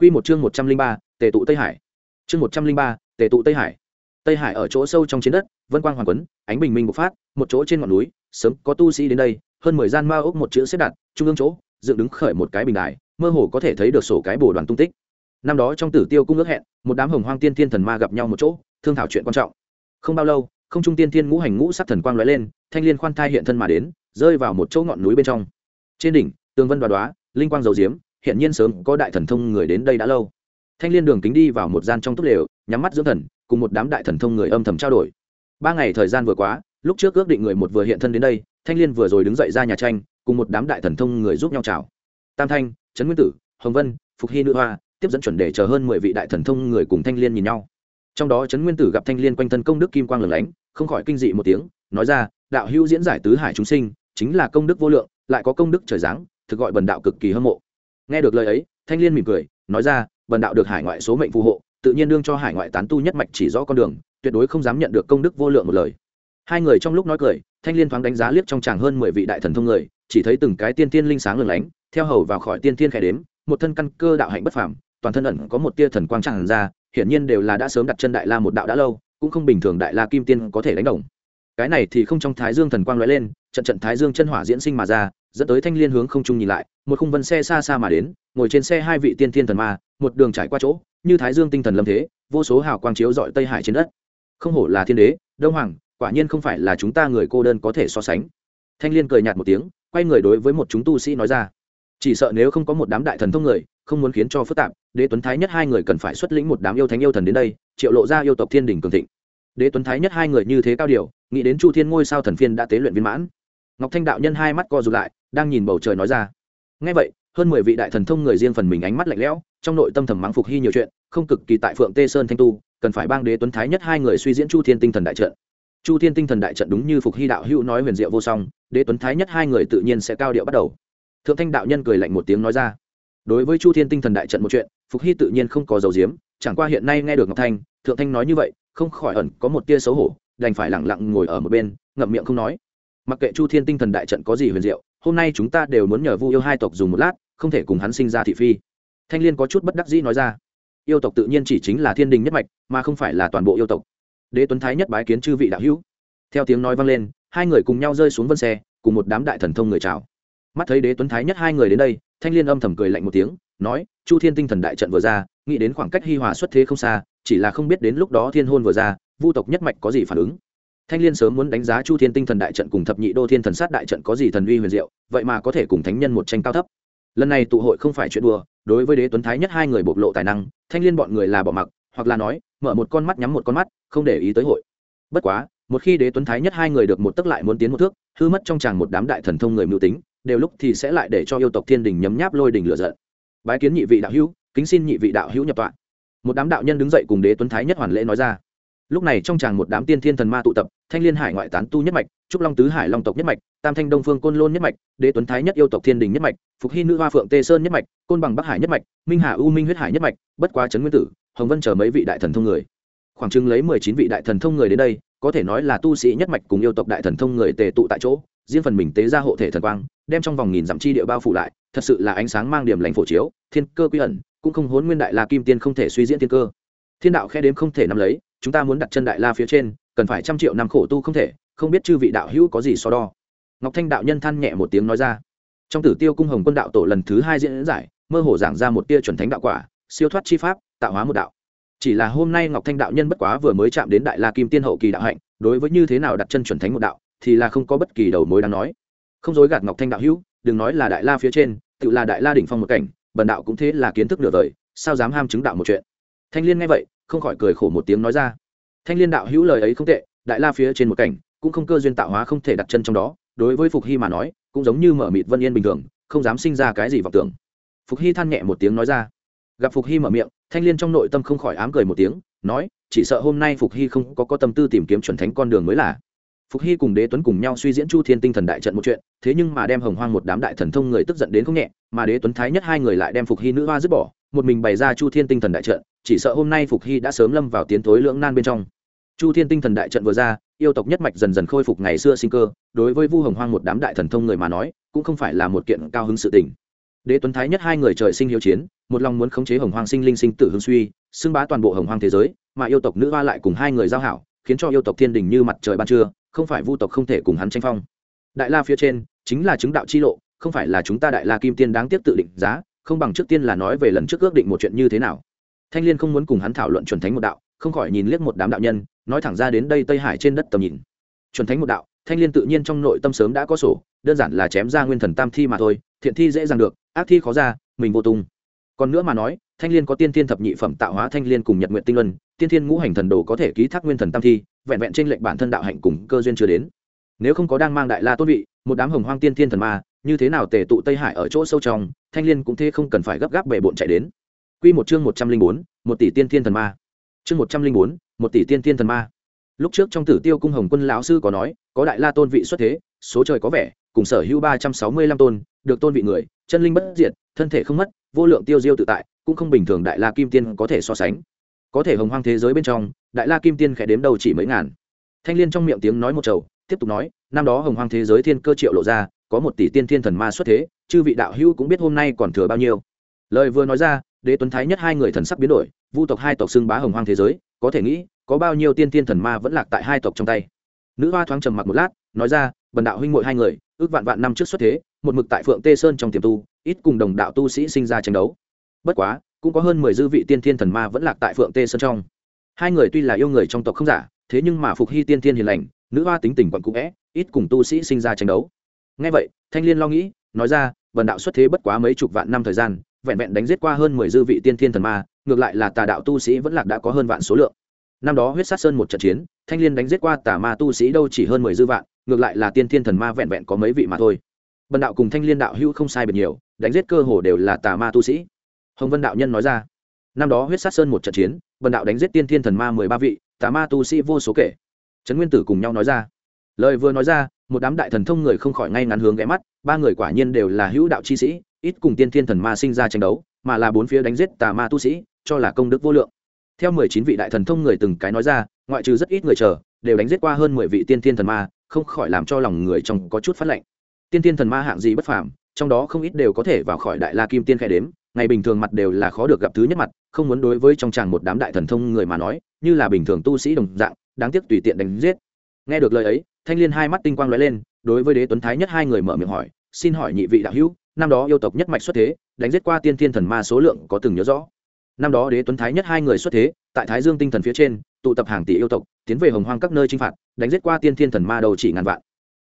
Quy một chương một trăm linh ba, tề tụ tây hải. Chương một trăm linh ba, tề tụ tây hải. Tây hải ở chỗ sâu trong chiến đất, vân quang hoàn quấn, ánh bình minh bộc phát, một chỗ trên ngọn núi, sớm có tu sĩ đến đây, hơn mười gian ma ốc một chữ xếp đặt, trung ương chỗ, dựng đứng khởi một cái bình đài, mơ hồ có thể thấy được sổ cái bổ đoàn tung tích. Năm đó trong tử tiêu cung ước hẹn, một đám hồng hoang tiên thiên thần ma gặp nhau một chỗ, thương thảo chuyện quan trọng. Không bao lâu, không trung tiên thiên ngũ hành ngũ sắc thần quang lóe lên, thanh liên khoan thai hiện thân mà đến, rơi vào một chỗ ngọn núi bên trong. Trên đỉnh, tường vân đoá đoá, linh quang dầu diếm hiện nhiên sớm có đại thần thông người đến đây đã lâu. Thanh liên đường kính đi vào một gian trong túc lều, nhắm mắt dưỡng thần, cùng một đám đại thần thông người âm thầm trao đổi. Ba ngày thời gian vừa quá lúc trước ước định người một vừa hiện thân đến đây, thanh liên vừa rồi đứng dậy ra nhà tranh, cùng một đám đại thần thông người giúp nhau chào. Tam thanh, trấn nguyên tử, hồng vân, phục hy nữ hoa, tiếp dẫn chuẩn đề chờ hơn mười vị đại thần thông người cùng thanh liên nhìn nhau. Trong đó trấn nguyên tử gặp thanh liên quanh thân công đức kim quang lửng lánh, không khỏi kinh dị một tiếng, nói ra, đạo hữu diễn giải tứ hải chúng sinh, chính là công đức vô lượng, lại có công đức trời giáng, thực gọi bần đạo cực kỳ hâm mộ nghe được lời ấy, thanh liên mỉm cười, nói ra, bần đạo được hải ngoại số mệnh phù hộ, tự nhiên đương cho hải ngoại tán tu nhất mạch chỉ rõ con đường, tuyệt đối không dám nhận được công đức vô lượng một lời. Hai người trong lúc nói cười, thanh liên thoáng đánh giá liếc trong tràng hơn mười vị đại thần thông người, chỉ thấy từng cái tiên tiên linh sáng lừng lánh, theo hầu vào khỏi tiên tiên khẽ đếm, một thân căn cơ đạo hạnh bất phàm, toàn thân ẩn có một tia thần quang tràn ra, hiển nhiên đều là đã sớm đặt chân đại la một đạo đã lâu, cũng không bình thường đại la kim tiên có thể đánh đồng. Cái này thì không trong thái dương thần quang lóe lên, trận trận thái dương chân hỏa diễn sinh mà ra dẫn tới thanh liên hướng không trung nhìn lại, một khung vân xe xa xa mà đến, ngồi trên xe hai vị tiên thiên thần ma, một đường trải qua chỗ, như thái dương tinh thần lâm thế, vô số hào quang chiếu dọi tây hải trên đất. Không hổ là thiên đế, đông hoàng, quả nhiên không phải là chúng ta người cô đơn có thể so sánh. Thanh liên cười nhạt một tiếng, quay người đối với một chúng tu sĩ nói ra. Chỉ sợ nếu không có một đám đại thần thông người, không muốn khiến cho phức tạp, đế tuấn thái nhất hai người cần phải xuất lĩnh một đám yêu thánh yêu thần đến đây, triệu lộ ra yêu tộc thiên đình cường thịnh. Đế tuấn thái nhất hai người như thế cao điều, nghĩ đến chu thiên ngôi sao thần phiên đã tế luyện viên mãn. Ngọc thanh đạo nhân hai mắt co rụt lại đang nhìn bầu trời nói ra. Ngay vậy, hơn mười vị đại thần thông người riêng phần mình ánh mắt lạnh lẽo, trong nội tâm thầm mắng phục hy nhiều chuyện, không cực kỳ tại phượng tê sơn thanh tu, cần phải bang đế tuấn thái nhất hai người suy diễn chu thiên tinh thần đại trận. Chu thiên tinh thần đại trận đúng như phục hy đạo hữu nói huyền diệu vô song, đế tuấn thái nhất hai người tự nhiên sẽ cao điệu bắt đầu. Thượng thanh đạo nhân cười lạnh một tiếng nói ra. Đối với chu thiên tinh thần đại trận một chuyện, phục hy tự nhiên không có dầu diếm chẳng qua hiện nay nghe được ngọc thanh, thượng thanh nói như vậy, không khỏi ẩn có một tia xấu hổ, đành phải lẳng lặng ngồi ở một bên, ngậm miệng không nói. Mặc kệ chu thiên tinh thần đại trận có gì huyền diệu hôm nay chúng ta đều muốn nhờ vu yêu hai tộc dùng một lát, không thể cùng hắn sinh ra thị phi. Thanh liên có chút bất đắc dĩ nói ra. Yêu tộc tự nhiên chỉ chính là thiên đình nhất mạch, mà không phải là toàn bộ yêu tộc. Đế tuấn thái nhất bái kiến chư vị đạo hữu. Theo tiếng nói vang lên, hai người cùng nhau rơi xuống vân xe, cùng một đám đại thần thông người chào. Mắt thấy đế tuấn thái nhất hai người đến đây, thanh liên âm thầm cười lạnh một tiếng, nói, chu thiên tinh thần đại trận vừa ra, nghĩ đến khoảng cách hi hòa xuất thế không xa, chỉ là không biết đến lúc đó thiên hôn vừa ra, vu tộc nhất mạch có gì phản ứng? Thanh liên sớm muốn đánh giá chu thiên tinh thần đại trận cùng thập nhị đô thiên thần sát đại trận có gì thần uy huyền diệu, vậy mà có thể cùng thánh nhân một tranh cao thấp. Lần này tụ hội không phải chuyện đùa, đối với đế tuấn thái nhất hai người bộc lộ tài năng, thanh liên bọn người là bỏ mặc, hoặc là nói, mở một con mắt nhắm một con mắt, không để ý tới hội. Bất quá, một khi đế tuấn thái nhất hai người được một tức lại muốn tiến một thước, hư mất trong chàng một đám đại thần thông người mưu tính, đều lúc thì sẽ lại để cho yêu tộc thiên đình nhấm nháp lôi đình lửa giận. Bái kiến nhị vị đạo hữu, kính xin nhị vị đạo hữu nhập tọa. Một đám đạo nhân đứng dậy cùng đế tuấn thái nhất hoàn lễ nói ra lúc này trong tràng một đám tiên thiên thần ma tụ tập, thanh liên hải ngoại tán tu nhất mạch, trúc long tứ hải long tộc nhất mạch, tam thanh đông phương côn lôn nhất mạch, đế tuấn thái nhất yêu tộc thiên đình nhất mạch, phục hy nữ hoa phượng tê sơn nhất mạch, côn bằng bắc hải nhất mạch, minh hà u minh huyết hải nhất mạch, bất quá trấn nguyên tử, hồng vân chờ mấy vị đại thần thông người. Khoảng chừng lấy mười chín vị đại thần thông người đến đây, có thể nói là tu sĩ nhất mạch cùng yêu tộc đại thần thông người tề tụ tại chỗ, riêng phần mình tế ra hộ thể thần quang, đem trong vòng nghìn dặm chi địa bao phủ lại, thật sự là ánh sáng mang điểm lành phổ chiếu, thiên cơ quy ẩn, cũng không hốn nguyên đại la kim tiên không thể suy diễn thiên cơ. Thiên đạo khe đếm không thể nắm lấy chúng ta muốn đặt chân đại la phía trên, cần phải trăm triệu năm khổ tu không thể, không biết chư vị đạo hữu có gì so đo. Ngọc thanh đạo nhân than nhẹ một tiếng nói ra. Trong tử tiêu cung hồng quân đạo tổ lần thứ hai diễn giải, mơ hồ giảng ra một tia chuẩn thánh đạo quả, siêu thoát chi pháp, tạo hóa một đạo. Chỉ là hôm nay ngọc thanh đạo nhân bất quá vừa mới chạm đến đại la kim tiên hậu kỳ đạo hạnh, đối với như thế nào đặt chân chuẩn thánh một đạo, thì là không có bất kỳ đầu mối đáng nói. Không dối gạt ngọc thanh đạo hữu, đừng nói là đại la phía trên, tự là đại la đỉnh phong một cảnh, bần đạo cũng thế là kiến thức nửa đời sao dám ham chứng đạo một chuyện. Thanh liên nghe vậy không khỏi cười khổ một tiếng nói ra. Thanh liên đạo hữu lời ấy không tệ, đại la phía trên một cảnh, cũng không cơ duyên tạo hóa không thể đặt chân trong đó, đối với phục hy mà nói, cũng giống như mở mịt vân yên bình thường, không dám sinh ra cái gì vọng tưởng. Phục hy than nhẹ một tiếng nói ra. Gặp phục hy mở miệng, thanh liên trong nội tâm không khỏi ám cười một tiếng, nói, chỉ sợ hôm nay phục hy không có có tâm tư tìm kiếm chuẩn thánh con đường mới là. Phục hy cùng đế tuấn cùng nhau suy diễn chu thiên tinh thần đại trận một chuyện, thế nhưng mà đem hồng hoang một đám đại thần thông người tức giận đến không nhẹ, mà đế tuấn thái nhất hai người lại đem phục hy nữ hoa dứt bỏ, một mình bày ra chu thiên tinh thần đại trận chỉ sợ hôm nay phục hy đã sớm lâm vào tiến thối lưỡng nan bên trong. Chu thiên tinh thần đại trận vừa ra, yêu tộc nhất mạch dần dần khôi phục ngày xưa sinh cơ, đối với vu hồng hoang một đám đại thần thông người mà nói, cũng không phải là một kiện cao hứng sự tình. Đế tuấn thái nhất hai người trời sinh hiếu chiến, một lòng muốn khống chế hồng hoang sinh linh sinh tử hương suy, xưng bá toàn bộ hồng hoang thế giới, mà yêu tộc nữ hoa lại cùng hai người giao hảo, khiến cho yêu tộc thiên đình như mặt trời ban trưa, không phải vu tộc không thể cùng hắn tranh phong. Đại la phía trên, chính là chứng đạo chi lộ, không phải là chúng ta đại la kim tiên đáng tiếp tự định giá, không bằng trước tiên là nói về lần trước ước định một chuyện như thế nào thanh liên không muốn cùng hắn thảo luận chuẩn thánh một đạo, không khỏi nhìn liếc một đám đạo nhân, nói thẳng ra đến đây tây hải trên đất tầm nhìn. Chuẩn thánh một đạo, thanh liên tự nhiên trong nội tâm sớm đã có sổ, đơn giản là chém ra nguyên thần tam thi mà thôi, thiện thi dễ dàng được, ác thi khó ra, mình vô tung. Còn nữa mà nói, thanh liên có tiên thiên thập nhị phẩm tạo hóa thanh liên cùng nhật nguyện tinh luân, tiên thiên ngũ hành thần đồ có thể ký thác nguyên thần tam thi, vẹn vẹn trên lệnh bản thân đạo hạnh cùng cơ duyên chưa đến. Nếu không có đang mang đại la tốt vị, một đám hồng hoang tiên thiên thần ma, như thế nào tề tụ tây hải ở chỗ sâu trong, thanh liên cũng thế không cần phải gấp gáp bệ bộn chạy đến. Quy một chương một trăm linh bốn, một tỷ tiên thiên thần ma. Chương một trăm linh bốn, một tỷ tiên thiên thần ma. Lúc trước trong tử tiêu cung hồng quân lão sư có nói, có đại la tôn vị xuất thế, số trời có vẻ, cùng sở hữu ba trăm sáu mươi lăm tôn, được tôn vị người, chân linh bất diệt, thân thể không mất, vô lượng tiêu diêu tự tại, cũng không bình thường đại la kim tiên có thể so sánh. Có thể hồng hoang thế giới bên trong, đại la kim tiên khẽ đếm đầu chỉ mấy ngàn. Thanh Liên trong miệng tiếng nói một chầu tiếp tục nói, năm đó hồng hoang thế giới thiên cơ triệu lộ ra, có một tỷ tiên thiên thần ma xuất thế, chư vị đạo hữu cũng biết hôm nay còn thừa bao nhiêu. Lời vừa nói ra đế tuấn thái nhất hai người thần sắc biến đổi, vu tộc hai tộc xưng bá hồng hoang thế giới, có thể nghĩ, có bao nhiêu tiên thiên thần ma vẫn lạc tại hai tộc trong tay. Nữ hoa thoáng trầm mặc một lát, nói ra, bần đạo huynh mội hai người, ước vạn vạn năm trước xuất thế, một mực tại phượng tê sơn trong tiềm tu, ít cùng đồng đạo tu sĩ sinh ra tranh đấu. Bất quá, cũng có hơn mười dư vị tiên thiên thần ma vẫn lạc tại phượng tê sơn trong. Hai người tuy là yêu người trong tộc không giả, thế nhưng mà phục hy tiên thiên hiền lành, nữ hoa tính tình quận cũ vẽ, ít cùng tu sĩ sinh ra tranh đấu. Ngay vậy, thanh liên lo nghĩ, nói ra vần đạo xuất thế bất quá mấy chục vạn năm thời gian vẹn vẹn đánh giết qua hơn mười dư vị tiên thiên thần ma, ngược lại là tà đạo tu sĩ vẫn lạc đã có hơn vạn số lượng. Năm đó huyết sát sơn một trận chiến, thanh liên đánh giết qua tà ma tu sĩ đâu chỉ hơn mười dư vạn, ngược lại là tiên thiên thần ma vẹn vẹn có mấy vị mà thôi. Bần đạo cùng thanh liên đạo hữu không sai biệt nhiều, đánh giết cơ hồ đều là tà ma tu sĩ. Hồng vân đạo nhân nói ra, năm đó huyết sát sơn một trận chiến, bần đạo đánh giết tiên thiên thần ma mười ba vị, tà ma tu sĩ vô số kể. Trấn nguyên tử cùng nhau nói ra, lời vừa nói ra, một đám đại thần thông người không khỏi ngay ngắn hướng ghé mắt, ba người quả nhiên đều là hữu đạo chi sĩ ít cùng tiên thiên thần ma sinh ra tranh đấu, mà là bốn phía đánh giết tà ma tu sĩ, cho là công đức vô lượng. Theo mười chín vị đại thần thông người từng cái nói ra, ngoại trừ rất ít người chờ, đều đánh giết qua hơn mười vị tiên thiên thần ma, không khỏi làm cho lòng người trong có chút phát lệnh tiên thiên thần ma hạng gì bất phàm, trong đó không ít đều có thể vào khỏi đại la kim tiên khai đếm, ngày bình thường mặt đều là khó được gặp thứ nhất mặt, không muốn đối với trong tràng một đám đại thần thông người mà nói, như là bình thường tu sĩ đồng dạng, đáng tiếc tùy tiện đánh giết. Nghe được lời ấy, thanh liên hai mắt tinh quang lóe lên, đối với đế tuấn thái nhất hai người mở miệng hỏi, xin hỏi nhị vị đạo hữu năm đó yêu tộc nhất mạch xuất thế, đánh giết qua tiên thiên thần ma số lượng có từng nhớ rõ. Năm đó đế tuấn thái nhất hai người xuất thế, tại thái dương tinh thần phía trên, tụ tập hàng tỷ yêu tộc, tiến về hồng hoang các nơi chinh phạt, đánh giết qua tiên thiên thần ma đầu chỉ ngàn vạn.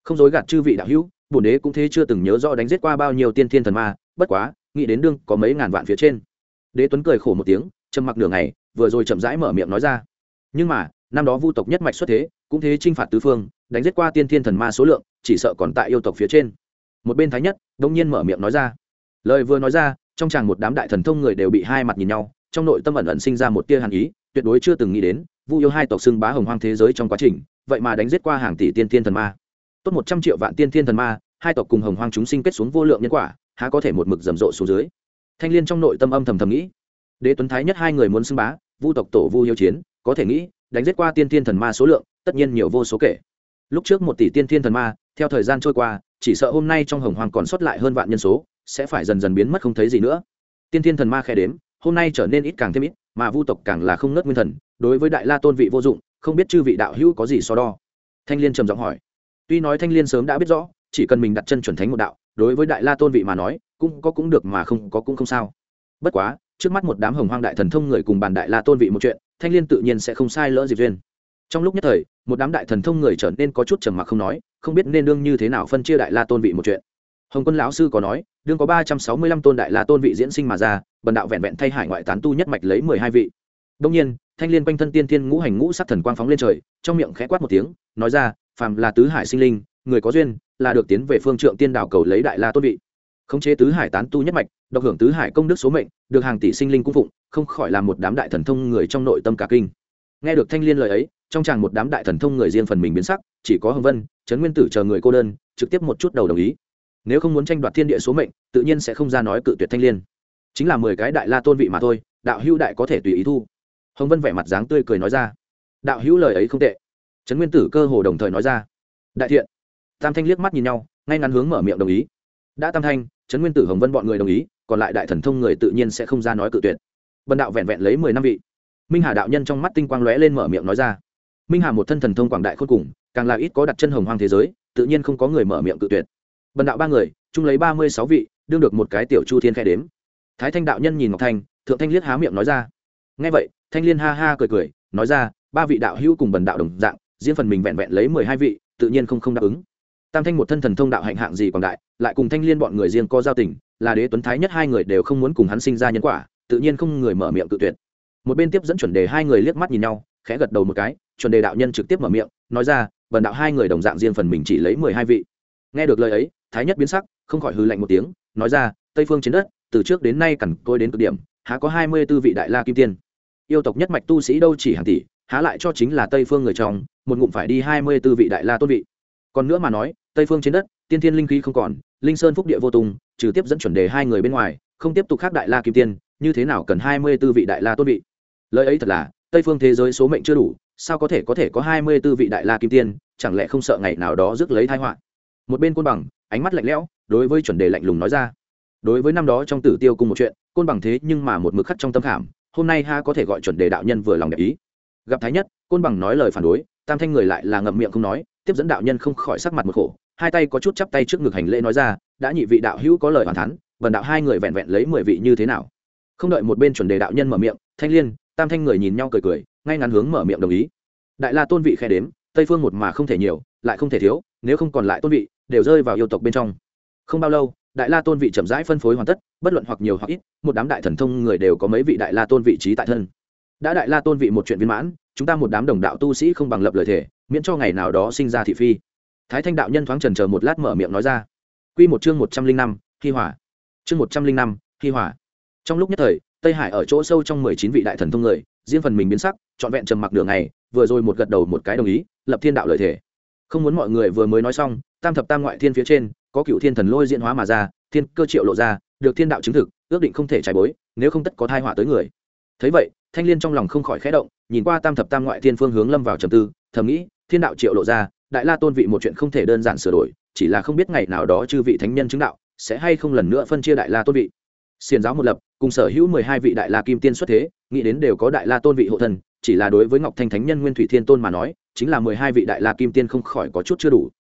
Không dối gạt chư vị đạo hữu, bổn đế cũng thế chưa từng nhớ rõ đánh giết qua bao nhiêu tiên thiên thần ma, bất quá, nghĩ đến đương có mấy ngàn vạn phía trên. Đế tuấn cười khổ một tiếng, trầm mặc nửa ngày, vừa rồi chậm rãi mở miệng nói ra. Nhưng mà, năm đó vu tộc nhất mạch xuất thế, cũng thế chinh phạt tứ phương, đánh giết qua tiên thiên thần ma số lượng, chỉ sợ còn tại yêu tộc phía trên một bên thái nhất đông nhiên mở miệng nói ra lời vừa nói ra trong chàng một đám đại thần thông người đều bị hai mặt nhìn nhau trong nội tâm ẩn ẩn sinh ra một tia hàn ý tuyệt đối chưa từng nghĩ đến vu yêu hai tộc xưng bá hồng hoang thế giới trong quá trình vậy mà đánh giết qua hàng tỷ tiên thiên thần ma tốt một trăm triệu vạn tiên thiên thần ma hai tộc cùng hồng hoang chúng sinh kết xuống vô lượng nhân quả há có thể một mực rầm rộ xuống dưới thanh l i ê n trong nội tâm âm thầm thầm nghĩ đế tuấn thái nhất hai người muốn xưng bá vu tộc tổ vu yêu chiến có thể nghĩ đánh giết qua tiên thiên thần ma số lượng tất nhiên nhiều vô số kể lúc trước một tỷ tiên thiên thần ma theo thời gian trôi qua chỉ sợ hôm nay trong hồng hoang còn sót lại hơn vạn nhân số, sẽ phải dần dần biến mất không thấy gì nữa. Tiên thiên thần ma khe đếm, hôm nay trở nên ít càng thêm ít, mà vu tộc càng là không nớt nguyên thần, đối với đại la tôn vị vô dụng, không biết chư vị đạo hữu có gì so đo. Thanh l i ê n trầm giọng hỏi. Tuy nói thanh liên sớm đã biết rõ, chỉ cần mình đặt chân chuẩn thánh một đạo, đối với đại la tôn vị mà nói, cũng có cũng được mà không có cũng không sao. Bất quá, trước mắt một đám hồng hoang đại thần thông người cùng bàn đại la tôn vị một chuyện, thanh liên tự nhiên sẽ không sai lỡ dịp duyên. Trong lúc nhất thời một đám đại thần thông người trở nên có chút trầm mặc không nói, không biết nên đương như thế nào phân chia đại la tôn vị một chuyện. Hồng quân lão sư có nói, đương có ba trăm sáu mươi lăm tôn đại la tôn vị diễn sinh mà ra, bần đạo vẹn vẹn thay hải ngoại tán tu nhất mạch lấy mười hai vị. Đông nhiên, thanh liên quanh thân tiên thiên ngũ hành ngũ sắc thần quang phóng lên trời, trong miệng khẽ quát một tiếng, nói ra, phàm là tứ hải sinh linh, người có duyên là được tiến về phương trượng tiên đảo cầu lấy đại la tôn vị. Khống chế tứ hải tán tu nhất mạch, độc hưởng tứ hải công đức số mệnh, được hàng tỷ sinh linh cung phụng, không khỏi là một đám đại thần thông người trong nội tâm cả kinh nghe được thanh liên lời ấy, trong chàng một đám đại thần thông người riêng phần mình biến sắc, chỉ có hồng vân, trấn nguyên tử chờ người cô đơn, trực tiếp một chút đầu đồng ý. Nếu không muốn tranh đoạt thiên địa số mệnh, tự nhiên sẽ không ra nói cự tuyệt thanh liên. Chính là mười cái đại la tôn vị mà thôi, đạo hữu đại có thể tùy ý thu. Hồng vân vẻ mặt dáng tươi cười nói ra. Đạo hữu lời ấy không tệ. Trấn nguyên tử cơ hồ đồng thời nói ra. Đại thiện. Tam thanh liếc mắt nhìn nhau, ngay ngắn hướng mở miệng đồng ý. Đã tam thanh, trấn nguyên tử, hồng vân bọn người đồng ý, còn lại đại thần thông người tự nhiên sẽ không ra nói cự tuyệt. Bần đạo vẹn vẹn lấy mười năm vị minh hà đạo nhân trong mắt tinh quang lóe lên mở miệng nói ra. Minh hà một thân thần thông quảng đại khôn cùng, càng là ít có đặt chân hồng hoang thế giới, tự nhiên không có người mở miệng cự tuyệt. Bần đạo ba người, chung lấy ba mươi sáu vị, đương được một cái tiểu chu thiên khe đếm. Thái thanh đạo nhân nhìn ngọc thanh, thượng thanh liếc há miệng nói ra. Nghe vậy, thanh liên ha ha cười cười, nói ra, ba vị đạo hữu cùng bần đạo đồng dạng diễn phần mình vẹn vẹn lấy mười hai vị, tự nhiên không không đáp ứng. Tam thanh một thân thần thông đạo hạnh hạng gì quảng đại, lại cùng thanh liên bọn người riêng có giao tình, là đế tuấn thái nhất hai người đều không muốn cùng hắn sinh ra nhân quả, tự nhiên không người mở miệng cự tuyệt một bên tiếp dẫn chuẩn đề hai người liếc mắt nhìn nhau, khẽ gật đầu một cái, chuẩn đề đạo nhân trực tiếp mở miệng, nói ra bần đạo hai người đồng dạng riêng phần mình chỉ lấy mười hai vị. Nghe được lời ấy, thái nhất biến sắc, không khỏi hư lạnh một tiếng, nói ra, tây phương chiến đất, từ trước đến nay cằn tôi đến cực điểm, há có hai mươi tư vị đại la kim tiên. Yêu tộc nhất mạch tu sĩ đâu chỉ hàng tỷ, há lại cho chính là tây phương người chồng một ngụm phải đi hai mươi tư vị đại la tôn vị. Còn nữa mà nói, tây phương trên đất, tiên thiên linh khí không còn, linh sơn phúc địa vô tùng, trừ tiếp dẫn chuẩn đề hai người bên ngoài, không tiếp tục khác đại la kim tiên, như thế nào cần hai mươi tư vị đại la tôn vị? Lời ấy thật là, tây phương thế giới số mệnh chưa đủ, sao có thể có thể có hai mươi tư vị đại la kim tiên, chẳng lẽ không sợ ngày nào đó rước lấy thái họa? Một bên côn bằng, ánh mắt lạnh lẽo, đối với chuẩn đề lạnh lùng nói ra. Đối với năm đó trong tử tiêu cùng một chuyện, côn bằng thế nhưng mà một mực khắc trong tâm khảm, hôm nay ha có thể gọi chuẩn đề đạo nhân vừa lòng đẹp ý. Gặp thái nhất, côn bằng nói lời phản đối, tam thanh người lại là ngậm miệng không nói, tiếp dẫn đạo nhân không khỏi sắc mặt một khổ, hai tay có chút chắp tay trước ngực hành lễ nói ra, đã nhị vị đạo hữu có lời hoàn thắn vần đạo hai người vẹn vẹn lấy mười vị như thế nào? Không đợi một bên chuẩn đề đạo nhân mở miệng, thanh liên tam thanh người nhìn nhau cười cười, ngay ngắn hướng mở miệng đồng ý. Đại la tôn vị khe đếm, tây phương một mà không thể nhiều, lại không thể thiếu, nếu không còn lại tôn vị, đều rơi vào yêu tộc bên trong. Không bao lâu, đại la tôn vị chậm rãi phân phối hoàn tất, bất luận hoặc nhiều hoặc ít, một đám đại thần thông người đều có mấy vị đại la tôn vị trí tại thân. Đã đại la tôn vị một chuyện viên mãn, chúng ta một đám đồng đạo tu sĩ không bằng lập lời thể miễn cho ngày nào đó sinh ra thị phi. Thái thanh đạo nhân thoáng trần chờ một lát mở miệng nói ra. Q một chương một trăm linh năm, hi hỏa chương một trăm linh năm, hi hỏa trong lúc nhất thời tây hải ở chỗ sâu trong mười chín vị đại thần thông người, riêng phần mình biến sắc, trọn vẹn trầm mặc đường này vừa rồi một gật đầu một cái đồng ý, lập thiên đạo lợi thể không muốn mọi người vừa mới nói xong, tam thập tam ngoại thiên phía trên, có cựu thiên thần lôi diễn hóa mà ra, thiên cơ triệu lộ ra, được thiên đạo chứng thực, ước định không thể trái bối, nếu không tất có thai họa tới người. Thấy vậy, thanh liên trong lòng không khỏi khẽ động, nhìn qua tam thập tam ngoại thiên phương hướng lâm vào trầm tư, thầm nghĩ, thiên đạo triệu lộ ra, đại la tôn vị một chuyện không thể đơn giản sửa đổi, chỉ là không biết ngày nào đó chư vị thánh nhân chứng đạo, sẽ hay không lần nữa phân chia đại la tôn vị xiền giáo một lập, cùng sở hữu mười hai vị đại la kim tiên xuất thế, nghĩ đến đều có đại la tôn vị hộ thân chỉ là đối với ngọc thanh thánh nhân nguyên thủy thiên tôn mà nói, chính là mười hai vị đại la kim tiên không khỏi có chút chưa đủ.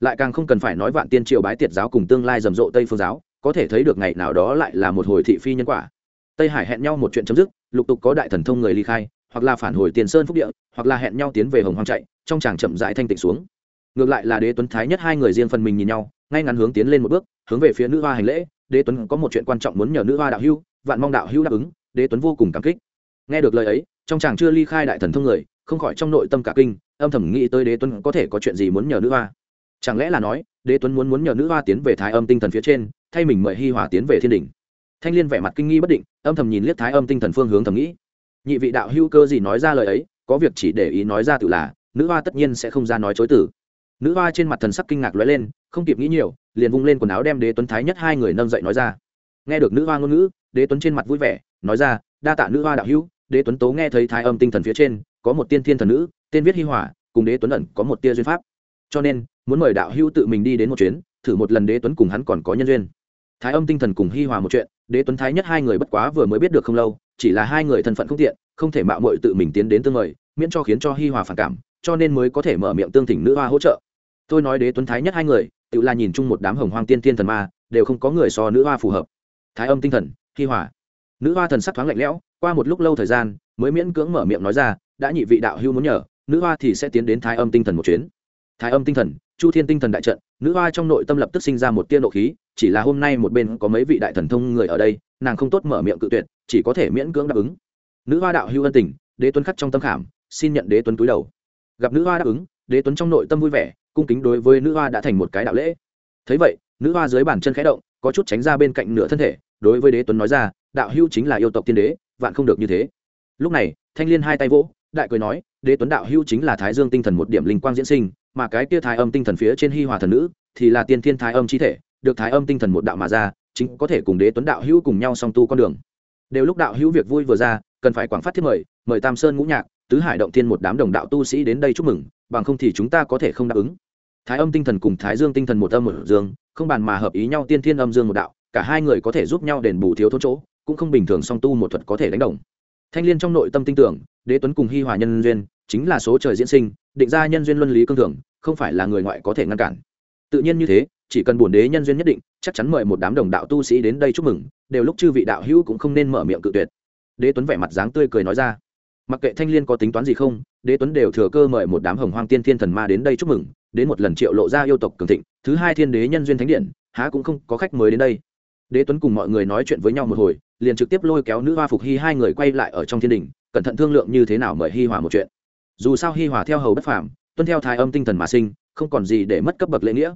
Lại càng không cần phải nói vạn tiên triều bái tiệt giáo cùng tương lai rầm rộ tây phương giáo, có thể thấy được ngày nào đó lại là một hồi thị phi nhân quả. Tây hải hẹn nhau một chuyện chấm dứt, lục tục có đại thần thông người ly khai, hoặc là phản hồi tiền sơn phúc địa, hoặc là hẹn nhau tiến về hồng hoang chạy, trong chàng chậm rãi thanh tịnh xuống. Ngược lại là đế tuấn thái nhất hai người riêng phần mình nhìn nhau ngay ngắn hướng tiến lên một bước, hướng về phía nữ hoa hành lễ, đế tuấn có một chuyện quan trọng muốn nhờ nữ hoa đạo hưu vạn mong đạo hưu đáp ứng, đế tuấn vô cùng cảm kích. Nghe được lời ấy, trong chàng chưa ly khai đại thần thông người, không khỏi trong nội tâm cả kinh, âm thầm nghĩ tới đế tuấn có thể có chuyện gì muốn nhờ nữ hoa. Chẳng lẽ là nói, đế tuấn muốn muốn nhờ nữ hoa tiến về thái âm tinh thần phía trên, thay mình mời hi hòa tiến về thiên đình? Thanh liên vẻ mặt kinh nghi bất định, âm thầm nhìn liếc thái âm tinh thần phương hướng thầm nghĩ. Nhị vị đạo hữu cơ gì nói ra lời ấy, có việc chỉ để ý nói ra tự là, nữ hoa tất nhiên sẽ không ra nói chối tử nữ hoa trên mặt thần sắc kinh ngạc lóe lên, không kịp nghĩ nhiều, liền vung lên quần áo đem đế tuấn thái nhất hai người nâng dậy nói ra. Nghe được nữ hoa ngôn ngữ, đế tuấn trên mặt vui vẻ, nói ra, đa tạ nữ hoa đạo hữu. Đế tuấn tố nghe thấy thái âm tinh thần phía trên, có một tiên thiên thần nữ, tên viết hi hỏa, cùng đế tuấn ẩn có một tia duyên pháp. Cho nên, muốn mời đạo hữu tự mình đi đến một chuyến, thử một lần đế tuấn cùng hắn còn có nhân duyên. Thái âm tinh thần cùng hi hòa một chuyện, đế tuấn thái nhất hai người bất quá vừa mới biết được không lâu, chỉ là hai người thân phận không tiện, không thể mạo muội tự mình tiến đến tương mời, miễn cho khiến cho hi hòa phản cảm, cho nên mới có thể mở miệng tương thỉnh nữ hoa hỗ trợ tôi nói đế tuấn thái nhất hai người, tự là nhìn chung một đám hồng hoang tiên thiên thần ma, đều không có người so nữ hoa phù hợp. Thái âm tinh thần, hi hòa. Nữ hoa thần sắc thoáng lạnh lẽo, qua một lúc lâu thời gian, mới miễn cưỡng mở miệng nói ra, đã nhị vị đạo hưu muốn nhờ, nữ hoa thì sẽ tiến đến thái âm tinh thần một chuyến. Thái âm tinh thần, chu thiên tinh thần đại trận, nữ hoa trong nội tâm lập tức sinh ra một tiên nộ khí, chỉ là hôm nay một bên có mấy vị đại thần thông người ở đây, nàng không tốt mở miệng cự tuyệt, chỉ có thể miễn cưỡng đáp ứng. Nữ hoa đạo hưu ân tình, đế tuấn khắc trong tâm khảm, xin nhận đế tuấn túi đầu. Gặp nữ hoa đáp ứng, đế tuấn trong nội tâm vui vẻ cung kính đối với nữ hoa đã thành một cái đạo lễ. Thấy vậy, nữ hoa dưới bàn chân khẽ động, có chút tránh ra bên cạnh nửa thân thể, đối với đế tuấn nói ra, đạo hưu chính là yêu tộc tiên đế, vạn không được như thế. Lúc này, thanh liên hai tay vỗ, đại cười nói, đế tuấn đạo hưu chính là thái dương tinh thần một điểm linh quang diễn sinh, mà cái kia thái âm tinh thần phía trên hi hòa thần nữ, thì là tiên thiên thái âm chi thể, được thái âm tinh thần một đạo mà ra, chính có thể cùng đế tuấn đạo hữu cùng nhau song tu con đường. Đều lúc đạo hữu việc vui vừa ra, cần phải quảng phát thiết mời mời tam sơn ngũ nhạc, tứ hải động thiên một đám đồng đạo tu sĩ đến đây chúc mừng bằng không thì chúng ta có thể không đáp ứng. Thái âm tinh thần cùng thái dương tinh thần một âm một dương, không bàn mà hợp ý nhau tiên thiên âm dương một đạo, cả hai người có thể giúp nhau đền bù thiếu thốn chỗ, cũng không bình thường song tu một thuật có thể đánh đồng. Thanh liên trong nội tâm tin tưởng, đế tuấn cùng hi hòa nhân duyên chính là số trời diễn sinh, định ra nhân duyên luân lý cương thường, không phải là người ngoại có thể ngăn cản. Tự nhiên như thế, chỉ cần bổn đế nhân duyên nhất định, chắc chắn mời một đám đồng đạo tu sĩ đến đây chúc mừng, đều lúc chư vị đạo hữu cũng không nên mở miệng cự tuyệt. Đế tuấn vẻ mặt dáng tươi cười nói ra mặc kệ thanh liên có tính toán gì không, đế tuấn đều thừa cơ mời một đám hồng hoang tiên thiên thần ma đến đây chúc mừng, đến một lần triệu lộ ra yêu tộc cường thịnh, thứ hai thiên đế nhân duyên thánh điện, há cũng không có khách mới đến đây. Đế tuấn cùng mọi người nói chuyện với nhau một hồi, liền trực tiếp lôi kéo nữ hoa phục hy hai người quay lại ở trong thiên đình, cẩn thận thương lượng như thế nào mời hi hòa một chuyện. Dù sao hi hòa theo hầu bất phàm, tuân theo thái âm tinh thần mà sinh, không còn gì để mất cấp bậc lễ nghĩa.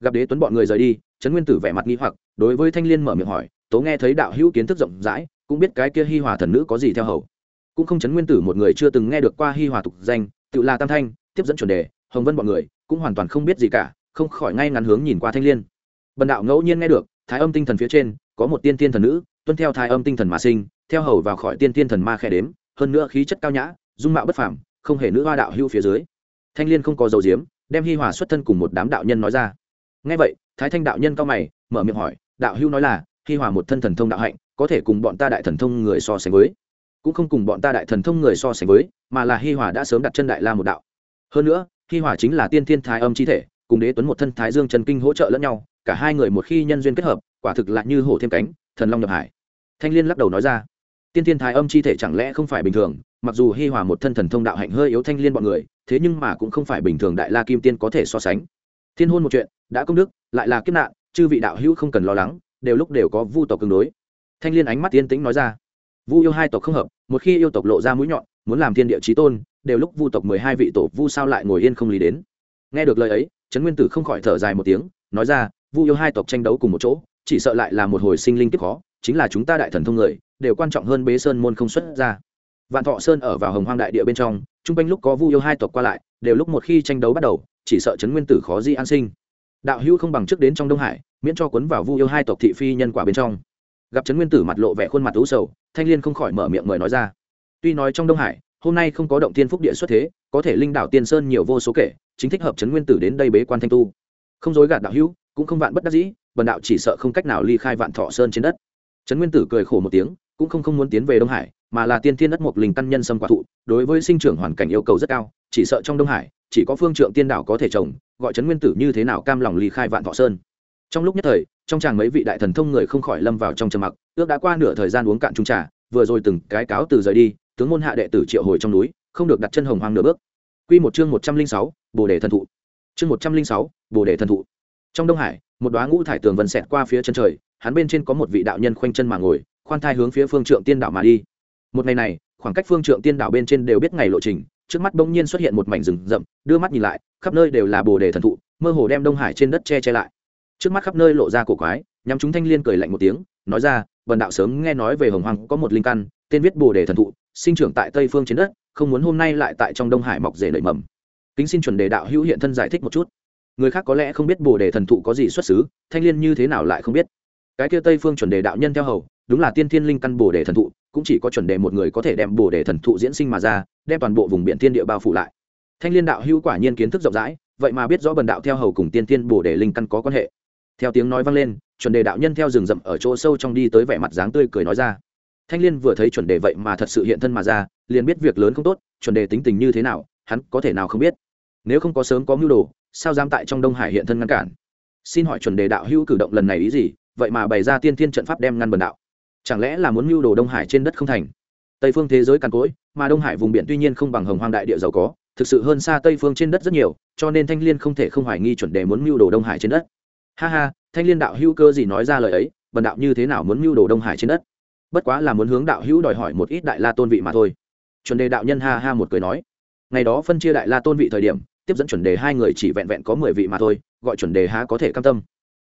Gặp đế tuấn bọn người rời đi, trấn nguyên tử vẻ mặt nghi hoặc, đối với thanh liên mở miệng hỏi, tố nghe thấy đạo hữu kiến thức rộng rãi, cũng biết cái kia hi hòa thần nữ có gì theo hầu? Cũng không chấn nguyên tử một người chưa từng nghe được qua hi hòa tục danh, tự là tam thanh, tiếp dẫn chuẩn đề, hồng vân bọn người, cũng hoàn toàn không biết gì cả, không khỏi ngay ngắn hướng nhìn qua thanh liên. Bần đạo ngẫu nhiên nghe được, thái âm tinh thần phía trên, có một tiên tiên thần nữ, tuân theo thái âm tinh thần mà sinh, theo hầu vào khỏi tiên tiên thần ma khe đếm, hơn nữa khí chất cao nhã, dung mạo bất phàm, không hề nữ hoa đạo hưu phía dưới. Thanh liên không có dầu diếm đem hi hòa xuất thân cùng một đám đạo nhân nói ra. Ngay vậy, thái thanh đạo nhân cao mày, mở miệng hỏi, đạo hưu nói là, hi hòa một thân thần thông đạo hạnh, có thể cùng bọn ta đại thần thông người so sánh với? Cũng không cùng bọn ta đại thần thông người so sánh với, mà là hi hòa đã sớm đặt chân đại la một đạo. Hơn nữa, hi hòa chính là tiên thiên thái âm chi thể, cùng đế tuấn một thân thái dương trần kinh hỗ trợ lẫn nhau, cả hai người một khi nhân duyên kết hợp, quả thực lại như hổ thêm cánh, thần long nhập hải. Thanh liên lắc đầu nói ra, tiên thiên thái âm chi thể chẳng lẽ không phải bình thường, mặc dù hi hòa một thân thần thông đạo hạnh hơi yếu thanh liên bọn người, thế nhưng mà cũng không phải bình thường đại la kim tiên có thể so sánh. Thiên hôn một chuyện, đã công đức, lại là kiếp nạn, chư vị đạo hữu không cần lo lắng, đều lúc đều có vu tộc cường đối. Thanh liên ánh mắt tiên tĩnh nói ra vu yêu hai tộc không hợp, một khi yêu tộc lộ ra mũi nhọn, muốn làm thiên địa trí tôn, đều lúc vu tộc mười hai vị tổ vu sao lại ngồi yên không lý đến. Nghe được lời ấy, trấn nguyên tử không khỏi thở dài một tiếng, nói ra, vu yêu hai tộc tranh đấu cùng một chỗ, chỉ sợ lại là một hồi sinh linh kiếp khó, chính là chúng ta đại thần thông người, đều quan trọng hơn bế sơn môn không xuất ra. Vạn thọ sơn ở vào hồng hoang đại địa bên trong, trung quanh lúc có vu yêu hai tộc qua lại, đều lúc một khi tranh đấu bắt đầu, chỉ sợ trấn nguyên tử khó di an sinh. Đạo hữu không bằng trước đến trong đông hải, miễn cho quấn vào vu yêu hai tộc thị phi nhân quả bên trong. Gặp trấn nguyên tử mặt lộ vẻ khuôn mặt u sầu thanh liên không khỏi mở miệng mời nói ra. Tuy nói trong đông hải, hôm nay không có động tiên phúc địa xuất thế, có thể linh đảo tiên sơn nhiều vô số kể, chính thích hợp trấn nguyên tử đến đây bế quan thanh tu. Không dối gạt đạo hữu, cũng không vạn bất đắc dĩ bần đạo chỉ sợ không cách nào ly khai vạn thọ sơn trên đất. Trấn nguyên tử cười khổ một tiếng, cũng không không muốn tiến về đông hải, mà là tiên thiên đất mộc linh căn nhân sâm quả thụ, đối với sinh trưởng hoàn cảnh yêu cầu rất cao, chỉ sợ trong đông hải, chỉ có phương trượng tiên đảo có thể trồng, gọi trấn nguyên tử như thế nào cam lòng ly khai vạn thọ sơn. Trong lúc nhất thời, trong chàng mấy vị đại thần thông người không khỏi lâm vào trong trầm mặc ước đã qua nửa thời gian uống cạn trung trà, vừa rồi từng cái cáo từ rời đi, tướng môn hạ đệ tử triệu hồi trong núi, không được đặt chân hồng hoang nửa bước. Quy một chương một trăm linh sáu, bồ đề thần thụ. Chương một trăm linh sáu, bồ đề thần thụ. Trong đông hải, một đóa ngũ thải tường vân xẹt qua phía chân trời, hắn bên trên có một vị đạo nhân khoanh chân mà ngồi, khoan thai hướng phía phương trượng tiên đảo mà đi. Một ngày này, khoảng cách phương trượng tiên đảo bên trên đều biết ngày lộ trình, trước mắt bỗng nhiên xuất hiện một mảnh rừng rậm, đưa mắt nhìn lại, khắp nơi đều là bồ đề thần thụ, mơ hồ đem đông hải trên đất che che lại. Trước mắt khắp nơi lộ ra cổ quái nhắm chúng thanh liên cười lạnh một tiếng, nói ra vần đạo sớm nghe nói về hồng hoàng có một linh căn, tên viết bồ đề thần thụ, sinh trưởng tại tây phương trên đất, không muốn hôm nay lại tại trong đông hải mọc rể nảy mầm. Kính xin chuẩn đề đạo hữu hiện thân giải thích một chút. Người khác có lẽ không biết bồ đề thần thụ có gì xuất xứ, thanh liên như thế nào lại không biết. Cái kia tây phương chuẩn đề đạo nhân theo hầu, đúng là tiên thiên linh căn bồ đề thần thụ, cũng chỉ có chuẩn đề một người có thể đem bồ đề thần thụ diễn sinh mà ra, đem toàn bộ vùng biển thiên địa bao phủ lại. Thanh liên đạo hữu quả nhiên kiến thức rộng rãi, vậy mà biết rõ bần đạo theo hầu cùng tiên thiên bồ đề linh căn có quan hệ. Theo tiếng nói vang lên chuẩn đề đạo nhân theo rừng rậm ở chỗ sâu trong đi tới vẻ mặt dáng tươi cười nói ra. Thanh liên vừa thấy chuẩn đề vậy mà thật sự hiện thân mà ra, liền biết việc lớn không tốt, chuẩn đề tính tình như thế nào, hắn có thể nào không biết. Nếu không có sớm có mưu đồ, sao dám tại trong đông hải hiện thân ngăn cản? Xin hỏi chuẩn đề đạo hữu cử động lần này ý gì? Vậy mà bày ra tiên thiên trận pháp đem ngăn bần đạo. Chẳng lẽ là muốn mưu đồ đông hải trên đất không thành? Tây phương thế giới càn cỗi, mà đông hải vùng biển tuy nhiên không bằng hồng hoang đại địa giàu có, thực sự hơn xa tây phương trên đất rất nhiều, cho nên thanh liên không thể không hoài nghi chuẩn đề muốn mưu đồ đông hải trên đất ha ha, thanh liên đạo hữu cơ gì nói ra lời ấy, bần đạo như thế nào muốn mưu đồ đông hải trên đất? Bất quá là muốn hướng đạo hữu đòi hỏi một ít đại la tôn vị mà thôi. Chuẩn đề đạo nhân ha ha một cười nói. Ngày đó phân chia đại la tôn vị thời điểm, tiếp dẫn chuẩn đề hai người chỉ vẹn vẹn có mười vị mà thôi, gọi chuẩn đề há có thể cam tâm.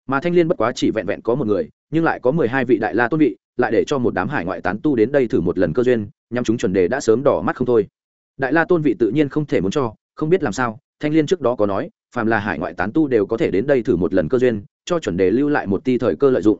Mà thanh liên bất quá chỉ vẹn vẹn có một người, nhưng lại có mười hai vị đại la tôn vị, lại để cho một đám hải ngoại tán tu đến đây thử một lần cơ duyên nhằm chúng chuẩn đề đã sớm đỏ mắt không thôi. Đại la tôn vị tự nhiên không thể muốn cho, không biết làm sao, thanh liên trước đó có nói phàm là hải ngoại tán tu đều có thể đến đây thử một lần cơ duyên, cho chuẩn đề lưu lại một ti thời cơ lợi dụng.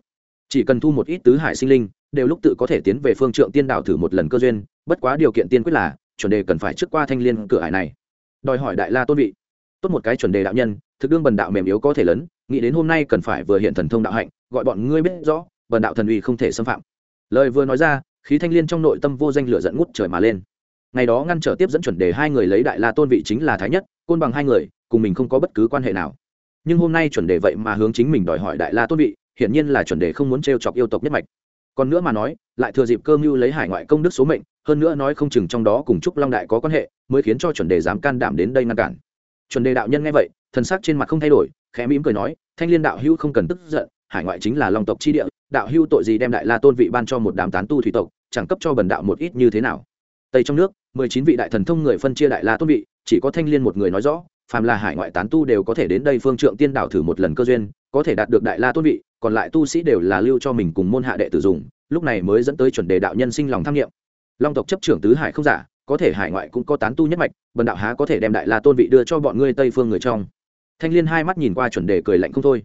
Chỉ cần thu một ít tứ hải sinh linh, đều lúc tự có thể tiến về phương trượng tiên đạo thử một lần cơ duyên, bất quá điều kiện tiên quyết là, chuẩn đề cần phải trước qua thanh liên cửa hải này. Đòi hỏi đại la tôn vị. Tốt một cái chuẩn đề đạo nhân, thực đương bần đạo mềm yếu có thể lớn, nghĩ đến hôm nay cần phải vừa hiện thần thông đạo hạnh, gọi bọn ngươi biết rõ, bần đạo thần uy không thể xâm phạm. Lời vừa nói ra, khí thanh liên trong nội tâm vô danh lửa dẫn ngút trời mà lên. Ngày đó ngăn trở tiếp dẫn chuẩn đề hai người lấy đại la tôn vị chính là thái nhất, côn bằng hai người cùng mình không có bất cứ quan hệ nào. Nhưng hôm nay chuẩn đề vậy mà hướng chính mình đòi hỏi đại la tôn vị, hiển nhiên là chuẩn đề không muốn t chọc yêu tộc nhất mạch. Còn nữa mà nói, lại thừa dịp cơ mưu lấy hải ngoại công đức số mệnh, hơn nữa nói không chừng trong đó cùng trúc long đại có quan hệ, mới khiến cho chuẩn đề dám can đảm đến đây ngăn cản. Chuẩn đề đạo nhân nghe vậy, thần sắc trên mặt không thay đổi, khẽ mỉm cười nói, thanh liên đạo hữu không cần tức giận, hải ngoại chính là long tộc chi địa, đạo hữu tội gì đem đại la tôn vị ban cho một đám tán tu thủy tộc, chẳng cấp cho bần đạo một ít như thế nào? Tây trong nước, mười chín vị đại thần thông người phân chia đại la tôn vị chỉ có thanh liên một người nói rõ, phàm là hải ngoại tán tu đều có thể đến đây phương trượng tiên đảo thử một lần cơ duyên, có thể đạt được đại la tôn vị, còn lại tu sĩ đều là lưu cho mình cùng môn hạ đệ tử dùng, lúc này mới dẫn tới chuẩn đề đạo nhân sinh lòng tham nghiệm long tộc chấp trưởng tứ hải không giả, có thể hải ngoại cũng có tán tu nhất mạch, bần đạo há có thể đem đại la tôn vị đưa cho bọn ngươi tây phương người trong. Thanh liên hai mắt nhìn qua chuẩn đề cười lạnh không thôi.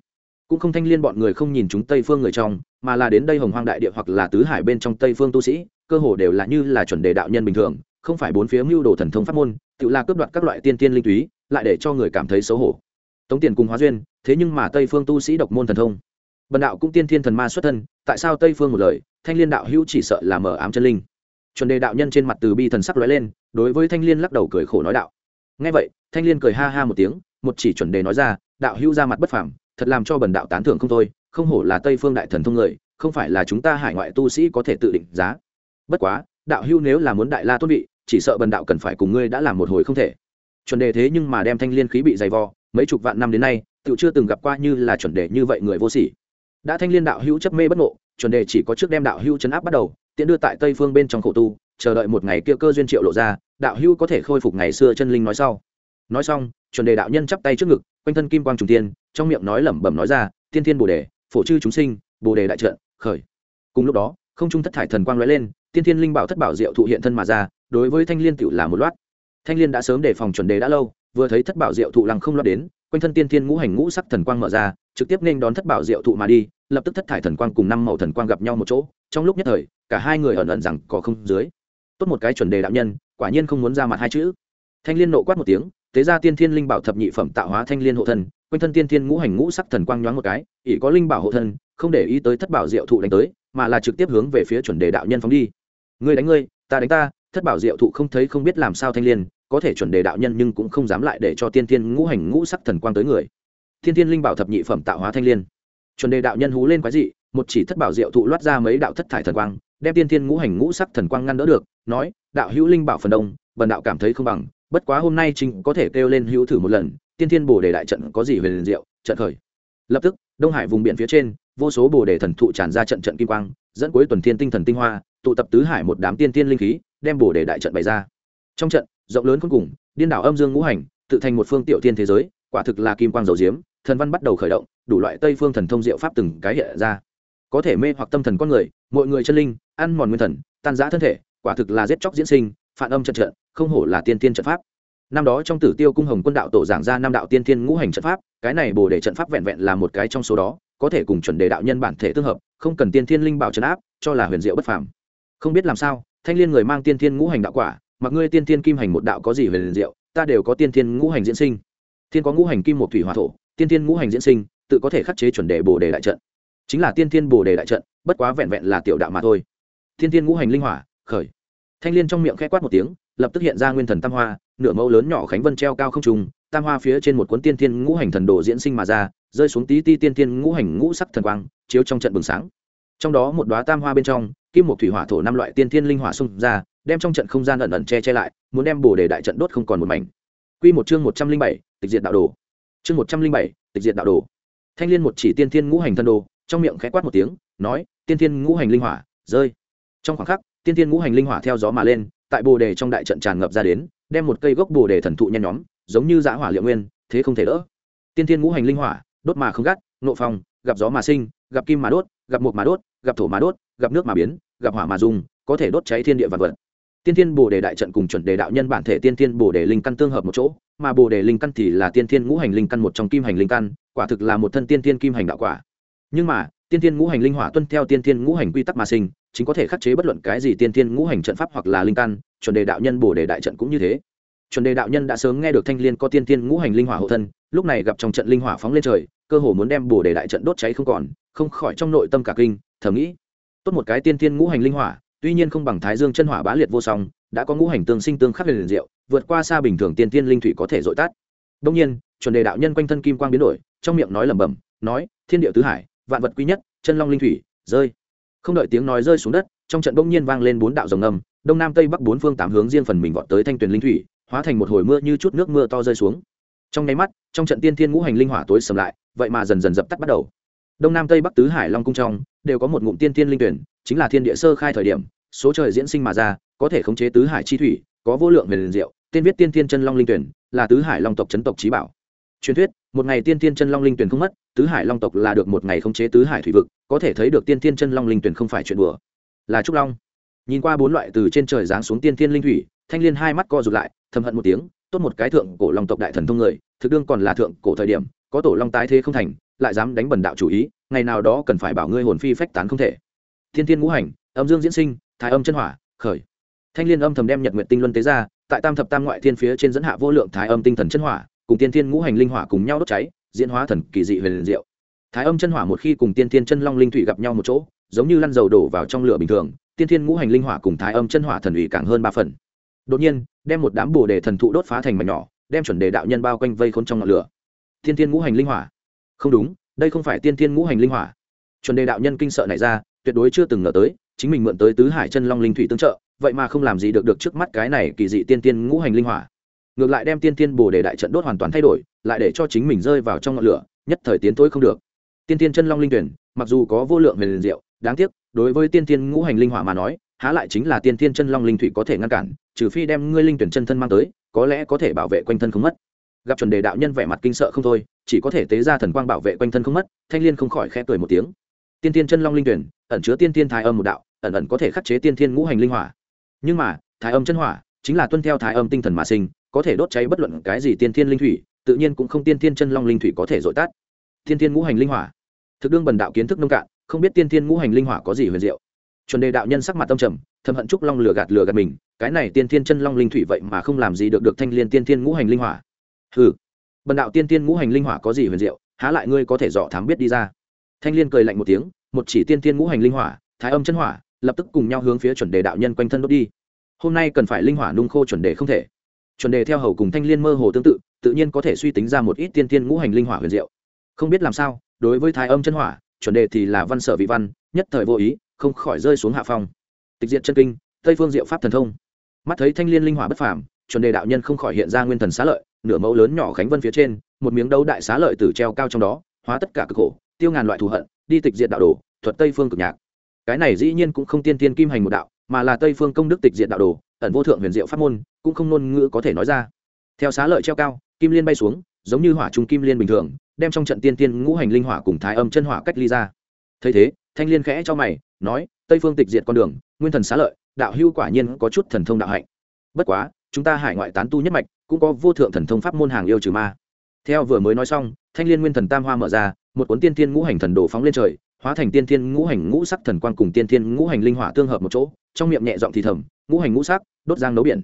Cũng không thanh liên bọn người không nhìn chúng tây phương người trong, mà là đến đây hồng hoang đại địa hoặc là tứ hải bên trong tây phương tu sĩ, cơ hồ đều là như là chuẩn đề đạo nhân bình thường không phải bốn phía mưu đồ thần thông pháp môn, tự là cướp đoạt các loại tiên tiên linh túy, lại để cho người cảm thấy xấu hổ. Tống tiền cùng hóa duyên, thế nhưng mà tây phương tu sĩ độc môn thần thông. Bần đạo cũng tiên thiên thần ma xuất thân, tại sao tây phương một lời, thanh liên đạo hữu chỉ sợ là mở ám chân linh. Chuẩn đề đạo nhân trên mặt từ bi thần sắc lóe lên, đối với thanh liên lắc đầu cười khổ nói đạo. Ngay vậy, thanh liên cười ha ha một tiếng, một chỉ chuẩn đề nói ra, đạo hữu ra mặt bất phàm, thật làm cho bần đạo tán thưởng không thôi, không hổ là tây phương đại thần thông người, không phải là chúng ta hải ngoại tu sĩ có thể tự định giá. Bất quá, đạo hữu nếu là muốn đại la tôn vị chỉ sợ bần đạo cần phải cùng ngươi đã làm một hồi không thể. Chuẩn đề thế nhưng mà đem thanh liên khí bị dày vò, mấy chục vạn năm đến nay tự chưa từng gặp qua như là chuẩn đề như vậy người vô sỉ. Đã thanh liên đạo hữu chấp mê bất ngộ, chuẩn đề chỉ có trước đem đạo hữu chấn áp bắt đầu tiện đưa tại tây phương bên trong khổ tu, chờ đợi một ngày kia cơ duyên triệu lộ ra, đạo hữu có thể khôi phục ngày xưa chân linh nói sau. Nói xong, chuẩn đề đạo nhân chắp tay trước ngực, quanh thân kim quang trùng tiên trong miệng nói lẩm bẩm nói ra, tiên thiên bồ đề, phổ chư chúng sinh, bồ đề đại trận, khởi. Cùng lúc đó, không trung thất thải thần quang lóe lên, tiên thiên linh bảo thất bảo diệu thụ hiện thân mà ra đối với thanh liên tựu là một loạt. Thanh liên đã sớm đề phòng chuẩn đề đã lâu, vừa thấy thất bảo diệu thụ lăng không loạt đến, quanh thân tiên thiên ngũ hành ngũ sắc thần quang mở ra, trực tiếp nên đón thất bảo diệu thụ mà đi, lập tức thất thải thần quang cùng năm màu thần quang gặp nhau một chỗ, trong lúc nhất thời, cả hai người ẩn ẩn rằng có không dưới. Tốt một cái chuẩn đề đạo nhân, quả nhiên không muốn ra mặt hai chữ. Thanh liên nộ quát một tiếng tế ra tiên thiên linh bảo thập nhị phẩm tạo hóa thanh liên hộ thân, quanh thân tiên thiên ngũ hành ngũ sắc thần quang nhoáng một cái, ỷ có linh bảo hộ thân, không để ý tới thất bảo diệu thụ đánh tới, mà là trực tiếp hướng về phía chuẩn đề đạo nhân phóng đi. Ngươi đánh ngươi, ta đánh ta thất bảo diệu thụ không thấy không biết làm sao thanh liên, có thể chuẩn đề đạo nhân nhưng cũng không dám lại để cho tiên thiên ngũ hành ngũ sắc thần quang tới người. Thiên thiên linh bảo thập nhị phẩm tạo hóa thanh liên. Chuẩn đề đạo nhân hú lên quái dị, một chỉ thất bảo diệu thụ loát ra mấy đạo thất thải thần quang, đem tiên thiên ngũ hành ngũ sắc thần quang ngăn đỡ được, nói, đạo hữu linh bảo phần đông, bần đạo cảm thấy không bằng, bất quá hôm nay chính có thể kêu lên hữu thử một lần, tiên thiên bồ đề đại trận có gì về liền diệu, trận khởi. Lập tức, đông hải vùng biển phía trên, vô số bồ đề thần thụ tràn ra trận trận kim quang, dẫn cuối tuần thiên tinh thần tinh hoa, tụ tập tứ hải một đám tiên thiên linh khí đem bổ để đại trận bày ra. Trong trận, rộng lớn cuối cùng, điên đảo âm dương ngũ hành, tự thành một phương tiểu tiên thế giới, quả thực là kim quang dầu diếm, thần văn bắt đầu khởi động, đủ loại tây phương thần thông diệu pháp từng cái hiện ra. Có thể mê hoặc tâm thần con người, mọi người chân linh, ăn mòn nguyên thần, tan giã thân thể, quả thực là giết chóc diễn sinh, phản âm trận trận, không hổ là tiên tiên trận pháp. Năm đó trong tử tiêu cung hồng quân đạo tổ giảng ra năm đạo tiên thiên ngũ hành trận pháp, cái này bồ đề trận pháp vẹn vẹn là một cái trong số đó, có thể cùng chuẩn đề đạo nhân bản thể tương hợp, không cần tiên thiên linh bảo trấn áp, cho là huyền diệu bất phàm. Không biết làm sao thanh liên người mang tiên thiên ngũ hành đạo quả, mặc ngươi tiên thiên kim hành một đạo có gì huyền diệu, ta đều có tiên thiên ngũ hành diễn sinh. Thiên có ngũ hành kim một thủy hòa thổ, tiên thiên ngũ hành diễn sinh, tự có thể khắc chế chuẩn đề bồ đề đại trận. Chính là tiên thiên bồ đề đại trận, bất quá vẹn vẹn là tiểu đạo mà thôi. Thiên thiên ngũ hành linh hỏa, khởi. Thanh liên trong miệng khẽ quát một tiếng, lập tức hiện ra nguyên thần tam hoa, nửa mẫu lớn nhỏ khánh vân treo cao không trùng tam hoa phía trên một cuốn tiên thiên ngũ hành thần đồ diễn sinh mà ra, rơi xuống tí ti tiên thiên ngũ hành ngũ sắc thần quang, chiếu trong trận bừng sáng. Trong đó một đoá tam hoa bên trong kim một thủy hỏa thổ năm loại tiên thiên linh hỏa xung ra, đem trong trận không gian ẩn ẩn che che lại, muốn đem bồ đề đại trận đốt không còn một mảnh. Quy một chương một trăm linh bảy, tịch diệt đạo đồ. Chương một trăm linh bảy, tịch diệt đạo đồ. Thanh liên một chỉ tiên thiên ngũ hành thần đồ, trong miệng khẽ quát một tiếng, nói, tiên thiên ngũ hành linh hỏa, rơi. Trong khoảng khắc, tiên thiên ngũ hành linh hỏa theo gió mà lên, tại bồ đề trong đại trận tràn ngập ra đến, đem một cây gốc bồ đề thần thụ nhen nhóm, giống như giã hỏa liệu nguyên, thế không thể đỡ. Tiên thiên ngũ hành linh hỏa, đốt mà không gắt, nộ phong, gặp gió mà sinh, gặp kim mà đốt, gặp mục mà đốt, gặp thổ mà đốt gặp nước mà biến, gặp hỏa mà dùng, có thể đốt cháy thiên địa vật vật. Tiên thiên bồ đề đại trận cùng chuẩn đề đạo nhân bản thể tiên thiên bồ đề linh căn tương hợp một chỗ, mà bồ đề linh căn thì là tiên thiên ngũ hành linh căn một trong kim hành linh căn, quả thực là một thân tiên thiên kim hành đạo quả. Nhưng mà, tiên thiên ngũ hành linh hỏa tuân theo tiên thiên ngũ hành quy tắc mà sinh, chính có thể khắc chế bất luận cái gì tiên thiên ngũ hành trận pháp hoặc là linh căn, chuẩn đề đạo nhân bồ đề đại trận cũng như thế. Chuẩn đề đạo nhân đã sớm nghe được thanh liên có tiên thiên ngũ hành linh hỏa hộ thân, lúc này gặp trong trận linh hỏa phóng lên trời, cơ hồ muốn đem bồ đề đại trận đốt cháy không còn, không khỏi trong nội tâm cả kinh, thầm nghĩ tốt một cái tiên thiên ngũ hành linh hỏa, tuy nhiên không bằng thái dương chân hỏa bá liệt vô song, đã có ngũ hành tương sinh tương khắc liền diệu, vượt qua xa bình thường tiên thiên linh thủy có thể dội tắt. Đông nhiên, chuẩn đề đạo nhân quanh thân kim quang biến đổi, trong miệng nói lẩm bẩm, nói, thiên địa tứ hải, vạn vật quý nhất, chân long linh thủy, rơi. Không đợi tiếng nói rơi xuống đất, trong trận bỗng nhiên vang lên bốn đạo rồng ngầm, đông nam tây bắc bốn phương tám hướng riêng phần mình vọt tới thanh tuyền linh thủy, hóa thành một hồi mưa như chút nước mưa to rơi xuống. Trong nháy mắt, trong trận tiên thiên ngũ hành linh hỏa tối sầm lại, vậy mà dần dần dập tắt bắt đầu. Đông nam tây bắc tứ hải long cung trong đều có một ngụm tiên tiên linh tuyển, chính là thiên địa sơ khai thời điểm, số trời diễn sinh mà ra, có thể khống chế tứ hải chi thủy, có vô lượng về liền diệu, tên viết tiên tiên chân long linh tuyển, là tứ hải long tộc chấn tộc trí bảo. Truyền thuyết, một ngày tiên tiên chân long linh tuyển không mất, tứ hải long tộc là được một ngày khống chế tứ hải thủy vực, có thể thấy được tiên tiên chân long linh tuyển không phải chuyện đùa. Là trúc long. Nhìn qua bốn loại từ trên trời giáng xuống tiên tiên linh thủy, thanh liên hai mắt co rụt lại, thầm hận một tiếng, tốt một cái thượng cổ long tộc đại thần thông người, thực đương còn là thượng cổ thời điểm, có tổ long tái thế không thành lại dám đánh bần đạo chủ ý, ngày nào đó cần phải bảo ngươi hồn phi phách tán không thể. Thiên thiên ngũ hành, âm dương diễn sinh, thái âm chân hỏa, khởi. Thanh liên âm thầm đem nhật nguyện tinh luân tế ra, tại tam thập tam ngoại thiên phía trên dẫn hạ vô lượng thái âm tinh thần chân hỏa, cùng tiên thiên ngũ hành linh hỏa cùng nhau đốt cháy, diễn hóa thần kỳ dị huyền diệu. Thái âm chân hỏa một khi cùng tiên thiên chân long linh thủy gặp nhau một chỗ, giống như lăn dầu đổ vào trong lửa bình thường, tiên thiên ngũ hành linh hỏa cùng thái âm chân hỏa thần ủy càng hơn ba phần. Đột nhiên, đem một đám bồ đề thần thụ đốt phá thành mảnh nhỏ, đem chuẩn đề đạo nhân bao quanh vây khốn trong ngọn lửa. Tiên thiên ngũ hành linh hỏa không đúng, đây không phải tiên thiên ngũ hành linh hỏa. Chuẩn đề đạo nhân kinh sợ này ra, tuyệt đối chưa từng ngờ tới, chính mình mượn tới tứ hải chân long linh thủy tương trợ, vậy mà không làm gì được được trước mắt cái này kỳ dị tiên tiên ngũ hành linh hỏa. Ngược lại đem tiên tiên bồ đề đại trận đốt hoàn toàn thay đổi, lại để cho chính mình rơi vào trong ngọn lửa, nhất thời tiến tối không được. Tiên tiên chân long linh tuyển, mặc dù có vô lượng về liền diệu, đáng tiếc, đối với tiên tiên ngũ hành linh hỏa mà nói, há lại chính là tiên tiên chân long linh thủy có thể ngăn cản, trừ phi đem ngươi linh tuyển chân thân mang tới, có lẽ có thể bảo vệ quanh thân không mất. Gặp chuẩn đề đạo nhân vẻ mặt kinh sợ không thôi chỉ có thể tế ra thần quang bảo vệ quanh thân không mất, thanh liên không khỏi khẽ cười một tiếng. Tiên tiên chân long linh tuyển, ẩn chứa tiên tiên thái âm một đạo, ẩn ẩn có thể khắc chế tiên thiên ngũ hành linh hỏa. Nhưng mà, thái âm chân hỏa chính là tuân theo thái âm tinh thần mà sinh, có thể đốt cháy bất luận cái gì tiên thiên linh thủy, tự nhiên cũng không tiên thiên chân long linh thủy có thể dội tắt. Tiên thiên ngũ hành linh hỏa. Thực đương bần đạo kiến thức nông cạn, không biết tiên thiên ngũ hành linh hỏa có gì huyền diệu. Chuẩn đề đạo nhân sắc mặt tâm trầm, thầm hận trúc long lừa gạt lừa gạt mình, cái này tiên thiên chân long linh thủy vậy mà không làm gì được được thanh liên tiên thiên ngũ hành linh hỏa. Hừ bần đạo tiên tiên ngũ hành linh hỏa có gì huyền diệu, há lại ngươi có thể dọ thám biết đi ra. Thanh liên cười lạnh một tiếng, một chỉ tiên tiên ngũ hành linh hỏa, thái âm chân hỏa, lập tức cùng nhau hướng phía chuẩn đề đạo nhân quanh thân đốt đi. Hôm nay cần phải linh hỏa nung khô chuẩn đề không thể. Chuẩn đề theo hầu cùng thanh liên mơ hồ tương tự tự nhiên có thể suy tính ra một ít tiên tiên ngũ hành linh hỏa huyền diệu. Không biết làm sao, đối với thái âm chân hỏa, chuẩn đề thì là văn sở vị văn, nhất thời vô ý, không khỏi rơi xuống hạ phong. Tịch diện chân kinh, tây phương diệu pháp thần thông. Mắt thấy thanh liên linh hỏa bất phàm chuẩn đề đạo nhân không khỏi hiện ra nguyên thần xá lợi, nửa mẫu lớn nhỏ khánh vân phía trên, một miếng đấu đại xá lợi tử treo cao trong đó, hóa tất cả cực khổ, tiêu ngàn loại thù hận, đi tịch diện đạo đồ, thuật tây phương cực nhạc. Cái này dĩ nhiên cũng không tiên tiên kim hành một đạo, mà là tây phương công đức tịch diện đạo đồ, ẩn vô thượng huyền diệu pháp môn, cũng không ngôn ngữ có thể nói ra. Theo xá lợi treo cao, kim liên bay xuống, giống như hỏa trung kim liên bình thường, đem trong trận tiên tiên ngũ hành linh hỏa cùng thái âm chân hỏa cách ly ra. Thấy thế, thanh liên khẽ cho mày, nói, tây phương tịch diệt con đường, nguyên thần xá lợi, đạo hưu quả nhiên có chút thần thông đạo hạnh. Bất quá chúng ta hải ngoại tán tu nhất mạch, cũng có vô thượng thần thông pháp môn hàng yêu trừ ma. Theo vừa mới nói xong, thanh liên nguyên thần tam hoa mở ra, một cuốn tiên thiên ngũ hành thần đồ phóng lên trời, hóa thành tiên thiên ngũ hành ngũ sắc thần quang cùng tiên thiên ngũ hành linh hỏa tương hợp một chỗ, trong miệng nhẹ giọng thì thầm, ngũ hành ngũ sắc, đốt giang nấu biển.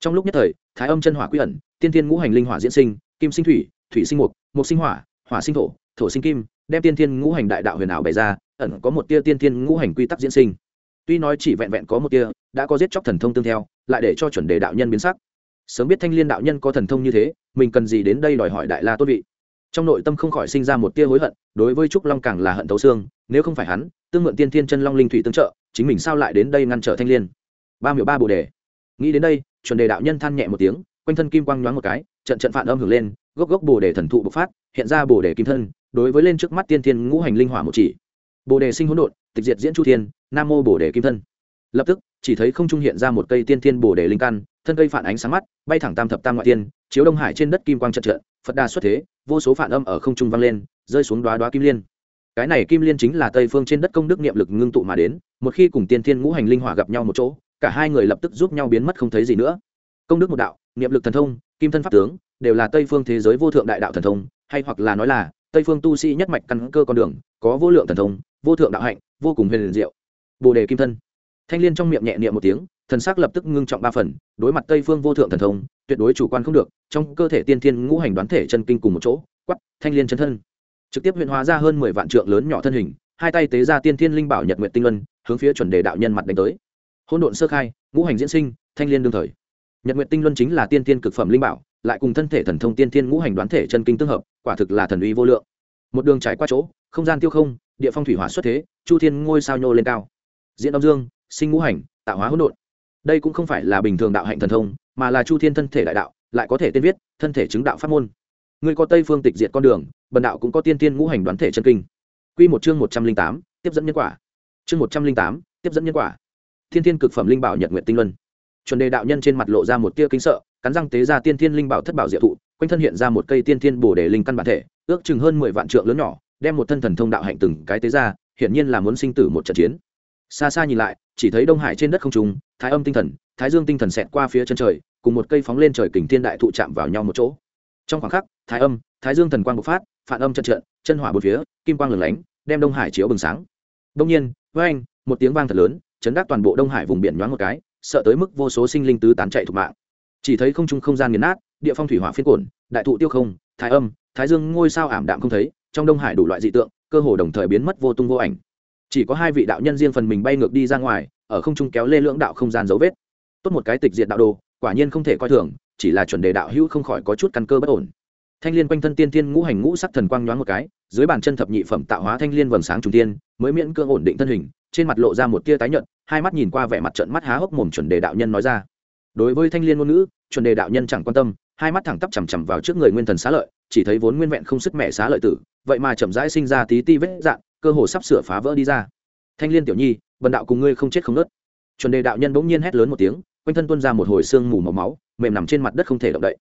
Trong lúc nhất thời, thái âm chân hỏa quy ẩn, tiên thiên ngũ hành linh hỏa diễn sinh, kim sinh thủy thủy sinh mục mục sinh hỏa hỏa sinh thổ thổ sinh kim, đem tiên thiên ngũ hành đại đạo huyền ảo bày ra, ẩn có một tia tiên thiên ngũ hành quy tắc diễn sinh tuy nói chỉ vẹn vẹn có một tia, đã có giết chóc thần thông tương theo, lại để cho chuẩn đề đạo nhân biến sắc. Sớm biết thanh liên đạo nhân có thần thông như thế, mình cần gì đến đây đòi hỏi đại la tốt vị. Trong nội tâm không khỏi sinh ra một tia hối hận, đối với trúc long càng là hận thấu xương, nếu không phải hắn, tương mượn tiên thiên chân long linh thủy tương trợ, chính mình sao lại đến đây ngăn trở thanh liên? Ba miểu ba bồ đề. Nghĩ đến đây, chuẩn đề đạo nhân than nhẹ một tiếng, quanh thân kim quang nhoáng một cái, trận trận phản âm hưởng lên, gốc gốc bồ đề thần thụ bộc phát, hiện ra bồ đề kim thân, đối với lên trước mắt tiên thiên ngũ hành linh hỏa một chỉ bồ đề sinh hỗn độn, tịch diệt diễn chu thiên, nam mô bồ đề kim thân. Lập tức, chỉ thấy không trung hiện ra một cây tiên thiên bồ đề linh căn, thân cây phản ánh sáng mắt, bay thẳng tam thập tam ngoại tiên chiếu đông hải trên đất kim quang trận trận phật đà xuất thế, vô số phản âm ở không trung vang lên, rơi xuống đoá đoá kim liên. Cái này kim liên chính là tây phương trên đất công đức niệm lực ngưng tụ mà đến, một khi cùng tiên thiên ngũ hành linh hỏa gặp nhau một chỗ, cả hai người lập tức giúp nhau biến mất không thấy gì nữa. Công đức một đạo, niệm lực thần thông, kim thân pháp tướng, đều là tây phương thế giới vô thượng đại đạo thần thông, hay hoặc là nói là, tây phương tu sĩ nhất mạch căn cơ con đường, có vô lượng thần thông vô thượng đạo hạnh, vô cùng huyền diệu. Bồ đề kim thân. Thanh l i ê n trong miệng nhẹ niệm một tiếng, thần sắc lập tức ngưng trọng ba phần, đối mặt tây phương vô thượng thần thông, tuyệt đối chủ quan không được, trong cơ thể tiên thiên ngũ hành đoán thể chân kinh cùng một chỗ quắp thanh liên chân thân. Trực tiếp huyện hóa ra hơn mười vạn trượng lớn nhỏ thân hình, hai tay tế ra tiên thiên linh bảo nhật nguyện tinh luân, hướng phía chuẩn đề đạo nhân mặt đánh tới. Hôn độn sơ khai, ngũ hành diễn sinh, thanh liên đương thời. Nhật nguyện tinh luân chính là tiên thiên cực phẩm linh bảo, lại cùng thân thể thần thông tiên thiên ngũ hành đoán thể chân kinh tương hợp, quả thực là thần uy vô lượng một đường trải qua chỗ, không gian tiêu không, địa phong thủy hỏa xuất thế, chu thiên ngôi sao nhô lên cao. Diễn âm dương, sinh ngũ hành, tạo hóa hỗn độn. Đây cũng không phải là bình thường đạo hạnh thần thông, mà là chu thiên thân thể đại đạo, lại có thể tên viết, thân thể chứng đạo pháp môn. Người có tây phương tịch diệt con đường, bần đạo cũng có tiên tiên ngũ hành đoán thể chân kinh. Q một chương một trăm linh tám, tiếp dẫn nhân quả. Chương một trăm linh tám, tiếp dẫn nhân quả. Thiên thiên cực phẩm linh bảo nhật nguyện tinh luân. Chuẩn đề đạo nhân trên mặt lộ ra một tia kinh sợ, cắn răng tế ra tiên thiên linh bảo thất bảo diệu thụ, quanh thân hiện ra một cây tiên thiên bồ đề linh căn bản thể ước chừng hơn mười vạn trượng lớn nhỏ, đem một thân thần thông đạo hạnh từng cái tế ra, hiển nhiên là muốn sinh tử một trận chiến. Xa xa nhìn lại, chỉ thấy đông hải trên đất không trùng thái âm tinh thần, thái dương tinh thần xẹt qua phía chân trời, cùng một cây phóng lên trời kình thiên đại thụ chạm vào nhau một chỗ. Trong khoảng khắc, thái âm, thái dương thần quang bộc phát, phản âm trận trận, chân hỏa bốn phía, kim quang lửng lánh, đem đông hải chiếu bừng sáng. Đông nhiên, với anh, một tiếng vang thật lớn, chấn đắc toàn bộ đông hải vùng biển nhoáng một cái, sợ tới mức vô số sinh linh tứ tán chạy thục mạng. Chỉ thấy không trung không gian nghiền nát, địa phong thủy hỏa phiên cổn đại thụ tiêu không, thái âm thái dương ngôi sao ảm đạm không thấy, trong đông hải đủ loại dị tượng, cơ hồ đồng thời biến mất vô tung vô ảnh. Chỉ có hai vị đạo nhân riêng phần mình bay ngược đi ra ngoài, ở không trung kéo lê lưỡng đạo không gian dấu vết. Tốt một cái tịch diệt đạo đồ, quả nhiên không thể coi thường, chỉ là chuẩn đề đạo hữu không khỏi có chút căn cơ bất ổn. Thanh liên quanh thân tiên tiên ngũ hành ngũ sắc thần quang nhoáng một cái, dưới bàn chân thập nhị phẩm tạo hóa thanh liên vầng sáng trùng tiên, mới miễn cưỡng ổn định thân hình, trên mặt lộ ra một tia tái nhợt, hai mắt nhìn qua vẻ mặt trận mắt há hốc mồm chuẩn đề đạo nhân nói ra. Đối với thanh liên ngôn ngữ, chuẩn đề đạo nhân chẳng quan tâm hai mắt thẳng tắp chằm chằm vào trước người nguyên thần xá lợi, chỉ thấy vốn nguyên vẹn không sức mẹ xá lợi tử, vậy mà chậm rãi sinh ra tí ti vết dạn, cơ hồ sắp sửa phá vỡ đi ra. Thanh liên tiểu nhi, bần đạo cùng ngươi không chết không nớt. Chuẩn đề đạo nhân bỗng nhiên hét lớn một tiếng, quanh thân tuôn ra một hồi xương mù màu máu, mềm nằm trên mặt đất không thể động đậy.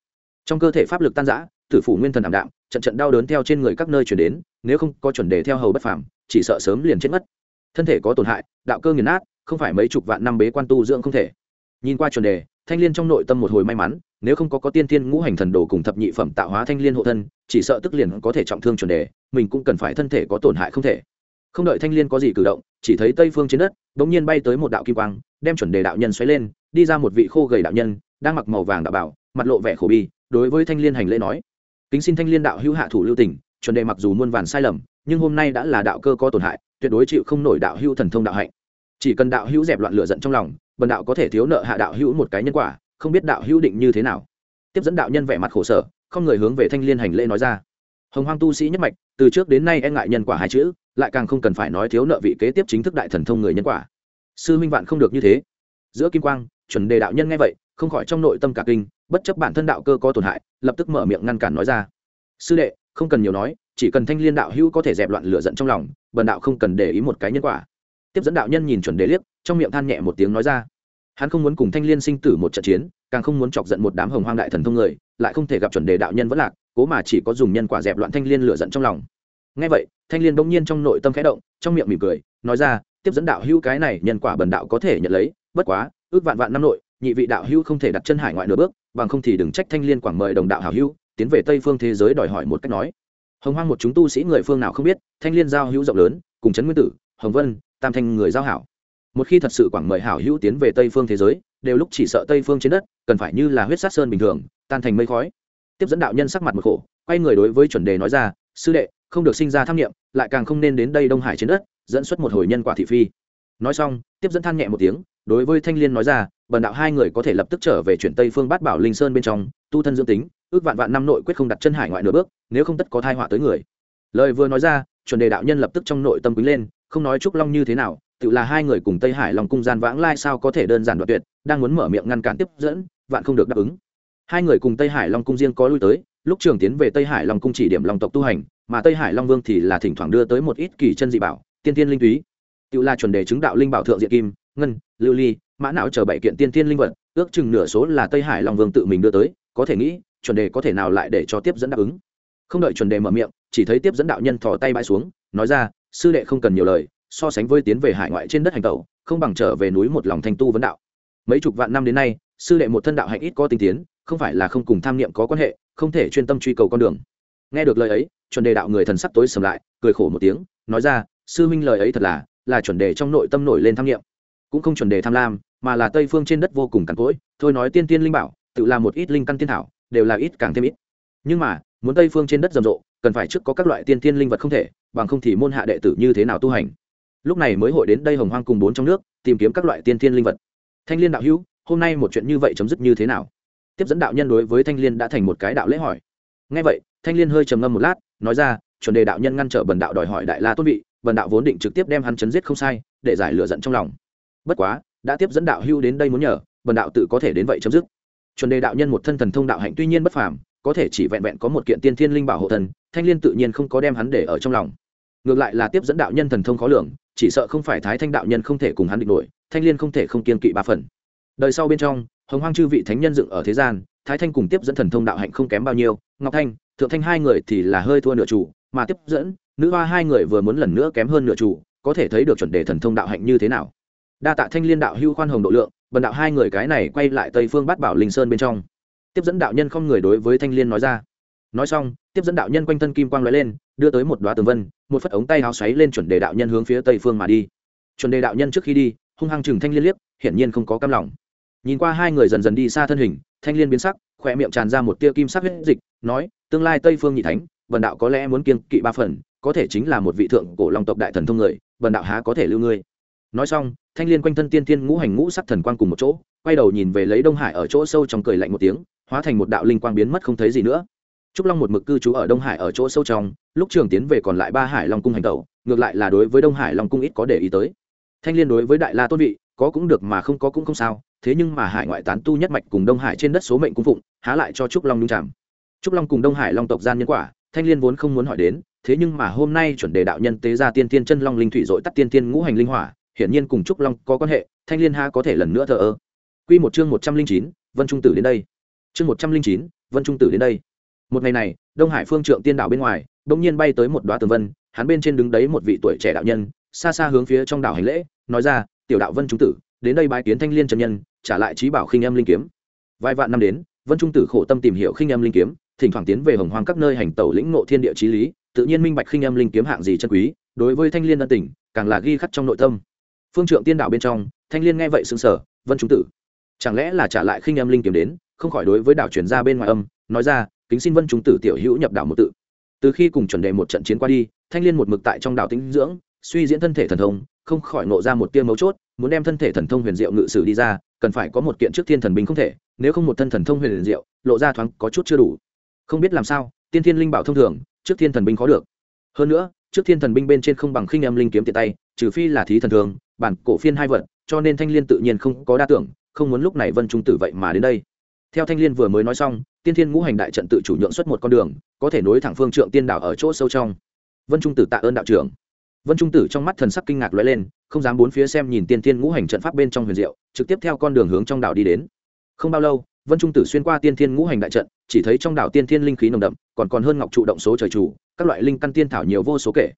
Trong cơ thể pháp lực tan rã, tử phủ nguyên thần ảm đạm, trận trận đau đớn theo trên người các nơi chuyển đến, nếu không có chuẩn đề theo hầu bất phàm, chỉ sợ sớm liền chết mất. Thân thể có tổn hại, đạo cơ nghiền nát, không phải mấy chục vạn năm bế quan tu dưỡng không thể. Nhìn qua chuẩn đề, thanh liên trong nội tâm một hồi may mắn nếu không có có tiên thiên ngũ hành thần đồ cùng thập nhị phẩm tạo hóa thanh liên hộ thân, chỉ sợ tức liền có thể trọng thương chuẩn đề, mình cũng cần phải thân thể có tổn hại không thể. Không đợi thanh liên có gì cử động, chỉ thấy tây phương trên đất đ ỗ n g nhiên bay tới một đạo kim quang, đem chuẩn đề đạo nhân xoáy lên, đi ra một vị khô gầy đạo nhân, đang mặc màu vàng đạo bảo, mặt lộ vẻ khổ bi, đối với thanh liên hành lễ nói, kính xin thanh liên đạo hữu hạ thủ lưu tỉnh chuẩn đề mặc dù muôn vàn sai lầm, nhưng hôm nay đã là đạo cơ có tổn hại, tuyệt đối chịu không nổi đạo hữu thần thông đạo hạnh. Chỉ cần đạo hữu dẹp loạn lửa giận trong lòng, bần đạo có thể thiếu nợ hạ đạo hữu một cái nhân quả không biết đạo hữu định như thế nào. Tiếp dẫn đạo nhân vẻ mặt khổ sở, không người hướng về thanh liên hành lễ nói ra. Hồng hoang tu sĩ nhất mạch, từ trước đến nay e ngại nhân quả hai chữ, lại càng không cần phải nói thiếu nợ vị kế tiếp chính thức đại thần thông người nhân quả. Sư minh vạn không được như thế. Giữa kim quang, chuẩn đề đạo nhân nghe vậy, không khỏi trong nội tâm cả kinh, bất chấp bản thân đạo cơ có tổn hại, lập tức mở miệng ngăn cản nói ra. Sư đệ, không cần nhiều nói, chỉ cần thanh liên đạo hữu có thể dẹp loạn lửa giận trong lòng, bần đạo không cần để ý một cái nhân quả. Tiếp dẫn đạo nhân nhìn chuẩn đề liếc, trong miệng than nhẹ một tiếng nói ra hắn không muốn cùng thanh liên sinh tử một trận chiến, càng không muốn chọc giận một đám hồng hoang đại thần thông người, lại không thể gặp chuẩn đề đạo nhân vẫn lạc, cố mà chỉ có dùng nhân quả dẹp loạn thanh liên lửa giận trong lòng. Ngay vậy, thanh liên bỗng nhiên trong nội tâm khẽ động, trong miệng mỉm cười, nói ra, tiếp dẫn đạo hữu cái này nhân quả bần đạo có thể nhận lấy, bất quá, ước vạn vạn năm nội, nhị vị đạo hữu không thể đặt chân hải ngoại nửa bước, bằng không thì đừng trách thanh liên quảng mời đồng đạo hảo hữu, tiến về tây phương thế giới đòi hỏi một cách nói. Hồng hoang một chúng tu sĩ người phương nào không biết, thanh liên giao hữu rộng lớn, cùng trấn nguyên tử, hồng vân, tam thanh người giao hảo một khi thật sự quảng mời hảo hữu tiến về tây phương thế giới, đều lúc chỉ sợ tây phương trên đất, cần phải như là huyết sát sơn bình thường, tan thành mây khói. Tiếp dẫn đạo nhân sắc mặt một khổ, quay người đối với chuẩn đề nói ra, sư đệ, không được sinh ra tham nghiệm lại càng không nên đến đây đông hải trên đất, dẫn xuất một hồi nhân quả thị phi. Nói xong, tiếp dẫn than nhẹ một tiếng, đối với thanh liên nói ra, bần đạo hai người có thể lập tức trở về chuyển tây phương bát bảo linh sơn bên trong, tu thân dưỡng tính, ước vạn vạn năm nội quyết không đặt chân hải ngoại nửa bước, nếu không tất có thai họa tới người. Lời vừa nói ra, chuẩn đề đạo nhân lập tức trong nội tâm quý lên, không nói trúc long như thế nào tự là hai người cùng tây hải lòng cung gian vãng lai sao có thể đơn giản đoạn tuyệt, đang muốn mở miệng ngăn cản tiếp dẫn, vạn không được đáp ứng. Hai người cùng tây hải long cung riêng có lui tới, lúc trường tiến về tây hải long cung chỉ điểm long tộc tu hành, mà tây hải long vương thì là thỉnh thoảng đưa tới một ít kỳ chân dị bảo, tiên tiên linh túy. Tự là chuẩn đề chứng đạo linh bảo thượng diện kim, ngân, lưu ly, mã não chờ bảy kiện tiên tiên linh vật, ước chừng nửa số là tây hải long vương tự mình đưa tới, có thể nghĩ, chuẩn đề có thể nào lại để cho tiếp dẫn đáp ứng. Không đợi chuẩn đề mở miệng, chỉ thấy tiếp dẫn đạo nhân thò tay bãi xuống, nói ra, sư đệ không cần nhiều lời so sánh với tiến về hải ngoại trên đất hành tẩu, không bằng trở về núi một lòng thanh tu vấn đạo. Mấy chục vạn năm đến nay, sư đệ một thân đạo hạnh ít có tinh tiến, không phải là không cùng tham niệm có quan hệ, không thể chuyên tâm truy cầu con đường. Nghe được lời ấy, chuẩn đề đạo người thần sắp tối sầm lại, cười khổ một tiếng, nói ra, sư minh lời ấy thật là là chuẩn đề trong nội tâm nổi lên tham niệm. Cũng không chuẩn đề tham lam, mà là tây phương trên đất vô cùng cằn cỗi, thôi nói tiên tiên linh bảo, tự làm một ít linh căn tiên thảo, đều là ít càng thêm ít. Nhưng mà, muốn tây phương trên đất rầm rộ, cần phải trước có các loại tiên tiên linh vật không thể, bằng không thì môn hạ đệ tử như thế nào tu hành? Lúc này mới hội đến đây hồng hoang cùng bốn trong nước, tìm kiếm các loại tiên thiên linh vật. Thanh liên đạo hữu, hôm nay một chuyện như vậy chấm dứt như thế nào? Tiếp dẫn đạo nhân đối với thanh liên đã thành một cái đạo lễ hỏi. Ngay vậy, thanh liên hơi trầm ngâm một lát, nói ra, chuẩn đề đạo nhân ngăn trở bần đạo đòi hỏi đại la tôn vị, bần đạo vốn định trực tiếp đem hắn chấn giết không sai, để giải lựa giận trong lòng. Bất quá, đã tiếp dẫn đạo hưu đến đây muốn nhờ, bần đạo tự có thể đến vậy chấm dứt. Chuẩn đề đạo nhân một thân thần thông đạo hạnh tuy nhiên bất phàm, có thể chỉ vẹn vẹn có một kiện tiên thiên linh bảo hộ thần, thanh liên tự nhiên không có đem hắn để ở trong lòng. Ngược lại là tiếp dẫn đạo nhân thần thông khó lường chỉ sợ không phải thái thanh đạo nhân không thể cùng hắn địch nổi, thanh liên không thể không kiên kỵ ba phần. Đời sau bên trong, hồng hoang chư vị thánh nhân dựng ở thế gian, thái thanh cùng tiếp dẫn thần thông đạo hạnh không kém bao nhiêu, ngọc thanh, thượng thanh hai người thì là hơi thua nửa chủ, mà tiếp dẫn, nữ hoa hai người vừa muốn lần nữa kém hơn nửa chủ, có thể thấy được chuẩn đề thần thông đạo hạnh như thế nào. Đa tạ thanh liên đạo hưu khoan hồng độ lượng, bần đạo hai người cái này quay lại tây phương bát bảo linh sơn bên trong. Tiếp dẫn đạo nhân không người đối với thanh liên nói ra nói xong, tiếp dẫn đạo nhân quanh thân kim quang lóe lên, đưa tới một đoá tường vân, một phất ống tay áo xoáy lên chuẩn đề đạo nhân hướng phía tây phương mà đi. Chuẩn đề đạo nhân trước khi đi, hung hăng chừng thanh liên liếc, hiển nhiên không có cam lòng. Nhìn qua hai người dần dần đi xa thân hình, thanh liên biến sắc khỏe miệng tràn ra một tia kim sắc huyết dịch, nói, tương lai tây phương nhị thánh vần đạo có lẽ muốn kiên kỵ ba phần, có thể chính là một vị thượng cổ long tộc đại thần thông người vần đạo há có thể lưu ngươi? Nói xong, thanh liên quanh thân tiên thiên ngũ hành ngũ sắc thần quang cùng một chỗ, quay đầu nhìn về lấy đông hải ở chỗ sâu trong cười lạnh một tiếng, hóa thành một đạo linh quang biến mất không thấy gì nữa trúc long một mực cư trú ở đông hải ở chỗ sâu trong, lúc trường tiến về còn lại ba hải long cung hành tẩu, ngược lại là đối với đông hải long cung ít có để ý tới. Thanh liên đối với đại la tôn vị, có cũng được mà không có cũng không sao, thế nhưng mà hải ngoại tán tu nhất mạch cùng đông hải trên đất số mệnh cung phụng, há lại cho trúc long nhung chạm. Trúc long cùng đông hải long tộc gian nhân quả, thanh liên vốn không muốn hỏi đến, thế nhưng mà hôm nay chuẩn đề đạo nhân tế ra tiên tiên chân long linh thủy dội tắt tiên tiên ngũ hành linh hỏa, hiển nhiên cùng trúc long có quan hệ, thanh liên ha có thể lần nữa thờ ơ. Quy một chương một trăm linh chín, vân trung tử đến đây. Chương một trăm linh chín, vân trung tử đến đây một ngày này, đông hải phương trượng tiên đạo bên ngoài đ ỗ n g nhiên bay tới một đoá tường vân, hắn bên trên đứng đấy một vị tuổi trẻ đạo nhân, xa xa hướng phía trong đảo hành lễ, nói ra, tiểu đạo vân trung tử, đến đây bái kiến thanh liên trần nhân, trả lại trí bảo khinh em linh kiếm. Vài vạn năm đến, vân trung tử khổ tâm tìm hiểu khinh em linh kiếm, thỉnh thoảng tiến về hồng hoang các nơi hành tẩu lĩnh ngộ thiên địa trí lý, tự nhiên minh bạch khinh em linh kiếm hạng gì chân quý, đối với thanh liên ân tình, càng là ghi khắc trong nội tâm. Phương trượng tiên đạo bên trong, thanh liên nghe vậy xứng sở vân trung tử, chẳng lẽ là trả lại khinh em linh kiếm đến, không khỏi đối với đạo chuyển ra bên ngoài âm, nói ra kính xin vân trung tử tiểu hữu nhập đảo một tự. Từ khi cùng chuẩn đề một trận chiến qua đi, thanh liên một mực tại trong đảo tĩnh dưỡng, suy diễn thân thể thần thông, không khỏi nộ ra một tiên mấu chốt, muốn đem thân thể thần thông huyền diệu ngự sử đi ra, cần phải có một kiện trước thiên thần binh không thể, nếu không một thân thần thông huyền diệu, lộ ra thoáng có chút chưa đủ. Không biết làm sao, tiên thiên linh bảo thông thường, trước thiên thần binh khó được. Hơn nữa, trước thiên thần binh bên trên không bằng khinh em linh kiếm tiện tay, trừ phi là thí thần thường, bản cổ phiên hai vật, cho nên thanh l i ê n tự nhiên không có đa tưởng, không muốn lúc này vân trung tử vậy mà đến đây theo thanh l i ê n vừa mới nói xong, tiên thiên ngũ hành đại trận tự chủ nhượng xuất một con đường, có thể nối thẳng phương trượng tiên đảo ở chỗ sâu trong. Vân trung tử tạ ơn đạo trưởng. Vân trung tử trong mắt thần sắc kinh ngạc l lên, không dám bốn phía xem nhìn tiên thiên ngũ hành trận pháp bên trong huyền diệu, trực tiếp theo con đường hướng trong đảo đi đến. Không bao lâu, vân trung tử xuyên qua tiên thiên ngũ hành đại trận, chỉ thấy trong đảo tiên thiên linh khí nồng đậm, còn còn hơn ngọc trụ động số trời chủ, các loại linh căn tiên thảo nhiều vô số kể.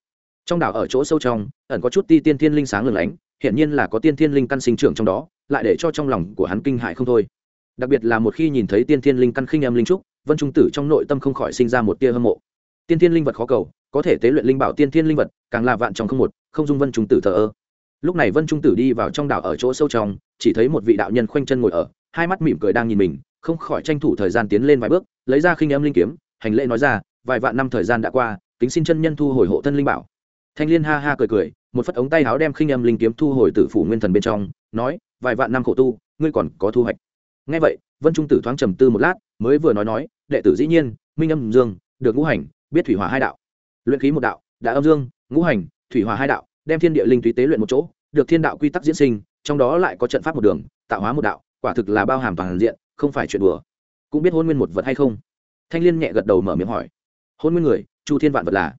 Trong đảo ở chỗ sâu trong, ẩn có chút ti tiên thiên linh sáng lừng lánh, hiển nhiên là có tiên thiên linh căn sinh trưởng trong đó, lại để cho trong lòng của hắn kinh hại không thôi đặc biệt là một khi nhìn thấy tiên thiên linh căn khinh âm linh trúc, vân trung tử trong nội tâm không khỏi sinh ra một tia hâm mộ. Tiên thiên linh vật khó cầu, có thể tế luyện linh bảo tiên thiên linh vật, càng là vạn trong không một, không dung vân trung tử thờ ơ. Lúc này vân trung tử đi vào trong đảo ở chỗ sâu trong, chỉ thấy một vị đạo nhân khoanh chân ngồi ở, hai mắt mỉm cười đang nhìn mình, không khỏi tranh thủ thời gian tiến lên vài bước, lấy ra khinh âm linh kiếm, hành lễ nói ra, vài vạn năm thời gian đã qua, kính xin chân nhân thu hồi hộ thân linh bảo. Thanh liên ha ha cười cười, một phất ống tay áo đem khinh âm linh kiếm thu hồi từ phủ nguyên thần bên trong, nói, vài vạn năm khổ tu, ngươi còn có thu hoạch ngay vậy, vân trung tử thoáng trầm tư một lát, mới vừa nói nói, đệ tử dĩ nhiên, minh âm dương, được ngũ hành, biết thủy hỏa hai đạo. Luyện khí một đạo, đã âm dương, ngũ hành, thủy hỏa hai đạo, đem thiên địa linh túy tế luyện một chỗ, được thiên đạo quy tắc diễn sinh, trong đó lại có trận pháp một đường, tạo hóa một đạo, quả thực là bao hàm toàn diện, không phải chuyện đùa. Cũng biết hôn nguyên một vật hay không? Thanh liên nhẹ gật đầu mở miệng hỏi. Hôn nguyên người, chu thiên vạn vật là?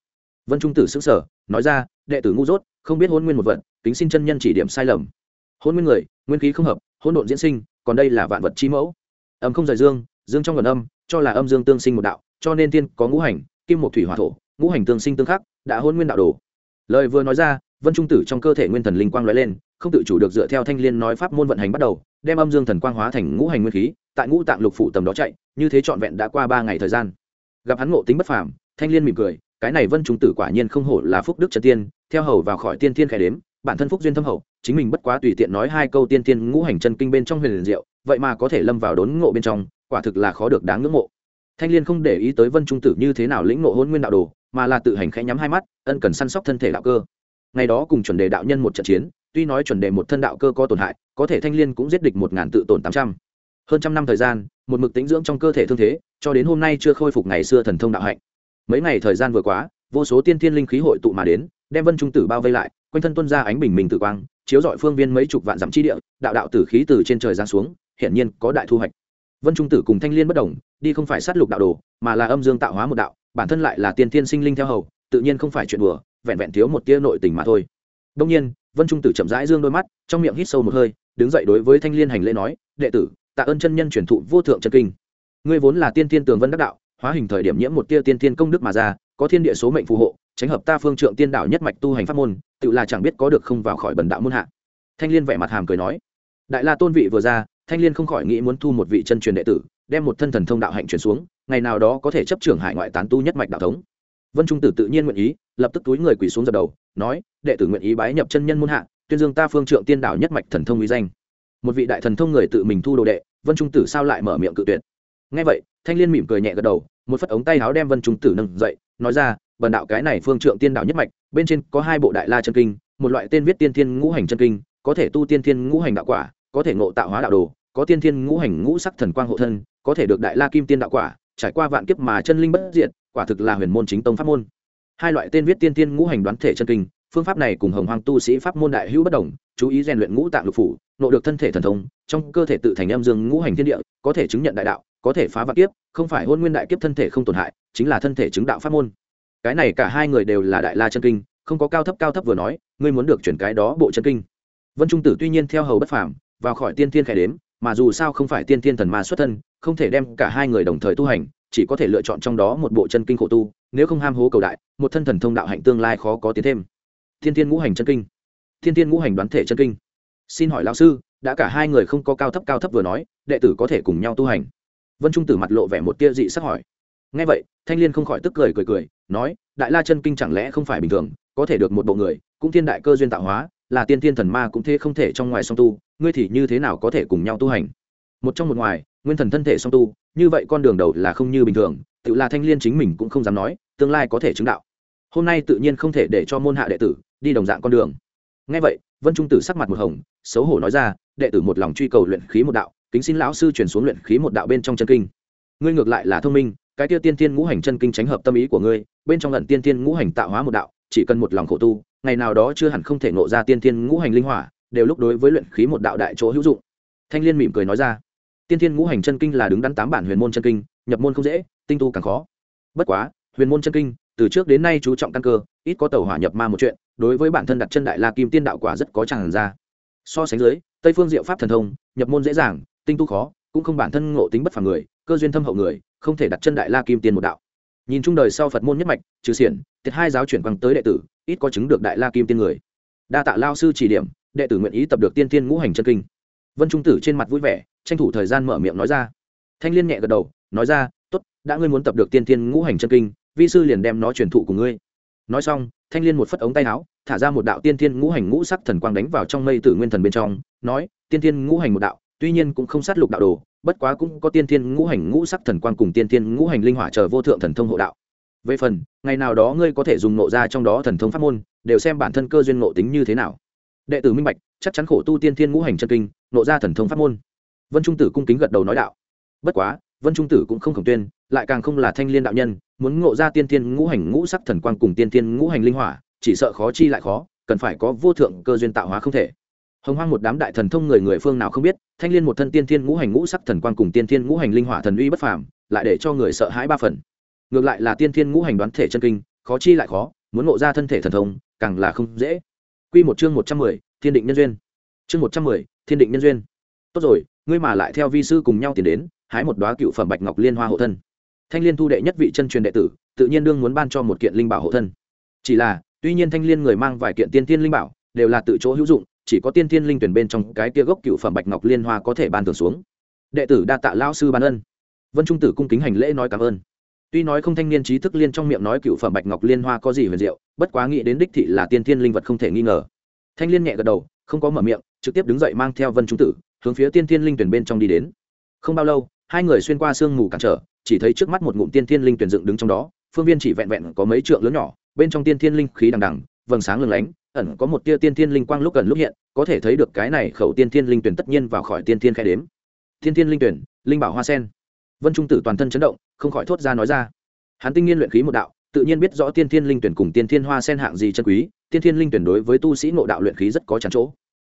Vân trung tử xứng sở nói ra, đệ tử ngu dốt, không biết hôn nguyên một vật tính xin chân nhân chỉ điểm sai lầm. Hôn nguyên người, nguyên khí không hợp hôn độn diễn sinh còn đây là vạn vật chi mẫu. Âm không rời dương dương trong gần âm, cho là âm dương tương sinh một đạo, cho nên tiên có ngũ hành, kim một thủy hỏa thổ, ngũ hành tương sinh tương khắc, đã hôn nguyên đạo đồ. Lời vừa nói ra, vân trung tử trong cơ thể nguyên thần linh quang lóe lên, không tự chủ được dựa theo thanh liên nói pháp môn vận hành bắt đầu, đem âm dương thần quang hóa thành ngũ hành nguyên khí, tại ngũ tạng lục phủ tầm đó chạy, như thế trọn vẹn đã qua ba ngày thời gian. Gặp hắn ngộ tính bất phàm, thanh liên mỉm cười, cái này vân trung tử quả nhiên không hổ là phúc đức trần tiên, theo hầu vào khỏi tiên thiên khẽ đếm, bản thân phúc duyên thâm hậu chính mình bất quá tùy tiện nói hai câu tiên tiên ngũ hành chân kinh bên trong huyền diệu, vậy mà có thể lâm vào đốn ngộ bên trong, quả thực là khó được đáng ngưỡng mộ. Thanh liên không để ý tới vân trung tử như thế nào lĩnh ngộ hôn nguyên đạo đồ, mà là tự hành khẽ nhắm hai mắt, ân cần săn sóc thân thể đạo cơ. Ngày đó cùng chuẩn đề đạo nhân một trận chiến, tuy nói chuẩn đề một thân đạo cơ có tổn hại, có thể thanh liên cũng giết địch một ngàn tự tổn tám trăm. Hơn trăm năm thời gian, một mực tính dưỡng trong cơ thể thương thế, cho đến hôm nay chưa khôi phục ngày xưa thần thông đạo hạnh. Mấy ngày thời gian vừa quá vô số tiên thiên linh khí hội tụ mà đến, đem vân trung tử bao vây lại, quanh thân tuân ra ánh bình minh tử quang chiếu dọi phương viên mấy chục vạn dặm chi địa, đạo đạo tử khí từ trên trời giáng xuống, hiển nhiên có đại thu hoạch. Vân trung tử cùng thanh liên bất đồng, đi không phải sát lục đạo đồ, mà là âm dương tạo hóa một đạo, bản thân lại là tiên thiên sinh linh theo hầu, tự nhiên không phải chuyện đùa, vẹn vẹn thiếu một tia nội tình mà thôi. Đông nhiên, vân trung tử chậm rãi dương đôi mắt, trong miệng hít sâu một hơi, đứng dậy đối với thanh liên hành lễ nói, đệ tử, tạ ơn chân nhân truyền thụ vô thượng chân kinh. Ngươi vốn là tiên thiên tường vân đắc đạo, hóa hình thời điểm nhiễm một tia tiên thiên công đức mà ra, có thiên địa số mệnh phù hộ tránh hợp ta phương trượng tiên đạo nhất mạch tu hành pháp môn, tự là chẳng biết có được không vào khỏi bần đạo môn hạ. Thanh liên vẻ mặt hàm cười nói. Đại la tôn vị vừa ra, thanh liên không khỏi nghĩ muốn thu một vị chân truyền đệ tử, đem một thân thần thông đạo hạnh truyền xuống, ngày nào đó có thể chấp trưởng hải ngoại tán tu nhất mạch đạo thống. Vân trung tử tự nhiên nguyện ý, lập tức túi người quỳ xuống dập đầu, nói, đệ tử nguyện ý bái nhập chân nhân môn hạ, tuyên dương ta phương trượng tiên đạo nhất mạch thần thông uy danh. Một vị đại thần thông người tự mình thu đồ đệ, vân trung tử sao lại mở miệng cự tuyệt? Ngay vậy, thanh liên mỉm cười nhẹ gật đầu, một phất ống tay áo đem vân trung tử nâng dậy, nói ra bần đạo cái này phương trượng tiên đạo nhất mạch, bên trên có hai bộ đại la chân kinh, một loại tên viết tiên thiên ngũ hành chân kinh, có thể tu tiên thiên ngũ hành đạo quả, có thể ngộ tạo hóa đạo đồ, có tiên thiên ngũ hành ngũ sắc thần quang hộ thân, có thể được đại la kim tiên đạo quả, trải qua vạn kiếp mà chân linh bất diệt, quả thực là huyền môn chính tông pháp môn. Hai loại tên viết tiên thiên ngũ hành đoán thể chân kinh, phương pháp này cùng hồng hoàng tu sĩ pháp môn đại hữu bất đồng, chú ý rèn luyện ngũ tạng lục phủ nộ được thân thể thần thông, trong cơ thể tự thành em dương ngũ hành thiên địa, có thể chứng nhận đại đạo, có thể phá vạn kiếp, không phải hôn nguyên đại kiếp thân thể không tổn hại, chính là thân thể chứng đạo pháp môn cái này cả hai người đều là đại la chân kinh, không có cao thấp cao thấp vừa nói, ngươi muốn được chuyển cái đó bộ chân kinh. Vân trung tử tuy nhiên theo hầu bất phàm, vào khỏi tiên thiên khải đếm, mà dù sao không phải tiên thiên thần ma xuất thân, không thể đem cả hai người đồng thời tu hành, chỉ có thể lựa chọn trong đó một bộ chân kinh khổ tu, nếu không ham hố cầu đại, một thân thần thông đạo hạnh tương lai khó có tiến thêm. Thiên thiên ngũ hành chân kinh. Thiên thiên ngũ hành đoán thể chân kinh. Xin hỏi lão sư, đã cả hai người không có cao thấp cao thấp vừa nói, đệ tử có thể cùng nhau tu hành? Vân trung tử mặt lộ vẻ một tia dị sắc hỏi. Ngay vậy thanh liên không khỏi tức cười cười cười, nói, đại la chân kinh chẳng lẽ không phải bình thường, có thể được một bộ người, cũng thiên đại cơ duyên tạo hóa, là tiên thiên thần ma cũng thế không thể trong ngoài song tu, ngươi thì như thế nào có thể cùng nhau tu hành? Một trong một ngoài, nguyên thần thân thể song tu, như vậy con đường đầu là không như bình thường, tự là thanh liên chính mình cũng không dám nói, tương lai có thể chứng đạo. Hôm nay tự nhiên không thể để cho môn hạ đệ tử đi đồng dạng con đường. Ngay vậy, vân trung tử sắc mặt một hồng, xấu hổ nói ra, đệ tử một lòng truy cầu luyện khí một đạo, kính xin lão sư chuyển xuống luyện khí một đạo bên trong chân kinh. Ngươi ngược lại là thông minh cái tiêu tiên tiên ngũ hành chân kinh tránh hợp tâm ý của ngươi, bên trong lần tiên tiên ngũ hành tạo hóa một đạo, chỉ cần một lòng khổ tu, ngày nào đó chưa hẳn không thể nộ ra tiên tiên ngũ hành linh hỏa, đều lúc đối với luyện khí một đạo đại chỗ hữu dụng. Thanh liên mỉm cười nói ra. Tiên tiên ngũ hành chân kinh là đứng đắn tám bản huyền môn chân kinh, nhập môn không dễ, tinh tu càng khó. Bất quá, huyền môn chân kinh, từ trước đến nay chú trọng căn cơ, ít có tàu hỏa nhập ma một chuyện, đối với bản thân đặt chân đại la kim tiên đạo quả rất có tràn ra. So sánh dưới, tây phương diệu pháp thần thông, nhập môn dễ dàng, tinh tu khó, cũng không bản thân ngộ tính bất phàm người cơ duyên thâm hậu người, không thể đặt chân đại la kim tiên một đạo. Nhìn chung đời sau phật môn nhất mạch, trừ xiển thiệt hai giáo chuyển bằng tới đệ tử, ít có chứng được đại la kim tiên người. Đa tạ lao sư chỉ điểm, đệ tử nguyện ý tập được tiên tiên ngũ hành chân kinh. Vân trung tử trên mặt vui vẻ, tranh thủ thời gian mở miệng nói ra. Thanh liên nhẹ gật đầu, nói ra t ố t đã ngươi muốn tập được tiên tiên ngũ hành chân kinh, vi sư liền đem nó truyền thụ của ngươi. Nói xong, thanh liên một phất ống tay áo, thả ra một đạo tiên tiên ngũ hành ngũ sắc thần quang đánh vào trong mây tử nguyên thần bên trong, nói, tiên tiên ngũ hành một đạo tuy nhiên cũng không sát lục đạo đồ, bất quá cũng có tiên thiên ngũ hành ngũ sắc thần quang cùng tiên thiên ngũ hành linh hỏa chờ vô thượng thần thông hộ đạo. Về phần, ngày nào đó ngươi có thể dùng nộ ra trong đó thần thông pháp môn, đều xem bản thân cơ duyên nộ tính như thế nào. Đệ tử minh bạch, chắc chắn khổ tu tiên thiên ngũ hành chân kinh nộ ra thần thông pháp môn. Vân trung tử cung kính gật đầu nói đạo. Bất quá, vân trung tử cũng không khổng tuyên, lại càng không là thanh liên đạo nhân, muốn ngộ ra tiên thiên ngũ hành ngũ sắc thần quang cùng tiên thiên ngũ hành linh hỏa, chỉ sợ khó chi lại khó, cần phải có vô thượng cơ duyên tạo hóa không thể hồng hoang một đám đại thần thông người người phương nào không biết, thanh liên một thân tiên thiên ngũ hành ngũ sắc thần quang cùng tiên thiên ngũ hành linh hỏa thần uy bất phàm, lại để cho người sợ hãi ba phần. Ngược lại là tiên thiên ngũ hành đoán thể chân kinh, khó chi lại khó, muốn ngộ ra thân thể thần thông, càng là không dễ. Quy một chương một trăm mười, thiên định nhân duyên. Chương một trăm mười, thiên định nhân duyên. Tốt rồi, ngươi mà lại theo vi sư cùng nhau tiến đến, hái một đoá cựu phẩm bạch ngọc liên hoa hộ thân. Thanh liên thu đệ nhất vị chân truyền đệ tử, tự nhiên đương muốn ban cho một kiện linh bảo hộ thân. Chỉ là, tuy nhiên thanh liên người mang vài kiện tiên tiên linh bảo, đều là tự chỗ hữu dụng chỉ có tiên thiên linh tuyển bên trong cái tia gốc cựu phẩm bạch ngọc liên hoa có thể ban thưởng xuống. Đệ tử đa tạ lao sư ban ân. Vân trung tử cung kính hành lễ nói cảm ơn. Tuy nói không thanh niên trí thức liên trong miệng nói cựu phẩm bạch ngọc liên hoa có gì huyền diệu, bất quá nghĩ đến đích thị là tiên thiên linh vật không thể nghi ngờ. Thanh liên nhẹ gật đầu, không có mở miệng, trực tiếp đứng dậy mang theo vân trung tử, hướng phía tiên thiên linh tuyển bên trong đi đến. Không bao lâu, hai người xuyên qua sương mù cản trở, chỉ thấy trước mắt một ngụm tiên thiên linh tuyển dựng đứng trong đó, phương viên chỉ vẹn vẹn có mấy trượng lớn nhỏ, bên trong tiên thiên linh khí đằng đằng, vầng sáng lừng lánh ẩn có một tia tiên thiên linh quang lúc gần lúc hiện, có thể thấy được cái này khẩu tiên thiên linh tuyển tất nhiên vào khỏi tiên thiên khai đếm. Tiên thiên linh tuyển, linh bảo hoa sen. Vân trung tử toàn thân chấn động, không khỏi thốt ra nói ra. Hắn tinh nghiên luyện khí một đạo, tự nhiên biết rõ tiên thiên linh tuyển cùng tiên thiên hoa sen hạng gì chân quý, tiên thiên linh tuyển đối với tu sĩ ngộ đạo luyện khí rất có chắn chỗ.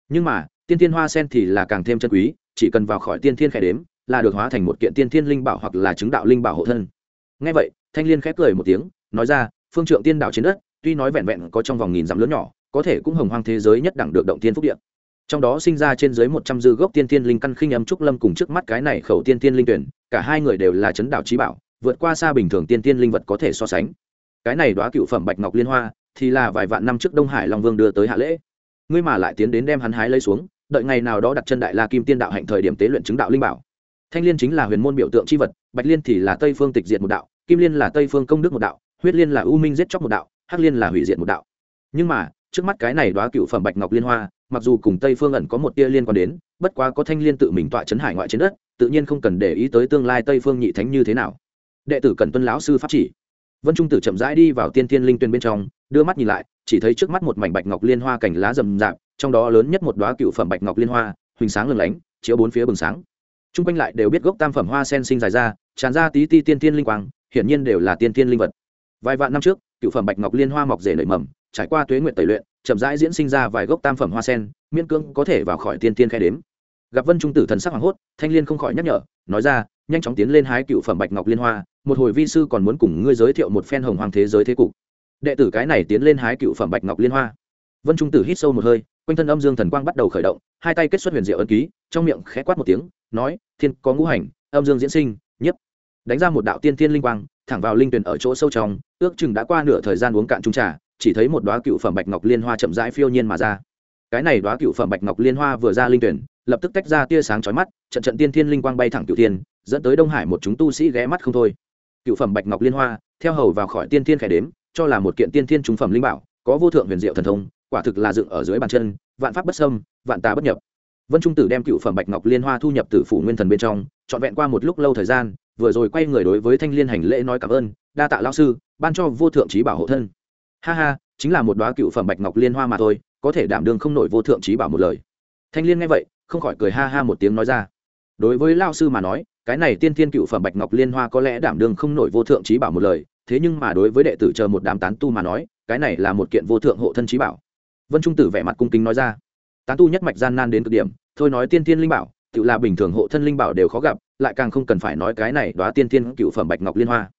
Nhưng mà, tiên thiên hoa sen thì là càng thêm chân quý, chỉ cần vào khỏi tiên thiên khai đếm, là được hóa thành một kiện tiên thiên linh bảo hoặc là chứng đạo linh bảo hộ thân. Ngay vậy, thanh liên khép cười một tiếng, nói ra, phương trượng tiên đạo trên đất, tuy nói vẹn vẹn có trong vòng nghìn dặm lớn nhỏ có thể cũng hồng hoang thế giới nhất đẳng được động tiên phúc điện trong đó sinh ra trên dưới một trăm dư gốc tiên tiên linh căn khinh âm trúc lâm cùng trước mắt cái này khẩu tiên tiên linh tuyển, cả hai người đều là chấn đạo trí bảo, vượt qua xa bình thường tiên tiên linh vật có thể so sánh. Cái này đoá cựu phẩm bạch ngọc liên hoa, thì là vài vạn năm trước đông hải long vương đưa tới hạ lễ. Ngươi mà lại tiến đến đem hắn hái lấy xuống, đợi ngày nào đó đặt chân đại la kim tiên đạo hạnh thời điểm tế luyện chứng đạo linh bảo. Thanh liên chính là huyền môn biểu tượng c h i vật, bạch liên thì là tây phương tịch diệt một đạo, kim liên là tây phương công đức một đạo, huyết liên là u minh giết chóc một đạo, hắc liên là hủy diệt một đạo. Nhưng mà trước mắt cái này đoá cựu phẩm bạch ngọc liên hoa, mặc dù cùng tây phương ẩn có một tia liên quan đến, bất quá có thanh liên tự mình tọa chấn hải ngoại trên đất, tự nhiên không cần để ý tới tương lai tây phương nhị thánh như thế nào. Đệ tử cần tuân lão sư pháp chỉ. Vân trung tử chậm rãi đi vào tiên tiên linh tuyên bên trong, đưa mắt nhìn lại, chỉ thấy trước mắt một mảnh bạch ngọc liên hoa cảnh lá rầm rạp, trong đó lớn nhất một đoá cựu phẩm bạch ngọc liên hoa, huỳnh sáng lừng lánh, chiếu bốn phía bừng sáng. T r u n g quanh lại đều biết gốc tam phẩm hoa sen sinh dài ra, tràn ra tí ti tiên tiên linh quang, hiển nhiên đều là tiên tiên linh vật. Vài vạn năm trước, cựu phẩm bạch ngọc liên hoa mọc rể nảy mầm trải qua tuế nguyện tẩy luyện, chậm rãi diễn sinh ra vài gốc tam phẩm hoa sen, miễn cưỡng có thể vào khỏi tiên tiên khai đếm. Gặp vân trung tử thần sắc hoàng hốt, thanh liên không khỏi nhắc nhở, nói ra, nhanh chóng tiến lên hái cựu phẩm bạch ngọc liên hoa, một hồi vi sư còn muốn cùng ngươi giới thiệu một phen hồng hoàng thế giới thế cục. Đệ tử cái này tiến lên hái cựu phẩm bạch ngọc liên hoa. Vân trung tử hít sâu một hơi, quanh thân âm dương thần quang bắt đầu khởi động, hai tay kết xuất huyền diệu ân ký, trong miệng khẽ quát một tiếng, nói, thiên có ngũ hành, âm dương diễn sinh nhiếp đánh ra một đạo tiên thiên linh quang, thẳng vào linh tuyển ở chỗ sâu trong, ước chừng đã qua nửa thời gian uống cạn trung trà chỉ thấy một đoá cựu phẩm bạch ngọc liên hoa chậm rãi phiêu nhiên mà ra. Cái này đoá cựu phẩm bạch ngọc liên hoa vừa ra linh tuyển, lập tức tách ra tia sáng chói mắt, trận trận tiên thiên linh quang bay thẳng cựu tiên dẫn tới đông hải một chúng tu sĩ ghé mắt không thôi. Cựu phẩm bạch ngọc liên hoa, theo hầu vào khỏi tiên thiên khải đếm, cho là một kiện tiên thiên trung phẩm linh bảo, có vô thượng huyền diệu thần thông, quả thực là dựng ở dưới bàn chân, vạn pháp bất sâm vạn tà bất nhập. Vân trung tử đem cựu phẩm bạch ngọc liên hoa thu nhập từ phủ nguyên thần bên trong, trọn vẹn qua một lúc lâu thời gian, vừa rồi quay người đối với thanh liên hành lễ nói cảm ơn, đa tạ lao sư, ban cho vô thượng trí bảo hộ thân ha ha, chính là một đoá cựu phẩm bạch ngọc liên hoa mà thôi, có thể đảm đương không nổi vô thượng trí bảo một lời. Thanh liên nghe vậy, không khỏi cười ha ha một tiếng nói ra. Đối với lao sư mà nói, cái này tiên thiên cựu phẩm bạch ngọc liên hoa có lẽ đảm đương không nổi vô thượng trí bảo một lời, thế nhưng mà đối với đệ tử chờ một đám tán tu mà nói, cái này là một kiện vô thượng hộ thân trí bảo. Vân trung tử vẻ mặt cung kính nói ra. Tán tu nhất mạch gian nan đến cực điểm, thôi nói tiên thiên linh bảo, tự là bình thường hộ thân linh bảo đều khó gặp, lại càng không cần phải nói cái này đoá tiên thiên cựu phẩm bạch ngọc liên hoa.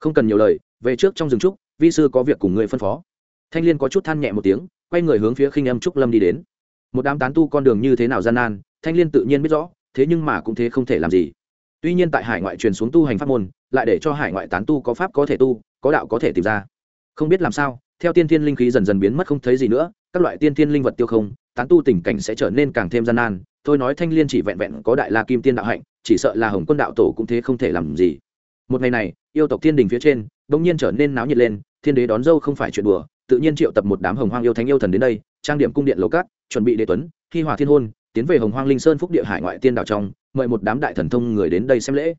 Không cần nhiều lời, về trước trong rừng trúc vi sư có việc cùng người phân phó. Thanh liên có chút than nhẹ một tiếng, quay người hướng phía khinh âm trúc lâm đi đến. Một đám tán tu con đường như thế nào gian nan, thanh liên tự nhiên biết rõ, thế nhưng mà cũng thế không thể làm gì. Tuy nhiên tại hải ngoại truyền xuống tu hành pháp môn, lại để cho hải ngoại tán tu có pháp có thể tu, có đạo có thể tìm ra. Không biết làm sao, theo tiên thiên linh khí dần dần biến mất không thấy gì nữa, các loại tiên thiên linh vật tiêu không, tán tu tình cảnh sẽ trở nên càng thêm gian nan. Thôi nói thanh liên chỉ vẹn vẹn có đại la kim tiên đạo hạnh, chỉ sợ là hồng quân đạo tổ cũng thế không thể làm gì. Một ngày này, yêu tộc thiên đình phía trên bỗng nhiên trở nên náo nhiệt lên thiên đế đón dâu không phải chuyện đùa, tự nhiên triệu tập một đám hồng hoang yêu thánh yêu thần đến đây, trang điểm cung điện lầu cát, chuẩn bị đế tuấn, khi hòa thiên hôn, tiến về hồng hoang linh sơn phúc địa hải ngoại tiên đảo trong, mời một đám đại thần thông người đến đây xem lễ.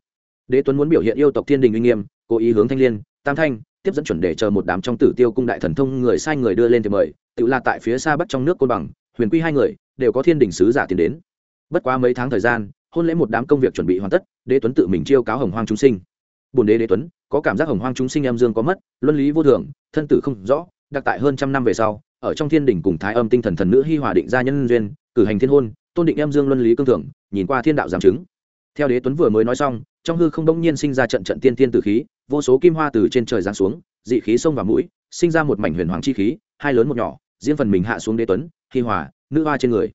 Đế tuấn muốn biểu hiện yêu tộc thiên đình uy nghiêm, cố ý hướng thanh liên, tam thanh, tiếp dẫn chuẩn để chờ một đám trong tử tiêu cung đại thần thông người sai người đưa lên thì mời, tự là tại phía xa bắc trong nước côn bằng, huyền quy hai người, đều có thiên đình sứ giả tiến đến. Bất quá mấy tháng thời gian, hôn lễ một đám công việc chuẩn bị hoàn tất, đế tuấn tự mình chiêu cáo hồng hoang chúng sinh. Bồn đế đế tuấn có cảm giác hồng hoang chúng sinh em dương có mất, luân lý vô thường, thân tử không rõ, đặc tại hơn trăm năm về sau, ở trong thiên đình cùng thái âm tinh thần thần nữ hi hòa định gia nhân duyên, cử hành thiên hôn, tôn định em dương luân lý cương thường nhìn qua thiên đạo giảm chứng. Theo đế tuấn vừa mới nói xong, trong hư không đông nhiên sinh ra trận trận tiên tiên tử khí, vô số kim hoa từ trên trời giáng xuống, dị khí sông vào mũi, sinh ra một mảnh huyền hoàng chi khí, hai lớn một nhỏ, riêng phần mình hạ xuống đế tuấn, hi hòa, nữ hoa trên người.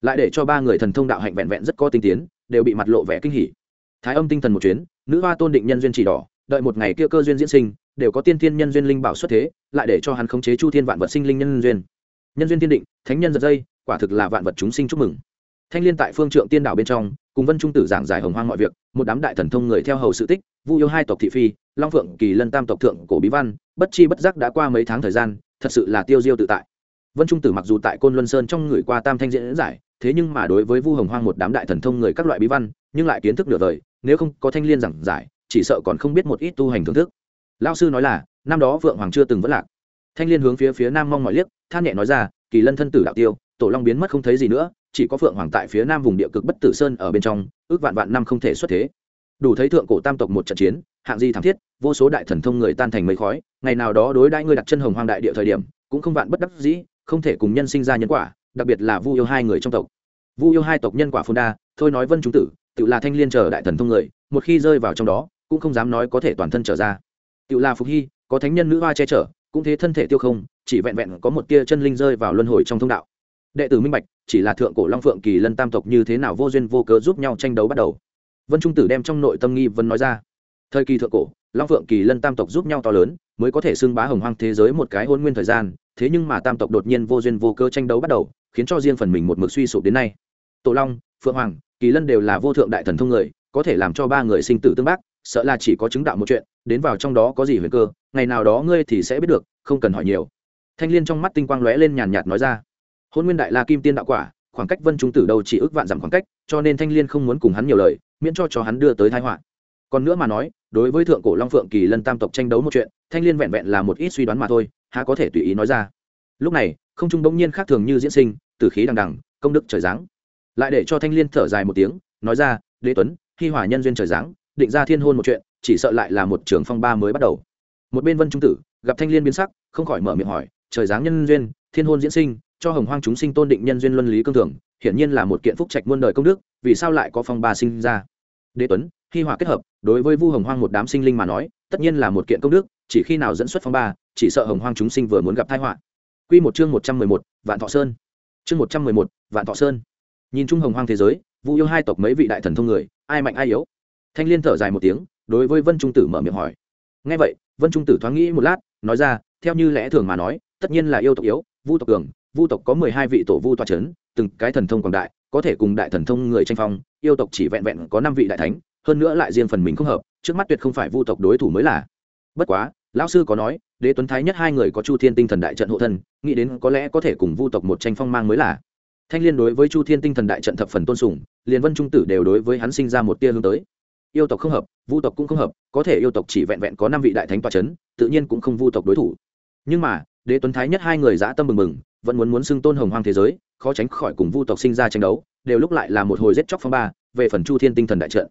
Lại để cho ba người thần thông đạo hạnh vẹn vẹn rất có tinh tiến, đều bị mặt lộ vẻ kinh hỉ. Thái âm tinh thần một chuyến, nữ hoa tôn định nhân duyên chỉ đỏ đợi một ngày kia cơ duyên diễn sinh, đều có tiên thiên nhân duyên linh bảo xuất thế, lại để cho hắn khống chế chu thiên vạn vật sinh linh nhân duyên. Nhân duyên tiên định, thánh nhân giật dây, quả thực là vạn vật chúng sinh chúc mừng. Thanh liên tại phương trượng tiên đảo bên trong, cùng vân trung tử giảng giải hồng hoang mọi việc, một đám đại thần thông người theo hầu sự tích, vu yêu hai tộc thị phi, long phượng kỳ lân tam tộc thượng cổ bí văn, bất chi bất giác đã qua mấy tháng thời gian, thật sự là tiêu diêu tự tại. Vân trung tử mặc dù tại côn luân sơn trong người qua tam thanh diễn giải, thế nhưng mà đối với vu hồng hoang một đám đại thần thông người các loại bí văn, nhưng lại kiến thức nửa vời nếu không có thanh liên giảng giải chỉ sợ còn không biết một ít tu hành thưởng thức. Lao sư nói là, năm đó vượng hoàng chưa từng vất lạc. Thanh liên hướng phía phía nam mong mọi liếc, than nhẹ nói ra, kỳ lân thân tử đạo tiêu, tổ long biến mất không thấy gì nữa, chỉ có phượng hoàng tại phía nam vùng địa cực bất tử sơn ở bên trong, ước vạn vạn năm không thể xuất thế. Đủ thấy thượng cổ tam tộc một trận chiến, hạng di thảm thiết, vô số đại thần thông người tan thành mấy khói, ngày nào đó đối đãi ngươi đặt chân hồng hoang đại địa thời điểm, cũng không vạn bất đắc dĩ, không thể cùng nhân sinh ra nhân quả, đặc biệt là vu yêu hai người trong tộc. Vu yêu hai tộc nhân quả phun đa, thôi nói vân chúng tử, tự là thanh liên chờ đại thần thông người, một khi rơi vào trong đó cũng không dám nói có thể toàn thân trở ra. Tự là phục hy, có thánh nhân nữ hoa che chở, cũng thế thân thể tiêu không, chỉ vẹn vẹn có một tia chân linh rơi vào luân hồi trong thông đạo. Đệ tử minh bạch, chỉ là thượng cổ long phượng kỳ lân tam tộc như thế nào vô duyên vô cớ giúp nhau tranh đấu bắt đầu. Vân trung tử đem trong nội tâm nghi vấn nói ra. Thời kỳ thượng cổ, long phượng kỳ lân tam tộc giúp nhau to lớn, mới có thể xưng bá hồng hoang thế giới một cái hôn nguyên thời gian, thế nhưng mà tam tộc đột nhiên vô duyên vô cơ tranh đấu bắt đầu, khiến cho riêng phần mình một mực suy sụp đến nay. Tổ long, phượng hoàng, kỳ lân đều là vô thượng đại thần thông người, có thể làm cho ba người sinh tử tương bác sợ là chỉ có chứng đạo một chuyện, đến vào trong đó có gì huyền cơ, ngày nào đó ngươi thì sẽ biết được, không cần hỏi nhiều. Thanh liên trong mắt tinh quang lóe lên nhàn nhạt nói ra. Hôn nguyên đại la kim tiên đạo quả, khoảng cách vân trung tử đâu chỉ ước vạn dặm khoảng cách, cho nên thanh liên không muốn cùng hắn nhiều lời, miễn cho cho hắn đưa tới thái họa. Còn nữa mà nói, đối với thượng cổ long phượng kỳ lân tam tộc tranh đấu một chuyện, thanh liên vẹn vẹn là một ít suy đoán mà thôi, há có thể tùy ý nói ra. Lúc này, không trung bỗng nhiên khác thường như diễn sinh, tử khí đằng đằng, công đức trời giáng. Lại để cho thanh liên thở dài một tiếng, nói ra, đế tuấn khi hỏa nhân duyên trời giáng định ra thiên hôn một chuyện, chỉ sợ lại là một trường phong ba mới bắt đầu. Một bên vân trung tử, gặp thanh liên biến sắc, không khỏi mở miệng hỏi, trời giáng nhân duyên, thiên hôn diễn sinh, cho hồng hoang chúng sinh tôn định nhân duyên luân lý cương thường, hiển nhiên là một kiện phúc trạch muôn đời công đức, vì sao lại có phong ba sinh ra? Đế tuấn hy hòa kết hợp, đối với vu hồng hoang một đám sinh linh mà nói, tất nhiên là một kiện công đức, chỉ khi nào dẫn xuất phong ba, chỉ sợ hồng hoang chúng sinh vừa muốn gặp tai họa. Quy một chương một trăm mười một, vạn thọ sơn. Chương một trăm mười một, vạn thọ sơn. Nhìn chung hồng hoang thế giới, vu yêu hai tộc mấy vị đại thần thông người, ai mạnh ai yếu thanh liên thở dài một tiếng, đối với vân trung tử mở miệng hỏi. Nghe vậy, vân trung tử thoáng nghĩ một lát, nói ra, theo như lẽ thường mà nói, tất nhiên là yêu tộc yếu, vu tộc cường, vu tộc có mười hai vị tổ vu toa c h ấ n từng cái thần thông quảng đại, có thể cùng đại thần thông người tranh phong, yêu tộc chỉ vẹn vẹn có năm vị đại thánh, hơn nữa lại riêng phần mình không hợp, trước mắt tuyệt không phải vu tộc đối thủ mới là. Bất quá, lão sư có nói, đế tuấn thái nhất hai người có chu thiên tinh thần đại trận hộ thân, nghĩ đến có lẽ có thể cùng vu tộc một tranh phong mang mới là. Thanh liên đối với chu thiên tinh thần đại trận thập phần tôn sùng, liền vân trung tử đều đối với hắn sinh ra một tia hướng tới yêu tộc không hợp, vu tộc cũng không hợp, có thể yêu tộc chỉ vẹn vẹn có năm vị đại thánh toa c h ấ n tự nhiên cũng không vu tộc đối thủ. Nhưng mà, đế tuấn thái nhất hai người dã tâm mừng mừng, vẫn muốn muốn xưng tôn hồng hoang thế giới, khó tránh khỏi cùng vu tộc sinh ra tranh đấu, đều lúc lại là một hồi giết chóc phong ba, về phần chu thiên tinh thần đại trận.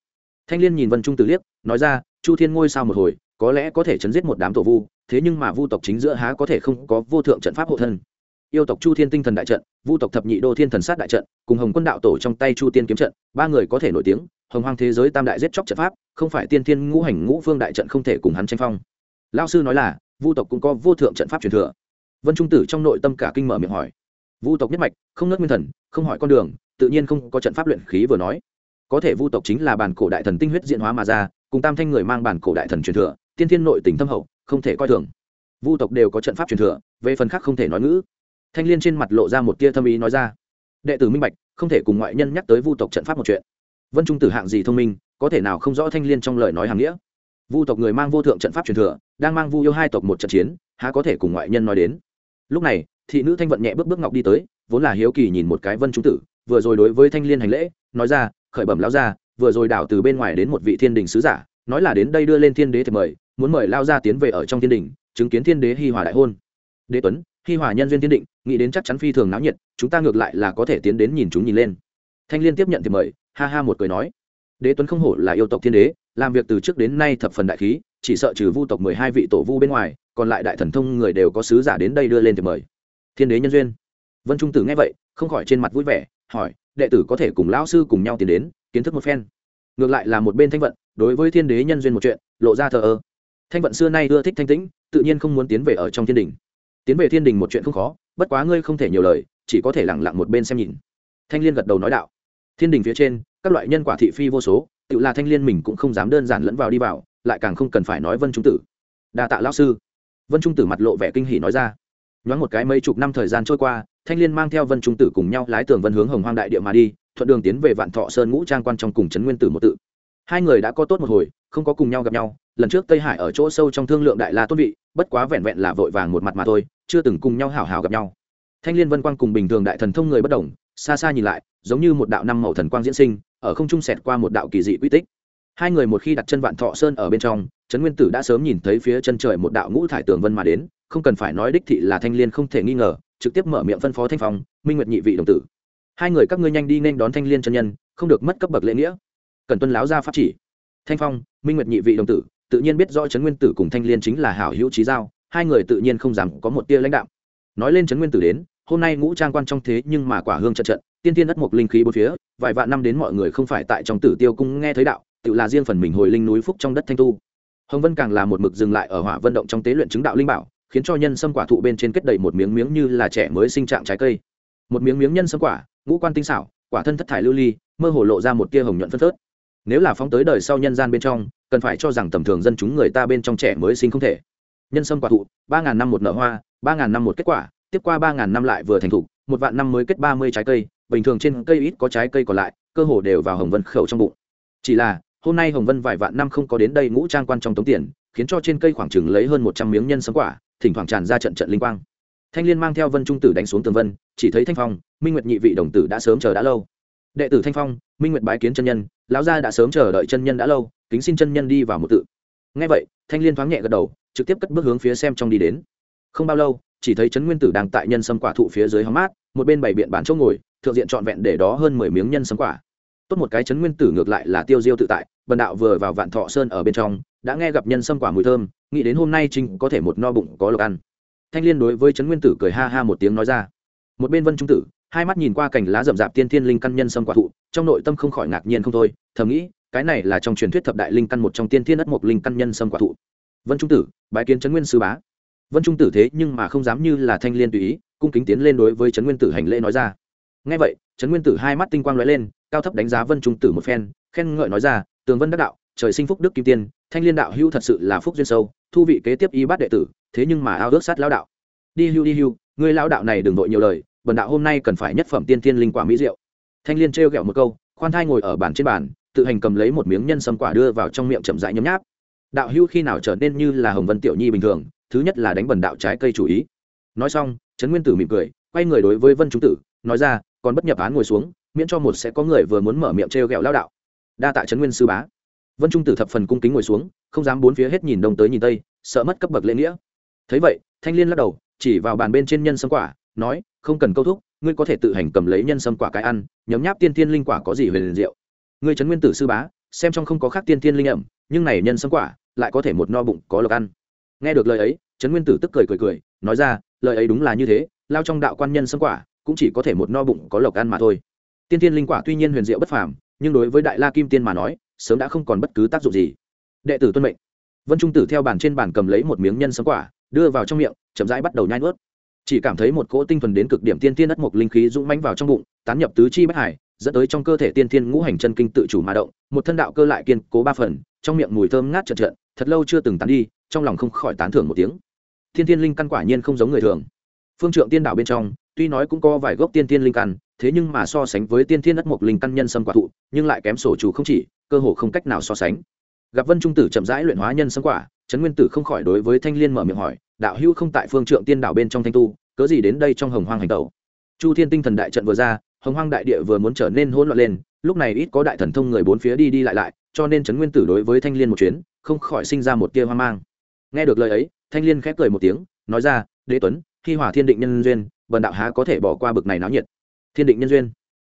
Thanh liên nhìn vân trung tử liếc, nói ra, chu thiên ngôi sao một hồi, có lẽ có thể chấn giết một đám tổ vu, thế nhưng mà vu tộc chính giữa há có thể không có vô thượng trận pháp hộ thân. Yêu tộc chu thiên tinh thần đại trận, vu tộc thập nhị đô thiên thần sát đại trận, cùng hồng quân đạo tổ trong tay chu tiên kiếm trận, ba người có thể nổi tiếng hồng hoang thế giới tam đại giết chóc trận pháp, không phải tiên thiên ngũ hành ngũ phương đại trận không thể cùng hắn tranh phong. Lao sư nói là, vu tộc cũng có vô thượng trận pháp truyền thừa. Vân trung tử trong nội tâm cả kinh mở miệng hỏi. Vu tộc nhất mạch, không nớt nguyên thần, không hỏi con đường, tự nhiên không có trận pháp luyện khí vừa nói. Có thể vu tộc chính là bản cổ đại thần tinh huyết diện hóa mà ra, cùng tam thanh người mang bản cổ đại thần truyền thừa, tiên thiên nội tình thâm hậu, không thể coi thường. Vu tộc đều có trận pháp truyền thừa, về phần khác không thể nói ngữ. Thanh liên trên mặt lộ ra một tia thâm ý nói ra. Đệ tử minh bạch, không thể cùng ngoại nhân nhắc tới vu tộc trận pháp một chuyện vân trung tử hạng gì thông minh, có thể nào không rõ thanh liên trong lời nói hàng nghĩa? Vu tộc người mang vô thượng trận pháp truyền thừa, đang mang vu yêu hai tộc một trận chiến, há có thể cùng ngoại nhân nói đến? Lúc này, thị nữ thanh vận nhẹ bước bước ngọc đi tới, vốn là hiếu kỳ nhìn một cái vân trung tử, vừa rồi đối với thanh liên hành lễ, nói ra, khởi bẩm lao ra vừa rồi đảo từ bên ngoài đến một vị thiên đình sứ giả, nói là đến đây đưa lên thiên đế thì mời, muốn mời lao ra tiến về ở trong thiên đình, chứng kiến thiên đế hi hòa đại hôn. Đế tuấn, hi hòa nhân duyên thiên định, nghĩ đến chắc chắn phi thường náo nhiệt, chúng ta ngược lại là có thể tiến đến nhìn chúng nhìn lên. Thanh liên tiếp nhận thì mời ha ha một cười nói. Đế tuấn không hổ là yêu tộc thiên đế, làm việc từ trước đến nay thập phần đại khí, chỉ sợ trừ vu tộc mười hai vị tổ vu bên ngoài, còn lại đại thần thông người đều có sứ giả đến đây đưa lên thì mời. Thiên đế nhân duyên. Vân trung tử nghe vậy, không khỏi trên mặt vui vẻ, hỏi, đệ tử có thể cùng lão sư cùng nhau tiến đến, kiến thức một phen. Ngược lại là một bên thanh vận, đối với thiên đế nhân duyên một chuyện, lộ ra thờ ơ. Thanh vận xưa nay ưa thích thanh tĩnh, tự nhiên không muốn tiến về ở trong thiên đình. Tiến về thiên đình một chuyện không khó, bất quá ngươi không thể nhiều lời, chỉ có thể lẳng lặng một bên xem nhìn. Thanh liên gật đầu nói đạo thiên đình phía trên, các loại nhân quả thị phi vô số, tự là thanh liên mình cũng không dám đơn giản lẫn vào đi vào, lại càng không cần phải nói vân trung tử. Đa tạ lão sư. Vân trung tử mặt lộ vẻ kinh hỉ nói ra. Nhoáng một cái mấy chục năm thời gian trôi qua, thanh liên mang theo vân trung tử cùng nhau lái tường vân hướng hồng hoang đại địa mà đi, thuận đường tiến về vạn thọ sơn ngũ trang quan trong cùng trấn nguyên tử một tự. Hai người đã có tốt một hồi, không có cùng nhau gặp nhau, lần trước tây hải ở chỗ sâu trong thương lượng đại la tôn vị, bất quá vẹn vẹn là vội vàng một mặt mà thôi, chưa từng cùng nhau hảo hảo gặp nhau. Thanh liên vân quang cùng bình thường đại thần thông người bất đồng xa xa nhìn lại, giống như một đạo năm màu thần quang diễn sinh, ở không trung sẹt qua một đạo kỳ dị quy tích. Hai người một khi đặt chân vạn thọ sơn ở bên trong, trấn nguyên tử đã sớm nhìn thấy phía chân trời một đạo ngũ thải tường vân mà đến, không cần phải nói đích thị là thanh liên không thể nghi ngờ, trực tiếp mở miệng phân phó thanh phong, minh nguyệt nhị vị đồng tử, hai người các ngươi nhanh đi nên đón thanh liên chân nhân, không được mất cấp bậc lễ nghĩa. Cần tuân láo ra pháp chỉ. Thanh phong, minh nguyệt nhị vị đồng tử, tự nhiên biết rõ trấn nguyên tử cùng thanh liên chính là hảo hữu trí giao, hai người tự nhiên không dám có một tia lãnh đạo nói lên trấn nguyên tử đến hôm nay ngũ trang quan trong thế nhưng mà quả hương trận trận, tiên tiên đất mộc linh khí bốn phía, vài vạn năm đến mọi người không phải tại trong tử tiêu cung nghe thấy đạo, tự là riêng phần mình hồi linh núi phúc trong đất thanh tu. Hồng vân càng là một mực dừng lại ở hỏa vận động trong tế luyện chứng đạo linh bảo, khiến cho nhân sâm quả thụ bên trên kết đầy một miếng miếng như là trẻ mới sinh trạng trái cây. Một miếng miếng nhân sâm quả, ngũ quan tinh xảo, quả thân thất thải lưu ly, mơ hồ lộ ra một tia hồng nhuận phân phớt. Nếu là phóng tới đời sau nhân gian bên trong, cần phải cho rằng tầm thường dân chúng người ta bên trong trẻ mới sinh không thể. Nhân sâm quả thụ, ba ngàn năm một nở hoa, ba ngàn năm một kết quả tiếp qua ba ngàn năm lại vừa thành thục, một vạn năm mới kết ba mươi trái cây, bình thường trên cây ít có trái cây còn lại, cơ hồ đều vào hồng vân khẩu trong bụng. Chỉ là, hôm nay hồng vân vài vạn năm không có đến đây ngũ trang quan trong tống tiền, khiến cho trên cây khoảng chừng lấy hơn một trăm miếng nhân sấm quả, thỉnh thoảng tràn ra trận trận linh quang. Thanh liên mang theo vân trung tử đánh xuống tường vân, chỉ thấy thanh phong, minh nguyệt nhị vị đồng tử đã sớm chờ đã lâu. Đệ tử thanh phong, minh nguyệt bái kiến chân nhân, lão gia đã sớm chờ đợi chân nhân đã lâu, kính xin chân nhân đi vào một tự. Ngay vậy, thanh liên thoáng nhẹ gật đầu, trực tiếp cất bước hướng phía xem trong đi đến. Không bao lâu chỉ thấy trấn nguyên tử đang tại nhân sâm quả thụ phía dưới hóng mát, một bên bảy biện bản chỗ ngồi, thượng diện trọn vẹn để đó hơn mười miếng nhân sâm quả. Tốt một cái trấn nguyên tử ngược lại là tiêu diêu tự tại bần đạo vừa vào vạn thọ sơn ở bên trong, đã nghe gặp nhân sâm quả mùi thơm, nghĩ đến hôm nay trinh có thể một no bụng có lộc ăn. Thanh liên đối với trấn nguyên tử cười ha ha một tiếng nói ra. Một bên vân trung tử, hai mắt nhìn qua cành lá rậm rạp tiên thiên linh căn nhân sâm quả thụ, trong nội tâm không khỏi ngạc nhiên không thôi, thầm nghĩ, cái này là trong truyền thuyết thập đại linh căn một trong tiên thiên ất mộc linh căn nhân sâm quả thụ. Vân trung tử, bái kiến trấn nguyên sư bá vân trung tử thế nhưng mà không dám như là thanh liên tùy ý, cung kính tiến lên đối với trấn nguyên tử hành lễ nói ra. Ngay vậy, trấn nguyên tử hai mắt tinh quang lóe lên, cao thấp đánh giá vân trung tử một phen, khen ngợi nói ra, tường vân đắc đạo, trời sinh phúc đức kim tiên, thanh liên đạo hưu thật sự là phúc duyên sâu, thu vị kế tiếp y bát đệ tử, thế nhưng mà ao ước sát lão đạo. Đi hưu đi hưu người lão đạo này đừng vội nhiều lời, bần đạo hôm nay cần phải nhất phẩm tiên tiên linh quả mỹ diệu thanh liên trêu ghẹo một câu, khoan thai ngồi ở bàn trên bàn, tự hành cầm lấy một miếng nhân sâm quả đưa vào trong miệng chậm rãi nhấm nháp. Đạo hưu khi nào trở nên như là hồng vân tiểu nhi bình thường thứ nhất là đánh bần đạo trái cây chủ ý. Nói xong, trấn nguyên tử mỉm cười, quay người đối với vân trung tử, nói ra, còn bất nhập án ngồi xuống, miễn cho một sẽ có người vừa muốn mở miệng trêu ghẹo lao đạo. Đa tạ trấn nguyên sư bá. Vân trung tử thập phần cung kính ngồi xuống, không dám bốn phía hết nhìn đông tới nhìn tây, sợ mất cấp bậc lễ nghĩa. Thấy vậy, thanh liên lắc đầu, chỉ vào bàn bên trên nhân sâm quả, nói, không cần câu thúc, ngươi có thể tự hành cầm lấy nhân sâm quả cái ăn, nhấm nháp tiên tiên linh quả có gì về liền rượu ngươi trấn nguyên tử sư bá, xem trong không có khác tiên tiên linh ẩm, nhưng này nhân sâm quả, lại có thể một no bụng có lộc ăn nghe được lời ấy, trấn nguyên tử tức cười cười cười, nói ra, lời ấy đúng là như thế, lao trong đạo quan nhân sâm quả, cũng chỉ có thể một no bụng có lộc ăn mà thôi. Tiên tiên linh quả tuy nhiên huyền diệu bất phàm, nhưng đối với đại la kim tiên mà nói, sớm đã không còn bất cứ tác dụng gì. Đệ tử tuân mệnh. Vân trung tử theo bàn trên bàn cầm lấy một miếng nhân sâm quả, đưa vào trong miệng, chậm rãi bắt đầu nhai nuốt. Chỉ cảm thấy một cỗ tinh thuần đến cực điểm tiên tiên đất mộc linh khí dũng mãnh vào trong bụng, tán nhập tứ chi bất hải, dẫn tới trong cơ thể tiên tiên ngũ hành chân kinh tự chủ mà động, một thân đạo cơ lại kiên cố ba phần, trong miệng mùi thơm ngát trợn trợn thật lâu chưa từng tán đi, trong lòng không khỏi tán thưởng một tiếng. Thiên Thiên linh căn quả nhiên không giống người thường. Phương trượng tiên đạo bên trong, tuy nói cũng có vài gốc tiên Thiên linh căn, thế nhưng mà so sánh với tiên thiên đất mộc linh căn nhân sâm quả thụ, nhưng lại kém sổ chủ không chỉ, cơ hồ không cách nào so sánh. Gặp vân trung tử chậm rãi luyện hóa nhân sâm quả, trấn nguyên tử không khỏi đối với thanh liên mở miệng hỏi, đạo hữu không tại phương trượng tiên đảo bên trong thanh tu, cớ gì đến đây trong hồng hoang hành tẩu? Chu thiên tinh thần đại trận vừa ra, hồng hoang đại địa vừa muốn trở nên hỗn loạn lên, lúc này ít có đại thần thông người bốn phía đi đi lại lại cho nên trấn nguyên tử đối với thanh liên một chuyến, không khỏi sinh ra một tia hoang mang. Nghe được lời ấy, thanh liên khép cười một tiếng, nói ra, đế tuấn, khi hỏa thiên định nhân duyên vần đạo há có thể bỏ qua bực này náo nhiệt? Thiên định nhân duyên?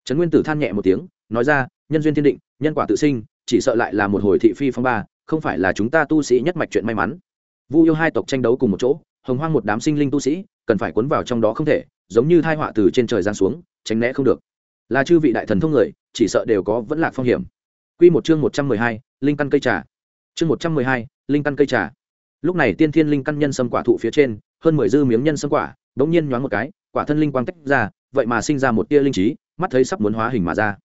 Trấn nguyên tử than nhẹ một tiếng, nói ra, nhân duyên thiên định, nhân quả tự sinh, chỉ sợ lại là một hồi thị phi phong ba, không phải là chúng ta tu sĩ nhất mạch chuyện may mắn. Vu yêu hai tộc tranh đấu cùng một chỗ, hồng hoang một đám sinh linh tu sĩ, cần phải cuốn vào trong đó không thể, giống như thai họa từ trên trời giáng xuống, tránh né không được. Là chư vị đại thần thông người, chỉ sợ đều có vẫn lạc phong hiểm. Quy một chương một trăm mười hai, linh căn cây trà. Chương một trăm mười hai, linh căn cây trà. Lúc này tiên thiên linh căn nhân sâm quả thụ phía trên, hơn mười dư miếng nhân sâm quả, bỗng nhiên nhoáng một cái, quả thân linh quang tách ra, vậy mà sinh ra một tia linh trí, mắt thấy sắp muốn hóa hình mà ra.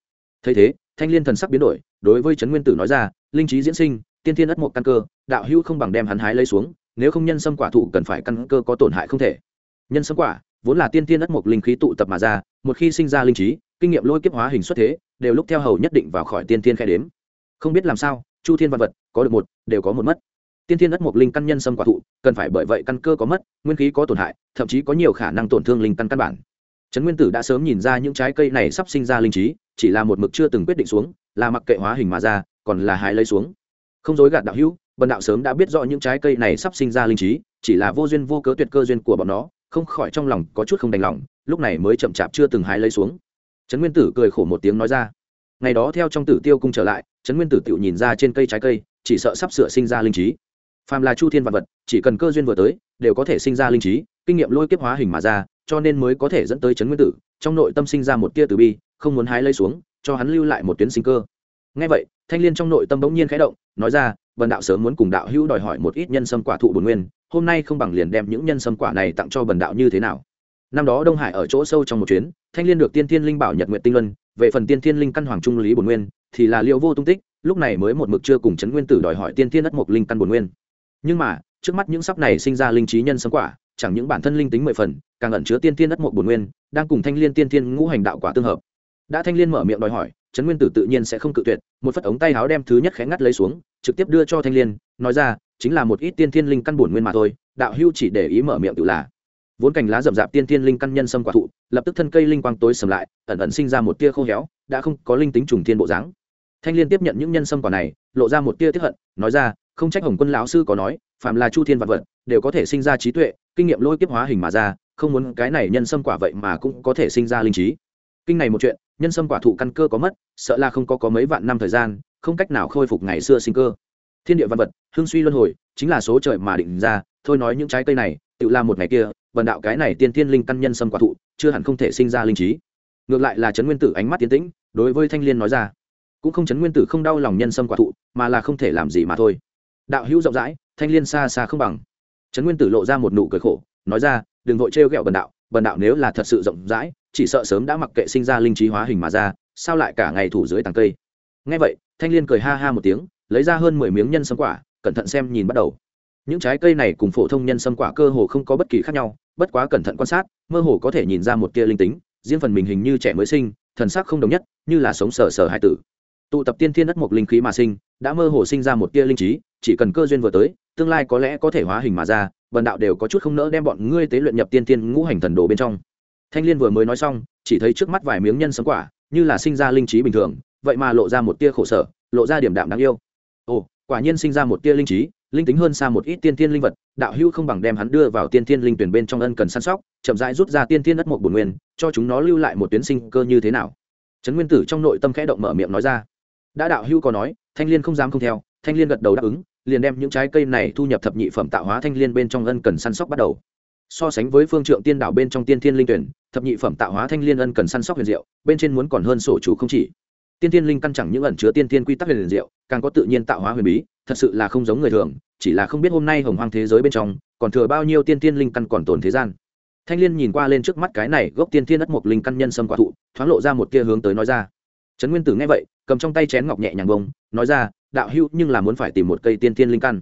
Thấy thế, Thanh Liên thần sắc biến đổi, đối với Trấn Nguyên Tử nói ra, linh trí diễn sinh, tiên thiên ất một căn cơ, đạo hữu không bằng đem hắn hái lấy xuống, nếu không nhân sâm quả thụ cần phải căn cơ có tổn hại không thể. Nhân sâm quả, vốn là tiên thiên ất một linh khí tụ tập mà ra, một khi sinh ra linh trí, kinh nghiệm lôi kiếp hóa hình xuất thế, đều lúc theo hầu nhất định vào khỏi tiên thiên khai đếm. Không biết làm sao, chu thiên văn vật, có được một, đều có một mất. Tiên thiên đất mục linh căn nhân xâm quả thụ cần phải bởi vậy căn cơ có mất nguyên khí có tổn hại thậm chí có nhiều khả năng tổn thương linh căn căn bản. Trấn nguyên tử đã sớm nhìn ra những trái cây này sắp sinh ra linh trí chỉ là một mực chưa từng quyết định xuống là mặc kệ hóa hình mà ra còn là hái lấy xuống. Không dối gạt đạo hữu bần đạo sớm đã biết rõ những trái cây này sắp sinh ra linh trí chỉ là vô duyên vô cớ tuyệt cơ duyên của bọn nó không khỏi trong lòng có chút không đành lòng lúc này mới chậm chạp chưa từng hái lấy xuống trấn nguyên tử cười khổ một tiếng nói ra. Ngày đó theo trong tử tiêu cung trở lại, trấn nguyên tử tự nhìn ra trên cây trái cây, chỉ sợ sắp sửa sinh ra linh trí. Phàm là chu thiên vạn vật, chỉ cần cơ duyên vừa tới, đều có thể sinh ra linh trí, kinh nghiệm lôi kiếp hóa hình mà ra, cho nên mới có thể dẫn tới trấn nguyên tử, trong nội tâm sinh ra một tia từ bi, không muốn hái lấy xuống, cho hắn lưu lại một tuyến sinh cơ. Ngay vậy, thanh liên trong nội tâm bỗng nhiên khẽ động, nói ra vần đạo sớm muốn cùng đạo hữu đòi hỏi một ít nhân sâm quả thụ bồn nguyên, hôm nay không bằng liền đem những nhân sâm quả này tặng cho bần đạo như thế nào? Năm đó đông hải ở chỗ sâu trong một chuyến, thanh liên được tiên thiên linh bảo nhật nguyện tinh luân, về phần tiên thiên linh căn hoàng trung lý bồn nguyên, thì là liệu vô tung tích, lúc này mới một mực chưa cùng Trấn nguyên tử đòi hỏi tiên thiên đất mộc linh căn bồn nguyên. Nhưng mà, trước mắt những sắp này sinh ra linh trí nhân sấm quả, chẳng những bản thân linh tính mười phần, càng ẩn chứa tiên thiên đất mộc bồn nguyên, đang cùng thanh liên tiên thiên ngũ hành đạo quả tương hợp. Đã thanh liên mở miệng đòi hỏi, trấn nguyên tử tự nhiên sẽ không cự tuyệt, một phất ống tay áo đem thứ nhất khẽ ngắt lấy xuống, trực tiếp đưa cho thanh liên, nói ra, chính là một ít tiên thiên linh căn bổn nguyên mà thôi, đạo hưu chỉ để ý mở miệng tự là vốn cành lá rậm rạp tiên tiên linh căn nhân sâm quả thụ, lập tức thân cây linh quang tối sầm lại, ẩn ẩn sinh ra một tia khô héo, đã không có linh tính trùng thiên bộ dáng. Thanh liên tiếp nhận những nhân sâm quả này, lộ ra một tia tiếp hận, nói ra, không trách hồng quân lão sư có nói phạm là chu thiên vật vật, đều có thể sinh ra trí tuệ, kinh nghiệm lôi kiếp hóa hình mà ra, không muốn cái này nhân sâm quả vậy mà cũng có thể sinh ra linh trí. Kinh này một chuyện, nhân sâm quả thụ căn cơ có mất, sợ là không có có mấy vạn năm thời gian, không cách nào khôi phục ngày xưa sinh cơ. Thiên địa văn vật hương suy luân hồi, chính là số trời mà định ra, thôi nói những trái cây này tự làm một ngày kia, vần đạo cái này tiên thiên linh căn nhân sâm quả thụ, chưa hẳn không thể sinh ra linh trí. Ngược lại là trấn nguyên tử ánh mắt tiến tĩnh, đối với thanh liên nói ra, cũng không trấn nguyên tử không đau lòng nhân sâm quả thụ, mà là không thể làm gì mà thôi. Đạo hữu rộng rãi, thanh liên xa xa không bằng. Trấn nguyên tử lộ ra một nụ cười khổ, nói ra, đừng vội trêu ghẹo bần đạo bần đạo nếu là thật sự rộng rãi, chỉ sợ sớm đã mặc kệ sinh ra linh trí hóa hình mà ra, sao lại cả ngày thủ dưới tàng cây? Ngay vậy, thanh liên cười ha ha một tiếng, lấy ra hơn mười miếng nhân sâm quả, cẩn thận xem nhìn bắt đầu những trái cây này cùng phổ thông nhân sâm quả cơ hồ không có bất kỳ khác nhau, bất quá cẩn thận quan sát, mơ hồ có thể nhìn ra một tia linh tính, riêng phần mình hình như trẻ mới sinh, thần sắc không đồng nhất, như là sống sờ sờ hai tử. Tụ tập tiên thiên đất mộc linh khí mà sinh, đã mơ hồ sinh ra một tia linh trí, chỉ cần cơ duyên vừa tới, tương lai có lẽ có thể hóa hình mà ra bần đạo đều có chút không nỡ đem bọn ngươi tế luyện nhập tiên tiên ngũ hành thần đồ bên trong. Thanh liên vừa mới nói xong, chỉ thấy trước mắt vài miếng nhân sấm quả, như là sinh ra linh trí bình thường, vậy mà lộ ra một tia khổ sở, lộ ra điểm đạm đáng yêu. Ồ, quả nhiên sinh ra một tia linh trí linh tính hơn xa một ít tiên tiên linh vật, đạo hữu không bằng đem hắn đưa vào tiên tiên linh tuyển bên trong ân cần săn sóc, chậm rãi rút ra tiên tiên đất một bổn nguyên, cho chúng nó lưu lại một tuyến sinh cơ như thế nào. Trấn nguyên tử trong nội tâm khẽ động mở miệng nói ra. Đã đạo hữu có nói, thanh liên không dám không theo, thanh liên gật đầu đáp ứng, liền đem những trái cây này thu nhập thập nhị phẩm tạo hóa thanh liên bên trong ân cần săn sóc bắt đầu. So sánh với phương trượng tiên đảo bên trong tiên thiên linh tuyển, thập nhị phẩm tạo hóa thanh liên ân cần săn sóc huyền diệu, bên trên muốn còn hơn sổ chủ không chỉ tiên thiên linh căn chẳng những ẩn chứa tiên thiên quy tắc huyền diệu, càng có tự nhiên tạo hóa huyền bí, thật sự là không giống người thường, chỉ là không biết hôm nay hồng hoang thế giới bên trong, còn thừa bao nhiêu tiên thiên linh căn còn tồn thế gian. Thanh liên nhìn qua lên trước mắt cái này gốc tiên thiên đất mộc linh căn nhân sâm quả thụ, thoáng lộ ra một tia hướng tới nói ra. Trấn nguyên tử nghe vậy, cầm trong tay chén ngọc nhẹ nhàng bông, nói ra, đạo hữu, nhưng là muốn phải tìm một cây tiên thiên linh căn.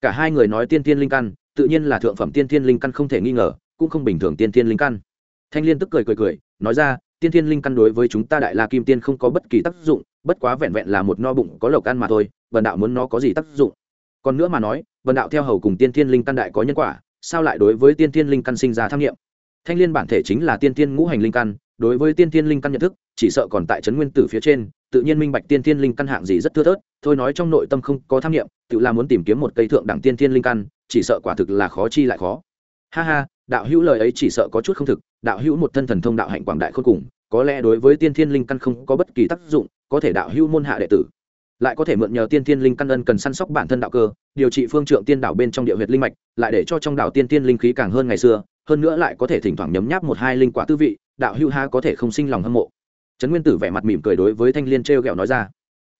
Cả hai người nói tiên thiên linh căn, tự nhiên là thượng phẩm tiên thiên linh căn không thể nghi ngờ, cũng không bình thường tiên thiên linh căn. Thanh liên tức cười cười cười, nói ra tiên thiên linh căn đối với chúng ta đại la kim tiên không có bất kỳ tác dụng, bất quá vẹn vẹn là một no bụng có lộc ăn mà thôi vần đạo muốn nó có gì tác dụng? Còn nữa mà nói vần đạo theo hầu cùng tiên thiên linh căn đại có nhân quả, sao lại đối với tiên thiên linh căn sinh ra tham nghiệm? Thanh liên bản thể chính là tiên thiên ngũ hành linh căn, đối với tiên thiên linh căn nhận thức, chỉ sợ còn tại trấn nguyên tử phía trên, tự nhiên minh bạch tiên thiên linh căn hạng gì rất thưa thớt, thôi nói trong nội tâm không có tham nghiệm, tự là muốn tìm kiếm một cây thượng đẳng tiên thiên linh căn, chỉ sợ quả thực là khó chi lại khó. Ha ha đạo hữu lời ấy chỉ sợ có chút không thực, đạo hữu một thân thần thông đạo hạnh quảng đại khôn cùng, có lẽ đối với tiên thiên linh căn không có bất kỳ tác dụng, có thể đạo hữu môn hạ đệ tử, lại có thể mượn nhờ tiên thiên linh căn ân cần săn sóc bản thân đạo cơ, điều trị phương trượng tiên đảo bên trong địa huyệt linh mạch, lại để cho trong đảo tiên thiên linh khí càng hơn ngày xưa, hơn nữa lại có thể thỉnh thoảng nhấm nháp một hai linh quả tư vị, đạo hữu ha có thể không sinh lòng hâm mộ. Trấn nguyên tử vẻ mặt mỉm cười đối với thanh liên trêu ghẹo nói ra.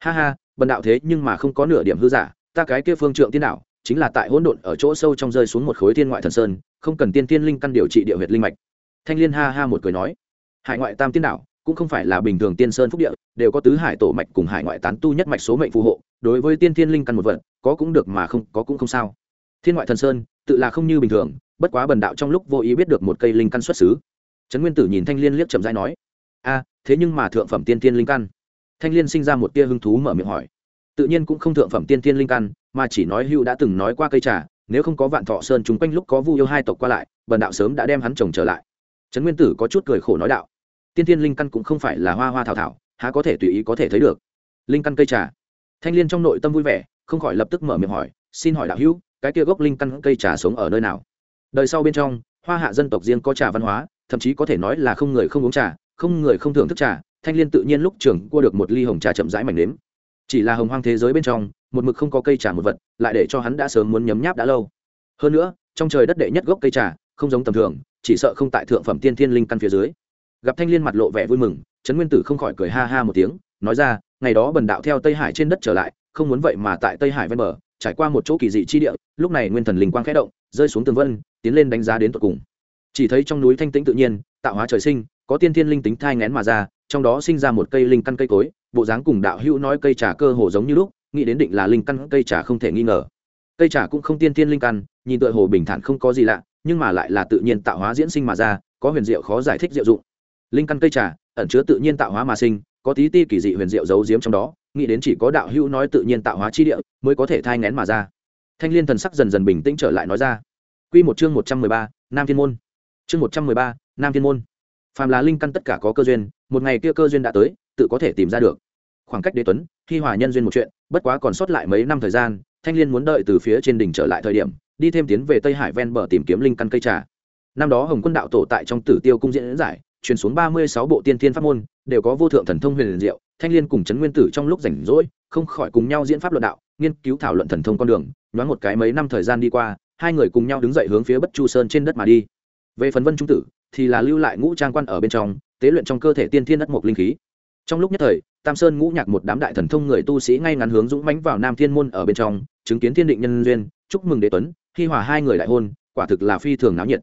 Ha ha, bần đạo thế nhưng mà không có nửa điểm hư giả, ta cái kia phương trượng tiên đảo chính là tại hỗn độn ở chỗ sâu trong rơi xuống một khối thiên ngoại thần sơn không cần tiên tiên linh căn điều trị địa huyệt linh mạch. Thanh liên ha ha một cười nói, hải ngoại tam tiên đảo cũng không phải là bình thường tiên sơn phúc địa, đều có tứ hải tổ mạch cùng hải ngoại tán tu nhất mạch số mệnh phù hộ, đối với tiên tiên linh căn một vật, có cũng được mà không, có cũng không sao. Thiên ngoại thần sơn, tự là không như bình thường, bất quá bần đạo trong lúc vô ý biết được một cây linh căn xuất xứ. Trấn nguyên tử nhìn thanh liên liếc chậm rãi nói, a, thế nhưng mà thượng phẩm tiên tiên linh căn. Thanh liên sinh ra một tia hứng thú mở miệng hỏi, tự nhiên cũng không thượng phẩm tiên tiên linh căn, mà chỉ nói hữu đã từng nói qua cây trà nếu không có vạn thọ sơn chúng quanh lúc có vu yêu hai tộc qua lại, bần đạo sớm đã đem hắn trồng trở lại. Trấn nguyên tử có chút cười khổ nói đạo, tiên tiên linh căn cũng không phải là hoa hoa thảo thảo, há có thể tùy ý có thể thấy được. Linh căn cây trà. Thanh liên trong nội tâm vui vẻ, không khỏi lập tức mở miệng hỏi, xin hỏi đạo hữu, cái kia gốc linh căn cây trà sống ở nơi nào? Đời sau bên trong, hoa hạ dân tộc riêng có trà văn hóa, thậm chí có thể nói là không người không uống trà, không người không thưởng thức trà. Thanh liên tự nhiên lúc trưởng cua được một ly hồng trà chậm rãi mảnh nếm chỉ là hồng hoang thế giới bên trong, một mực không có cây trà một vật, lại để cho hắn đã sớm muốn nhấm nháp đã lâu. Hơn nữa, trong trời đất đệ nhất gốc cây trà, không giống tầm thường, chỉ sợ không tại thượng phẩm tiên thiên linh căn phía dưới. Gặp thanh liên mặt lộ vẻ vui mừng, trấn nguyên tử không khỏi cười ha ha một tiếng, nói ra, ngày đó bần đạo theo tây hải trên đất trở lại, không muốn vậy mà tại tây hải ven bờ, trải qua một chỗ kỳ dị chi địa, lúc này nguyên thần linh quang khẽ động, rơi xuống tường vân, tiến lên đánh giá đến tận cùng. Chỉ thấy trong núi thanh tĩnh tự nhiên, tạo hóa trời sinh, có tiên thiên linh tính thai ngén mà ra, trong đó sinh ra một cây linh căn cây cối bộ dáng cùng đạo hữu nói cây trà cơ hồ giống như lúc, nghĩ đến định là linh căn, cây trà không thể nghi ngờ. Cây trà cũng không tiên tiên linh căn, nhìn tựa hồ bình thản không có gì lạ, nhưng mà lại là tự nhiên tạo hóa diễn sinh mà ra, có huyền diệu khó giải thích diệu dụng. Linh căn cây trà, ẩn chứa tự nhiên tạo hóa mà sinh, có tí ti kỳ dị huyền diệu giấu giếm trong đó, nghĩ đến chỉ có đạo hữu nói tự nhiên tạo hóa chi địa mới có thể thai ngén mà ra. Thanh liên thần sắc dần dần bình tĩnh trở lại nói ra. Quy một chương một trăm mười ba, nam thiên môn. Chương một trăm mười ba, nam thiên môn. Phàm là linh căn tất cả có cơ duyên, một ngày kia cơ duyên đã tới tự có thể tìm ra được. Khoảng cách đế tuấn, khi hòa nhân duyên một chuyện, bất quá còn sót lại mấy năm thời gian, thanh liên muốn đợi từ phía trên đỉnh trở lại thời điểm, đi thêm tiến về tây hải ven bờ tìm kiếm linh căn cây trà. Năm đó hồng quân đạo tổ tại trong tử tiêu cung diễn giải, truyền xuống ba mươi sáu bộ tiên thiên pháp môn, đều có vô thượng thần thông huyền liền diệu, thanh liên cùng trấn nguyên tử trong lúc rảnh rỗi, không khỏi cùng nhau diễn pháp luận đạo, nghiên cứu thảo luận thần thông con đường, nhoáng một cái mấy năm thời gian đi qua, hai người cùng nhau đứng dậy hướng phía bất chu sơn trên đất mà đi. Về phần vân trung tử, thì là lưu lại ngũ trang quan ở bên trong, tế luyện trong cơ thể tiên thiên đất mộc linh khí trong lúc nhất thời, tam sơn ngũ nhạc một đám đại thần thông người tu sĩ ngay ngắn hướng dũng mánh vào nam thiên môn ở bên trong, chứng kiến thiên định nhân duyên, chúc mừng đế tuấn, khi hòa hai người đại hôn, quả thực là phi thường náo nhiệt.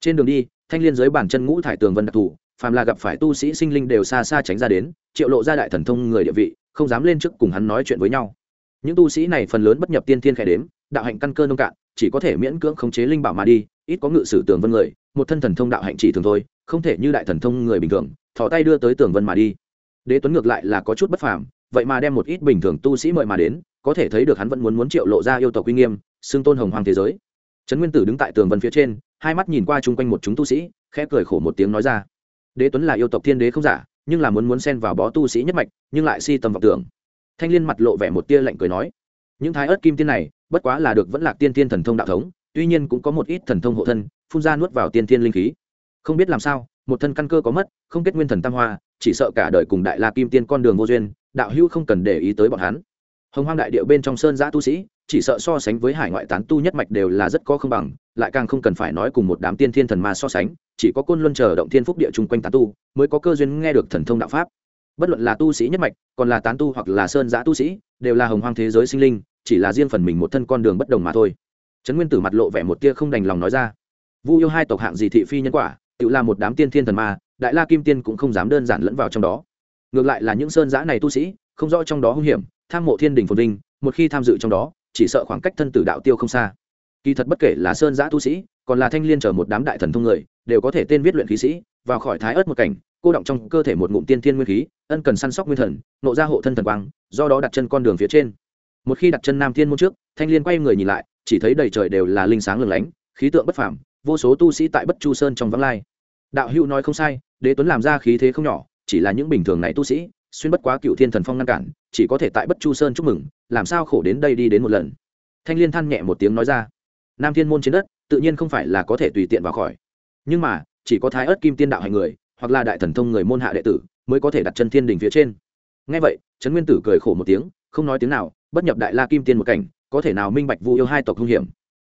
Trên đường đi, thanh liên dưới bàn chân ngũ thải tường vân đặc thù, phàm là gặp phải tu sĩ sinh linh đều xa xa tránh ra đến, triệu lộ ra đại thần thông người địa vị, không dám lên trước cùng hắn nói chuyện với nhau. Những tu sĩ này phần lớn bất nhập tiên thiên khẽ đếm, đạo hạnh căn cơ nông cạn, chỉ có thể miễn cưỡng khống chế linh bảo mà đi, ít có ngự sử tường vân người, một thân thần thông đạo hạnh chỉ thường thôi, không thể như đại thần thông người bình thường, thò tay đưa tới tường vân mà đi đế tuấn ngược lại là có chút bất phàm, vậy mà đem một ít bình thường tu sĩ mời mà đến, có thể thấy được hắn vẫn muốn muốn triệu lộ ra yêu tộc uy nghiêm, xưng tôn hồng hoàng thế giới. Trấn nguyên tử đứng tại tường vân phía trên, hai mắt nhìn qua chung quanh một chúng tu sĩ, khẽ cười khổ một tiếng nói ra. Đế tuấn là yêu tộc thiên đế không giả, nhưng là muốn muốn xen vào bó tu sĩ nhất mạch, nhưng lại si tầm vọng tưởng. Thanh liên mặt lộ vẻ một tia lạnh cười nói, những thái ớt kim tiên này, bất quá là được vẫn là tiên tiên thần thông đạo thống, tuy nhiên cũng có một ít thần thông hộ thân, phun ra nuốt vào tiên tiên linh khí. Không biết làm sao, một thân căn cơ có mất, không kết nguyên thần tam hoa chỉ sợ cả đời cùng đại la kim tiên con đường vô duyên, đạo hữu không cần để ý tới bọn hắn. Hồng hoang đại điệu bên trong sơn giã tu sĩ, chỉ sợ so sánh với hải ngoại tán tu nhất mạch đều là rất có không bằng, lại càng không cần phải nói cùng một đám tiên thiên thần ma so sánh, chỉ có côn luân chờ động thiên phúc địa chung quanh tán tu, mới có cơ duyên nghe được thần thông đạo pháp. Bất luận là tu sĩ nhất mạch, còn là tán tu hoặc là sơn giã tu sĩ, đều là hồng hoang thế giới sinh linh, chỉ là riêng phần mình một thân con đường bất đồng mà thôi. Trấn nguyên tử mặt lộ vẻ một tia không đành lòng nói ra. Vu yêu hai tộc hạng gì thị phi nhân quả, tự là một đám tiên thiên thần ma đại la kim tiên cũng không dám đơn giản lẫn vào trong đó. Ngược lại là những sơn giã này tu sĩ, không rõ trong đó hung hiểm, tham mộ thiên đình phồn vinh, một khi tham dự trong đó, chỉ sợ khoảng cách thân tử đạo tiêu không xa. Kỳ thật bất kể là sơn giã tu sĩ, còn là thanh liên chờ một đám đại thần thông người, đều có thể tên viết luyện khí sĩ, vào khỏi thái ớt một cảnh, cô động trong cơ thể một ngụm tiên thiên nguyên khí, ân cần săn sóc nguyên thần, nộ ra hộ thân thần quang, do đó đặt chân con đường phía trên. Một khi đặt chân nam thiên môn trước, thanh liên quay người nhìn lại, chỉ thấy đầy trời đều là linh sáng lừng lánh, khí tượng bất phàm, vô số tu sĩ tại bất chu sơn trong vắng lai. Đạo hữu nói không sai đế tuấn làm ra khí thế không nhỏ, chỉ là những bình thường này tu sĩ, xuyên bất quá cựu thiên thần phong ngăn cản, chỉ có thể tại bất chu sơn chúc mừng, làm sao khổ đến đây đi đến một lần. Thanh liên than nhẹ một tiếng nói ra, nam thiên môn trên đất, tự nhiên không phải là có thể tùy tiện vào khỏi. Nhưng mà, chỉ có thái ớt kim tiên đạo hành người, hoặc là đại thần thông người môn hạ đệ tử, mới có thể đặt chân thiên đình phía trên. Ngay vậy, trấn nguyên tử cười khổ một tiếng, không nói tiếng nào, bất nhập đại la kim tiên một cảnh, có thể nào minh bạch vu yêu hai tộc hung hiểm.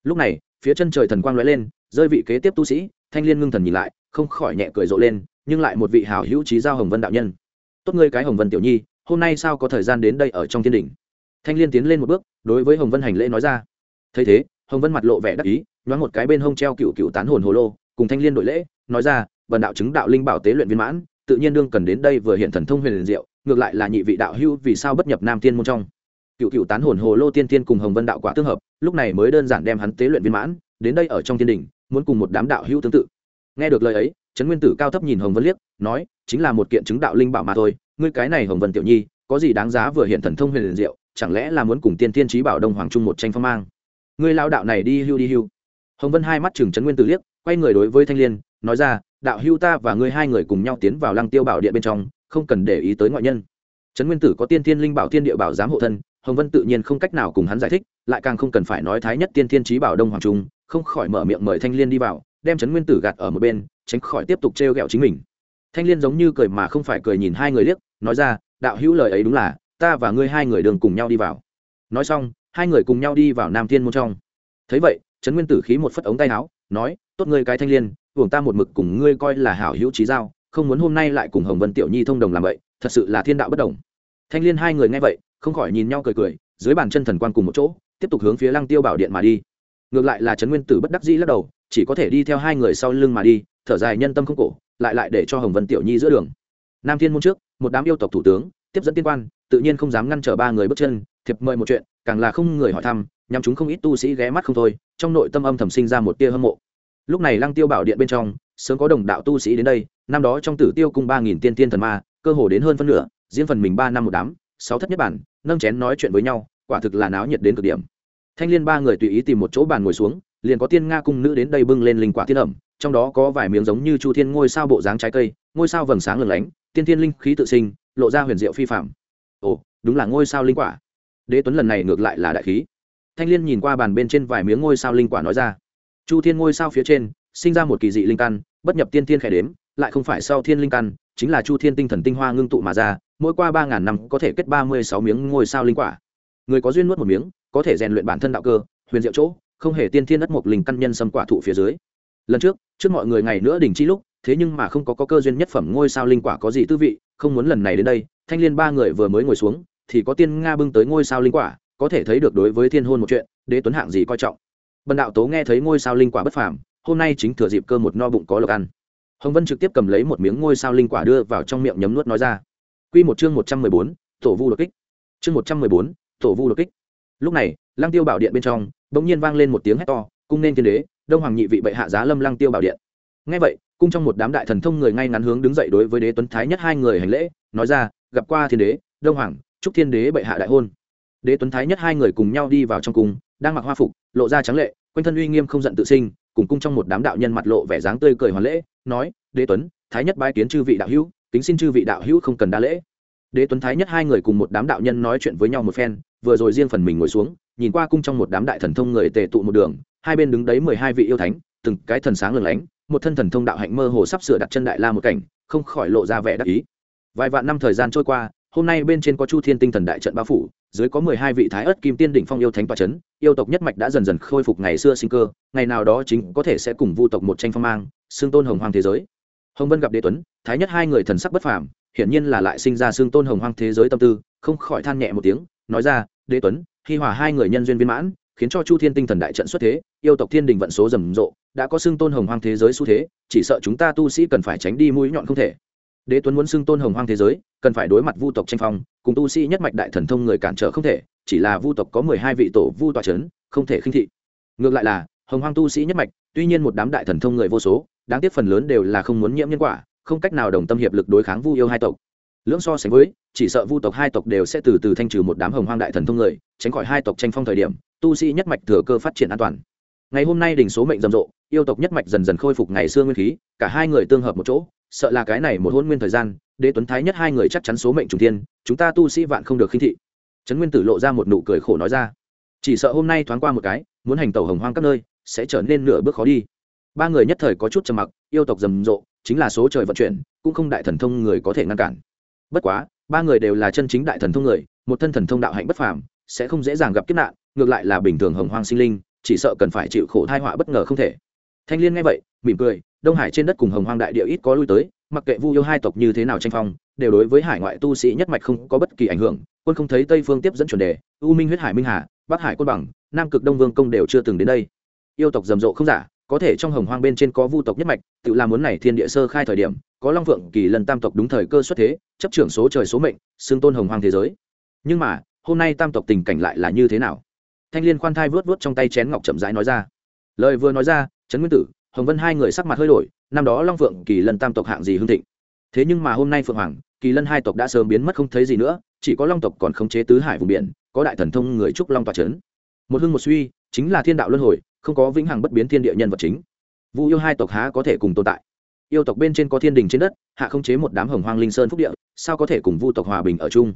Lúc này, phía chân trời thần quang lóe lên, rơi vị kế tiếp tu sĩ, thanh liên ngưng thần nhìn lại, không khỏi nhẹ cười rộ lên nhưng lại một vị hảo hữu trí giao hồng vân đạo nhân. Tốt ngươi cái hồng vân tiểu nhi, hôm nay sao có thời gian đến đây ở trong thiên đình? Thanh liên tiến lên một bước, đối với hồng vân hành lễ nói ra. Thấy thế, hồng vân mặt lộ vẻ đắc ý, nhoáng một cái bên hông treo cựu cựu tán hồn hồ lô, cùng thanh liên đội lễ, nói ra vần đạo chứng đạo linh bảo tế luyện viên mãn, tự nhiên đương cần đến đây vừa hiện thần thông huyền liền diệu, ngược lại là nhị vị đạo hưu vì sao bất nhập nam tiên môn trong. Cựu cựu tán hồn hồ lô tiên tiên cùng hồng vân đạo quả tương hợp, lúc này mới đơn giản đem hắn tế luyện viên mãn, đến đây ở trong thiên đình, muốn cùng một đám đạo hưu tương tự nghe được lời ấy, trấn nguyên tử cao thấp nhìn hồng vân liếc, nói, chính là một kiện chứng đạo linh bảo mà thôi, ngươi cái này hồng vân tiểu nhi, có gì đáng giá vừa hiện thần thông huyền liền diệu, chẳng lẽ là muốn cùng tiên thiên trí bảo đông hoàng trung một tranh phong mang? Ngươi lao đạo này đi hưu đi hưu. Hồng vân hai mắt chừng trấn nguyên tử liếc, quay người đối với thanh liên, nói ra, đạo hưu ta và ngươi hai người cùng nhau tiến vào lăng tiêu bảo điện bên trong, không cần để ý tới ngoại nhân. Trấn nguyên tử có tiên thiên linh bảo tiên địa bảo giám hộ thân, hồng vân tự nhiên không cách nào cùng hắn giải thích, lại càng không cần phải nói thái nhất tiên thiên trí bảo đông hoàng trung, không khỏi mở miệng mời thanh liên đi vào đem trấn nguyên tử gạt ở một bên, tránh khỏi tiếp tục trêu ghẹo chính mình. Thanh liên giống như cười mà không phải cười nhìn hai người liếc, nói ra, đạo hữu lời ấy đúng là, ta và ngươi hai người đường cùng nhau đi vào. Nói xong, hai người cùng nhau đi vào nam thiên môn trong. Thấy vậy, trấn nguyên tử khí một phất ống tay áo, nói, tốt ngươi cái thanh liên, hưởng ta một mực cùng ngươi coi là hảo hữu trí giao, không muốn hôm nay lại cùng hồng vân tiểu nhi thông đồng làm vậy, thật sự là thiên đạo bất đồng. Thanh liên hai người nghe vậy, không khỏi nhìn nhau cười cười, dưới bàn chân thần quan cùng một chỗ, tiếp tục hướng phía lăng tiêu bảo điện mà đi. Ngược lại là trấn nguyên tử bất đắc dĩ lắc đầu chỉ có thể đi theo hai người sau lưng mà đi, thở dài nhân tâm không cổ, lại lại để cho hồng vân tiểu nhi giữa đường. Nam thiên môn trước, một đám yêu tộc thủ tướng, tiếp dẫn tiên quan, tự nhiên không dám ngăn trở ba người bước chân, thiệp mời một chuyện, càng là không người hỏi thăm nhằm chúng không ít tu sĩ ghé mắt không thôi, trong nội tâm âm thầm sinh ra một tia hâm mộ. Lúc này lăng tiêu bảo điện bên trong, sớm có đồng đạo tu sĩ đến đây, năm đó trong tử tiêu cung ba nghìn tiên tiên thần ma, cơ hồ đến hơn phân nửa, diễn phần mình ba năm một đám, sáu thất nhất bản, nâng chén nói chuyện với nhau, quả thực là náo nhiệt đến cực điểm. Thanh liên ba người tùy ý tìm một chỗ bàn ngồi xuống liền có tiên nga cung nữ đến đây bưng lên linh quả tiên ẩm, trong đó có vài miếng giống như chu thiên ngôi sao bộ dáng trái cây, ngôi sao vầng sáng lừng lánh, tiên thiên linh khí tự sinh, lộ ra huyền diệu phi phạm ồ, đúng là ngôi sao linh quả. Đế tuấn lần này ngược lại là đại khí. Thanh liên nhìn qua bàn bên trên vài miếng ngôi sao linh quả nói ra. Chu thiên ngôi sao phía trên, sinh ra một kỳ dị linh căn, bất nhập tiên thiên khẽ đếm, lại không phải sau thiên linh căn, chính là chu thiên tinh thần tinh hoa ngưng tụ mà ra, mỗi qua ba ngàn năm có thể kết ba mươi sáu miếng ngôi sao linh quả. Người có duyên nuốt một miếng, có thể rèn luyện bản thân đạo cơ, huyền diệu chỗ không hề tiên thiên đất mộc linh căn nhân xâm quả thụ phía dưới. Lần trước trước mọi người ngày nữa đỉnh chi lúc thế nhưng mà không có, có cơ duyên nhất phẩm ngôi sao linh quả có gì tư vị không muốn lần này đến đây thanh liên ba người vừa mới ngồi xuống thì có tiên nga bưng tới ngôi sao linh quả có thể thấy được đối với thiên hôn một chuyện đế tuấn hạng gì coi trọng. Bần đạo tố nghe thấy ngôi sao linh quả bất phàm hôm nay chính thừa dịp cơ một no bụng có lộc ăn. Hồng vân trực tiếp cầm lấy một miếng ngôi sao linh quả đưa vào trong miệng nhấm nuốt nói ra. Q một chương một trăm mười bốn tổ vu đột kích. Chương một trăm mười bốn tổ vu đột kích. Lúc này lăng tiêu bảo điện bên trong bỗng nhiên vang lên một tiếng hét to, cung nên thiên đế, đông hoàng nhị vị bệ hạ giá lâm lăng tiêu bảo điện. Ngay vậy, cung trong một đám đại thần thông người ngay ngắn hướng đứng dậy đối với đế tuấn thái nhất hai người hành lễ, nói ra, gặp qua thiên đế, đông hoàng, chúc thiên đế bệ hạ đại hôn. Đế tuấn thái nhất hai người cùng nhau đi vào trong cung, đang mặc hoa phục, lộ ra trắng lệ, quanh thân uy nghiêm không giận tự sinh, cùng cung trong một đám đạo nhân mặt lộ vẻ dáng tươi cười hoàn lễ, nói, đế tuấn, thái nhất bái kiến chư vị đạo hữu, kính xin chư vị đạo hữu không cần đa lễ. Đế tuấn thái nhất hai người cùng một đám đạo nhân nói chuyện với nhau một phen, vừa rồi riêng phần mình ngồi xuống nhìn qua cung trong một đám đại thần thông người tề tụ một đường, hai bên đứng đấy mười hai vị yêu thánh, từng cái thần sáng lừng lánh, một thân thần thông đạo hạnh mơ hồ sắp sửa đặt chân đại la một cảnh, không khỏi lộ ra vẻ đắc ý. Vài vạn năm thời gian trôi qua, hôm nay bên trên có chu thiên tinh thần đại trận bao phủ, dưới có mười hai vị thái ất kim tiên đỉnh phong yêu thánh tọa c h ấ n yêu tộc nhất mạch đã dần dần khôi phục ngày xưa sinh cơ, ngày nào đó chính có thể sẽ cùng vu tộc một tranh phong mang xương tôn hồng hoàng thế giới. Hồng vân gặp đế tuấn, thái nhất hai người thần sắc bất phàm, hiển nhiên là lại sinh ra xương tôn hồng hoàng thế giới tâm tư, không khỏi than nhẹ một tiếng, nói ra, đế tuấn hi hòa hai người nhân duyên viên mãn, khiến cho chu thiên tinh thần đại trận xuất thế, yêu tộc thiên đình vận số rầm rộ, đã có xưng tôn hồng hoang thế giới xu thế, chỉ sợ chúng ta tu sĩ cần phải tránh đi mũi nhọn không thể. Đế tuấn muốn xưng tôn hồng hoang thế giới, cần phải đối mặt vu tộc tranh phong, cùng tu sĩ nhất mạch đại thần thông người cản trở không thể, chỉ là vu tộc có mười hai vị tổ vu tòa c h ấ n không thể khinh thị. Ngược lại là, hồng hoang tu sĩ nhất mạch, tuy nhiên một đám đại thần thông người vô số, đáng tiếc phần lớn đều là không muốn nhiễm nhân quả, không cách nào đồng tâm hiệp lực đối kháng vu yêu hai tộc lưỡng so sánh với, chỉ sợ vu tộc hai tộc đều sẽ từ từ thanh trừ một đám hồng hoang đại thần thông người, tránh khỏi hai tộc tranh phong thời điểm, tu sĩ nhất mạch thừa cơ phát triển an toàn. Ngày hôm nay đỉnh số mệnh rầm rộ, yêu tộc nhất mạch dần dần khôi phục ngày xưa nguyên khí, cả hai người tương hợp một chỗ, sợ là cái này một hôn nguyên thời gian, đế tuấn thái nhất hai người chắc chắn số mệnh trùng thiên, chúng ta tu sĩ vạn không được khinh thị. Trấn nguyên tử lộ ra một nụ cười khổ nói ra. Chỉ sợ hôm nay thoáng qua một cái, muốn hành tàu hồng hoang các nơi, sẽ trở nên nửa bước khó đi. Ba người nhất thời có chút trầm mặc, yêu tộc rầm rộ, chính là số trời vận chuyển, cũng không đại thần thông người có thể ngăn cản bất quá, ba người đều là chân chính đại thần thông người, một thân thần thông đạo hạnh bất phàm, sẽ không dễ dàng gặp kiếp nạn, ngược lại là bình thường hồng hoang sinh linh, chỉ sợ cần phải chịu khổ thai họa bất ngờ không thể. Thanh liên nghe vậy, mỉm cười, đông hải trên đất cùng hồng hoang đại địa ít có lui tới, mặc kệ vu yêu hai tộc như thế nào tranh phong, đều đối với hải ngoại tu sĩ nhất mạch không có bất kỳ ảnh hưởng, quân không thấy tây phương tiếp dẫn chuẩn đề, u minh huyết hải minh hà, bắc hải côn bằng, nam cực đông vương công đều chưa từng đến đây. Yêu tộc rầm rộ không giả có thể trong hồng hoang bên trên có vu tộc nhất mạch, tự làm muốn này thiên địa sơ khai thời điểm, có long vượng kỳ lần tam tộc đúng thời cơ xuất thế, chấp trưởng số trời số mệnh, xưng tôn hồng hoang thế giới. Nhưng mà, hôm nay tam tộc tình cảnh lại là như thế nào? Thanh liên khoan thai vớt vớt trong tay chén ngọc chậm rãi nói ra. Lời vừa nói ra, trấn nguyên tử, hồng vân hai người sắc mặt hơi đổi, năm đó long phượng kỳ lân tam tộc hạng gì hưng thịnh. Thế nhưng mà hôm nay phượng hoàng, kỳ lân hai tộc đã sớm biến mất không thấy gì nữa, chỉ có long tộc còn khống chế tứ hải vùng biển, có đại thần thông người trúc long tòa trấn một hưng một suy, chính là thiên đạo luân hồi không có vĩnh hằng bất biến thiên địa nhân vật chính. Vu yêu hai tộc há có thể cùng tồn tại? Yêu tộc bên trên có thiên đình trên đất, hạ không chế một đám hồng hoang linh sơn phúc địa, sao có thể cùng vu tộc hòa bình ở chung?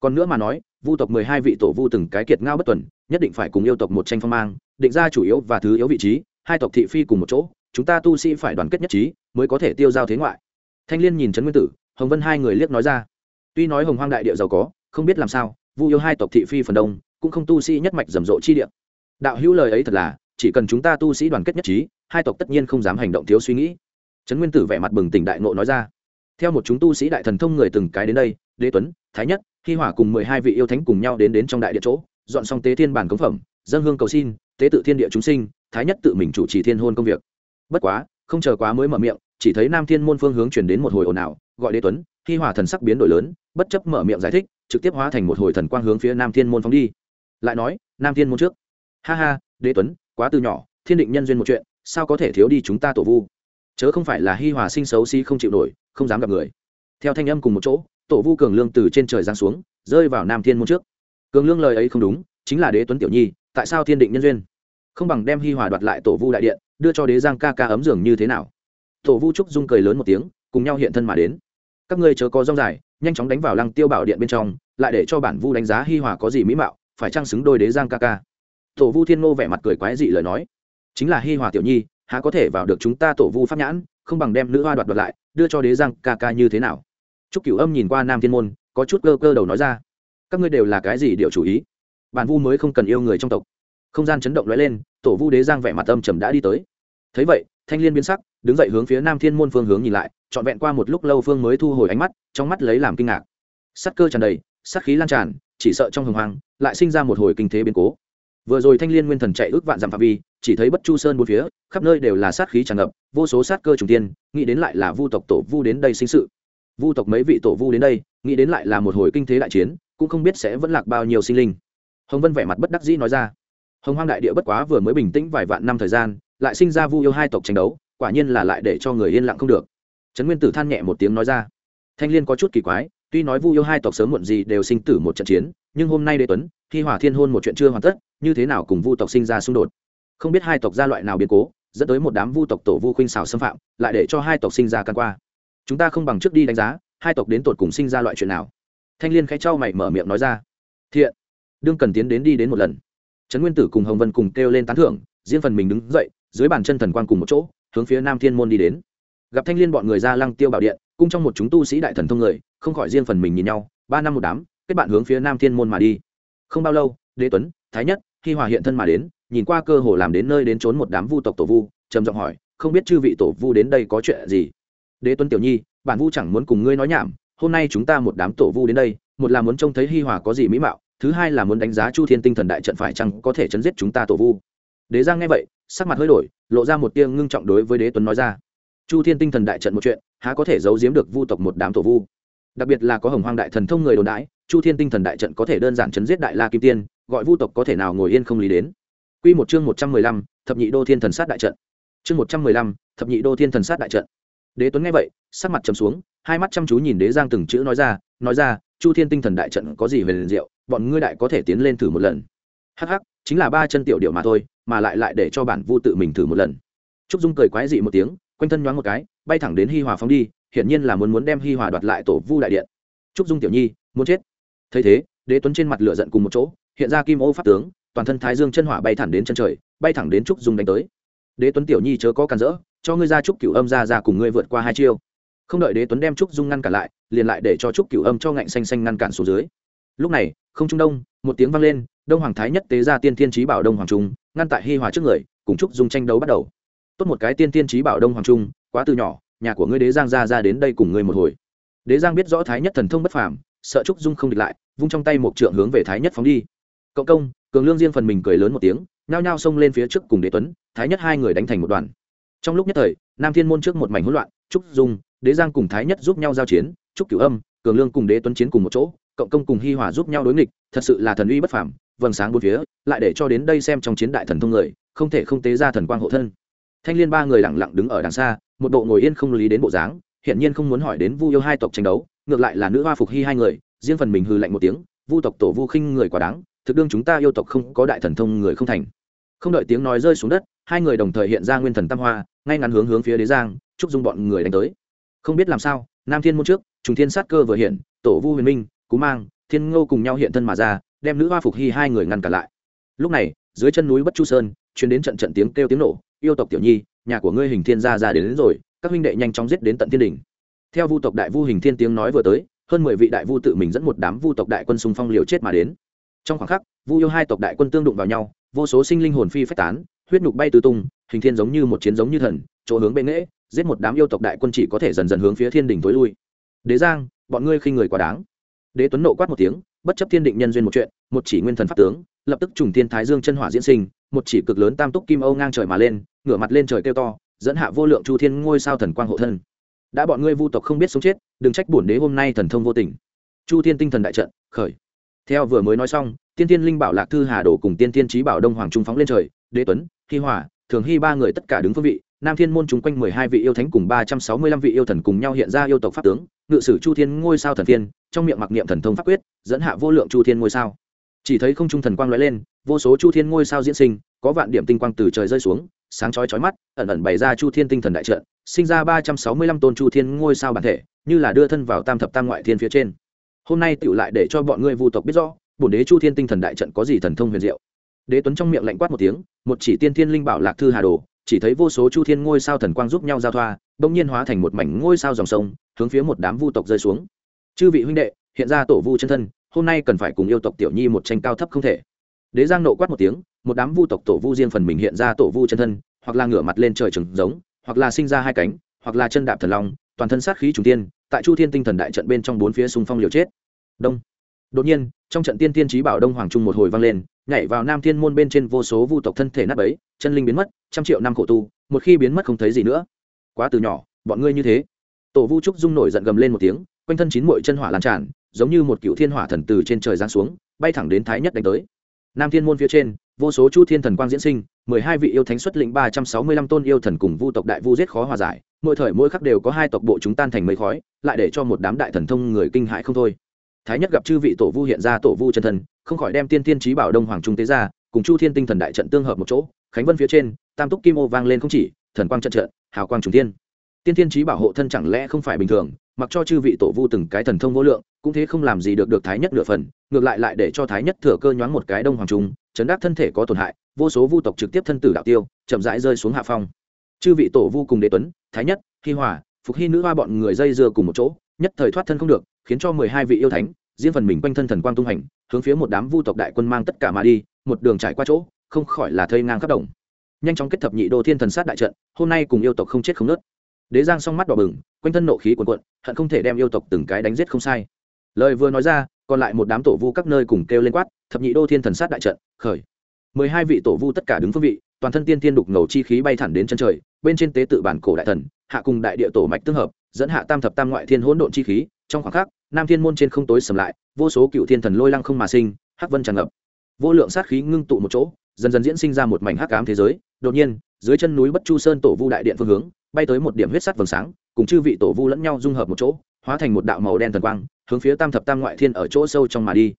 Còn nữa mà nói, vu tộc mười hai vị tổ vu từng cái kiệt ngao bất tuần, nhất định phải cùng yêu tộc một tranh phong mang, định ra chủ yếu và thứ yếu vị trí, hai tộc thị phi cùng một chỗ, chúng ta tu sĩ phải đoàn kết nhất trí, mới có thể tiêu giao thế ngoại. Thanh liên nhìn trấn nguyên tử, hồng vân hai người liếc nói ra. Tuy nói hồng hoang đại địa giàu có, không biết làm sao, vu yêu hai tộc thị phi phần đông, cũng không tu sĩ nhất mạch rầm rộ chi địa. Đạo hữu lời ấy thật là chỉ cần chúng ta tu sĩ đoàn kết nhất trí, hai tộc tất nhiên không dám hành động thiếu suy nghĩ. Trấn nguyên tử vẻ mặt bừng tỉnh đại nộ nói ra. Theo một chúng tu sĩ đại thần thông người từng cái đến đây, đế tuấn, thái nhất khi hỏa cùng mười hai vị yêu thánh cùng nhau đến đến trong đại địa chỗ, dọn xong tế thiên bản cống phẩm dân hương cầu xin, tế tự thiên địa chúng sinh, thái nhất tự mình chủ trì thiên hôn công việc. Bất quá, không chờ quá mới mở miệng, chỉ thấy nam thiên môn phương hướng chuyển đến một hồi ồn ào, gọi đế tuấn khi hỏa thần sắc biến đổi lớn, bất chấp mở miệng giải thích, trực tiếp hóa thành một hồi thần quang hướng phía nam thiên môn phóng đi. Lại nói, nam thiên môn trước. Ha ha, đế tuấn quá từ nhỏ, thiên định nhân duyên một chuyện, sao có thể thiếu đi chúng ta tổ vu? Chớ không phải là hi hòa sinh xấu xí không chịu nổi, không dám gặp người. Theo thanh âm cùng một chỗ, tổ vu cường lương từ trên trời giáng xuống, rơi vào nam thiên môn trước. Cường lương lời ấy không đúng, chính là đế tuấn tiểu nhi, tại sao thiên định nhân duyên? Không bằng đem hi hòa đoạt lại tổ vu đại điện, đưa cho đế giang ca ca ấm giường như thế nào? Tổ vu trúc dung cười lớn một tiếng, cùng nhau hiện thân mà đến. Các ngươi chớ có rong dài, nhanh chóng đánh vào lăng tiêu bảo điện bên trong, lại để cho bản vu đánh giá hi hòa có gì mỹ mạo, phải trang xứng đôi đế giang ca ca? Tổ vu thiên ngô vẻ mặt cười quái dị lời nói. Chính là hi hòa tiểu nhi, há có thể vào được chúng ta tổ vu pháp nhãn, không bằng đem nữ hoa đoạt đoạt lại, đưa cho đế giang ca ca như thế nào? Trúc cửu âm nhìn qua nam thiên môn, có chút cơ cơ đầu nói ra. Các ngươi đều là cái gì điệu chủ ý? Bản vu mới không cần yêu người trong tộc. Không gian chấn động lóe lên, tổ vu đế giang vẻ mặt âm trầm đã đi tới. Thấy vậy, thanh liên biến sắc, đứng dậy hướng phía nam thiên môn phương hướng nhìn lại, trọn vẹn qua một lúc lâu phương mới thu hồi ánh mắt, trong mắt lấy làm kinh ngạc. Sắc cơ tràn đầy, sắc khí lan tràn, chỉ sợ trong hồng hoang, lại sinh ra một hồi kinh thế biến cố vừa rồi thanh liên nguyên thần chạy ước vạn dặm phạm vi, chỉ thấy bất chu sơn bốn phía, khắp nơi đều là sát khí tràn ngập, vô số sát cơ trùng tiên, nghĩ đến lại là vu tộc tổ vu đến đây sinh sự. Vu tộc mấy vị tổ vu đến đây, nghĩ đến lại là một hồi kinh thế đại chiến, cũng không biết sẽ vẫn lạc bao nhiêu sinh linh. Hồng vân vẻ mặt bất đắc dĩ nói ra. Hồng hoang đại địa bất quá vừa mới bình tĩnh vài vạn năm thời gian, lại sinh ra vu yêu hai tộc tranh đấu, quả nhiên là lại để cho người yên lặng không được. Trấn nguyên tử than nhẹ một tiếng nói ra. Thanh liên có chút kỳ quái, tuy nói vu yêu hai tộc sớm muộn gì đều sinh tử một trận chiến, nhưng hôm nay đế tuấn khi hỏa thiên hôn một chuyện chưa hoàn tất, như thế nào cùng vu tộc sinh ra xung đột? Không biết hai tộc gia loại nào biến cố, dẫn tới một đám vu tộc tổ vu khuynh xảo xâm phạm, lại để cho hai tộc sinh ra căn qua. Chúng ta không bằng trước đi đánh giá, hai tộc đến tột cùng sinh ra loại chuyện nào. Thanh liên khẽ trao mày mở miệng nói ra. Thiện. Đương cần tiến đến đi đến một lần. Trấn nguyên tử cùng hồng vân cùng kêu lên tán thưởng, riêng phần mình đứng dậy, dưới bàn chân thần quan cùng một chỗ, hướng phía nam thiên môn đi đến. Gặp thanh liên bọn người ra lăng tiêu bảo điện cung trong một chúng tu sĩ đại thần thông người, không khỏi riêng phần mình nhìn nhau, ba năm một đám, kết bạn hướng phía nam thiên môn mà đi không bao lâu, đế tuấn, thái nhất khi hòa hiện thân mà đến, nhìn qua cơ hồ làm đến nơi đến trốn một đám vu tộc tổ vu, trầm giọng hỏi, không biết chư vị tổ vu đến đây có chuyện gì? Đế tuấn tiểu nhi, bản vu chẳng muốn cùng ngươi nói nhảm, hôm nay chúng ta một đám tổ vu đến đây, một là muốn trông thấy hi hòa có gì mỹ mạo, thứ hai là muốn đánh giá chu thiên tinh thần đại trận phải chăng có thể chấn giết chúng ta tổ vu. Đế giang nghe vậy, sắc mặt hơi đổi, lộ ra một tia ngưng trọng đối với đế tuấn nói ra. Chu thiên tinh thần đại trận một chuyện, há có thể giấu giếm được vu tộc một đám tổ vu? Đặc biệt là có hồng hoang đại thần thông người đồn đãi chu thiên tinh thần đại trận có thể đơn giản chấn giết đại la kim tiên gọi vu tộc có thể nào ngồi yên không lý đến Quy một chương một trăm mười lăm, thập nhị đô thiên thần sát đại trận. Chương một trăm mười lăm, thập nhị đô thiên thần sát đại trận. Đế Tuấn nghe vậy, sắc mặt trầm xuống, hai mắt chăm chú nhìn Đế Giang từng chữ nói ra, nói ra, Chu Thiên tinh thần đại trận có gì về liền diệu, bọn ngươi đại có thể tiến lên thử một lần. Hắc hắc, chính là ba chân tiểu điệu mà thôi, mà lại lại để cho bản vu tự mình thử một lần. Trúc Dung cười quái dị một tiếng, quanh thân nhoáng một cái, bay thẳng đến Hi Hòa phóng đi, hiển nhiên là muốn muốn đem Hi Hòa đoạt lại tổ vu đại điện. Trúc Dung tiểu nhi, muốn chết. Thấy thế, Đế Tuấn trên mặt lửa giận cùng một chỗ, hiện ra kim ô pháp tướng, toàn thân thái dương chân hỏa bay thẳng đến chân trời bay thẳng đến trúc dung đánh tới. Đế tuấn tiểu nhi chớ có cản rỡ cho ngươi ra trúc cửu âm ra ra cùng ngươi vượt qua hai chiêu. Không đợi đế tuấn đem trúc dung ngăn cản lại liền lại để cho trúc cửu âm cho ngạnh xanh xanh ngăn cản xuống dưới. Lúc này không trung đông một tiếng vang lên đông hoàng thái nhất tế ra tiên thiên trí bảo đông hoàng trung ngăn tại hi hòa trước người cùng trúc dung tranh đấu bắt đầu. Tốt một cái tiên thiên trí bảo đông hoàng trung quá từ nhỏ nhà của ngươi đế giang ra ra đến đây cùng ngươi một hồi. Đế giang biết rõ thái nhất thần thông bất phàm sợ trúc dung không địch lại, vung trong tay một trượng hướng về thái nhất phóng đi. Cộng công, cường lương riêng phần mình cười lớn một tiếng, nhao nhao xông lên phía trước cùng đế tuấn, thái nhất hai người đánh thành một đoàn. Trong lúc nhất thời, nam thiên môn trước một mảnh hỗn loạn, trúc dung, đế giang cùng thái nhất giúp nhau giao chiến, trúc cửu âm, cường lương cùng đế tuấn chiến cùng một chỗ, cộng công cùng hi hòa giúp nhau đối nghịch, thật sự là thần uy bất phảm vầng sáng bốn phía, lại để cho đến đây xem trong chiến đại thần thông người, không thể không tế ra thần quang hộ thân. Thanh liên ba người lặng lặng đứng ở đằng xa, một bộ ngồi yên không lý đến bộ dáng hiện nhiên không muốn hỏi đến vu yêu hai tộc tranh đấu ngược lại là nữ hoa phục hy hai người riêng phần mình hư lạnh một tiếng vu tộc tổ vu khinh người quá đáng thực đương chúng ta yêu tộc không có đại thần thông người không thành. Không đợi tiếng nói rơi xuống đất hai người đồng thời hiện ra nguyên thần tam hoa ngay ngắn hướng hướng phía đế giang chúc dung bọn người đánh tới. Không biết làm sao nam thiên môn trước trùng thiên sát cơ vừa hiện tổ vu huyền minh cú mang thiên ngô cùng nhau hiện thân mà ra đem nữ hoa phục hy hai người ngăn cản lại. Lúc này dưới chân núi bất chu sơn chuyến đến trận trận tiếng kêu tiếng nổ yêu tộc tiểu nhi nhà của ngươi hình thiên gia ra đến, đến rồi các huynh đệ nhanh chóng giết đến tận thiên đình. Theo vu tộc đại vu hình thiên tiếng nói vừa tới, hơn mười vị đại vu tự mình dẫn một đám vu tộc đại quân xung phong liều chết mà đến. Trong khoảng khắc, vu yêu hai tộc đại quân tương đụng vào nhau, vô số sinh linh hồn phi phách tán, huyết nhục bay tứ tung, hình thiên giống như một chiến giống như thần, chỗ hướng bên nghễ, giết một đám yêu tộc đại quân chỉ có thể dần dần hướng phía thiên đình tối lui. Đế giang, bọn ngươi khi người quá đáng. Đế tuấn nộ quát một tiếng, bất chấp thiên định nhân duyên một chuyện, một chỉ nguyên thần pháp tướng, lập tức trùng thiên thái dương chân hỏa diễn sinh, một chỉ cực lớn tam túc kim âu ngang trời mà lên, ngửa mặt lên trời kêu to dẫn hạ vô lượng chu thiên ngôi sao thần quang hộ thân. Đã bọn ngươi vu tộc không biết sống chết, đừng trách bổn đế hôm nay thần thông vô tình. Chu thiên tinh thần đại trận, khởi. Theo vừa mới nói xong, tiên tiên linh bảo lạc thư hà đổ cùng tiên tiên trí bảo đông hoàng trung phóng lên trời, đế tuấn, hi hòa, thường hy ba người tất cả đứng phương vị, nam thiên môn chung quanh mười hai vị yêu thánh cùng ba trăm sáu mươi lăm vị yêu thần cùng nhau hiện ra yêu tộc pháp tướng, ngự sử chu thiên ngôi sao thần tiên, trong miệng mặc niệm thần thông pháp quyết, dẫn hạ vô lượng chu thiên ngôi sao chỉ thấy không trung thần quang lóe lên, vô số chu thiên ngôi sao diễn sinh, có vạn điểm tinh quang từ trời rơi xuống, sáng chói chói mắt, ẩn ẩn bày ra chu thiên tinh thần đại trận, sinh ra ba trăm sáu mươi lăm tôn chu thiên ngôi sao bản thể, như là đưa thân vào tam thập tam ngoại thiên phía trên. Hôm nay tựu lại để cho bọn ngươi vu tộc biết rõ, bổn đế chu thiên tinh thần đại trận có gì thần thông huyền diệu. Đế tuấn trong miệng lạnh quát một tiếng, một chỉ tiên thiên linh bảo lạc thư hà đồ, chỉ thấy vô số chu thiên ngôi sao thần quang giúp nhau giao thoa, bỗng nhiên hóa thành một mảnh ngôi sao dòng sông, hướng phía một đám vu tộc rơi xuống. Chư vị huynh đệ, hiện ra tổ vu chân thân hôm nay cần phải cùng yêu tộc tiểu nhi một tranh cao thấp không thể. Đế giang nộ quát một tiếng, một đám vu tộc tổ vu riêng phần mình hiện ra tổ vu chân thân, hoặc là ngửa mặt lên trời trừng giống, hoặc là sinh ra hai cánh, hoặc là chân đạp thần long, toàn thân sát khí trùng tiên tại chu thiên tinh thần đại trận bên trong bốn phía xung phong liều chết. Đông. Đột nhiên, trong trận tiên tiên trí bảo đông hoàng trung một hồi vang lên, nhảy vào nam thiên môn bên trên vô số vu tộc thân thể nát bấy, chân linh biến mất, trăm triệu năm khổ tu, một khi biến mất không thấy gì nữa. Quá từ nhỏ, bọn ngươi như thế. Tổ vu trúc dung nổi giận gầm lên một tiếng, quanh thân chín muội chân hỏa lan tràn giống như một cựu thiên hỏa thần từ trên trời giáng xuống, bay thẳng đến thái nhất đánh tới. Nam thiên môn phía trên, vô số chu thiên thần quang diễn sinh, mười hai vị yêu thánh xuất lĩnh, ba trăm sáu mươi lăm tôn yêu thần cùng vu tộc đại vu giết khó hòa giải, mỗi thời mỗi khắc đều có hai tộc bộ chúng tan thành mấy khói, lại để cho một đám đại thần thông người kinh hại không thôi. Thái nhất gặp chư vị tổ vu hiện ra, tổ vu chân thần, không khỏi đem tiên tiên trí bảo đông hoàng trung tế ra, cùng chu thiên tinh thần đại trận tương hợp một chỗ, khánh vân phía trên, tam túc kim ô vang lên không chỉ, thần quang trận trận, hào quang trùng tiên tiên tiên trí bảo hộ thân chẳng lẽ không phải bình thường, mặc cho chư vị tổ vu từng cái thần thông vô lượng cũng thế không làm gì được được thái nhất nửa phần, ngược lại lại để cho thái nhất thừa cơ nhoáng một cái đông hoàng trung, chấn đắc thân thể có tổn hại, vô số vu tộc trực tiếp thân tử đạo tiêu, chậm rãi rơi xuống hạ phong. Chư vị tổ vu cùng đế tuấn, thái nhất, hi hòa, phục hy nữ hoa bọn người dây dưa cùng một chỗ, nhất thời thoát thân không được, khiến cho mười hai vị yêu thánh, riêng phần mình quanh thân thần quang tung hành, hướng phía một đám vu tộc đại quân mang tất cả mà đi, một đường trải qua chỗ, không khỏi là thây ngang khắp đồng. Nhanh chóng kết thập nhị đô thiên thần sát đại trận, hôm nay cùng yêu tộc không chết không nớt đế giang song mắt đỏ bừng, quanh thân nộ khí cuồn cuộn, hận không thể đem yêu tộc từng cái đánh giết không sai lời vừa nói ra, còn lại một đám tổ vu các nơi cùng kêu lên quát, thập nhị đô thiên thần sát đại trận, khởi. Mười hai vị tổ vu tất cả đứng phương vị, toàn thân tiên tiên đục ngầu chi khí bay thẳng đến chân trời, bên trên tế tự bản cổ đại thần, hạ cùng đại địa tổ mạch tương hợp, dẫn hạ tam thập tam ngoại thiên hỗn độn chi khí, trong khoảng khắc, nam thiên môn trên không tối sầm lại, vô số cựu thiên thần lôi lăng không mà sinh, hắc vân tràn ngập. Vô lượng sát khí ngưng tụ một chỗ, dần dần diễn sinh ra một mảnh hắc ám thế giới. Đột nhiên, dưới chân núi bất chu sơn tổ vu đại điện phương hướng, bay tới một điểm huyết sắt vầng sáng, cùng chư vị tổ vu lẫn nhau dung hợp một chỗ hóa thành một đạo màu đen thần quang, hướng phía tam thập tam ngoại thiên ở chỗ sâu trong mà đi.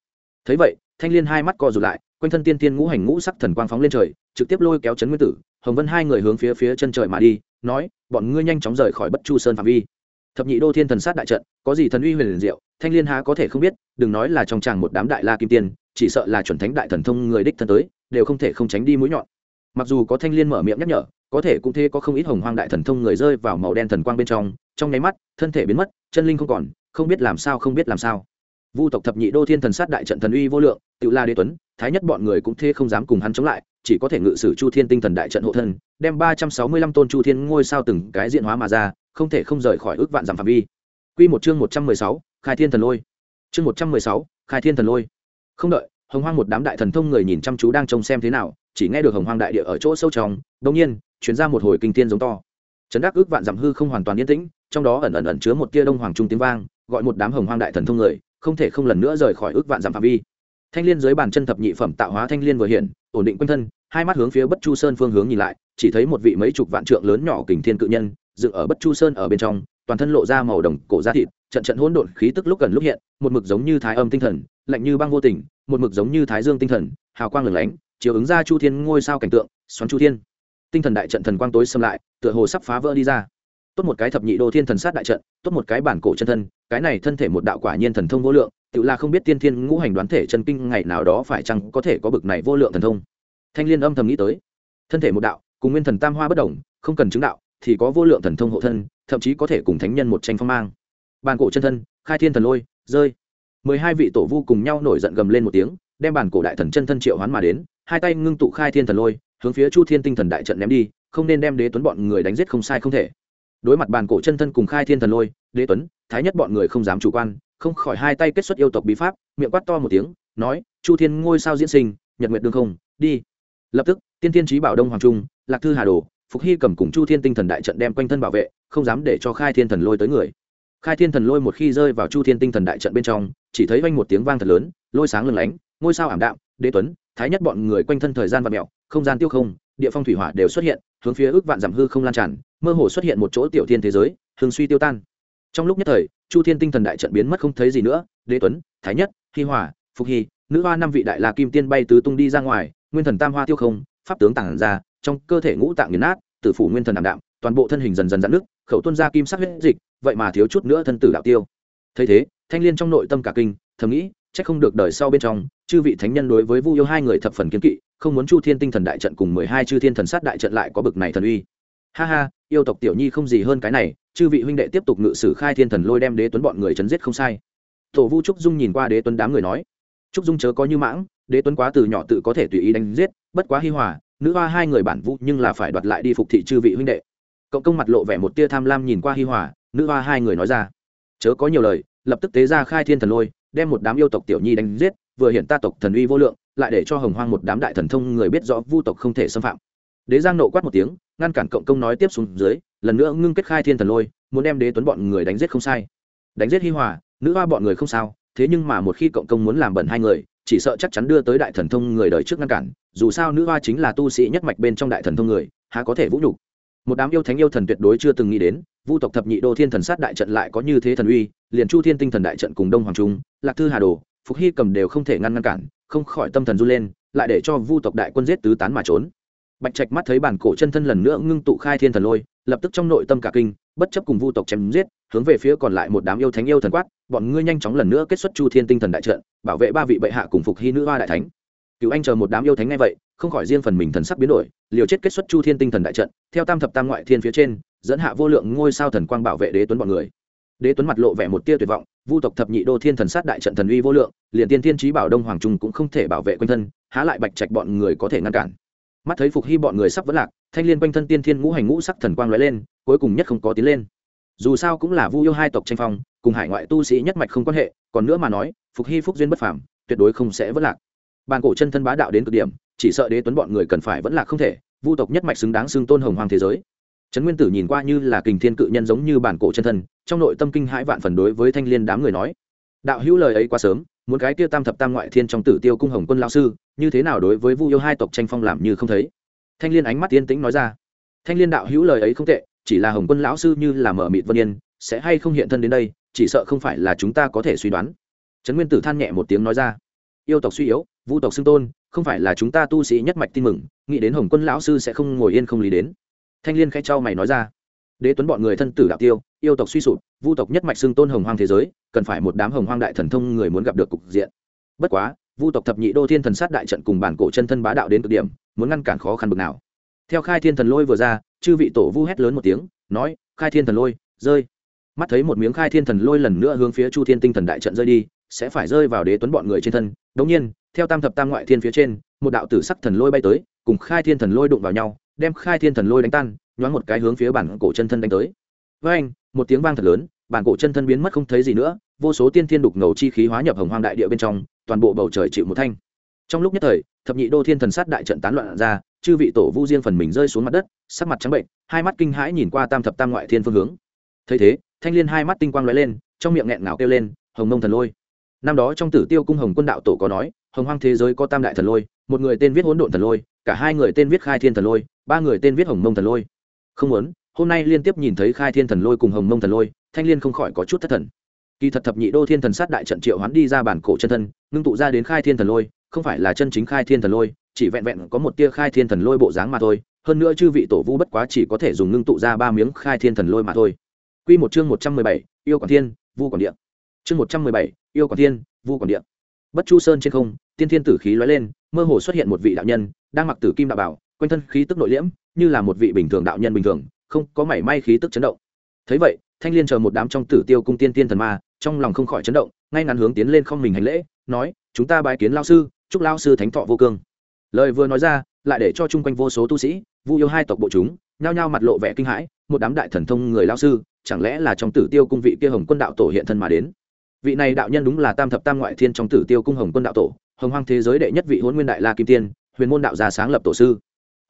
Thấy vậy, thanh liên hai mắt co rụt lại, quanh thân tiên tiên ngũ hành ngũ sắc thần quang phóng lên trời, trực tiếp lôi kéo chấn nguyên tử, hồng vân hai người hướng phía phía chân trời mà đi, nói, bọn ngươi nhanh chóng rời khỏi bất chu sơn phạm vi. Thập nhị đô thiên thần sát đại trận, có gì thần uy huyền liền diệu, thanh liên há có thể không biết, đừng nói là trong tràng một đám đại la kim tiên, chỉ sợ là chuẩn thánh đại thần thông người đích thân tới, đều không thể không tránh đi mũi nhọn mặc dù có thanh liên mở miệng nhắc nhở, có thể cũng thế có không ít hồng hoang đại thần thông người rơi vào màu đen thần quang bên trong trong nháy mắt, thân thể biến mất, chân linh không còn, không biết làm sao không biết làm sao. Vu tộc thập nhị đô thiên thần sát đại trận thần uy vô lượng, tự la đế tuấn, thái nhất bọn người cũng thế không dám cùng hắn chống lại, chỉ có thể ngự sử chu thiên tinh thần đại trận hộ thân, đem ba trăm sáu mươi lăm tôn chu thiên ngôi sao từng cái diện hóa mà ra, không thể không rời khỏi ước vạn dặm phạm vi. Quy một chương một trăm mười sáu, khai thiên thần lôi. Chương một trăm mười sáu, khai thiên thần lôi. Không đợi, hồng hoang một đám đại thần thông người nhìn chăm chú đang trông xem thế nào chỉ nghe được hồng hoang đại địa ở chỗ sâu trong đông nhiên chuyển ra một hồi kinh thiên giống to. Chấn đắc ước vạn dặm hư không hoàn toàn yên tĩnh, trong đó ẩn ẩn ẩn chứa một tia đông hoàng trung tiếng vang, gọi một đám hồng hoang đại thần thông người, không thể không lần nữa rời khỏi ước vạn dặm phạm vi. Thanh liên dưới bàn chân thập nhị phẩm tạo hóa thanh liên vừa hiện, ổn định quanh thân, hai mắt hướng phía bất chu sơn phương hướng nhìn lại, chỉ thấy một vị mấy chục vạn trượng lớn nhỏ kình thiên cự nhân, dựng ở bất chu sơn ở bên trong, toàn thân lộ ra màu đồng cổ da thịt, trận trận hỗn độn khí tức lúc gần lúc hiện, một mực giống như thái âm tinh thần, lạnh như băng vô tình, một mực giống như thái dương tinh thần, hào quang lửng lánh chiếu ứng ra chu thiên ngôi sao cảnh tượng, xoắn chu thiên. Tinh thần đại trận thần quang tối xâm lại, tựa hồ sắp phá vỡ đi ra. Tốt một cái thập nhị đô thiên thần sát đại trận, tốt một cái bản cổ chân thân, cái này thân thể một đạo quả nhiên thần thông vô lượng, tự là không biết tiên thiên ngũ hành đoán thể chân kinh ngày nào đó phải chăng có thể có bực này vô lượng thần thông. Thanh liên âm thầm nghĩ tới. Thân thể một đạo, cùng nguyên thần tam hoa bất đồng không cần chứng đạo, thì có vô lượng thần thông hộ thân, thậm chí có thể cùng thánh nhân một tranh phong mang. Bàn cổ chân thân, khai thiên thần lôi, rơi. Mười hai vị tổ vu cùng nhau nổi giận gầm lên một tiếng đem bàn cổ đại thần chân thân triệu hoán mà đến, hai tay ngưng tụ khai thiên thần lôi, hướng phía chu thiên tinh thần đại trận ném đi, không nên đem đế tuấn bọn người đánh giết không sai không thể. Đối mặt bàn cổ chân thân cùng khai thiên thần lôi, đế tuấn, thái nhất bọn người không dám chủ quan, không khỏi hai tay kết xuất yêu tộc bí pháp, miệng quát to một tiếng, nói, chu thiên, ngôi sao diễn sinh, nhật nguyệt đương không, đi. Lập tức, tiên tiên trí bảo đông hoàng trung, lạc thư hà đồ, phục hy cầm cùng chu thiên tinh thần đại trận đem quanh thân bảo vệ, không dám để cho khai thiên thần lôi tới người. Khai thiên thần lôi một khi rơi vào chu thiên tinh thần đại trận bên trong, chỉ thấy vanh một tiếng vang thật lớn, lôi sáng lừng lánh ngôi sao ảm đạm đế tuấn thái nhất bọn người quanh thân thời gian và mẹo không gian tiêu không địa phong thủy hỏa đều xuất hiện hướng phía ước vạn giảm hư không lan tràn mơ hồ xuất hiện một chỗ tiểu thiên thế giới hương suy tiêu tan. Trong lúc nhất thời chu thiên tinh thần đại trận biến mất không thấy gì nữa đế tuấn thái nhất hi hỏa, phục hy nữ hoa năm vị đại la kim tiên bay tứ tung đi ra ngoài nguyên thần tam hoa tiêu không pháp tướng tản ra trong cơ thể ngũ tạng nghiền nát tử phủ nguyên thần ảm đạm toàn bộ thân hình dần dần dạn nước khẩu tuân ra kim sắc huyết dịch vậy mà thiếu chút nữa thân tử đạo tiêu. Thấy thế thanh liên trong nội tâm cả kinh thầm nghĩ chắc không được đời sau bên trong, chư vị thánh nhân đối với vu yêu hai người thập phần kiến kỵ, không muốn chu thiên tinh thần đại trận cùng mười hai chư thiên thần sát đại trận lại có bực này thần uy. Ha ha, yêu tộc tiểu nhi không gì hơn cái này, chư vị huynh đệ tiếp tục ngự sử khai thiên thần lôi đem đế tuấn bọn người chấn giết không sai. Tổ vu trúc dung nhìn qua đế tuấn đám người nói, trúc dung chớ có như mãng, đế tuấn quá từ nhỏ tự có thể tùy ý đánh giết, bất quá hi hòa, nữ hoa hai người bản vũ nhưng là phải đoạt lại đi phục thị chư vị huynh đệ. Cộng công mặt lộ vẻ một tia tham lam nhìn qua hi hòa, nữ hoa hai người nói ra, chớ có nhiều lời, lập tức tế ra khai thiên thần lôi đem một đám yêu tộc tiểu nhi đánh giết, vừa hiện ta tộc thần uy vô lượng, lại để cho hồng hoang một đám đại thần thông người biết rõ vu tộc không thể xâm phạm. Đế giang nộ quát một tiếng, ngăn cản cộng công nói tiếp xuống dưới, lần nữa ngưng kết khai thiên thần lôi, muốn đem đế tuấn bọn người đánh giết không sai. Đánh giết hi hòa, nữ hoa bọn người không sao, thế nhưng mà một khi cộng công muốn làm bẩn hai người, chỉ sợ chắc chắn đưa tới đại thần thông người đời trước ngăn cản, dù sao nữ hoa chính là tu sĩ nhất mạch bên trong đại thần thông người, há có thể vũ nhục một đám yêu thánh yêu thần tuyệt đối chưa từng nghĩ đến, vu tộc thập nhị đô thiên thần sát đại trận lại có như thế thần uy, liền chu thiên tinh thần đại trận cùng đông hoàng trung, lạc thư hà đồ, phục hy cầm đều không thể ngăn ngăn cản, không khỏi tâm thần run lên, lại để cho vu tộc đại quân giết tứ tán mà trốn. Bạch trạch mắt thấy bản cổ chân thân lần nữa ngưng tụ khai thiên thần lôi, lập tức trong nội tâm cả kinh, bất chấp cùng vu tộc chém giết, hướng về phía còn lại một đám yêu thánh yêu thần quát, bọn ngươi nhanh chóng lần nữa kết xuất chu thiên tinh thần đại trận, bảo vệ ba vị bệ hạ cùng phục hy nữ hoa đại thánh cựu anh chờ một đám yêu thánh ngay vậy, không khỏi riêng phần mình thần sắc biến đổi, liều chết kết xuất chu thiên tinh thần đại trận, theo tam thập tam ngoại thiên phía trên, dẫn hạ vô lượng ngôi sao thần quang bảo vệ đế tuấn bọn người. Đế tuấn mặt lộ vẻ một tia tuyệt vọng, vu tộc thập nhị đô thiên thần sát đại trận thần uy vô lượng, liền tiên thiên trí bảo đông hoàng trung cũng không thể bảo vệ quanh thân, há lại bạch trạch bọn người có thể ngăn cản. Mắt thấy phục hy bọn người sắp vẫn lạc, thanh liên quanh thân tiên thiên ngũ hành ngũ sắc thần quang lóe lên, cuối cùng nhất không có tiến lên. Dù sao cũng là vu yêu hai tộc tranh phong, cùng hải ngoại tu sĩ nhất mạch không quan hệ, còn nữa mà nói, phục hy phúc duyên bất phàm, tuyệt đối không sẽ vẫn lạc bàn cổ chân thân bá đạo đến cực điểm, chỉ sợ đế tuấn bọn người cần phải vẫn là không thể, vu tộc nhất mạch xứng đáng xưng tôn hồng hoàng thế giới. Trấn nguyên tử nhìn qua như là kình thiên cự nhân giống như bản cổ chân thân, trong nội tâm kinh hãi vạn phần đối với thanh liên đám người nói, đạo hữu lời ấy quá sớm, muốn cái kia tam thập tam ngoại thiên trong tử tiêu cung hồng quân lao sư, như thế nào đối với vu yêu hai tộc tranh phong làm như không thấy? Thanh liên ánh mắt yên tĩnh nói ra, thanh liên đạo hữu lời ấy không tệ, chỉ là hồng quân lão sư như là mở mịt vân yên, sẽ hay không hiện thân đến đây, chỉ sợ không phải là chúng ta có thể suy đoán. Trấn nguyên tử than nhẹ một tiếng nói ra, yêu tộc suy yếu vu tộc xưng tôn, không phải là chúng ta tu sĩ nhất mạch tin mừng, nghĩ đến hồng quân lão sư sẽ không ngồi yên không lý đến. Thanh liên khai trao mày nói ra. Đế tuấn bọn người thân tử đạo tiêu, yêu tộc suy sụp, vu tộc nhất mạch xưng tôn hồng hoang thế giới, cần phải một đám hồng hoang đại thần thông người muốn gặp được cục diện. Bất quá, vu tộc thập nhị đô thiên thần sát đại trận cùng bản cổ chân thân bá đạo đến cực điểm, muốn ngăn cản khó khăn bực nào. Theo khai thiên thần lôi vừa ra, chư vị tổ vu hét lớn một tiếng, nói, khai thiên thần lôi, rơi. Mắt thấy một miếng khai thiên thần lôi lần nữa hướng phía chu thiên tinh thần đại trận rơi đi sẽ phải rơi vào đế tuấn bọn người trên thân. Đống nhiên, theo tam thập tam ngoại thiên phía trên, một đạo tử sắc thần lôi bay tới, cùng khai thiên thần lôi đụng vào nhau, đem khai thiên thần lôi đánh tan, nhoáng một cái hướng phía bản cổ chân thân đánh tới. Với anh, một tiếng vang thật lớn, bản cổ chân thân biến mất không thấy gì nữa, vô số tiên thiên đục ngầu chi khí hóa nhập hồng hoang đại địa bên trong, toàn bộ bầu trời chịu một thanh. Trong lúc nhất thời, thập nhị đô thiên thần sát đại trận tán loạn ra, chư vị tổ vu riêng phần mình rơi xuống mặt đất, sắc mặt trắng bệnh, hai mắt kinh hãi nhìn qua tam thập tam ngoại thiên phương hướng. Thấy thế, thanh liên hai mắt tinh quang lóe lên, trong miệng nghẹn ngào kêu lên, hồng mông thần lôi! Năm đó trong tử tiêu cung hồng quân đạo tổ có nói hồng hoang thế giới có tam đại thần lôi một người tên viết hỗn độn thần lôi cả hai người tên viết khai thiên thần lôi ba người tên viết hồng mông thần lôi. Không muốn hôm nay liên tiếp nhìn thấy khai thiên thần lôi cùng hồng mông thần lôi thanh liên không khỏi có chút thất thần. Kỳ thật thập nhị đô thiên thần sát đại trận triệu hoán đi ra bản cổ chân thân ngưng tụ ra đến khai thiên thần lôi không phải là chân chính khai thiên thần lôi chỉ vẹn vẹn có một tia khai thiên thần lôi bộ dáng mà thôi hơn nữa chư vị tổ vu bất quá chỉ có thể dùng ngưng tụ ra ba miếng khai thiên thần lôi mà thôi. Quy một chương một trăm mười bảy, yêu quản thiên, vu quản địa. Chương một trăm mười bảy, yêu quản thiên, vu quản địa. Bất Chu Sơn trên không, tiên thiên tử khí lóe lên, mơ hồ xuất hiện một vị đạo nhân, đang mặc tử kim đạo bảo, quanh thân khí tức nội liễm, như là một vị bình thường đạo nhân bình thường, không có mảy may khí tức chấn động. Thấy vậy, Thanh Liên chờ một đám trong Tử Tiêu cung tiên tiên thần ma, trong lòng không khỏi chấn động, ngay ngắn hướng tiến lên không mình hành lễ, nói: "Chúng ta bái kiến lão sư, chúc lão sư thánh thọ vô cương." Lời vừa nói ra, lại để cho chung quanh vô số tu sĩ, vu yêu hai tộc bộ chúng, nhao nhao mặt lộ vẻ kinh hãi, một đám đại thần thông người lão sư, chẳng lẽ là trong Tử Tiêu cung vị kia Hồng Quân đạo tổ hiện thân mà đến? Vị này đạo nhân đúng là Tam thập tam ngoại thiên trong Tử Tiêu cung Hồng Quân đạo tổ, hồng hoang thế giới đệ nhất vị huấn Nguyên đại La Kim Tiên, huyền môn đạo gia sáng lập tổ sư.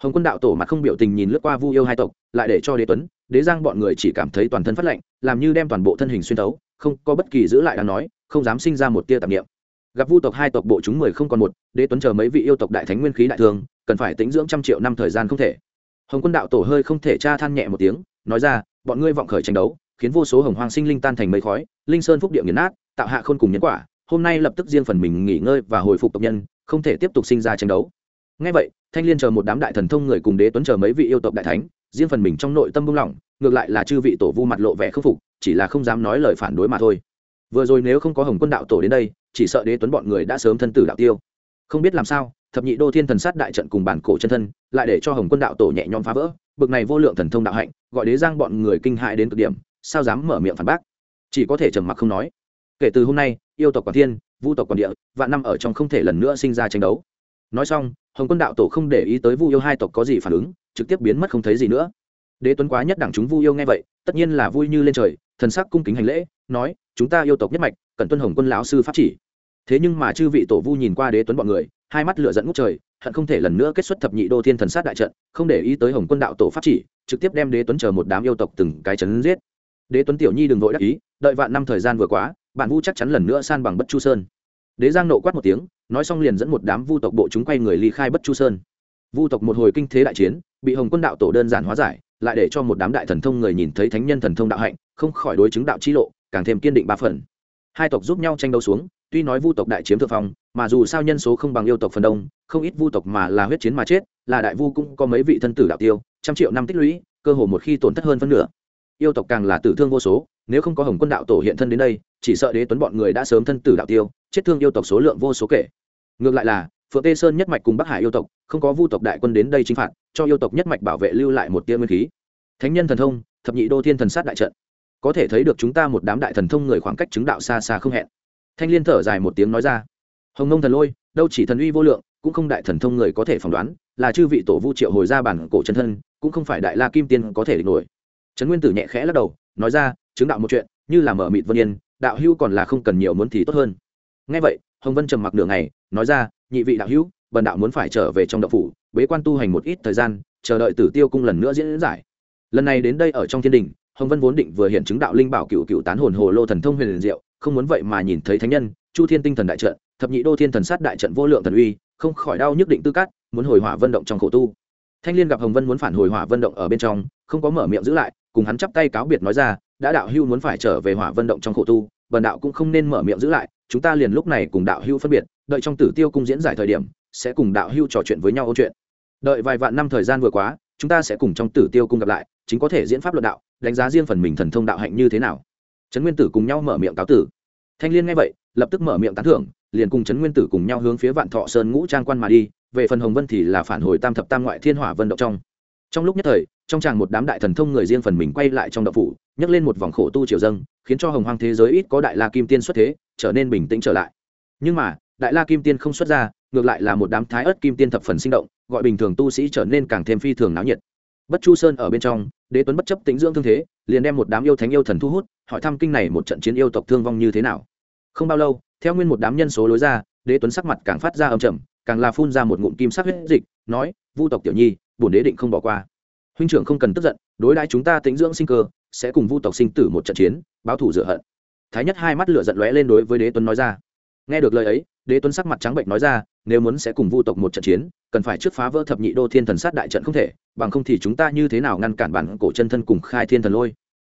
Hồng Quân đạo tổ mặt không biểu tình nhìn lướt qua Vu yêu hai tộc, lại để cho Đế Tuấn, Đế Giang bọn người chỉ cảm thấy toàn thân phát lạnh, làm như đem toàn bộ thân hình xuyên tấu không có bất kỳ giữ lại đáng nói, không dám sinh ra một tia tạp niệm. Gặp Vu tộc hai tộc bộ chúng mười không còn một, Đế Tuấn chờ mấy vị yêu tộc đại thánh nguyên khí đại thường, cần phải tính dưỡng trăm triệu năm thời gian không thể. Hồng Quân đạo tổ hơi không thể tra than nhẹ một tiếng, nói ra, bọn ngươi vọng khởi tranh đấu, khiến vô số hồng hoang sinh linh tan thành mây khói, linh sơn phúc địa nghiền nát, tạo hạ khôn cùng nhân quả, hôm nay lập tức riêng phần mình nghỉ ngơi và hồi phục tộc nhân, không thể tiếp tục sinh ra tranh đấu. Nghe vậy, Thanh Liên chờ một đám đại thần thông người cùng Đế Tuấn chờ mấy vị yêu tộc đại thánh, riêng phần mình trong nội tâm buông lỏng, ngược lại là chư vị tổ vu mặt lộ vẻ khâm phục, chỉ là không dám nói lời phản đối mà thôi. Vừa rồi nếu không có Hồng Quân đạo tổ đến đây, chỉ sợ Đế Tuấn bọn người đã sớm thân tử đạo tiêu. Không biết làm sao, thập nhị đô thiên thần sát đại trận cùng bản cổ chân thân, lại để cho Hồng Quân đạo tổ nhẹ nhõm phá vỡ, bực này vô lượng thần thông đạo hạnh, gọi Đế Giang bọn người kinh hại đến cực điểm, sao dám mở miệng phản bác? Chỉ có thể trầm mặc không nói. Kể từ hôm nay, yêu tộc quản thiên, vu tộc quản địa, vạn năm ở trong không thể lần nữa sinh ra tranh đấu. Nói xong, Hồng Quân đạo tổ không để ý tới Vu yêu hai tộc có gì phản ứng, trực tiếp biến mất không thấy gì nữa. Đế Tuấn quá nhất đẳng chúng Vu yêu nghe vậy, tất nhiên là vui như lên trời, thần sắc cung kính hành lễ, nói: "Chúng ta yêu tộc nhất mạch, cần tuân Hồng Quân lão sư pháp chỉ." Thế nhưng mà chư vị tổ Vu nhìn qua Đế Tuấn bọn người, hai mắt lửa dẫn ngút trời, hận không thể lần nữa kết xuất thập nhị đô thiên thần sát đại trận, không để ý tới Hồng Quân đạo tổ pháp chỉ, trực tiếp đem Đế Tuấn chờ một đám yêu tộc từng cái chấn giết. Đế Tuấn tiểu nhi đừng vội đắc ý, đợi vạn năm thời gian vừa quá, bản Vu chắc chắn lần nữa san bằng Bất Chu Sơn. Đế Giang nộ quát một tiếng, nói xong liền dẫn một đám Vu tộc bộ chúng quay người ly khai Bất Chu Sơn. Vu tộc một hồi kinh thế đại chiến, bị Hồng Quân đạo tổ đơn giản hóa giải, lại để cho một đám đại thần thông người nhìn thấy thánh nhân thần thông đạo hạnh, không khỏi đối chứng đạo chi lộ, càng thêm kiên định ba phần. Hai tộc giúp nhau tranh đấu xuống, tuy nói Vu tộc đại chiếm thượng phong, mà dù sao nhân số không bằng yêu tộc phần đông, không ít Vu tộc mà là huyết chiến mà chết, là đại vu cũng có mấy vị thân tử đạo tiêu, trăm triệu năm tích lũy, cơ hồ một khi tổn thất hơn phân nửa. Yêu tộc càng là tử thương vô số, nếu không có Hồng Quân đạo tổ hiện thân đến đây, chỉ sợ Đế Tuấn bọn người đã sớm thân tử đạo tiêu, chết thương yêu tộc số lượng vô số kể. Ngược lại là, Phượng Tê Sơn nhất mạch cùng Bắc Hải yêu tộc, không có Vu tộc đại quân đến đây chính phạt, cho yêu tộc nhất mạch bảo vệ lưu lại một tia nguyên khí. Thánh nhân thần thông, thập nhị đô thiên thần sát đại trận. Có thể thấy được chúng ta một đám đại thần thông người khoảng cách chứng đạo xa xa không hẹn. Thanh Liên thở dài một tiếng nói ra, Hồng Nông thần lôi, đâu chỉ thần uy vô lượng, cũng không đại thần thông người có thể phỏng đoán, là chư vị tổ Vu triệu hồi ra bản cổ chân thân, cũng không phải đại La Kim Tiên có thể địch nổi. Trấn Nguyên Tử nhẹ khẽ lắc đầu, nói ra, chứng đạo một chuyện, như là mở mịt vân yên, đạo hữu còn là không cần nhiều muốn thì tốt hơn. Nghe vậy, Hồng Vân trầm mặc nửa ngày, nói ra, nhị vị đạo hữu, bần đạo muốn phải trở về trong đạo phủ, bế quan tu hành một ít thời gian, chờ đợi Tử Tiêu cung lần nữa diễn giải. Lần này đến đây ở trong thiên đình, Hồng Vân vốn định vừa hiện chứng đạo linh bảo cựu cựu tán hồn hồ lô thần thông huyền liền diệu, không muốn vậy mà nhìn thấy thánh nhân, Chu Thiên tinh thần đại trận, thập nhị đô thiên thần sát đại trận vô lượng thần uy, không khỏi đau nhức định tư cát, muốn hồi hỏa vận động trong khổ tu. Thanh Liên gặp Hồng Vân muốn phản hồi hỏa vận động ở bên trong, không có mở miệng giữ lại, cùng hắn chắp tay cáo biệt nói ra, đã đạo hưu muốn phải trở về hỏa vận động trong khổ tu, bần đạo cũng không nên mở miệng giữ lại, chúng ta liền lúc này cùng đạo hưu phân biệt, đợi trong Tử Tiêu cung diễn giải thời điểm, sẽ cùng đạo hưu trò chuyện với nhau ôn chuyện. Đợi vài vạn năm thời gian vừa quá, chúng ta sẽ cùng trong Tử Tiêu cung gặp lại, chính có thể diễn pháp luận đạo, đánh giá riêng phần mình thần thông đạo hạnh như thế nào. Trấn Nguyên Tử cùng nhau mở miệng cáo tử. Thanh Liên nghe vậy, lập tức mở miệng tán thưởng, liền cùng Trấn Nguyên Tử cùng nhau hướng phía Vạn Thọ Sơn ngũ trang quan mà đi, về phần Hồng Vân thì là phản hồi Tam thập tam ngoại thiên hỏa vân động trong. Trong lúc nhất thời, trong chàng một đám đại thần thông người riêng phần mình quay lại trong đạo phủ, nhấc lên một vòng khổ tu triều dâng, khiến cho hồng hoang thế giới ít có đại la kim tiên xuất thế, trở nên bình tĩnh trở lại. Nhưng mà, đại la kim tiên không xuất ra, ngược lại là một đám thái ớt kim tiên thập phần sinh động, gọi bình thường tu sĩ trở nên càng thêm phi thường náo nhiệt. Bất Chu Sơn ở bên trong, Đế Tuấn bất chấp tính dưỡng thương thế, liền đem một đám yêu thánh yêu thần thu hút, hỏi thăm kinh này một trận chiến yêu tộc thương vong như thế nào. Không bao lâu, theo nguyên một đám nhân số lối ra, Đế Tuấn sắc mặt càng phát ra âm trầm, càng là phun ra một ngụm kim sắc huyết dịch, nói: "Vu tộc tiểu nhi, bổn đế định không bỏ qua." huynh trưởng không cần tức giận, đối đãi chúng ta tĩnh dưỡng sinh cơ, sẽ cùng vu tộc sinh tử một trận chiến, báo thủ rửa hận. Thái nhất hai mắt lửa giận lóe lên đối với đế tuấn nói ra. Nghe được lời ấy, đế tuấn sắc mặt trắng bệnh nói ra, nếu muốn sẽ cùng vu tộc một trận chiến, cần phải trước phá vỡ thập nhị đô thiên thần sát đại trận không thể, bằng không thì chúng ta như thế nào ngăn cản bản cổ chân thân cùng khai thiên thần lôi?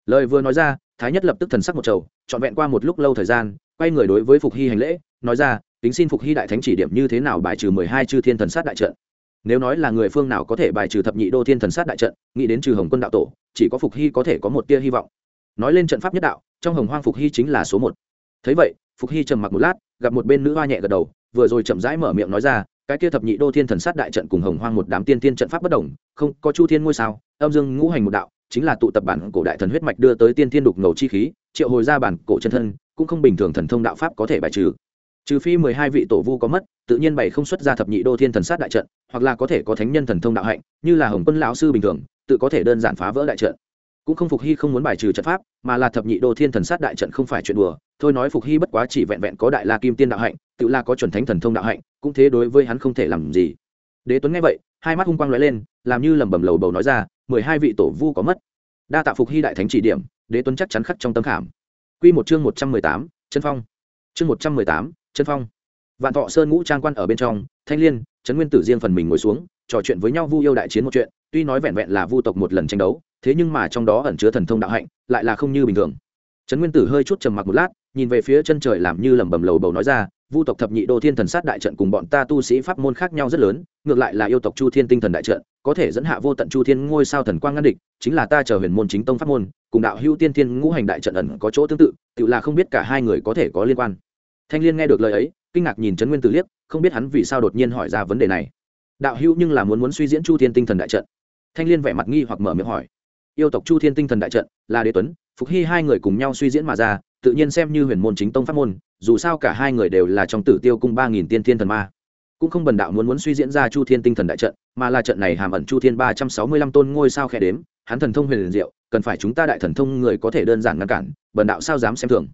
Lời vừa nói ra, thái nhất lập tức thần sắc một trầu, trọn vẹn qua một lúc lâu thời gian, quay người đối với phục hy hành lễ, nói ra tính xin phục hy đại thánh chỉ điểm như thế nào bài trừ mười hai chư thiên thần sát đại trận? Nếu nói là người phương nào có thể bài trừ thập nhị đô thiên thần sát đại trận, nghĩ đến trừ hồng quân đạo tổ, chỉ có phục hy có thể có một tia hy vọng. Nói lên trận pháp nhất đạo, trong hồng hoang phục hy chính là số một. Thấy vậy, phục hy trầm mặc một lát, gặp một bên nữ hoa nhẹ gật đầu, vừa rồi chậm rãi mở miệng nói ra, cái kia thập nhị đô thiên thần sát đại trận cùng hồng hoang một đám tiên tiên trận pháp bất đồng, không, có chu thiên ngôi sao, âm dương ngũ hành một đạo, chính là tụ tập bản cổ đại thần huyết mạch đưa tới tiên tiên đục ngầu chi khí, triệu hồi ra bản cổ chân thân, cũng không bình thường thần thông đạo pháp có thể bài trừ. Trừ phi mười hai vị tổ vu có mất, tự nhiên bày không xuất ra thập nhị đô thiên thần sát đại trận hoặc là có thể có thánh nhân thần thông đạo hạnh, như là hồng quân lão sư bình thường, tự có thể đơn giản phá vỡ đại trận. Cũng không phục hy không muốn bài trừ trận pháp, mà là thập nhị đô thiên thần sát đại trận không phải chuyện đùa. Thôi nói phục hy bất quá chỉ vẹn vẹn có đại la kim tiên đạo hạnh, tự là có chuẩn thánh thần thông đạo hạnh, cũng thế đối với hắn không thể làm gì. Đế tuấn nghe vậy, hai mắt hung quang lóe lên, làm như lẩm bẩm lầu bầu nói ra, mười hai vị tổ vu có mất. Đa tạ phục hy đại thánh chỉ điểm, đế tuấn chắc chắn khắc trong tâm khảm. Q một chương một trăm mười tám, chân phong. Chương một trăm mười tám, chân phong. Vạn thọ sơn ngũ trang quan ở bên trong, thanh liên trấn nguyên tử riêng phần mình ngồi xuống, trò chuyện với nhau vu yêu đại chiến một chuyện, tuy nói vẹn vẹn là vu tộc một lần tranh đấu, thế nhưng mà trong đó ẩn chứa thần thông đạo hạnh, lại là không như bình thường. Trấn nguyên tử hơi chút trầm mặc một lát, nhìn về phía chân trời làm như lẩm bẩm lầu bầu nói ra, vu tộc thập nhị đô thiên thần sát đại trận cùng bọn ta tu sĩ pháp môn khác nhau rất lớn, ngược lại là yêu tộc chu thiên tinh thần đại trận, có thể dẫn hạ vô tận chu thiên ngôi sao thần quang ngăn địch, chính là ta chờ huyền môn chính tông pháp môn, cùng đạo hưu tiên thiên ngũ hành đại trận ẩn có chỗ tương tự tự là không biết cả hai người có thể có liên quan. Thanh liên nghe được lời ấy kinh ngạc nhìn trấn nguyên tử liếc, không biết hắn vì sao đột nhiên hỏi ra vấn đề này. Đạo hữu nhưng là muốn muốn suy diễn chu thiên tinh thần đại trận. Thanh liên vẻ mặt nghi hoặc mở miệng hỏi. Yêu tộc chu thiên tinh thần đại trận, là đế tuấn, phục hy hai người cùng nhau suy diễn mà ra, tự nhiên xem như huyền môn chính tông pháp môn, dù sao cả hai người đều là trong tử tiêu cung ba nghìn tiên thiên thần ma. Cũng không bần đạo muốn muốn suy diễn ra chu thiên tinh thần đại trận, mà là trận này hàm ẩn chu thiên ba trăm sáu mươi lăm tôn ngôi sao khe đếm, hắn thần thông huyền liền diệu, cần phải chúng ta đại thần thông người có thể đơn giản ngăn cản, bần đạo sao dám xem thường.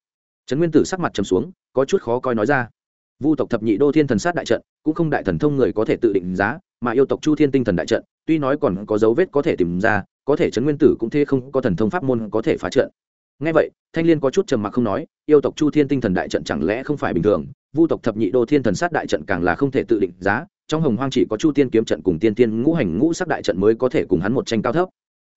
Trấn nguyên tử sắc mặt trầm xuống, có chút khó coi nói ra vu tộc thập nhị đô thiên thần sát đại trận, cũng không đại thần thông người có thể tự định giá, mà yêu tộc chu thiên tinh thần đại trận, tuy nói còn có dấu vết có thể tìm ra, có thể trấn nguyên tử cũng thế không có thần thông pháp môn có thể phá trận. Ngay vậy, thanh liên có chút trầm mặc không nói, yêu tộc chu thiên tinh thần đại trận chẳng lẽ không phải bình thường? Vu tộc thập nhị đô thiên thần sát đại trận càng là không thể tự định giá, trong hồng hoang chỉ có chu tiên kiếm trận cùng tiên tiên ngũ hành ngũ sắc đại trận mới có thể cùng hắn một tranh cao thấp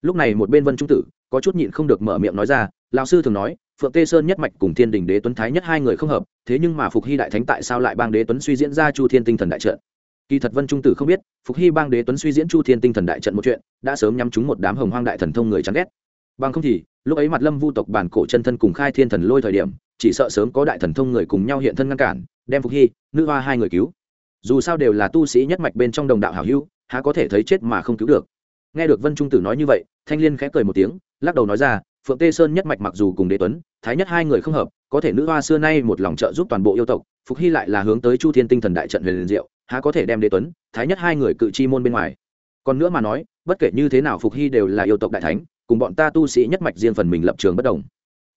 lúc này một bên vân trung tử, có chút nhịn không được mở miệng nói ra, lão sư thường nói, phượng tê sơn nhất mạch cùng thiên đình đế tuấn thái nhất hai người không hợp, thế nhưng mà phục hy đại thánh tại sao lại bang đế tuấn suy diễn ra chu thiên tinh thần đại trận? Kỳ thật vân trung tử không biết, phục hy bang đế tuấn suy diễn chu thiên tinh thần đại trận một chuyện, đã sớm nhắm chúng một đám hồng hoang đại thần thông người chán ghét. Bằng không thì, lúc ấy mặt lâm vu tộc bản cổ chân thân cùng khai thiên thần lôi thời điểm, chỉ sợ sớm có đại thần thông người cùng nhau hiện thân ngăn cản, đem phục hy, nữ hoa hai người cứu. Dù sao đều là tu sĩ nhất mạch bên trong đồng đạo hảo hữu, há có thể thấy chết mà không cứu được nghe được vân trung tử nói như vậy, thanh liên khẽ cười một tiếng, lắc đầu nói ra, phượng tê sơn nhất mạch mặc dù cùng đế tuấn, thái nhất hai người không hợp, có thể nữ hoa xưa nay một lòng trợ giúp toàn bộ yêu tộc, phục hy lại là hướng tới chu thiên tinh thần đại trận huyền liền diệu, há có thể đem đế tuấn, thái nhất hai người cự chi môn bên ngoài. Còn nữa mà nói, bất kể như thế nào phục hy đều là yêu tộc đại thánh, cùng bọn ta tu sĩ nhất mạch riêng phần mình lập trường bất đồng.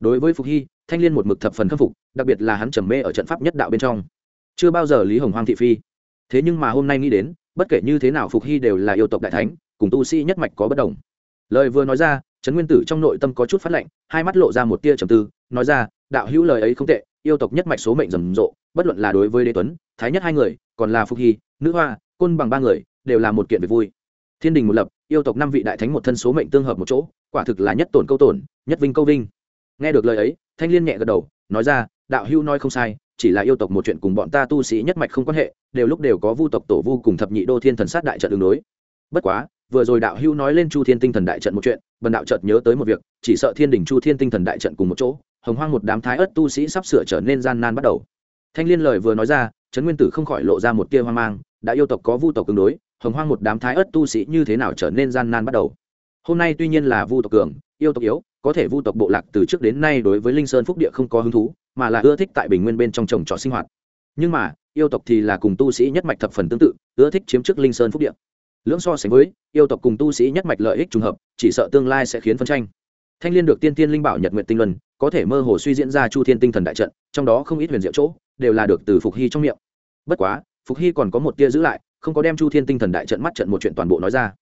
Đối với phục hy, thanh liên một mực thập phần khâm phục, đặc biệt là hắn trầm mê ở trận pháp nhất đạo bên trong. Chưa bao giờ lý hồng hoang thị phi. Thế nhưng mà hôm nay nghĩ đến, bất kể như thế nào phục hy đều là yêu tộc đại thánh cùng tu sĩ nhất mạch có bất đồng. Lời vừa nói ra, trấn nguyên tử trong nội tâm có chút phát lệnh hai mắt lộ ra một tia trầm tư, nói ra, đạo hữu lời ấy không tệ, yêu tộc nhất mạch số mệnh rầm rộ, bất luận là đối với đế tuấn, thái nhất hai người, còn là phục hy, nữ hoa, côn bằng ba người, đều là một kiện việc vui. Thiên đình một lập, yêu tộc năm vị đại thánh một thân số mệnh tương hợp một chỗ, quả thực là nhất tổn câu tổn, nhất vinh câu vinh. Nghe được lời ấy, thanh liên nhẹ gật đầu, nói ra, đạo hữu nói không sai, chỉ là yêu tộc một chuyện cùng bọn ta tu sĩ nhất mạch không quan hệ, đều lúc đều có vu tộc tổ vu cùng thập nhị đô thiên thần sát đại trận đường đối. Bất quá vừa rồi đạo hữu nói lên chu thiên tinh thần đại trận một chuyện, bần đạo chợt nhớ tới một việc, chỉ sợ thiên đình chu thiên tinh thần đại trận cùng một chỗ, hồng hoang một đám thái ớt tu sĩ sắp sửa trở nên gian nan bắt đầu. Thanh liên lời vừa nói ra, trấn nguyên tử không khỏi lộ ra một tia hoang mang, đã yêu tộc có vu tộc tương đối, hồng hoang một đám thái ớt tu sĩ như thế nào trở nên gian nan bắt đầu? Hôm nay tuy nhiên là vu tộc cường, yêu tộc yếu, có thể vu tộc bộ lạc từ trước đến nay đối với linh sơn phúc địa không có hứng thú, mà là ưa thích tại bình nguyên bên trong trồng trọt sinh hoạt. Nhưng mà, yêu tộc thì là cùng tu sĩ nhất mạch thập phần tương tự, ưa thích chiếm trước linh sơn phúc địa lưỡng so sánh với, yêu tộc cùng tu sĩ nhất mạch lợi ích trùng hợp, chỉ sợ tương lai sẽ khiến phân tranh. Thanh liên được tiên tiên linh bảo nhật nguyện tinh luân, có thể mơ hồ suy diễn ra chu thiên tinh thần đại trận, trong đó không ít huyền diệu chỗ, đều là được từ phục hy trong miệng. Bất quá, phục hy còn có một tia giữ lại, không có đem chu thiên tinh thần đại trận mắt trận một chuyện toàn bộ nói ra.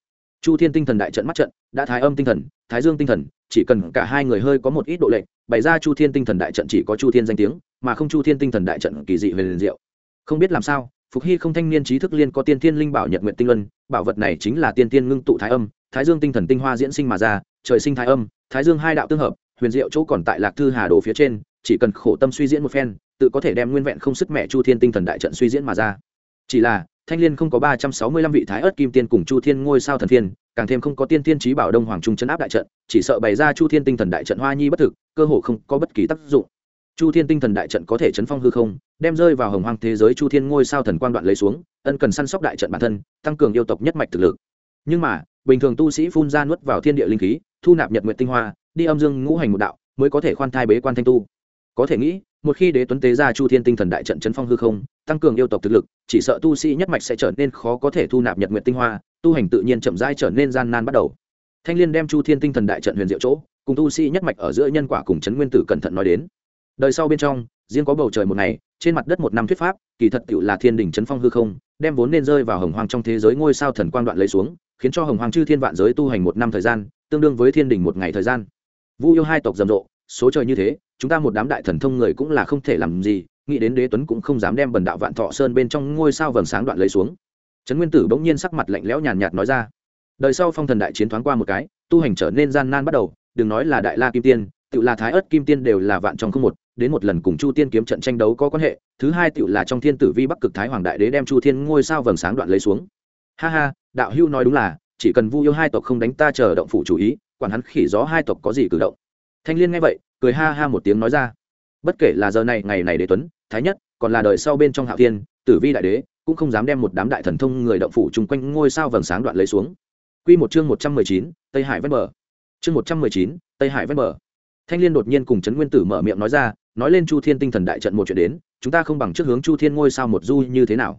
Chu thiên tinh thần đại trận mắt trận, đã thái âm tinh thần, thái dương tinh thần, chỉ cần cả hai người hơi có một ít độ lệnh bày ra chu thiên tinh thần đại trận chỉ có chu thiên danh tiếng, mà không chu thiên tinh thần đại trận kỳ dị về diệu. Không biết làm sao phục hy không thanh niên trí thức liên có tiên thiên linh bảo nhật nguyện tinh luân, bảo vật này chính là tiên tiên ngưng tụ thái âm, thái dương tinh thần tinh hoa diễn sinh mà ra, trời sinh thái âm, thái dương hai đạo tương hợp, huyền diệu chỗ còn tại lạc thư hà đồ phía trên, chỉ cần khổ tâm suy diễn một phen, tự có thể đem nguyên vẹn không sức mẹ chu thiên tinh thần đại trận suy diễn mà ra. Chỉ là, thanh liên không có ba trăm sáu mươi lăm vị thái ớt kim tiên cùng chu thiên ngôi sao thần thiên, càng thêm không có tiên tiên trí bảo đông hoàng trung chấn áp đại trận, chỉ sợ bày ra chu thiên tinh thần đại trận hoa nhi bất thực, cơ hồ không có bất kỳ tác dụng chu thiên tinh thần đại trận có thể chấn phong hư không, đem rơi vào hồng hoang thế giới chu thiên ngôi sao thần Quan đoạn lấy xuống, ân cần săn sóc đại trận bản thân, tăng cường yêu tộc nhất mạch thực lực. Nhưng mà, bình thường tu sĩ phun ra nuốt vào thiên địa linh khí, thu nạp nhật nguyện tinh hoa, đi âm dương ngũ hành một đạo, mới có thể khoan thai bế quan thanh tu. Có thể nghĩ, một khi đế tuấn tế ra chu thiên tinh thần đại trận chấn phong hư không, tăng cường yêu tộc thực lực, chỉ sợ tu sĩ nhất mạch sẽ trở nên khó có thể thu nạp nhật nguyện tinh hoa, tu hành tự nhiên chậm rãi trở nên gian nan bắt đầu. Thanh liên đem chu thiên tinh thần đại trận huyền diệu chỗ, cùng tu sĩ nhất mạch ở giữa nhân quả cùng chấn nguyên tử cẩn thận nói đến đời sau bên trong, riêng có bầu trời một ngày, trên mặt đất một năm thuyết pháp, kỳ thật tựu là thiên đình chấn phong hư không, đem vốn nên rơi vào hồng hoang trong thế giới ngôi sao thần quang đoạn lấy xuống, khiến cho hồng hoang chư thiên vạn giới tu hành một năm thời gian, tương đương với thiên đình một ngày thời gian. Vu yêu hai tộc rầm rộ, số trời như thế, chúng ta một đám đại thần thông người cũng là không thể làm gì, nghĩ đến đế tuấn cũng không dám đem bần đạo vạn thọ sơn bên trong ngôi sao vầng sáng đoạn lấy xuống. Trấn nguyên tử bỗng nhiên sắc mặt lạnh lẽo nhàn nhạt nói ra, đời sau phong thần đại chiến thoáng qua một cái, tu hành trở nên gian nan bắt đầu, đừng nói là đại la kim tiên tự là thái ớt kim tiên đều là vạn trong không một đến một lần cùng chu tiên kiếm trận tranh đấu có quan hệ thứ hai tiểu là trong thiên tử vi bắc cực thái hoàng đại đế đem chu thiên ngôi sao vầng sáng đoạn lấy xuống ha ha đạo hưu nói đúng là chỉ cần vu yêu hai tộc không đánh ta chờ động phủ chủ ý quản hắn khỉ gió hai tộc có gì cử động thanh liên nghe vậy cười ha ha một tiếng nói ra bất kể là giờ này ngày này đế tuấn thái nhất còn là đời sau bên trong hạ thiên tử vi đại đế cũng không dám đem một đám đại thần thông người động phủ chung quanh ngôi sao vầng sáng đoạn lấy xuống Quy một chương một trăm mười chín, Tây Hải ven bờ. Chương một trăm mười chín, Tây Hải ven bờ. Thanh Liên đột nhiên cùng Trấn Nguyên Tử mở miệng nói ra, nói lên Chu Thiên tinh thần đại trận một chuyện đến, chúng ta không bằng trước hướng Chu Thiên ngôi sao một du như thế nào?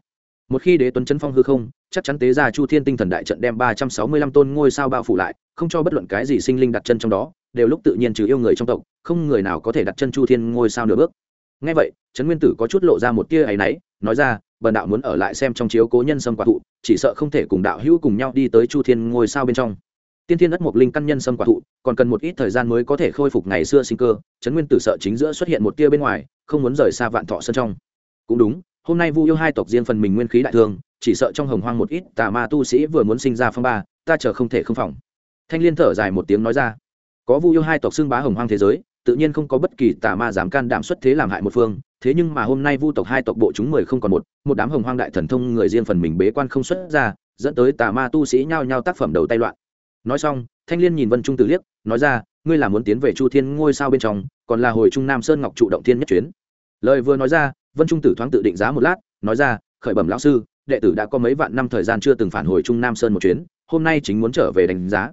Một khi Đế Tuấn chấn phong hư không, chắc chắn tế ra Chu Thiên tinh thần đại trận đem ba trăm sáu mươi lăm tôn ngôi sao bao phủ lại, không cho bất luận cái gì sinh linh đặt chân trong đó, đều lúc tự nhiên trừ yêu người trong tộc, không người nào có thể đặt chân Chu Thiên ngôi sao nửa bước. Nghe vậy, Trấn Nguyên Tử có chút lộ ra một tia áy náy, nói ra, bần đạo muốn ở lại xem trong chiếu cố nhân sâm quả thụ chỉ sợ không thể cùng đạo hữu cùng nhau đi tới chu thiên ngôi sao bên trong tiên thiên đất mộc linh căn nhân sâm quả thụ, còn cần một ít thời gian mới có thể khôi phục ngày xưa sinh cơ, trấn nguyên tử sợ chính giữa xuất hiện một tia bên ngoài, không muốn rời xa vạn thọ sân trong. Cũng đúng, hôm nay vu yêu hai tộc riêng phần mình nguyên khí đại thương chỉ sợ trong hồng hoang một ít tà ma tu sĩ vừa muốn sinh ra phong ba, ta chờ không thể không phòng. Thanh liên thở dài một tiếng nói ra. Có vu yêu hai tộc xưng bá hồng hoang thế giới, tự nhiên không có bất kỳ tà ma dám can đảm xuất thế làm hại một phương, thế nhưng mà hôm nay vu tộc hai tộc bộ chúng mười không còn một một đám hồng hoang đại thần thông người riêng phần mình bế quan không xuất ra, dẫn tới tà ma tu sĩ nhao nhao tác phẩm đầu tay loạn nói xong, thanh liên nhìn vân trung tử liếc, nói ra, ngươi là muốn tiến về chu thiên ngôi sao bên trong, còn là hồi trung nam sơn ngọc trụ động thiên nhất chuyến? Lời vừa nói ra, vân trung tử thoáng tự định giá một lát, nói ra, khởi bẩm lão sư, đệ tử đã có mấy vạn năm thời gian chưa từng phản hồi trung nam sơn một chuyến, hôm nay chính muốn trở về đánh giá.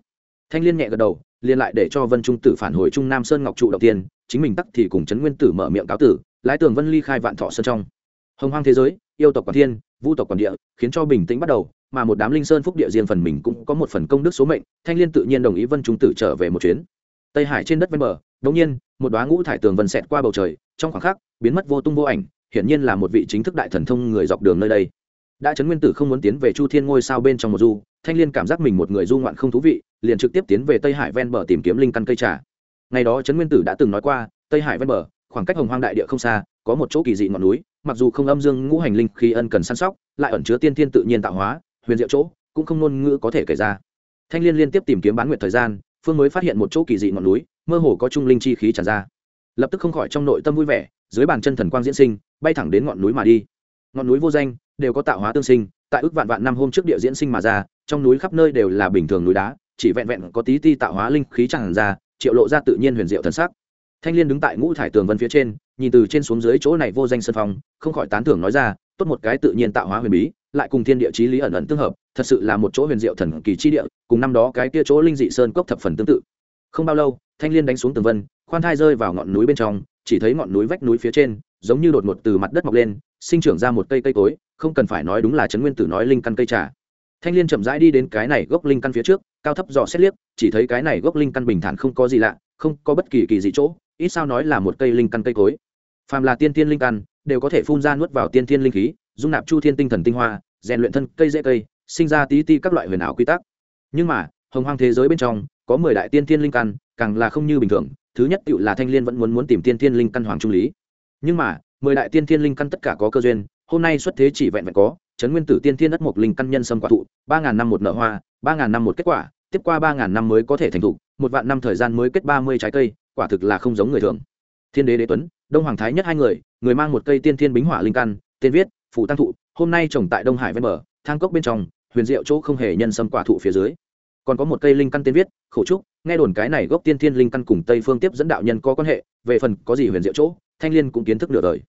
Thanh liên nhẹ gật đầu, liền lại để cho vân trung tử phản hồi trung nam sơn ngọc trụ động tiên chính mình tắc thì cùng trấn nguyên tử mở miệng cáo tử, lái tường vân ly khai vạn thọ sơn trong. Hồng hoang thế giới, yêu tộc quản thiên, vu tộc quản địa, khiến cho bình tĩnh bắt đầu mà một đám linh sơn phúc địa riêng phần mình cũng có một phần công đức số mệnh, thanh liên tự nhiên đồng ý vân trung tử trở về một chuyến. Tây hải trên đất ven bờ, đống nhiên, một đoá ngũ thải tường vân xẹt qua bầu trời, trong khoảng khắc, biến mất vô tung vô ảnh, hiển nhiên là một vị chính thức đại thần thông người dọc đường nơi đây. Đã trấn nguyên tử không muốn tiến về chu thiên ngôi sao bên trong một du, thanh liên cảm giác mình một người du ngoạn không thú vị, liền trực tiếp tiến về tây hải ven bờ tìm kiếm linh căn cây trà. Ngày đó trấn nguyên tử đã từng nói qua, tây hải ven bờ, khoảng cách hồng hoang đại địa không xa, có một chỗ kỳ dị ngọn núi, mặc dù không âm dương ngũ hành linh khi ân cần săn sóc, lại ẩn chứa tiên thiên tự nhiên tạo hóa huyền diệu chỗ, cũng không ngôn ngữ có thể kể ra. Thanh liên liên tiếp tìm kiếm bán nguyện thời gian, phương mới phát hiện một chỗ kỳ dị ngọn núi, mơ hồ có trung linh chi khí tràn ra. Lập tức không khỏi trong nội tâm vui vẻ, dưới bàn chân thần quang diễn sinh, bay thẳng đến ngọn núi mà đi. Ngọn núi vô danh, đều có tạo hóa tương sinh, tại ước vạn vạn năm hôm trước địa diễn sinh mà ra, trong núi khắp nơi đều là bình thường núi đá, chỉ vẹn vẹn có tí ti tạo hóa linh khí tràn ra, triệu lộ ra tự nhiên huyền diệu thần sắc. Thanh liên đứng tại ngũ thải tường vân phía trên, nhìn từ trên xuống dưới chỗ này vô danh sân phong, không khỏi tán thưởng nói ra, tốt một cái tự nhiên tạo hóa huyền bí lại cùng thiên địa chí lý ẩn ẩn tương hợp, thật sự là một chỗ huyền diệu thần kỳ chi địa, cùng năm đó cái kia chỗ linh dị sơn cốc thập phần tương tự. Không bao lâu, thanh liên đánh xuống tường vân, khoan thai rơi vào ngọn núi bên trong, chỉ thấy ngọn núi vách núi phía trên, giống như đột ngột từ mặt đất mọc lên, sinh trưởng ra một cây cây cối, không cần phải nói đúng là trấn nguyên tử nói linh căn cây trà. Thanh liên chậm rãi đi đến cái này gốc linh căn phía trước, cao thấp dò xét liếc, chỉ thấy cái này gốc linh căn bình thản không có gì lạ, không có bất kỳ kỳ dị chỗ, ít sao nói là một cây linh căn cây cối. Phàm là tiên tiên linh căn, đều có thể phun ra nuốt vào tiên tiên linh khí dung nạp chu thiên tinh thần tinh hoa, rèn luyện thân cây dễ cây, sinh ra tí ti các loại huyền ảo quy tắc. Nhưng mà, hồng hoang thế giới bên trong, có mười đại tiên thiên linh căn, càng là không như bình thường. Thứ nhất tựu là thanh liên vẫn muốn muốn tìm tiên thiên linh căn hoàng trung lý. Nhưng mà, mười đại tiên thiên linh căn tất cả có cơ duyên, hôm nay xuất thế chỉ vẹn vẹn có chấn nguyên tử tiên thiên đất mộc linh căn nhân sâm quả thụ, ba ngàn năm một nở hoa, ba ngàn năm một kết quả, tiếp qua ba ngàn năm mới có thể thành thụ, một vạn năm thời gian mới kết ba mươi trái cây, quả thực là không giống người thường. Thiên đế đế tuấn, đông hoàng thái nhất hai người người mang một cây tiên thiên bính hỏa linh căn, tên viết phủ tăng thụ, hôm nay trồng tại đông hải ven bờ, thang cốc bên trong, huyền diệu chỗ không hề nhân sâm quả thụ phía dưới. Còn có một cây linh căn tên viết khẩu trúc, nghe đồn cái này gốc tiên thiên linh căn cùng tây phương tiếp dẫn đạo nhân có quan hệ, về phần có gì huyền diệu chỗ, thanh liên cũng kiến thức nửa đời.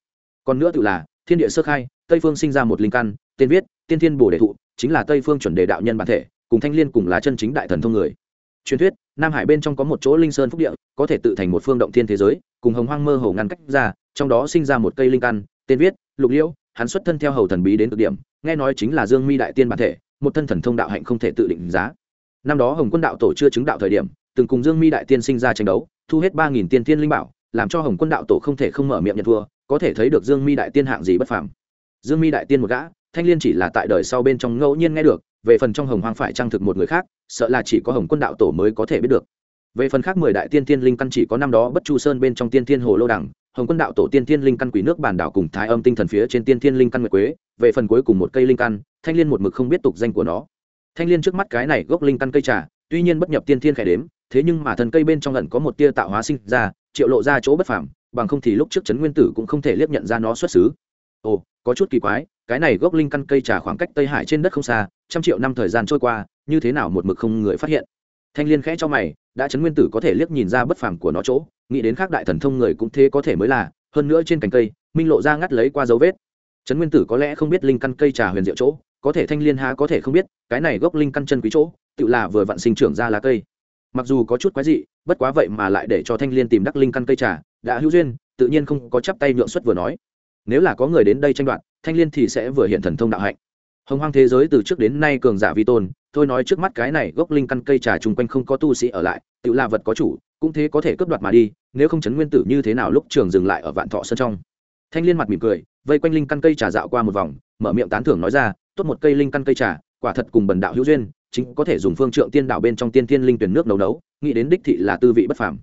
Còn nữa tự là, thiên địa sơ khai, tây phương sinh ra một linh căn, tên viết, tiên thiên bồ đề thụ, chính là tây phương chuẩn đề đạo nhân bản thể, cùng thanh liên cùng là chân chính đại thần thông người. Truyền thuyết, nam hải bên trong có một chỗ linh sơn phúc địa, có thể tự thành một phương động thiên thế giới, cùng hồng hoang mơ hồ ngăn cách ra, trong đó sinh ra một cây linh căn, tên viết, lục liễu hắn xuất thân theo hầu thần bí đến cực điểm, nghe nói chính là dương mi đại tiên bản thể, một thân thần thông đạo hạnh không thể tự định giá. Năm đó hồng quân đạo tổ chưa chứng đạo thời điểm, từng cùng dương mi đại tiên sinh ra tranh đấu, thu hết ba nghìn tiên tiên linh bảo, làm cho hồng quân đạo tổ không thể không mở miệng nhận thua, có thể thấy được dương mi đại tiên hạng gì bất phàm. Dương mi đại tiên một gã, thanh liên chỉ là tại đời sau bên trong ngẫu nhiên nghe được, về phần trong hồng hoang phải trang thực một người khác, sợ là chỉ có hồng quân đạo tổ mới có thể biết được. Về phần khác mười đại tiên tiên linh căn chỉ có năm đó bất chu sơn bên trong tiên tiên hồ lô đẳng hồng quân đạo tổ tiên tiên linh căn quỷ nước bản đảo cùng thái âm tinh thần phía trên tiên tiên linh căn nguyệt quế, về phần cuối cùng một cây linh căn, thanh liên một mực không biết tục danh của nó. Thanh liên trước mắt cái này gốc linh căn cây trà, tuy nhiên bất nhập tiên thiên khải đếm, thế nhưng mà thần cây bên trong lần có một tia tạo hóa sinh ra, triệu lộ ra chỗ bất phàm, bằng không thì lúc trước trấn nguyên tử cũng không thể liếc nhận ra nó xuất xứ. Ồ, có chút kỳ quái, cái này gốc linh căn cây trà khoảng cách tây hải trên đất không xa, trăm triệu năm thời gian trôi qua, như thế nào một mực không người phát hiện? Thanh liên khẽ cho mày, đã trấn nguyên tử có thể liếc nhìn ra bất phàm của nó chỗ nghĩ đến khác đại thần thông người cũng thế có thể mới là, hơn nữa trên cành cây, minh lộ ra ngắt lấy qua dấu vết. Trấn nguyên tử có lẽ không biết linh căn cây trà huyền diệu chỗ, có thể thanh liên há có thể không biết, cái này gốc linh căn chân quý chỗ, tự là vừa vặn sinh trưởng ra lá cây. Mặc dù có chút quái dị, bất quá vậy mà lại để cho thanh liên tìm đắc linh căn cây trà, đã hữu duyên, tự nhiên không có chắp tay nhượng xuất vừa nói. Nếu là có người đến đây tranh đoạt, thanh liên thì sẽ vừa hiện thần thông đạo hạnh. Hồng hoang thế giới từ trước đến nay cường giả vi tôn, thôi nói trước mắt cái này gốc linh căn cây trà chung quanh không có tu sĩ ở lại, tự là vật có chủ, cũng thế có thể cướp đoạt mà đi nếu không chấn nguyên tử như thế nào lúc trường dừng lại ở vạn thọ sân trong. Thanh liên mặt mỉm cười, vây quanh linh căn cây trà dạo qua một vòng, mở miệng tán thưởng nói ra, tốt một cây linh căn cây trà, quả thật cùng bần đạo hữu duyên, chính có thể dùng phương trượng tiên đạo bên trong tiên thiên linh tuyển nước nấu nấu, nghĩ đến đích thị là tư vị bất phàm.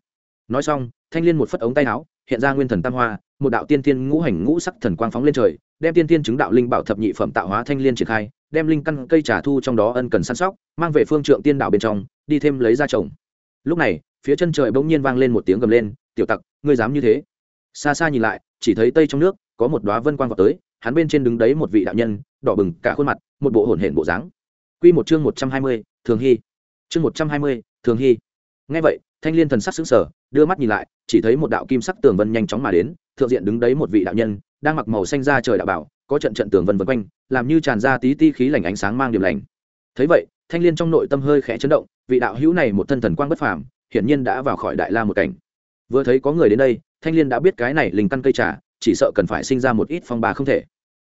Nói xong, thanh liên một phất ống tay áo, hiện ra nguyên thần tam hoa, một đạo tiên thiên ngũ hành ngũ sắc thần quang phóng lên trời, đem tiên thiên chứng đạo linh bảo thập nhị phẩm tạo hóa thanh liên triển khai, đem linh căn cây trà thu trong đó ân cần săn sóc, mang về phương trượng tiên đạo bên trong, đi thêm lấy ra trồng. Lúc này phía chân trời bỗng nhiên vang lên một tiếng gầm lên, tiểu tặc, ngươi dám như thế? Xa xa nhìn lại, chỉ thấy tây trong nước, có một đoá vân quang vào tới, hắn bên trên đứng đấy một vị đạo nhân, đỏ bừng cả khuôn mặt, một bộ hổn hển bộ dáng. Quy một chương một trăm hai mươi, thường hy. Chương một trăm hai mươi, thường hy. Ngay vậy, thanh liên thần sắc sững sờ, đưa mắt nhìn lại, chỉ thấy một đạo kim sắc tường vân nhanh chóng mà đến, thượng diện đứng đấy một vị đạo nhân, đang mặc màu xanh da trời đạo bảo, có trận trận tường vân vân quanh, làm như tràn ra tí ti khí lành ánh sáng mang điểm lành. Thấy vậy, thanh liên trong nội tâm hơi khẽ chấn động, vị đạo hữu này một thân thần quang bất phàm hiển nhiên đã vào khỏi đại la một cảnh. Vừa thấy có người đến đây, thanh liên đã biết cái này linh căn cây trà, chỉ sợ cần phải sinh ra một ít phong ba không thể.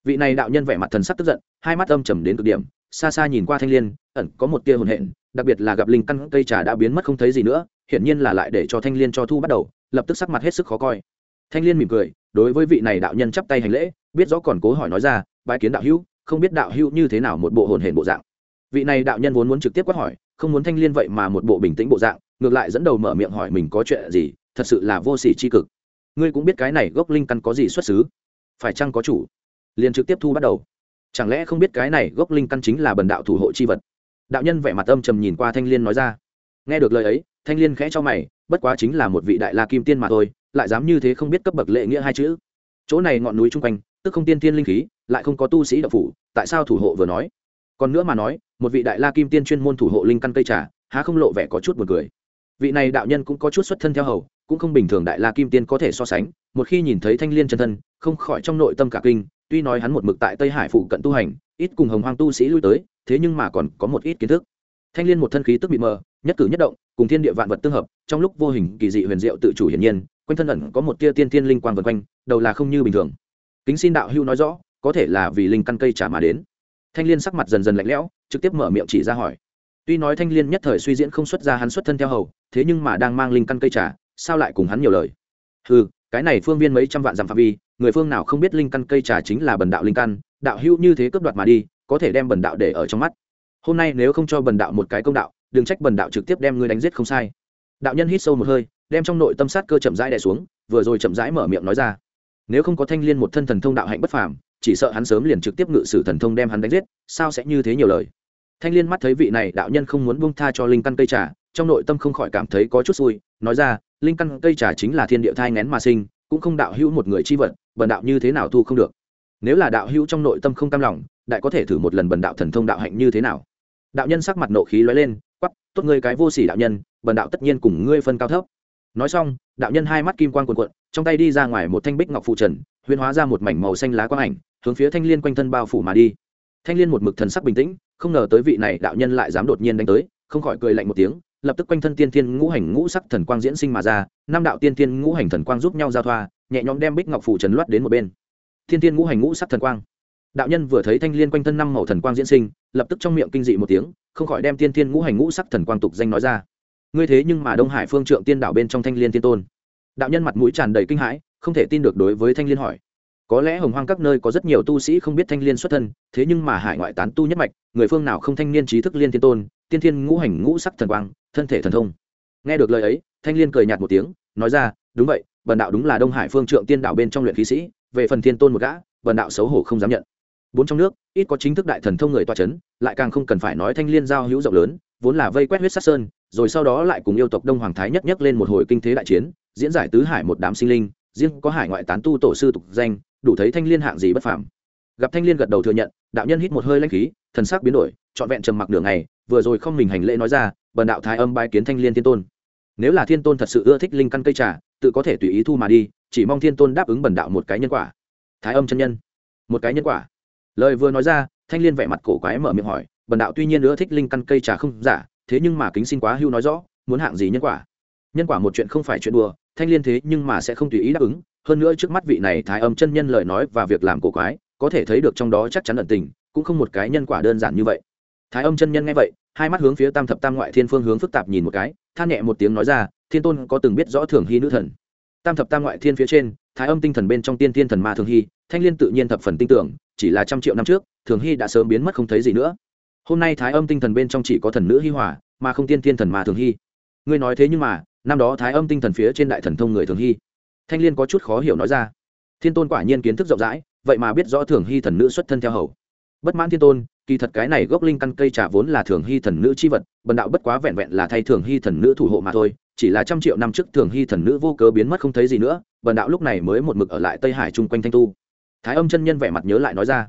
Vị này đạo nhân vẻ mặt thần sắc tức giận, hai mắt âm trầm đến cực điểm, xa xa nhìn qua thanh liên, ẩn có một tia hồn hện, đặc biệt là gặp linh căn cây trà đã biến mất không thấy gì nữa, hiển nhiên là lại để cho thanh liên cho thu bắt đầu, lập tức sắc mặt hết sức khó coi. Thanh liên mỉm cười, đối với vị này đạo nhân chắp tay hành lễ, biết rõ còn cố hỏi nói ra, bái kiến đạo hữu, không biết đạo hữu như thế nào một bộ hồn hển bộ dạng? Vị này đạo nhân vốn muốn trực tiếp quát hỏi, không muốn thanh liên vậy mà một bộ bình tĩnh bộ dạng ngược lại dẫn đầu mở miệng hỏi mình có chuyện gì, thật sự là vô sỉ c h i cực. Ngươi cũng biết cái này gốc linh căn có gì xuất xứ. Phải chăng có chủ? Liền trực tiếp thu bắt đầu. Chẳng lẽ không biết cái này gốc linh căn chính là bần đạo thủ hộ c h i vật? Đạo nhân vẻ mặt âm trầm nhìn qua thanh liên nói ra. Nghe được lời ấy, thanh liên khẽ cho mày, bất quá chính là một vị đại la kim tiên mà thôi, lại dám như thế không biết cấp bậc lệ nghĩa hai chữ. Chỗ này ngọn núi chung quanh, tức không tiên tiên linh khí, lại không có tu sĩ đậu phủ, tại sao thủ hộ vừa nói? Còn nữa mà nói, một vị đại la kim tiên chuyên môn thủ hộ linh căn cây trà, há không lộ vẻ có chút b u ồ n cười vị này đạo nhân cũng có chút xuất thân theo hầu, cũng không bình thường đại la kim tiên có thể so sánh. Một khi nhìn thấy thanh liên chân thân, không khỏi trong nội tâm cả kinh, tuy nói hắn một mực tại tây hải phụ cận tu hành, ít cùng hồng hoang tu sĩ lui tới, thế nhưng mà còn có một ít kiến thức. Thanh liên một thân khí tức bị mờ, nhất cử nhất động, cùng thiên địa vạn vật tương hợp, trong lúc vô hình kỳ dị huyền diệu tự chủ hiển nhiên, quanh thân ẩn có một tia tiên tiên linh quang vần quanh, đầu là không như bình thường. Kính xin đạo hưu nói rõ, có thể là vì linh căn cây trả mà đến. Thanh liên sắc mặt dần dần lạnh lẽo, trực tiếp mở miệng chỉ ra hỏi. Tuy nói thanh liên nhất thời suy diễn không xuất ra hắn xuất thân theo hầu thế nhưng mà đang mang linh căn cây trà, sao lại cùng hắn nhiều lời? Ừ cái này phương viên mấy trăm vạn dặm phạm vi, người phương nào không biết linh căn cây trà chính là bần đạo linh căn, đạo hữu như thế cướp đoạt mà đi, có thể đem bần đạo để ở trong mắt. Hôm nay nếu không cho bần đạo một cái công đạo, đừng trách bần đạo trực tiếp đem ngươi đánh giết không sai. Đạo nhân hít sâu một hơi, đem trong nội tâm sát cơ chậm rãi đè xuống, vừa rồi chậm rãi mở miệng nói ra. Nếu không có thanh liên một thân thần thông đạo hạnh bất phàm, chỉ sợ hắn sớm liền trực tiếp ngự sử thần thông đem hắn đánh giết, sao sẽ như thế nhiều lời? Thanh liên mắt thấy vị này đạo nhân không muốn buông tha cho linh căn cây trà trong nội tâm không khỏi cảm thấy có chút xui, nói ra, linh căn cây trà chính là thiên địa thai ngén mà sinh, cũng không đạo hữu một người chi vật, bần đạo như thế nào thu không được? Nếu là đạo hữu trong nội tâm không cam lòng, đại có thể thử một lần bần đạo thần thông đạo hạnh như thế nào? Đạo nhân sắc mặt nộ khí lóe lên quắp tốt ngươi cái vô sỉ đạo nhân, bần đạo tất nhiên cùng ngươi phân cao thấp. Nói xong, đạo nhân hai mắt kim quan cuộn cuộn, trong tay đi ra ngoài một thanh bích ngọc phụ trần huyên hóa ra một mảnh màu xanh lá quang ảnh, hướng phía thanh liên quanh thân bao phủ mà đi. Thanh liên một mực thần sắc bình tĩnh, không ngờ tới vị này đạo nhân lại dám đột nhiên đánh tới, không khỏi cười lạnh một tiếng lập tức quanh thân tiên thiên ngũ hành ngũ sắc thần quang diễn sinh mà ra, năm đạo tiên thiên ngũ hành thần quang giúp nhau giao thoa, nhẹ nhõm đem bích ngọc phủ trần loát đến một bên. Thiên thiên ngũ hành ngũ sắc thần quang. Đạo nhân vừa thấy thanh liên quanh thân năm màu thần quang diễn sinh, lập tức trong miệng kinh dị một tiếng, không khỏi đem tiên thiên ngũ hành ngũ sắc thần quang tục danh nói ra. Ngươi thế nhưng mà đông hải phương trượng tiên đạo bên trong thanh liên tiên tôn. Đạo nhân mặt mũi tràn đầy kinh hãi, không thể tin được đối với thanh liên hỏi. Có lẽ hồng hoang các nơi có rất nhiều tu sĩ không biết thanh liên xuất thân, thế nhưng mà hải ngoại tán tu nhất mạch, người phương nào không thanh niên trí thức liên tiên tôn tiên thiên ngũ hành ngũ sắc thần quang, thân thể thần thông. Nghe được lời ấy, thanh liên cười nhạt một tiếng, nói ra, đúng vậy, bần đạo đúng là đông hải phương trượng tiên đạo bên trong luyện khí sĩ, về phần thiên tôn một gã, bần đạo xấu hổ không dám nhận. Bốn trong nước, ít có chính thức đại thần thông người toa c h ấ n lại càng không cần phải nói thanh liên giao hữu rộng lớn, vốn là vây quét huyết sát sơn, rồi sau đó lại cùng yêu tộc đông hoàng thái nhất nhất lên một hồi kinh thế đại chiến, diễn giải tứ hải một đám sinh linh, riêng có hải ngoại tán tu tổ sư tục danh, đủ thấy thanh liên hạng gì bất phàm. Gặp thanh liên gật đầu thừa nhận, đạo nhân hít một hơi lanh khí, thần sắc biến đổi trọn vẹn trầm mặc nửa ngày, vừa rồi không mình hành lễ nói ra, bần đạo thái âm bái kiến thanh liên thiên tôn. Nếu là thiên tôn thật sự ưa thích linh căn cây trà, tự có thể tùy ý thu mà đi, chỉ mong thiên tôn đáp ứng bần đạo một cái nhân quả. Thái âm chân nhân. Một cái nhân quả. Lời vừa nói ra, thanh liên vẻ mặt cổ quái mở miệng hỏi, bần đạo tuy nhiên ưa thích linh căn cây trà không giả, thế nhưng mà kính xin quá hưu nói rõ, muốn hạng gì nhân quả? Nhân quả một chuyện không phải chuyện đùa, thanh liên thế nhưng mà sẽ không tùy ý đáp ứng. Hơn nữa trước mắt vị này thái âm chân nhân lời nói và việc làm cổ quái, có thể thấy được trong đó chắc chắn ẩn tình, cũng không một cái nhân quả đơn giản như vậy thái âm chân nhân nghe vậy, hai mắt hướng phía tam thập tam ngoại thiên phương hướng phức tạp nhìn một cái, than nhẹ một tiếng nói ra, thiên tôn có từng biết rõ thường hy nữ thần? Tam thập tam ngoại thiên phía trên, thái âm tinh thần bên trong tiên tiên thần ma thường hy, thanh liên tự nhiên thập phần tin tưởng, chỉ là trăm triệu năm trước, thường hy đã sớm biến mất không thấy gì nữa. Hôm nay thái âm tinh thần bên trong chỉ có thần nữ hi hòa, mà không tiên tiên thần ma thường hy. Ngươi nói thế nhưng mà, năm đó thái âm tinh thần phía trên đại thần thông người thường hy. Thanh liên có chút khó hiểu nói ra. Thiên tôn quả nhiên kiến thức rộng rãi, vậy mà biết rõ thường hy thần nữ xuất thân theo hầu. Bất mãn thiên tôn kỳ thật cái này gốc linh căn cây trà vốn là thường hy thần nữ chi vật, bần đạo bất quá vẹn vẹn là thay thường hy thần nữ thủ hộ mà thôi, chỉ là trăm triệu năm trước thường hy thần nữ vô cớ biến mất không thấy gì nữa, bần đạo lúc này mới một mực ở lại tây hải chung quanh thanh tu. Thái âm chân nhân vẻ mặt nhớ lại nói ra,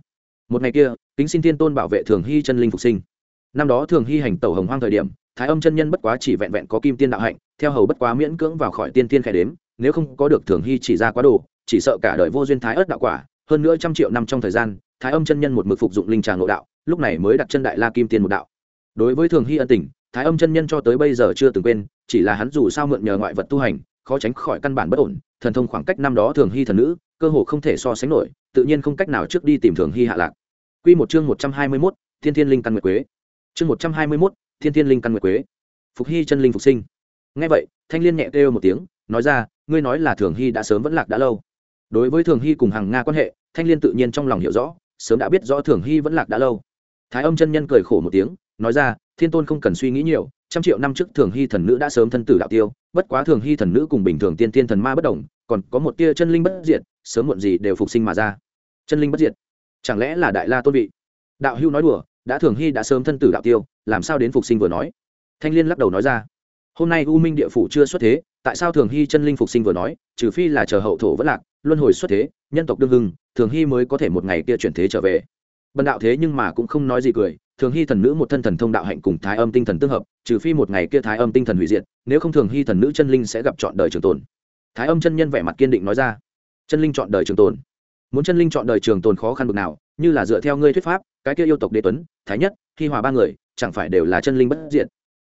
một ngày kia, kính xin thiên tôn bảo vệ thường hy chân linh phục sinh. Năm đó thường hy hành tẩu hồng hoang thời điểm, thái âm chân nhân bất quá chỉ vẹn vẹn có kim tiên đạo hạnh, theo hầu bất quá miễn cưỡng vào khỏi tiên tiên khẽ đếm, nếu không có được thường hy chỉ ra quá đồ, chỉ sợ cả đời vô duyên thái ớt đạo quả, hơn nữa trăm triệu năm trong thời gian, thái âm chân nhân một mực phục dụng linh tràng ngộ đạo lúc này mới đặt chân đại la kim tiên một đạo đối với thường hy ân tình thái âm chân nhân cho tới bây giờ chưa từng quên chỉ là hắn dù sao mượn nhờ ngoại vật tu hành khó tránh khỏi căn bản bất ổn thần thông khoảng cách năm đó thường hy thần nữ cơ hồ không thể so sánh nổi tự nhiên không cách nào trước đi tìm thường hy hạ lạc Quy một chương một trăm hai mươi 121, Thiên Thiên Linh căn nguyệt quế. Chương một trăm hai mươi 121, Thiên Thiên Linh căn nguyệt quế. Phục Hy chân linh phục sinh. Nghe vậy, Thanh Liên nhẹ kêu một tiếng, nói ra, ngươi nói là Thường Hy đã sớm vẫn lạc đã lâu. Đối với Thường Hy cùng Hằng Nga quan hệ, Thanh Liên tự nhiên trong lòng hiểu rõ, sớm đã biết rõ Thường Hy vẫn lạc đã lâu. Thái Âm chân nhân cười khổ một tiếng, nói ra, Thiên Tôn không cần suy nghĩ nhiều, trăm triệu năm trước Thường Hy thần nữ đã sớm thân tử đạo tiêu, bất quá Thường Hy thần nữ cùng bình thường tiên tiên thần ma bất động, còn có một tia chân linh bất diệt, sớm muộn gì đều phục sinh mà ra. Chân linh bất diệt, chẳng lẽ là đại la tôn vị? Đạo Hưu nói đùa, đã Thường Hy đã sớm thân tử đạo tiêu, làm sao đến phục sinh vừa nói? Thanh Liên lắc đầu nói ra, hôm nay U Minh địa phủ chưa xuất thế, tại sao Thường Hy chân linh phục sinh vừa nói, trừ phi là chờ hậu thổ vẫn lạc, luân hồi xuất thế, nhân tộc đương hưng, Thường Hy mới có thể một ngày kia chuyển thế trở về. Bần đạo thế nhưng mà cũng không nói gì cười, thường hy thần nữ một thân thần thông đạo hạnh cùng thái âm tinh thần tương hợp trừ phi một ngày kia thái âm tinh thần hủy diệt nếu không thường hy thần nữ chân linh sẽ gặp chọn đời trường tồn. Thái âm chân nhân vẻ mặt kiên định nói ra chân linh chọn đời trường tồn. Muốn chân linh chọn đời trường tồn khó khăn bực nào như là dựa theo ngươi thuyết pháp cái kia yêu tộc đế tuấn thái nhất khi hòa ba người chẳng phải đều là chân linh bất diệt?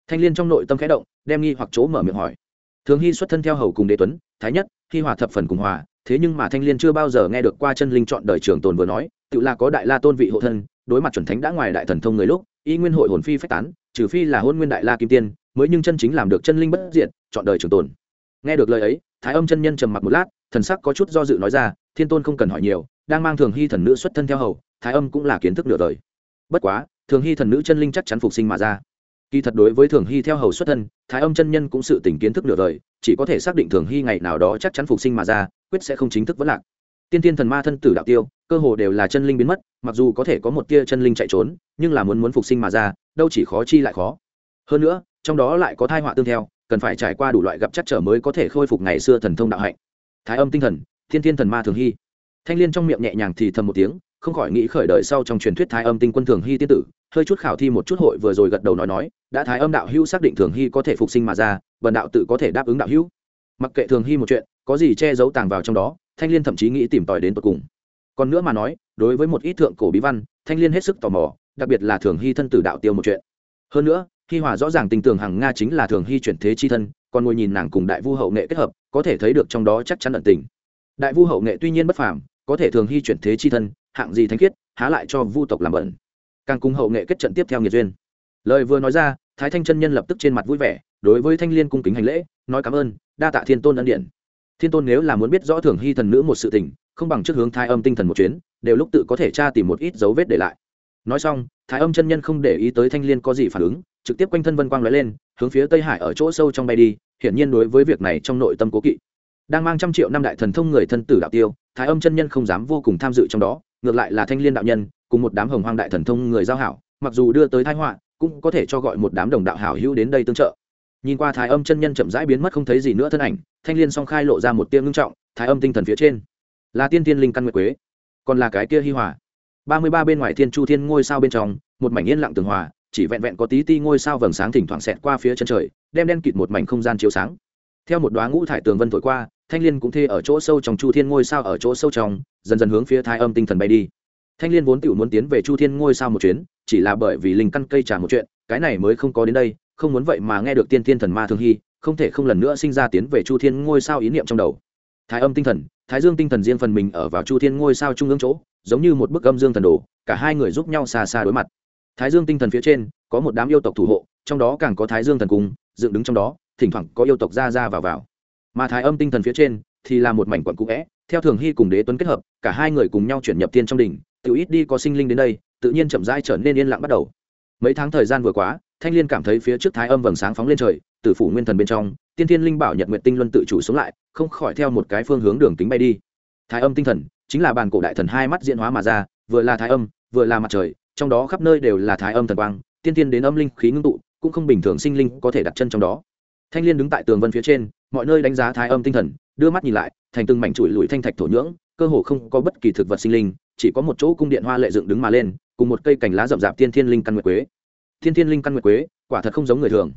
Thanh liên trong nội tâm khẽ động đem nghi hoặc chỗ mở miệng hỏi. Thường hy xuất thân theo hầu cùng đế tuấn thái nhất khi hòa thập phần cùng hòa thế nhưng mà thanh liên chưa bao giờ nghe được qua chân linh chọn đời trường tồn vừa nói tự là có đại la tôn vị hộ thân, đối mặt chuẩn thánh đã ngoài đại thần thông người lúc, y nguyên hội hồn phi phách tán, trừ phi là hôn nguyên đại la kim tiên, mới nhưng chân chính làm được chân linh bất diện chọn đời trường tồn. Nghe được lời ấy, thái âm chân nhân trầm mặc một lát, thần sắc có chút do dự nói ra, thiên tôn không cần hỏi nhiều, đang mang thường hy thần nữ xuất thân theo hầu, thái âm cũng là kiến thức nửa đời. Bất quá, thường hy thần nữ chân linh chắc chắn phục sinh mà ra. Kỳ thật đối với thường hy theo hầu xuất thân, thái âm chân nhân cũng sự tỉnh kiến thức nửa đời, chỉ có thể xác định thường hy ngày nào đó chắc chắn phục sinh mà ra, quyết sẽ không chính thức vẫn lạc. Tiên tiên thần ma thân tử đạo tiêu cơ hồ đều là chân linh biến mất, mặc dù có thể có một tia chân linh chạy trốn, nhưng là muốn muốn phục sinh mà ra, đâu chỉ khó chi lại khó. Hơn nữa, trong đó lại có thai họa tương theo, cần phải trải qua đủ loại gặp chắc trở mới có thể khôi phục ngày xưa thần thông đạo hạnh. Thái âm tinh thần, thiên thiên thần ma thường hy. Thanh liên trong miệng nhẹ nhàng thì thầm một tiếng, không khỏi nghĩ khởi đời sau trong truyền thuyết thái âm tinh quân thường hy tiên tử, hơi chút khảo thi một chút hội vừa rồi gật đầu nói nói, đã thái âm đạo hữu xác định thường hy có thể phục sinh mà ra, bần đạo tự có thể đáp ứng đạo hữu. Mặc kệ thường hy một chuyện, có gì che giấu tàng vào trong đó, thanh liên thậm chí nghĩ tìm tòi đến tột cùng còn nữa mà nói, đối với một ít thượng cổ bí văn, thanh liên hết sức tò mò, đặc biệt là thường hy thân tử đạo tiêu một chuyện. Hơn nữa, hi hòa rõ ràng tình tưởng hằng nga chính là thường hy chuyển thế chi thân, còn ngồi nhìn nàng cùng đại vu hậu nghệ kết hợp, có thể thấy được trong đó chắc chắn ẩn tình. Đại vu hậu nghệ tuy nhiên bất phàm, có thể thường hy chuyển thế chi thân, hạng gì thánh khiết, há lại cho vu tộc làm bẩn. Càng cùng hậu nghệ kết trận tiếp theo nghiệt duyên. Lời vừa nói ra, thái thanh chân nhân lập tức trên mặt vui vẻ, đối với thanh liên cung kính hành lễ, nói cảm ơn, đa tạ thiên tôn ân điện thiên tôn nếu là muốn biết rõ thường hy thần nữ một sự tình không bằng trước hướng thái âm tinh thần một chuyến, đều lúc tự có thể tra tìm một ít dấu vết để lại. Nói xong thái âm chân nhân không để ý tới thanh liên có gì phản ứng, trực tiếp quanh thân vân quang nói lên, hướng phía tây hải ở chỗ sâu trong bay đi, hiển nhiên đối với việc này trong nội tâm cố kỵ. Đang mang trăm triệu năm đại thần thông người thân tử đạo tiêu thái âm chân nhân không dám vô cùng tham dự trong đó, ngược lại là thanh liên đạo nhân, cùng một đám hồng hoang đại thần thông người giao hảo, mặc dù đưa tới thái họa, cũng có thể cho gọi một đám đồng đạo hảo hữu đến đây tương trợ. Nhìn qua thái âm chân nhân chậm rãi biến mất không thấy gì nữa thân ảnh, thanh liên song khai lộ ra một tiếng ngưng trọng thái âm tinh thần phía trên là tiên tiên linh căn nguyệt quế, còn là cái kia hi hòa. Ba mươi ba bên ngoài thiên chu thiên ngôi sao bên trong, một mảnh yên lặng tường hòa, chỉ vẹn vẹn có tí ti ngôi sao vầng sáng thỉnh thoảng xẹt qua phía chân trời, đem đen kịt một mảnh không gian chiếu sáng. Theo một đoá ngũ thải tường vân thổi qua, thanh liên cũng thê ở chỗ sâu trong chu thiên ngôi sao ở chỗ sâu trong, dần dần hướng phía thái âm tinh thần bay đi. Thanh liên vốn tự muốn tiến về chu thiên ngôi sao một chuyến, chỉ là bởi vì linh căn cây trả một chuyện, cái này mới không có đến đây, không muốn vậy mà nghe được tiên thiên thần ma thương hy, không thể không lần nữa sinh ra tiến về chu thiên ngôi sao ý niệm trong đầu. Thái âm tinh thần thái dương tinh thần riêng phần mình ở vào chu thiên ngôi sao trung ương chỗ, giống như một bức âm dương thần đồ, cả hai người giúp nhau xa xa đối mặt. Thái dương tinh thần phía trên, có một đám yêu tộc thủ hộ, trong đó càng có thái dương thần cung, dựng đứng trong đó, thỉnh thoảng có yêu tộc ra ra vào vào. Mà thái âm tinh thần phía trên, thì là một mảnh quận cũ vẽ, theo thường hy cùng đế tuấn kết hợp, cả hai người cùng nhau chuyển nhập tiên trong đỉnh tự ít đi có sinh linh đến đây, tự nhiên chậm rãi trở nên yên lặng bắt đầu. Mấy tháng thời gian vừa quá thanh liên cảm thấy phía trước thái âm vầng sáng phóng lên trời tử phủ nguyên thần bên trong, tiên thiên linh bảo nhật nguyện tinh luân tự chủ sống lại, không khỏi theo một cái phương hướng đường tính bay đi. Thái âm tinh thần, chính là bàn cổ đại thần hai mắt diễn hóa mà ra, vừa là thái âm, vừa là mặt trời, trong đó khắp nơi đều là thái âm thần quang, tiên tiên đến âm linh khí ngưng tụ, cũng không bình thường sinh linh có thể đặt chân trong đó. Thanh liên đứng tại tường vân phía trên, mọi nơi đánh giá thái âm tinh thần, đưa mắt nhìn lại, thành từng mảnh trụi lùi thanh thạch thổ nhưỡng, cơ hồ không có bất kỳ thực vật sinh linh, chỉ có một chỗ cung điện hoa lệ dựng đứng mà lên, cùng một cây cành lá rậm rạp tiên thiên linh căn nguyệt quế. Thiên thiên linh căn nguyệt quế, quả thật không giống người thường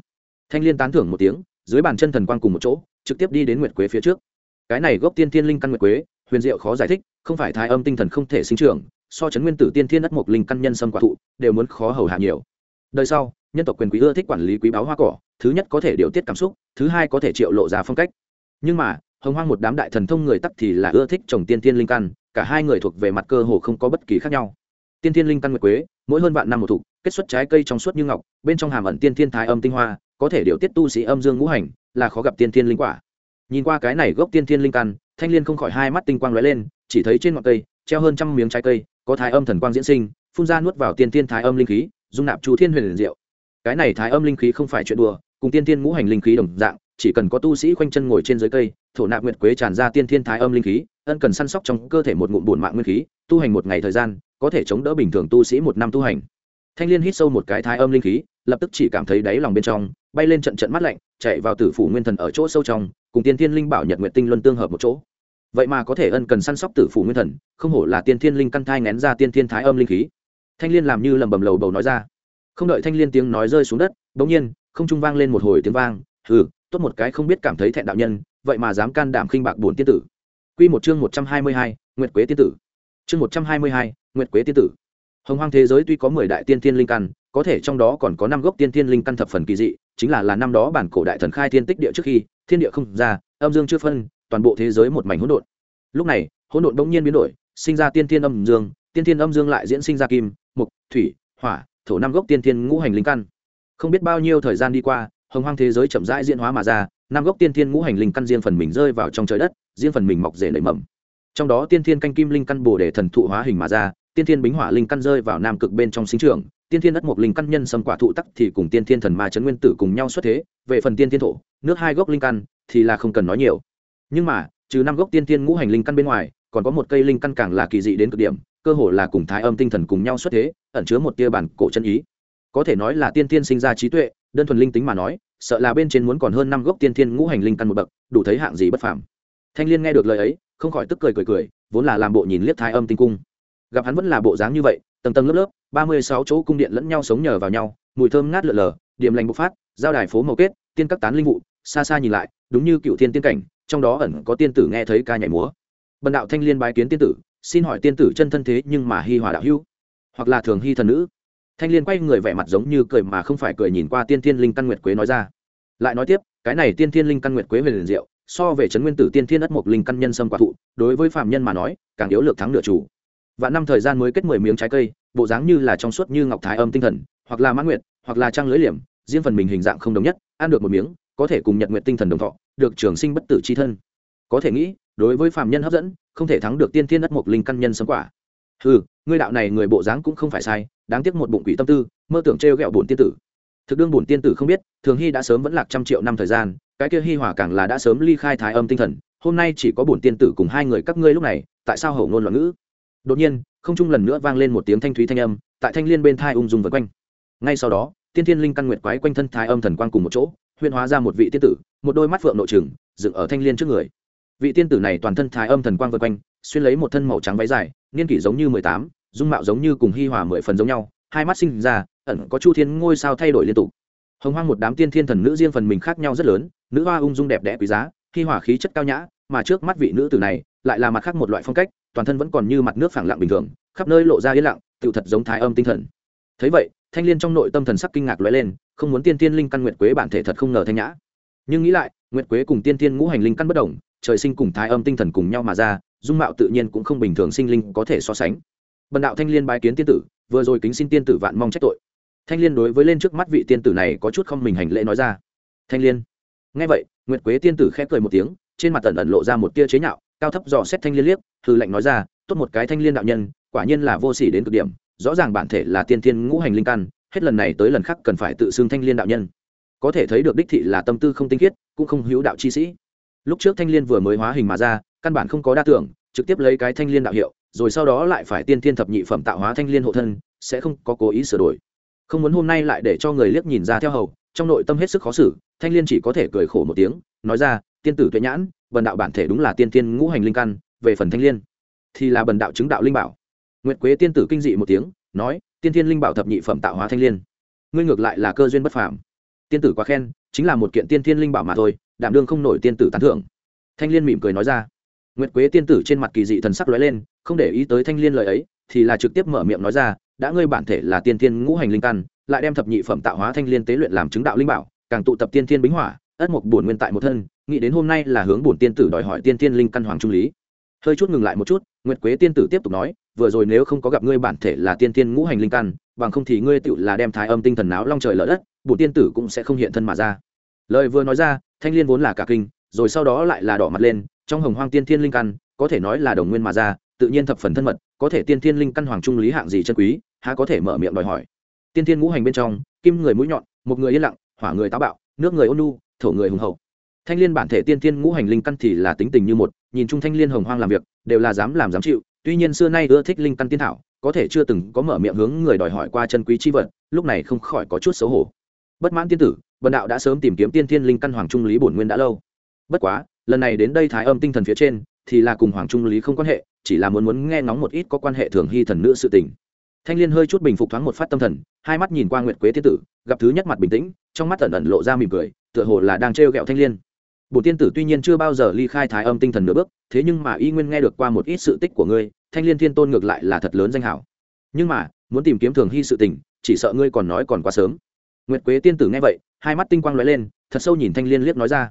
thanh liên tán thưởng một tiếng, dưới bàn chân thần quang cùng một chỗ, trực tiếp đi đến nguyệt quế phía trước. Cái này gốc tiên thiên linh căn nguyệt quế, huyền diệu khó giải thích, không phải thái âm tinh thần không thể sinh trưởng, so chấn nguyên tử tiên thiên đất mộc linh căn nhân sâm quả thụ, đều muốn khó hầu hạ nhiều. Đời sau, nhân tộc quyền quý ưa thích quản lý quý báo hoa cỏ, thứ nhất có thể điều tiết cảm xúc, thứ hai có thể triệu lộ ra phong cách. Nhưng mà, hồng hoang một đám đại thần thông người tắc thì là ưa thích trồng tiên thiên linh căn, cả hai người thuộc về mặt cơ hồ không có bất kỳ khác nhau. Tiên thiên linh căn nguyệt quế, mỗi hơn vạn năm một thụ, kết xuất trái cây trong suốt như ngọc, bên trong hàm ẩn tiên thiên thái âm tinh hoa có thể điều tiết tu sĩ âm dương ngũ hành, là khó gặp tiên thiên linh quả. Nhìn qua cái này gốc tiên thiên linh căn, thanh liên không khỏi hai mắt tinh quang lóe lên, chỉ thấy trên ngọn cây, treo hơn trăm miếng trái cây, có thái âm thần quang diễn sinh, phun ra nuốt vào tiên thiên thái âm linh khí, dung nạp chú thiên huyền liền diệu. Cái này thái âm linh khí không phải chuyện đùa, cùng tiên thiên ngũ hành linh khí đồng dạng, chỉ cần có tu sĩ khoanh chân ngồi trên dưới cây, thổ nạp nguyệt quế tràn ra tiên thiên thái âm linh khí, ân cần săn sóc trong cơ thể một ngụm bổn mạng nguyên khí, tu hành một ngày thời gian, có thể chống đỡ bình thường tu sĩ một năm tu hành. Thanh liên hít sâu một cái thái âm linh khí, lập tức chỉ cảm thấy đáy lòng bên trong bay lên trận trận mắt lạnh, chạy vào tử phủ nguyên thần ở chỗ sâu trong, cùng tiên thiên linh bảo nhật nguyệt tinh luân tương hợp một chỗ. Vậy mà có thể ân cần săn sóc tử phủ nguyên thần, không hổ là tiên thiên linh căn thai ngén ra tiên thiên thái âm linh khí. Thanh liên làm như lầm bầm lầu bầu nói ra. Không đợi thanh liên tiếng nói rơi xuống đất, bỗng nhiên, không trung vang lên một hồi tiếng vang ừ tốt một cái không biết cảm thấy thẹn đạo nhân, vậy mà dám can đảm khinh bạc bổn tiên tử. Quy một chương một trăm hai mươi hai, nguyệt quế tiên tử. Chương một trăm hai mươi hai, nguyệt quế tiên tử. Hồng hoang thế giới tuy có mười đại tiên thiên linh căn, có thể trong đó còn có năm gốc tiên thiên linh căn thập phần kỳ dị chính là là năm đó bản cổ đại thần khai thiên tích địa trước khi, thiên địa không ra, âm dương chưa phân, toàn bộ thế giới một mảnh hỗn độn. Lúc này, hỗn độn bỗng nhiên biến đổi, sinh ra tiên thiên âm dương, tiên thiên âm dương lại diễn sinh ra kim, mục, thủy, hỏa, thổ năm gốc tiên thiên ngũ hành linh căn. Không biết bao nhiêu thời gian đi qua, hồng hoang thế giới chậm rãi diễn hóa mà ra, năm gốc tiên thiên ngũ hành linh căn riêng phần mình rơi vào trong trời đất, riêng phần mình mọc rễ nảy mầm. Trong đó tiên thiên canh kim linh căn bồ đề thần thụ hóa hình mà ra, tiên thiên bính hỏa linh căn rơi vào nam cực bên trong sinh trường tiên thiên đất mộc linh căn nhân sâm quả thụ tắc thì cùng tiên thiên thần ma chấn nguyên tử cùng nhau xuất thế, về phần tiên thiên thổ, nước hai gốc linh căn thì là không cần nói nhiều. Nhưng mà, trừ năm gốc tiên thiên ngũ hành linh căn bên ngoài, còn có một cây linh căn càng là kỳ dị đến cực điểm, cơ hồ là cùng thái âm tinh thần cùng nhau xuất thế, ẩn chứa một tia bản cổ chân ý. Có thể nói là tiên thiên sinh ra trí tuệ, đơn thuần linh tính mà nói, sợ là bên trên muốn còn hơn năm gốc tiên thiên ngũ hành linh căn một bậc, đủ thấy hạng gì bất phàm. Thanh liên nghe được lời ấy, không khỏi tức cười cười cười, vốn là làm bộ nhìn liếc thái âm tinh cung. Gặp hắn vẫn là bộ dáng như vậy, tầng tầng lớp lớp ba mươi sáu chỗ cung điện lẫn nhau sống nhờ vào nhau, mùi thơm ngát lượn lờ điểm lành bộc phát, giao đài phố màu kết, tiên các tán linh vụ, xa xa nhìn lại, đúng như cựu thiên tiên cảnh, trong đó ẩn có tiên tử nghe thấy ca nhảy múa. Bần đạo thanh liên bái kiến tiên tử, xin hỏi tiên tử chân thân thế nhưng mà hi hòa đạo hữu, hoặc là thường hy thần nữ. Thanh liên quay người vẻ mặt giống như cười mà không phải cười nhìn qua tiên thiên linh căn nguyệt quế nói ra. Lại nói tiếp, cái này tiên thiên linh căn nguyệt quế về liền diệu, so về trấn nguyên tử tiên thiên ất mộc linh căn nhân sâm quả thụ, đối với phạm nhân mà nói, càng yếu lược thắng nửa chủ và năm thời gian mới kết mười miếng trái cây, bộ dáng như là trong suốt như ngọc thái âm tinh thần, hoặc là mãn nguyệt, hoặc là trang lưỡi liềm, riêng phần mình hình dạng không đồng nhất, ăn được một miếng, có thể cùng nhật nguyện tinh thần đồng thọ, được trường sinh bất tử c h i thân. Có thể nghĩ, đối với phạm nhân hấp dẫn, không thể thắng được tiên thiên đất mộc linh căn nhân sấm quả. Ừ ngươi đạo này người bộ dáng cũng không phải sai, đáng tiếc một bụng quỷ tâm tư, mơ tưởng t r e o g ẹ o bổn tiên tử. Thực đương bổn tiên tử không biết, thường hy đã sớm vẫn lạc trăm triệu năm thời gian, cái kia hy hòa càng là đã sớm ly khai thái âm tinh thần, hôm nay chỉ có bổn tiên tử cùng hai người các ngươi lúc này, tại sao hầu ngôn loạn ngữ? Đột nhiên, không chung lần nữa vang lên một tiếng thanh thúy thanh âm, tại thanh liên bên thai ung dung vật quanh. Ngay sau đó, tiên thiên linh căn nguyệt quái quanh thân thái âm thần quang cùng một chỗ huyên hóa ra một vị tiên tử, một đôi mắt phượng nội trừng, dựng ở thanh liên trước người. Vị tiên tử này toàn thân thái âm thần quang vượt quanh, xuyên lấy một thân màu trắng váy dài, niên kỷ giống như mười tám, dung mạo giống như cùng hi hòa mười phần giống nhau, hai mắt sinh ra, ẩn có chu thiên ngôi sao thay đổi liên tục. Hồng hoang một đám tiên thiên thần nữ riêng phần mình khác nhau rất lớn, nữ hoa ung dung đẹp đẽ quý giá, hi hòa khí chất cao nhã, mà trước mắt vị nữ tử này lại là mặt khác một loại phong cách, toàn thân vẫn còn như mặt nước phẳng lặng bình thường, khắp nơi lộ ra yên lặng tự thật giống thái âm tinh thần. Thấy vậy, thanh liên trong nội tâm thần sắc kinh ngạc lóe lên, không muốn tiên tiên linh căn nguyệt quế bản thể thật không ngờ thanh nhã. Nhưng nghĩ lại, nguyệt quế cùng tiên tiên ngũ hành linh căn bất đồng, trời sinh cùng thái âm tinh thần cùng nhau mà ra, dung mạo tự nhiên cũng không bình thường sinh linh có thể so sánh. Bần đạo thanh liên bái kiến tiên tử, vừa rồi kính xin tiên tử vạn mong trách tội. Thanh liên đối với lên trước mắt vị tiên tử này có chút không mình hành lễ nói ra. Thanh liên. Nghe vậy, nguyệt quế tiên tử khẽ cười một tiếng, trên mặt tần ẩn lộ ra một tia chế nhạo cao thấp dò xét thanh liên liếc thư lệnh nói ra, tốt một cái thanh liên đạo nhân, quả nhiên là vô sỉ đến cực điểm, rõ ràng bản thể là tiên thiên ngũ hành linh căn, hết lần này tới lần khác cần phải tự xưng thanh liên đạo nhân. Có thể thấy được đích thị là tâm tư không tinh khiết, cũng không hữu đạo chi sĩ. Lúc trước thanh liên vừa mới hóa hình mà ra, căn bản không có đa tưởng, trực tiếp lấy cái thanh liên đạo hiệu, rồi sau đó lại phải tiên thiên thập nhị phẩm tạo hóa thanh liên hộ thân, sẽ không có cố ý sửa đổi. Không muốn hôm nay lại để cho người liếc nhìn ra theo hầu, trong nội tâm hết sức khó xử, thanh liên chỉ có thể cười khổ một tiếng, nói ra, tiên tử tuệ nhãn bần đạo bản thể đúng là tiên tiên ngũ hành linh căn, về phần thanh liên, thì là bần đạo chứng đạo linh bảo. Nguyệt quế tiên tử kinh dị một tiếng, nói, tiên tiên linh bảo thập nhị phẩm tạo hóa thanh liên. Ngươi ngược lại là cơ duyên bất phàm. Tiên tử quá khen, chính là một kiện tiên tiên linh bảo mà thôi, đảm đương không nổi tiên tử tán thưởng. Thanh liên mỉm cười nói ra. Nguyệt quế tiên tử trên mặt kỳ dị thần sắc lóe lên, không để ý tới thanh liên lời ấy, thì là trực tiếp mở miệng nói ra, đã ngươi bản thể là tiên tiên ngũ hành linh căn, lại đem thập nhị phẩm tạo hóa thanh liên tế luyện làm chứng đạo linh bảo, càng tụ tập tiên thiên bính hỏa ất mục bổn nguyên tại một thân, nghĩ đến hôm nay là hướng bổn tiên tử đòi hỏi tiên thiên linh căn hoàng trung lý. Hơi chút ngừng lại một chút, nguyệt quế tiên tử tiếp tục nói, vừa rồi nếu không có gặp ngươi bản thể là tiên thiên ngũ hành linh căn, bằng không thì ngươi tựu là đem thái âm tinh thần náo long trời lở đất, bổn tiên tử cũng sẽ không hiện thân mà ra. Lời vừa nói ra, thanh liên vốn là cả kinh, rồi sau đó lại là đỏ mặt lên, trong hồng hoang tiên thiên linh căn, có thể nói là đồng nguyên mà ra, tự nhiên thập phần thân mật, có thể tiên thiên linh căn hoàng trung lý hạng gì chân quý, há có thể mở miệng đòi hỏi. Tiên thiên ngũ hành bên trong, kim người mũi nhọn, một người yên lặng, hỏa người táo bạo, nước người ôn nhu thổ người hùng hậu. Thanh liên bản thể tiên thiên ngũ hành linh căn thì là tính tình như một, nhìn chung thanh liên hồng hoang làm việc, đều là dám làm dám chịu. Tuy nhiên xưa nay ưa thích linh căn tiên thảo, có thể chưa từng có mở miệng hướng người đòi hỏi qua chân quý chi vật, lúc này không khỏi có chút xấu hổ. Bất mãn tiên tử, bần đạo đã sớm tìm kiếm tiên thiên linh căn hoàng trung lý bổn nguyên đã lâu. Bất quá, lần này đến đây thái âm tinh thần phía trên, thì là cùng hoàng trung lý không quan hệ, chỉ là muốn muốn nghe ngóng một ít có quan hệ thường hy thần nữ sự tình. Thanh liên hơi chút bình phục thoáng một phát tâm thần, hai mắt nhìn qua nguyệt quế tiên tử, gặp thứ nhất mặt bình tĩnh, trong mắt ẩn ẩn lộ ra mỉm cười tựa hồ là đang trêu ghẹo thanh liên. Bổn tiên tử tuy nhiên chưa bao giờ ly khai thái âm tinh thần nửa bước, thế nhưng mà y nguyên nghe được qua một ít sự tích của ngươi, thanh liên thiên tôn ngược lại là thật lớn danh hảo. Nhưng mà, muốn tìm kiếm thường hy sự tình, chỉ sợ ngươi còn nói còn quá sớm. Nguyệt quế tiên tử nghe vậy, hai mắt tinh quang lóe lên, thật sâu nhìn thanh liên liếc nói ra.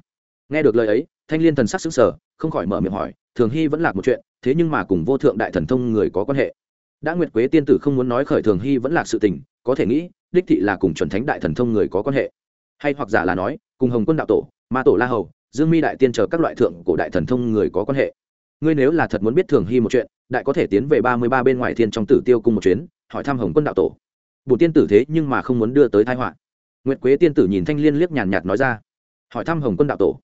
Nghe được lời ấy, thanh liên thần sắc sững sờ, không khỏi mở miệng hỏi, thường hy vẫn là một chuyện, thế nhưng mà cùng vô thượng đại thần thông người có quan hệ. Đã nguyệt quế tiên tử không muốn nói khởi thường hy vẫn là sự tình, có thể nghĩ, đích thị là cùng chuẩn thánh đại thần thông người có quan hệ hay hoặc giả là nói, cùng hồng quân đạo tổ, ma tổ la hầu, dương mi đại tiên chờ các loại thượng cổ đại thần thông người có quan hệ. Ngươi nếu là thật muốn biết thường hy một chuyện, đại có thể tiến về ba mươi ba bên ngoài thiên trong tử tiêu cung một chuyến, hỏi thăm hồng quân đạo tổ. Bổ tiên tử thế nhưng mà không muốn đưa tới thái họa. Nguyệt quế tiên tử nhìn thanh liên liếc nhàn nhạt nói ra. Hỏi thăm hồng quân đạo tổ.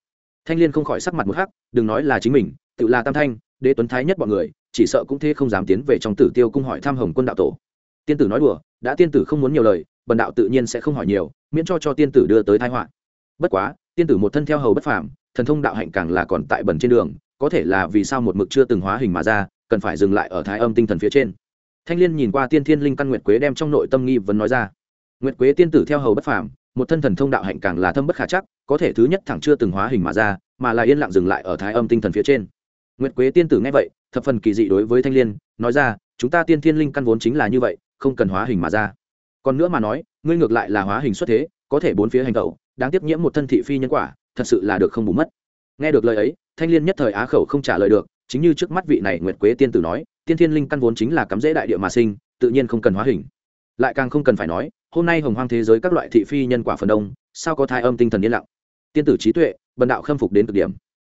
Thanh liên không khỏi sắc mặt một hắc, đừng nói là chính mình, tự là tam thanh, đế tuấn thái nhất bọn người, chỉ sợ cũng thế không dám tiến về trong tử tiêu cung hỏi thăm hồng quân đạo tổ. Tiên tử nói đùa, đã tiên tử không muốn nhiều lời bần đạo tự nhiên sẽ không hỏi nhiều, miễn cho cho tiên tử đưa tới thái họa. Bất quá, tiên tử một thân theo hầu bất phàm, thần thông đạo hạnh càng là còn tại bẩn trên đường, có thể là vì sao một mực chưa từng hóa hình mà ra, cần phải dừng lại ở thái âm tinh thần phía trên. Thanh liên nhìn qua tiên thiên linh căn nguyệt quế đem trong nội tâm nghi vấn nói ra. Nguyệt quế tiên tử theo hầu bất phàm, một thân thần thông đạo hạnh càng là thâm bất khả chắc, có thể thứ nhất thẳng chưa từng hóa hình mà ra, mà là yên lặng dừng lại ở thái âm tinh thần phía trên. Nguyệt quế tiên tử nghe vậy, thập phần kỳ dị đối với thanh liên, nói ra, chúng ta tiên thiên linh căn vốn chính là như vậy, không cần hóa hình mà ra còn nữa mà nói, ngươi ngược lại là hóa hình xuất thế, có thể bốn phía hành tẩu, đáng tiếp nhiễm một thân thị phi nhân quả, thật sự là được không bù mất. Nghe được lời ấy, thanh liên nhất thời á khẩu không trả lời được, chính như trước mắt vị này nguyệt quế tiên tử nói, tiên thiên linh căn vốn chính là cắm rễ đại địa mà sinh, tự nhiên không cần hóa hình. Lại càng không cần phải nói, hôm nay hồng hoang thế giới các loại thị phi nhân quả phần đông, sao có thai âm tinh thần yên lặng? Tiên tử trí tuệ, bần đạo khâm phục đến cực điểm.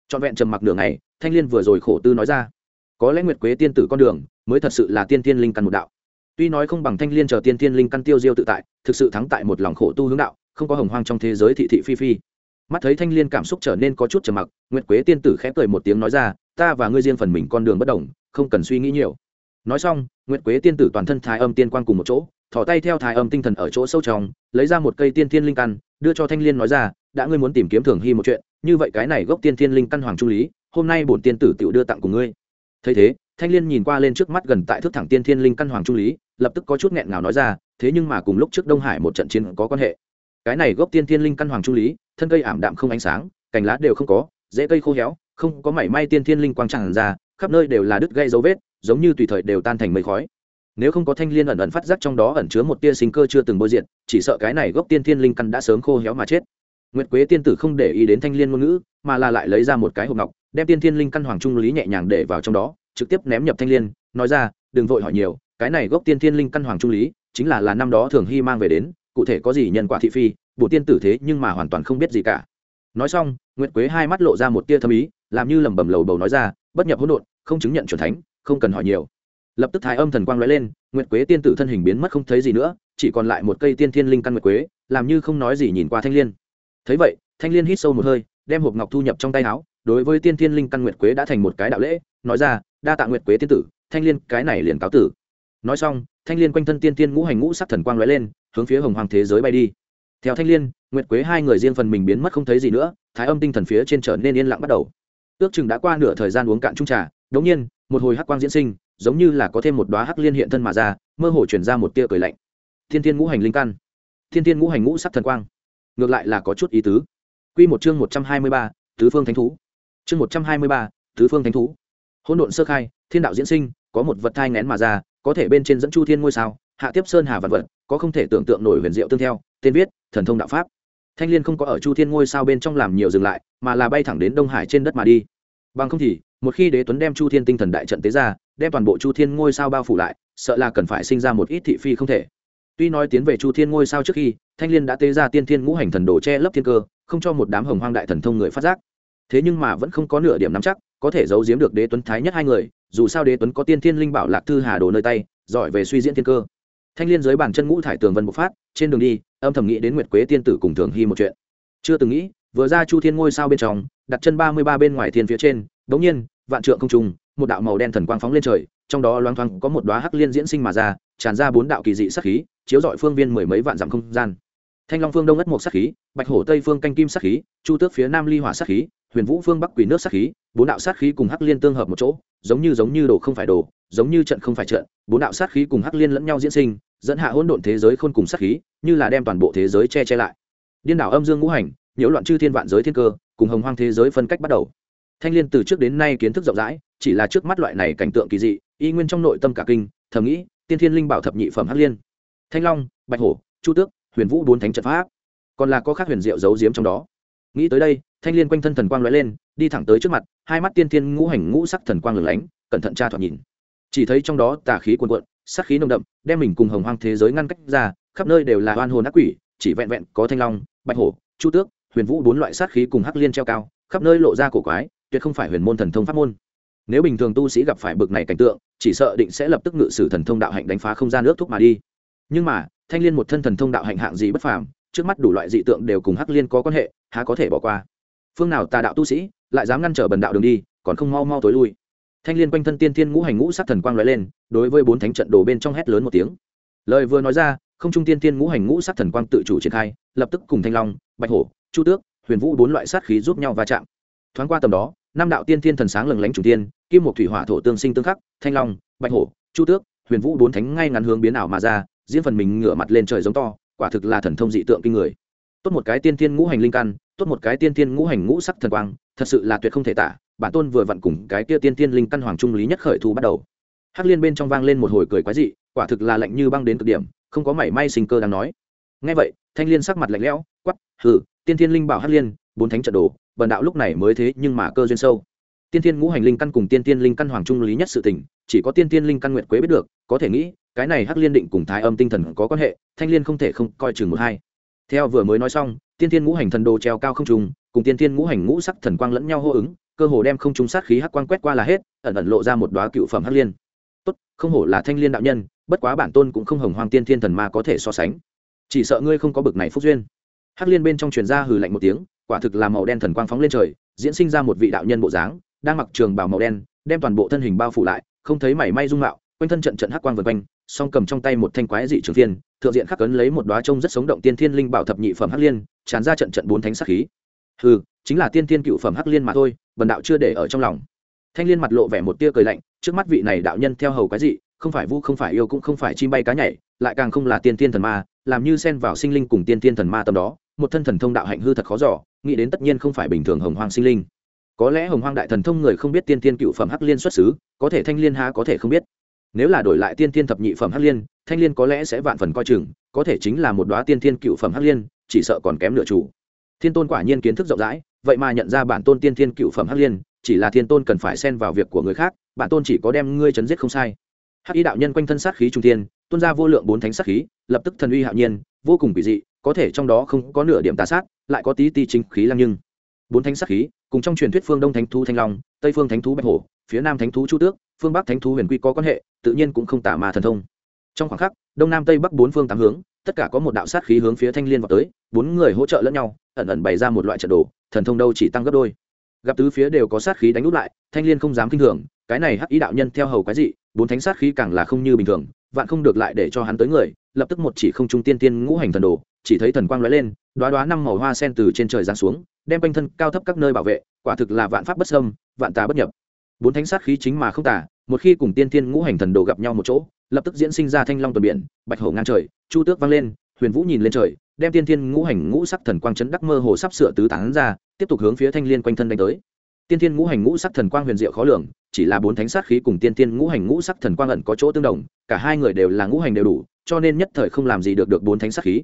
Trọn vẹn trầm mặc nửa ngày, thanh liên vừa rồi khổ tư nói ra, có lẽ nguyệt quế tiên tử con đường, mới thật sự là tiên thiên linh căn một đạo tuy nói không bằng thanh liên chờ tiên thiên linh căn tiêu diêu tự tại, thực sự thắng tại một lòng khổ tu hướng đạo, không có hồng hoang trong thế giới thị thị phi phi. Mắt thấy thanh liên cảm xúc trở nên có chút trầm mặc, nguyệt quế tiên tử khẽ cười một tiếng nói ra, ta và ngươi riêng phần mình con đường bất đồng, không cần suy nghĩ nhiều. Nói xong, nguyệt quế tiên tử toàn thân thái âm tiên quan cùng một chỗ thỏ tay theo thái âm tinh thần ở chỗ sâu trong, lấy ra một cây tiên thiên linh căn, đưa cho thanh liên nói ra, đã ngươi muốn tìm kiếm thường hy một chuyện, như vậy cái này gốc tiên thiên linh căn hoàng trung lý, hôm nay bổn tiên tử tự đưa tặng của ngươi. Thấy thế, thanh liên nhìn qua lên trước mắt gần tại thước thẳng tiên thiên linh căn hoàng trung lý lập tức có chút nghẹn ngào nói ra, thế nhưng mà cùng lúc trước đông hải một trận chiến có quan hệ. Cái này gốc tiên thiên linh căn hoàng trung lý, thân cây ảm đạm không ánh sáng, cành lá đều không có dễ cây khô héo, không có mảy may tiên thiên linh quang tràn ra, khắp nơi đều là đứt gây dấu vết, giống như tùy thời đều tan thành mây khói. Nếu không có thanh liên ẩn ẩn phát giác trong đó ẩn chứa một tia sinh cơ chưa từng bôi diện chỉ sợ cái này gốc tiên thiên linh căn đã sớm khô héo mà chết. Nguyệt quế tiên tử không để ý đến thanh liên ngôn ngữ, mà là lại lấy ra một cái hộp ngọc, đem tiên thiên linh căn hoàng trung lý nhẹ nhàng để vào trong đó, trực tiếp ném nhập thanh liên, nói ra, đừng vội hỏi nhiều cái này gốc tiên thiên linh căn hoàng trung lý, chính là là năm đó thường hy mang về đến, cụ thể có gì nhân quả thị phi bộ tiên tử thế nhưng mà hoàn toàn không biết gì cả. Nói xong, nguyệt quế hai mắt lộ ra một tia thâm ý, làm như lẩm bẩm lầu bầu nói ra, bất nhập hỗn độn, không chứng nhận chuẩn thánh, không cần hỏi nhiều. Lập tức thái âm thần quang lóe lên, nguyệt quế tiên tử thân hình biến mất không thấy gì nữa, chỉ còn lại một cây tiên thiên linh căn nguyệt quế, làm như không nói gì nhìn qua thanh liên. Thấy vậy, thanh liên hít sâu một hơi, đem hộp ngọc thu nhập trong tay áo, đối với tiên thiên linh căn nguyệt quế đã thành một cái đạo lễ, nói ra, đa tạ nguyệt quế tiên tử, thanh liên, cái này liền cáo tử nói xong, thanh liên quanh thân tiên tiên ngũ hành ngũ sắc thần quang lóe lên, hướng phía hồng hoàng thế giới bay đi. Theo thanh liên, nguyệt quế hai người riêng phần mình biến mất không thấy gì nữa, thái âm tinh thần phía trên trở nên yên lặng bắt đầu. Ước chừng đã qua nửa thời gian uống cạn trung trà đống nhiên, một hồi hắc quang diễn sinh, giống như là có thêm một đoá hắc liên hiện thân mà ra, mơ hồ chuyển ra một tia cười lạnh. Thiên thiên ngũ hành linh căn. Thiên thiên ngũ hành ngũ sắc thần quang. Ngược lại là có chút ý tứ. Q một chương một trăm hai mươi ba, tứ phương thánh thú. Chương một trăm hai mươi ba, tứ phương thánh thú. Hỗn độn sơ khai, thiên đạo diễn sinh, có một vật thai ngén mà ra có thể bên trên dẫn chu thiên ngôi sao, hạ tiếp sơn hà vật vật, có không thể tưởng tượng nổi huyền diệu tương theo, tên viết, thần thông đạo pháp. Thanh liên không có ở chu thiên ngôi sao bên trong làm nhiều dừng lại, mà là bay thẳng đến đông hải trên đất mà đi. Bằng không thì, một khi đế tuấn đem chu thiên tinh thần đại trận tế ra, đem toàn bộ chu thiên ngôi sao bao phủ lại, sợ là cần phải sinh ra một ít thị phi không thể. Tuy nói tiến về chu thiên ngôi sao trước khi, thanh liên đã tế ra tiên thiên ngũ hành thần đồ che lấp thiên cơ, không cho một đám hồng hoang đại thần thông người phát giác. Thế nhưng mà vẫn không có nửa điểm nắm chắc có thể giấu giếm được đế tuấn thái nhất hai người, dù sao đế tuấn có tiên thiên linh bảo lạc thư hà đồ nơi tay, giỏi về suy diễn thiên cơ. Thanh liên dưới bàn chân ngũ thải tường vân bộc phát, trên đường đi, âm thầm nghĩ đến nguyệt quế tiên tử cùng thường hy một chuyện. Chưa từng nghĩ, vừa ra chu thiên ngôi sao bên trong, đặt chân ba mươi ba bên ngoài thiên phía trên, đống nhiên, vạn trượng không trùng một đạo màu đen thần quang phóng lên trời, trong đó loang thoáng có một đoá hắc liên diễn sinh mà ra, tràn ra bốn đạo kỳ dị sắc khí, chiếu dọi phương viên mười mấy vạn dặm không gian. Thanh long phương đông ất một sắc khí, bạch hổ tây phương canh kim sắc khí, chu tước phía nam ly hỏa sắc khí huyền vũ phương bắc quỷ nước sát khí, bốn đạo sát khí cùng hắc liên tương hợp một chỗ, giống như giống như đồ không phải đồ, giống như trận không phải trận, bốn đạo sát khí cùng hắc liên lẫn nhau diễn sinh, dẫn hạ hỗn độn thế giới khôn cùng sát khí, như là đem toàn bộ thế giới che che lại. Điên đảo âm dương ngũ hành, nhiễu loạn chư thiên vạn giới thiên cơ, cùng hồng hoang thế giới phân cách bắt đầu. Thanh liên từ trước đến nay kiến thức rộng rãi, chỉ là trước mắt loại này cảnh tượng kỳ dị, y nguyên trong nội tâm cả kinh, thầm nghĩ, tiên thiên linh bảo thập nhị phẩm hắc liên. Thanh long, bạch hổ, chu tước, huyền vũ bốn thánh trận pháp. Còn là có khác huyền diệu giấu giếm trong đó. Nghĩ tới đây thanh liên quanh thân thần quang lóe lên, đi thẳng tới trước mặt, hai mắt tiên thiên ngũ hành ngũ sắc thần quang lửng lánh, cẩn thận tra thoạt nhìn. Chỉ thấy trong đó tà khí cuồn cuộn sắc khí nồng đậm, đem mình cùng hồng hoang thế giới ngăn cách ra, khắp nơi đều là oan hồn ác quỷ, chỉ vẹn vẹn có thanh long, bạch hổ, chu tước, huyền vũ bốn loại sát khí cùng hắc liên treo cao, khắp nơi lộ ra cổ quái, tuyệt không phải huyền môn thần thông pháp môn. Nếu bình thường tu sĩ gặp phải bực này cảnh tượng, chỉ sợ định sẽ lập tức ngự sử thần thông đạo hạnh đánh phá không gian nước thúc mà đi. Nhưng mà, thanh liên một thân thần thông đạo hạnh hạng gì bất phàm, trước mắt đủ loại dị tượng đều cùng hắc liên có quan hệ, há có thể bỏ qua phương nào tà đạo tu sĩ lại dám ngăn trở bần đạo đường đi, còn không mau mau tối lui. Thanh liên quanh thân tiên thiên ngũ hành ngũ sát thần quang l lên, đối với bốn thánh trận đồ bên trong hét lớn một tiếng. Lời vừa nói ra, không trung tiên thiên ngũ hành ngũ sát thần quang tự chủ triển khai, lập tức cùng thanh long, bạch hổ, chu tước, huyền vũ bốn loại sát khí giúp nhau va chạm. Thoáng qua tầm đó, năm đạo tiên thiên thần sáng lừng lánh chủ tiên, kim một thủy hỏa thổ tương sinh tương khắc, thanh long, bạch hổ, chu tước, huyền vũ bốn thánh ngay ngắn hướng biến ảo mà ra, diễn phần mình ngửa mặt lên trời giống to, quả thực là thần thông dị tượng kinh người tốt một cái tiên thiên ngũ hành linh căn, tốt một cái tiên thiên ngũ hành ngũ sắc thần quang, thật sự là tuyệt không thể tả, bản tôn vừa vặn cùng cái kia tiên thiên linh căn hoàng trung lý nhất khởi thu bắt đầu. Hắc liên bên trong vang lên một hồi cười quái dị, quả thực là lạnh như băng đến cực điểm, không có mảy may sinh cơ đang nói. Ngay vậy, thanh liên sắc mặt lạnh lẽo quắp hừ, tiên thiên linh bảo hắc liên, bốn thánh trận đồ bần đạo lúc này mới thế nhưng mà cơ duyên sâu. Tiên thiên ngũ hành linh căn cùng tiên thiên linh căn hoàng trung lý nhất sự tình, chỉ có tiên thiên linh căn nguyện quế biết được, có thể nghĩ, cái này hắc liên định cùng thái âm tinh thần có quan hệ, thanh liên không thể không coi chừng một hai theo vừa mới nói xong, tiên thiên ngũ hành thần đồ treo cao không trùng cùng tiên thiên ngũ hành ngũ sắc thần quang lẫn nhau hô ứng, cơ hồ đem không trùng sát khí hắc quang quét qua là hết, ẩn ẩn lộ ra một đoá cựu phẩm hắc liên. Tốt, không hổ là thanh liên đạo nhân, bất quá bản tôn cũng không hồng hoang tiên thiên thần ma có thể so sánh. Chỉ sợ ngươi không có bực này phúc duyên. Hắc liên bên trong truyền ra hừ lạnh một tiếng, quả thực là màu đen thần quang phóng lên trời, diễn sinh ra một vị đạo nhân bộ dáng, đang mặc trường bào màu đen, đem toàn bộ thân hình bao phủ lại, không thấy mảy may dung mạo, quanh thân trận trận hắc quang vần quanh song cầm trong tay một thanh quái dị trường thiên thượng diện khắc cấn lấy một đoá trông rất sống động tiên thiên linh bảo thập nhị phẩm hắc liên, tràn ra trận trận bốn thánh sắc khí. Ừ chính là tiên thiên cựu phẩm hắc liên mà thôi, vần đạo chưa để ở trong lòng. Thanh liên mặt lộ vẻ một tia cười lạnh, trước mắt vị này đạo nhân theo hầu quái dị, không phải vu, không phải yêu cũng không phải chim bay cá nhảy, lại càng không là tiên thiên thần ma, làm như xen vào sinh linh cùng tiên thiên thần ma tâm đó, một thân thần thông đạo hạnh hư thật khó giỏ nghĩ đến tất nhiên không phải bình thường hồng hoang sinh linh. Có lẽ hồng hoang đại thần thông người không biết tiên tiên cựu phẩm hắc liên xuất xứ, có thể thanh liên há có thể không biết nếu là đổi lại tiên tiên thập nhị phẩm hắc liên, thanh liên có lẽ sẽ vạn phần coi chừng, có thể chính là một đoá tiên tiên cựu phẩm hắc liên, chỉ sợ còn kém nửa chủ. Thiên tôn quả nhiên kiến thức rộng rãi, vậy mà nhận ra bản tôn tiên tiên cựu phẩm hắc liên, chỉ là thiên tôn cần phải xen vào việc của người khác, bản tôn chỉ có đem ngươi chấn giết không sai. Hắc y đạo nhân quanh thân sát khí trung tiên tuôn ra vô lượng bốn thánh sát khí, lập tức thần uy hạo nhiên, vô cùng kỳ dị, có thể trong đó không có nửa điểm tà sát, lại có tí ti chính khí lăng nhưng. Bốn thánh sát khí cùng trong truyền thuyết phương đông thánh thú thanh long, tây phương thánh thú bạch hổ, phía nam thánh thú chu tước, phương bắc thánh thú huyền quy có quan hệ, tự nhiên cũng không tả mà thần thông. Trong khoảng khắc, đông nam tây bắc bốn phương tám hướng, tất cả có một đạo sát khí hướng phía thanh liên vào tới, bốn người hỗ trợ lẫn nhau, ẩn ẩn bày ra một loại trận đồ, thần thông đâu chỉ tăng gấp đôi. Gặp tứ phía đều có sát khí đánh úp lại, thanh liên không dám kinh thường, cái này hắc ý đạo nhân theo hầu cái gì bốn thánh sát khí càng là không như bình thường, vạn không được lại để cho hắn tới người, lập tức một chỉ không trung tiên tiên ngũ hành thần đồ, chỉ thấy thần quang lóe lên đoá đoá năm màu hoa sen từ trên trời giáng xuống đem quanh thân cao thấp các nơi bảo vệ, quả thực là vạn pháp bất xâm, vạn tà bất nhập. Bốn thánh sát khí chính mà không tả một khi cùng tiên tiên ngũ hành thần đồ gặp nhau một chỗ, lập tức diễn sinh ra thanh long tuần biển, bạch hổ ngang trời, chu tước vang lên, huyền vũ nhìn lên trời, đem tiên thiên ngũ hành ngũ sắc thần quang chấn đắc mơ hồ sắp sửa tứ tán ra, tiếp tục hướng phía thanh liên quanh thân đánh tới. Tiên thiên ngũ hành ngũ sắc thần quang huyền diệu khó lường, chỉ là bốn thánh sát khí cùng tiên thiên ngũ hành ngũ sắc thần quang ẩn có chỗ tương đồng, cả hai người đều là ngũ hành đều đủ, cho nên nhất thời không làm gì được được bốn thánh sát khí.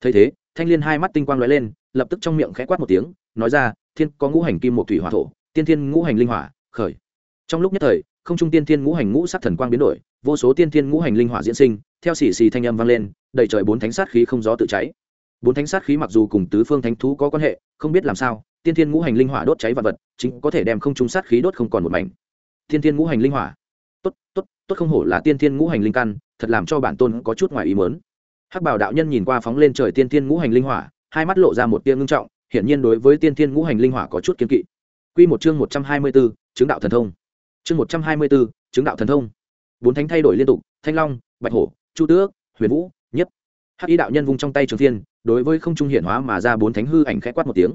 Thấy thế, thanh liên hai mắt tinh quang lóe lên, lập tức trong miệng khẽ quát một tiếng nói ra, thiên có ngũ hành kim một thủy hỏa thổ, tiên thiên ngũ hành linh hỏa, khởi. Trong lúc nhất thời, không trung tiên thiên ngũ hành ngũ sắc thần quang biến đổi, vô số tiên thiên ngũ hành linh hỏa diễn sinh, theo xì xì thanh âm vang lên, đầy trời bốn thánh sát khí không gió tự cháy. Bốn thánh sát khí mặc dù cùng tứ phương thánh thú có quan hệ, không biết làm sao, tiên thiên ngũ hành linh hỏa đốt cháy vật vật, chính có thể đem không trung sát khí đốt không còn một mảnh. Tiên thiên ngũ hành linh hỏa. Tốt tốt tốt không hổ là tiên thiên ngũ hành linh căn, thật làm cho bản tôn có chút ngoài ý mớn hắc bảo đạo nhân nhìn qua phóng lên trời tiên thiên ngũ hành linh hỏa, hai mắt lộ ra một tia ngưng trọng hiển nhiên đối với tiên thiên ngũ hành linh hỏa có chút kiên kỵ Quy một chương một trăm hai mươi 124, chứng đạo thần thông. Chương một trăm hai mươi 124, chứng đạo thần thông. Bốn thánh thay đổi liên tục, Thanh Long, Bạch Hổ, Chu Tước, Huyền Vũ, Nhất. Hắc Y đạo nhân vung trong tay trường thiên, đối với không trung hiển hóa mà ra bốn thánh hư ảnh khẽ quát một tiếng.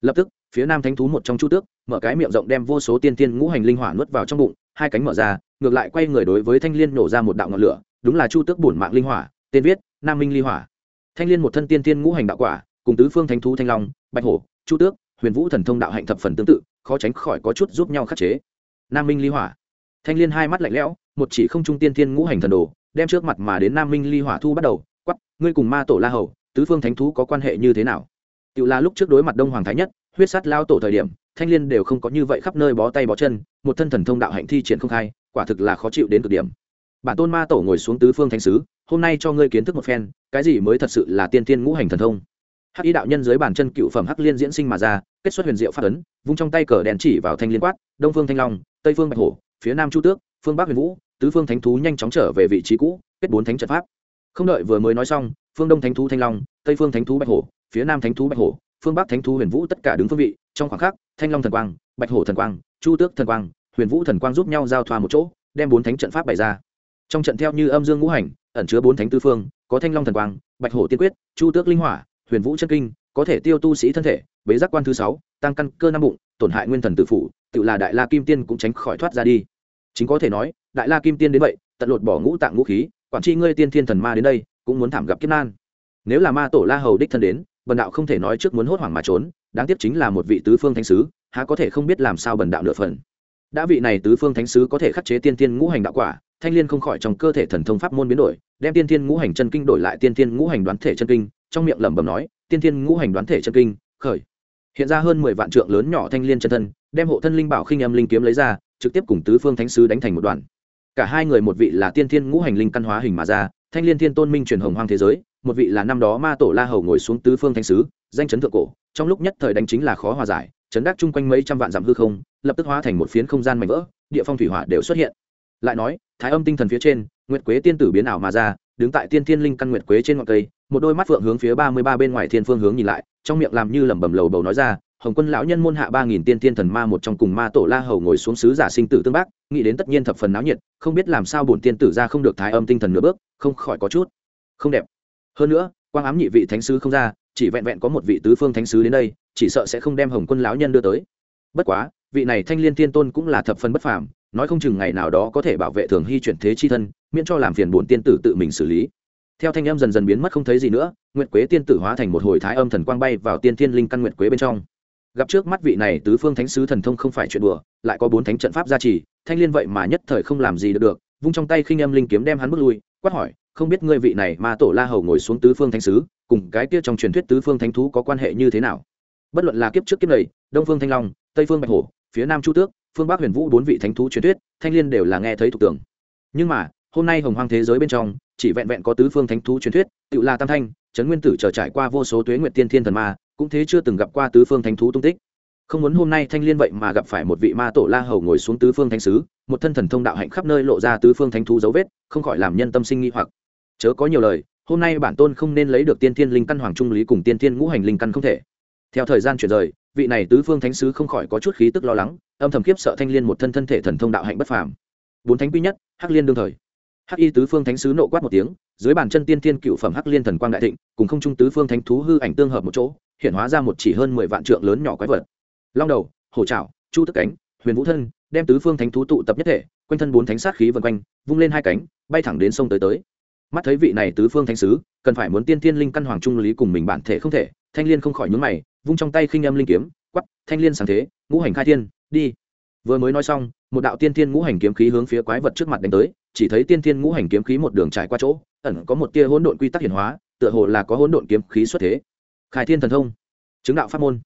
Lập tức, phía nam thánh thú một trong Chu Tước, mở cái miệng rộng đem vô số tiên tiên ngũ hành linh hỏa nuốt vào trong bụng, hai cánh mở ra, ngược lại quay người đối với Thanh Liên nổ ra một đạo ngọn lửa, đúng là Chu Tước bổn mạng linh hỏa, tên viết Nam Minh Ly Hỏa. Thanh Liên một thân tiên tiên ngũ hành đạo quả, cùng tứ phương thánh thú thanh long bạch hổ, chu tước, huyền vũ thần thông đạo hạnh thập phần tương tự, khó tránh khỏi có chút giúp nhau khắc chế. Nam minh ly hỏa. Thanh liên hai mắt lạnh lẽo, một chỉ không trung tiên thiên ngũ hành thần đồ, đem trước mặt mà đến nam minh ly hỏa thu bắt đầu quắp ngươi cùng ma tổ la hầu, tứ phương thánh thú có quan hệ như thế nào? Tự là lúc trước đối mặt đông hoàng thái nhất, huyết sát lao tổ thời điểm, thanh liên đều không có như vậy khắp nơi bó tay bó chân, một thân thần thông đạo hạnh thi triển không khai, quả thực là khó chịu đến cực điểm. Bản tôn ma tổ ngồi xuống tứ phương thánh sứ, hôm nay cho ngươi kiến thức một phen, cái gì mới thật sự là tiên tiên ngũ hành thần thông? Hắc y đạo nhân dưới bàn chân cựu phẩm hắc liên diễn sinh mà ra, kết xuất huyền diệu phát ấn, vung trong tay cờ đèn chỉ vào thanh liên quát, đông phương thanh long, tây phương bạch hổ, phía nam chu tước, phương bắc huyền vũ, tứ phương thánh thú nhanh chóng trở về vị trí cũ, kết bốn thánh trận pháp. Không đợi vừa mới nói xong, phương đông thánh thú thanh long, tây phương thánh thú bạch hổ, phía nam thánh thú bạch hổ, phương bắc thánh thú huyền vũ tất cả đứng phương vị, trong khoảng khắc, thanh long thần quang, bạch hổ thần quang, chu tước thần quang, huyền vũ thần quang giúp nhau giao thoa một chỗ, đem bốn thánh trận pháp bày ra. Trong trận theo như âm dương ngũ hành, ẩn chứa bốn thánh tư phương, có thanh long thần quang, bạch hổ tiên quyết, chu tước linh hỏa huyền vũ chân kinh, có thể tiêu tu sĩ thân thể, bế giác quan thứ sáu, tăng căn cơ năm bụng, tổn hại nguyên thần tự phủ, tự là đại la kim tiên cũng tránh khỏi thoát ra đi. Chính có thể nói, đại la kim tiên đến vậy, tận lột bỏ ngũ tạng ngũ khí, quản tri ngươi tiên thiên thần ma đến đây, cũng muốn thảm gặp kiếp nan. Nếu là ma tổ la hầu đích thân đến, bần đạo không thể nói trước muốn hốt hoảng mà trốn, đáng tiếc chính là một vị tứ phương thánh sứ, há có thể không biết làm sao bần đạo nửa phần. Đã vị này tứ phương thánh sứ có thể khắc chế tiên tiên ngũ hành đạo quả thanh liên không khỏi trong cơ thể thần thông pháp môn biến đổi, đem tiên Thiên ngũ hành chân kinh đổi lại tiên Thiên ngũ hành đoán thể chân kinh, trong miệng lẩm bẩm nói, tiên Thiên ngũ hành đoán thể chân kinh, khởi. Hiện ra hơn mười vạn trượng lớn nhỏ thanh liên chân thân, đem hộ thân linh bảo khinh âm linh kiếm lấy ra, trực tiếp cùng tứ phương thánh sứ đánh thành một đoàn. Cả hai người một vị là tiên thiên ngũ hành linh căn hóa hình mà ra, thanh liên thiên tôn minh truyền hồng hoang thế giới, một vị là năm đó ma tổ la hầu ngồi xuống tứ phương thánh sứ, danh chấn thượng cổ, trong lúc nhất thời đánh chính là khó hòa giải, chấn đắc chung quanh mấy trăm vạn dặm hư không, lập tức hóa thành một phiến không gian mảnh vỡ, địa phong thủy hỏa đều xuất hiện. Lại nói thái âm tinh thần phía trên, nguyệt quế tiên tử biến ảo mà ra, đứng tại tiên thiên linh căn nguyệt quế trên ngọn cây, một đôi mắt phượng hướng phía ba mươi ba bên ngoài thiên phương hướng nhìn lại, trong miệng làm như lẩm bẩm lầu bầu nói ra, hồng quân lão nhân môn hạ ba nghìn tiên Thiên thần ma một trong cùng ma tổ la hầu ngồi xuống sứ giả sinh tử tương bác, nghĩ đến tất nhiên thập phần náo nhiệt, không biết làm sao bổn tiên tử ra không được thái âm tinh thần nửa bước, không khỏi có chút không đẹp. Hơn nữa, quang ám nhị vị thánh sứ không ra, chỉ vẹn vẹn có một vị tứ phương thánh sứ đến đây, chỉ sợ sẽ không đem hồng quân lão nhân đưa tới. Bất quá, vị này thanh liên tiên tôn cũng là thập phần bất phàm nói không chừng ngày nào đó có thể bảo vệ thường hy chuyển thế chi thân, miễn cho làm phiền bổn tiên tử tự mình xử lý. Theo thanh âm dần dần biến mất không thấy gì nữa, nguyệt quế tiên tử hóa thành một hồi thái âm thần quang bay vào tiên thiên linh căn nguyệt quế bên trong. Gặp trước mắt vị này tứ phương thánh sứ thần thông không phải chuyện đùa, lại có bốn thánh trận pháp gia trì, thanh liên vậy mà nhất thời không làm gì được được, vung trong tay khinh âm linh kiếm đem hắn bước lui, quát hỏi, không biết ngươi vị này mà tổ la hầu ngồi xuống tứ phương thánh sứ, cùng cái kia trong truyền thuyết tứ phương thánh thú có quan hệ như thế nào? Bất luận là kiếp trước kiếp này, đông phương thanh long, tây phương bạch hổ, phía nam chu tước phương bắc huyền vũ bốn vị thánh thú truyền thuyết, thanh liên đều là nghe thấy thuộc tưởng nhưng mà, hôm nay hồng hoang thế giới bên trong, chỉ vẹn vẹn có tứ phương thánh thú truyền thuyết tự là tam thanh trấn nguyên tử chờ trải qua vô số tuế nguyệt tiên thiên thần ma, cũng thế chưa từng gặp qua tứ phương thánh thú tung tích. Không muốn hôm nay thanh liên vậy mà gặp phải một vị ma tổ la hầu ngồi xuống tứ phương thánh sứ, một thân thần thông đạo hạnh khắp nơi lộ ra tứ phương thánh thú dấu vết, không khỏi làm nhân tâm sinh nghi hoặc. Chớ có nhiều lời, hôm nay bản tôn không nên lấy được tiên thiên linh căn hoàng trung lý cùng tiên thiên ngũ hành linh căn không thể. Theo thời gian chuyển rời vị này tứ phương thánh sứ không khỏi có chút khí tức lo lắng, âm thầm kiếp sợ thanh liên một thân thân thể thần thông đạo hạnh bất phàm. Bốn thánh quy nhất, hắc liên đương thời. Hắc y tứ phương thánh sứ nộ quát một tiếng, dưới bàn chân tiên thiên cựu phẩm hắc liên thần quang đại thịnh, cùng không trung tứ phương thánh thú hư ảnh tương hợp một chỗ, hiện hóa ra một chỉ hơn mười vạn trượng lớn nhỏ quái vật. Long đầu, hổ trảo, chu tức cánh, huyền vũ thân, đem tứ phương thánh thú tụ tập nhất thể, quanh thân bốn thánh sát khí vân quanh, vung lên hai cánh, bay thẳng đến sông tới tới. Mắt thấy vị này tứ phương thánh sứ, cần phải muốn tiên thiên linh căn hoàng trung lý cùng mình bản thể không thể, thanh liên không khỏi nhướng mày vung trong tay khinh âm linh kiếm quắp thanh liên sáng thế, ngũ hành khai thiên, đi. Vừa mới nói xong, một đạo tiên thiên ngũ hành kiếm khí hướng phía quái vật trước mặt đánh tới, chỉ thấy tiên thiên ngũ hành kiếm khí một đường trải qua chỗ, ẩn có một tia hỗn độn quy tắc hiển hóa, tựa hồ là có hỗn độn kiếm khí xuất thế. Khai thiên thần thông. Chứng đạo pháp môn.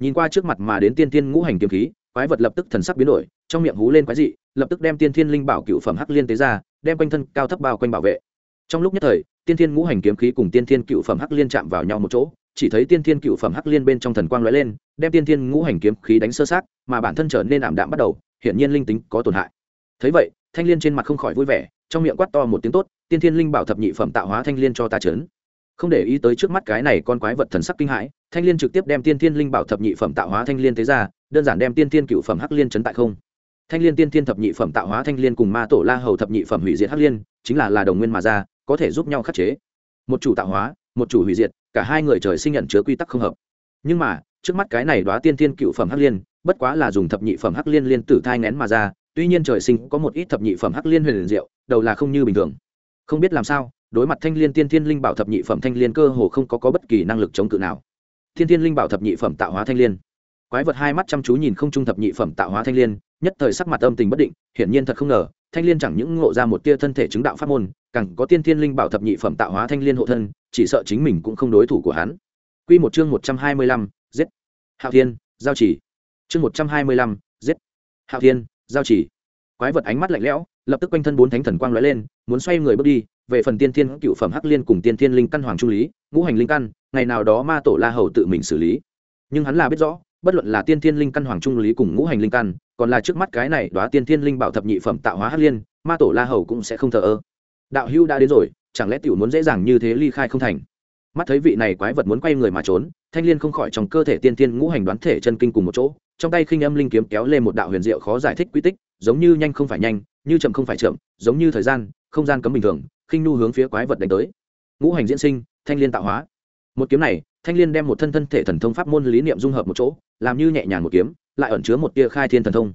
Nhìn qua trước mặt mà đến tiên thiên ngũ hành kiếm khí, quái vật lập tức thần sắc biến đổi, trong miệng hú lên quái dị, lập tức đem tiên thiên linh bảo cựu phẩm hắc liên tế ra, đem quanh thân cao thấp bao quanh bảo vệ. Trong lúc nhất thời tiên thiên ngũ hành kiếm khí cùng tiên thiên cựu phẩm hắc liên chạm vào nhau một chỗ, chỉ thấy tiên thiên cựu phẩm hắc liên bên trong thần quang lóe lên, đem tiên thiên ngũ hành kiếm khí đánh sơ sát, mà bản thân trở nên ảm đạm bắt đầu hiện nhiên linh tính có tổn hại. Thấy vậy, thanh liên trên mặt không khỏi vui vẻ, trong miệng quát to một tiếng tốt, tiên thiên linh bảo thập nhị phẩm tạo hóa thanh liên cho ta chấn. Không để ý tới trước mắt cái này con quái vật thần sắc kinh hãi, thanh liên trực tiếp đem tiên thiên linh bảo thập nhị phẩm tạo hóa thanh liên thế ra, đơn giản đem tiên thiên cựu phẩm hắc liên chấn tại không. Thanh liên tiên thiên thập nhị phẩm tạo hóa thanh liên cùng ma tổ la hầu thập nhị phẩm hủy diệt hắc liên, chính là là đồng nguyên mà ra có thể giúp nhau khắc chế. Một chủ tạo hóa một chủ hủy diệt cả hai người trời sinh nhận chứa quy tắc không hợp. Nhưng mà trước mắt cái này đoá tiên thiên cựu phẩm hắc liên bất quá là dùng thập nhị phẩm hắc liên liên tử thai ngén mà ra tuy nhiên trời sinh có một ít thập nhị phẩm hắc liên huyền diệu đầu là không như bình thường. Không biết làm sao đối mặt thanh liên tiên thiên linh bảo thập nhị phẩm thanh liên cơ hồ không có, có bất kỳ năng lực chống cự nào. Thiên thiên linh bảo thập nhị phẩm tạo hóa thanh liên. Quái vật hai mắt chăm chú nhìn không trung thập nhị phẩm tạo hóa thanh liên nhất thời sắc mặt âm tình bất định hiển nhiên thật không ngờ thanh liên chẳng những ngộ ra một tia thân thể chứng đạo pháp môn càng có tiên thiên linh bảo thập nhị phẩm tạo hóa thanh liên hộ thân chỉ sợ chính mình cũng không đối thủ của hắn Quy một chương một trăm hai mươi lăm, giết. Hạo Thiên, giao chỉ. Chương một trăm hai mươi lăm, giết. Hạo Thiên, giao chỉ. Quái vật ánh mắt lạnh lẽo, lập tức quanh thân bốn thánh thần quang lóe lên, muốn xoay người bước đi, về phần tiên thiên cựu phẩm hắc liên cùng tiên thiên linh căn hoàng trung lý, ngũ hành linh căn, ngày nào đó ma tổ La Hầu tự mình xử lý. Nhưng hắn là biết rõ, bất luận là tiên thiên linh căn hoàng trung lý cùng ngũ hành linh căn, còn là trước mắt cái này đóa tiên thiên linh bảo thập nhị phẩm tạo hóa hắc liên, ma tổ La Hầu cũng sẽ không thờ ơ. Đạo hưu đã đến rồi, chẳng lẽ tiểu muốn dễ dàng như thế ly khai không thành? Mắt thấy vị này quái vật muốn quay người mà trốn, Thanh Liên không khỏi trong cơ thể tiên tiên ngũ hành đoán thể chân kinh cùng một chỗ, trong tay khinh âm linh kiếm kéo lên một đạo huyền diệu khó giải thích quy tích, giống như nhanh không phải nhanh, như chậm không phải chậm, giống như thời gian, không gian cấm bình thường, khinh nu hướng phía quái vật đánh tới. Ngũ hành diễn sinh, Thanh Liên tạo hóa. Một kiếm này, thanh liên đem một thân thân thể thần thông pháp môn lý niệm dung hợp một chỗ làm như nhẹ nhàng một kiếm lại ẩn chứa một tia khai thiên thần thông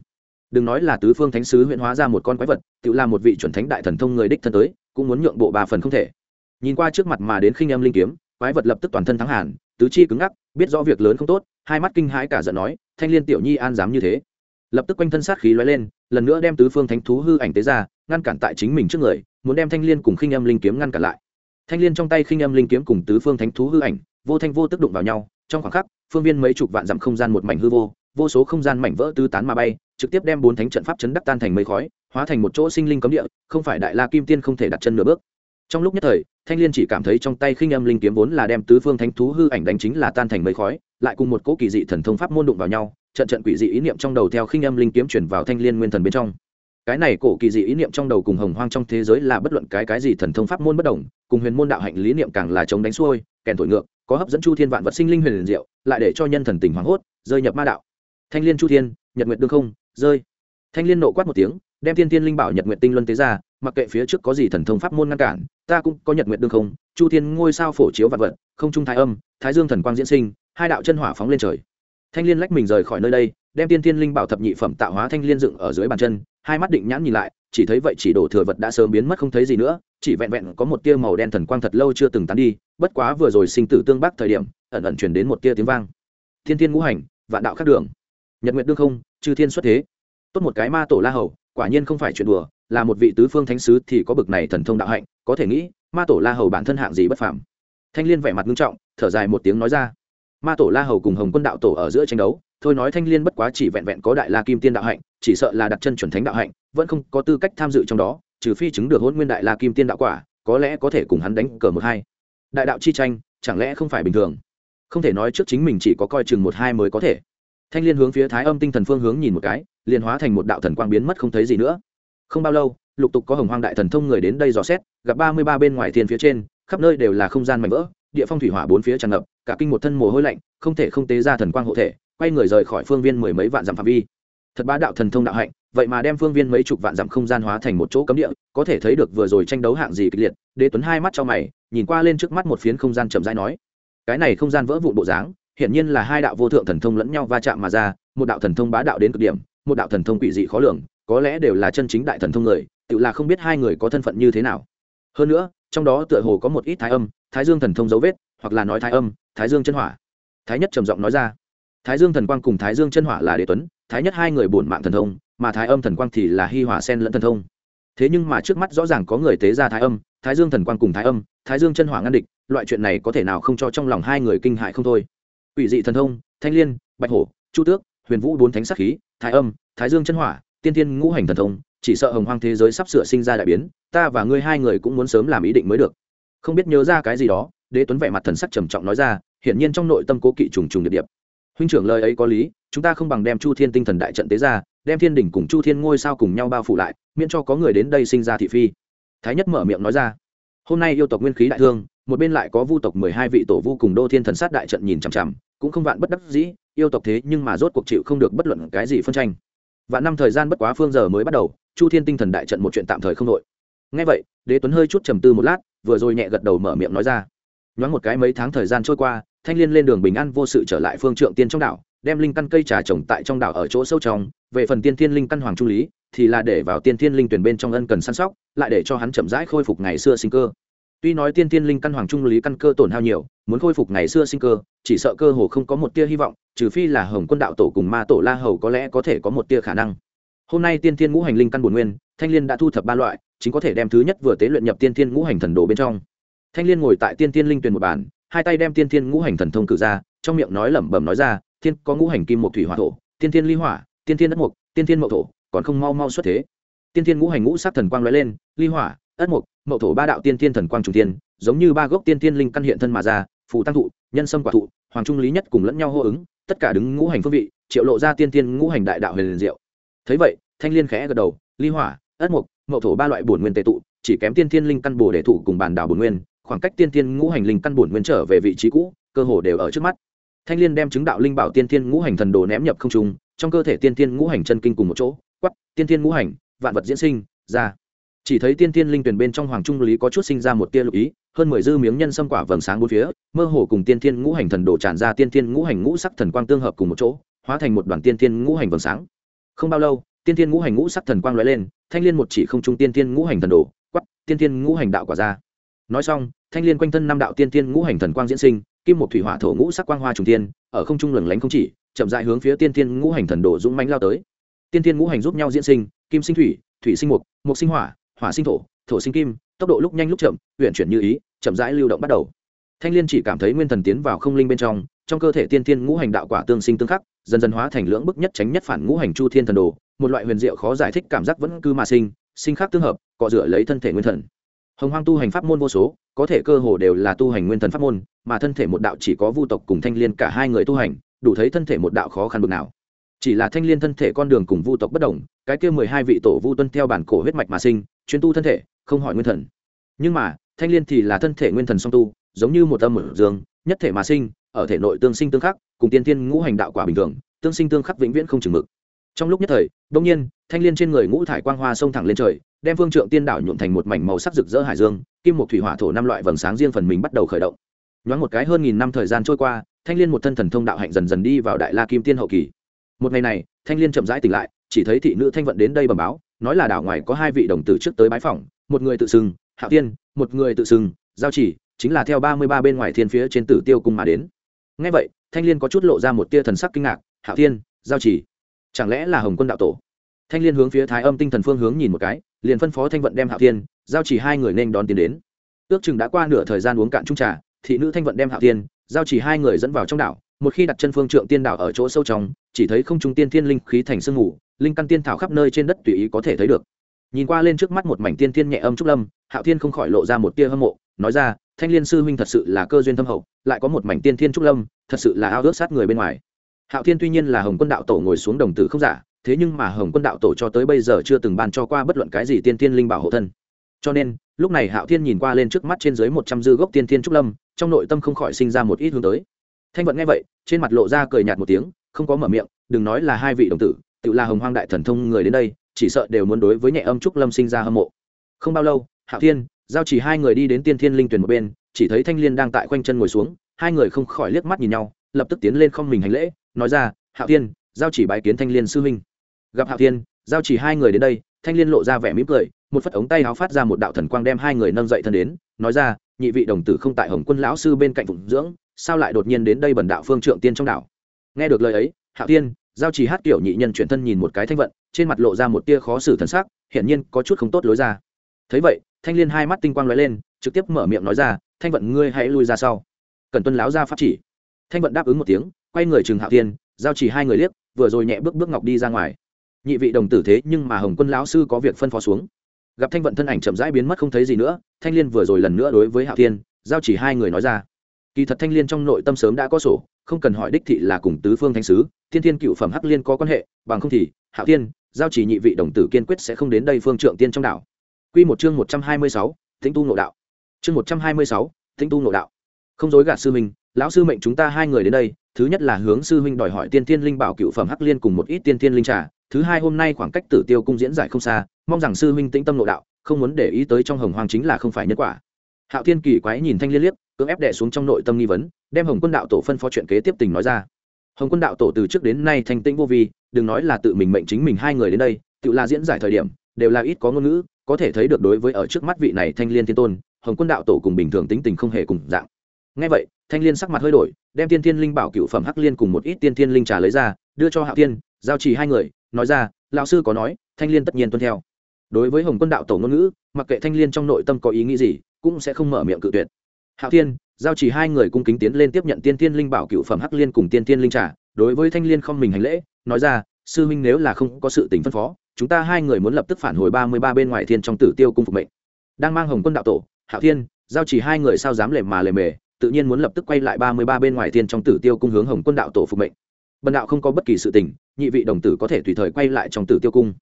đừng nói là tứ phương thánh sứ huyện hóa ra một con quái vật tự là một vị chuẩn thánh đại thần thông người đích thân tới cũng muốn nhượng bộ ba phần không thể. Nhìn qua trước mặt mà đến khinh em linh kiếm, quái vật lập tức toàn thân thắng hàn, tứ chi cứng ngắc, biết rõ việc lớn không tốt, hai mắt kinh hãi cả giận nói, thanh liên tiểu nhi an dám như thế? Lập tức quanh thân sát khí lóe lên, lần nữa đem tứ phương thánh thú hư ảnh tế ra, ngăn cản tại chính mình trước người, muốn đem thanh liên cùng khinh em linh kiếm ngăn cản lại. Thanh liên trong tay khinh em linh kiếm cùng tứ phương thánh thú hư ảnh, vô thanh vô tức đụng vào nhau, trong khoảng khắc, phương viên mấy chục vạn dặm không gian một mảnh hư vô vô số không gian mảnh vỡ tứ tán mà bay, trực tiếp đem bốn thánh trận pháp chấn đắc tan thành mây khói, hóa thành một chỗ sinh linh cấm địa, không phải đại la kim tiên không thể đặt chân nửa bước. Trong lúc nhất thời, thanh liên chỉ cảm thấy trong tay khinh âm linh kiếm vốn là đem tứ phương thánh thú hư ảnh đánh chính là tan thành mây khói, lại cùng một cỗ kỳ dị thần thông pháp môn đụng vào nhau, trận trận quỷ dị ý niệm trong đầu theo khinh âm linh kiếm chuyển vào thanh liên nguyên thần bên trong. Cái này cổ kỳ dị ý niệm trong đầu cùng hồng hoang trong thế giới là bất luận cái cái gì thần thông pháp môn bất đồng, cùng huyền môn đạo hạnh lý niệm càng là chống đánh xuôi, kèn thổi ngược, có hấp dẫn chu thiên vạn vật sinh linh huyền liền diệu, lại để cho nhân thần tình hoảng hốt, rơi nhập ma đạo thanh liên chu thiên, nhật nguyệt đương không, rơi. Thanh liên nộ quát một tiếng, đem thiên thiên linh bảo nhật nguyệt tinh luân tế ra, mặc kệ phía trước có gì thần thông pháp môn ngăn cản, ta cũng có nhật nguyệt đương không. Chu thiên ngôi sao phổ chiếu vạn vật, không trung thái âm, thái dương thần quang diễn sinh, hai đạo chân hỏa phóng lên trời. Thanh liên lách mình rời khỏi nơi đây, đem tiên thiên linh bảo thập nhị phẩm tạo hóa thanh liên dựng ở dưới bàn chân, hai mắt định nhãn nhìn lại, chỉ thấy vậy chỉ đổ thừa vật đã sớm biến mất không thấy gì nữa, chỉ vẹn vẹn có một tia màu đen thần quang thật lâu chưa từng tán đi, bất quá vừa rồi sinh tử tương bắc thời điểm, ẩn ẩn chuyển đến một tia tiếng vang. Thiên thiên ngũ hành, vạn đạo khác đường nhật nguyệt đương không, chư thiên xuất thế. Tốt một cái ma tổ la hầu, quả nhiên không phải chuyện đùa, là một vị tứ phương thánh sứ thì có bực này thần thông đạo hạnh, có thể nghĩ, ma tổ la hầu bản thân hạng gì bất phàm. Thanh liên vẻ mặt nghiêm trọng, thở dài một tiếng nói ra. Ma tổ la hầu cùng hồng quân đạo tổ ở giữa tranh đấu, thôi nói thanh liên bất quá chỉ vẹn vẹn có đại la kim tiên đạo hạnh, chỉ sợ là đặt chân chuẩn thánh đạo hạnh, vẫn không có tư cách tham dự trong đó, trừ phi chứng được hôn nguyên đại la kim tiên đạo quả, có lẽ có thể cùng hắn đánh cờ một hai. Đại đạo chi tranh, chẳng lẽ không phải bình thường? Không thể nói trước chính mình chỉ có coi chừng một hai mới có thể thanh liên hướng phía thái âm tinh thần phương hướng nhìn một cái, liền hóa thành một đạo thần quang biến mất không thấy gì nữa. Không bao lâu, lục tục có hồng hoang đại thần thông người đến đây dò xét, gặp ba mươi ba bên ngoài thiên phía trên, khắp nơi đều là không gian mảnh vỡ, địa phong thủy hỏa bốn phía tràn ngập, cả kinh một thân mồ hôi lạnh, không thể không tế ra thần quang hộ thể, quay người rời khỏi phương viên mười mấy vạn dặm phạm vi. Thật bá đạo thần thông đạo hạnh, vậy mà đem phương viên mấy chục vạn dặm không gian hóa thành một chỗ cấm địa, có thể thấy được vừa rồi tranh đấu hạng gì kịch liệt, đế tuấn hai mắt cho mày, nhìn qua lên trước mắt một phiến không gian chậm rãi nói, cái này không gian vỡ vụn bộ dáng hiển nhiên là hai đạo vô thượng thần thông lẫn nhau va chạm mà ra, một đạo thần thông bá đạo đến cực điểm, một đạo thần thông quỷ dị khó lường, có lẽ đều là chân chính đại thần thông người, tự là không biết hai người có thân phận như thế nào. Hơn nữa, trong đó tựa hồ có một ít thái âm, thái dương thần thông dấu vết, hoặc là nói thái âm, thái dương chân hỏa. Thái nhất trầm giọng nói ra, thái dương thần quang cùng thái dương chân hỏa là đế tuấn, thái nhất hai người bổn mạng thần thông, mà thái âm thần quang thì là hi hỏa sen lẫn thần thông. Thế nhưng mà trước mắt rõ ràng có người tế ra thái âm, thái dương thần quang cùng thái âm, thái dương chân hỏa ngăn địch, loại chuyện này có thể nào không cho trong lòng hai người kinh hại không thôi? Ủy dị thần thông, thanh liên, bạch hổ, chu tước, huyền vũ bốn thánh sắc khí, thái âm, thái dương chân hỏa, tiên tiên ngũ hành thần thông, chỉ sợ hồng hoang thế giới sắp sửa sinh ra đại biến, ta và ngươi hai người cũng muốn sớm làm ý định mới được. Không biết nhớ ra cái gì đó, đế tuấn vẻ mặt thần sắc trầm trọng nói ra, hiển nhiên trong nội tâm cố kỵ trùng trùng điệp điệp. Huynh trưởng lời ấy có lý, chúng ta không bằng đem chu thiên tinh thần đại trận tế ra, đem thiên đỉnh cùng chu thiên ngôi sao cùng nhau bao phủ lại, miễn cho có người đến đây sinh ra thị phi. Thái nhất mở miệng nói ra, hôm nay yêu tộc nguyên khí đại thương một bên lại có vu tộc mười hai vị tổ vu cùng đô thiên thần sát đại trận nhìn chằm chằm, cũng không vạn bất đắc dĩ, yêu tộc thế nhưng mà rốt cuộc chịu không được bất luận cái gì phân tranh. Vạn năm thời gian bất quá phương giờ mới bắt đầu, chu thiên tinh thần đại trận một chuyện tạm thời không đội ngay vậy, đế tuấn hơi chút trầm tư một lát, vừa rồi nhẹ gật đầu mở miệng nói ra. Nhoáng một cái mấy tháng thời gian trôi qua, thanh liên lên đường bình an vô sự trở lại phương trượng tiên trong đảo, đem linh căn cây trà trồng tại trong đảo ở chỗ sâu trong. Về phần tiên thiên linh căn hoàng trung lý, thì là để vào tiên thiên linh tuyển bên trong ân cần săn sóc, lại để cho hắn chậm rãi khôi phục ngày xưa sinh cơ tuy nói tiên thiên linh căn hoàng trung lý căn cơ tổn hao nhiều, muốn khôi phục ngày xưa sinh cơ, chỉ sợ cơ hồ không có một tia hy vọng, trừ phi là hồng quân đạo tổ cùng ma tổ la hầu có lẽ có thể có một tia khả năng. Hôm nay tiên thiên ngũ hành linh căn bổn nguyên, thanh liên đã thu thập ba loại, chính có thể đem thứ nhất vừa tế luyện nhập tiên thiên ngũ hành thần đồ bên trong. Thanh liên ngồi tại tiên thiên linh tuyền một bản hai tay đem tiên thiên ngũ hành thần thông cử ra, trong miệng nói lẩm bẩm nói ra, thiên có ngũ hành kim một thủy hỏa thổ, tiên thiên ly hỏa, tiên thiên đất mục tiên thiên mậu thổ, còn không mau mau xuất thế. Tiên thiên ngũ hành ngũ sát thần quang lóe lên, ly hỏa ất mục, mậu thổ ba đạo tiên thiên thần quang trung tiên giống như ba gốc tiên thiên linh căn hiện thân mà ra, phù tăng thụ, nhân sâm quả thụ, hoàng trung lý nhất cùng lẫn nhau hô ứng, tất cả đứng ngũ hành phương vị, triệu lộ ra tiên thiên ngũ hành đại đạo huyền liền diệu. Thấy vậy, thanh liên khẽ gật đầu, ly hỏa, ất mục, mậu thổ ba loại bổn nguyên tệ tụ, chỉ kém tiên thiên linh căn bổ để thủ cùng bản đảo bổn nguyên, khoảng cách tiên thiên ngũ hành linh căn bổn nguyên trở về vị trí cũ, cơ hồ đều ở trước mắt. Thanh liên đem chứng đạo linh bảo tiên thiên ngũ hành thần đồ ném nhập không trung, trong cơ thể tiên thiên ngũ hành chân kinh cùng một chỗ quắp tiên thiên ngũ hành, vạn vật diễn sinh, ra chỉ thấy tiên thiên linh tuyển bên trong hoàng trung lý có chút sinh ra một tia lục ý, hơn mười dư miếng nhân sâm quả vầng sáng bốn phía, mơ hồ cùng tiên thiên ngũ hành thần đồ tràn ra tiên thiên ngũ hành ngũ sắc thần quang tương hợp cùng một chỗ, hóa thành một đoàn tiên tiên ngũ hành vầng sáng. Không bao lâu, tiên tiên ngũ hành ngũ sắc thần quang lóe lên, thanh liên một chỉ không trung tiên tiên ngũ hành thần đồ quắp tiên tiên ngũ hành đạo quả ra. Nói xong, thanh liên quanh thân năm đạo tiên tiên ngũ hành thần quang diễn sinh, kim một thủy hỏa thổ ngũ sắc quang hoa trùng tiên, ở không trung lừng lánh không chỉ, chậm dại hướng phía tiên tiên ngũ hành thần đồ dũng mánh lao tới. Tiên tiên ngũ hành giúp nhau diễn sinh, kim sinh thủy thủy sinh mục mục sinh hỏa hỏa sinh thổ thổ sinh kim, tốc độ lúc nhanh lúc chậm huyện chuyển như ý, chậm rãi lưu động bắt đầu. Thanh liên chỉ cảm thấy nguyên thần tiến vào không linh bên trong trong cơ thể tiên tiên ngũ hành đạo quả tương sinh tương khắc, dần dần hóa thành lưỡng bức nhất tránh nhất phản ngũ hành chu thiên thần đồ, một loại huyền diệu khó giải thích cảm giác vẫn cứ mà sinh sinh khắc tương hợp, cọ rửa lấy thân thể nguyên thần. Hồng hoang tu hành pháp môn vô số, có thể cơ hồ đều là tu hành nguyên thần pháp môn, mà thân thể một đạo chỉ có vu tộc cùng thanh liên cả hai người tu hành, đủ thấy thân thể một đạo khó khăn bực nào. Chỉ là thanh liên thân thể con đường cùng vu tộc bất đồng, cái kia mười hai vị tổ vu tuân theo bản cổ huyết mạch mà sinh chuyên tu thân thể, không hỏi nguyên thần. Nhưng mà, thanh liên thì là thân thể nguyên thần song tu, giống như một âm mở dương, nhất thể mà sinh, ở thể nội tương sinh tương khắc, cùng tiên tiên ngũ hành đạo quả bình thường, tương sinh tương khắc vĩnh viễn không chừng mực. Trong lúc nhất thời đông nhiên, thanh liên trên người ngũ thải quang hoa sông thẳng lên trời, đem phương trượng tiên đảo nhuộm thành một mảnh màu sắc rực rỡ hải dương, kim một thủy hỏa thổ năm loại vầng sáng riêng phần mình bắt đầu khởi động. Nhoáng một cái hơn nghìn năm thời gian trôi qua, thanh liên một thân thần thông đạo hạnh dần dần đi vào đại la kim tiên hậu kỳ. Một ngày này, thanh liên chậm rãi tỉnh lại, chỉ thấy thị nữ thanh vận đến đây bẩm báo nói là đảo ngoài có hai vị đồng tử trước tới bái phỏng, một người tự xưng Hạo tiên một người tự xưng giao chỉ, chính là theo ba mươi ba bên ngoài thiên phía trên tử tiêu cung mà đến. Ngay vậy, thanh liên có chút lộ ra một tia thần sắc kinh ngạc, Hạo tiên giao chỉ, chẳng lẽ là hồng quân đạo tổ? Thanh liên hướng phía thái âm tinh thần phương hướng nhìn một cái, liền phân phó thanh vận đem Hạo tiên giao chỉ hai người nên đón tiến đến. Ước chừng đã qua nửa thời gian uống cạn trung trà, thị nữ thanh vận đem Hạo tiên giao chỉ hai người dẫn vào trong đảo, một khi đặt chân phương trượng tiên đảo ở chỗ sâu trong, chỉ thấy không trung tiên thiên linh khí thành sương mù linh căn tiên thảo khắp nơi trên đất tùy ý có thể thấy được. Nhìn qua lên trước mắt một mảnh tiên thiên nhẹ âm trúc lâm, hạo thiên không khỏi lộ ra một tia hâm mộ, nói ra, thanh liên sư huynh thật sự là cơ duyên thâm hậu, lại có một mảnh tiên thiên trúc lâm, thật sự là ao ước sát người bên ngoài. Hạo thiên tuy nhiên là hồng quân đạo tổ ngồi xuống đồng tử không giả, thế nhưng mà hồng quân đạo tổ cho tới bây giờ chưa từng ban cho qua bất luận cái gì tiên thiên linh bảo hộ thân. Cho nên, lúc này hạo thiên nhìn qua lên trước mắt trên dưới một trăm dư gốc tiên thiên trúc lâm, trong nội tâm không khỏi sinh ra một ít hướng tới. Thanh vận nghe vậy, trên mặt lộ ra cười nhạt một tiếng, không có mở miệng, đừng nói là hai vị đồng tử tự là hồng hoang đại thần thông người đến đây, chỉ sợ đều muốn đối với nhẹ âm trúc lâm sinh ra hâm mộ. Không bao lâu, hạo thiên giao chỉ hai người đi đến tiên thiên linh tuyển một bên, chỉ thấy thanh liên đang tại khoanh chân ngồi xuống, hai người không khỏi liếc mắt nhìn nhau, lập tức tiến lên không mình hành lễ, nói ra, hạo thiên, giao chỉ bái kiến thanh liên sư huynh. Gặp hạo thiên, giao chỉ hai người đến đây, thanh liên lộ ra vẻ mỉm cười, một phất ống tay áo phát ra một đạo thần quang đem hai người nâng dậy thân đến, nói ra, nhị vị đồng tử không tại hồng quân lão sư bên cạnh phụng dưỡng, sao lại đột nhiên đến đây bần đạo phương trượng tiên trong đảo? Nghe được lời ấy, hạo tiên giao chỉ hát kiểu nhị nhân chuyển thân nhìn một cái thanh vận, trên mặt lộ ra một tia khó xử thần sắc, hiển nhiên có chút không tốt lối ra. Thấy vậy, thanh liên hai mắt tinh quang lóe lên, trực tiếp mở miệng nói ra, thanh vận ngươi hãy lui ra sau. Cần tuân láo ra pháp chỉ. Thanh vận đáp ứng một tiếng, quay người trừng hạo tiên giao chỉ hai người liếc, vừa rồi nhẹ bước bước ngọc đi ra ngoài. Nhị vị đồng tử thế nhưng mà hồng quân lão sư có việc phân phó xuống. Gặp thanh vận thân ảnh chậm rãi biến mất không thấy gì nữa, thanh liên vừa rồi lần nữa đối với hạo tiên giao chỉ hai người nói ra kỳ thật thanh liên trong nội tâm sớm đã có sổ, không cần hỏi đích thị là cùng tứ phương thánh sứ, thiên thiên cựu phẩm hắc liên có quan hệ, bằng không thì, hạo tiên giao chỉ nhị vị đồng tử kiên quyết sẽ không đến đây phương trượng tiên trong đảo. Q một chương một trăm hai mươi sáu thính tu nội đạo. Chương một trăm hai mươi sáu thính tu nội đạo. Không dối gạt sư minh lão sư mệnh chúng ta hai người đến đây, thứ nhất là hướng sư huynh đòi hỏi tiên thiên linh bảo cựu phẩm hắc liên cùng một ít tiên thiên linh trà, thứ hai hôm nay khoảng cách tử tiêu cung diễn giải không xa, mong rằng sư huynh tĩnh tâm nội đạo, không muốn để ý tới trong hồng hoàng chính là không phải nhân quả. Hạo thiên kỳ quái nhìn thanh liên liếc cưỡng ép đè xuống trong nội tâm nghi vấn, đem hồng quân đạo tổ phân phó chuyện kế tiếp tình nói ra. Hồng quân đạo tổ từ trước đến nay thanh tĩnh vô vi, đừng nói là tự mình mệnh chính mình hai người đến đây, tự là diễn giải thời điểm, đều là ít có ngôn ngữ, có thể thấy được đối với ở trước mắt vị này thanh liên thiên tôn, hồng quân đạo tổ cùng bình thường tính tình không hề cùng dạng. Ngay vậy, thanh liên sắc mặt hơi đổi, đem tiên thiên linh bảo cựu phẩm hắc liên cùng một ít tiên thiên linh trà lấy ra, đưa cho hạo tiên giao chỉ hai người, nói ra, lão sư có nói, thanh liên tất nhiên tuân theo. Đối với hồng quân đạo tổ ngôn ngữ, mặc kệ thanh liên trong nội tâm có ý nghĩ gì, cũng sẽ không mở miệng cự tuyệt hạo thiên, giao chỉ hai người cung kính tiến lên tiếp nhận tiên tiên linh bảo cựu phẩm hắc liên cùng tiên tiên linh trà, đối với thanh liên không mình hành lễ, nói ra, sư minh nếu là không có sự tình phân phó, chúng ta hai người muốn lập tức phản hồi ba mươi ba bên ngoài thiên trong tử tiêu cung phục mệnh. Đang mang hồng quân đạo tổ, hạo thiên, giao chỉ hai người sao dám lề mà lề mề, tự nhiên muốn lập tức quay lại ba mươi ba bên ngoài thiên trong tử tiêu cung hướng hồng quân đạo tổ phục mệnh. Bần đạo không có bất kỳ sự tình, nhị vị đồng tử có thể tùy thời quay lại trong tử tiêu cung.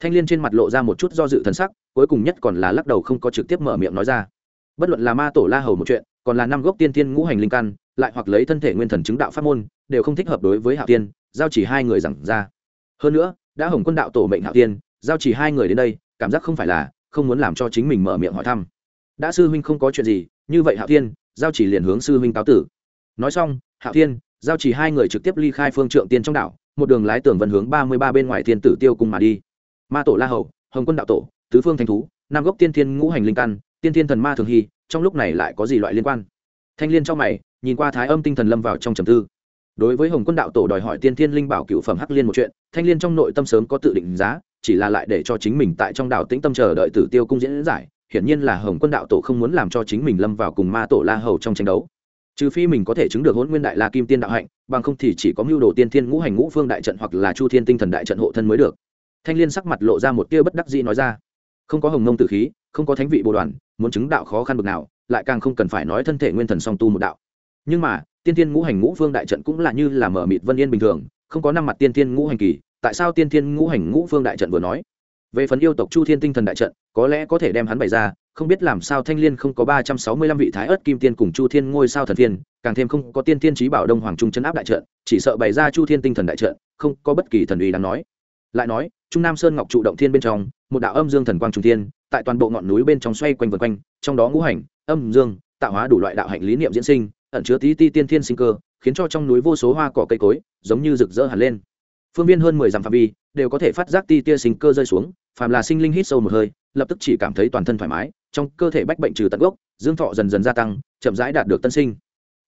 Thanh liên trên mặt lộ ra một chút do dự thần sắc, cuối cùng nhất còn là lắc đầu không có trực tiếp mở miệng nói ra bất luận là ma tổ la hầu một chuyện, còn là năm gốc tiên tiên ngũ hành linh căn, lại hoặc lấy thân thể nguyên thần chứng đạo pháp môn, đều không thích hợp đối với hạo tiên giao chỉ hai người giảng ra. Hơn nữa, đã hồng quân đạo tổ mệnh hạo tiên giao chỉ hai người đến đây, cảm giác không phải là, không muốn làm cho chính mình mở miệng hỏi thăm. Đã sư huynh không có chuyện gì, như vậy hạo tiên giao chỉ liền hướng sư huynh cáo tử. Nói xong, hạo tiên giao chỉ hai người trực tiếp ly khai phương trượng tiên trong đảo, một đường lái tường vân hướng ba mươi ba bên ngoài thiên tử tiêu cung mà đi. Ma tổ la hầu, hồng quân đạo tổ, tứ phương thanh thú nam gốc tiên thiên ngũ hành linh căn tiên thiên thần ma thường hy, trong lúc này lại có gì loại liên quan? Thanh liên trong mày, nhìn qua thái âm tinh thần lâm vào trong trầm tư. Đối với hồng quân đạo tổ đòi hỏi tiên thiên linh bảo cựu phẩm hắc liên một chuyện, thanh liên trong nội tâm sớm có tự định giá, chỉ là lại để cho chính mình tại trong đảo tĩnh tâm chờ đợi tử tiêu cung diễn giải, hiển nhiên là hồng quân đạo tổ không muốn làm cho chính mình lâm vào cùng ma tổ la hầu trong tranh đấu. Trừ phi mình có thể chứng được hôn nguyên đại la kim tiên đạo hạnh, bằng không thì chỉ có mưu đồ tiên thiên ngũ hành ngũ phương đại trận hoặc là chu thiên tinh thần đại trận hộ thân mới được. Thanh liên sắc mặt lộ ra một tia bất đắc dĩ nói ra. Không có hồng Nông tử khí, không có thánh vị bồ đoàn muốn chứng đạo khó khăn bực nào, lại càng không cần phải nói thân thể nguyên thần song tu một đạo. Nhưng mà, tiên thiên ngũ hành ngũ phương đại trận cũng là như là mở mịt vân yên bình thường, không có năm mặt tiên thiên ngũ hành kỳ, tại sao tiên thiên ngũ hành ngũ phương đại trận vừa nói? Về phần yêu tộc chu thiên tinh thần đại trận, có lẽ có thể đem hắn bày ra, không biết làm sao thanh liên không có ba trăm sáu mươi lăm vị thái ớt kim tiên cùng chu thiên ngôi sao thần thiên càng thêm không có tiên thiên trí bảo đông hoàng trung chấn áp đại trận, chỉ sợ bày ra chu thiên tinh thần đại trận, không có bất kỳ thần uy đáng nói. Lại nói, trung nam sơn ngọc trụ động thiên bên trong, một đạo âm dương thần quang trung thiên tại toàn bộ ngọn núi bên trong xoay quanh vần quanh, trong đó ngũ hành, âm dương, tạo hóa đủ loại đạo hạnh lý niệm diễn sinh, ẩn chứa tí ti tiên thiên sinh cơ, khiến cho trong núi vô số hoa cỏ cây cối, giống như rực rỡ hẳn lên. Phương viên hơn mười dặm phạm vi, đều có thể phát giác ti tia sinh cơ rơi xuống, phàm là sinh linh hít sâu một hơi, lập tức chỉ cảm thấy toàn thân thoải mái, trong cơ thể bách bệnh trừ tận gốc, dương thọ dần dần gia tăng, chậm rãi đạt được tân sinh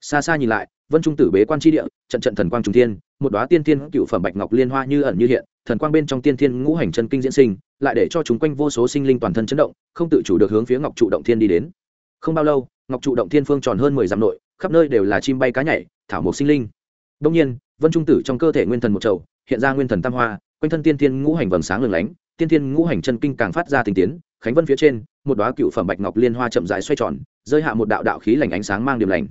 xa xa nhìn lại, vân trung tử bế quan tri địa, trận trận thần quang trung thiên, một đoá tiên thiên cựu phẩm bạch ngọc liên hoa như ẩn như hiện, thần quang bên trong tiên thiên ngũ hành chân kinh diễn sinh, lại để cho chúng quanh vô số sinh linh toàn thân chấn động, không tự chủ được hướng phía ngọc trụ động thiên đi đến. Không bao lâu, ngọc trụ động thiên phương tròn hơn mười dặm nội, khắp nơi đều là chim bay cá nhảy, thảo mộc sinh linh. Đông nhiên, vân trung tử trong cơ thể nguyên thần một trầu, hiện ra nguyên thần tam hoa, quanh thân tiên thiên ngũ hành vầng sáng lừng lánh, tiên thiên ngũ hành chân kinh càng phát ra tình tiến, khánh vân phía trên, một đoá cựu phẩm bạch ngọc liên hoa chậm dài xoay tròn, rơi hạ một đạo đạo khí lành ánh sáng mang điểm lành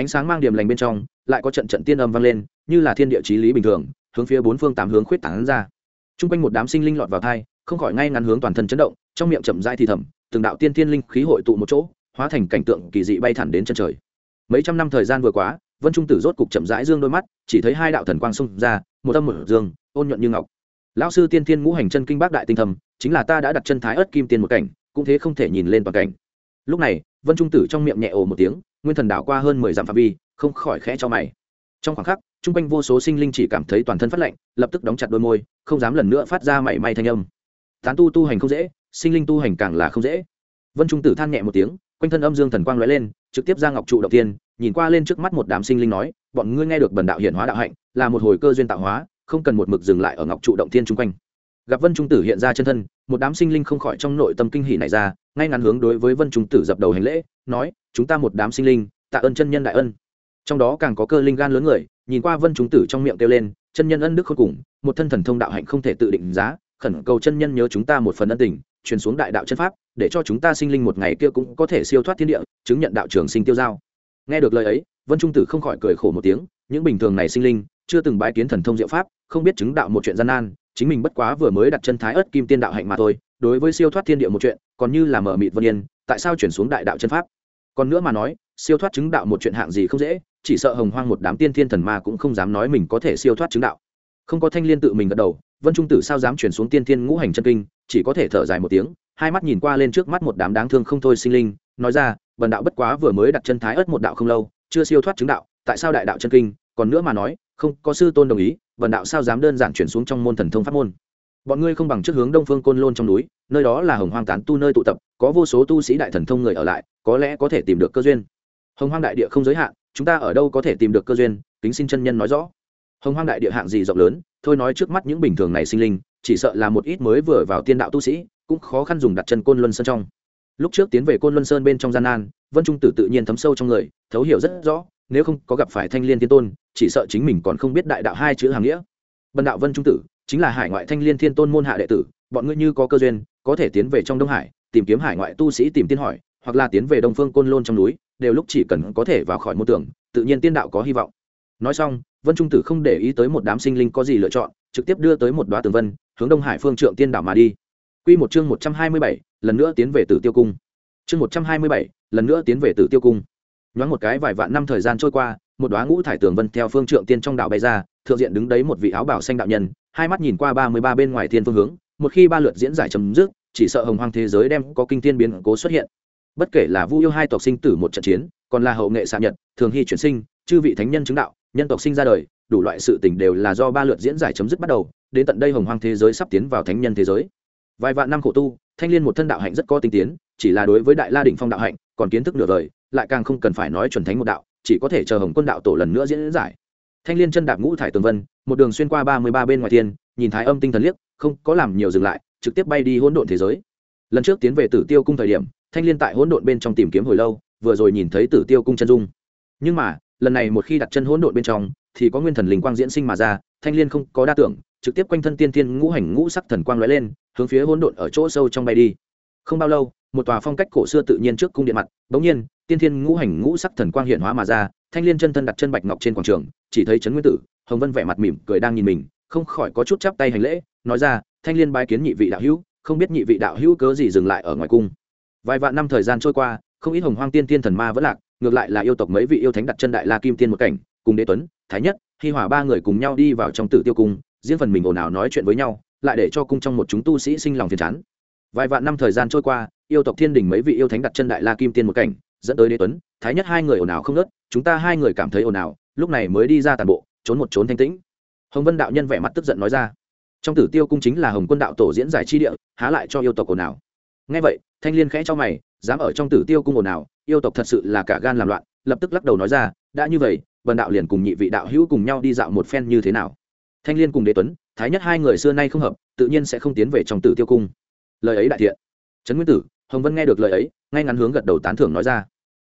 ánh sáng mang điểm lành bên trong, lại có trận trận tiên âm vang lên, như là thiên địa chí lý bình thường, hướng phía bốn phương tám hướng khuyết tảng ra. T r u n g quanh một đám sinh linh lọt vào thai, không khỏi ngay ngắn hướng toàn thân chấn động, trong miệng chậm dai thì thầm, từng đạo tiên thiên linh khí hội tụ một chỗ, hóa thành cảnh tượng kỳ dị bay thẳng đến chân trời. Mấy trăm năm thời gian vừa quá vân trung tử rốt cục chậm rãi dương đôi mắt, chỉ thấy hai đạo thần quang xông ra, một âm một dương, ôn nhuận như ngọc. Lão sư tiên thiên ngũ hành chân kinh bác đại tinh thầm, chính là ta đã đặt chân thái ớt kim tiên một cảnh, cũng thế không thể nhìn lên toàn cảnh. Lúc này, vân trung tử trong miệng nhẹ ồ một tiếng nguyên thần đảo qua hơn mười dặm phạm vi, không khỏi khẽ cho mày. Trong khoảng khắc, chung quanh vô số sinh linh chỉ cảm thấy toàn thân phát lạnh, lập tức đóng chặt đôi môi, không dám lần nữa phát ra mảy may thanh âm. Tán tu tu hành không dễ, sinh linh tu hành càng là không dễ. Vân trung tử than nhẹ một tiếng, quanh thân âm dương thần quang lóe lên, trực tiếp ra ngọc trụ đầu tiên, nhìn qua lên trước mắt một đám sinh linh nói, bọn ngươi nghe được bần đạo hiển hóa đạo hạnh, là một hồi cơ duyên tạo hóa, không cần một mực dừng lại ở ngọc trụ động thiên chung quanh gặp vân trung tử hiện ra chân thân, một đám sinh linh không khỏi trong nội tâm kinh hỉ này ra, ngay ngắn hướng đối với vân trung tử dập đầu hành lễ, nói, chúng ta một đám sinh linh, tạ ơn chân nhân đại ân. Trong đó càng có cơ linh gan lớn người, nhìn qua vân trung tử trong miệng kêu lên, chân nhân ân đức khôn cùng, một thân thần thông đạo hạnh không thể tự định giá, khẩn cầu chân nhân nhớ chúng ta một phần ân tình, truyền xuống đại đạo chân pháp, để cho chúng ta sinh linh một ngày kia cũng có thể siêu thoát thiên địa, chứng nhận đạo trường sinh tiêu giao. Nghe được lời ấy, vân trung tử không khỏi cười khổ một tiếng, những bình thường này sinh linh, chưa từng bái kiến thần thông diệu pháp, không biết chứng đạo một chuyện gian nan chính mình bất quá vừa mới đặt chân thái ớt kim tiên đạo hạnh mà thôi, đối với siêu thoát thiên địa một chuyện, còn như là mở mịt vân yên, tại sao chuyển xuống đại đạo chân pháp? Còn nữa mà nói, siêu thoát chứng đạo một chuyện hạng gì không dễ, chỉ sợ hồng hoang một đám tiên thiên thần ma cũng không dám nói mình có thể siêu thoát chứng đạo. Không có thanh liên tự mình gật đầu, vân trung tử sao dám chuyển xuống tiên thiên ngũ hành chân kinh, chỉ có thể thở dài một tiếng, hai mắt nhìn qua lên trước mắt một đám đáng thương không thôi sinh linh, nói ra vần đạo bất quá vừa mới đặt chân thái ớt một đạo không lâu, chưa siêu thoát chứng đạo, tại sao đại đạo chân kinh? Còn nữa mà nói, không, có sư tôn đồng ý vần đạo sao dám đơn giản chuyển xuống trong môn thần thông pháp môn. Bọn ngươi không bằng trước hướng đông phương côn lôn trong núi, nơi đó là hồng hoang tán tu nơi tụ tập, có vô số tu sĩ đại thần thông người ở lại, có lẽ có thể tìm được cơ duyên. Hồng hoang đại địa không giới hạn, chúng ta ở đâu có thể tìm được cơ duyên, kính xin chân nhân nói rõ. Hồng hoang đại địa hạng gì rộng lớn, thôi nói trước mắt những bình thường này sinh linh, chỉ sợ là một ít mới vừa vào tiên đạo tu sĩ, cũng khó khăn dùng đặt chân côn luân sơn trong. Lúc trước tiến về côn luân sơn bên trong gian nan, vân trung tử tự nhiên thấm sâu trong người, thấu hiểu rất rõ nếu không có gặp phải thanh liên thiên tôn chỉ sợ chính mình còn không biết đại đạo hai chữ hàng nghĩa bần đạo vân trung tử chính là hải ngoại thanh liên thiên tôn môn hạ đệ tử bọn ngươi như có cơ duyên có thể tiến về trong đông hải tìm kiếm hải ngoại tu sĩ tìm tiên hỏi hoặc là tiến về đông phương côn lôn trong núi đều lúc chỉ cần có thể vào khỏi môn tưởng tự nhiên tiên đạo có hy vọng nói xong vân trung tử không để ý tới một đám sinh linh có gì lựa chọn trực tiếp đưa tới một đoá tường vân hướng đông hải phương trượng tiên đảo mà đi Quy một chương một trăm hai mươi bảy, lần nữa tiến về Tử Tiêu cung. Chương một trăm hai mươi bảy, lần nữa tiến về Tử Tiêu cung. Nhoáng một cái vài vạn năm thời gian trôi qua, một đóa ngũ thải tường vân theo phương trượng tiên trong đảo bay ra, thượng diện đứng đấy một vị áo bào xanh đạo nhân, hai mắt nhìn qua ba mươi ba bên ngoài thiên phương hướng, một khi ba lượt diễn giải chấm dứt, chỉ sợ hồng hoang thế giới đem có kinh tiên biến cố xuất hiện. Bất kể là vu yêu hai tộc sinh tử một trận chiến còn là hậu nghệ xạ nhật thường hy chuyển sinh chư vị thánh nhân chứng đạo nhân tộc sinh ra đời đủ loại sự tình đều là do ba lượt diễn giải chấm dứt bắt đầu đến tận đây hồng hoang thế giới sắp tiến vào thánh nhân thế giới. Vài vạn năm khổ tu thanh liên một thân đạo hạnh rất có tinh tiến chỉ là đối với đại la đỉnh phong đạo hạnh còn kiến thức nửa vời, lại càng không cần phải nói chuẩn thánh một đạo, chỉ có thể chờ hồng quân đạo tổ lần nữa diễn giải. Thanh liên chân đạp ngũ thải tường vân, một đường xuyên qua ba mươi ba bên ngoài thiên, nhìn thái âm tinh thần liếc, không có làm nhiều dừng lại, trực tiếp bay đi hỗn độn thế giới. Lần trước tiến về tử tiêu cung thời điểm, thanh liên tại hỗn độn bên trong tìm kiếm hồi lâu, vừa rồi nhìn thấy tử tiêu cung chân dung. Nhưng mà, lần này một khi đặt chân hỗn độn bên trong, thì có nguyên thần linh quang diễn sinh mà ra, thanh liên không có đa tưởng, trực tiếp quanh thân tiên tiên ngũ hành ngũ sắc thần quang lóe lên, hướng phía hỗn độn ở chỗ sâu trong bay đi không bao lâu, một tòa phong cách cổ xưa tự nhiên trước cung điện mặt, bỗng nhiên, tiên thiên ngũ hành ngũ sắc thần quang hiện hóa mà ra, thanh liên chân thân đặt chân bạch ngọc trên quảng trường, chỉ thấy trấn nguyên tử, hồng vân vẻ mặt mỉm cười đang nhìn mình, không khỏi có chút chắp tay hành lễ, nói ra, thanh liên bái kiến nhị vị đạo hữu, không biết nhị vị đạo hữu cớ gì dừng lại ở ngoài cung? Vài vạn năm thời gian trôi qua, không ít hồng hoang tiên tiên thần ma vẫn lạc, ngược lại là yêu tộc mấy vị yêu thánh đặt chân đại la kim tiên một cảnh, cùng đế tuấn, thái nhất hy hòa ba người cùng nhau đi vào trong tử tiêu cung, riêng phần mình ồn ào nói chuyện với nhau, lại để cho cung trong một chúng tu sĩ sinh lòng phiền chán vài vạn năm thời gian trôi qua, yêu tộc thiên đình mấy vị yêu thánh đặt chân đại la kim tiên một cảnh, dẫn tới đế tuấn, thái nhất hai người ồn ào không nớt chúng ta hai người cảm thấy ồn ào, lúc này mới đi ra tàn bộ, trốn một trốn thanh tĩnh. Hồng vân đạo nhân vẻ mặt tức giận nói ra. Trong tử tiêu cung chính là hồng quân đạo tổ diễn giải chi địa, há lại cho yêu tộc ồn ào. Ngay vậy, thanh liên khẽ cho mày, dám ở trong tử tiêu cung ồn ào, yêu tộc thật sự là cả gan làm loạn, lập tức lắc đầu nói ra, đã như vậy vần đạo liền cùng nhị vị đạo hữu cùng nhau đi dạo một phen như thế nào? Thanh liên cùng đế tuấn, thái nhất hai người xưa nay không hợp, tự nhiên sẽ không tiến về trong tử tiêu cung lời ấy đại thiện. Trấn nguyên tử, hồng vân nghe được lời ấy, ngay ngắn hướng gật đầu tán thưởng nói ra.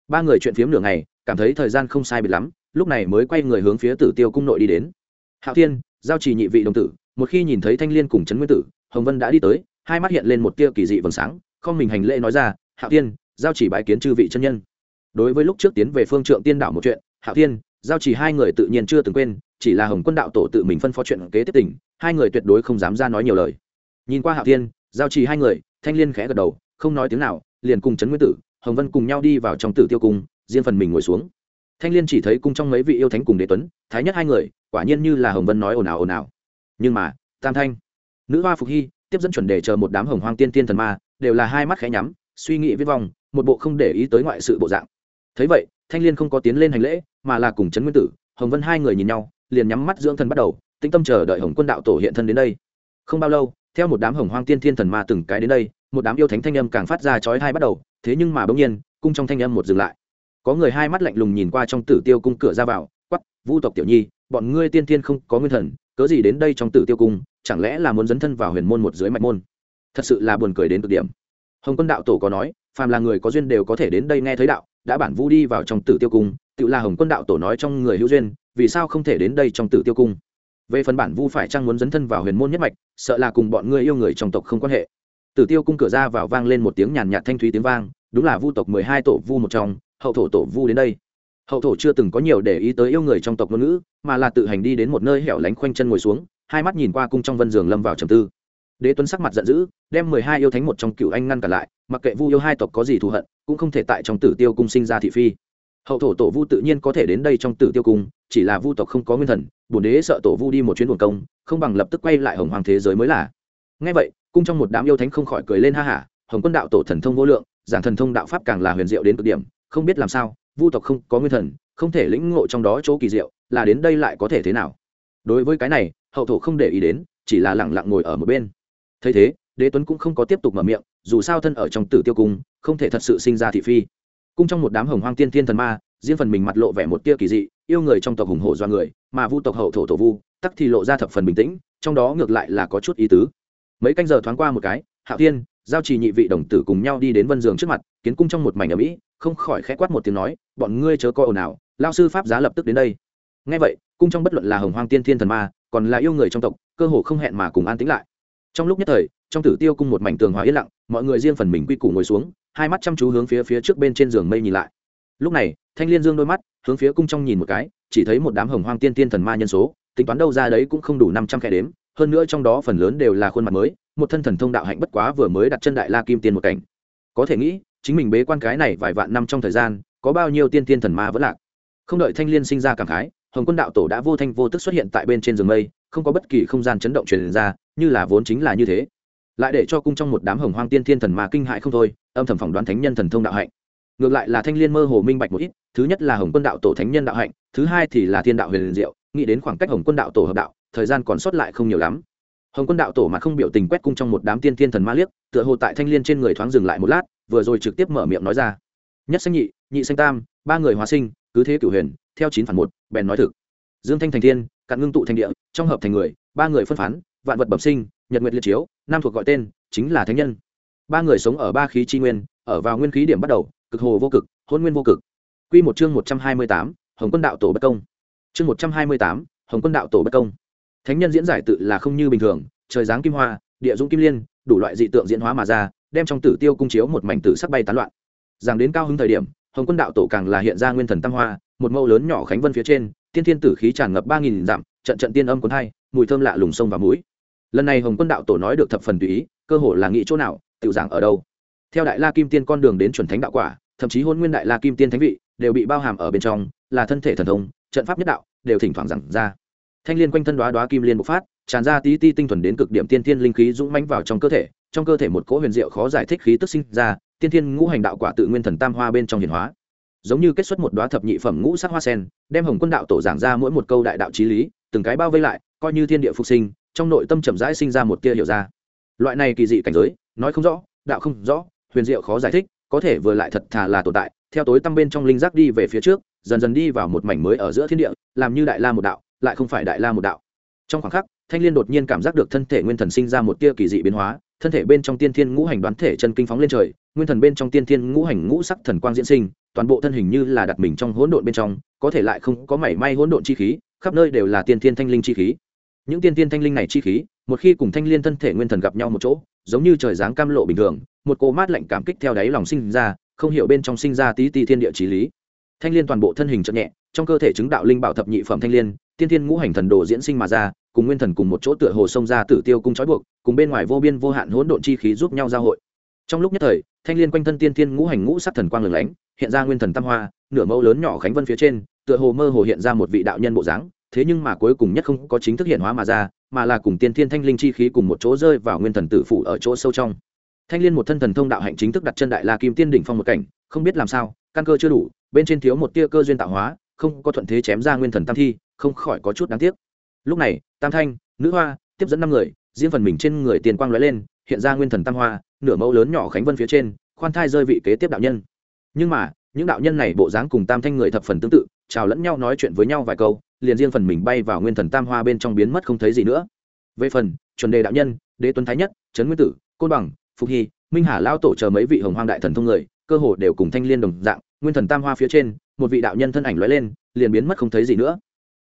Ba người chuyện phiếm nửa ngày, cảm thấy thời gian không sai biệt lắm, lúc này mới quay người hướng phía tử tiêu cung nội đi đến. Hạo thiên, giao trì nhị vị đồng tử, một khi nhìn thấy thanh liên cùng trấn nguyên tử, hồng vân đã đi tới, hai mắt hiện lên một tia kỳ dị vầng sáng, không mình hành lễ nói ra, hạo thiên, giao chỉ bái kiến chư vị chân nhân. Đối với lúc trước tiến về phương trượng tiên đảo một chuyện, hạo thiên, giao chỉ hai người tự nhiên chưa từng quên, chỉ là hồng quân đạo tổ tự mình phân phó chuyện kế tiếp tỉnh hai người tuyệt đối không dám ra nói nhiều lời. Nhìn qua hạo thiên giao chỉ hai người, thanh liên khẽ gật đầu, không nói tiếng nào, liền cùng trấn nguyên tử, hồng vân cùng nhau đi vào trong tử tiêu cung, riêng phần mình ngồi xuống. Thanh liên chỉ thấy cung trong mấy vị yêu thánh cùng đế tuấn, thái nhất hai người, quả nhiên như là hồng vân nói ồn ào ồn ào. Nhưng mà, tam thanh, nữ hoa phục hy, tiếp dẫn chuẩn đề chờ một đám hồng hoang tiên tiên thần ma, đều là hai mắt khẽ nhắm, suy nghĩ viết vong một bộ không để ý tới ngoại sự bộ dạng. Thấy vậy, thanh liên không có tiến lên hành lễ, mà là cùng trấn nguyên tử, hồng vân hai người nhìn nhau, liền nhắm mắt dưỡng thân bắt đầu, tĩnh tâm chờ đợi hồng quân đạo tổ hiện thân đến đây. Không bao lâu theo một đám hồng hoang tiên thiên thần ma từng cái đến đây, một đám yêu thánh thanh âm càng phát ra chói hai bắt đầu, thế nhưng mà bỗng nhiên, cung trong thanh âm một dừng lại. Có người hai mắt lạnh lùng nhìn qua trong tử tiêu cung cửa ra vào quắp vu tộc tiểu nhi, bọn ngươi tiên thiên không có nguyên thần, cớ gì đến đây trong tử tiêu cung, chẳng lẽ là muốn dấn thân vào huyền môn một dưới mạch môn? Thật sự là buồn cười đến cực điểm. Hồng quân đạo tổ có nói, phàm là người có duyên đều có thể đến đây nghe thấy đạo, đã bản vu đi vào trong tử tiêu cung, tự là hồng quân đạo tổ nói trong người hữu duyên, vì sao không thể đến đây trong tử tiêu cung? Về phần bản vu phải chăng muốn dấn thân vào huyền môn nhất mạch, sợ là cùng bọn ngươi yêu người trong tộc không quan hệ. Tử tiêu cung cửa ra vào vang lên một tiếng nhàn nhạt thanh thúy tiếng vang, đúng là vu tộc mười hai tổ vu một trong, hậu thổ tổ vu đến đây. Hậu thổ chưa từng có nhiều để ý tới yêu người trong tộc ngôn ngữ, mà là tự hành đi đến một nơi hẻo lánh khoanh chân ngồi xuống, hai mắt nhìn qua cung trong vân giường lâm vào trầm tư. Đế tuấn sắc mặt giận dữ, đem mười hai yêu thánh một trong cựu anh ngăn cản lại, mặc kệ vu yêu hai tộc có gì thù hận, cũng không thể tại trong tử tiêu cung sinh ra thị phi. Hậu thổ tổ vu tự nhiên có thể đến đây trong tử tiêu cung chỉ là vu tộc không có nguyên thần, bổn đế sợ tổ vu đi một chuyến buồn công, không bằng lập tức quay lại hồng hoàng thế giới mới là. Ngay vậy, cung trong một đám yêu thánh không khỏi cười lên ha hả, hồng quân đạo tổ thần thông vô lượng, giảng thần thông đạo pháp càng là huyền diệu đến cực điểm, không biết làm sao, vu tộc không có nguyên thần, không thể lĩnh ngộ trong đó chỗ kỳ diệu, là đến đây lại có thể thế nào? Đối với cái này, hậu thổ không để ý đến, chỉ là lẳng lặng ngồi ở một bên. Thấy thế, đế tuấn cũng không có tiếp tục mở miệng, dù sao thân ở trong tử tiêu cung, không thể thật sự sinh ra thị phi. Cung trong một đám hồng hoang tiên thiên thần ma, riêng phần mình mặt lộ vẻ một tia kỳ dị yêu người trong tộc hùng hổ do người, mà vu tộc hậu thổ tổ vu, tắc thì lộ ra thập phần bình tĩnh, trong đó ngược lại là có chút ý tứ. Mấy canh giờ thoáng qua một cái, hạo thiên, giao trì nhị vị đồng tử cùng nhau đi đến vân giường trước mặt, kiến cung trong một mảnh ở mỹ không khỏi khẽ quát một tiếng nói, bọn ngươi chớ coi ồn ào lao sư pháp giá lập tức đến đây. Ngay vậy, cung trong bất luận là hồng hoang tiên thiên thần ma, còn là yêu người trong tộc, cơ hồ không hẹn mà cùng an tĩnh lại. Trong lúc nhất thời, trong tử tiêu cung một mảnh tường hòa yên lặng, mọi người riêng phần mình quy củ ngồi xuống, hai mắt chăm chú hướng phía phía trước bên trên giường mây nhìn lại lúc này, thanh liên dương đôi mắt hướng phía cung trong nhìn một cái, chỉ thấy một đám hồng hoang tiên tiên thần ma nhân số, tính toán đâu ra đấy cũng không đủ năm trăm kẻ đếm, hơn nữa trong đó phần lớn đều là khuôn mặt mới, một thân thần thông đạo hạnh bất quá vừa mới đặt chân đại la kim tiên một cảnh. Có thể nghĩ, chính mình bế quan cái này vài vạn năm trong thời gian, có bao nhiêu tiên tiên thần ma vẫn lạc. Không đợi thanh liên sinh ra cảm khái, hồng quân đạo tổ đã vô thanh vô tức xuất hiện tại bên trên giường mây, không có bất kỳ không gian chấn động truyền ra, như là vốn chính là như thế. Lại để cho cung trong một đám hồng hoang tiên thiên thần ma kinh hại không thôi, âm thầm phỏng đoán thánh nhân thần thông đạo hạnh ngược lại là thanh liên mơ hồ minh bạch một ít, thứ nhất là hồng quân đạo tổ thánh nhân đạo hạnh, thứ hai thì là thiên đạo huyền diệu, nghĩ đến khoảng cách hồng quân đạo tổ hợp đạo, thời gian còn sót lại không nhiều lắm. Hồng quân đạo tổ mà không biểu tình quét cung trong một đám tiên thiên thần ma liếc, tựa hồ tại thanh l i ê n trên người thoáng dừng lại một lát, vừa rồi trực tiếp mở miệng nói ra. Nhất sanh nhị nhị sanh tam, ba người hóa sinh, cứ thế cửu huyền, theo chín phản một, bèn nói thực. Dương thanh thành thiên, cạn ngưng tụ thành địa, trong hợp thành người, ba người phân phán, vạn vật bẩm sinh, nhật nguyệt liệt chiếu, nam thuộc gọi tên, chính là thánh nhân. Ba người sống ở ba khí tri nguyên, ở vào nguyên khí điểm bắt đầu cực hồ vô cực, hôn nguyên vô cực. Q một chương một trăm hai mươi tám, hồng quân đạo tổ bất công. Chương một trăm hai mươi tám, hồng quân đạo tổ bất công. Thánh nhân diễn giải tự là không như bình thường, trời giáng kim hoa, địa dũng kim liên, đủ loại dị tượng diễn hóa mà ra, đem trong tử tiêu cung chiếu một mảnh tử sắc bay tán loạn. Giảng đến cao hứng thời điểm, hồng quân đạo tổ càng là hiện ra nguyên thần tam hoa, một mẫu lớn nhỏ khánh vân phía trên, tiên thiên tử khí tràn ngập ba nghìn dặm, trận trận tiên âm cuốn hai, mùi thơm lạ lùng sông vào mũi. Lần này hồng quân đạo tổ nói được thập phần tùy ý, cơ hồ là nghĩ chỗ nào tự giảng ở đâu theo đại la kim tiên con đường đến chuẩn thánh đạo quả, thậm chí hôn nguyên đại la kim tiên thánh vị đều bị bao hàm ở bên trong, là thân thể thần thông, trận pháp nhất đạo, đều thỉnh thoảng giảng ra. Thanh liên quanh thân đoá đoá kim liên bộc phát, tràn ra tí ti tinh thuần đến cực điểm tiên thiên linh khí dũng mãnh vào trong cơ thể, trong cơ thể một cỗ huyền diệu khó giải thích khí tức sinh ra, tiên thiên ngũ hành đạo quả tự nguyên thần tam hoa bên trong hiển hóa. Giống như kết xuất một đoá thập nhị phẩm ngũ sắc hoa sen, đem hồng quân đạo tổ giảng ra mỗi một câu đại đạo trí lý, từng cái bao vây lại, coi như thiên địa phục sinh, trong nội tâm chậm rãi sinh ra một tia hiểu ra. Loại này kỳ dị cảnh giới, nói không rõ, đạo không rõ huyền diệu khó giải thích, có thể vừa lại thật thà là tồn tại, theo tối tăm bên trong linh giác đi về phía trước, dần dần đi vào một mảnh mới ở giữa thiên địa, làm như đại la một đạo, lại không phải đại la một đạo. Trong khoảng khắc, thanh liên đột nhiên cảm giác được thân thể nguyên thần sinh ra một tia kỳ dị biến hóa, thân thể bên trong tiên thiên ngũ hành đoán thể chân kinh phóng lên trời, nguyên thần bên trong tiên thiên ngũ hành ngũ sắc thần quang diễn sinh, toàn bộ thân hình như là đặt mình trong hỗn độn bên trong, có thể lại không có mảy may hỗn độn chi khí, khắp nơi đều là tiên thiên thanh linh chi khí. Những tiên thiên thanh linh này chi khí, một khi cùng thanh liên thân thể nguyên thần gặp nhau một chỗ, giống như trời dáng cam lộ bình thường một cô mát lạnh cảm kích theo đáy lòng sinh ra, không hiểu bên trong sinh ra tí ti thiên địa trí lý. Thanh liên toàn bộ thân hình chậm nhẹ, trong cơ thể chứng đạo linh bảo thập nhị phẩm thanh liên, tiên thiên ngũ hành thần đồ diễn sinh mà ra, cùng nguyên thần cùng một chỗ tựa hồ sông ra tử tiêu cung trói buộc, cùng bên ngoài vô biên vô hạn hỗn độn chi khí giúp nhau giao hội. Trong lúc nhất thời, thanh liên quanh thân tiên thiên ngũ hành ngũ sắc thần quang lửng lánh, hiện ra nguyên thần tam hoa, nửa mẫu lớn nhỏ khánh vân phía trên, tựa hồ mơ hồ hiện ra một vị đạo nhân bộ dáng, thế nhưng mà cuối cùng nhất không có chính thức hiện hóa mà ra, mà là cùng tiên thiên thanh linh chi khí cùng một chỗ rơi vào nguyên thần tử phủ ở chỗ sâu trong thanh liên một thân thần thông đạo hạnh chính thức đặt chân đại la kim tiên đỉnh phong một cảnh, không biết làm sao, căn cơ chưa đủ, bên trên thiếu một tia cơ duyên tạo hóa, không có thuận thế chém ra nguyên thần tam thi, không khỏi có chút đáng tiếc. Lúc này, tam thanh, nữ hoa, tiếp dẫn năm người, riêng phần mình trên người tiền quang lóe lên, hiện ra nguyên thần tam hoa, nửa mẫu lớn nhỏ khánh vân phía trên, khoan thai rơi vị kế tiếp đạo nhân. Nhưng mà, những đạo nhân này bộ dáng cùng tam thanh người thập phần tương tự, chào lẫn nhau nói chuyện với nhau vài câu, liền riêng phần mình bay vào nguyên thần tam hoa bên trong biến mất không thấy gì nữa. Về phần, chuẩn đề đạo nhân, đế tuấn thái nhất, trấn nguyên tử, côn bằng phục hy, minh hà lao tổ chờ mấy vị hồng hoang đại thần thông người, cơ hồ đều cùng thanh liên đồng dạng, nguyên thần tam hoa phía trên, một vị đạo nhân thân ảnh lóe lên, liền biến mất không thấy gì nữa.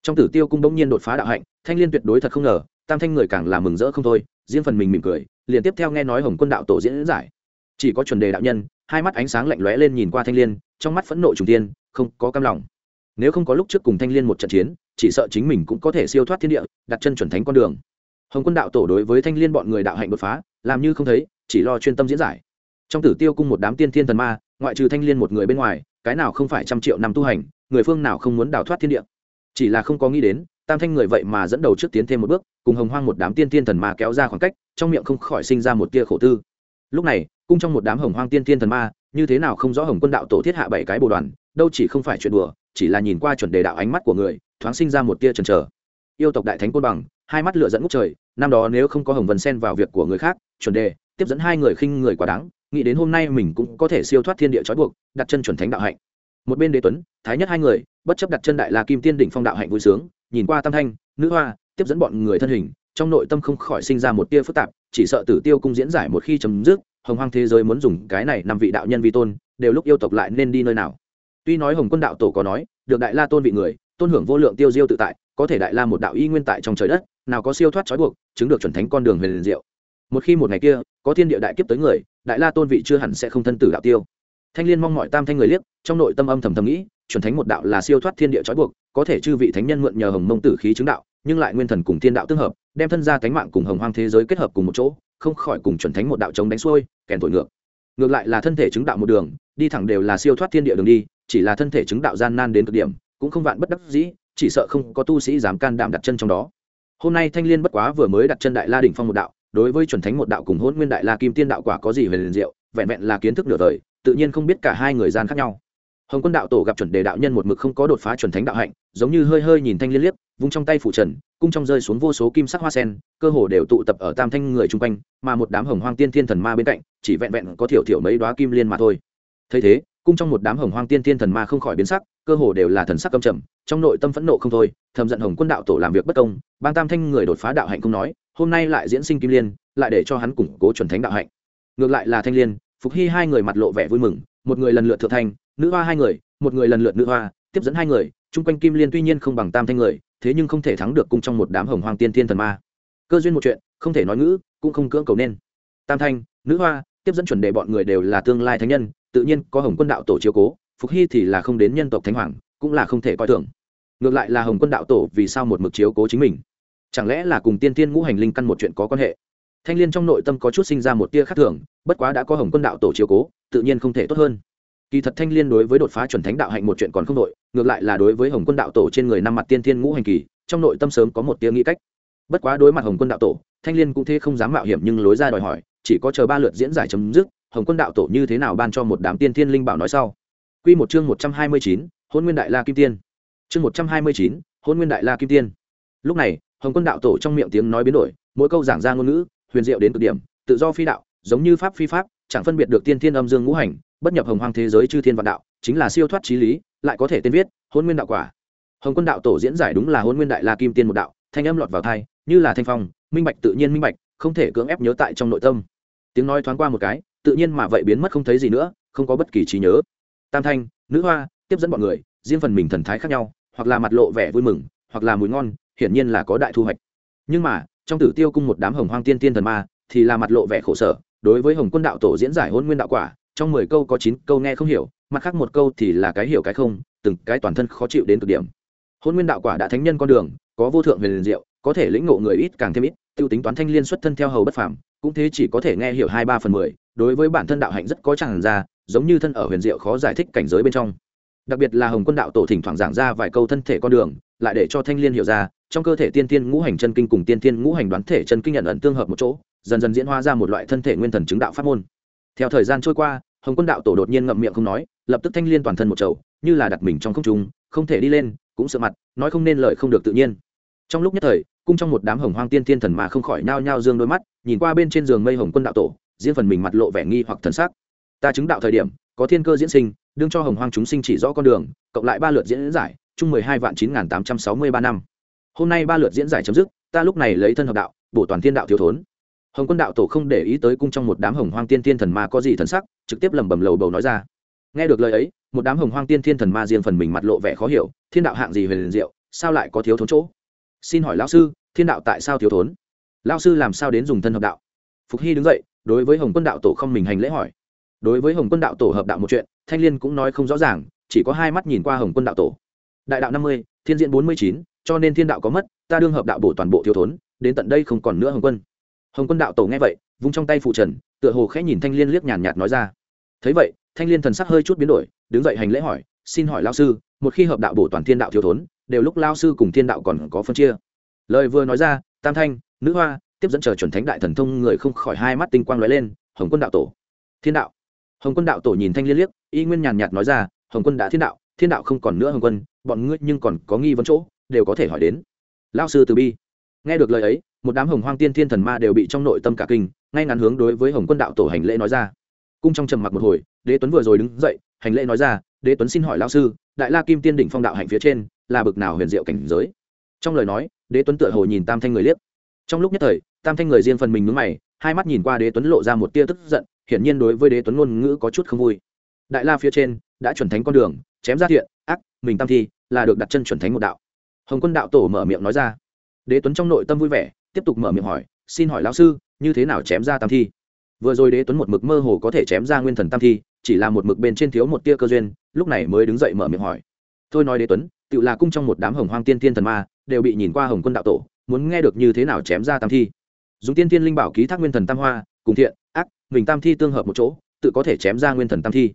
Trong tử tiêu cung bỗng nhiên đột phá đạo hạnh, thanh liên tuyệt đối thật không ngờ, tam thanh người càng làm mừng rỡ không thôi, riêng phần mình mỉm cười, liền tiếp theo nghe nói hồng quân đạo tổ diễn giải. Chỉ có chuẩn đề đạo nhân, hai mắt ánh sáng lạnh lóe lên nhìn qua thanh liên, trong mắt phẫn nộ trùng tiên, không có cam lòng. Nếu không có lúc trước cùng thanh liên một trận chiến, chỉ sợ chính mình cũng có thể siêu thoát thiên địa, đặt chân chuẩn thánh con đường. Hồng quân đạo tổ đối với thanh liên bọn người đạo hạnh đột phá làm như không thấy, chỉ lo chuyên tâm diễn giải. Trong tử tiêu cung một đám tiên thiên thần ma, ngoại trừ thanh liên một người bên ngoài, cái nào không phải trăm triệu năm tu hành, người phương nào không muốn đào thoát thiên địa. Chỉ là không có nghĩ đến, tam thanh người vậy mà dẫn đầu trước tiến thêm một bước, cùng hồng hoang một đám tiên thiên thần ma kéo ra khoảng cách, trong miệng không khỏi sinh ra một tia khổ tư. Lúc này, cung trong một đám hồng hoang tiên thiên thần ma, như thế nào không rõ hồng quân đạo tổ thiết hạ bảy cái bồ đoàn, đâu chỉ không phải chuyện đùa, chỉ là nhìn qua chuẩn đề đạo ánh mắt của người, thoáng sinh ra một tia chần chờ. Yêu tộc đại thánh côn bằng hai mắt lửa dẫn ngút trời, năm đó nếu không có hồng vân xen vào việc của người khác, chuẩn đề, tiếp dẫn hai người khinh người quá đáng, nghĩ đến hôm nay mình cũng có thể siêu thoát thiên địa trói buộc, đặt chân chuẩn thánh đạo hạnh. Một bên đế tuấn, thái nhất hai người, bất chấp đặt chân đại la kim tiên đỉnh phong đạo hạnh vui sướng, nhìn qua tam thanh, nữ hoa, tiếp dẫn bọn người thân hình, trong nội tâm không khỏi sinh ra một tia phức tạp, chỉ sợ tử tiêu cung diễn giải một khi chấm dứt, hồng hoang thế giới muốn dùng cái này năm vị đạo nhân vi tôn, đều lúc yêu tộc lại nên đi nơi nào. Tuy nói hồng quân đạo tổ có nói, được đại la tôn vị người, tôn hưởng vô lượng tiêu diêu tự tại có thể đại la một đạo y nguyên tại trong trời đất, nào có siêu thoát trói buộc, chứng được chuẩn thánh con đường huyền liền diệu. Một khi một ngày kia, có thiên địa đại kiếp tới người, đại la tôn vị chưa hẳn sẽ không thân tử đạo tiêu. Thanh liên mong mọi tam thanh người liếc, trong nội tâm âm thầm thầm nghĩ, chuẩn thánh một đạo là siêu thoát thiên địa trói buộc, có thể chư vị thánh nhân mượn nhờ hồng mông tử khí chứng đạo, nhưng lại nguyên thần cùng thiên đạo tương hợp, đem thân ra cánh mạng cùng hồng hoang thế giới kết hợp cùng một chỗ, không khỏi cùng chuẩn thánh một đạo chống đánh xuôi, kèn thổi ngược. Ngược lại là thân thể chứng đạo một đường, đi thẳng đều là siêu thoát thiên địa đường đi, chỉ là thân thể chứng đạo gian nan đến cực điểm, cũng không vạn bất đắc dĩ chỉ sợ không có tu sĩ dám can đảm đặt chân trong đó. Hôm nay thanh liên bất quá vừa mới đặt chân đại la đỉnh phong một đạo, đối với chuẩn thánh một đạo cùng hôn nguyên đại la kim tiên đạo quả có gì về liền diệu, vẹn vẹn là kiến thức nửa đời tự nhiên không biết cả hai người gian khác nhau. Hồng quân đạo tổ gặp chuẩn đề đạo nhân một mực không có đột phá chuẩn thánh đạo hạnh, giống như hơi hơi nhìn thanh liên liếc, vung trong tay phủ trần, cung trong rơi xuống vô số kim sắc hoa sen, cơ hồ đều tụ tập ở tam thanh người chung quanh, mà một đám hồng hoang tiên thiên thần ma bên cạnh, chỉ vẹn vẹn có thiểu thiểu mấy đoá kim liên mà thôi. Thấy thế cung trong một đám hồng hoang tiên thiên thần ma không khỏi biến sắc, cơ hồ đều là thần sắc căm trầm, trong nội tâm phẫn nộ không thôi, thầm giận hồng quân đạo tổ làm việc bất công, bang tam thanh người đột phá đạo hạnh không nói, hôm nay lại diễn sinh kim liên, lại để cho hắn củng cố chuẩn thánh đạo hạnh. Ngược lại là thanh liên, phục hy hai người mặt lộ vẻ vui mừng, một người lần lượt thượng thanh, nữ hoa hai người, một người lần lượt nữ hoa, tiếp dẫn hai người, chung quanh kim liên tuy nhiên không bằng tam thanh người, thế nhưng không thể thắng được cung trong một đám hồng hoang tiên thiên thần ma. Cơ duyên một chuyện, không thể nói ngữ, cũng không cưỡng cầu nên. Tam thanh, nữ hoa, tiếp dẫn chuẩn đề bọn người đều là tương lai thánh nhân tự nhiên có hồng quân đạo tổ chiếu cố, phục hy thì là không đến nhân tộc thánh hoàng, cũng là không thể coi thường. Ngược lại là hồng quân đạo tổ vì sao một mực chiếu cố chính mình? Chẳng lẽ là cùng tiên tiên ngũ hành linh căn một chuyện có quan hệ? Thanh l i ê n trong nội tâm có chút sinh ra một tia khác thường, bất quá đã có hồng quân đạo tổ chiếu cố, tự nhiên không thể tốt hơn. Kỳ thật thanh l i ê n đối với đột phá chuẩn thánh đạo hạnh một chuyện còn không đội ngược lại là đối với hồng quân đạo tổ trên người năm mặt tiên tiên ngũ hành kỳ, trong nội tâm sớm có một tia nghĩ cách. Bất quá đối mặt hồng quân đạo tổ, thanh l i ê n cũng thế không dám mạo hiểm nhưng lối ra đòi hỏi, chỉ có chờ ba lượt diễn giải chấm dứt hồng quân đạo tổ như thế nào ban cho một đám tiên thiên linh bảo nói sau? Q một chương một trăm hai mươi chín, hôn nguyên đại la kim tiên. Chương một trăm hai mươi chín, hôn nguyên đại la kim tiên. Lúc này, hồng quân đạo tổ trong miệng tiếng nói biến đổi, mỗi câu giảng ra ngôn ngữ, huyền diệu đến cực điểm, tự do phi đạo, giống như pháp phi pháp, chẳng phân biệt được tiên thiên âm dương ngũ hành, bất nhập hồng hoang thế giới chư thiên vạn đạo, chính là siêu thoát trí lý, lại có thể tên viết, hôn nguyên đạo quả. Hồng quân đạo tổ diễn giải đúng là hôn nguyên đại la kim tiên một đạo, thanh âm lọt vào thai như là thanh phong, minh bạch tự nhiên minh bạch, không thể cưỡng ép nhớ tại trong nội tâm. Tiếng nói thoáng qua một cái tự nhiên mà vậy biến mất không thấy gì nữa, không có bất kỳ trí nhớ. Tam thanh, nữ hoa, tiếp dẫn bọn người, riêng phần mình thần thái khác nhau, hoặc là mặt lộ vẻ vui mừng, hoặc là mùi ngon, hiển nhiên là có đại thu hoạch. Nhưng mà, trong tử tiêu cung một đám hồng hoang tiên tiên thần ma, thì là mặt lộ vẻ khổ sở, đối với hồng quân đạo tổ diễn giải hôn nguyên đạo quả, trong mười câu có chín câu nghe không hiểu, mặt khác một câu thì là cái hiểu cái không, từng cái toàn thân khó chịu đến cực điểm. Hôn nguyên đạo quả đã thánh nhân con đường, có vô thượng huyền liền diệu, có thể lĩnh ngộ người ít càng thêm ít, tiêu tính toán thanh liên xuất thân theo hầu bất phàm cũng thế chỉ có thể nghe hiểu hai ba phần mười, đối với bản thân đạo hạnh rất có chẳng ra, giống như thân ở huyền diệu khó giải thích cảnh giới bên trong. Đặc biệt là hồng quân đạo tổ thỉnh thoảng giảng ra vài câu thân thể con đường, lại để cho thanh liên hiểu ra, trong cơ thể tiên tiên ngũ hành chân kinh cùng tiên tiên ngũ hành đoán thể chân kinh nhận ẩn tương hợp một chỗ, dần dần diễn hóa ra một loại thân thể nguyên thần chứng đạo pháp môn. Theo thời gian trôi qua, hồng quân đạo tổ đột nhiên ngậm miệng không nói, lập tức thanh liên toàn thân một chầu, như là đặt mình trong không trung, không thể đi lên, cũng sợ mặt, nói không nên lời không được tự nhiên. Trong lúc nhất thời cung trong một đám hồng hoang tiên thiên thần mà không khỏi nhao nhao dương đôi mắt, nhìn qua bên trên giường mây hồng quân đạo tổ, diễn phần mình mặt lộ vẻ nghi hoặc thần sắc. Ta chứng đạo thời điểm, có thiên cơ diễn sinh, đương cho hồng hoang chúng sinh chỉ rõ con đường, cộng lại ba lượt diễn giải, chung mười hai vạn chín nghìn tám trăm sáu mươi ba năm. Hôm nay ba lượt diễn giải chấm dứt, ta lúc này lấy thân hợp đạo, bổ toàn thiên đạo thiếu thốn. Hồng quân đạo tổ không để ý tới cung trong một đám hồng hoang tiên thiên thần ma có gì thần sắc, trực tiếp lẩm bẩm lầu bầu nói ra. Nghe được lời ấy, một đám hồng hoang tiên thiên thần ma riêng phần mình mặt lộ vẻ khó hiểu, thiên đạo hạng gì về liền diệu, sao lại có thiếu thốn chỗ? Xin hỏi lão sư, thiên đạo tại sao thiếu thốn? Lão sư làm sao đến dùng thân hợp đạo? Phục hy đứng dậy, đối với hồng quân đạo tổ không mình hành lễ hỏi. Đối với hồng quân đạo tổ hợp đạo một chuyện, thanh liên cũng nói không rõ ràng, chỉ có hai mắt nhìn qua hồng quân đạo tổ. Đại đạo năm mươi, thiên diện bốn mươi chín, cho nên thiên đạo có mất, ta đương hợp đạo bổ toàn bộ thiếu thốn, đến tận đây không còn nữa hồng quân. Hồng quân đạo tổ nghe vậy, vung trong tay phụ trần, tựa hồ khẽ nhìn thanh liên liếc nhàn nhạt nói ra. Thấy vậy, thanh liên thần sắc hơi chút biến đổi, đứng dậy hành lễ hỏi, xin hỏi lao sư, một khi hợp đạo bổ toàn thiên đạo thiếu thốn đều lúc lao sư cùng thiên đạo còn có phân chia. Lời vừa nói ra, tam thanh, nữ hoa, tiếp dẫn chờ chuẩn thánh đại thần thông người không khỏi hai mắt tinh quang lóe lên, hồng quân đạo tổ. Thiên đạo. Hồng quân đạo tổ nhìn thanh liên liếc, y nguyên nhàn nhạt nói ra, hồng quân đã thiên đạo thiên đạo không còn nữa hồng quân, bọn ngươi nhưng còn có nghi vấn chỗ, đều có thể hỏi đến. Lao sư từ bi. Nghe được lời ấy, một đám hồng hoang tiên thiên thần ma đều bị trong nội tâm cả kinh, ngay ngắn hướng đối với hồng quân đạo tổ hành lễ nói ra. Cung trong trầm mặc một hồi, đế tuấn vừa rồi đứng dậy, hành lễ nói ra, đế tuấn xin hỏi lao sư, đại la kim tiên đỉnh phong đạo hạnh phía trên là bực nào huyền diệu cảnh giới. Trong lời nói, đế tuấn tựa hồ nhìn tam thanh người liếc. Trong lúc nhất thời, tam thanh người riêng phần mình mướn mày, hai mắt nhìn qua đế tuấn lộ ra một tia tức giận, hiển nhiên đối với đế tuấn ngôn ngữ có chút không vui. Đại la phía trên đã chuẩn thánh con đường, chém ra thiện, ác, mình tam thi là được đặt chân chuẩn thánh một đạo. Hồng quân đạo tổ mở miệng nói ra. Đế tuấn trong nội tâm vui vẻ, tiếp tục mở miệng hỏi, xin hỏi lão sư, như thế nào chém ra tam thi? Vừa rồi đế tuấn một mực mơ hồ có thể chém ra nguyên thần tam thi, chỉ là một mực bên trên thiếu một tia cơ duyên, lúc này mới đứng dậy mở miệng hỏi. Thôi nói đế tuấn tự là cung trong một đám hồng hoang tiên tiên thần ma, đều bị nhìn qua hồng quân đạo tổ, muốn nghe được như thế nào chém ra tam thi. Dùng tiên tiên linh bảo ký thác nguyên thần tam hoa, cùng thiện, ác, mình tam thi tương hợp một chỗ, tự có thể chém ra nguyên thần tam thi.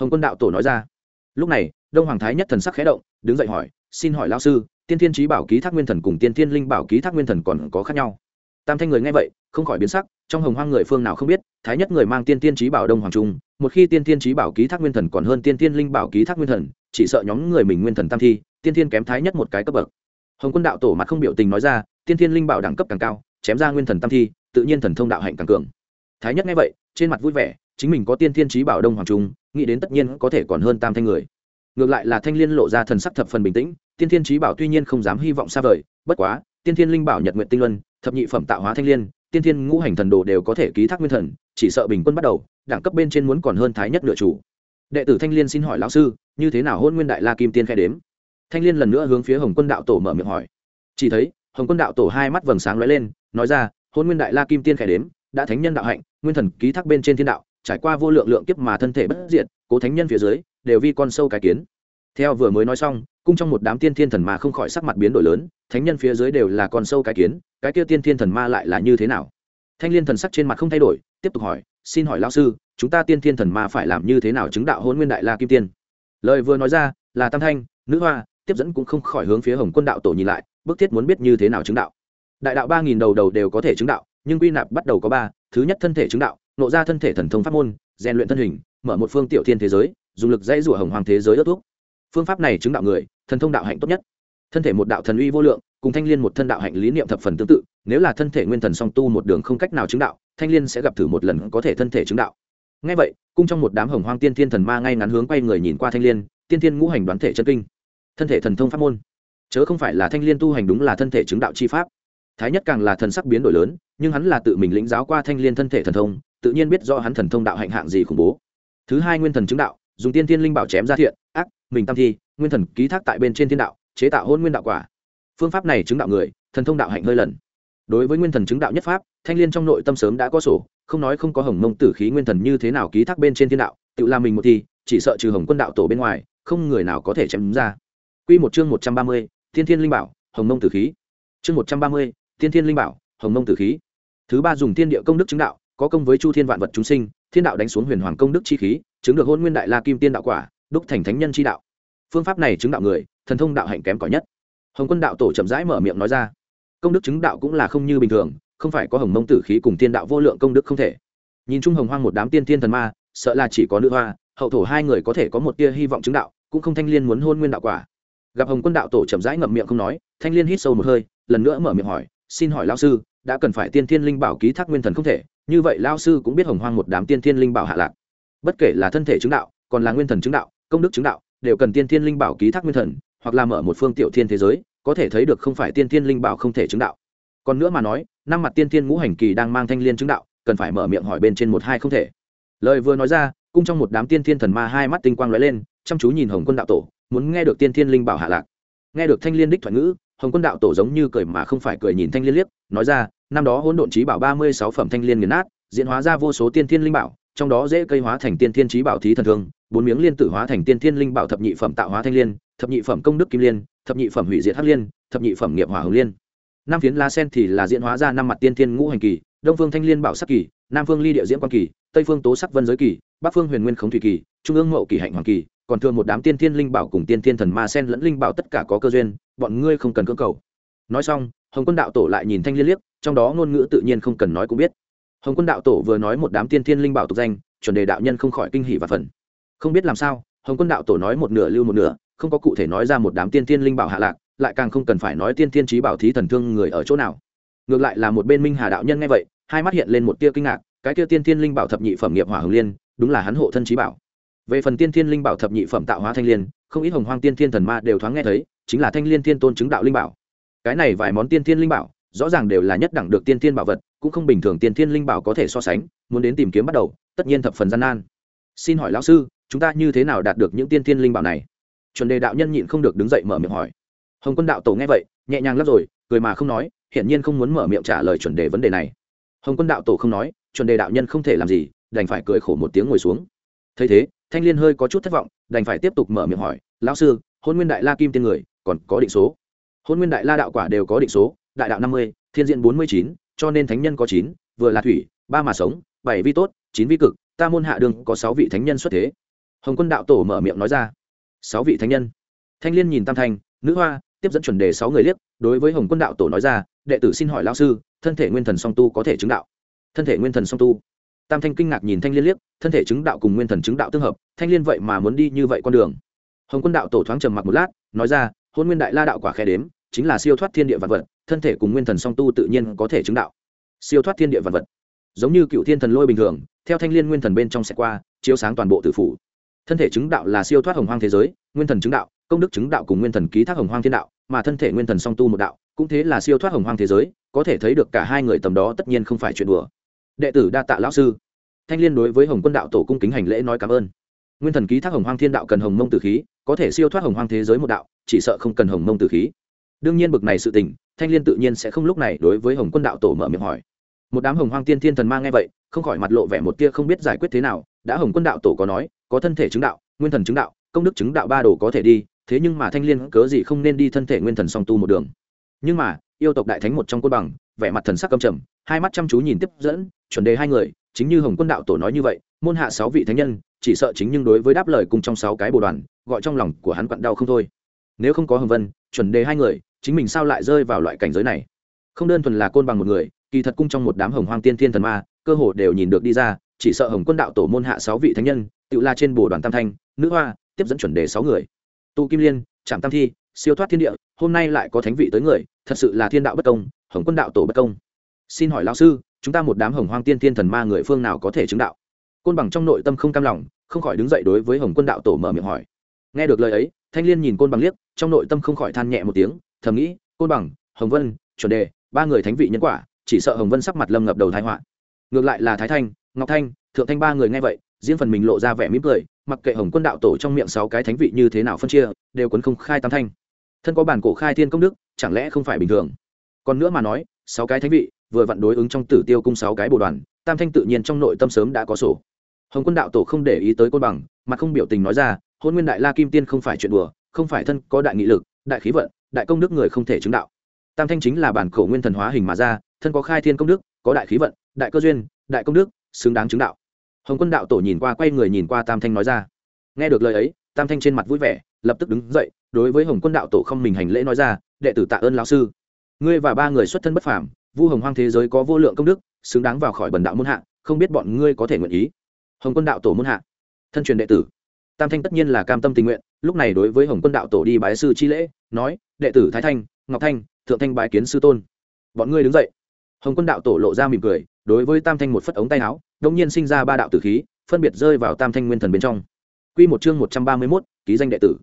Hồng quân đạo tổ nói ra. Lúc này, đông hoàng thái nhất thần sắc khẽ động, đứng dậy hỏi, xin hỏi lao sư, tiên thiên trí bảo ký thác nguyên thần cùng tiên thiên linh bảo ký thác nguyên thần còn có khác nhau? Tam thanh người nghe vậy, không khỏi biến sắc, trong hồng hoang người phương nào không biết, thái nhất người mang tiên tiên trí bảo đông hoàng trung, một khi tiên tiên trí bảo ký thác nguyên thần còn hơn tiên tiên linh bảo ký thác nguyên thần, chỉ sợ nhóm người mình nguyên thần tam thi tiên Thiên kém thái nhất một cái cấp bậc. Hồng quân đạo tổ mặt không biểu tình nói ra, tiên Thiên linh bảo đẳng cấp càng cao, chém ra nguyên thần tam thi, tự nhiên thần thông đạo hạnh càng cường. Thái nhất nghe vậy, trên mặt vui vẻ, chính mình có tiên Thiên trí bảo đông hoàng trung, nghĩ đến tất nhiên có thể còn hơn tam thanh người. Ngược lại là thanh liên lộ ra thần sắc thập phần bình tĩnh, tiên Thiên trí bảo tuy nhiên không dám hy vọng xa vời, bất quá, tiên Thiên linh bảo nhật nguyện tinh luân, thập nhị phẩm tạo hóa thanh liên, tiên Thiên ngũ hành thần đồ đều có thể ký thác nguyên thần, chỉ sợ bình quân bắt đầu, đẳng cấp bên trên muốn còn hơn thái nhất lựa chủ. Đệ tử thanh liên xin hỏi lão sư, như thế nào hôn nguyên đại la kim tiên khai đếm? Thanh liên lần nữa hướng phía hồng quân đạo tổ mở miệng hỏi. Chỉ thấy, hồng quân đạo tổ hai mắt vầng sáng lóe lên, nói ra, hôn nguyên đại la kim tiên khải đếm, đã thánh nhân đạo hạnh, nguyên thần ký thác bên trên thiên đạo, trải qua vô lượng lượng kiếp mà thân thể bất diệt, cố thánh nhân phía dưới, đều vi con sâu cái kiến. Theo vừa mới nói xong, cung trong một đám tiên thiên thần ma không khỏi sắc mặt biến đổi lớn, thánh nhân phía dưới đều là con sâu cái kiến, cái kia tiên thiên thần ma lại là như thế nào? Thanh liên thần sắc trên mặt không thay đổi, tiếp tục hỏi, xin hỏi lão sư, chúng ta tiên thiên thần ma phải làm như thế nào chứng đạo hôn nguyên đại la kim tiên? Lời vừa nói ra, là tam thanh, nữ hoa tiếp dẫn cũng không khỏi hướng phía hồng quân đạo tổ nhìn lại, bức thiết muốn biết như thế nào chứng đạo. Đại đạo ba nghìn đầu đầu đều có thể chứng đạo, nhưng quy nạp bắt đầu có ba, thứ nhất thân thể chứng đạo, nộ ra thân thể thần thông pháp môn, rèn luyện thân hình, mở một phương tiểu thiên thế giới, dùng lực dãy rủa hồng hoàng thế giới ớt thuốc phương pháp này chứng đạo người, thần thông đạo hạnh tốt nhất. Thân thể một đạo thần uy vô lượng, cùng thanh l i ê n một thân đạo hạnh lý niệm thập phần tương tự, nếu là thân thể nguyên thần song tu một đường không cách nào chứng đạo, thanh l i ê n sẽ gặp thử một lần có thể thân thể chứng đạo. Ngay vậy, cung trong một đám hồng hoang tiên thiên thần ma ngay ngắn hướng quay người nhìn qua thanh l i ê n tiên thiên ngũ hành đoán thể chân kinh thân thể thần thông pháp môn. Chớ không phải là thanh l i ê n tu hành đúng là thân thể chứng đạo chi pháp. Thái nhất càng là thần sắc biến đổi lớn, nhưng hắn là tự mình lĩnh giáo qua thanh l i ê n thân thể thần thông, tự nhiên biết do hắn thần thông đạo hạnh hạng gì khủng bố. Thứ hai nguyên thần chứng đạo, dùng tiên thiên linh bảo chém ra thiện, ác, mình tam thi, nguyên thần ký thác tại bên trên thiên đạo, chế tạo hôn nguyên đạo quả. Phương pháp này chứng đạo người, thần thông đạo hạnh hơi lần. Đối với nguyên thần chứng đạo nhất pháp, thanh l i ê n trong nội tâm sớm đã có sổ, không nói không có hồng mông tử khí nguyên thần như thế nào ký thác bên trên thiên đạo, tự làm mình một thi, chỉ sợ trừ hồng quân đạo tổ bên ngoài, không người nào có thể chém ra. Quy một chương một trăm ba mươi, thiên thiên linh bảo, hồng mông tử khí. Chương một trăm ba mươi, thiên thiên linh bảo, hồng mông tử khí. Thứ ba dùng thiên địa công đức chứng đạo, có công với chu thiên vạn vật chúng sinh, thiên đạo đánh xuống huyền hoàng công đức chi khí, chứng được hôn nguyên đại la kim tiên đạo quả, đúc thành thánh nhân chi đạo. Phương pháp này chứng đạo người, thần thông đạo hạnh kém cỏi nhất. Hồng quân đạo tổ chậm rãi mở miệng nói ra. Công đức chứng đạo cũng là không như bình thường, không phải có hồng mông tử khí cùng tiên đạo vô lượng công đức không thể. Nhìn chung hồng hoang một đám tiên tiên thần ma, sợ là chỉ có nữ hoa, hậu thổ hai người có thể có một tia hy vọng chứng đạo, cũng không thanh liên muốn hôn nguyên đạo quả gặp hồng quân đạo tổ chậm rãi ngậm miệng không nói, thanh liên hít sâu một hơi, lần nữa mở miệng hỏi, xin hỏi lao sư, đã cần phải tiên thiên linh bảo ký thác nguyên thần không thể? Như vậy lao sư cũng biết hồng hoang một đám tiên thiên linh bảo hạ lạc. Bất kể là thân thể chứng đạo, còn là nguyên thần chứng đạo, công đức chứng đạo, đều cần tiên thiên linh bảo ký thác nguyên thần, hoặc là mở một phương tiểu thiên thế giới, có thể thấy được không phải tiên thiên linh bảo không thể chứng đạo. Còn nữa mà nói, năm mặt tiên thiên ngũ hành kỳ đang mang thanh liên chứng đạo, cần phải mở miệng hỏi bên trên một hai không thể. Lời vừa nói ra, cung trong một đám tiên thiên thần ma hai mắt tinh quang lóe lên, chăm chú nhìn hồng quân đạo tổ muốn nghe được tiên thiên linh bảo hạ lạc. Nghe được thanh liên đích thoại ngữ, hồng quân đạo tổ giống như cười mà không phải cười nhìn thanh liên liếc, nói ra, năm đó hỗn độn trí bảo ba mươi sáu phẩm thanh liên nghiền nát, diễn hóa ra vô số tiên thiên linh bảo, trong đó dễ cây hóa thành tiên thiên trí bảo thí thần thương, bốn miếng liên tử hóa thành tiên thiên linh bảo thập nhị phẩm tạo hóa thanh liên, thập nhị phẩm công đức kim liên, thập nhị phẩm hủy diệt hắc liên, thập nhị phẩm nghiệp hỏa hồng liên. Năm phiến la sen thì là diễn hóa ra năm mặt tiên thiên ngũ hành kỳ, đông phương thanh liên bảo sắc kỳ, nam phương ly địa diễn quan kỳ, tây phương tố sắc vân giới kỳ, bắc phương huyền nguyên khống thủy kỳ, trung ương mậu kỳ hạnh hoàng kỳ còn thường một đám tiên thiên linh bảo cùng tiên thiên thần ma sen lẫn linh bảo tất cả có cơ duyên, bọn ngươi không cần cơ cầu. Nói xong, hồng quân đạo tổ lại nhìn thanh liên liếc, trong đó ngôn ngữ tự nhiên không cần nói cũng biết. Hồng quân đạo tổ vừa nói một đám tiên thiên linh bảo tục danh, chuẩn đề đạo nhân không khỏi kinh hỉ và phần không biết làm sao, hồng quân đạo tổ nói một nửa lưu một nửa, không có cụ thể nói ra một đám tiên thiên linh bảo hạ lạc, lại càng không cần phải nói tiên thiên trí bảo thí thần thương người ở chỗ nào. Ngược lại là một bên minh hà đạo nhân nghe vậy, hai mắt hiện lên một tia kinh ngạc, cái tia tiên thiên linh bảo thập nhị phẩm nghiệp hỏa hồng liên, đúng là hắn hộ thân trí bảo về phần tiên thiên linh bảo thập nhị phẩm tạo hóa thanh liên, không ít hồng hoang tiên thiên thần ma đều thoáng nghe thấy, chính là thanh liên thiên tôn chứng đạo linh bảo. Cái này vài món tiên thiên linh bảo, rõ ràng đều là nhất đẳng được tiên thiên bảo vật, cũng không bình thường tiên thiên linh bảo có thể so sánh, muốn đến tìm kiếm bắt đầu, tất nhiên thập phần gian nan. Xin hỏi lão sư, chúng ta như thế nào đạt được những tiên thiên linh bảo này? Chuẩn đề đạo nhân nhịn không được đứng dậy mở miệng hỏi. Hồng quân đạo tổ nghe vậy, nhẹ nhàng lắp rồi, cười mà không nói, hiển nhiên không muốn mở miệng trả lời chuẩn đề vấn đề này. Hồng quân đạo tổ không nói, chuẩn đề đạo nhân không thể làm gì, đành phải cười khổ một tiếng ngồi xuống. Thấy thế thanh liên hơi có chút thất vọng, đành phải tiếp tục mở miệng hỏi, lão sư, hôn nguyên đại la kim tiên người, còn có định số? Hôn nguyên đại la đạo quả đều có định số, đại đạo năm mươi, thiên diện bốn mươi chín, cho nên thánh nhân có chín, vừa là thủy, ba mà sống, bảy vi tốt, chín vi cực, ta môn hạ đường có sáu vị thánh nhân xuất thế. Hồng quân đạo tổ mở miệng nói ra, sáu vị thánh nhân. Thanh liên nhìn tam thanh, nữ hoa, tiếp dẫn chuẩn đề sáu người liếc, đối với hồng quân đạo tổ nói ra, đệ tử xin hỏi lao sư, thân thể nguyên thần song tu có thể chứng đạo? Thân thể nguyên thần song tu tam thanh kinh ngạc nhìn thanh liên liếc, thân thể chứng đạo cùng nguyên thần chứng đạo tương hợp, thanh liên vậy mà muốn đi như vậy con đường. Hồng quân đạo tổ thoáng trầm mặc một lát, nói ra, hôn nguyên đại la đạo quả khe đếm, chính là siêu thoát thiên địa vật vật, thân thể cùng nguyên thần song tu tự nhiên có thể chứng đạo. Siêu thoát thiên địa vật vật. Giống như cựu thiên thần lôi bình thường, theo thanh liên nguyên thần bên trong sẽ qua, chiếu sáng toàn bộ tử phủ. Thân thể chứng đạo là siêu thoát hồng hoang thế giới, nguyên thần chứng đạo, công đức chứng đạo cùng nguyên thần ký thác hồng hoang thiên đạo, mà thân thể nguyên thần song tu một đạo, cũng thế là siêu thoát hồng hoang thế giới, có thể thấy được cả hai người tầm đó tất nhiên không phải chuyện đùa đệ tử đa tạ lão sư. Thanh liên đối với hồng quân đạo tổ cung kính hành lễ nói cảm ơn. Nguyên thần ký thác hồng hoang thiên đạo cần hồng mông tử khí, có thể siêu thoát hồng hoang thế giới một đạo, chỉ sợ không cần hồng mông tử khí. Đương nhiên bực này sự tình, thanh liên tự nhiên sẽ không lúc này đối với hồng quân đạo tổ mở miệng hỏi. Một đám hồng hoang tiên thiên thần mang nghe vậy, không khỏi mặt lộ vẻ một tia không biết giải quyết thế nào, đã hồng quân đạo tổ có nói, có thân thể chứng đạo, nguyên thần chứng đạo, công đức chứng đạo ba đồ có thể đi, thế nhưng mà thanh liên cớ gì không nên đi thân thể nguyên thần song tu một đường. Nhưng mà yêu tộc đại thánh một trong côn bằng, vẻ mặt thần sắc căm trầm, hai mắt chăm chú nhìn tiếp dẫn, chuẩn đề hai người, chính như hồng quân đạo tổ nói như vậy, môn hạ sáu vị thánh nhân, chỉ sợ chính nhưng đối với đáp lời cùng trong sáu cái bồ đoàn, gọi trong lòng của hắn quặn đau không thôi. Nếu không có hồng vân, chuẩn đề hai người, chính mình sao lại rơi vào loại cảnh giới này? Không đơn thuần là côn bằng một người, kỳ thật cung trong một đám hồng hoang tiên thiên thần ma, cơ hồ đều nhìn được đi ra, chỉ sợ hồng quân đạo tổ môn hạ sáu vị thánh nhân, tự la trên bồ đoàn tam thanh, nữ hoa, tiếp dẫn chuẩn đề sáu người. Tu kim liên, trạm tam thi, siêu thoát thiên địa, hôm nay lại có thánh vị tới người thật sự là thiên đạo bất công, hồng quân đạo tổ bất công. Xin hỏi lão sư, chúng ta một đám hồng hoang tiên thiên thần ma người phương nào có thể chứng đạo? Côn bằng trong nội tâm không cam lòng, không khỏi đứng dậy đối với hồng quân đạo tổ mở miệng hỏi. Nghe được lời ấy, thanh liên nhìn côn bằng liếc, trong nội tâm không khỏi than nhẹ một tiếng, thầm nghĩ, côn bằng, hồng vân, chuẩn đề, ba người thánh vị nhân quả, chỉ sợ hồng vân sắc mặt lâm ngập đầu thái họa. Ngược lại là thái thanh, ngọc thanh, thượng thanh ba người nghe vậy, riêng phần mình lộ ra vẻ mỉm cười, mặc kệ hồng quân đạo tổ trong miệng sáu cái thánh vị như thế nào phân chia, đều quấn không khai tam thanh thân có bản cổ khai thiên công đức, chẳng lẽ không phải bình thường? Còn nữa mà nói, sáu cái thánh vị, vừa vặn đối ứng trong tử tiêu cung sáu cái bồ đoàn, tam thanh tự nhiên trong nội tâm sớm đã có sổ. Hồng quân đạo tổ không để ý tới côn bằng, mà không biểu tình nói ra, hôn nguyên đại la kim tiên không phải chuyện đùa, không phải thân có đại nghị lực, đại khí vận, đại công đức người không thể chứng đạo. Tam thanh chính là bản cổ nguyên thần hóa hình mà ra, thân có khai thiên công đức, có đại khí vận, đại cơ duyên, đại công đức, xứng đáng chứng đạo. Hồng quân đạo tổ nhìn qua quay người nhìn qua tam thanh nói ra. Nghe được lời ấy, tam thanh trên mặt vui vẻ, lập tức đứng dậy đối với hồng quân đạo tổ không mình hành lễ nói ra đệ tử tạ ơn lão sư. Ngươi và ba người xuất thân bất phàm vu hồng hoang thế giới có vô lượng công đức xứng đáng vào khỏi bần đạo muôn hạ không biết bọn ngươi có thể nguyện ý. Hồng quân đạo tổ muôn hạ. Thân truyền đệ tử. Tam thanh tất nhiên là cam tâm tình nguyện lúc này đối với hồng quân đạo tổ đi bái sư chi lễ nói đệ tử thái thanh ngọc thanh thượng thanh bái kiến sư tôn. Bọn ngươi đứng dậy. Hồng quân đạo tổ lộ ra mỉm cười đối với tam thanh một phất ống tay áo đông nhiên sinh ra ba đạo tử khí phân biệt rơi vào tam thanh nguyên thần bên trong. Quy một chương một trăm ba mươi 131, ký danh đệ tử.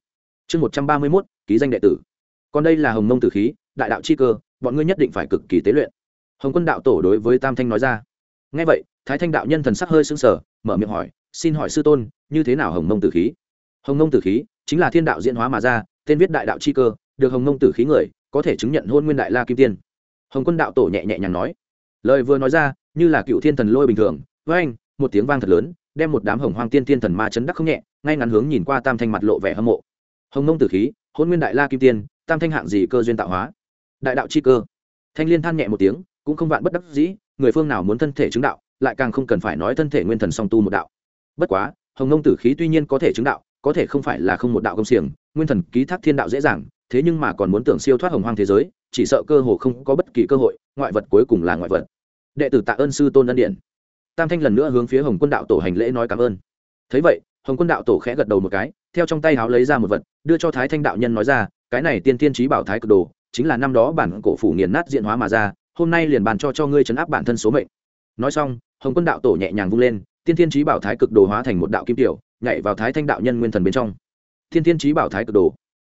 Chương một trăm ba mươi mốt ký danh đệ tử. Còn đây là Hồng Mông tử khí, đại đạo chi cơ, bọn ngươi nhất định phải cực kỳ tế luyện. Hồng Quân đạo tổ đối với Tam Thanh nói ra. Nghe vậy, Thái Thanh đạo nhân thần sắc hơi sững sờ, mở miệng hỏi, "Xin hỏi sư tôn, như thế nào Hồng Mông tử khí?" Hồng Mông tử khí chính là thiên đạo diễn hóa mà ra, tên viết đại đạo chi cơ, được Hồng Mông tử khí người, có thể chứng nhận hôn nguyên đại la kim tiên. Hồng Quân đạo tổ nhẹ nhẹ nhàng nói. Lời vừa nói ra, như là cựu thiên thần lôi bình thường, với anh, một tiếng vang thật lớn, đem một đám hồng hoang tiên thiên thần ma chấn đắc không nhẹ ngay ngắn hướng nhìn qua tam thanh mặt lộ vẻ hâm mộ hồng mông tử khí, hôn nguyên đại la kim tiên, tam thanh hạng gì cơ duyên tạo hóa? Đại đạo chi cơ. Thanh liên than nhẹ một tiếng, cũng không vạn bất đắc dĩ, người phương nào muốn thân thể chứng đạo, lại càng không cần phải nói thân thể nguyên thần song tu một đạo. Bất quá, hồng mông tử khí tuy nhiên có thể chứng đạo, có thể không phải là không một đạo công xiềng, nguyên thần ký thác thiên đạo dễ dàng, thế nhưng mà còn muốn tưởng siêu thoát hồng hoang thế giới, chỉ sợ cơ hồ không có bất kỳ cơ hội, ngoại vật cuối cùng là ngoại vật. Đệ tử tạ ơn sư tôn ân điện tam thanh lần nữa hướng phía hồng quân đạo tổ hành lễ nói cảm ơn. Thấy vậy, hồng quân đạo tổ khẽ gật đầu một cái theo trong tay háo lấy ra một vật, đưa cho thái thanh đạo nhân nói ra, cái này tiên tiên trí bảo thái cực đồ, chính là năm đó bản cổ phủ nghiền nát diện hóa mà ra, hôm nay liền bàn cho cho ngươi chấn áp bản thân số mệnh. Nói xong, hồng quân đạo tổ nhẹ nhàng vung lên, tiên tiên trí bảo thái cực đồ hóa thành một đạo kim tiểu, nhảy vào thái thanh đạo nhân nguyên thần bên trong. Tiên tiên trí bảo thái cực đồ.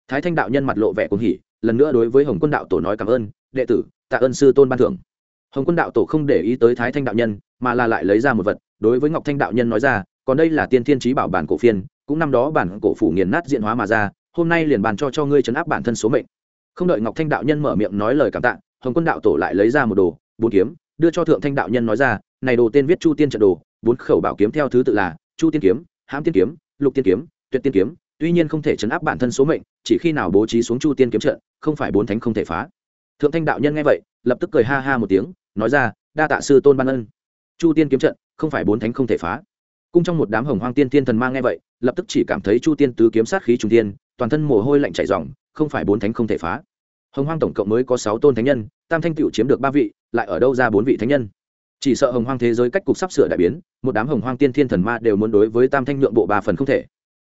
Thái thanh đạo nhân mặt lộ vẻ cuồng hỉ, lần nữa đối với hồng quân đạo tổ nói cảm ơn, đệ tử, tạ ơn sư tôn ban thưởng. Hồng quân đạo tổ không để ý tới thái thanh đạo nhân, mà là lại lấy ra một vật, đối với ngọc thanh đạo nhân nói ra, còn đây là tiên thiên trí bảo bản cổ phiên cũng năm đó bản cổ phủ nghiền nát diện hóa mà ra, hôm nay liền bàn cho cho ngươi chấn áp bản thân số mệnh. Không đợi ngọc thanh đạo nhân mở miệng nói lời cảm tạ, hồng quân đạo tổ lại lấy ra một đồ, bốn kiếm, đưa cho thượng thanh đạo nhân nói ra, này đồ tên viết chu tiên trận đồ, bốn khẩu bảo kiếm theo thứ tự là chu tiên kiếm, hãm tiên kiếm, lục tiên kiếm, tuyệt tiên kiếm, tuy nhiên không thể chấn áp bản thân số mệnh, chỉ khi nào bố trí xuống chu tiên kiếm trận, không phải bốn thánh không thể phá. Thượng thanh đạo nhân nghe vậy, lập tức cười ha ha một tiếng, nói ra, đa tạ sư tôn ban ân. Chu tiên kiếm trận, không phải bốn thánh không thể phá cung trong một đám hồng hoang tiên tiên thần mang nghe vậy, lập tức chỉ cảm thấy chu tiên tứ kiếm sát khí trung tiên toàn thân mồ hôi lạnh chảy dòng không phải bốn thánh không thể phá. Hồng hoang tổng cộng mới có sáu tôn thánh nhân, tam thanh tựu chiếm được ba vị, lại ở đâu ra bốn vị thánh nhân? Chỉ sợ hồng hoang thế giới cách cục sắp sửa đại biến, một đám hồng hoang tiên thiên thần ma đều muốn đối với tam thanh nhượng bộ ba phần không thể.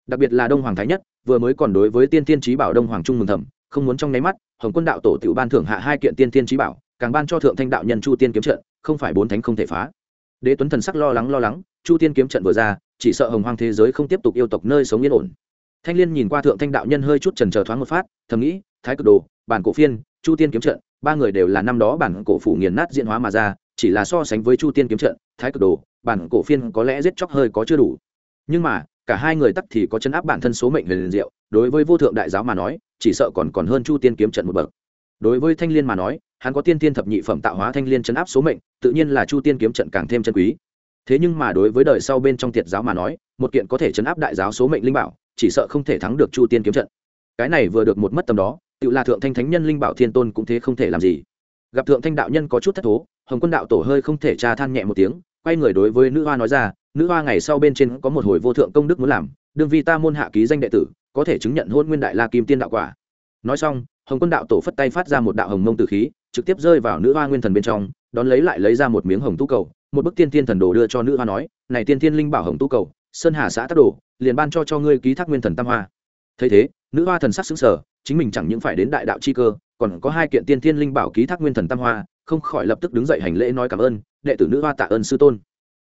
Đặc biệt là đông hoàng thái nhất, vừa mới còn đối với tiên tiên trí bảo đông hoàng trung mừng thầm, không muốn trong nháy mắt, hồng quân đạo tổ tiểu ban thưởng hạ hai kiện tiên tiên trí bảo, càng ban cho thượng thanh đạo nhân chu tiên kiếm trận, không phải bốn thánh không thể phá. Đế tuấn thần sắc lo lắng lo lắng chu tiên kiếm trận vừa ra, chỉ sợ hồng hoang thế giới không tiếp tục yêu tộc nơi sống yên ổn. Thanh liên nhìn qua thượng thanh đạo nhân hơi chút trần chờ thoáng một phát, thầm nghĩ, thái cực đồ, bản cổ phiên, chu tiên kiếm trận, ba người đều là năm đó bản cổ phủ nghiền nát diễn hóa mà ra, chỉ là so sánh với chu tiên kiếm trận, thái cực đồ, bản cổ phiên có lẽ giết chóc hơi có chưa đủ. Nhưng mà, cả hai người tắc thì có chấn áp bản thân số mệnh huyền diệu, đối với vô thượng đại giáo mà nói, chỉ sợ còn còn hơn chu tiên kiếm trận một bậc. Đối với thanh liên mà nói, hắn có tiên tiên thập nhị phẩm tạo hóa thanh liên chấn áp số mệnh, tự nhiên là chu tiên kiếm trận càng thêm chân quý thế nhưng mà đối với đời sau bên trong tiệt giáo mà nói, một kiện có thể chấn áp đại giáo số mệnh linh bảo, chỉ sợ không thể thắng được chu tiên kiếm trận. Cái này vừa được một mất tầm đó, tự là thượng thanh thánh nhân linh bảo thiên tôn cũng thế không thể làm gì. Gặp thượng thanh đạo nhân có chút thất thố, hồng quân đạo tổ hơi không thể tra than nhẹ một tiếng, quay người đối với nữ hoa nói ra, nữ hoa ngày sau bên trên có một hồi vô thượng công đức muốn làm, đương vi ta môn hạ ký danh đệ tử, có thể chứng nhận hôn nguyên đại la kim tiên đạo quả. Nói xong, hồng quân đạo tổ phất tay phát ra một đạo hồng mông từ khí, trực tiếp rơi vào nữ hoa nguyên thần bên trong, đón lấy lại lấy ra một miếng hồng tu cầu một bức tiên tiên thần đồ đưa cho nữ hoa nói, này tiên tiên linh bảo hồng tu cầu, sơn hà xã tắc đồ, liền ban cho cho ngươi ký thác nguyên thần tam hoa. Thấy thế, nữ hoa thần sắc xứng sở chính mình chẳng những phải đến đại đạo chi cơ, còn có hai kiện tiên tiên linh bảo ký thác nguyên thần tam hoa, không khỏi lập tức đứng dậy hành lễ nói cảm ơn, đệ tử nữ hoa tạ ơn sư tôn.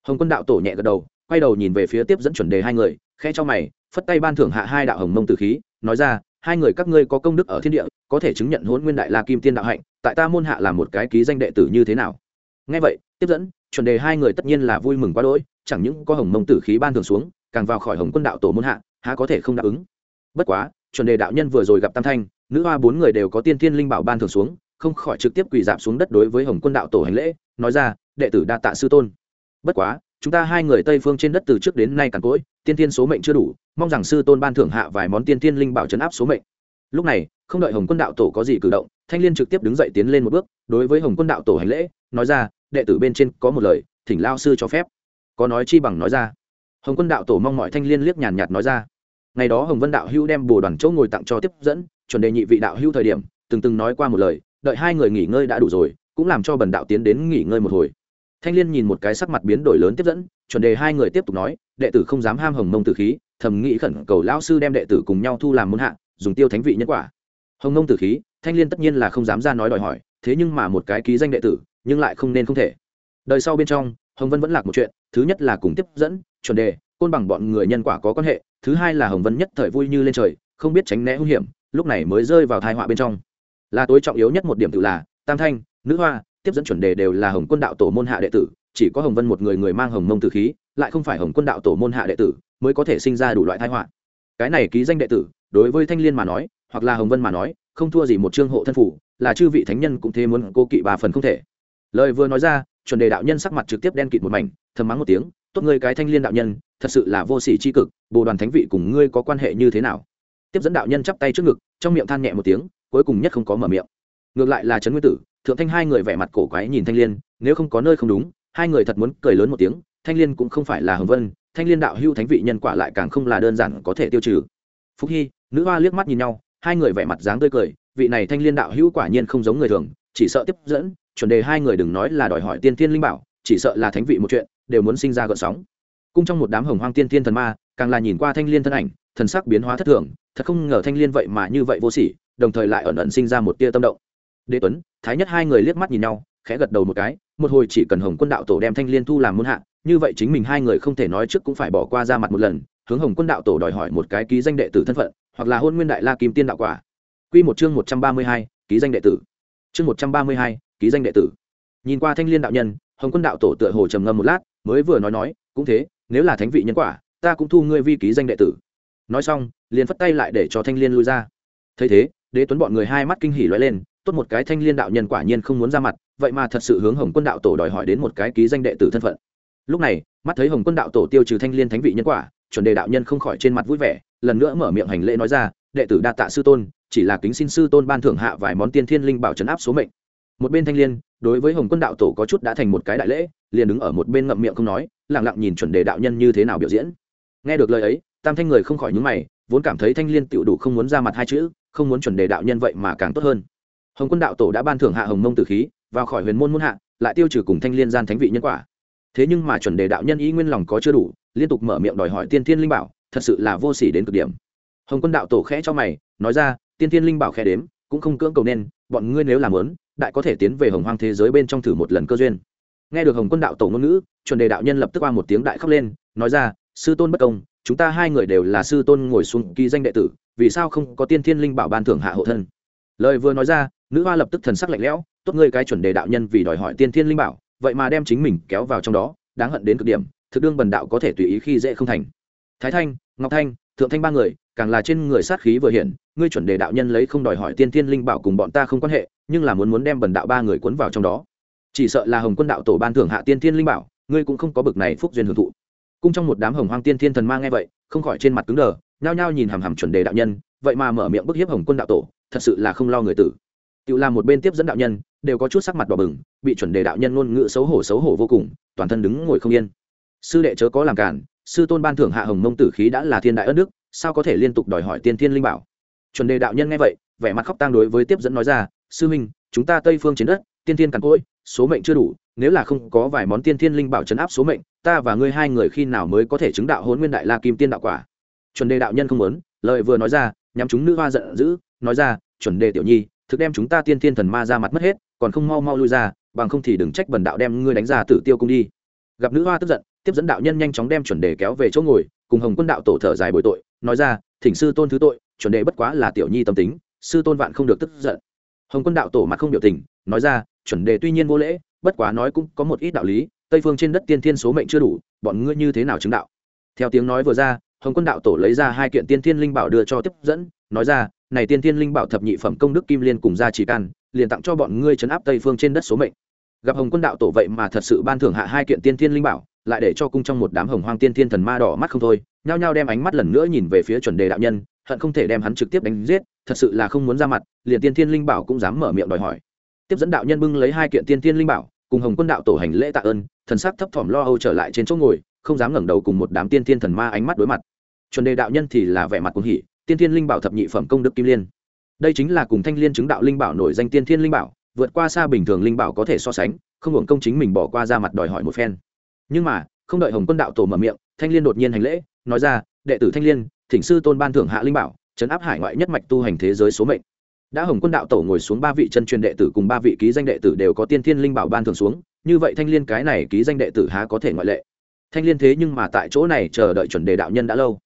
Hồng quân đạo tổ nhẹ gật đầu, quay đầu nhìn về phía tiếp dẫn chuẩn đề hai người khe cho mày, phất tay ban thưởng hạ hai đạo hồng mông tử khí, nói ra, hai người các ngươi có công đức ở thiên địa, có thể chứng nhận hôn nguyên đại la kim tiên đạo hạnh, tại ta môn hạ là một cái ký danh đệ tử như thế nào? Ngay vậy, tiếp dẫn chuẩn đề hai người tất nhiên là vui mừng quá đỗi, chẳng những có hồng mông tử khí ban thường xuống, càng vào khỏi hồng quân đạo tổ môn hạ, há có thể không đáp ứng. Bất quá, chuẩn đề đạo nhân vừa rồi gặp tam thanh, nữ hoa bốn người đều có tiên thiên linh bảo ban thường xuống, không khỏi trực tiếp quỳ dạp xuống đất đối với hồng quân đạo tổ hành lễ, nói ra, đệ tử đa tạ sư tôn. Bất quá, chúng ta hai người tây phương trên đất từ trước đến nay càn cỗi, tiên thiên số mệnh chưa đủ, mong rằng sư tôn ban thưởng hạ vài món tiên thiên linh bảo chấn áp số mệnh. Lúc này, không đợi hồng quân đạo tổ có gì cử động, thanh liên trực tiếp đứng dậy tiến lên một bước, đối với hồng quân đạo tổ hành lễ, nói ra đệ tử bên trên có một lời, thỉnh lao sư cho phép. Có nói chi bằng nói ra. Hồng quân đạo tổ mong mọi thanh liên liếc nhàn nhạt nói ra. Ngày đó hồng vân đạo hưu đem bồ đoàn chỗ ngồi tặng cho tiếp dẫn, chuẩn đề nhị vị đạo hưu thời điểm, từng từng nói qua một lời, đợi hai người nghỉ ngơi đã đủ rồi, cũng làm cho bần đạo tiến đến nghỉ ngơi một hồi. Thanh liên nhìn một cái sắc mặt biến đổi lớn tiếp dẫn, chuẩn đề hai người tiếp tục nói, đệ tử không dám ham hồng mông tử khí, thầm nghĩ khẩn cầu lão sư đem đệ tử cùng nhau thu làm môn hạ, dùng tiêu thánh vị nhân quả. Hồng mông tử khí, thanh liên tất nhiên là không dám ra nói đòi hỏi, thế nhưng mà một cái ký danh đệ tử nhưng lại không nên không thể. Đời sau bên trong, hồng vân vẫn lạc một chuyện, thứ nhất là cùng tiếp dẫn, chuẩn đề, côn bằng bọn người nhân quả có quan hệ, thứ hai là hồng vân nhất thời vui như lên trời, không biết tránh né hung hiểm, lúc này mới rơi vào thai họa bên trong. Là tối trọng yếu nhất một điểm tự là, tam thanh, nữ hoa, tiếp dẫn chuẩn đề đều là hồng quân đạo tổ môn hạ đệ tử, chỉ có hồng vân một người người mang hồng mông tử khí, lại không phải hồng quân đạo tổ môn hạ đệ tử, mới có thể sinh ra đủ loại thai họa. Cái này ký danh đệ tử, đối với thanh liên mà nói, hoặc là hồng vân mà nói, không thua gì một chương hộ thân phủ, là chư vị thánh nhân cũng thế muốn cô kỵ bà phần không thể lời vừa nói ra, chuẩn đề đạo nhân sắc mặt trực tiếp đen kịt một mảnh, thầm mắng một tiếng, tốt ngươi cái thanh liên đạo nhân, thật sự là vô sỉ c h i cực, bồ đoàn thánh vị cùng ngươi có quan hệ như thế nào? Tiếp dẫn đạo nhân chắp tay trước ngực, trong miệng than nhẹ một tiếng, cuối cùng nhất không có mở miệng. Ngược lại là trấn nguyên tử, thượng thanh hai người vẻ mặt cổ quái nhìn thanh liên, nếu không có nơi không đúng, hai người thật muốn cười lớn một tiếng, thanh liên cũng không phải là hồng vân, thanh liên đạo hưu thánh vị nhân quả lại càng không là đơn giản có thể tiêu trừ. Phúc hy, nữ hoa liếc mắt nhìn nhau, hai người vẻ mặt dáng tươi cười, vị này thanh liên đạo hữu quả nhiên không giống người thường, chỉ sợ tiếp dẫn chuẩn đề hai người đừng nói là đòi hỏi tiên thiên linh bảo, chỉ sợ là thánh vị một chuyện, đều muốn sinh ra gợn sóng. Cung trong một đám hồng hoang tiên thiên thần ma, càng là nhìn qua thanh liên thân ảnh, thần sắc biến hóa thất thường, thật không ngờ thanh liên vậy mà như vậy vô sỉ, đồng thời lại ẩn ẩn sinh ra một tia tâm động. Đế tuấn, thái nhất hai người liếc mắt nhìn nhau, khẽ gật đầu một cái, một hồi chỉ cần hồng quân đạo tổ đem thanh liên thu làm muôn hạ, như vậy chính mình hai người không thể nói trước cũng phải bỏ qua ra mặt một lần, hướng hồng quân đạo tổ đòi hỏi một cái ký danh đệ tử thân phận, hoặc là hôn nguyên đại la kim tiên đạo quả. Q một chương một trăm ba mươi hai, ký danh đệ tử chương một trăm ba mươi hai, ký danh đệ tử. Nhìn qua thanh liên đạo nhân, hồng quân đạo tổ tựa hồ trầm ngâm một lát, mới vừa nói nói, cũng thế, nếu là thánh vị nhân quả, ta cũng thu ngươi vi ký danh đệ tử. Nói xong, liền phất tay lại để cho thanh liên lui ra. Thấy thế, đế tuấn bọn người hai mắt kinh hỉ loay lên, tốt một cái thanh liên đạo nhân quả nhiên không muốn ra mặt, vậy mà thật sự hướng hồng quân đạo tổ đòi hỏi đến một cái ký danh đệ tử thân phận. Lúc này, mắt thấy hồng quân đạo tổ tiêu trừ thanh liên thánh vị nhân quả, chuẩn đề đạo nhân không khỏi trên mặt vui vẻ, lần nữa mở miệng hành lễ nói ra đệ tử đa tạ sư tôn, chỉ là kính xin sư tôn ban thưởng hạ vài món tiên thiên linh bảo trấn áp số mệnh. Một bên thanh liên, đối với hồng quân đạo tổ có chút đã thành một cái đại lễ, liền đứng ở một bên ngậm miệng không nói lẳng lặng nhìn chuẩn đề đạo nhân như thế nào biểu diễn. Nghe được lời ấy, tam thanh người không khỏi nhúng mày, vốn cảm thấy thanh liên tựu đủ không muốn ra mặt hai chữ, không muốn chuẩn đề đạo nhân vậy mà càng tốt hơn. Hồng quân đạo tổ đã ban thưởng hạ hồng mông tử khí, vào khỏi huyền môn muôn hạ, lại tiêu trừ cùng thanh liên gian thánh vị nhân quả. Thế nhưng mà chuẩn đề đạo nhân ý nguyên lòng có chưa đủ, liên tục mở miệng đòi hỏi tiên thiên linh bảo, thật sự là vô sỉ đến cực điểm hồng quân đạo tổ khẽ cho mày, nói ra, tiên thiên linh bảo khẽ đếm, cũng không cưỡng cầu nên, bọn ngươi nếu làm lớn, đại có thể tiến về hồng hoang thế giới bên trong thử một lần cơ duyên. Nghe được hồng quân đạo tổ ngôn ngữ, chuẩn đề đạo nhân lập tức qua một tiếng đại khóc lên, nói ra, sư tôn bất công, chúng ta hai người đều là sư tôn ngồi xuống ký danh đệ tử, vì sao không có tiên thiên linh bảo ban thưởng hạ hộ thân? Lời vừa nói ra, nữ hoa lập tức thần sắc lạnh lẽo, tốt ngươi cái chuẩn đề đạo nhân vì đòi hỏi tiên thiên linh bảo, vậy mà đem chính mình kéo vào trong đó, đáng hận đến cực điểm, thực đương bần đạo có thể tùy ý khi dễ không thành. Thái thanh, ngọc thanh thượng thanh ba người, càng là trên người sát khí vừa hiện, ngươi chuẩn đề đạo nhân lấy không đòi hỏi tiên thiên linh bảo cùng bọn ta không quan hệ, nhưng là muốn muốn đem bần đạo ba người cuốn vào trong đó. Chỉ sợ là hồng quân đạo tổ ban thưởng hạ tiên thiên linh bảo, ngươi cũng không có bực này phúc duyên hưởng thụ. Cung trong một đám hồng hoang tiên thiên thần ma nghe vậy, không khỏi trên mặt cứng đờ, nhao nhao nhìn hàm hàm chuẩn đề đạo nhân, vậy mà mở miệng bức hiếp hồng quân đạo tổ, thật sự là không lo người tử. Tự làm một bên tiếp dẫn đạo nhân, đều có chút sắc mặt đỏ bừng, bị chuẩn đề đạo nhân ngôn ngữ xấu hổ xấu hổ vô cùng, toàn thân đứng ngồi không yên. Sư đệ chớ có làm cản sư tôn ban thưởng hạ hồng mông tử khí đã là thiên đại ất đức, sao có thể liên tục đòi hỏi tiên thiên linh bảo? Chuẩn đề đạo nhân nghe vậy, vẻ mặt khóc tang đối với tiếp dẫn nói ra, sư minh chúng ta tây phương chiến đất, tiên thiên càn cỗi, số mệnh chưa đủ, nếu là không có vài món tiên thiên linh bảo chấn áp số mệnh, ta và ngươi hai người khi nào mới có thể chứng đạo hôn nguyên đại la kim tiên đạo quả? Chuẩn đề đạo nhân không muốn, lời vừa nói ra, nhắm chúng nữ hoa giận dữ, nói ra, chuẩn đề tiểu nhi, thực đem chúng ta tiên thiên thần ma ra mặt mất hết, còn không mau mau lui ra, bằng không thì đừng trách bần đạo đem ngươi đánh ra tử tiêu cung đi. Gặp nữ hoa tức giận tiếp dẫn đạo nhân nhanh chóng đem chuẩn đề kéo về chỗ ngồi, cùng hồng quân đạo tổ thở dài bồi tội, nói ra, thỉnh sư tôn thứ tội, chuẩn đề bất quá là tiểu nhi tâm tính, sư tôn vạn không được tức giận. Hồng quân đạo tổ mặt không biểu tình, nói ra, chuẩn đề tuy nhiên vô lễ, bất quá nói cũng có một ít đạo lý, tây phương trên đất tiên thiên số mệnh chưa đủ, bọn ngươi như thế nào chứng đạo? Theo tiếng nói vừa ra, hồng quân đạo tổ lấy ra hai kiện tiên thiên linh bảo đưa cho tiếp dẫn, nói ra, này tiên thiên linh bảo thập nhị phẩm công đức kim liên cùng gia trì can, liền tặng cho bọn ngươi chấn áp tây phương trên đất số mệnh. Gặp hồng quân đạo tổ vậy mà thật sự ban thưởng hạ hai kiện tiên thiên linh bảo lại để cho cung trong một đám hồng hoang tiên thiên thần ma đỏ mắt không thôi, nhao nhao đem ánh mắt lần nữa nhìn về phía chuẩn đề đạo nhân, hận không thể đem hắn trực tiếp đánh giết, thật sự là không muốn ra mặt, liền tiên thiên linh bảo cũng dám mở miệng đòi hỏi. Tiếp dẫn đạo nhân bưng lấy hai kiện tiên thiên linh bảo, cùng hồng quân đạo tổ hành lễ tạ ơn, thần sắc thấp thỏm lo âu trở lại trên chỗ ngồi, không dám ngẩng đầu cùng một đám tiên thiên thần ma ánh mắt đối mặt. Chuẩn đề đạo nhân thì là vẻ mặt cuồng hỉ, tiên thiên linh bảo thập nhị phẩm công đức kim liên. Đây chính là cùng thanh liên chứng đạo linh bảo nổi danh tiên thiên linh bảo, vượt qua xa bình thường linh bảo có thể so sánh, không hưởng công chính mình bỏ qua ra mặt đòi hỏi một phen nhưng mà, không đợi hồng quân đạo tổ mở miệng, thanh liên đột nhiên hành lễ, nói ra, đệ tử thanh liên, thỉnh sư tôn ban thưởng hạ linh bảo chấn áp hải ngoại nhất mạch tu hành thế giới số mệnh. Đã hồng quân đạo tổ ngồi xuống ba vị chân truyền đệ tử cùng ba vị ký danh đệ tử đều có tiên thiên linh bảo ban thưởng xuống, như vậy thanh liên cái này ký danh đệ tử há có thể ngoại lệ? Thanh liên thế nhưng mà tại chỗ này chờ đợi chuẩn đề đạo nhân đã lâu.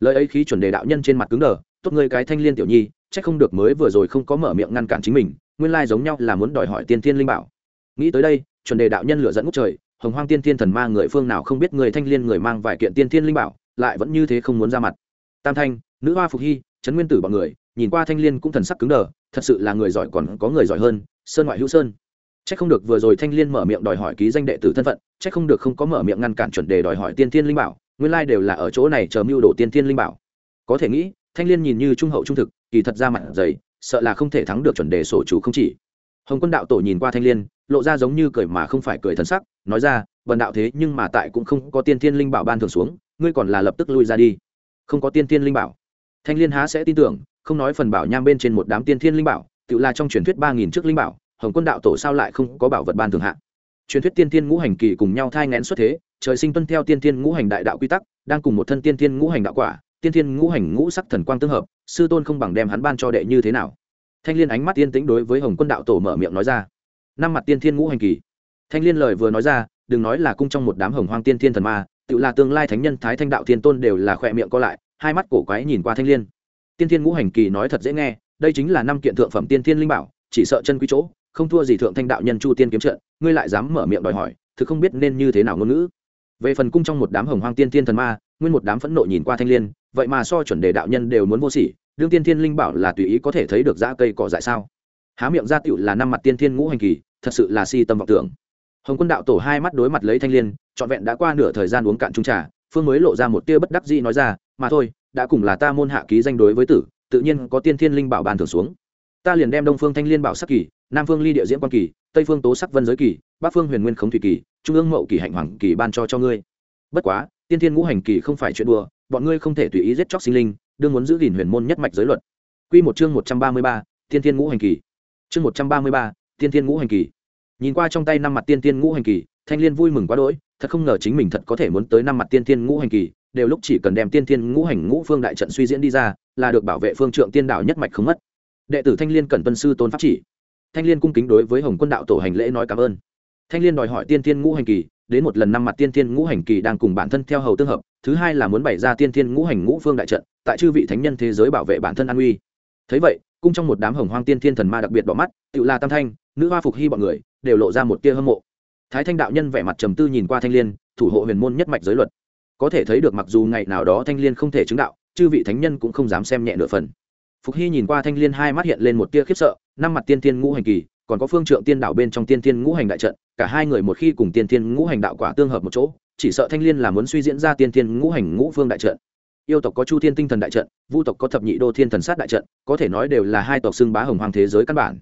Lời ấy khí chuẩn đề đạo nhân trên mặt cứng đờ, tốt ngươi cái thanh liên tiểu nhi, chắc không được mới vừa rồi không có mở miệng ngăn cản chính mình, nguyên lai giống nhau là muốn đòi hỏi tiên thiên linh bảo. Nghĩ tới đây, chuẩn đề đạo nhân lửa dẫn ngút trời hồng hoang tiên thiên thần ma người phương nào không biết người thanh liên người mang vài kiện tiên thiên linh bảo lại vẫn như thế không muốn ra mặt tam thanh nữ hoa phục hy trấn nguyên tử bọn người nhìn qua thanh liên cũng thần sắc cứng đờ thật sự là người giỏi còn có người giỏi hơn sơn ngoại hữu sơn Chắc không được vừa rồi Thanh Liên mở miệng đòi hỏi ký danh đệ tử thân phận, chắc không được không có mở miệng ngăn cản chuẩn đề đòi hỏi tiên thiên linh bảo, nguyên lai đều là ở chỗ này chờ mưu đồ tiên thiên linh bảo. Có thể nghĩ, Thanh Liên nhìn như trung hậu trung thực, kỳ thật ra mặt dày, sợ là không thể thắng được chuẩn đề sổ chủ không chỉ. Hồng Quân đạo tổ nhìn qua Thanh Liên, lộ ra giống như cười mà không phải cười thần sắc, nói ra, vần đạo thế nhưng mà tại cũng không có tiên thiên linh bảo ban thường xuống, ngươi còn là lập tức lui ra đi." Không có tiên thiên linh bảo. Thanh Liên há sẽ tin tưởng, không nói phần bảo nham bên trên một đám tiên thiên linh bảo, tự là trong truyền thuyết ba nghìn trước linh bảo, hồng quân đạo tổ sao lại không có bảo vật ban thường hạ truyền thuyết tiên thiên ngũ hành kỳ cùng nhau thai ngén xuất thế trời sinh tuân theo tiên thiên ngũ hành đại đạo quy tắc đang cùng một thân tiên thiên ngũ hành đạo quả tiên thiên ngũ hành ngũ sắc thần quang tương hợp sư tôn không bằng đem hắn ban cho đệ như thế nào thanh liên ánh mắt tiên tĩnh đối với hồng quân đạo tổ mở miệng nói ra năm mặt tiên thiên ngũ hành kỳ thanh liên lời vừa nói ra, đừng nói là cung trong một đám hồng hoang tiên thiên thần ma, tự là tương lai thánh nhân thái thanh đạo thiên tôn đều là khỏe miệng co lại, hai mắt cổ quái nhìn qua thanh liên. Tiên Thiên ngũ hành kỳ nói thật dễ nghe, đây chính là năm kiện thượng phẩm tiên Thiên linh bảo, chỉ sợ chân quý chỗ, không thua gì thượng thanh đạo nhân chu tiên kiếm trận, ngươi lại dám mở miệng đòi hỏi, thực không biết nên như thế nào ngôn ngữ. Về phần cung trong một đám hồng hoang tiên thiên thần ma, nguyên một đám phẫn nộ nhìn qua thanh liên, vậy mà so chuẩn đề đạo nhân đều muốn vô sỉ, đương tiên thiên linh bảo là tùy ý có thể thấy được dã cây cỏ dại sao? Há miệng ra tựu là năm mặt tiên thiên ngũ hành kỳ, thật sự là si tâm vọng tưởng hồng quân đạo tổ hai mắt đối mặt lấy thanh liên trọn vẹn đã qua nửa thời gian uống cạn trung trà phương mới lộ ra một tia bất đắc dĩ nói ra mà thôi đã cùng là ta môn hạ ký danh đối với tử tự nhiên có tiên thiên linh bảo bàn thưởng xuống ta liền đem đông phương thanh liên bảo sắc kỳ nam phương ly địa diễn quan kỳ tây phương tố sắc vân giới kỳ bắc phương huyền nguyên khống thủy kỳ trung ương mậu kỳ hạnh hoàng kỳ ban cho cho ngươi bất quá tiên thiên ngũ hành kỳ không phải chuyện đùa bọn ngươi không thể tùy ý giết chóc sinh linh đương muốn giữ gìn huyền môn nhất mạch giới luật Quy một chương một trăm ba mươi ba, tiên thiên ngũ hành kỳ. Chương một trăm ba mươi ba, tiên thiên ngũ hành kỳ nhìn qua trong tay năm mặt tiên tiên ngũ hành kỳ, thanh liên vui mừng quá đỗi, thật không ngờ chính mình thật có thể muốn tới năm mặt tiên tiên ngũ hành kỳ, đều lúc chỉ cần đem tiên tiên ngũ hành ngũ phương đại trận suy diễn đi ra, là được bảo vệ phương trượng tiên đạo nhất mạch không mất. Đệ tử thanh liên cần tuân sư tôn pháp chỉ. Thanh liên cung kính đối với hồng quân đạo tổ hành lễ nói cảm ơn. Thanh liên đòi hỏi tiên tiên ngũ hành kỳ, đến một lần năm mặt tiên tiên ngũ hành kỳ đang cùng bản thân theo hầu tương hợp, thứ hai là muốn bày ra tiên tiên ngũ hành ngũ phương đại trận, tại chư vị thánh nhân thế giới bảo vệ bản thân an uy thấy vậy, cung trong một đám hồng hoang tiên thiên thần ma đặc biệt bỏ mắt, tự là tam thanh nữ hoa phục hy bọn người đều lộ ra một tia hâm mộ. Thái thanh đạo nhân vẻ mặt trầm tư nhìn qua thanh liên, thủ hộ huyền môn nhất mạch giới luật. Có thể thấy được mặc dù ngày nào đó thanh liên không thể chứng đạo, chư vị thánh nhân cũng không dám xem nhẹ nửa phần. Phục hy nhìn qua thanh liên hai mắt hiện lên một tia khiếp sợ, năm mặt tiên tiên ngũ hành kỳ, còn có phương trượng tiên đạo bên trong tiên tiên ngũ hành đại trận, cả hai người một khi cùng tiên tiên ngũ hành đạo quả tương hợp một chỗ, chỉ sợ thanh liên là muốn suy diễn ra tiên tiên ngũ hành ngũ phương đại trận. Yêu tộc có chu thiên tinh thần đại trận, vu tộc có thập nhị đô thiên thần sát đại trận, có thể nói đều là hai tộc xưng bá hồng hoàng thế giới căn bản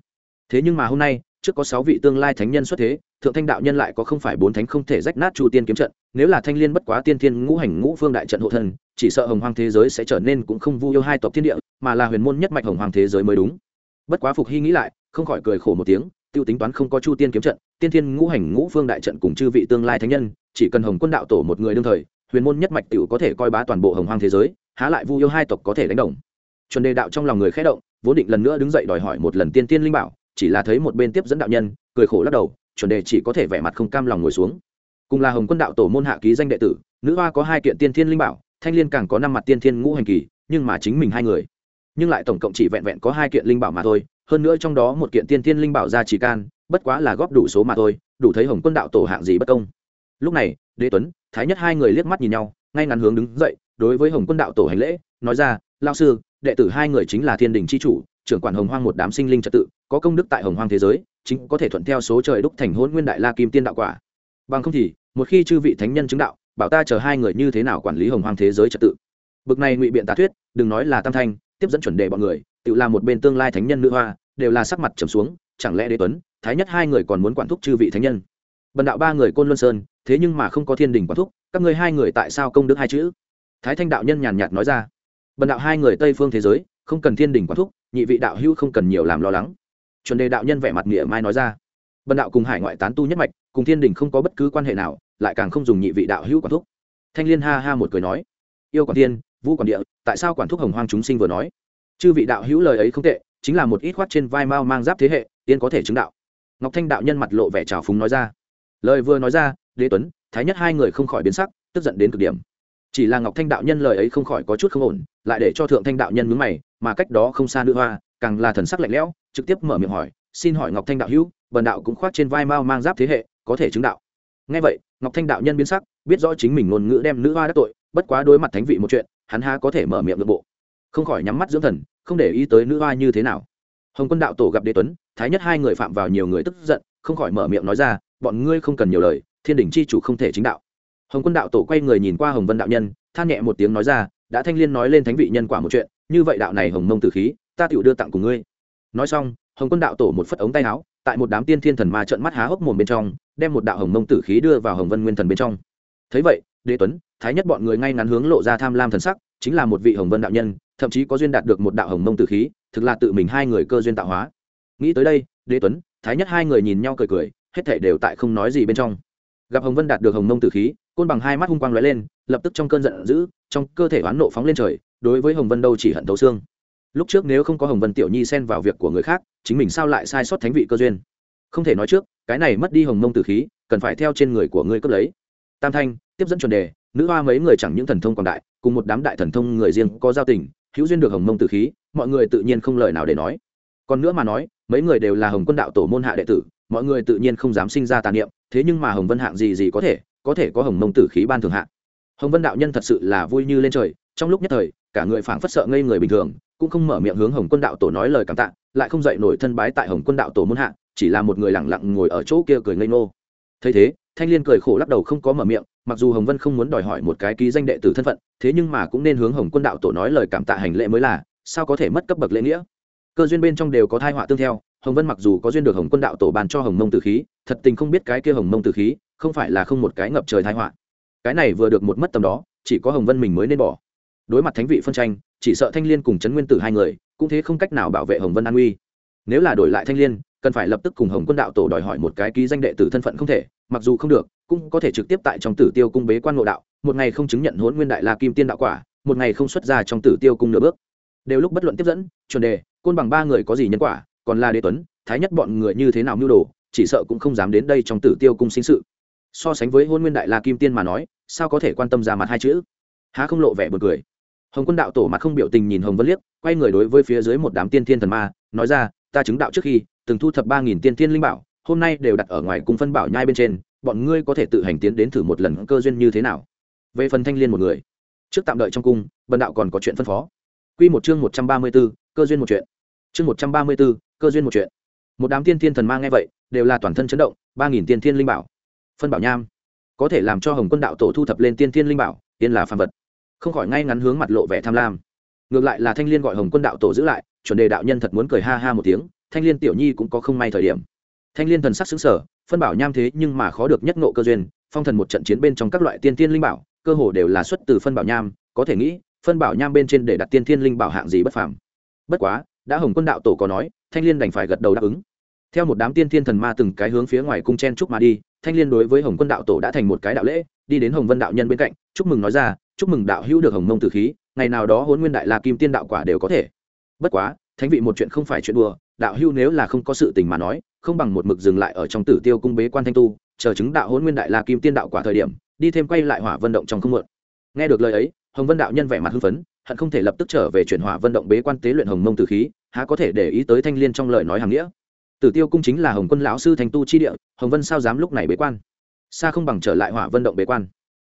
thế nhưng mà hôm nay, trước có sáu vị tương lai thánh nhân xuất thế, thượng thanh đạo nhân lại có không phải bốn thánh không thể rách nát chu tiên kiếm trận, nếu là thanh liên bất quá tiên thiên ngũ hành ngũ phương đại trận hộ thân chỉ sợ hồng hoàng thế giới sẽ trở nên cũng không vu yêu hai tộc thiên địa, mà là huyền môn nhất mạch hồng hoàng thế giới mới đúng. Bất quá phục hy nghĩ lại, không khỏi cười khổ một tiếng, tiêu tính toán không có chu tiên kiếm trận, tiên thiên ngũ hành ngũ phương đại trận cùng chư vị tương lai thánh nhân, chỉ cần hồng quân đạo tổ một người đương thời, huyền môn nhất mạch tiểu có thể coi bá toàn bộ hồng hoàng thế giới, há lại vu yêu hai tộc có thể đánh đồng. Chuẩn đề đạo trong lòng người khẽ động, vốn định lần nữa đứng dậy đòi hỏi một lần tiên tiên linh bảo chỉ là thấy một bên tiếp dẫn đạo nhân, cười khổ lắc đầu, chuẩn đề chỉ có thể vẻ mặt không cam lòng ngồi xuống. Cùng là hồng quân đạo tổ môn hạ ký danh đệ tử, nữ hoa có hai kiện tiên thiên linh bảo, thanh liên càng có năm mặt tiên thiên ngũ hành kỳ, nhưng mà chính mình hai người. Nhưng lại tổng cộng chỉ vẹn vẹn có hai kiện linh bảo mà thôi, hơn nữa trong đó một kiện tiên thiên linh bảo ra chỉ can, bất quá là góp đủ số mà thôi, đủ thấy hồng quân đạo tổ hạng gì bất công. Lúc này, đế tuấn, thái nhất hai người liếc mắt nhìn nhau, ngay ngắn hướng đứng dậy, đối với hồng quân đạo tổ hành lễ, nói ra lao sư, đệ tử hai người chính là thiên đình c h i chủ trưởng quản hồng hoang một đám sinh linh trật tự, có công đức tại hồng hoang thế giới, chính có thể thuận theo số trời đúc thành hôn nguyên đại la kim tiên đạo quả. Bằng không thì, một khi chư vị thánh nhân chứng đạo, bảo ta chờ hai người như thế nào quản lý hồng hoang thế giới trật tự? Bực này ngụy biện tà thuyết, đừng nói là tam thanh, tiếp dẫn chuẩn đề bọn người, tự làm một bên tương lai thánh nhân nữ hoa, đều là sắc mặt trầm xuống, chẳng lẽ đế tuấn, thái nhất hai người còn muốn quản thúc chư vị thánh nhân? Bần đạo ba người côn luân sơn, thế nhưng mà không có thiên đình quản thúc, các ngươi hai người tại sao công đức hai chữ? Thái thanh đạo nhân nhàn nhạt nói ra. Bần đạo hai người tây phương thế giới, không cần thiên đình quản thúc nhị vị đạo hữu không cần nhiều làm lo lắng. Chuẩn đề đạo nhân vẻ mặt nghĩa mai nói ra. Bần đạo cùng hải ngoại tán tu nhất mạch, cùng thiên đình không có bất cứ quan hệ nào, lại càng không dùng nhị vị đạo hữu quản thúc. Thanh liên ha ha một cười nói, yêu quản thiên vũ quản địa, tại sao quản thúc hồng hoang chúng sinh vừa nói? Chư vị đạo hữu lời ấy không tệ, chính là một ít khoát trên vai mao mang giáp thế hệ, tiên có thể chứng đạo. Ngọc thanh đạo nhân mặt lộ vẻ trào phúng nói ra. Lời vừa nói ra, đế tuấn, thái nhất hai người không khỏi biến sắc, tức giận đến cực điểm chỉ là ngọc thanh đạo nhân lời ấy không khỏi có chút không ổn, lại để cho thượng thanh đạo nhân mướn mày, mà cách đó không xa nữ hoa, càng là thần sắc lạnh lẽo, trực tiếp mở miệng hỏi, xin hỏi ngọc thanh đạo hữu, bần đạo cũng khoác trên vai mao mang giáp thế hệ, có thể chứng đạo? Ngay vậy, ngọc thanh đạo nhân biến sắc, biết rõ chính mình ngôn ngữ đem nữ hoa đắc tội, bất quá đối mặt thánh vị một chuyện, hắn ha có thể mở miệng nội bộ. Không khỏi nhắm mắt dưỡng thần, không để ý tới nữ hoa như thế nào. Hồng quân đạo tổ gặp đế tuấn, thái nhất hai người phạm vào nhiều người tức giận, không khỏi mở miệng nói ra, bọn ngươi không cần nhiều lời, thiên đình chi chủ không thể chính đạo hồng quân đạo tổ quay người nhìn qua hồng vân đạo nhân, than nhẹ một tiếng nói ra, đã thanh liên nói lên thánh vị nhân quả một chuyện, như vậy đạo này hồng mông tử khí, ta tựu đưa tặng cùng ngươi. Nói xong, hồng quân đạo tổ một phất ống tay áo, tại một đám tiên thiên thần ma trợn mắt há hốc mồm bên trong, đem một đạo hồng mông tử khí đưa vào hồng vân nguyên thần bên trong. Thấy vậy, đế tuấn, thái nhất bọn người ngay ngắn hướng lộ ra tham lam thần sắc, chính là một vị hồng vân đạo nhân, thậm chí có duyên đạt được một đạo hồng mông tử khí, thực là tự mình hai người cơ duyên tạo hóa. Nghĩ tới đây, đế tuấn, thái nhất hai người nhìn nhau cười cười, hết thể đều tại không nói gì bên trong gặp hồng vân đạt được hồng mông tử khí, côn bằng hai mắt hung quang lóe lên, lập tức trong cơn giận dữ, trong cơ thể oán nộ phóng lên trời, đối với hồng vân đâu chỉ hận thấu xương. Lúc trước nếu không có hồng vân tiểu nhi xen vào việc của người khác, chính mình sao lại sai sót thánh vị cơ duyên? Không thể nói trước, cái này mất đi hồng mông tử khí, cần phải theo trên người của ngươi cướp lấy. Tam thanh, tiếp dẫn chuẩn đề, nữ hoa mấy người chẳng những thần thông còn đại, cùng một đám đại thần thông người riêng có giao tình, hữu duyên được hồng mông tử khí, mọi người tự nhiên không lời nào để nói. Còn nữa mà nói, mấy người đều là hồng quân đạo tổ môn hạ đệ tử, mọi người tự nhiên không dám sinh ra tàn niệm thế nhưng mà hồng vân hạng gì gì có thể có thể có hồng mông tử khí ban thường hạng. Hồng vân đạo nhân thật sự là vui như lên trời, trong lúc nhất thời, cả người phảng phất sợ ngây người bình thường, cũng không mở miệng hướng hồng quân đạo tổ nói lời cảm tạ, lại không dậy nổi thân bái tại hồng quân đạo tổ muôn hạ, chỉ là một người lẳng lặng ngồi ở chỗ kia cười ngây ngô. Thấy thế, thanh liên cười khổ lắc đầu không có mở miệng, mặc dù hồng vân không muốn đòi hỏi một cái ký danh đệ tử thân phận, thế nhưng mà cũng nên hướng hồng quân đạo tổ nói lời cảm tạ hành lễ mới là, sao có thể mất cấp bậc lễ nghĩa? Cơ duyên bên trong đều có thai họa tương theo hồng vân mặc dù có duyên được hồng quân đạo tổ bàn cho hồng mông tử khí, thật tình không biết cái kia hồng mông tử khí không phải là không một cái ngập trời thái họa. Cái này vừa được một mất tầm đó, chỉ có hồng vân mình mới nên bỏ. Đối mặt thánh vị phân tranh, chỉ sợ thanh liên cùng trấn nguyên tử hai người cũng thế không cách nào bảo vệ hồng vân an uy. Nếu là đổi lại thanh liên, cần phải lập tức cùng hồng quân đạo tổ đòi hỏi một cái ký danh đệ tử thân phận không thể, mặc dù không được, cũng có thể trực tiếp tại trong tử tiêu cung bế quan ngộ đạo, một ngày không chứng nhận hôn nguyên đại la kim tiên đạo quả, một ngày không xuất ra trong tử tiêu cung nửa bước. Đều lúc bất luận tiếp dẫn, chuẩn đề, côn bằng ba người có gì nhân quả còn là đế tuấn thái nhất bọn người như thế nào mưu đồ chỉ sợ cũng không dám đến đây trong tử tiêu cung sinh sự. So sánh với hôn nguyên đại la kim tiên mà nói sao có thể quan tâm ra mặt hai chữ? Há không lộ vẻ bật cười. Hồng quân đạo tổ mặt không biểu tình nhìn hồng vân liếc quay người đối với phía dưới một đám tiên thiên thần ma nói ra ta chứng đạo trước khi từng thu thập ba nghìn tiên thiên linh bảo hôm nay đều đặt ở ngoài cung phân bảo nhai bên trên bọn ngươi có thể tự hành tiến đến thử một lần cơ duyên như thế nào? Về phần thanh liên một người. Trước tạm đợi trong cung bần đạo còn có chuyện phân phó. Quy một chương một trăm ba mươi 134, cơ duyên một chuyện. Chương một trăm ba mươi 134, cơ duyên một chuyện. Một đám tiên thiên thần ma nghe vậy, đều là toàn thân chấn động, ba nghìn tiên thiên linh bảo. Phân bảo nham, có thể làm cho Hồng Quân đạo tổ thu thập lên tiên thiên linh bảo, tiên là phàm vật. Không khỏi ngay ngắn hướng mặt lộ vẻ tham lam. Ngược lại là Thanh Liên gọi Hồng Quân đạo tổ giữ lại, chuẩn đề đạo nhân thật muốn cười ha ha một tiếng, Thanh Liên tiểu nhi cũng có không may thời điểm. Thanh Liên thần sắc sững sờ, phân bảo nham thế nhưng mà khó được nhất nộ cơ duyên, phong thần một trận chiến bên trong các loại tiên thiên linh bảo, cơ hồ đều là xuất từ phân bảo nham, có thể nghĩ, phân bảo nham bên trên để đặt tiên thiên linh bảo hạng gì bất phàm bất quá đã hồng quân đạo tổ có nói, thanh liên đành phải gật đầu đáp ứng. Theo một đám tiên thiên thần ma từng cái hướng phía ngoài cung chen chúc mà đi, thanh liên đối với hồng quân đạo tổ đã thành một cái đạo lễ, đi đến hồng vân đạo nhân bên cạnh, chúc mừng nói ra, chúc mừng đạo hữu được hồng mông tử khí, ngày nào đó hôn nguyên đại la kim tiên đạo quả đều có thể. Bất quá, thánh vị một chuyện không phải chuyện đùa, đạo hữu nếu là không có sự tình mà nói, không bằng một mực dừng lại ở trong tử tiêu cung bế quan thanh tu, chờ chứng đạo hôn nguyên đại la kim tiên đạo quả thời điểm, đi thêm quay lại hỏa Vận động trong không mượn. Nghe được lời ấy, hồng vân đạo nhân vẻ mặt hưng phấn, hận không thể lập tức trở về chuyển hỏa vận động bế quan tế luyện hồng mông tử khí há có thể để ý tới thanh liên trong lời nói hàng nghĩa. Tử tiêu cung chính là hồng quân lão sư thành tu chi địa, hồng vân sao dám lúc này bế quan? Xa không bằng trở lại hỏa vận động bế quan.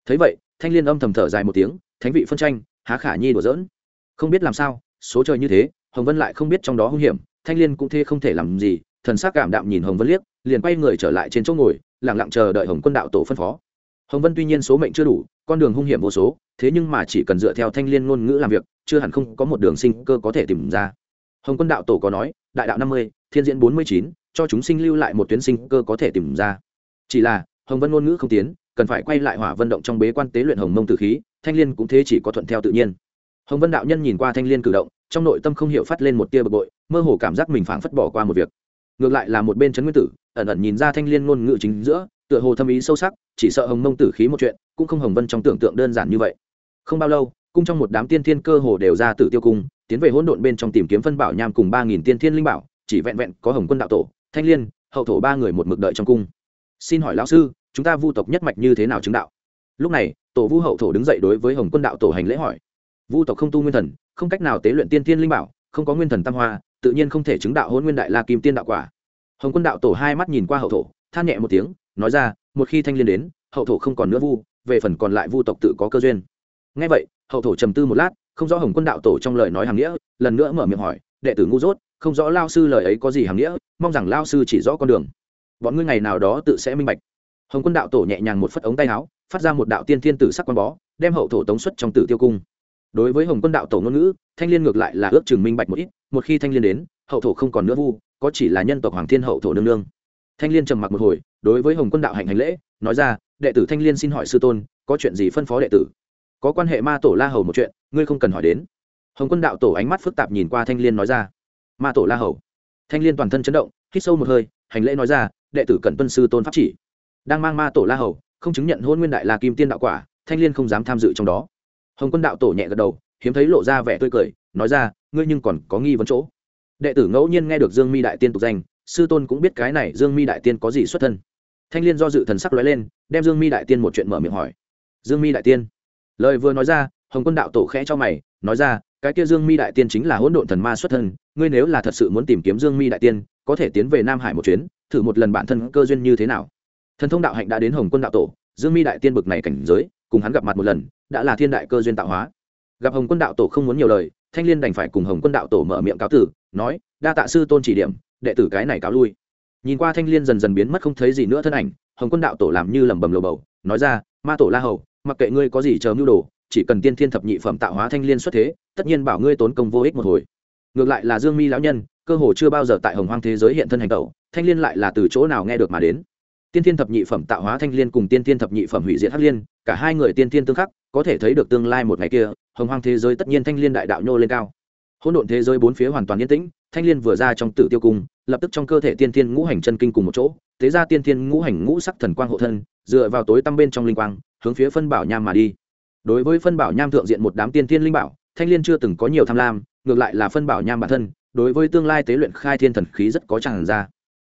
Thấy vậy, thanh liên âm thầm thở dài một tiếng, thánh vị phân tranh, há khả nhi đùa giỡn. Không biết làm sao, số trời như thế, hồng vân lại không biết trong đó hung hiểm, thanh liên cũng thế không thể làm gì, thần sắc cảm đạm nhìn hồng vân liếc, liền quay người trở lại trên chỗ ngồi lẳng lặng chờ đợi hồng quân đạo tổ phân phó. Hồng vân tuy nhiên số mệnh chưa đủ, con đường hung hiểm vô số, thế nhưng mà chỉ cần dựa theo thanh liên ngôn ngữ làm việc, chưa hẳn không có một đường sinh cơ có thể tìm ra hồng quân đạo tổ có nói, đại đạo năm mươi, thiên diễn bốn mươi chín, cho chúng sinh lưu lại một tuyến sinh cơ có thể tìm ra. Chỉ là, hồng vân ngôn ngữ không tiến, cần phải quay lại hỏa vận động trong bế quan tế luyện hồng mông tử khí, thanh liên cũng thế chỉ có thuận theo tự nhiên. Hồng vân đạo nhân nhìn qua thanh liên cử động, trong nội tâm không hiểu phát lên một tia bực bội, mơ hồ cảm giác mình phảng phất bỏ qua một việc. Ngược lại là một bên trấn nguyên tử, ẩn ẩn nhìn ra thanh liên ngôn ngữ chính giữa, tựa hồ thâm ý sâu sắc, chỉ sợ hồng mông tử khí một chuyện, cũng không hồng vân trong tưởng tượng đơn giản như vậy. Không bao lâu, cung trong một đám tiên thiên cơ hồ đều ra tử tiêu cung tiến về hỗn độn bên trong tìm kiếm phân bảo nham cùng ba nghìn tiên thiên linh bảo, chỉ vẹn vẹn có hồng quân đạo tổ, thanh liên, hậu thổ ba người một mực đợi trong cung. Xin hỏi lão sư, chúng ta vu tộc nhất mạch như thế nào chứng đạo? Lúc này, tổ vu hậu thổ đứng dậy đối với hồng quân đạo tổ hành lễ hỏi. Vu tộc không tu nguyên thần, không cách nào tế luyện tiên thiên linh bảo, không có nguyên thần tam hoa, tự nhiên không thể chứng đạo hôn nguyên đại la kim tiên đạo quả. Hồng quân đạo tổ hai mắt nhìn qua hậu thổ, than nhẹ một tiếng, nói ra, một khi thanh liên đến, hậu thổ không còn nữa vu, về phần còn lại vu tộc tự có cơ duyên. Ngay vậy, hậu thổ trầm tư một lát không rõ hồng quân đạo tổ trong lời nói hàng nghĩa, lần nữa mở miệng hỏi, đệ tử ngu dốt, không rõ lao sư lời ấy có gì hàng nghĩa, mong rằng lao sư chỉ rõ con đường. Bọn ngươi ngày nào đó tự sẽ minh bạch. Hồng quân đạo tổ nhẹ nhàng một phất ống tay áo, phát ra một đạo tiên thiên tử sắc quan bó, đem hậu thổ tống xuất trong tử tiêu cung. Đối với hồng quân đạo tổ ngôn ngữ, thanh liên ngược lại là ước chừng minh bạch một ít, một khi thanh liên đến, hậu thổ không còn nữa vu, có chỉ là nhân tộc hoàng thiên hậu thổ nương nương. Thanh liên trầm mặc một hồi, đối với hồng quân đạo hành hành lễ, nói ra, đệ tử thanh liên xin hỏi sư tôn, có chuyện gì phân phó đệ tử? Có quan hệ ma tổ la hầu một chuyện, ngươi không cần hỏi đến. Hồng quân đạo tổ ánh mắt phức tạp nhìn qua thanh liên nói ra. Ma tổ la hầu. Thanh liên toàn thân chấn động, hít sâu một hơi, hành lễ nói ra, đệ tử cần tuân sư tôn pháp chỉ. Đang mang ma tổ la hầu, không chứng nhận hôn nguyên đại la kim tiên đạo quả, thanh liên không dám tham dự trong đó. Hồng quân đạo tổ nhẹ gật đầu, hiếm thấy lộ ra vẻ tươi cười, nói ra, ngươi nhưng còn có nghi vấn chỗ. Đệ tử ngẫu nhiên nghe được dương mi đại tiên tục danh, sư tôn cũng biết cái này dương mi đại tiên có gì xuất thân. Thanh liên do dự thần sắc lóe lên, đem dương mi đại tiên một chuyện mở miệng hỏi. Dương mi đại tiên lời vừa nói ra, hồng quân đạo tổ khẽ cho mày, nói ra, cái kia dương mi đại tiên chính là hỗn độn thần ma xuất thân, ngươi nếu là thật sự muốn tìm kiếm dương mi đại tiên, có thể tiến về nam hải một chuyến, thử một lần bản thân cơ duyên như thế nào? Thần thông đạo hạnh đã đến hồng quân đạo tổ, dương mi đại tiên bực này cảnh giới, cùng hắn gặp mặt một lần, đã là thiên đại cơ duyên tạo hóa. Gặp hồng quân đạo tổ không muốn nhiều lời, thanh liên đành phải cùng hồng quân đạo tổ mở miệng cáo tử, nói, đa tạ sư tôn chỉ điểm, đệ tử cái này cáo lui. Nhìn qua thanh liên dần dần biến mất không thấy gì nữa thân ảnh, hồng quân đạo tổ làm như lẩm bẩm lầu bầu, nói ra ma tổ la hầu, mặc kệ ngươi có gì chờ mưu đồ, chỉ cần tiên thiên thập nhị phẩm tạo hóa thanh liên xuất thế, tất nhiên bảo ngươi tốn công vô ích một hồi. Ngược lại là dương mi lão nhân, cơ hồ chưa bao giờ tại hồng hoang thế giới hiện thân hành tẩu thanh liên lại là từ chỗ nào nghe được mà đến. Tiên thiên thập nhị phẩm tạo hóa thanh liên cùng tiên thiên thập nhị phẩm hủy diệt hắc liên, cả hai người tiên thiên tương khắc, có thể thấy được tương lai một ngày kia, hồng hoang thế giới tất nhiên thanh liên đại đạo nhô lên cao. Hỗn độn thế giới bốn phía hoàn toàn yên tĩnh, thanh liên vừa ra trong tử tiêu cung, lập tức trong cơ thể tiên thiên ngũ hành chân kinh cùng một chỗ tế ra tiên thiên ngũ hành ngũ sắc thần quang hộ thân dựa vào tối tăm bên trong linh quang, hướng phía phân bảo nham mà đi. Đối với phân bảo nham thượng diện một đám tiên thiên linh bảo, thanh liên chưa từng có nhiều tham lam, ngược lại là phân bảo nham bản thân, đối với tương lai tế luyện khai thiên thần khí rất có tràn ra.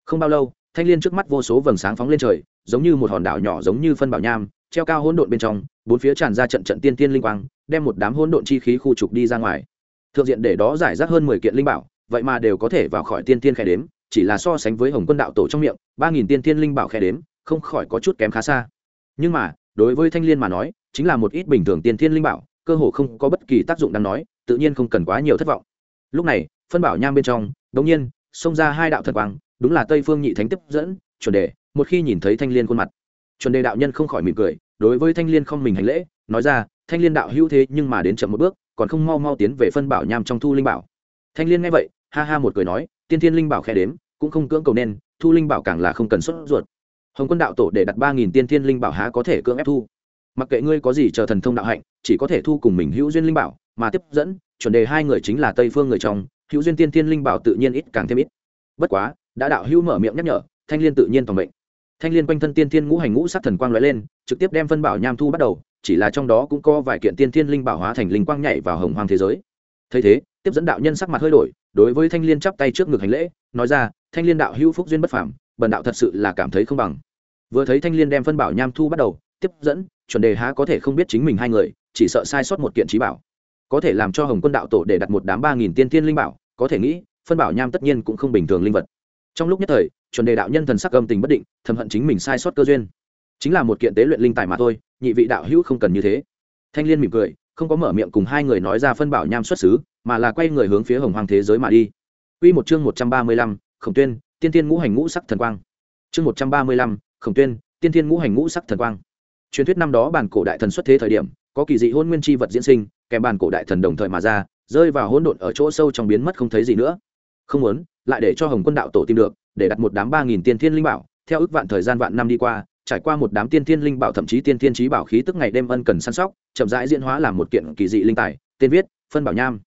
Không bao lâu, thanh liên trước mắt vô số vầng sáng phóng lên trời, giống như một hòn đảo nhỏ giống như phân bảo nham, treo cao hỗn độn bên trong, bốn phía tràn ra trận trận tiên tiên linh quang, đem một đám hỗn độn chi khí khu trục đi ra ngoài. Thượng diện để đó giải rác hơn mười kiện linh bảo, vậy mà đều có thể vào khỏi tiên tiên khe đếm, chỉ là so sánh với hồng quân đạo tổ trong miệng, ba nghìn tiên tiên linh bảo khe đếm không khỏi có chút kém khá xa. Nhưng mà, đối với thanh liên mà nói, chính là một ít bình thường tiên thiên linh bảo, cơ hồ không có bất kỳ tác dụng đáng nói, tự nhiên không cần quá nhiều thất vọng. Lúc này, phân bảo nham bên trong, đột nhiên, xông ra hai đạo thật quang, đúng là tây phương nhị thánh tiếp dẫn, chuẩn đề, một khi nhìn thấy thanh liên khuôn mặt. Chuẩn đề đạo nhân không khỏi mỉm cười, đối với thanh liên không mình hành lễ, nói ra, thanh liên đạo hữu thế nhưng mà đến chậm một bước, còn không mau mau tiến về phân bảo nham trong thu linh bảo. Thanh liên nghe vậy, ha ha một cười nói, tiên thiên linh bảo khe đếm, cũng không cưỡng cầu nên, thu linh bảo càng là không cần xuất ruột hồng quân đạo tổ để đặt ba nghìn tiên thiên linh bảo há có thể cưỡng ép thu. Mặc kệ ngươi có gì chờ thần thông đạo hạnh, chỉ có thể thu cùng mình hữu duyên linh bảo, mà tiếp dẫn, chuẩn đề hai người chính là tây phương người trong, hữu duyên tiên thiên linh bảo tự nhiên ít càng thêm ít. Bất quá, đã đạo hữu mở miệng nhắc nhở, thanh liên tự nhiên toàn bệnh thanh liên quanh thân tiên thiên ngũ hành ngũ sắc thần quang lóe lên, trực tiếp đem phân bảo nham thu bắt đầu, chỉ là trong đó cũng có vài kiện tiên thiên linh bảo hóa thành linh quang nhảy vào hồng hoang thế giới. Thấy thế, tiếp dẫn đạo nhân sắc mặt hơi đổi, đối với thanh liên chắp tay trước ngực hành lễ, nói ra, thanh liên đạo hữu phúc duyên bất phàm bần đạo thật sự là cảm thấy không bằng. Vừa thấy thanh liên đem phân bảo nham thu bắt đầu tiếp dẫn chuẩn đề há có thể không biết chính mình hai người chỉ sợ sai sót một kiện trí bảo. Có thể làm cho hồng quân đạo tổ để đặt một đám ba nghìn tiên tiên linh bảo có thể nghĩ phân bảo nham tất nhiên cũng không bình thường linh vật. Trong lúc nhất thời chuẩn đề đạo nhân thần sắc âm tình bất định thầm hận chính mình sai sót cơ duyên. Chính là một kiện tế luyện linh tài mà thôi nhị vị đạo hữu không cần như thế. Thanh liên mỉm cười không có mở miệng cùng hai người nói ra phân bảo nham xuất xứ mà là quay người hướng phía hồng hoàng thế giới mà đi. Quy một chương một trăm ba mươi lăm, Khổng Tuyên, Tiên Tiên Ngũ Hành Ngũ Sắc Thần Quang. Chương một trăm ba mươi lăm, Khổng Tuyên, Tiên Tiên Ngũ Hành Ngũ Sắc Thần Quang. Truyền thuyết năm đó bản cổ đại thần xuất thế thời điểm, có kỳ dị hôn nguyên chi vật diễn sinh, kèm bản cổ đại thần đồng thời mà ra, rơi vào hỗn độn ở chỗ sâu trong biến mất không thấy gì nữa. Không muốn, lại để cho Hồng Quân đạo tổ tìm được, để đặt một đám ba nghìn tiên thiên linh bảo, theo ước vạn thời gian vạn năm đi qua, trải qua một đám tiên thiên linh bảo thậm chí tiên thiên trí bảo khí tức ngày đêm ân cần săn sóc, chậm rãi diễn hóa làm một kiện kỳ dị linh tài, tên viết, phân bảo nham.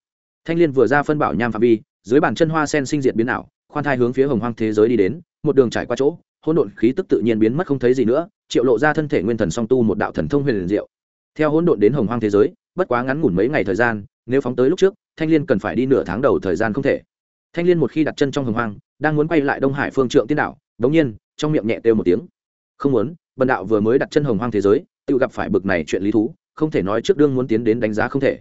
Thanh liên vừa ra phân bảo nham phạm vi, dưới bàn chân hoa sen sinh diệt biến ảo, khoan thai hướng phía hồng hoang thế giới đi đến, một đường trải qua chỗ, hỗn độn khí tức tự nhiên biến mất không thấy gì nữa, triệu lộ ra thân thể nguyên thần song tu một đạo thần thông huyền diệu. Theo hỗn độn đến hồng hoang thế giới, bất quá ngắn ngủn mấy ngày thời gian, nếu phóng tới lúc trước, Thanh Liên cần phải đi nửa tháng đầu thời gian không thể. Thanh Liên một khi đặt chân trong hồng hoang, đang muốn quay lại Đông Hải phương trượng tiên đạo, đống nhiên, trong miệng nhẹ têu một tiếng. Không muốn, bần đạo vừa mới đặt chân hồng hoang thế giới, tự gặp phải bực này chuyện lý thú, không thể nói trước đương muốn tiến đến đánh giá không thể.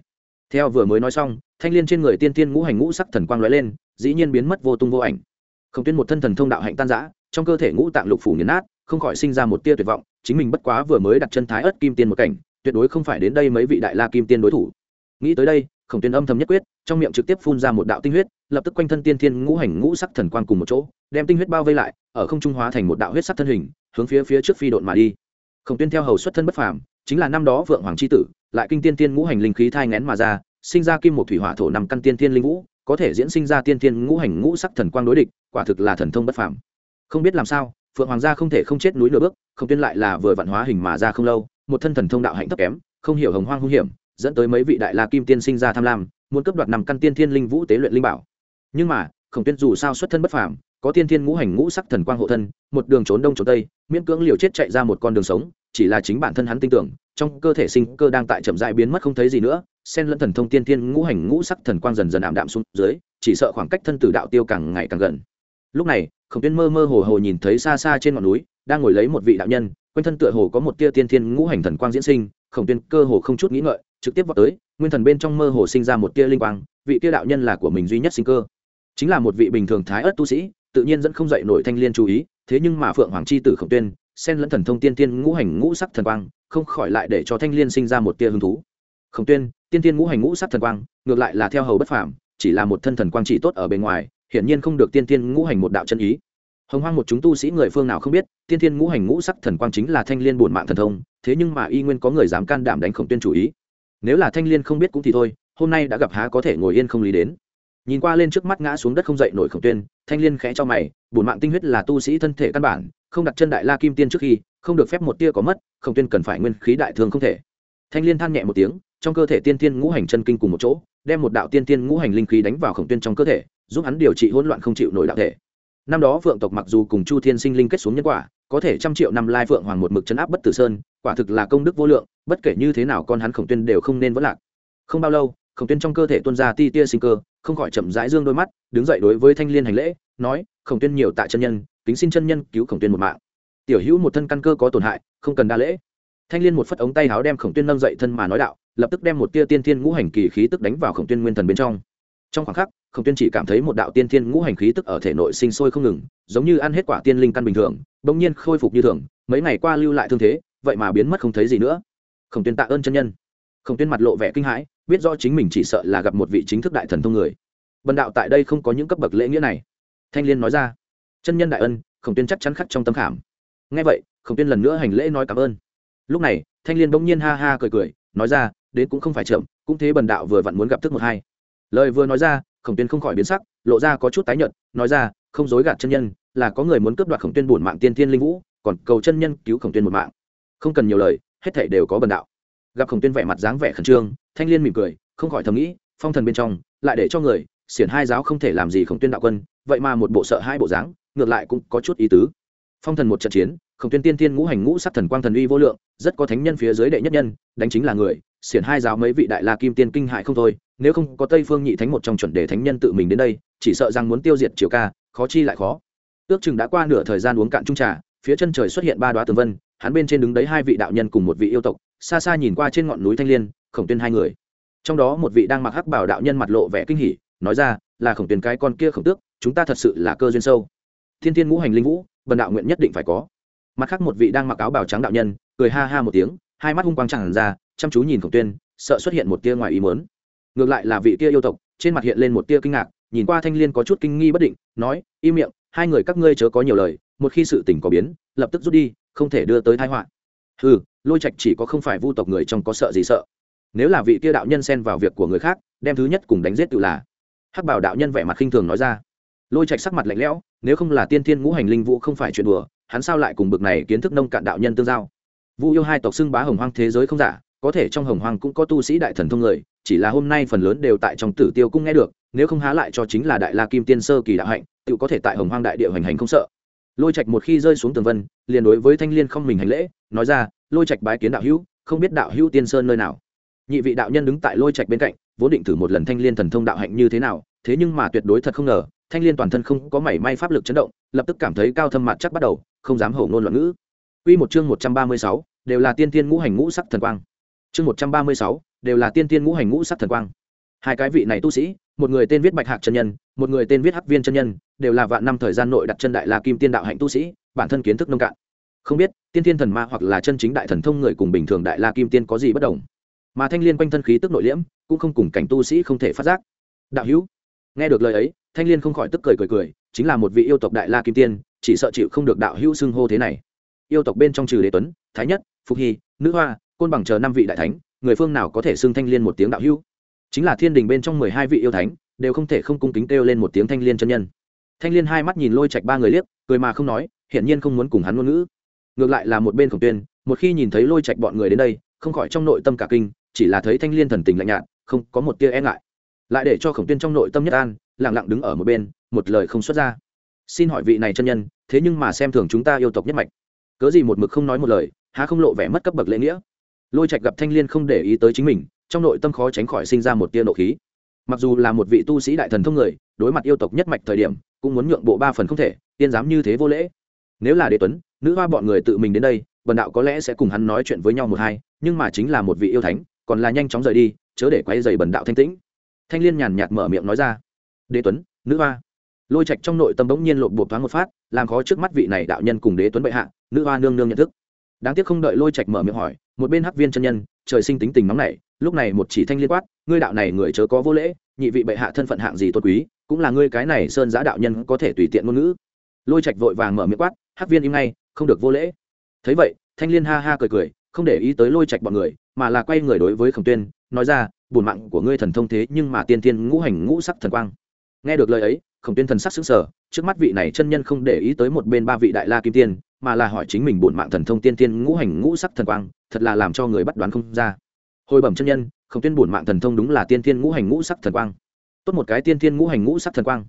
Theo vừa mới nói xong, thanh liên trên người tiên tiên ngũ hành ngũ sắc thần quang lóe lên, dĩ nhiên biến mất vô tung vô ảnh. Không tuyên một thân thần thông đạo hạnh tan rã, trong cơ thể ngũ tạng lục phủ nghiền nát, không khỏi sinh ra một tia tuyệt vọng, chính mình bất quá vừa mới đặt chân thái ớt kim tiên một cảnh, tuyệt đối không phải đến đây mấy vị đại la kim tiên đối thủ. Nghĩ tới đây, Khổng Tuyên âm thầm nhất quyết, trong miệng trực tiếp phun ra một đạo tinh huyết, lập tức quanh thân tiên thiên ngũ hành ngũ sắc thần quang cùng một chỗ, đem tinh huyết bao vây lại, ở không trung hóa thành một đạo huyết sắc thân hình, hướng phía phía trước phi độn mà đi. Khổng Tuyên theo hầu xuất thân bất phàm, chính là năm đó Vượng Hoàng chi tử, lại kinh tiên tiên ngũ hành linh khí thai nghén mà ra, sinh ra kim một thủy hỏa thổ năm căn tiên tiên linh vũ, có thể diễn sinh ra tiên tiên ngũ hành ngũ sắc thần quang đối địch, quả thực là thần thông bất phàm. Không biết làm sao, Phượng Hoàng gia không thể không chết núi nửa bước, không tuyên lại là vừa vặn hóa hình mà ra không lâu, một thân thần thông đạo hạnh thấp kém, không hiểu hồng hoang hung hiểm, dẫn tới mấy vị đại la kim tiên sinh ra tham lam, muốn cướp đoạt năm căn tiên thiên linh vũ tế luyện linh bảo. Nhưng mà, Khổng Tuyên dù sao xuất thân bất phàm, có tiên thiên ngũ hành ngũ sắc thần quang hộ thân, một đường trốn đông trốn tây, miễn cưỡng liều chết chạy ra một con đường sống, chỉ là chính bản thân hắn tin tưởng, trong cơ thể sinh cơ đang tại chậm rãi biến mất không thấy gì nữa, sen lẫn thần thông tiên thiên ngũ hành ngũ sắc thần quang dần dần ảm đạm xuống dưới, chỉ sợ khoảng cách thân tử đạo tiêu càng ngày càng gần. Lúc này, Khổng Tuyên mơ mơ hồ hồ nhìn thấy xa xa trên ngọn núi, đang ngồi lấy một vị đạo nhân, quanh thân tựa hồ có một tia tiên thiên ngũ hành thần quang diễn sinh, Khổng Tuyên cơ hồ không chút nghĩ ngợi, trực tiếp vọt tới, nguyên thần bên trong mơ hồ sinh ra một tia linh quang, vị tia đạo nhân là của mình duy nhất sinh cơ. Chính là một vị bình thường thái ớt tu sĩ, tự nhiên dẫn không dậy nổi thanh liên chú ý, thế nhưng mà Phượng Hoàng chi tử Khổng Tuyên, xen lẫn thần thông tiên tiên ngũ hành ngũ sắc thần quang, không khỏi lại để cho thanh liên sinh ra một tia hứng thú. Khổng Tuyên, tiên tiên ngũ hành ngũ sắc thần quang, ngược lại là theo hầu bất phàm, chỉ là một thân thần quang chỉ tốt ở bên ngoài, hiển nhiên không được tiên tiên ngũ hành một đạo chân ý. Hồng Hoang một chúng tu sĩ người phương nào không biết, tiên tiên ngũ hành ngũ sắc thần quang chính là thanh liên bổn mạng thần thông, thế nhưng mà y nguyên có người dám can đảm đánh Khổng Tuyên chủ ý. Nếu là thanh liên không biết cũng thì thôi, hôm nay đã gặp há có thể ngồi yên không lý đến. Nhìn qua lên trước mắt ngã xuống đất không dậy nổi Khổng Tuyên, thanh liên khẽ cho mày, bổn mạng tinh huyết là tu sĩ thân thể căn bản, không đặt chân đại la kim tiên trước khi, không được phép một tia có mất, Khổng Tuyên cần phải nguyên khí đại thương không thể. Thanh liên than nhẹ một tiếng, trong cơ thể tiên tiên ngũ hành chân kinh cùng một chỗ, đem một đạo tiên tiên ngũ hành linh khí đánh vào Khổng Tuyên trong cơ thể, giúp hắn điều trị hỗn loạn không chịu nổi đạo thể năm đó phượng tộc mặc dù cùng chu thiên sinh linh kết xuống nhân quả có thể trăm triệu năm lai phượng hoàng một mực chấn áp bất tử sơn quả thực là công đức vô lượng bất kể như thế nào con hắn khổng tuyên đều không nên vỡ lạc không bao lâu khổng tuyên trong cơ thể tuôn ra ti tia sinh cơ không khỏi chậm rãi dương đôi mắt đứng dậy đối với thanh liên hành lễ nói khổng tuyên nhiều tạ chân nhân kính xin chân nhân cứu khổng tuyên một mạng. Tiểu hữu một thân căn cơ có tổn hại, không cần đa lễ. Thanh liên một phất ống tay háo đem khổng tuyên nâng dậy thân mà nói đạo, lập tức đem một tia tiên thiên ngũ hành kỳ khí tức đánh vào khổng tuyên nguyên thần bên trong. Trong khoảng khắc, khổng tuyên chỉ cảm thấy một đạo tiên thiên ngũ hành khí tức ở thể nội sinh sôi không ngừng, giống như ăn hết quả tiên linh căn bình thường, bỗng nhiên khôi phục như thường, mấy ngày qua lưu lại thương thế, vậy mà biến mất không thấy gì nữa. Khổng tuyên tạ ơn chân nhân. Khổng tuyên mặt lộ vẻ kinh hãi, biết rõ chính mình chỉ sợ là gặp một vị chính thức đại thần thông người. Bần đạo tại đây không có những cấp bậc lễ nghĩa này. Thanh liên nói ra chân nhân đại ân, khổng tuyên chắc chắn khắc trong tâm khảm. Ngay vậy, khổng tuyên lần nữa hành lễ nói cảm ơn. Lúc này, thanh liên bỗng nhiên ha ha cười cười, nói ra, đến cũng không phải chậm, cũng thế bần đạo vừa vặn muốn gặp thức một hai. Lời vừa nói ra, khổng tuyên không khỏi biến sắc, lộ ra có chút tái nhợt, nói ra, không dối gạt chân nhân, là có người muốn cướp đoạt khổng tuyên bổn mạng tiên thiên linh vũ, còn cầu chân nhân cứu khổng tuyên một mạng. Không cần nhiều lời, hết thảy đều có bần đạo. Gặp khổng tuyên vẻ mặt dáng vẻ khẩn trương, thanh liên mỉm cười, không khỏi thầm nghĩ, phong thần bên trong, lại để cho người, xiển hai giáo không thể làm gì khổng tuyên đạo quân, vậy mà một bộ sợ hai bộ dáng ngược lại cũng có chút ý tứ. Phong thần một trận chiến, khổng tuyên tiên tiên ngũ hành ngũ sắc thần quang thần uy vô lượng, rất có thánh nhân phía dưới đệ nhất nhân, đánh chính là người, xiển hai giáo mấy vị đại la kim tiên kinh hại không thôi, nếu không có tây phương nhị thánh một trong chuẩn đề thánh nhân tự mình đến đây, chỉ sợ rằng muốn tiêu diệt triều ca, khó chi lại khó. Ước chừng đã qua nửa thời gian uống cạn trung trà, phía chân trời xuất hiện ba đoá tường vân, hắn bên trên đứng đấy hai vị đạo nhân cùng một vị yêu tộc, xa xa nhìn qua trên ngọn núi thanh liên, khổng tuyên hai người. Trong đó một vị đang mặc hắc bảo đạo nhân mặt lộ vẻ kinh hỉ, nói ra, là khổng tuyên cái con kia khổng tước, chúng ta thật sự là cơ duyên sâu thiên thiên ngũ hành linh vũ, bần đạo nguyện nhất định phải có. Mặt khác một vị đang mặc áo bào trắng đạo nhân, cười ha ha một tiếng, hai mắt hung quang tràn ra, chăm chú nhìn khổng tuyên, sợ xuất hiện một tia ngoài ý mớn ngược lại là vị tia yêu tộc, trên mặt hiện lên một tia kinh ngạc, nhìn qua thanh liên có chút kinh nghi bất định, nói, im miệng, hai người các ngươi chớ có nhiều lời, một khi sự tình có biến, lập tức rút đi, không thể đưa tới thái họa. Ừ lôi trạch chỉ có không phải vu tộc người trong có sợ gì sợ. Nếu là vị tia đạo nhân xen vào việc của người khác, đem thứ nhất cùng đánh giết tự là. Hắc bảo đạo nhân vẻ mặt khinh thường nói ra lôi trạch sắc mặt lạnh lẽo, nếu không là tiên thiên ngũ hành linh vũ không phải chuyện đùa, hắn sao lại cùng bực này kiến thức nông cạn đạo nhân tương giao? Vu yêu hai tộc xưng bá hồng hoang thế giới không giả, có thể trong hồng hoang cũng có tu sĩ đại thần thông người, chỉ là hôm nay phần lớn đều tại trong tử tiêu cung nghe được, nếu không há lại cho chính là đại la kim tiên sơ kỳ đạo hạnh tự có thể tại hồng hoang đại địa hoành hành không sợ. Lôi trạch một khi rơi xuống tường vân, liền đối với thanh liên không mình hành lễ, nói ra, lôi trạch bái kiến đạo hữu, không biết đạo hữu tiên sơn nơi nào? Nhị vị đạo nhân đứng tại lôi trạch bên cạnh, vốn định thử một lần thanh liên thần thông đạo hạnh như thế nào, thế nhưng mà tuyệt đối thật không ngờ thanh liên toàn thân không có mảy may pháp lực chấn động lập tức cảm thấy cao thâm mặt chắc bắt đầu không dám hổ ngôn loạn ngữ Quy một chương 136, đều là tiên tiên ngũ hành ngũ sắc thần quang. Chương 136, đều là tiên tiên ngũ hành ngũ sắc thần quang. Hai cái vị này tu sĩ, một người tên viết Bạch Hạc chân nhân, một người tên viết Hắc Viên chân nhân, đều là vạn năm thời gian nội đặt chân đại La Kim Tiên đạo hạnh tu sĩ, bản thân kiến thức nông cạn. Không biết, tiên tiên thần ma hoặc là chân chính đại thần thông người cùng bình thường đại La Kim Tiên có gì bất đồng. Mà thanh liên quanh thân khí tức nội liễm, cũng không cùng cảnh tu sĩ không thể phát giác. Đạo hữu, nghe được lời ấy, thanh liên không khỏi tức cười cười cười, chính là một vị yêu tộc đại La Kim Tiên, chỉ sợ chịu không được đạo hữu xưng hô thế này. Yêu tộc bên trong trừ đế tuấn thái nhất phục hy nữ hoa côn bằng chờ năm vị đại thánh người phương nào có thể xưng thanh liên một tiếng đạo hữu? Chính là thiên đình bên trong mười hai vị yêu thánh đều không thể không cung kính kêu lên một tiếng thanh liên chân nhân. Thanh liên hai mắt nhìn lôi chạch ba người liếc cười mà không nói hiển nhiên không muốn cùng hắn ngôn ngữ. Ngược lại là một bên khổng tuyên một khi nhìn thấy lôi chạch bọn người đến đây không khỏi trong nội tâm cả kinh chỉ là thấy thanh liên thần tình lạnh nhạt không có một tia e ngại lại để cho khổng tuyên trong nội tâm nhất an lẳng lặng đứng ở một bên, một lời không xuất ra. Xin hỏi vị này chân nhân, thế nhưng mà xem thường chúng ta yêu tộc nhất mạch. Cớ gì một mực không nói một lời, há không lộ vẻ mất cấp bậc lễ nghĩa? Lôi trạch gặp thanh liên không để ý tới chính mình, trong nội tâm khó tránh khỏi sinh ra một tia nộ khí. Mặc dù là một vị tu sĩ đại thần thông người, đối mặt yêu tộc nhất mạch thời điểm, cũng muốn nhượng bộ ba phần không thể, tiên dám như thế vô lễ. Nếu là đế tuấn, nữ hoa bọn người tự mình đến đây vần đạo có lẽ sẽ cùng hắn nói chuyện với nhau một hai, nhưng mà chính là một vị yêu thánh, còn là nhanh chóng rời đi, chớ để quay dày bần đạo thanh tĩnh thanh liên nhàn nhạt mở miệng nói ra, đế tuấn, nữ hoa. Lôi trạch trong nội tâm bỗng nhiên lộn bột thoáng một phát, làm khó trước mắt vị này đạo nhân cùng đế tuấn bệ hạ, nữ hoa nương nương nhận thức. Đáng tiếc không đợi lôi trạch mở miệng hỏi, một bên hắc viên chân nhân, trời sinh tính tình nóng này lúc này một chỉ thanh liên quát, ngươi đạo này người chớ có vô lễ, nhị vị bệ hạ thân phận hạng gì tôn quý, cũng là ngươi cái này sơn giã đạo nhân có thể tùy tiện ngôn ngữ. Lôi trạch vội vàng mở miệng quát, hắc viên im ngay, không được vô lễ. Thấy vậy, thanh liên ha ha cười cười, không để ý tới lôi trạch bọn người, mà là quay người đối với khổng tuyên, nói ra bùn mạng của ngươi thần thông thế nhưng mà tiên tiên ngũ hành ngũ sắc thần quang. Nghe được lời ấy, khổng tuyên thần sắc xứng sở trước mắt vị này chân nhân không để ý tới một bên ba vị đại la kim tiên, mà là hỏi chính mình bổn mạng thần thông tiên tiên ngũ hành ngũ sắc thần quang, thật là làm cho người bắt đoán không ra. Hồi bẩm chân nhân, khổng tuyên bổn mạng thần thông đúng là tiên tiên ngũ hành ngũ sắc thần quang. Tốt một cái tiên tiên ngũ hành ngũ sắc thần quang.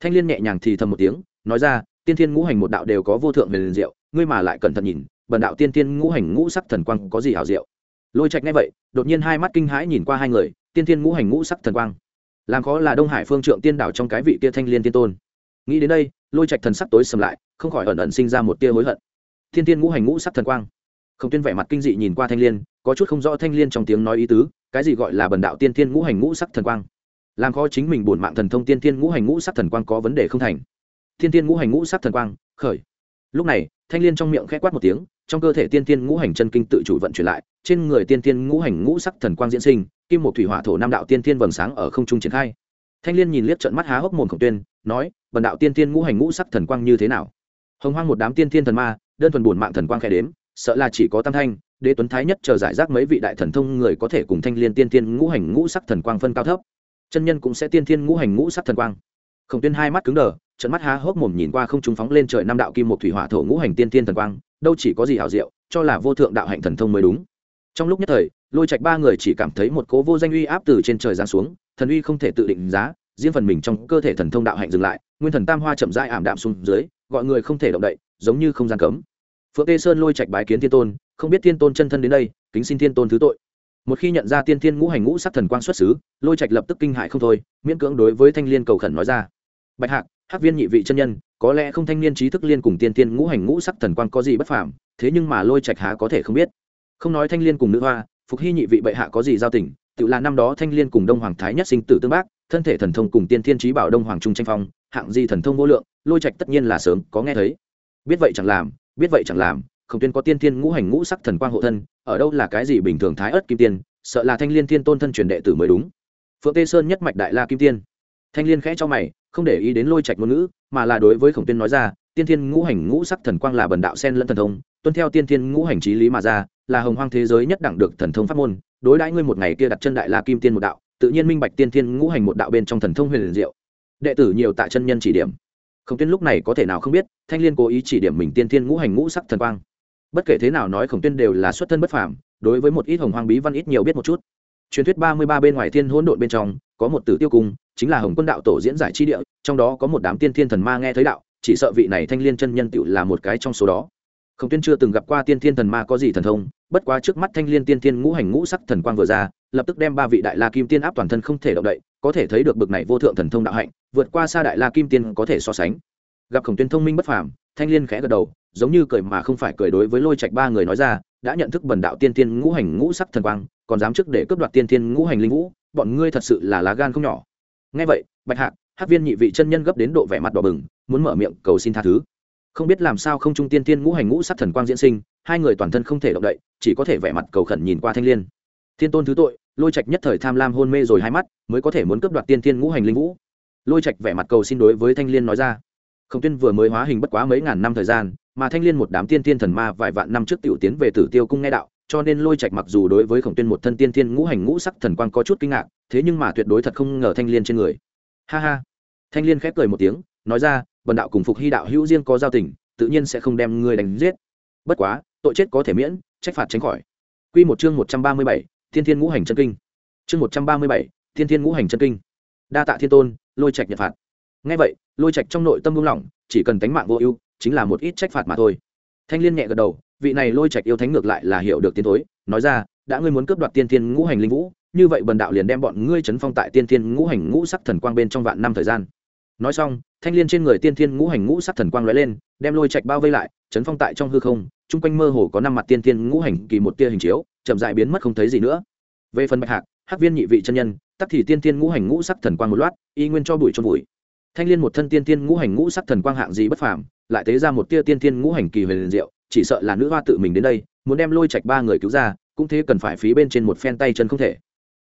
Thanh liên nhẹ nhàng thì thầm một tiếng, nói ra, tiên thiên ngũ hành một đạo đều có vô thượng về liền diệu, ngươi mà lại cẩn thận nhìn, bần đạo tiên thiên ngũ hành ngũ sắc thần quang có gì hảo diệu? Lôi trạch ngay vậy, đột nhiên hai mắt kinh hãi nhìn qua hai người, tiên thiên ngũ hành ngũ sắc thần quang. Làm khó là đông hải phương trượng tiên đảo trong cái vị kia thanh liên tiên tôn. Nghĩ đến đây, lôi trạch thần sắc tối sầm lại, không khỏi ẩn ẩn sinh ra một tia hối hận. Thiên thiên ngũ hành ngũ sắc thần quang. Không tuyên vẻ mặt kinh dị nhìn qua thanh liên, có chút không rõ thanh liên trong tiếng nói ý tứ, cái gì gọi là bần đạo tiên thiên ngũ hành ngũ sắc thần quang. Làm khó chính mình bổn mạng thần thông tiên thiên ngũ hành ngũ sắc thần quang có vấn đề không thành. Thiên thiên ngũ hành ngũ sắc thần quang, khởi. Lúc này, thanh liên trong miệng khẽ quát một tiếng trong cơ thể tiên tiên ngũ hành chân kinh tự chủ vận chuyển lại, trên người tiên tiên ngũ hành ngũ sắc thần quang diễn sinh, kim một thủy hỏa thổ nam đạo tiên tiên vầng sáng ở không trung triển khai. Thanh liên nhìn liếc trận mắt há hốc mồm khổng tuyên, nói, bần đạo tiên tiên ngũ hành ngũ sắc thần quang như thế nào? Hồng hoang một đám tiên tiên thần ma, đơn thuần bổn mạng thần quang khẽ đếm, sợ là chỉ có tam thanh, đế tuấn thái nhất chờ giải rác mấy vị đại thần thông người có thể cùng thanh liên tiên tiên ngũ hành ngũ sắc thần quang phân cao thấp. Chân nhân cũng sẽ tiên tiên ngũ hành ngũ sắc thần quang khổng tuyên hai mắt cứng đờ trận mắt há hốc mồm nhìn qua không trung phóng lên trời năm đạo kim một thủy hỏa thổ ngũ hành tiên thiên thần quang, đâu chỉ có gì hảo diệu, cho là vô thượng đạo hạnh thần thông mới đúng. Trong lúc nhất thời, lôi trạch ba người chỉ cảm thấy một cố vô danh uy áp từ trên trời giáng xuống, thần uy không thể tự định giá, riêng phần mình trong cơ thể thần thông đạo hạnh dừng lại, nguyên thần tam hoa chậm rãi ảm đạm xuống dưới, gọi người không thể động đậy, giống như không gian cấm. Phượng tê sơn lôi trạch bái kiến thiên tôn, không biết thiên tôn chân thân đến đây, kính xin thiên tôn thứ tội. Một khi nhận ra tiên thiên ngũ hành ngũ sắc thần quang xuất xứ, lôi trạch lập tức kinh hại không thôi, miễn cưỡng đối với thanh liên cầu khẩn nói ra bạch hạc, hắc viên nhị vị chân nhân, có lẽ không thanh niên trí thức liên cùng tiên tiên ngũ hành ngũ sắc thần quan có gì bất phàm, thế nhưng mà lôi trạch há có thể không biết. Không nói thanh liên cùng nữ hoa, phục hy nhị vị bệ hạ có gì giao tình, tự là năm đó thanh liên cùng đông hoàng thái nhất sinh tử tương bác, thân thể thần thông cùng tiên thiên trí bảo đông hoàng trung tranh phong, hạng gì thần thông vô lượng, lôi trạch tất nhiên là sớm có nghe thấy. Biết vậy chẳng làm, biết vậy chẳng làm, không tuyên có tiên thiên ngũ hành ngũ sắc thần quang hộ thân, ở đâu là cái gì bình thường thái ớt kim tiên, sợ là thanh liên thiên tôn thân truyền đệ tử mới đúng. Phượng tê sơn nhất mạch đại la kim tiên thanh liên khẽ cho mày, không để ý đến lôi trạch ngôn ngữ, mà là đối với khổng tuyên nói ra, tiên thiên ngũ hành ngũ sắc thần quang là bần đạo sen lẫn thần thông, tuân theo tiên thiên ngũ hành trí lý mà ra, là hồng hoang thế giới nhất đẳng được thần thông pháp môn, đối đãi ngươi một ngày kia đặt chân đại la kim tiên một đạo, tự nhiên minh bạch tiên thiên ngũ hành một đạo bên trong thần thông huyền liền diệu. Đệ tử nhiều tại chân nhân chỉ điểm. Khổng tuyên lúc này có thể nào không biết, thanh liên cố ý chỉ điểm mình tiên thiên ngũ hành ngũ sắc thần quang. Bất kể thế nào nói khổng tuyên đều là xuất thân bất phàm, đối với một ít hồng hoang bí văn ít nhiều biết một chút. Truyền thuyết ba mươi ba bên ngoài thiên hỗn độn bên trong, có một tử tiêu cung chính là hồng quân đạo tổ diễn giải chi địa, trong đó có một đám tiên thiên thần ma nghe thấy đạo, chỉ sợ vị này thanh liên chân nhân tựu là một cái trong số đó. Khổng tuyên chưa từng gặp qua tiên thiên thần ma có gì thần thông, bất quá trước mắt thanh liên tiên thiên ngũ hành ngũ sắc thần quang vừa ra, lập tức đem ba vị đại la kim tiên áp toàn thân không thể động đậy, có thể thấy được bực này vô thượng thần thông đạo hạnh, vượt qua xa đại la kim tiên có thể so sánh. Gặp khổng tuyên thông minh bất phàm, thanh liên khẽ gật đầu, giống như cười mà không phải cười đối với lôi trạch ba người nói ra, đã nhận thức bần đạo tiên Thiên ngũ hành ngũ sắc thần quang, còn dám trước để cướp đoạt tiên Thiên ngũ hành linh vũ, bọn ngươi thật sự là lá gan không nhỏ ngay vậy, bạch hạc hát viên nhị vị chân nhân gấp đến độ vẻ mặt đỏ bừng, muốn mở miệng cầu xin tha thứ. Không biết làm sao không trung tiên tiên ngũ hành ngũ sát thần quang diễn sinh, hai người toàn thân không thể động đậy, chỉ có thể vẻ mặt cầu khẩn nhìn qua thanh liên. Thiên tôn thứ tội, lôi trạch nhất thời tham lam hôn mê rồi hai mắt, mới có thể muốn cướp đoạt tiên tiên ngũ hành linh vũ. Lôi trạch vẻ mặt cầu xin đối với thanh liên nói ra. Khổng tuyên vừa mới hóa hình bất quá mấy ngàn năm thời gian, mà thanh liên một đám tiên tiên thần ma vài vạn năm trước tiểu tiến về tử tiêu cung nghe đạo cho nên lôi trạch mặc dù đối với khổng tuyên một thân tiên thiên ngũ hành ngũ sắc thần quang có chút kinh ngạc, thế nhưng mà tuyệt đối thật không ngờ thanh liên trên người. Ha ha. Thanh liên khép cười một tiếng, nói ra, bần đạo cùng phục hy đạo hữu riêng có giao tình, tự nhiên sẽ không đem ngươi đánh giết. Bất quá, tội chết có thể miễn, trách phạt tránh khỏi. Quy một chương một trăm ba mươi bảy, thiên thiên ngũ hành chân kinh. Chương một trăm ba mươi bảy, thiên thiên ngũ hành chân kinh. Đa tạ thiên tôn, lôi trạch nhật phạt. Ngay vậy, lôi trạch trong nội tâm buông lỏng, chỉ cần tánh mạng vô ưu, chính là một ít trách phạt mà thôi. Thanh liên nhẹ gật đầu vị này lôi trạch yêu thánh ngược lại là hiểu được tiến tối nói ra, đã ngươi muốn cướp đoạt tiên thiên ngũ hành linh vũ, như vậy bần đạo liền đem bọn ngươi chấn phong tại tiên thiên ngũ hành ngũ sắc thần quang bên trong vạn năm thời gian. Nói xong, thanh liên trên người tiên thiên ngũ hành ngũ sắc thần quang lóe lên, đem lôi trạch bao vây lại, chấn phong tại trong hư không, chung quanh mơ hồ có năm mặt tiên thiên ngũ hành kỳ một tia hình chiếu, chậm dại biến mất không thấy gì nữa. Về phần bạch hạc, hắc viên nhị vị chân nhân, tắc thì tiên thiên ngũ hành ngũ sắc thần quang một loạt, y nguyên cho bụi cho bụi. Thanh liên một thân tiên thiên ngũ hành ngũ sắc thần quang hạng gì bất phàm, lại tế ra một tia tiên thiên ngũ hành kỳ huyền liền diệu chỉ sợ là nữ hoa tự mình đến đây, muốn đem lôi trạch ba người cứu ra, cũng thế cần phải phí bên trên một phen tay chân không thể.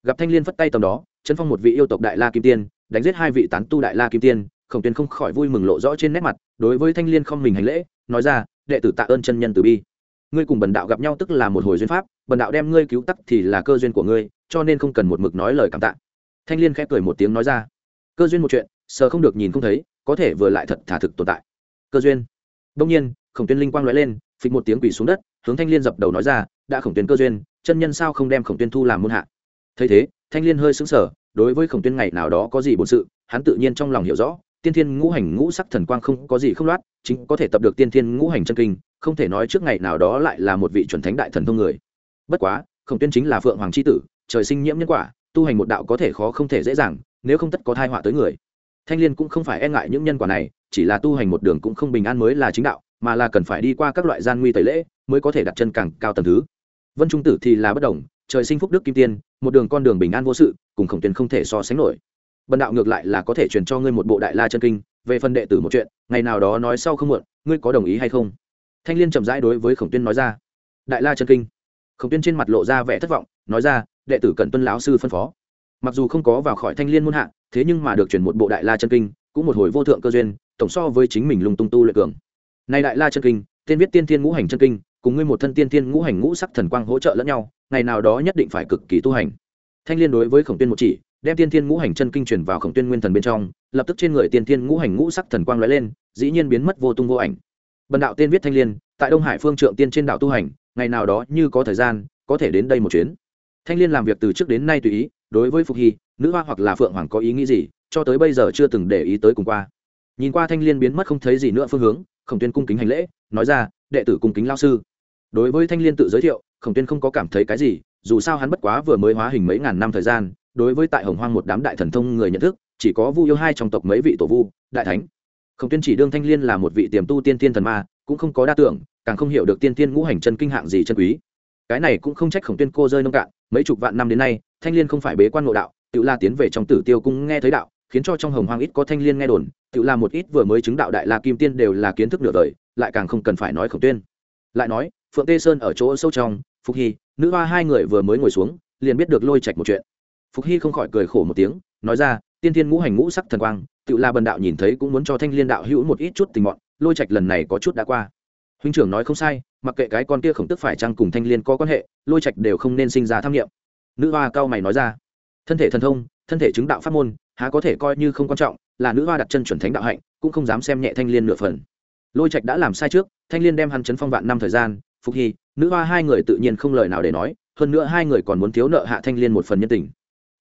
Gặp thanh liên phất tay tầm đó, chân phong một vị yêu tộc đại la kim tiên, đánh giết hai vị tán tu đại la kim tiên, khổng tuyên không khỏi vui mừng lộ rõ trên nét mặt, đối với thanh liên không mình hành lễ, nói ra, đệ tử tạ ơn chân nhân từ bi. Ngươi cùng bần đạo gặp nhau tức là một hồi duyên pháp, bần đạo đem ngươi cứu tắc thì là cơ duyên của ngươi, cho nên không cần một mực nói lời cảm tạ. Thanh liên khẽ cười một tiếng nói ra, cơ duyên một chuyện, sờ không được nhìn không thấy, có thể vừa lại thật thả thực tồn tại. Cơ duyên? Đông nhiên, khổng tuyên linh quang lóe lên phịch một tiếng quỳ xuống đất, hướng thanh liên dập đầu nói ra, đã khổng tuyên cơ duyên, chân nhân sao không đem khổng tuyên thu làm môn hạ? Thấy thế, thanh liên hơi sững sờ, đối với khổng tuyên ngày nào đó có gì bổn sự, hắn tự nhiên trong lòng hiểu rõ, tiên thiên ngũ hành ngũ sắc thần quang không có gì không loát, chính có thể tập được tiên thiên ngũ hành chân kinh, không thể nói trước ngày nào đó lại là một vị chuẩn thánh đại thần thông người. Bất quá, khổng tuyên chính là phượng hoàng c h i tử, trời sinh nhiễm nhân quả, tu hành một đạo có thể khó không thể dễ dàng, nếu không tất có thai họa tới người. Thanh l i ê n cũng không phải e ngại những nhân quả này, chỉ là tu hành một đường cũng không bình an mới là chính đạo mà là cần phải đi qua các loại gian nguy tẩy lễ mới có thể đặt chân càng cao tầng thứ. Vân trung tử thì là bất đồng, trời sinh phúc đức kim tiên, một đường con đường bình an vô sự, cùng khổng Tuyền không thể so sánh nổi. Bần đạo ngược lại là có thể truyền cho ngươi một bộ đại la chân kinh, về phần đệ tử một chuyện, ngày nào đó nói sau không muộn, ngươi có đồng ý hay không? Thanh liên trầm rãi đối với khổng tuyên nói ra. Đại la chân kinh. Khổng tuyên trên mặt lộ ra vẻ thất vọng, nói ra, đệ tử cần tuân lão sư phân phó. Mặc dù không có vào khỏi thanh liên muôn hạ, thế nhưng mà được chuyển một bộ đại la chân kinh, cũng một hồi vô thượng cơ duyên, tổng so với chính mình lung tung tu luyện cường này đại la chân kinh tiên viết tiên thiên ngũ hành chân kinh, cùng ngươi một thân tiên thiên ngũ hành ngũ sắc thần quang hỗ trợ lẫn nhau, ngày nào đó nhất định phải cực kỳ tu hành. Thanh liên đối với khổng tuyên một chỉ, đem tiên thiên ngũ hành chân kinh truyền vào khổng tuyên nguyên thần bên trong, lập tức trên người tiên thiên ngũ hành ngũ sắc thần quang lóe lên, dĩ nhiên biến mất vô tung vô ảnh. Bần đạo tiên viết thanh liên, tại đông hải phương trượng tiên trên đảo tu hành, ngày nào đó như có thời gian, có thể đến đây một chuyến. Thanh liên làm việc từ trước đến nay tùy ý, đối với phục hy, nữ hoa hoặc là phượng hoàng có ý nghĩ gì, cho tới bây giờ chưa từng để ý tới cùng qua. Nhìn qua thanh liên biến mất không thấy gì nữa phương hướng khổng tuyên cung kính hành lễ, nói ra, đệ tử cung kính lao sư. Đối với thanh liên tự giới thiệu, khổng tuyên không có cảm thấy cái gì, dù sao hắn bất quá vừa mới hóa hình mấy ngàn năm thời gian, đối với tại hồng hoang một đám đại thần thông người nhận thức, chỉ có vu yêu hai trong tộc mấy vị tổ vu, đại thánh. Khổng tuyên chỉ đương thanh liên là một vị tiềm tu tiên tiên thần ma, cũng không có đa tưởng, càng không hiểu được tiên tiên ngũ hành chân kinh hạng gì chân quý. Cái này cũng không trách khổng tuyên cô rơi nông cạn, mấy chục vạn năm đến nay, thanh liên không phải bế quan ngộ đạo, tự la tiến về trong tử tiêu cung nghe thấy đạo khiến cho trong hồng hoang ít có thanh liên nghe đồn, tự làm một ít vừa mới chứng đạo đại la kim tiên đều là kiến thức nửa đời, lại càng không cần phải nói khổng tuyên. Lại nói, phượng tê sơn ở chỗ sâu trong phúc hy, nữ hoa hai người vừa mới ngồi xuống, liền biết được lôi trạch một chuyện. Phục hy không khỏi cười khổ một tiếng, nói ra, tiên thiên ngũ hành ngũ sắc thần quang, tự là bần đạo nhìn thấy cũng muốn cho thanh liên đạo hữu một ít chút tình mọn, lôi trạch lần này có chút đã qua. Huynh trưởng nói không sai, mặc kệ cái con kia khổng tức phải chăng cùng thanh liên có quan hệ, lôi trạch đều không nên sinh ra tham nghiệm nữ hoa cao mày nói ra, thân thể thần thông, thân thể chứng đạo pháp môn há có thể coi như không quan trọng, là nữ hoa đặt chân chuẩn thánh đạo hạnh, cũng không dám xem nhẹ thanh liên nửa phần. Lôi trạch đã làm sai trước, thanh liên đem hắn chấn phong vạn năm thời gian, phục hy, nữ hoa hai người tự nhiên không lời nào để nói, hơn nữa hai người còn muốn thiếu nợ hạ thanh liên một phần nhân tình.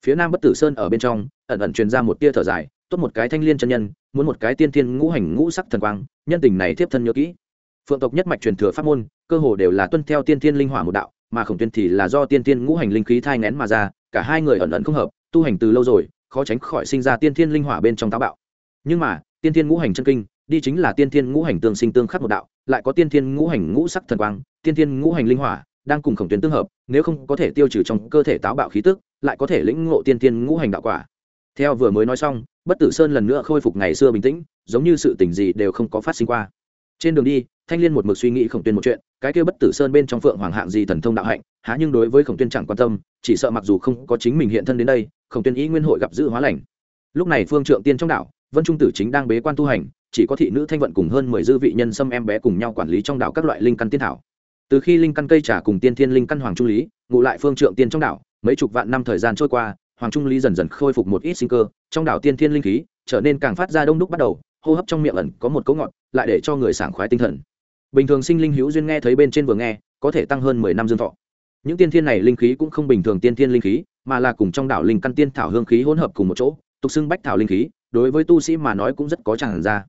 Phía nam bất tử sơn ở bên trong, ẩn ẩn truyền ra một tia thở dài, tốt một cái thanh liên chân nhân, muốn một cái tiên thiên ngũ hành ngũ sắc thần quang, nhân tình này tiếp thân nhớ kỹ. Phượng tộc nhất mạch truyền thừa pháp môn, cơ hồ đều là tuân theo tiên thiên linh hỏa một đạo, mà khổng tuyên thì là do tiên thiên ngũ hành linh khí thai ngén mà ra, cả hai người ẩn ẩn không hợp, tu hành từ lâu rồi khó tránh khỏi sinh ra tiên thiên linh hỏa bên trong táo bạo. Nhưng mà, tiên thiên ngũ hành chân kinh, đi chính là tiên thiên ngũ hành tương sinh tương khắc một đạo, lại có tiên thiên ngũ hành ngũ sắc thần quang, tiên thiên ngũ hành linh hỏa đang cùng khổng tuyến tương hợp, nếu không có thể tiêu trừ trong cơ thể táo bạo khí tức, lại có thể lĩnh ngộ tiên thiên ngũ hành đạo quả. Theo vừa mới nói xong, bất tử sơn lần nữa khôi phục ngày xưa bình tĩnh, giống như sự tình gì đều không có phát sinh qua. Trên đường đi, thanh liên một mực suy nghĩ khổng tuyên một chuyện cái kia bất tử sơn bên trong phượng hoàng hạng gì thần thông đạo hạnh, há nhưng đối với khổng tuyên chẳng quan tâm, chỉ sợ mặc dù không có chính mình hiện thân đến đây, khổng tuyên ý nguyên hội gặp dự hóa lành. Lúc này phương trượng tiên trong đảo, vân trung tử chính đang bế quan tu hành, chỉ có thị nữ thanh vận cùng hơn mười dư vị nhân xâm em bé cùng nhau quản lý trong đảo các loại linh căn tiên thảo. Từ khi linh căn cây trà cùng tiên thiên linh căn hoàng trung lý, ngụ lại phương trượng tiên trong đảo, mấy chục vạn năm thời gian trôi qua, hoàng trung lý dần dần khôi phục một ít sinh cơ, trong đảo tiên thiên linh khí trở nên càng phát ra đông đúc bắt đầu, hô hấp trong miệng ẩn có một cấu ngọt, lại để cho người sảng khoái tinh thần bình thường sinh linh hữu duyên nghe thấy bên trên vừa nghe, có thể tăng hơn mười năm dương thọ. Những tiên thiên này linh khí cũng không bình thường tiên thiên linh khí, mà là cùng trong đảo linh căn tiên thảo hương khí hỗn hợp cùng một chỗ, tục xưng bách thảo linh khí, đối với tu sĩ mà nói cũng rất có tràn ra.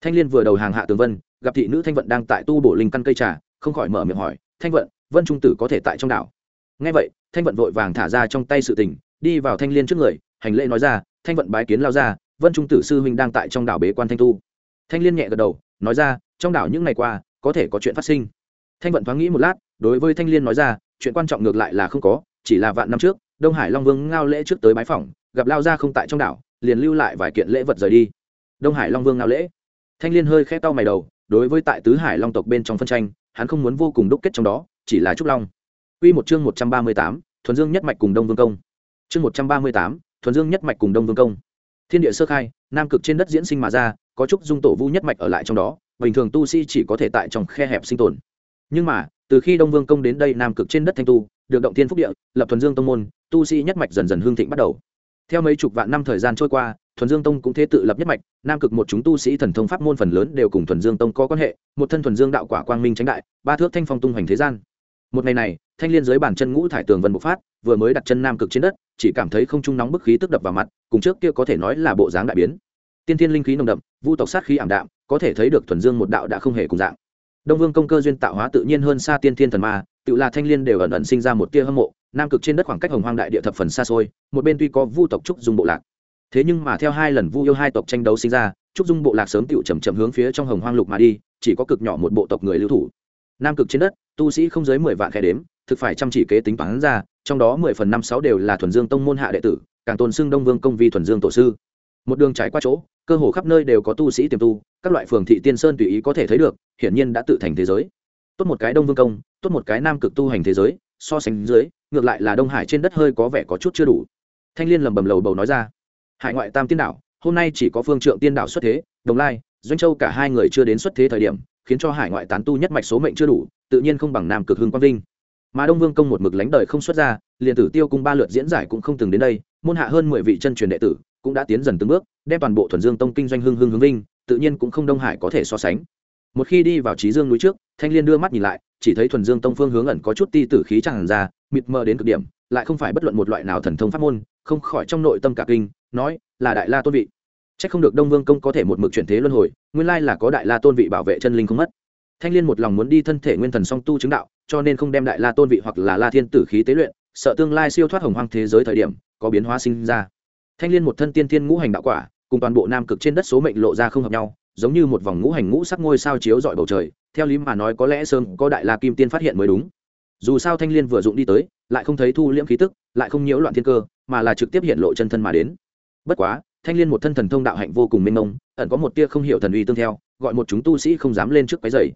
Thanh liên vừa đầu hàng hạ tường vân, gặp thị nữ thanh vận đang tại tu bổ linh căn cây trà, không khỏi mở miệng hỏi, thanh vận, vân trung tử có thể tại trong đảo? Ngay vậy, thanh vận vội vàng thả ra trong tay sự tình, đi vào thanh liên trước người, hành lễ nói ra, thanh vận bái kiến lao ra vân trung tử sư huynh đang tại trong đảo bế quan thanh tu. Thanh liên nhẹ gật đầu, nói ra, trong đảo những ngày qua có thể có chuyện phát sinh. Thanh vận thoáng nghĩ một lát đối với thanh liên nói ra chuyện quan trọng ngược lại là không có chỉ là vạn năm trước đông hải long vương ngao lễ trước tới bái phỏng gặp lao ra không tại trong đảo liền lưu lại vài kiện lễ vật rời đi. Đông hải long vương ngao lễ. Thanh liên hơi khẽ tao mày đầu đối với tại tứ hải long tộc bên trong phân tranh hắn không muốn vô cùng đúc kết trong đó chỉ là trúc long. Quy một chương 138, thuần dương nhất mạch cùng đông vương công. Chương 138, thuần dương nhất mạch cùng đông vương công. Thiên địa sơ khai nam cực trên đất diễn sinh mà ra có trúc dung tổ vu nhất mạch ở lại trong đó bình thường tu sĩ chỉ có thể tại trong khe hẹp sinh tồn. Nhưng mà, từ khi đông vương công đến đây nam cực trên đất thanh tu, được động thiên phúc địa, lập thuần dương tông môn, tu sĩ nhất mạch dần dần hương thịnh bắt đầu. Theo mấy chục vạn năm thời gian trôi qua, thuần dương tông cũng thế tự lập nhất mạch, nam cực một chúng tu sĩ thần thông pháp môn phần lớn đều cùng thuần dương tông có quan hệ, một thân thuần dương đạo quả quang minh tránh đại, ba thước thanh phong tung hoành thế gian. Một ngày này, thanh liên dưới bàn chân ngũ thải tường vân bộc phát, vừa mới đặt chân nam cực trên đất, chỉ cảm thấy không trung nóng bức khí tức đập vào mặt, cùng trước kia có thể nói là bộ dáng đại biến. Tiên thiên linh khí nồng đậm, vu tộc sát khí ảm đạm có thể thấy được thuần dương một đạo đã không hề cùng dạng. Đông vương công cơ duyên tạo hóa tự nhiên hơn xa tiên thiên thần ma, tự là thanh liên đều ẩn ẩn sinh ra một tia hâm mộ, nam cực trên đất khoảng cách hồng hoang đại địa thập phần xa xôi, một bên tuy có vu tộc trúc dung bộ lạc. Thế nhưng mà theo hai lần vu yêu hai tộc tranh đấu sinh ra, trúc dung bộ lạc sớm tựu chầm chậm hướng phía trong hồng hoang lục mà đi, chỉ có cực nhỏ một bộ tộc người lưu thủ. Nam cực trên đất, tu sĩ không dưới mười vạn khe đếm, thực phải chăm chỉ kế tính toán ra, trong đó mười phần năm sáu đều là thuần dương tông môn hạ đệ tử, càng tôn xưng đông vương công vi thuần dương tổ sư. Một đường trải qua chỗ cơ hồ khắp nơi đều có tu sĩ tiềm tu, các loại phường thị tiên sơn tùy ý có thể thấy được, hiển nhiên đã tự thành thế giới. Tốt một cái đông vương công, tốt một cái nam cực tu hành thế giới, so sánh dưới, ngược lại là đông hải trên đất hơi có vẻ có chút chưa đủ. Thanh liên lầm bầm lầu bầu nói ra, hải ngoại tam tiên đảo, hôm nay chỉ có phương trượng tiên đảo xuất thế, đồng lai, doanh châu cả hai người chưa đến xuất thế thời điểm, khiến cho hải ngoại tán tu nhất mạch số mệnh chưa đủ, tự nhiên không bằng nam cực hưng quang vinh. Mà đông vương công một mực lánh đời không xuất ra, liền tử tiêu cung ba lượt diễn giải cũng không từng đến đây, môn hạ hơn mười vị chân truyền đệ tử cũng đã tiến dần từng bước, đem toàn bộ thuần dương tông kinh doanh hưng hưng hướng vinh, tự nhiên cũng không đông hải có thể so sánh. Một khi đi vào trí dương núi trước, thanh liên đưa mắt nhìn lại, chỉ thấy thuần dương tông phương hướng ẩn có chút ti tử khí tràn ra, mịt mờ đến cực điểm, lại không phải bất luận một loại nào thần thông pháp môn, không khỏi trong nội tâm cả kinh, nói, là đại la tôn vị. C h ắ c không được đông vương công có thể một mực chuyển thế luân hồi, nguyên lai là có đại la tôn vị bảo vệ chân linh không mất. Thanh liên một lòng muốn đi thân thể nguyên thần song tu chứng đạo, cho nên không đem đại la tôn vị hoặc là la thiên tử khí tế luyện, sợ tương lai siêu thoát hồng hoang thế giới thời điểm, có biến hóa sinh ra thanh liên một thân tiên thiên ngũ hành đạo quả, cùng toàn bộ nam cực trên đất số mệnh lộ ra không hợp nhau, giống như một vòng ngũ hành ngũ sắc ngôi sao chiếu dọi bầu trời, theo lý mà nói có lẽ sơn có đại la kim tiên phát hiện mới đúng. Dù sao thanh liên vừa dụng đi tới, lại không thấy thu liễm khí tức, lại không nhiễu loạn thiên cơ, mà là trực tiếp hiện lộ chân thân mà đến. Bất quá, thanh liên một thân thần thông đạo hạnh vô cùng mênh mông, ẩn có một tia không hiểu thần uy tương theo, gọi một chúng tu sĩ không dám lên trước cái giày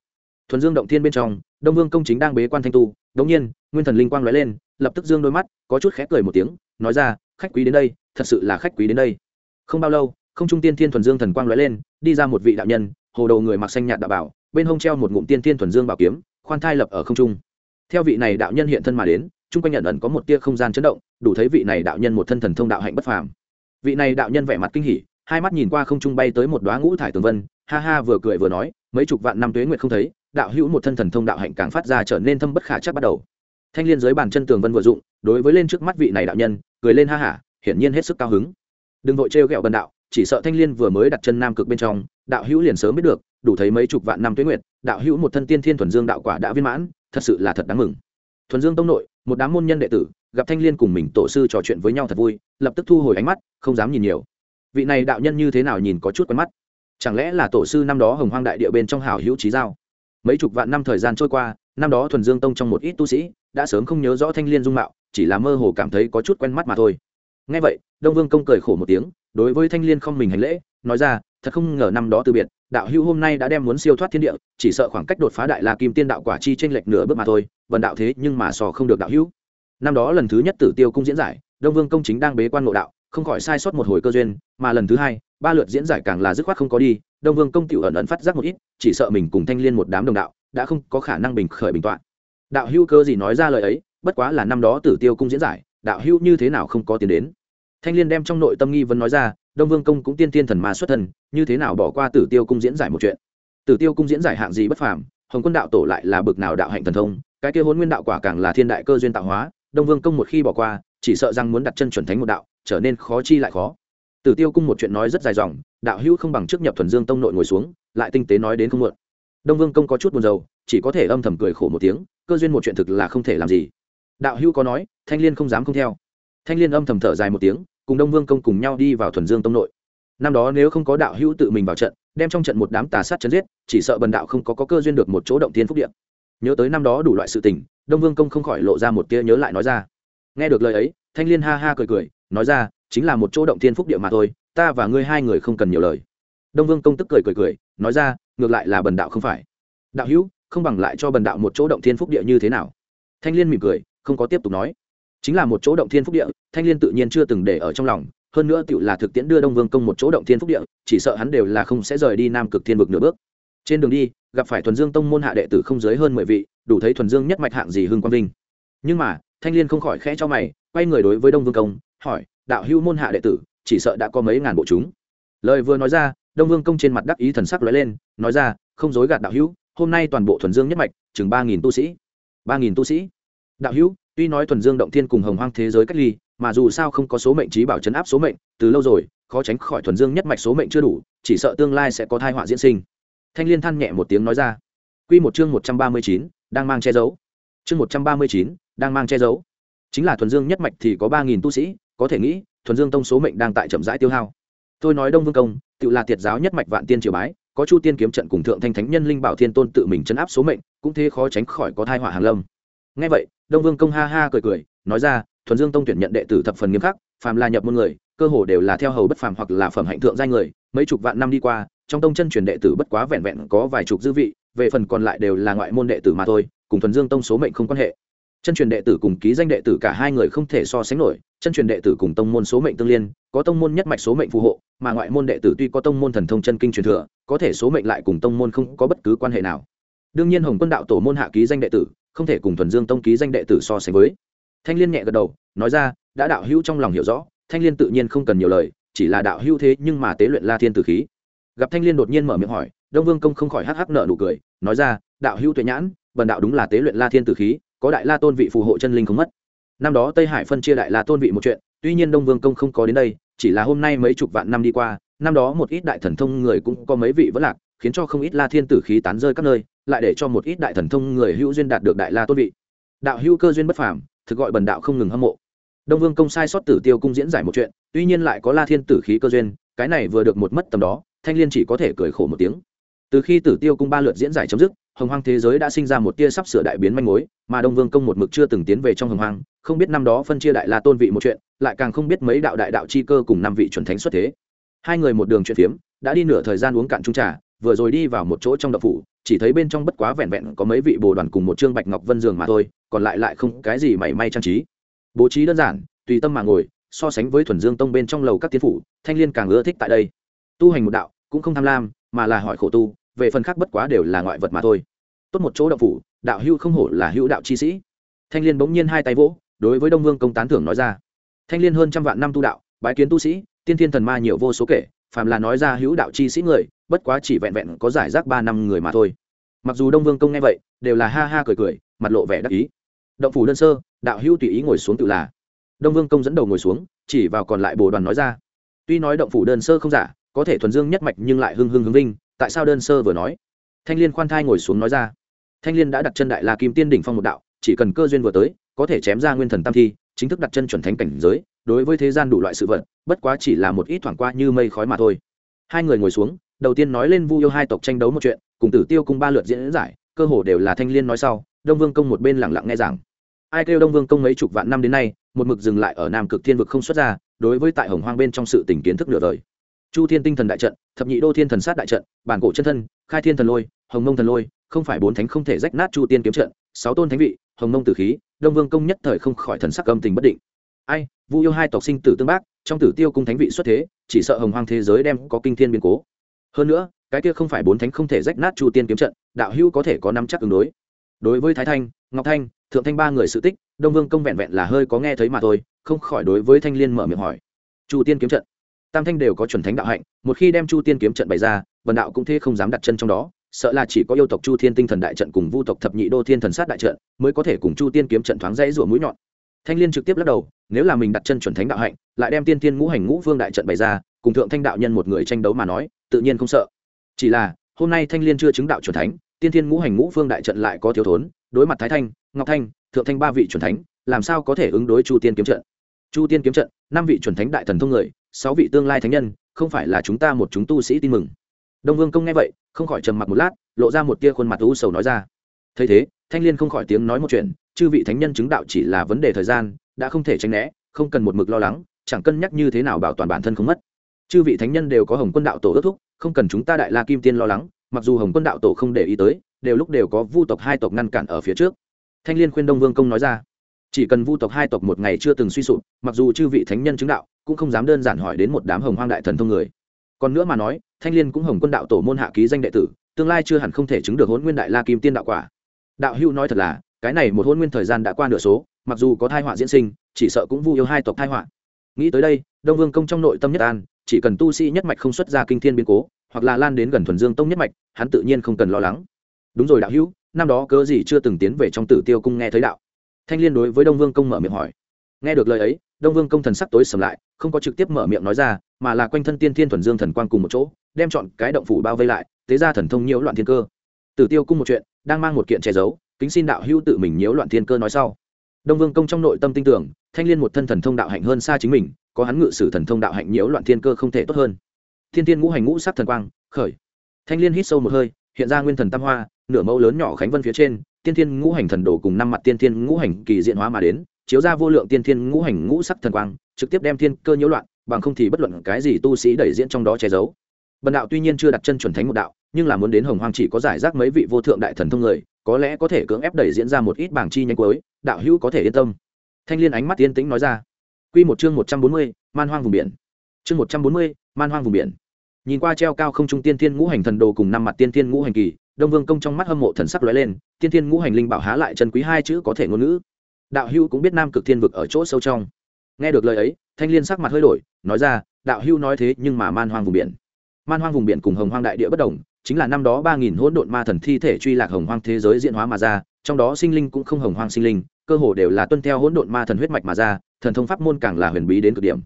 thuần dương động thiên bên trong, đông vương công chính đang bế quan thanh tu đống nhiên, nguyên thần linh quang lóe lên, lập tức dương đôi mắt, có chút khẽ cười một tiếng, nói ra khách quý đến đây, thật sự là khách quý đến đây. Không bao lâu, không trung tiên thiên thuần dương thần quang lóe lên, đi ra một vị đạo nhân, hồ đầu người mặc xanh nhạt đạo bảo, bên hông treo một ngụm tiên thiên thuần dương bảo kiếm, khoan thai lập ở không trung. Theo vị này đạo nhân hiện thân mà đến, chung quanh nhận ẩn có một tia không gian chấn động, đủ thấy vị này đạo nhân một thân thần thông đạo hạnh bất phàm. Vị này đạo nhân vẻ mặt kinh hỉ, hai mắt nhìn qua không trung bay tới một đoá ngũ thải tường vân, ha ha vừa cười vừa nói, mấy chục vạn năm tuế nguyệt không thấy, đạo hữu một thân thần thông đạo hạnh càng phát ra trở nên thâm bất khả chắc bắt đầu. Thanh liên dưới bàn chân tường vân vừa dụng, đối với lên trước mắt vị này đạo nhân cười lên ha hả, hiển nhiên hết sức cao hứng. Đừng vội trêu ghẹo bần đạo, chỉ sợ thanh liên vừa mới đặt chân nam cực bên trong, đạo hữu liền sớm biết được, đủ thấy mấy chục vạn năm tuế nguyệt, đạo hữu một thân tiên thiên thuần dương đạo quả đã viên mãn, thật sự là thật đáng mừng. Thuần dương tông nội, một đám môn nhân đệ tử, gặp thanh liên cùng mình tổ sư trò chuyện với nhau thật vui, lập tức thu hồi ánh mắt, không dám nhìn nhiều. Vị này đạo nhân như thế nào nhìn có chút quen mắt. Chẳng lẽ là tổ sư năm đó hồng hoang đại địa bên trong hào hữu trí giao? Mấy chục vạn năm thời gian trôi qua, năm đó thuần dương tông trong một ít tu sĩ, đã sớm không nhớ rõ thanh liên dung mạo chỉ là mơ hồ cảm thấy có chút quen mắt mà thôi. Ngay vậy, đông vương công cười khổ một tiếng, đối với thanh liên không mình hành lễ, nói ra, thật không ngờ năm đó từ biệt, đạo hữu hôm nay đã đem muốn siêu thoát thiên địa, chỉ sợ khoảng cách đột phá đại la kim tiên đạo quả chi tranh lệch nửa bước mà thôi, vần đạo thế nhưng mà sò không được đạo hữu. Năm đó lần thứ nhất tử tiêu cung diễn giải, đông vương công chính đang bế quan ngộ đạo, không khỏi sai sót một hồi cơ duyên, mà lần thứ hai, ba lượt diễn giải càng là dứt khoát không có đi, đông vương công tiểu ẩn ẩn phát giác một ít, chỉ sợ mình cùng thanh liên một đám đồng đạo, đã không có khả năng bình khởi bình toạn. Đạo hữu cơ gì nói ra lời ấy bất quá là năm đó tử tiêu cung diễn giải, đạo hữu như thế nào không có tiền đến. Thanh liên đem trong nội tâm nghi vấn nói ra, đông vương công cũng tiên tiên thần ma xuất thân, như thế nào bỏ qua tử tiêu cung diễn giải một chuyện? Tử tiêu cung diễn giải hạng gì bất phàm, hồng quân đạo tổ lại là bực nào đạo hạnh thần thông, cái kia hôn nguyên đạo quả càng là thiên đại cơ duyên tạo hóa, đông vương công một khi bỏ qua, chỉ sợ rằng muốn đặt chân chuẩn thánh một đạo, trở nên khó chi lại khó. Tử tiêu cung một chuyện nói rất dài dòng, đạo hữu không bằng trước nhập thuần dương tông nội ngồi xuống, lại tinh tế nói đến không muộn. Đông vương công có chút buồn rầu, chỉ có thể âm thầm cười khổ một tiếng, cơ duyên một chuyện thực là không thể làm gì đạo hữu có nói thanh liên không dám không theo. Thanh liên âm thầm thở dài một tiếng cùng đông vương công cùng nhau đi vào thuần dương tông nội. Năm đó nếu không có đạo hữu tự mình vào trận đem trong trận một đám tà sát chấn giết chỉ sợ bần đạo không có, có cơ duyên được một chỗ động tiên phúc điện nhớ tới năm đó đủ loại sự tình đông vương công không khỏi lộ ra một tia nhớ lại nói ra. Nghe được lời ấy thanh liên ha ha cười cười nói ra chính là một chỗ động thiên phúc địa mà thôi ta và ngươi hai người không cần nhiều lời. Đông vương công tức cười cười cười nói ra ngược lại là bần đạo không phải. Đạo hữu không bằng lại cho bần đạo một chỗ động thiên phúc địa như thế nào. Thanh liên mỉm cười không có tiếp tục nói. Chính là một chỗ động thiên phúc địa, thanh liên tự nhiên chưa từng để ở trong lòng, hơn nữa tự là thực tiễn đưa đông vương công một chỗ động thiên phúc địa, chỉ sợ hắn đều là không sẽ rời đi nam cực thiên vực nửa bước. Trên đường đi, gặp phải thuần dương tông môn hạ đệ tử không dưới hơn mười vị, đủ thấy thuần dương nhất mạch hạng gì hưng quang vinh. Nhưng mà, thanh liên không khỏi khẽ cho mày, quay người đối với đông vương công, hỏi, đạo hữu môn hạ đệ tử, chỉ sợ đã có mấy ngàn bộ chúng? Lời vừa nói ra, đông vương công trên mặt đắc ý thần sắc lóe lên, nói ra, không dối gạt đạo hữu, hôm nay toàn bộ thuần dương nhất mạch, chừng ba nghìn tu sĩ. ba nghìn tu sĩ đạo hữu, tuy nói thuần dương động thiên cùng hồng hoang thế giới cách ly, mà dù sao không có số mệnh trí bảo chấn áp số mệnh, từ lâu rồi, khó tránh khỏi thuần dương nhất mạch số mệnh chưa đủ, chỉ sợ tương lai sẽ có thai họa diễn sinh. Thanh liên than nhẹ một tiếng nói ra. Quy một chương một trăm ba mươi chín, đang mang che giấu. Chương một trăm ba mươi chín, đang mang che giấu. Chính là thuần dương nhất mạch thì có ba nghìn tu sĩ, có thể nghĩ, thuần dương tông số mệnh đang tại chậm rãi tiêu hao. Tôi nói đông vương công, tự là tiệt giáo nhất mạch vạn tiên triều bái, có chu tiên kiếm trận cùng thượng thanh thánh nhân linh bảo thiên tôn tự mình chấn áp số mệnh, cũng thế khó tránh khỏi có thai họa hàng lâm ngay vậy, đông vương công ha ha cười cười, nói ra, thuần dương tông tuyển nhận đệ tử thập phần nghiêm khắc, phàm là nhập môn người, cơ hồ đều là theo hầu bất phàm hoặc là phẩm hạnh thượng giai người, mấy chục vạn năm đi qua, trong tông chân truyền đệ tử bất quá vẹn vẹn có vài chục dư vị, về phần còn lại đều là ngoại môn đệ tử mà thôi, cùng thuần dương tông số mệnh không quan hệ. Chân truyền đệ tử cùng ký danh đệ tử cả hai người không thể so sánh nổi, chân truyền đệ tử cùng tông môn số mệnh tương liên, có tông môn nhất mạch số mệnh phù hộ, mà ngoại môn đệ tử tuy có tông môn thần thông chân kinh truyền thừa, có thể số mệnh lại cùng tông môn không có bất cứ quan hệ nào đương nhiên hồng quân đạo tổ môn hạ ký danh đệ tử, không thể cùng thuần dương tông ký danh đệ tử so sánh với. Thanh liên nhẹ gật đầu, nói ra, đã đạo hữu trong lòng hiểu rõ, thanh liên tự nhiên không cần nhiều lời, chỉ là đạo hữu thế nhưng mà tế luyện la thiên tử khí. Gặp thanh liên đột nhiên mở miệng hỏi, đông vương công không khỏi hắc hắc nợ nụ cười, nói ra, đạo hữu tuệ nhãn, bần đạo đúng là tế luyện la thiên tử khí, có đại la tôn vị phù hộ chân linh không mất. Năm đó tây hải phân chia đại la tôn vị một chuyện, tuy nhiên đông vương công không có đến đây, chỉ là hôm nay mấy chục vạn năm đi qua, năm đó một ít đại thần thông người cũng có mấy vị vẫn lạc, khiến cho không ít la thiên tử khí tán rơi các nơi lại để cho một ít đại thần thông người hữu duyên đạt được đại la tôn vị. Đạo hữu cơ duyên bất phàm, thực gọi bần đạo không ngừng hâm mộ. Đông vương công sai sót tử tiêu cung diễn giải một chuyện, tuy nhiên lại có la thiên tử khí cơ duyên, cái này vừa được một mất tầm đó, thanh liên chỉ có thể cười khổ một tiếng. Từ khi tử tiêu cung ba lượt diễn giải chấm dứt, hồng hoang thế giới đã sinh ra một tia sắp sửa đại biến manh mối, mà đông vương công một mực chưa từng tiến về trong hồng hoang, không biết năm đó phân chia đại la tôn vị một chuyện, lại càng không biết mấy đạo đại đạo chi cơ cùng năm vị chuẩn thánh xuất thế. Hai người một đường chuyện phiếm, đã đi nửa thời gian uống cạn trung trà vừa rồi đi vào một chỗ trong đậu phủ, chỉ thấy bên trong bất quá vẹn vẹn có mấy vị bồ đoàn cùng một trương bạch ngọc vân giường mà thôi, còn lại lại không cái gì mảy may trang trí. Bố trí đơn giản, tùy tâm mà ngồi, so sánh với thuần dương tông bên trong lầu các tiến phủ, thanh liên càng ưa thích tại đây. Tu hành một đạo, cũng không tham lam, mà là hỏi khổ tu, về phần khác bất quá đều là ngoại vật mà thôi. Tốt một chỗ đậu phủ, đạo hữu không hổ là hữu đạo chi sĩ. Thanh liên bỗng nhiên hai tay vỗ, đối với đông vương công tán thưởng nói ra. Thanh liên hơn trăm vạn năm tu đạo, bái kiến tu sĩ, tiên thiên thần ma nhiều vô số kể, phàm là nói ra hữu đạo chi sĩ người bất quá chỉ vẹn vẹn có giải rác ba năm người mà thôi. Mặc dù đông vương công nghe vậy, đều là ha ha cười cười, mặt lộ vẻ đắc ý. Động phủ đơn sơ, đạo hữu tùy ý ngồi xuống tự là. Đông vương công dẫn đầu ngồi xuống, chỉ vào còn lại bồ đoàn nói ra. Tuy nói động phủ đơn sơ không giả, có thể thuần dương nhất mạch nhưng lại hưng hưng hưng vinh, tại sao đơn sơ vừa nói? Thanh liên khoan thai ngồi xuống nói ra. Thanh liên đã đặt chân đại la kim tiên đỉnh phong một đạo, chỉ cần cơ duyên vừa tới, có thể chém ra nguyên thần tam thi, chính thức đặt chân chuẩn thánh cảnh giới, đối với thế gian đủ loại sự vật, bất quá chỉ là một ít thoảng qua như mây khói mà thôi. Hai người ngồi xuống đầu tiên nói lên vu yêu hai tộc tranh đấu một chuyện, cùng tử tiêu cung ba lượt diễn giải, cơ hồ đều là thanh liên nói sau, đông vương công một bên lẳng lặng nghe rằng ai kêu đông vương công mấy chục vạn năm đến nay, một mực dừng lại ở nam cực thiên vực không xuất ra, đối với tại hồng hoang bên trong sự tình kiến thức nửa đời. Chu thiên tinh thần đại trận, thập nhị đô thiên thần sát đại trận, bản cổ chân thân, khai thiên thần lôi, hồng mông thần lôi, không phải bốn thánh không thể rách nát chu tiên kiếm trận, sáu tôn thánh vị, hồng mông tử khí, đông vương công nhất thời không khỏi thần sắc âm tình bất định. Ai, vu yêu hai tộc sinh tử tương bác, trong tử tiêu cung thánh vị xuất thế, chỉ sợ hồng hoang thế giới đem có kinh thiên biến cố hơn nữa, cái kia không phải bốn thánh không thể rách nát chu tiên kiếm trận, đạo hữu có thể có năm chắc ứng đối. Đối với thái thanh, ngọc thanh, thượng thanh ba người sự tích, đông vương công vẹn vẹn là hơi có nghe thấy mà thôi, không khỏi đối với thanh liên mở miệng hỏi. Chu tiên kiếm trận. Tam thanh đều có chuẩn thánh đạo hạnh, một khi đem chu tiên kiếm trận bày ra, vần đạo cũng thế không dám đặt chân trong đó, sợ là chỉ có yêu tộc chu thiên tinh thần đại trận cùng vu tộc thập nhị đô thiên thần sát đại trận, mới có thể cùng chu tiên kiếm trận thoáng rẽ rủa mũi nhọn. Thanh liên trực tiếp lắc đầu, nếu là mình đặt chân chuẩn thánh đạo hạnh, lại đem tiên tiên ngũ hành ngũ vương đại trận bày ra, cùng thượng thanh đạo nhân một người tranh đấu mà nói tự nhiên không sợ. Chỉ là, hôm nay thanh liên chưa chứng đạo chuẩn thánh, tiên tiên ngũ hành ngũ vương đại trận lại có thiếu thốn, đối mặt thái thanh, ngọc thanh, thượng thanh ba vị chuẩn thánh, làm sao có thể ứng đối chu tiên kiếm trận? Chu tiên kiếm trận, năm vị chuẩn thánh đại thần thông người, sáu vị tương lai thánh nhân, không phải là chúng ta một chúng tu sĩ tin mừng. Đông vương công nghe vậy, không khỏi trầm mặc một lát, lộ ra một tia khuôn mặt u sầu nói ra. Thấy thế, thanh liên không khỏi tiếng nói một chuyện, chư vị thánh nhân chứng đạo chỉ là vấn đề thời gian, đã không thể tránh né, không cần một mực lo lắng, chẳng cân nhắc như thế nào bảo toàn bản thân không mất chư vị thánh nhân đều có hồng quân đạo tổ ước thúc, không cần chúng ta đại la kim tiên lo lắng, mặc dù hồng quân đạo tổ không để ý tới, đều lúc đều có vu tộc hai tộc ngăn cản ở phía trước. Thanh liên khuyên đông vương công nói ra, chỉ cần vu tộc hai tộc một ngày chưa từng suy sụp, mặc dù chư vị thánh nhân chứng đạo, cũng không dám đơn giản hỏi đến một đám hồng hoang đại thần thông người. Còn nữa mà nói, thanh liên cũng hồng quân đạo tổ môn hạ ký danh đệ tử, tương lai chưa hẳn không thể chứng được hôn nguyên đại la kim tiên đạo quả. Đạo hữu nói thật là, cái này một hôn nguyên thời gian đã qua nửa số, mặc dù có thai họa diễn sinh, chỉ sợ cũng vu yêu hai tộc thai họa. Nghĩ tới đây, đông vương công trong nội tâm nhất an chỉ cần tu sĩ nhất mạch không xuất ra kinh thiên biến cố, hoặc là lan đến gần thuần dương tông nhất mạch, hắn tự nhiên không cần lo lắng. Đúng rồi đạo hữu, năm đó cớ gì chưa từng tiến về trong tử tiêu cung nghe thấy đạo? Thanh liên đối với đông vương công mở miệng hỏi. Nghe được lời ấy, đông vương công thần sắc tối sầm lại, không có trực tiếp mở miệng nói ra, mà là quanh thân tiên thiên thuần dương thần quang cùng một chỗ, đem chọn cái động phủ bao vây lại, tế ra thần thông nhiễu loạn thiên cơ. Tử tiêu cung một chuyện, đang mang một kiện che giấu, kính xin đạo hữu tự mình nhiễu loạn thiên cơ nói sau. Đông vương công trong nội tâm tin tưởng, thanh liên một thân thần thông đạo hạnh hơn xa chính mình có hắn ngự sử thần thông đạo hạnh nhiễu loạn thiên cơ không thể tốt hơn. Thiên tiên ngũ hành ngũ sắc thần quang, khởi. Thanh liên hít sâu một hơi, hiện ra nguyên thần tam hoa, nửa mẫu lớn nhỏ khánh vân phía trên, tiên thiên ngũ hành thần đồ cùng năm mặt tiên thiên ngũ hành kỳ diện hóa mà đến, chiếu ra vô lượng tiên thiên ngũ hành ngũ sắc thần quang, trực tiếp đem thiên cơ nhiễu loạn, bằng không thì bất luận cái gì tu sĩ đẩy diễn trong đó che giấu. Bần đạo tuy nhiên chưa đặt chân chuẩn thánh một đạo, nhưng là muốn đến hồng hoang chỉ có giải rác mấy vị vô thượng đại thần thông người, có lẽ có thể cưỡng ép đẩy diễn ra một ít bảng chi nhanh cuối, đạo hữu có thể yên tâm. Thanh liên ánh mắt yên tĩnh nói ra. Quy một chương một trăm bốn mươi, man hoang vùng biển. Chương một trăm bốn mươi, man hoang vùng biển. Nhìn qua treo cao không trung tiên thiên ngũ hành thần đồ cùng năm mặt tiên thiên ngũ hành kỳ, đông vương công trong mắt hâm mộ thần sắc lóe lên, tiên thiên ngũ hành linh bảo há lại chân quý hai chữ có thể ngôn ngữ. Đạo hưu cũng biết nam cực thiên vực ở chỗ sâu trong. Nghe được lời ấy, thanh liên sắc mặt hơi đổi, nói ra, đạo hưu nói thế nhưng mà man hoang vùng biển. Man hoang vùng biển cùng hồng hoang đại địa bất đồng, chính là năm đó ba nghìn hỗn độn ma thần thi thể truy lạc hồng hoang thế giới diễn hóa mà ra, trong đó sinh linh cũng không hồng hoang sinh linh cơ hồ đều là tuân theo hỗn độn ma thần huyết mạch mà ra, thần thông pháp môn càng là huyền bí đến cực điểm.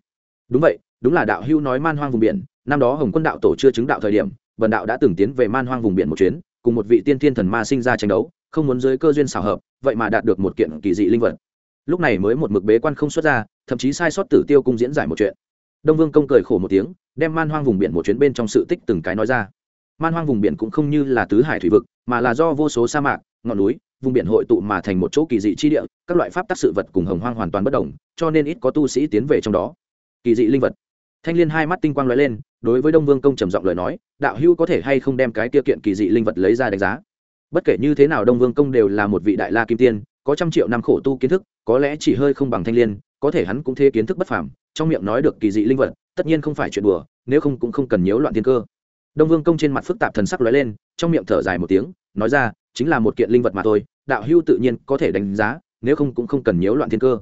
Đúng vậy, đúng là đạo hưu nói man hoang vùng biển, năm đó hồng quân đạo tổ chưa chứng đạo thời điểm bần đạo đã từng tiến về man hoang vùng biển một chuyến, cùng một vị tiên thiên thần ma sinh ra tranh đấu, không muốn dưới cơ duyên xảo hợp, vậy mà đạt được một kiện kỳ dị linh vật. Lúc này mới một mực bế quan không xuất ra, thậm chí sai sót tử tiêu cung diễn giải một chuyện. Đông vương công cười khổ một tiếng, đem man hoang vùng biển một chuyến bên trong sự tích từng cái nói ra. Man hoang vùng biển cũng không như là tứ hải thủy vực, mà là do vô số sa mạc ngọn núi, vùng biển hội tụ mà thành một chỗ kỳ dị chi địa, các loại pháp tác sự vật cùng hồng hoang hoàn toàn bất đồng, cho nên ít có tu sĩ tiến về trong đó. Kỳ dị linh vật. Thanh liên hai mắt tinh quang lóe lên, đối với đông vương công trầm giọng lời nói, đạo hữu có thể hay không đem cái tiêu kiện kỳ dị linh vật lấy ra đánh giá? Bất kể như thế nào đông vương công đều là một vị đại la kim tiên, có trăm triệu năm khổ tu kiến thức, có lẽ chỉ hơi không bằng thanh liên, có thể hắn cũng thế kiến thức bất phàm, trong miệng nói được kỳ dị linh vật, tất nhiên không phải chuyện đùa, nếu không cũng không cần nhiễu loạn thiên cơ. Đông vương công trên mặt phức tạp thần sắc lóe lên, trong miệng thở dài một tiếng, nói ra chính là một kiện linh vật mà thôi, đạo hưu tự nhiên có thể đánh giá, nếu không cũng không cần nhiễu loạn thiên cơ.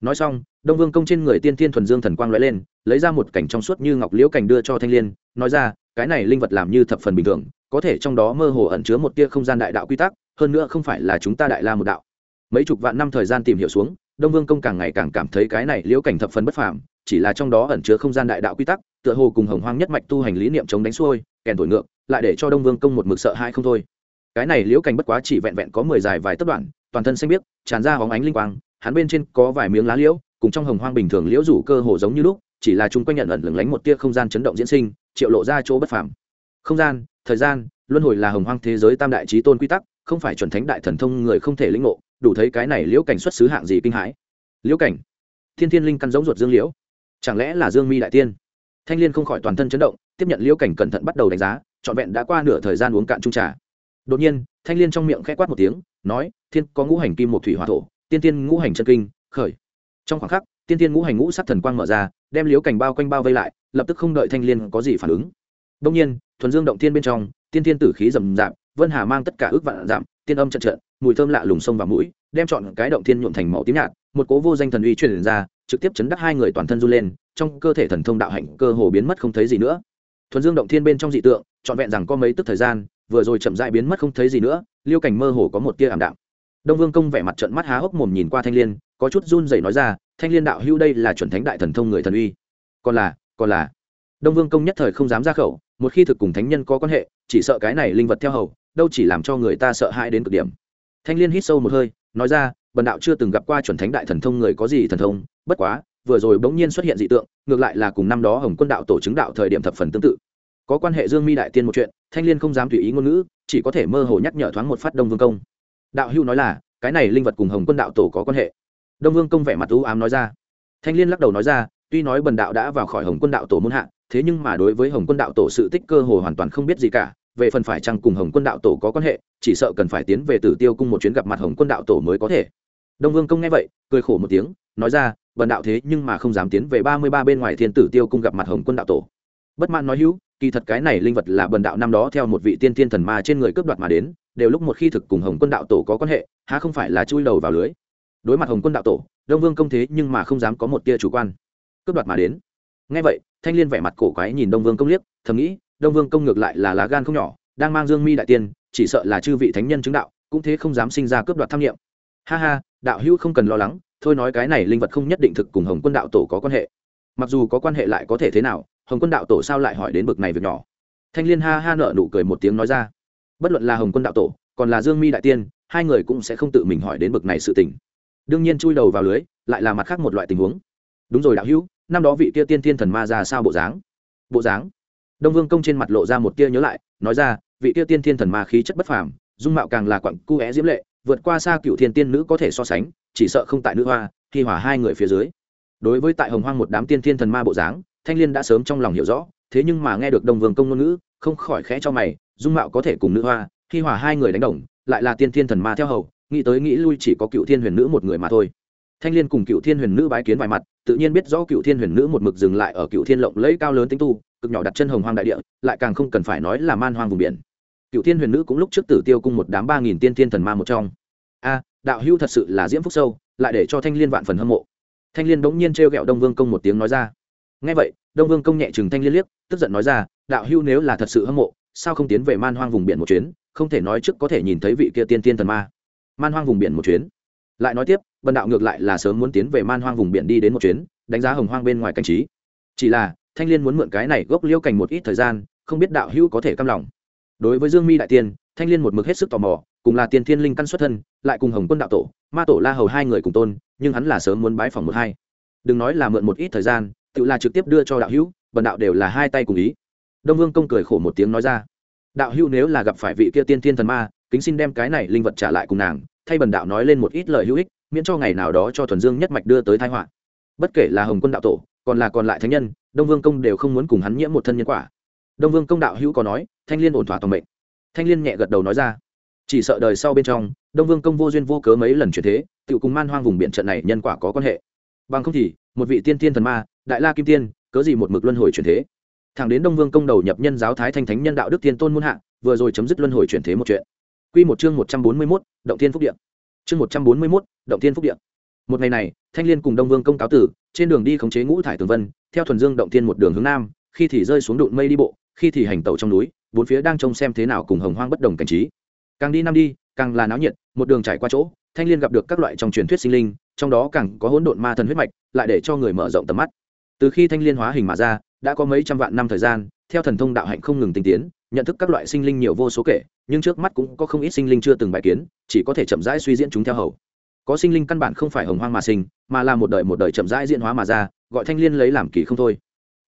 Nói xong, đông vương công trên người tiên thiên thuần dương thần quang lóe lên, lấy ra một cảnh trong suốt như ngọc liễu cảnh đưa cho thanh liên, nói ra, cái này linh vật làm như thập phần bình thường, có thể trong đó mơ hồ ẩn chứa một tia không gian đại đạo quy tắc, hơn nữa không phải là chúng ta đại la một đạo. Mấy chục vạn năm thời gian tìm hiểu xuống, đông vương công càng ngày càng cảm thấy cái này liễu cảnh thập phần bất phàm, chỉ là trong đó ẩn chứa không gian đại đạo quy tắc, tựa hồ cùng hồng hoang nhất mạch tu hành lý niệm chống đánh xuôi, kèn thổi ngược, lại để cho đông vương công một mực sợ hai không thôi cái này liễu cảnh bất quá chỉ vẹn vẹn có mười dài vài tấc đoạn, toàn thân xanh biếc, tràn ra hóng ánh linh quang, hắn bên trên có vài miếng lá liễu, cùng trong hồng hoang bình thường liễu rủ cơ hồ giống như lúc, chỉ là chung quanh nhận ẩn lửng lánh một tia không gian chấn động diễn sinh, triệu lộ ra chỗ bất phàm. Không gian, thời gian, luân hồi là hồng hoang thế giới tam đại trí tôn quy tắc, không phải chuẩn thánh đại thần thông người không thể lĩnh ngộ, đủ thấy cái này liễu cảnh xuất xứ hạng gì kinh hãi. Liễu cảnh, thiên thiên linh căn giống ruột dương liễu. Chẳng lẽ là dương mi đại tiên? Thanh liên không khỏi toàn thân chấn động, tiếp nhận liễu cảnh cẩn thận bắt đầu đánh giá, trọn vẹn đã qua nửa thời gian uống cạn trung trà đột nhiên, thanh liên trong miệng khẽ quát một tiếng, nói, thiên có ngũ hành kim một thủy hỏa thổ, tiên tiên ngũ hành chân kinh, khởi. Trong khoảng khắc, tiên tiên ngũ hành ngũ sắc thần quang mở ra, đem liếu cảnh bao quanh bao vây lại, lập tức không đợi thanh liên có gì phản ứng. Đông nhiên, thuần dương động thiên bên trong, tiên tiên tử khí rầm rạp, vân hà mang tất cả ước vạn giảm, tiên âm trận trận, mùi thơm lạ lùng sông vào mũi, đem chọn cái động thiên nhuộm thành màu tím nhạt, một cố vô danh thần uy truyền ra, trực tiếp chấn đắc hai người toàn thân run lên, trong cơ thể thần thông đạo hạnh cơ hồ biến mất không thấy gì nữa. Thuần dương động thiên bên trong dị tượng, trọn vẹn rằng có mấy tức thời gian vừa rồi chậm dại biến mất không thấy gì nữa, liêu cảnh mơ hồ có một tia ảm đạm. Đông vương công vẻ mặt trận mắt há hốc mồm nhìn qua thanh liên, có chút run rẩy nói ra, thanh liên đạo hưu đây là chuẩn thánh đại thần thông người thần uy. Còn là còn là. Đông vương công nhất thời không dám ra khẩu, một khi thực cùng thánh nhân có quan hệ, chỉ sợ cái này linh vật theo hầu, đâu chỉ làm cho người ta sợ hãi đến cực điểm. Thanh liên hít sâu một hơi, nói ra, bần đạo chưa từng gặp qua chuẩn thánh đại thần thông người có gì thần thông, bất quá, vừa rồi bỗng nhiên xuất hiện dị tượng, ngược lại là cùng năm đó hồng quân đạo tổ chứng đạo thời điểm thập phần tương tự có quan hệ dương mi đại tiên một chuyện, thanh liên không dám tùy ý ngôn ngữ, chỉ có thể mơ hồ nhắc nhở thoáng một phát đông vương công. Đạo hưu nói là, cái này linh vật cùng hồng quân đạo tổ có quan hệ. Đông vương công vẻ mặt ưu ám nói ra. Thanh liên lắc đầu nói ra, tuy nói bần đạo đã vào khỏi hồng quân đạo tổ muôn hạ, thế nhưng mà đối với hồng quân đạo tổ sự tích cơ hồ hoàn toàn không biết gì cả, về phần phải chăng cùng hồng quân đạo tổ có quan hệ, chỉ sợ cần phải tiến về tử tiêu cung một chuyến gặp mặt hồng quân đạo tổ mới có thể. Đông vương công nghe vậy, cười khổ một tiếng, nói ra, bần đạo thế nhưng mà không dám tiến về ba mươi ba bên ngoài thiên tử tiêu cung gặp mặt hồng quân đạo tổ bất mãn nói hữu, kỳ thật cái này linh vật là bần đạo năm đó theo một vị tiên thiên thần ma trên người cướp đoạt mà đến, đều lúc một khi thực cùng hồng quân đạo tổ có quan hệ, há không phải là chui đầu vào lưới. Đối mặt hồng quân đạo tổ, đông vương công thế nhưng mà không dám có một tia chủ quan. Cướp đoạt mà đến. Ngay vậy, thanh liên vẻ mặt cổ quái nhìn đông vương công liếc, thầm nghĩ, đông vương công ngược lại là lá gan không nhỏ, đang mang dương mi đại tiên, chỉ sợ là chư vị thánh nhân chứng đạo, cũng thế không dám sinh ra cướp đoạt tham nghiệm ha ha, đạo hữu không cần lo lắng, thôi nói cái này linh vật không nhất định thực cùng hồng quân đạo tổ có quan hệ. Mặc dù có quan hệ lại có thể thế nào hồng quân đạo tổ sao lại hỏi đến bực này việc nhỏ? Thanh liên ha ha nợ nụ cười một tiếng nói ra. Bất luận là hồng quân đạo tổ, còn là dương mi đại tiên, hai người cũng sẽ không tự mình hỏi đến bực này sự tình. Đương nhiên chui đầu vào lưới, lại là mặt khác một loại tình huống. Đúng rồi đạo hữu, năm đó vị kia tiên thiên thần ma ra sao bộ dáng? Bộ dáng? Đông vương công trên mặt lộ ra một tia nhớ lại, nói ra, vị kia tiên thiên thần ma khí chất bất phàm, dung mạo càng là quặng cu é diễm lệ, vượt qua xa cựu thiên tiên nữ có thể so sánh, chỉ sợ không tại nữ hoa, khi hỏa hai người phía dưới. Đối với tại hồng hoang một đám tiên thiên thần ma bộ dáng thanh liên đã sớm trong lòng hiểu rõ, thế nhưng mà nghe được đông vương công ngôn ngữ, không khỏi khẽ cho mày, dung mạo có thể cùng nữ hoa, khi hòa hai người đánh đồng, lại là tiên thiên thần ma theo hầu, nghĩ tới nghĩ lui chỉ có cựu thiên huyền nữ một người mà thôi. Thanh liên cùng cựu thiên huyền nữ bái kiến vài mặt, tự nhiên biết rõ cựu thiên huyền nữ một mực dừng lại ở cựu thiên lộng lẫy cao lớn tinh tu, cực nhỏ đặt chân hồng hoang đại địa, lại càng không cần phải nói là man hoang vùng biển. Cựu thiên huyền nữ cũng lúc trước tử tiêu cung một đám ba nghìn tiên thiên thần ma một trong. A, đạo hưu thật sự là diễm phúc sâu, lại để cho thanh liên vạn phần hâm mộ. Thanh liên bỗng nhiên t r g đông vương công một tiếng nói ra ngay vậy, đông vương công nhẹ chừng thanh liên liếc, tức giận nói ra, đạo hưu nếu là thật sự hâm mộ, sao không tiến về man hoang vùng biển một chuyến? Không thể nói trước có thể nhìn thấy vị kia tiên tiên thần ma. Man hoang vùng biển một chuyến. Lại nói tiếp, bần đạo ngược lại là sớm muốn tiến về man hoang vùng biển đi đến một chuyến, đánh giá hồng hoang bên ngoài cảnh trí. Chỉ là, thanh liên muốn mượn cái này gốc liêu cành một ít thời gian, không biết đạo hữu có thể căm lòng. Đối với dương mi đại tiên, thanh liên một mực hết sức tò mò, cùng là tiên thiên linh căn xuất thân, lại cùng hồng quân đạo tổ, ma tổ la hầu hai người cùng tôn, nhưng hắn là sớm muốn bái phòng một hai. Đừng nói là mượn một ít thời gian tự là trực tiếp đưa cho đạo hữu, bần đạo đều là hai tay cùng ý. Đông vương công cười khổ một tiếng nói ra, đạo hữu nếu là gặp phải vị kia tiên thiên thần ma, kính xin đem cái này linh vật trả lại cùng nàng, thay bần đạo nói lên một ít lời hữu ích, miễn cho ngày nào đó cho thuần dương nhất mạch đưa tới thái họa. Bất kể là hồng quân đạo tổ, còn là còn lại thánh nhân, đông vương công đều không muốn cùng hắn nhiễm một thân nhân quả. Đông vương công đạo hữu có nói, thanh liên ổn thỏa toàn mệnh. Thanh liên nhẹ gật đầu nói ra, chỉ sợ đời sau bên trong, đông vương công vô duyên vô cớ mấy lần chuyển thế tự cùng man hoang vùng biển trận này nhân quả có quan hệ. Bằng không thì một vị tiên tiên thần ma đại la kim tiên cớ gì một mực luân hồi chuyển thế thẳng đến đông vương công đầu nhập nhân giáo thái thanh thánh nhân đạo đức tiên tôn muôn hạ vừa rồi chấm dứt luân hồi chuyển thế một chuyện Quy một chương một trăm bốn mươi 141, động thiên phúc điện. Chương một trăm bốn mươi 141, động thiên phúc điện. Một ngày này, Thanh Liên cùng Đông Vương công cáo tử, trên đường đi khống chế ngũ thải tường vân, theo thuần dương động thiên một đường hướng nam, khi thì rơi xuống đụn mây đi bộ, khi thì hành tẩu trong núi, bốn phía đang trông xem thế nào cùng hồng hoang bất đồng cảnh trí. Càng đi nam đi, càng là náo nhiệt, một đường trải qua chỗ, Thanh Liên gặp được các loại trong truyền thuyết sinh linh, trong đó càng có hỗn độn ma thần huyết mạch, lại để cho người mở rộng tầm mắt. Từ khi Thanh Liên hóa hình mà ra, đã có mấy trăm vạn năm thời gian, theo thần thông đạo hạnh không ngừng tinh tiến, nhận thức các loại sinh linh nhiều vô số kể nhưng trước mắt cũng có không ít sinh linh chưa từng bài kiến chỉ có thể chậm rãi suy diễn chúng theo hầu. Có sinh linh căn bản không phải hồng hoang mà sinh mà là một đời một đời chậm rãi diễn hóa mà ra gọi thanh liên lấy làm kỳ không thôi.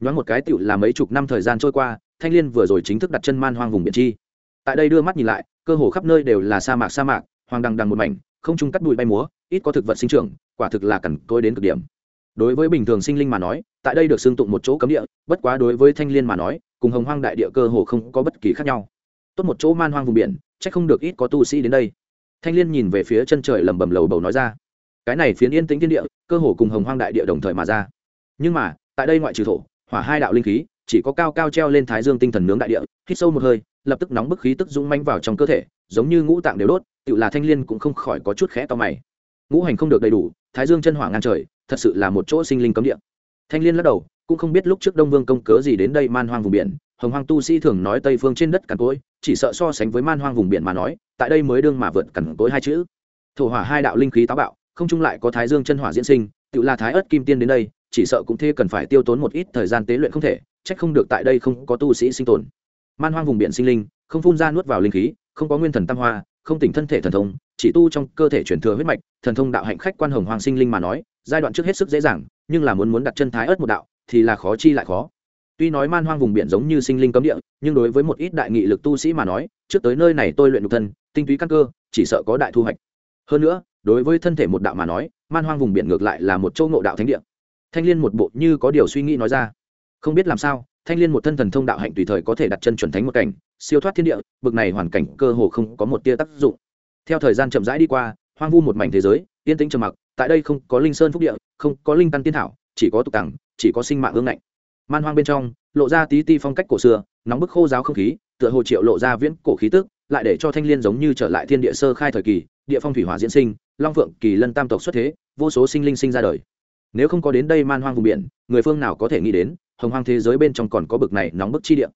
Nhoáng một cái tựu là mấy chục năm thời gian trôi qua thanh liên vừa rồi chính thức đặt chân man hoang vùng biển chi. Tại đây đưa mắt nhìn lại cơ hồ khắp nơi đều là sa mạc sa mạc hoang đằng đằng một mảnh không trung cắt bụi bay múa, ít có thực vật sinh trưởng, quả thực là cằn côi đến cực điểm. Đối với bình thường sinh linh mà nói, tại đây được xưng tụng một chỗ cấm địa, bất quá đối với thanh liên mà nói, cùng hồng hoang đại địa cơ hồ không có bất kỳ khác nhau. Tốt một chỗ man hoang vùng biển c h ắ c không được ít có tu sĩ đến đây. Thanh liên nhìn về phía chân trời lầm bầm lầu bầu nói ra. Cái này phiến yên tĩnh thiên địa, cơ hồ cùng hồng hoang đại địa đồng thời mà ra. Nhưng mà, tại đây ngoại trừ thổ, hỏa hai đạo linh khí, chỉ có cao cao treo lên thái dương tinh thần nướng đại địa, hít sâu một hơi, lập tức nóng bức khí tức dũng manh vào trong cơ thể, giống như ngũ tạng đều đốt tự là thanh liên cũng không khỏi có chút khẽ to mày. Ngũ hành không được đầy đủ, thái dương chân hỏa ngang trời, thật sự là một chỗ sinh linh cấm địa. Thanh liên lắc đầu, cũng không biết lúc trước đông vương công cớ gì đến đây man hoang vùng biển, hồng hoang tu sĩ thường nói tây phương trên đất cằn cối chỉ sợ so sánh với man hoang vùng biển mà nói, tại đây mới đương mà vượt cằn cối hai chữ. Thổ hỏa hai đạo linh khí táo bạo, không chung lại có thái dương chân hỏa diễn sinh, tự là thái ớt kim tiên đến đây, chỉ sợ cũng thế cần phải tiêu tốn một ít thời gian tế luyện không thể trách không được tại đây không có tu sĩ sinh tồn. Man hoang vùng biển sinh linh, không phun ra nuốt vào linh khí, không có nguyên thần tam hoa không tỉnh thân thể thần thông, chỉ tu trong cơ thể chuyển thừa huyết mạch, thần thông đạo hạnh khách quan hồng hoàng sinh linh mà nói, giai đoạn trước hết sức dễ dàng, nhưng là muốn muốn đặt chân thái ớt một đạo, thì là khó chi lại khó. Tuy nói man hoang vùng biển giống như sinh linh cấm địa, nhưng đối với một ít đại nghị lực tu sĩ mà nói, trước tới nơi này tôi luyện nhục thân, tinh túy căn cơ, chỉ sợ có đại thu hoạch. Hơn nữa, đối với thân thể một đạo mà nói, man hoang vùng biển ngược lại là một châu ngộ đạo thánh địa. Thanh l i ê n một bộ như có điều suy nghĩ nói ra. Không biết làm sao, thanh l i ê n một thân thần thông đạo hạnh tùy thời có thể đặt chân chuẩn thánh một cảnh siêu thoát thiên địa, bực này hoàn cảnh cơ hồ không có một tia tác dụng. Theo thời gian chậm rãi đi qua, hoang vu một mảnh thế giới, yên tĩnh trầm mặc, tại đây không có linh sơn phúc địa, không có linh căn tiên thảo, chỉ có tục tằng, chỉ có sinh mạng ương ngạnh. Man hoang bên trong, lộ ra tí ti phong cách cổ xưa, nóng bức khô giáo không khí, tựa hồ triệu lộ ra viễn cổ khí tức, lại để cho thanh l i ê n giống như trở lại thiên địa sơ khai thời kỳ, địa phong thủy hỏa diễn sinh, long phượng kỳ lân tam tộc xuất thế, vô số sinh linh sinh ra đời. Nếu không có đến đây man hoang vùng biển, người phương nào có thể nghĩ đến, hồng hoang thế giới bên trong còn có bực này nóng bức chi địa?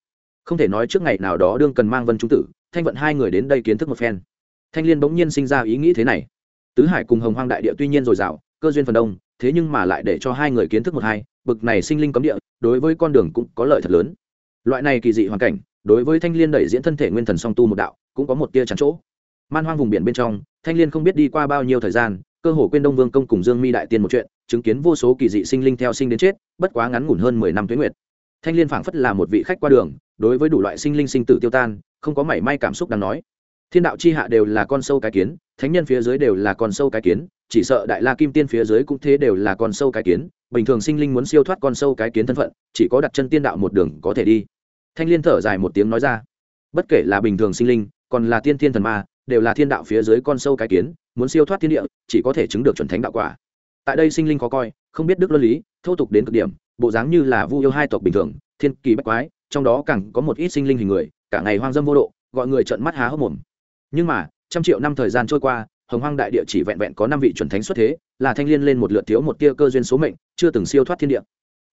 Không thể nói trước ngày nào đó đương cần mang vân trung tử, thanh vận hai người đến đây kiến thức một phen. Thanh l i ê n bỗng nhiên sinh ra ý nghĩ thế này. Tứ hải cùng hồng hoang đại địa tuy nhiên dồi dào, cơ duyên phần đông, thế nhưng mà lại để cho hai người kiến thức một hai, bực này sinh linh cấm địa, đối với con đường cũng có lợi thật lớn. Loại này kỳ dị hoàn cảnh, đối với thanh liên đẩy diễn thân thể nguyên thần song tu một đạo, cũng có một tia chắn chỗ. Man hoang vùng biển bên trong, thanh liên không biết đi qua bao nhiêu thời gian, cơ hồ quên đông vương công cùng dương mi đại tiên một chuyện, chứng kiến vô số kỳ dị sinh linh theo sinh đến chết, bất quá ngắn ngủn hơn mười năm tuyến nguyệt thanh liên phảng phất là một vị khách qua đường, đối với đủ loại sinh linh sinh tử tiêu tan, không có mảy may cảm xúc đáng nói. Thiên đạo chi hạ đều là con sâu cái kiến, thánh nhân phía dưới đều là con sâu cái kiến, chỉ sợ đại la kim tiên phía dưới cũng thế đều là con sâu cái kiến, bình thường sinh linh muốn siêu thoát con sâu cái kiến thân phận, chỉ có đặt chân tiên đạo một đường có thể đi. Thanh liên thở dài một tiếng nói ra, bất kể là bình thường sinh linh, còn là tiên thiên thần ma, đều là thiên đạo phía dưới con sâu cái kiến, muốn siêu thoát thiên địa, chỉ có thể chứng được chuẩn thánh đạo quả. Tại đây sinh linh khó coi, không biết đức luân lý, thô tục đến cực điểm bộ dáng như là vu yêu hai tộc bình thường, thiên kỳ bách quái, trong đó càng có một ít sinh linh hình người, cả ngày hoang dâm vô độ, gọi người trợn mắt há hốc mồm. Nhưng mà, trăm triệu năm thời gian trôi qua, hồng hoang đại địa chỉ vẹn vẹn có năm vị chuẩn thánh xuất thế, là thanh liên lên một lượt thiếu một tia cơ duyên số mệnh, chưa từng siêu thoát thiên địa.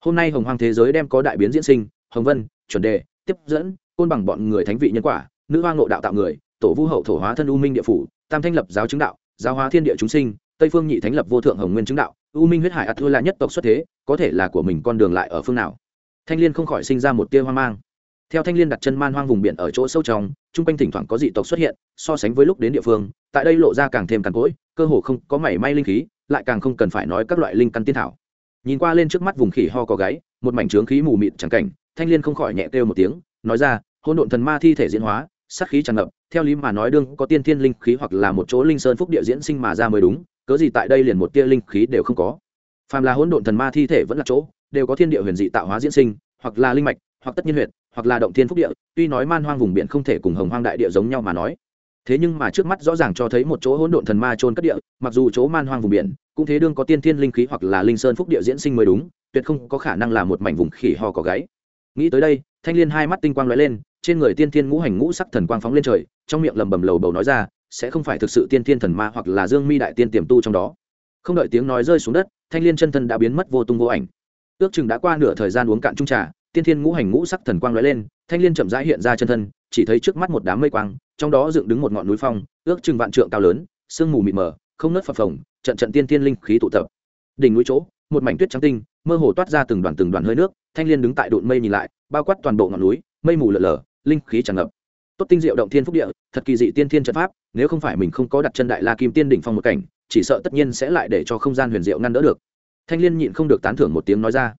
Hôm nay hồng hoang thế giới đem có đại biến diễn sinh, hồng vân, chuẩn đề, tiếp dẫn, côn bằng bọn người thánh vị nhân quả, nữ hoa ngộ đạo tạo người, tổ vu hậu thổ hóa thân u minh địa phủ, tam thanh lập giáo chứng đạo, giáo hóa thiên địa chúng sinh, tây phương nhị thánh lập vô thượng hồng nguyên chứng đạo u minh huyết hải ạt thua là nhất tộc xuất thế, có thể là của mình con đường lại ở phương nào? Thanh liên không khỏi sinh ra một tia hoang mang. Theo thanh liên đặt chân man hoang vùng biển ở chỗ sâu trong, chung quanh thỉnh thoảng có dị tộc xuất hiện, so sánh với lúc đến địa phương, tại đây lộ ra càng thêm càn cỗi, cơ hồ không có mảy may linh khí, lại càng không cần phải nói các loại linh căn tiên thảo. Nhìn qua lên trước mắt vùng khỉ ho có gáy, một mảnh trướng khí mù mịt chẳng cảnh, thanh liên không khỏi nhẹ kêu một tiếng, nói ra hôn độn thần ma thi thể diễn hóa, sát khí tràn ngập, theo lý mà nói đương có tiên thiên linh khí hoặc là một chỗ linh sơn phúc địa diễn sinh mà ra mới đúng cớ gì tại đây liền một tia linh khí đều không có? Phàm là hỗn độn thần ma thi thể vẫn là chỗ, đều có thiên địa huyền dị tạo hóa diễn sinh, hoặc là linh mạch, hoặc tất nhiên huyệt, hoặc là động thiên phúc địa, tuy nói man hoang vùng biển không thể cùng hồng hoang đại địa giống nhau mà nói. Thế nhưng mà trước mắt rõ ràng cho thấy một chỗ hỗn độn thần ma trôn cất địa, mặc dù chỗ man hoang vùng biển, cũng thế đương có tiên thiên linh khí hoặc là linh sơn phúc địa diễn sinh mới đúng, tuyệt không có khả năng là một mảnh vùng khỉ ho có gáy. Nghĩ tới đây, thanh liên hai mắt tinh quang lóe lên, trên người tiên thiên ngũ hành ngũ sắc thần quang phóng lên trời, trong miệng lầm bầm lầu bầu nói ra sẽ không phải thực sự tiên thiên thần ma hoặc là dương mi đại tiên tiềm tu trong đó. Không đợi tiếng nói rơi xuống đất, thanh liên chân thân đã biến mất vô tung vô ảnh. Ước chừng đã qua nửa thời gian uống cạn trung trà, tiên thiên ngũ hành ngũ sắc thần quang lóe lên, thanh liên chậm rãi hiện ra chân thân, chỉ thấy trước mắt một đám mây quang, trong đó dựng đứng một ngọn núi phong, ước chừng vạn trượng cao lớn, sương mù mịt mờ, không nớt phập phồng, trận trận tiên thiên linh khí tụ tập. Đỉnh núi chỗ, một mảnh tuyết trắng tinh, mơ hồ toát ra từng đoàn từng đoàn hơi nước, thanh liên đứng tại đụn mây nhìn lại, bao quát toàn bộ ngọn núi, mây mù lở lở, linh khí tràn ngập tốt tinh diệu động thiên phúc địa thật kỳ dị tiên thiên trận pháp nếu không phải mình không có đặt chân đại la kim tiên đỉnh phong một cảnh chỉ sợ tất nhiên sẽ lại để cho không gian huyền diệu ngăn đỡ được. Thanh liên nhịn không được tán thưởng một tiếng nói ra.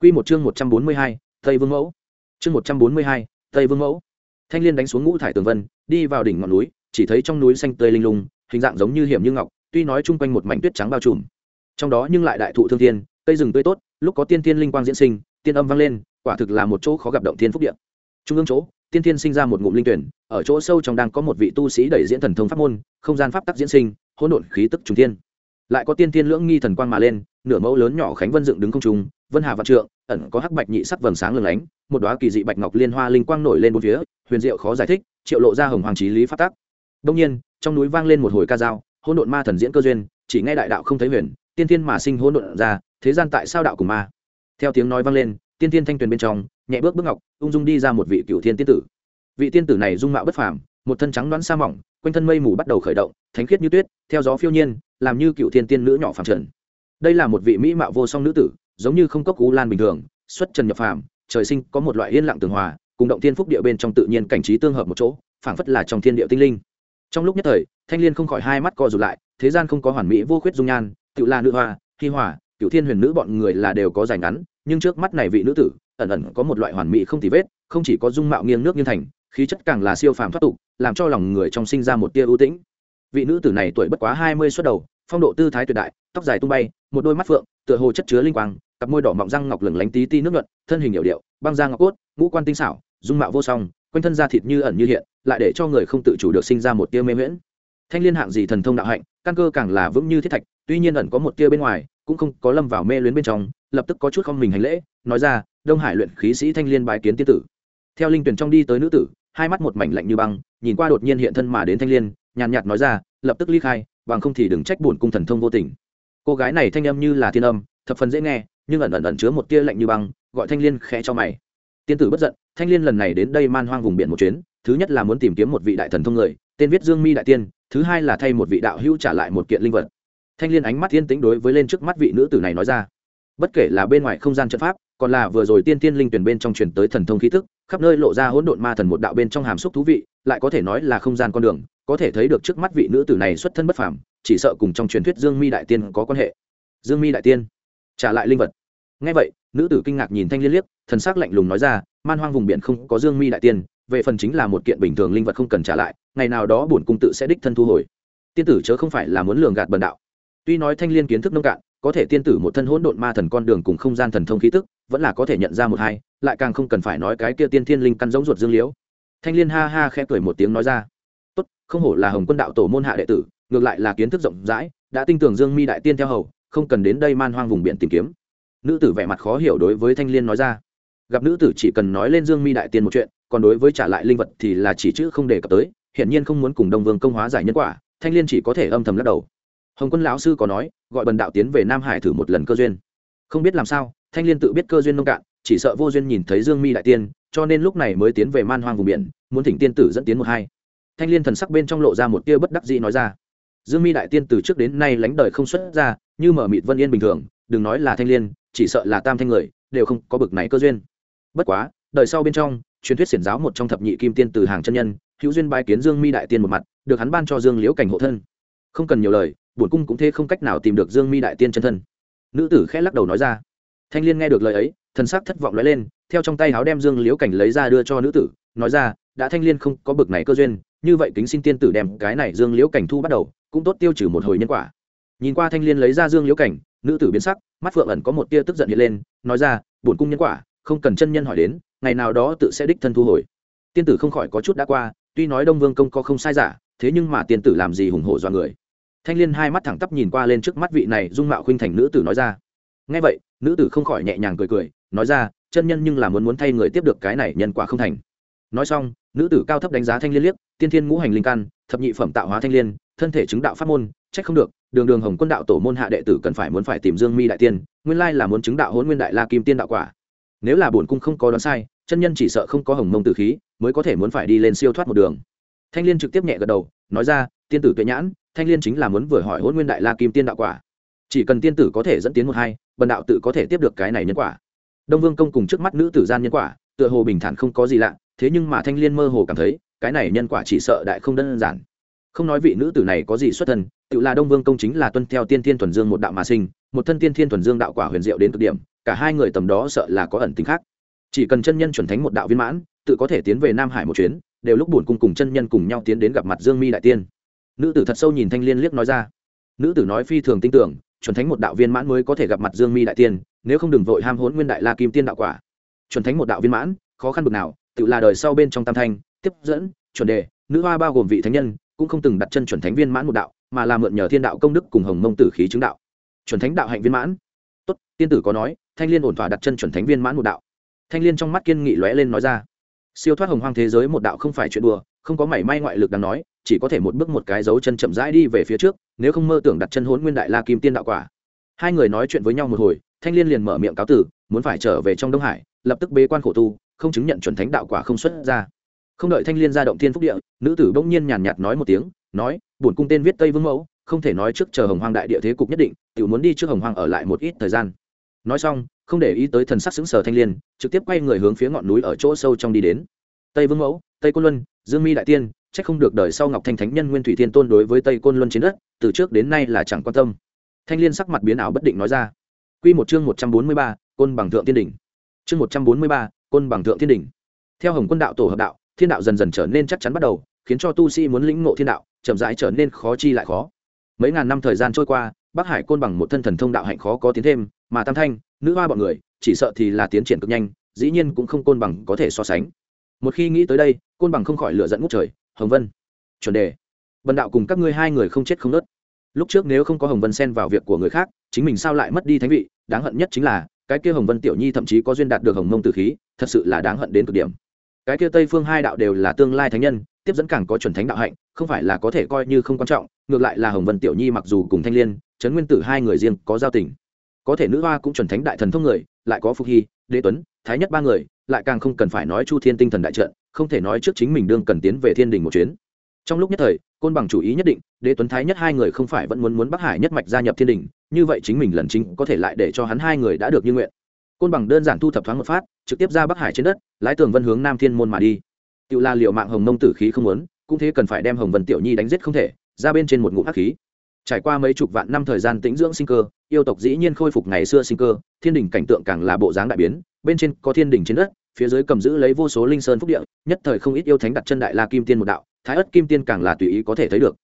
Quy một chương một trăm bốn mươi hai, tây vương mẫu. Chương một trăm bốn mươi hai, tây vương mẫu. Thanh liên đánh xuống ngũ thải tường vân đi vào đỉnh ngọn núi chỉ thấy trong núi xanh tươi linh lung hình dạng giống như hiểm như ngọc tuy nói chung quanh một mảnh tuyết trắng bao trùm. Trong đó nhưng lại đại thụ thương thiên cây rừng tươi tốt lúc có tiên thiên linh quang diễn sinh tiên âm vang lên quả thực là một chỗ khó gặp động thiên phúc địa. Trung ương chỗ tiên thiên sinh ra một ngụm linh tuyển, ở chỗ sâu trong đang có một vị tu sĩ đẩy diễn thần thông pháp môn, không gian pháp tắc diễn sinh, hỗn độn khí tức trùng thiên. Lại có tiên thiên lưỡng nghi thần quang mà lên, nửa mẫu lớn nhỏ khánh vân dựng đứng không trung, vân hà vạn trượng, ẩn có hắc bạch nhị sắc vầng sáng lừng lánh, một đóa kỳ dị bạch ngọc liên hoa linh quang nổi lên bốn phía, huyền diệu khó giải thích, triệu lộ ra hồng hoàng trí lý pháp tắc. Đông nhiên, trong núi vang lên một hồi ca dao, hỗn độn ma thần diễn cơ duyên, chỉ nghe đại đạo không thấy huyền, tiên thiên mà sinh hỗn độn ra, thế gian tại sao đạo cùng ma? Theo tiếng nói vang lên, tiên thiên thanh tuyền bên trong nhẹ bước bước ngọc, ung dung đi ra một vị cựu thiên tiên tử. Vị tiên tử này dung mạo bất phàm, một thân trắng đoán sa mỏng, quanh thân mây mù bắt đầu khởi động, thánh khiết như tuyết, theo gió phiêu nhiên, làm như cựu thiên tiên nữ nhỏ phàm trần. Đây là một vị mỹ mạo vô song nữ tử, giống như không cốc cú lan bình thường, xuất trần nhập phàm, trời sinh có một loại yên lặng tường hòa, cùng động thiên phúc địa bên trong tự nhiên cảnh trí tương hợp một chỗ, phảng phất là trong thiên địa tinh linh. Trong lúc nhất thời, thanh liên không khỏi hai mắt co rụt lại, thế gian không có hoàn mỹ vô khuyết dung nhan tự là nữ hoa, hi hòa, cựu thiên huyền nữ bọn người là đều có dài ngắn, nhưng trước mắt này vị nữ tử ẩn ẩn có một loại hoàn mỹ không tì vết, không chỉ có dung mạo nghiêng nước nghiêng thành, khí chất càng là siêu phàm thoát tục, làm cho lòng người trong sinh ra một tia ưu tĩnh. Vị nữ tử này tuổi bất quá hai mươi xuất đầu, phong độ tư thái tuyệt đại, tóc dài tung bay, một đôi mắt phượng, tựa hồ chất chứa linh quang, cặp môi đỏ mọng răng ngọc lửng lánh tí ti nước nhuận, thân hình hiệu điệu, băng da ngọc cốt, ngũ quan tinh xảo, dung mạo vô song, quanh thân da thịt như ẩn như hiện, lại để cho người không tự chủ được sinh ra một tia mê miễn thanh liên hạng gì thần thông đạo hạnh, căn cơ càng là vững như thiết thạch, tuy nhiên ẩn có một tia bên ngoài, cũng không có lâm vào mê luyến bên trong, lập tức có chút không mình hành lễ, nói ra đông hải luyện khí sĩ thanh liên bái kiến tiên tử. Theo linh tuyển trong đi tới nữ tử, hai mắt một mảnh lạnh như băng, nhìn qua đột nhiên hiện thân mà đến thanh liên, nhàn nhạt nói ra, lập tức ly khai, bằng không thì đừng trách bổn cung thần thông vô tình. Cô gái này thanh âm như là thiên âm, thập phần dễ nghe, nhưng ẩn ẩn ẩn chứa một tia lạnh như băng, gọi thanh liên khẽ cho mày. Tiên tử bất giận, thanh liên lần này đến đây man hoang vùng biển một chuyến, thứ nhất là muốn tìm kiếm một vị đại thần thông người, tên viết dương mi đại tiên, thứ hai là thay một vị đạo hữu trả lại một kiện linh vật. Thanh liên ánh mắt thiên tĩnh đối với lên trước mắt vị nữ tử này nói ra. Bất kể là bên ngoài không gian trận pháp còn là vừa rồi tiên tiên linh tuyển bên trong truyền tới thần thông khí thức khắp nơi lộ ra hỗn độn ma thần một đạo bên trong hàm xúc thú vị, lại có thể nói là không gian con đường, có thể thấy được trước mắt vị nữ tử này xuất thân bất phàm, chỉ sợ cùng trong truyền thuyết dương mi đại tiên có quan hệ. Dương mi đại tiên, trả lại linh vật. Ngay vậy, nữ tử kinh ngạc nhìn thanh liên liếc, thần s ắ c lạnh lùng nói ra, man hoang vùng biển không có dương mi đại tiên, về phần chính là một kiện bình thường linh vật không cần trả lại, ngày nào đó bổn cung tự sẽ đích thân thu hồi. Tiên tử chớ không phải là muốn lường gạt bần đạo. Tuy nói thanh liên kiến thức nông cạn, có thể tiên tử một thân hỗn độn ma thần con đường cùng không gian thần thông khí tức vẫn là có thể nhận ra một hai, lại càng không cần phải nói cái kia tiên thiên linh căn giống ruột dương liễu. Thanh liên ha ha khẽ cười một tiếng nói ra, tốt, không hổ là hồng quân đạo tổ môn hạ đệ tử, ngược lại là kiến thức rộng rãi, đã tin tưởng dương mi đại tiên theo hầu, không cần đến đây man hoang vùng biển tìm kiếm. Nữ tử vẻ mặt khó hiểu đối với thanh liên nói ra. Gặp nữ tử chỉ cần nói lên dương mi đại tiên một chuyện, còn đối với trả lại linh vật thì là chỉ chữ không đề cập tới, hiển nhiên không muốn cùng đông vương công hóa giải nhân quả, thanh liên chỉ có thể âm thầm lắc đầu. Hồng quân lão sư có nói, gọi bần đạo tiến về nam hải thử một lần cơ duyên. Không biết làm sao thanh liên tự biết cơ duyên nông cạn, chỉ sợ vô duyên nhìn thấy dương mi đại tiên, cho nên lúc này mới tiến về man hoang vùng biển, muốn thỉnh tiên tử dẫn tiến một hai. Thanh liên thần sắc bên trong lộ ra một tia bất đắc dĩ nói ra. Dương mi đại tiên từ trước đến nay lánh đời không xuất ra, như mở mịt vân yên bình thường, đừng nói là thanh liên, chỉ sợ là tam thanh người, đều không có bực này cơ duyên. Bất quá, đời sau bên trong, truyền thuyết xiển giáo một trong thập nhị kim tiên từ hàng chân nhân, hữu duyên bái kiến dương mi đại tiên một mặt, được hắn ban cho dương liễu cảnh hộ thân. Không cần nhiều lời, bổn cung cũng thế không cách nào tìm được dương mi đại tiên chân thân. Nữ tử khẽ lắc đầu nói ra thanh liên nghe được lời ấy, thần sắc thất vọng lóe lên, theo trong tay áo đem dương liễu cảnh lấy ra đưa cho nữ tử, nói ra, đã thanh liên không có bực này cơ duyên, như vậy kính xin tiên tử đem cái này dương liễu cảnh thu bắt đầu, cũng tốt tiêu trừ một hồi nhân quả. Nhìn qua thanh liên lấy ra dương liễu cảnh, nữ tử biến sắc, mắt phượng ẩn có một tia tức giận hiện lên, nói ra, bổn cung nhân quả, không cần chân nhân hỏi đến, ngày nào đó tự sẽ đích thân thu hồi. Tiên tử không khỏi có chút đã qua, tuy nói đông vương công có không sai giả, thế nhưng mà tiên tử làm gì hùng hổ do người. Thanh liên hai mắt thẳng tắp nhìn qua lên trước mắt vị này dung mạo khuynh thành nữ tử nói ra ngay vậy, nữ tử không khỏi nhẹ nhàng cười cười, nói ra, chân nhân nhưng là muốn muốn thay người tiếp được cái này nhân quả không thành. Nói xong, nữ tử cao thấp đánh giá thanh liên liếc, tiên thiên ngũ hành linh căn thập nhị phẩm tạo hóa thanh liên, thân thể chứng đạo pháp môn, trách không được, đường đường hồng quân đạo tổ môn hạ đệ tử cần phải muốn phải tìm dương mi đại tiên, nguyên lai là muốn chứng đạo hôn nguyên đại la kim tiên đạo quả. Nếu là bổn cung không có đoán sai, chân nhân chỉ sợ không có hồng mông tử khí, mới có thể muốn phải đi lên siêu thoát một đường. Thanh liên trực tiếp nhẹ gật đầu, nói ra, tiên tử tuệ nhãn, thanh liên chính là muốn vừa hỏi hôn nguyên đại la kim tiên đạo quả chỉ cần tiên tử có thể dẫn tiến một hai, bần đạo tự có thể tiếp được cái này nhân quả. Đông vương công cùng trước mắt nữ tử gian nhân quả, tựa hồ bình thản không có gì lạ, thế nhưng mà thanh liên mơ hồ cảm thấy, cái này nhân quả chỉ sợ đại không đơn giản. Không nói vị nữ tử này có gì xuất thân, tự là đông vương công chính là tuân theo tiên thiên thuần dương một đạo mà sinh, một thân tiên thiên thuần dương đạo quả huyền diệu đến cực điểm, cả hai người tầm đó sợ là có ẩn tính khác. Chỉ cần chân nhân chuẩn thánh một đạo viên mãn, tự có thể tiến về nam hải một chuyến, đều lúc buồn cung cùng chân nhân cùng nhau tiến đến gặp mặt dương mi đại tiên. Nữ tử thật sâu nhìn thanh liên liếc nói ra. Nữ tử nói phi thường tin tưởng chuẩn thánh một đạo viên mãn mới có thể gặp mặt dương mi đại tiên, nếu không đừng vội ham hốn nguyên đại la kim tiên đạo quả. Chuẩn thánh một đạo viên mãn, khó khăn bực nào, tự là đời sau bên trong tam thanh, tiếp dẫn, chuẩn đề, nữ hoa bao gồm vị thánh nhân, cũng không từng đặt chân chuẩn thánh viên mãn một đạo, mà là mượn nhờ thiên đạo công đức cùng hồng mông tử khí chứng đạo. Chuẩn thánh đạo hạnh viên mãn. Tốt, tiên tử có nói, thanh liên ổn thỏa đặt chân chuẩn thánh viên mãn một đạo. Thanh liên trong mắt kiên nghị lóe lên nói ra siêu thoát hồng hoang thế giới một đạo không phải chuyện đùa, không có mảy may ngoại lực đáng nói, chỉ có thể một bước một cái dấu chân chậm rãi đi về phía trước, nếu không mơ tưởng đặt chân hốn nguyên đại la kim tiên đạo quả. Hai người nói chuyện với nhau một hồi, thanh liên liền mở miệng cáo tử, muốn phải trở về trong đông hải, lập tức bế quan khổ tu, không chứng nhận chuẩn thánh đạo quả không xuất ra. Không đợi thanh liên ra động thiên phúc địa, nữ tử bỗng nhiên nhàn nhạt nói một tiếng, nói, bổn cung tên viết tây vương mẫu, không thể nói trước chờ hồng hoang đại địa thế cục nhất định tự muốn đi trước hồng hoang ở lại một ít thời gian nói xong, không để ý tới thần sắc xứng sở thanh liên, trực tiếp quay người hướng phía ngọn núi ở chỗ sâu trong đi đến. Tây vương mẫu, tây côn luân, dương mi đại tiên c h ắ c không được đời sau ngọc thanh thánh nhân nguyên thủy thiên tôn đối với tây côn luân chiến đất, từ trước đến nay là chẳng quan tâm. Thanh liên sắc mặt biến ảo bất định nói ra. Q một chương một trăm bốn mươi ba, côn bằng thượng thiên đỉnh. Chương một trăm bốn mươi ba, côn bằng thượng thiên đỉnh. Theo hồng quân đạo tổ hợp đạo, thiên đạo dần dần trở nên chắc chắn bắt đầu, khiến cho tu sĩ muốn lĩnh ngộ thiên đạo, chậm rãi trở nên khó chi lại khó. Mấy ngàn năm thời gian trôi qua, bắc hải côn bằng một thân thần thông đạo hạnh khó có tiến thêm mà tam thanh, nữ hoa bọn người, chỉ sợ thì là tiến triển cực nhanh, dĩ nhiên cũng không côn bằng có thể so sánh. Một khi nghĩ tới đây, côn bằng không khỏi lựa dẫn ngút trời, hồng vân, chuẩn đề bần đạo cùng các ngươi hai người không chết không nớt. Lúc trước nếu không có hồng vân xen vào việc của người khác, chính mình sao lại mất đi thánh vị? Đáng hận nhất chính là, cái kia hồng vân tiểu nhi thậm chí có duyên đạt được hồng mông tử khí, thật sự là đáng hận đến cực điểm. Cái kia tây phương hai đạo đều là tương lai thánh nhân, tiếp dẫn càng có chuẩn thánh đạo hạnh, không phải là có thể coi như không quan trọng, ngược lại là hồng vân tiểu nhi mặc dù cùng thanh liên, trấn nguyên tử hai người riêng có giao tình có thể nữ hoa cũng chuẩn thánh đại thần thông người, lại có phục hy, đế tuấn, thái nhất ba người, lại càng không cần phải nói chu thiên tinh thần đại trận, không thể nói trước chính mình đương cần tiến về thiên đình một chuyến. Trong lúc nhất thời, côn bằng chủ ý nhất định, đế tuấn thái nhất hai người không phải vẫn muốn muốn bắc hải nhất mạch gia nhập thiên đình, như vậy chính mình lần chính có thể lại để cho hắn hai người đã được như nguyện. Côn bằng đơn giản thu thập thoáng một phát, trực tiếp ra bắc hải trên đất, lái tường vân hướng nam thiên môn mà đi. Tự la liệu mạng hồng nông tử khí không muốn, cũng thế cần phải đem hồng vân tiểu nhi đánh giết không thể, ra bên trên một ngụm hắc khí trải qua mấy chục vạn năm thời gian tĩnh dưỡng sinh cơ, yêu tộc dĩ nhiên khôi phục ngày xưa sinh cơ, thiên đình cảnh tượng càng là bộ dáng đại biến, bên trên có thiên đình trên đất, phía dưới cầm giữ lấy vô số linh sơn phúc địa, nhất thời không ít yêu thánh đặt chân đại la kim tiên một đạo, thái ất kim tiên càng là tùy ý có thể thấy được.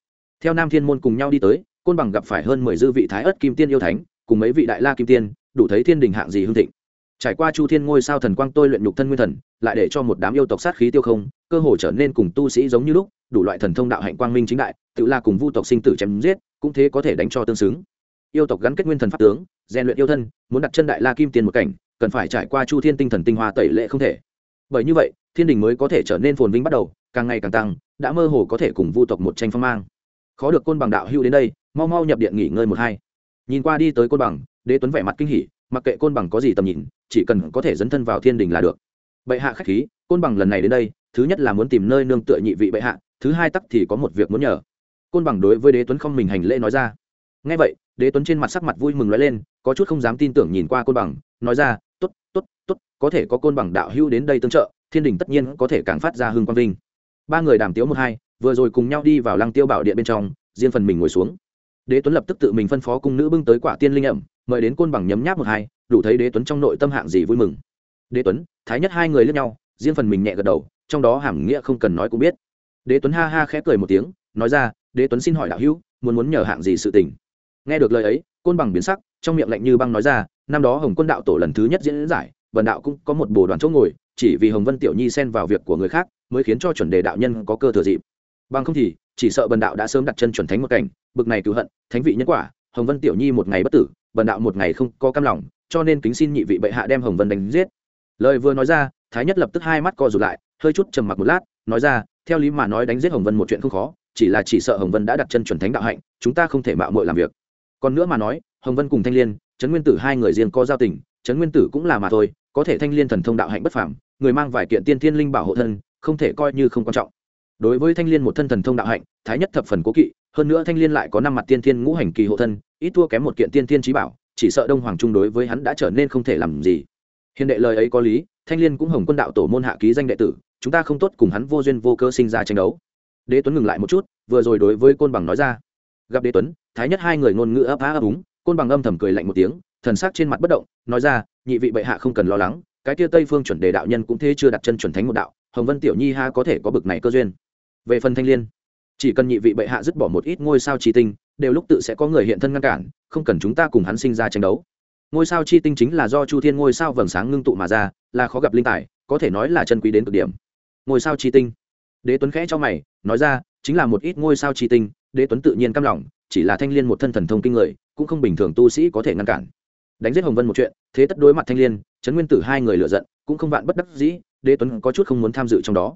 Theo nam thiên môn cùng nhau đi tới, côn bằng gặp phải hơn mười dư vị thái ất kim tiên yêu thánh, cùng mấy vị đại la kim tiên, đủ thấy thiên đình hạng gì hương thịnh. Trải qua chu thiên ngôi sao thần quang tôi luyện nhục thân nguyên thần, lại để cho một đám yêu tộc sát khí tiêu không, cơ hồ trở nên cùng tu sĩ giống như lúc đủ loại thần thông đạo hạnh quang minh chính đại, tự la cùng vu tộc sinh tử chém giết, cũng thế có thể đánh cho tương xứng. Yêu tộc gắn kết nguyên thần pháp tướng, rèn luyện yêu thân, muốn đặt chân đại la kim tiền một cảnh, cần phải trải qua chu thiên tinh thần tinh hoa tẩy lệ không thể. Bởi như vậy, thiên đình mới có thể trở nên phồn vinh bắt đầu, càng ngày càng tăng, đã mơ hồ có thể cùng vu tộc một tranh phong mang. Khó được côn bằng đạo hưu đến đây, mau mau nhập điện nghỉ ngơi một hai. Nhìn qua đi tới côn bằng, đế tuấn vẻ mặt kinh hỉ, mặc kệ côn bằng có gì tầm nhìn, chỉ cần có thể dấn thân vào thiên đình là được. Bệ hạ khách khí, côn bằng lần này đến đây, thứ nhất là muốn tìm nơi nương tựa nhị vị bệ hạ thứ hai tắc thì có một việc muốn nhờ. Côn bằng đối với đế tuấn không mình hành lễ nói ra. Ngay vậy, đế tuấn trên mặt sắc mặt vui mừng nói lên, có chút không dám tin tưởng nhìn qua côn bằng, nói ra t ố t t ố t t ố t có thể có côn bằng đạo hữu đến đây tương trợ, thiên đình tất nhiên có thể càng phát ra hưng quang vinh. Ba người đàm tiếu một hai, vừa rồi cùng nhau đi vào lăng tiêu bảo điện bên trong, riêng phần mình ngồi xuống. Đế tuấn lập tức tự mình phân phó cung nữ bưng tới quả tiên linh ẩm, mời đến côn bằng nhấm nháp một hai, đủ thấy đế tuấn trong nội tâm hạng gì vui mừng. Đế tuấn, thái nhất hai người lướt nhau, riêng phần mình nhẹ gật đầu, trong đó hàm nghĩa không cần nói cũng biết đế tuấn ha ha khẽ cười một tiếng, nói ra, đế tuấn xin hỏi đạo hữu, muốn muốn nhờ hạng gì sự tình? Nghe được lời ấy, côn bằng biến sắc, trong miệng lạnh như băng nói ra, năm đó hồng quân đạo tổ lần thứ nhất diễn giải vần đạo cũng có một bồ đoàn chỗ ngồi, chỉ vì hồng vân tiểu nhi xen vào việc của người khác, mới khiến cho chuẩn đề đạo nhân có cơ thừa dịp. Bằng không thì, chỉ sợ bần đạo đã sớm đặt chân chuẩn thánh một cảnh, bực này cứu hận, thánh vị nhân quả, hồng vân tiểu nhi một ngày bất tử bần đạo một ngày không có cam lòng, cho nên kính xin nhị vị bệ hạ đem hồng vân đánh giết. Lời vừa nói ra, thái nhất lập tức hai mắt co rụt lại, hơi chút trầm mặc một lát, nói ra theo lý mà nói đánh giết hồng vân một chuyện không khó, chỉ là chỉ sợ hồng vân đã đặt chân chuẩn thánh đạo hạnh, chúng ta không thể mạo mội làm việc. Còn nữa mà nói, hồng vân cùng thanh liên, trấn nguyên tử hai người riêng có giao tình, trấn nguyên tử cũng là mà thôi, có thể thanh liên thần thông đạo hạnh bất phàm, người mang vài kiện tiên thiên linh bảo hộ thân, không thể coi như không quan trọng. Đối với thanh liên một thân thần thông đạo hạnh, thái nhất thập phần cố kỵ, hơn nữa thanh liên lại có năm mặt tiên thiên ngũ hành kỳ hộ thân, ít thua kém một kiện tiên thiên trí bảo, chỉ sợ đông hoàng trung đối với hắn đã trở nên không thể làm gì. Hiện đệ lời ấy có lý, thanh liên cũng hồng quân đạo tổ môn hạ ký danh đệ tử chúng ta không tốt cùng hắn vô duyên vô cơ sinh ra tranh đấu. Đế tuấn ngừng lại một chút, vừa rồi đối với côn bằng nói ra. Gặp đế tuấn, thái nhất hai người ngôn ngữ ấp á ấp úng, côn bằng âm thầm cười lạnh một tiếng, thần sắc trên mặt bất động, nói ra, nhị vị bệ hạ không cần lo lắng, cái kia tây phương chuẩn đề đạo nhân cũng thế chưa đặt chân chuẩn thánh một đạo, hồng vân tiểu nhi ha có thể có bực này cơ duyên. Về phần thanh liên, chỉ cần nhị vị bệ hạ dứt bỏ một ít ngôi sao chi tinh, đều lúc tự sẽ có người hiện thân ngăn cản, không cần chúng ta cùng hắn sinh ra tranh đấu. Ngôi sao chi tinh chính là do chu thiên ngôi sao vầng sáng ngưng tụ mà ra, là khó gặp linh tài, có thể nói là chân quý đến cực điểm ngôi sao chi tinh. Đế tuấn khẽ cho mày, nói ra, chính là một ít ngôi sao chi tinh, đế tuấn tự nhiên căm lòng, chỉ là thanh l i ê n một thân thần thông kinh người, cũng không bình thường tu sĩ có thể ngăn cản. Đánh giết hồng vân một chuyện, thế tất đối mặt thanh l i ê n trấn nguyên tử hai người lựa giận, cũng không vạn bất đắc dĩ, đế tuấn có chút không muốn tham dự trong đó.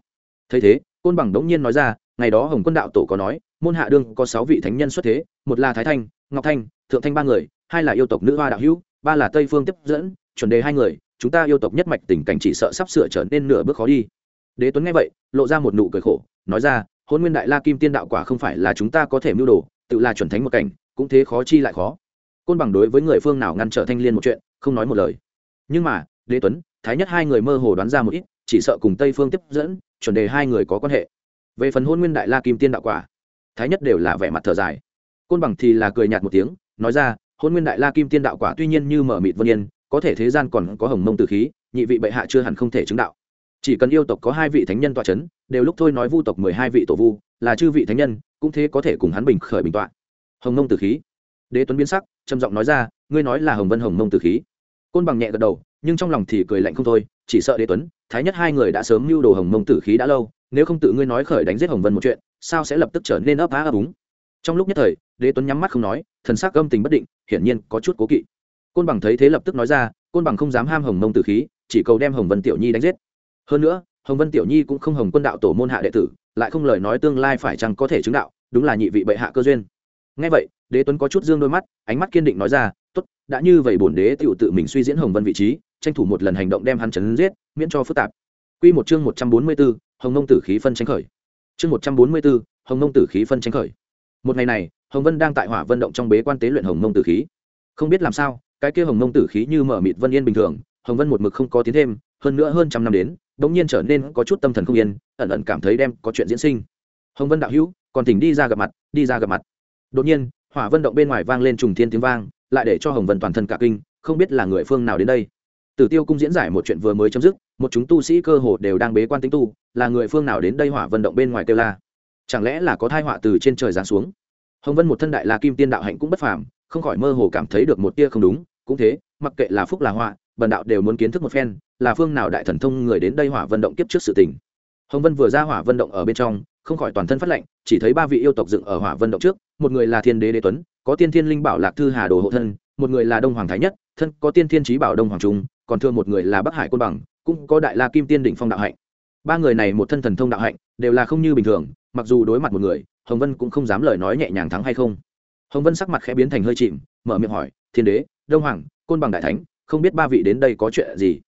Thấy thế, côn bằng đống nhiên nói ra, ngày đó hồng quân đạo tổ có nói, môn hạ đương có sáu vị thánh nhân xuất thế, một là thái thanh, ngọc thanh, thượng thanh ba người, hai là yêu tộc nữ hoa đạo hữu, ba là tây phương tiếp dẫn, chuẩn đề hai người, chúng ta yêu tộc nhất mạch tình cảnh chỉ sợ sắp sửa trở nên nửa bước khó đi đế tuấn nghe vậy, lộ ra một nụ cười khổ, nói ra, hôn nguyên đại la kim tiên đạo quả không phải là chúng ta có thể mưu đồ, tự là chuẩn thánh một cảnh, cũng thế khó chi lại khó. Côn bằng đối với người phương nào ngăn trở thanh liên một chuyện, không nói một lời. Nhưng mà, đế tuấn, thái nhất hai người mơ hồ đoán ra một ít, chỉ sợ cùng tây phương tiếp dẫn, chuẩn đề hai người có quan hệ. Về phần hôn nguyên đại la kim tiên đạo quả, thái nhất đều là vẻ mặt thở dài. Côn bằng thì là cười nhạt một tiếng, nói ra, hôn nguyên đại la kim tiên đạo quả tuy nhiên như mở mịt vân yên, có thể thế gian còn có hồng mông từ khí, nhị vị bệ hạ chưa hẳn không thể chứng đạo chỉ cần yêu tộc có hai vị thánh nhân tọa c h ấ n đều lúc thôi nói vu tộc mười hai vị tổ vu, là chư vị thánh nhân, cũng thế có thể cùng hắn bình khởi bình tọa. Hồng mông tử khí. Đế tuấn biến sắc, trầm giọng nói ra, ngươi nói là hồng vân hồng mông tử khí. Côn bằng nhẹ gật đầu, nhưng trong lòng thì cười lạnh không thôi, chỉ sợ đế tuấn, thái nhất hai người đã sớm mưu đồ hồng mông tử khí đã lâu, nếu không tự ngươi nói khởi đánh giết hồng vân một chuyện, sao sẽ lập tức trở nên ấp á ấp úng? Trong lúc nhất thời, đế tuấn nhắm mắt không nói, thần sắc âm tình bất định, hiển nhiên có chút cố kỵ. Côn bằng thấy thế lập tức nói ra, côn bằng không dám ham hồng mông tử khí, chỉ cầu đem hồng vân tiểu nhi đánh giết hơn nữa, hồng vân tiểu nhi cũng không hồng quân đạo tổ môn hạ đệ tử, lại không lời nói tương lai phải chăng có thể chứng đạo, đúng là nhị vị bệ hạ cơ duyên. Ngay vậy, đế tuấn có chút dương đôi mắt, ánh mắt kiên định nói ra t ố t đã như vậy bổn đế tự tự mình suy diễn hồng vân vị trí, tranh thủ một lần hành động đem hắn chấn giết, miễn cho phức tạp. Q một chương một trăm bốn mươi b ố hồng nông tử khí phân tranh khởi. Chương một trăm bốn mươi b ố hồng nông tử khí phân tranh khởi. Một ngày này, hồng vân đang tại hỏa vận động trong bế quan tế luyện hồng nông tử khí. Không biết làm sao, cái kia hồng nông tử khí như mở mịt vân yên bình thường, hồng vân một mực không có tiến thêm hơn nữa hơn trăm năm đến, đống nhiên trở nên có chút tâm thần không yên, ẩn ẩn cảm thấy đem có chuyện diễn sinh. Hồng vân đạo hữu, còn tỉnh đi ra gặp mặt, đi ra gặp mặt. Đột nhiên, hỏa vân động bên ngoài vang lên trùng thiên tiếng vang, lại để cho hồng vân toàn thân cả kinh, không biết là người phương nào đến đây. Tử tiêu cung diễn giải một chuyện vừa mới chấm dứt, một chúng tu sĩ cơ hồ đều đang bế quan tính tu, là người phương nào đến đây hỏa vân động bên ngoài kêu la? Chẳng lẽ là có thai họa từ trên trời giáng xuống? Hồng vân một thân đại la kim tiên đạo hạnh cũng bất phàm, không khỏi mơ hồ cảm thấy được một tia không đúng, cũng thế, mặc kệ là phúc là họa bần đạo đều muốn kiến thức một phen, là phương nào đại thần thông người đến đây hỏa vận động kiếp trước sự tình. Hồng vân vừa ra hỏa vận động ở bên trong, không khỏi toàn thân phát lệnh chỉ thấy ba vị yêu tộc dựng ở hỏa vận động trước, một người là thiên đế đế tuấn, có tiên thiên linh bảo lạc thư hà đồ hộ thân, một người là đông hoàng thái nhất, thân có tiên thiên trí bảo đông hoàng trung, còn thương một người là bắc hải côn bằng, cũng có đại la kim tiên đỉnh phong đạo hạnh. Ba người này một thân thần thông đạo hạnh, đều là không như bình thường, mặc dù đối mặt một người, hồng vân cũng không dám lời nói nhẹ nhàng thắng hay không. Hồng vân sắc mặt khẽ biến thành hơi chìm, mở miệng hỏi, thiên đế, đông hoàng, côn bằng đại thánh không biết ba vị đến đây có chuyện gì.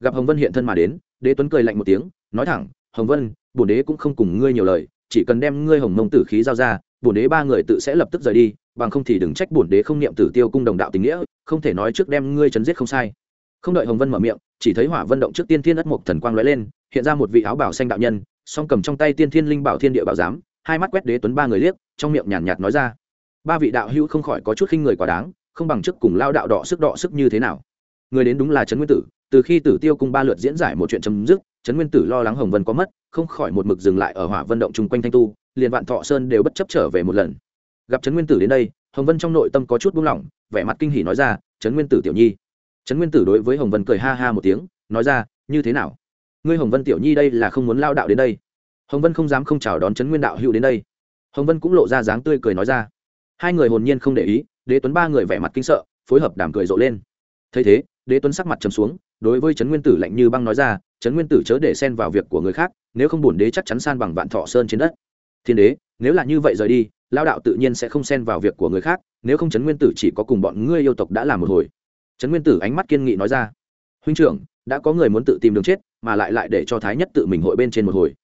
Gặp hồng vân hiện thân mà đến đế tuấn cười lạnh một tiếng nói thẳng hồng vân bổn đế cũng không cùng ngươi nhiều lời chỉ cần đem ngươi hồng mông tử khí giao ra bổn đế ba người tự sẽ lập tức rời đi bằng không thì đừng trách bổn đế không niệm tử tiêu cung đồng đạo tình nghĩa không thể nói trước đem ngươi chấn giết không sai. Không đợi hồng vân mở miệng chỉ thấy hỏa vân động trước tiên thiên ất mộc thần quang lóe lên hiện ra một vị áo bảo xanh đạo nhân song cầm trong tay tiên thiên linh bảo thiên địa bảo giám hai mắt quét đế tuấn ba người liếc trong miệng nhàn nhạt, nhạt nói ra ba vị đạo hữu không khỏi có chút khinh người quá đáng không bằng trước cùng lao đạo đỏ sức đỏ sức như thế nào người đến đúng là trấn nguyên tử, từ khi tử tiêu cung ba lượt diễn giải một chuyện chấm dứt, trấn nguyên tử lo lắng hồng vân có mất, không khỏi một mực dừng lại ở hỏa vân động chung quanh thanh tu, liền vạn thọ sơn đều bất chấp trở về một lần. Gặp trấn nguyên tử đến đây, hồng vân trong nội tâm có chút buông lỏng, vẻ mặt kinh hỉ nói ra, trấn nguyên tử tiểu nhi. Trấn nguyên tử đối với hồng vân cười ha ha một tiếng, nói ra, như thế nào? Ngươi hồng vân tiểu nhi đây là không muốn lao đạo đến đây. Hồng vân không dám không chào đón trấn nguyên đạo hữu đến đây. Hồng vân cũng lộ ra dáng tươi cười nói ra. Hai người hồn nhiên không để ý, đế tuấn ba người vẻ mặt kinh sợ, phối hợp đàm cười rộ lên. Thấy thế đế tuấn sắc mặt trầm xuống, đối với trấn nguyên tử lạnh như băng nói ra, trấn nguyên tử chớ để xen vào việc của người khác, nếu không bổn đế chắc chắn san bằng vạn thọ sơn trên đất. Thiên đế, nếu là như vậy rời đi lao đạo tự nhiên sẽ không xen vào việc của người khác, nếu không trấn nguyên tử chỉ có cùng bọn ngươi yêu tộc đã làm một hồi. Trấn nguyên tử ánh mắt kiên nghị nói ra, huynh trưởng, đã có người muốn tự tìm đường chết, mà lại lại để cho thái nhất tự mình hội bên trên một hồi.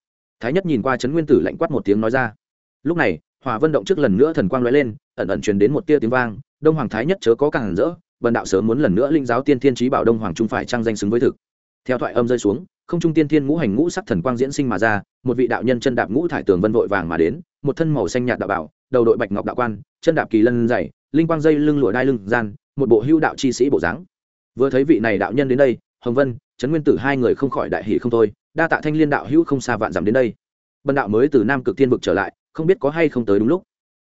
Thái nhất nhìn qua trấn nguyên tử lạnh quát một tiếng nói ra, lúc này hòa vân động trước lần nữa thần quang lóe lên, ẩn ẩn truyền đến một tia tiếng vang, đông hoàng thái nhất chớ có càng rỡ Bần đạo sớm muốn lần nữa linh giáo tiên thiên trí bảo đông hoàng trung phải trang danh xứng với thực. Theo thoại âm rơi xuống, không trung tiên thiên ngũ hành ngũ sắc thần quang diễn sinh mà ra, một vị đạo nhân chân đạp ngũ thải tường vân vội vàng mà đến, một thân màu xanh nhạt đạo bảo, đầu đội bạch ngọc đạo quan, chân đạp kỳ lân dày, linh quang dây lưng lụa đai lưng gian, một bộ hưu đạo chi sĩ bộ dáng. Vừa thấy vị này đạo nhân đến đây, hồng vân, trấn nguyên tử hai người không khỏi đại hỷ không thôi, đa tạ thanh liên đạo hữu không xa vạn dặm đến đây. Bần đạo mới từ nam cực thiên vực trở lại, không biết có hay không tới đúng lúc.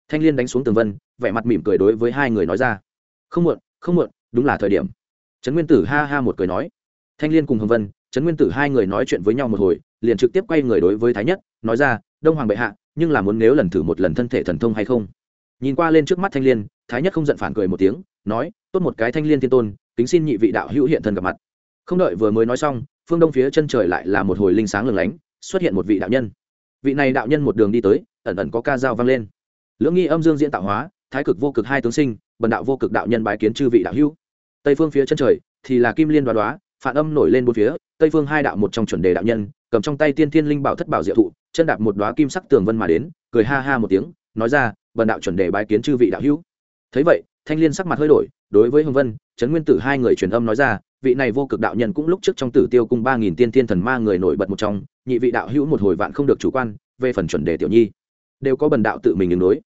Thanh liên đánh xuống tường vân, vẻ mặt mỉm cười đối với hai người nói ra. Không muộn không muộn, đúng là thời điểm. Trấn nguyên tử ha ha một cười nói. Thanh liên cùng hồng vân, trấn nguyên tử hai người nói chuyện với nhau một hồi, liền trực tiếp quay người đối với thái nhất, nói ra, đông hoàng bệ hạ, nhưng là muốn nếu lần thử một lần thân thể thần thông hay không? Nhìn qua lên trước mắt thanh liên, thái nhất không giận phản cười một tiếng, nói, tốt một cái thanh liên thiên tôn, kính xin nhị vị đạo hữu hiện thân gặp mặt. Không đợi vừa mới nói xong, phương đông phía chân trời lại là một hồi linh sáng lừng lánh, xuất hiện một vị đạo nhân. Vị này đạo nhân một đường đi tới, ẩn ẩn có ca dao vang lên. Lưỡng nghi âm dương diễn tạo hóa, thái cực vô cực hai tướng sinh bần đạo vô cực đạo nhân bái kiến chư vị đạo hữu. Tây phương phía chân trời thì là kim liên đoá đoá, phản âm nổi lên bốn phía, tây phương hai đạo một trong chuẩn đề đạo nhân, cầm trong tay tiên thiên linh bảo thất bảo diệu thụ, chân đạp một đoá kim sắc tường vân mà đến, cười ha ha một tiếng, nói ra, bần đạo chuẩn đề bái kiến chư vị đạo hữu. Thấy vậy, thanh liên sắc mặt hơi đổi, đối với hồng vân, trấn nguyên tử hai người truyền âm nói ra, vị này vô cực đạo nhân cũng lúc trước trong tử tiêu cung ba nghìn tiên thiên thần ma người nổi bật một trong, nhị vị đạo hữu một hồi vạn không được chủ quan, về phần chuẩn đề tiểu nhi. Đều có bần đạo tự mình ứng đối.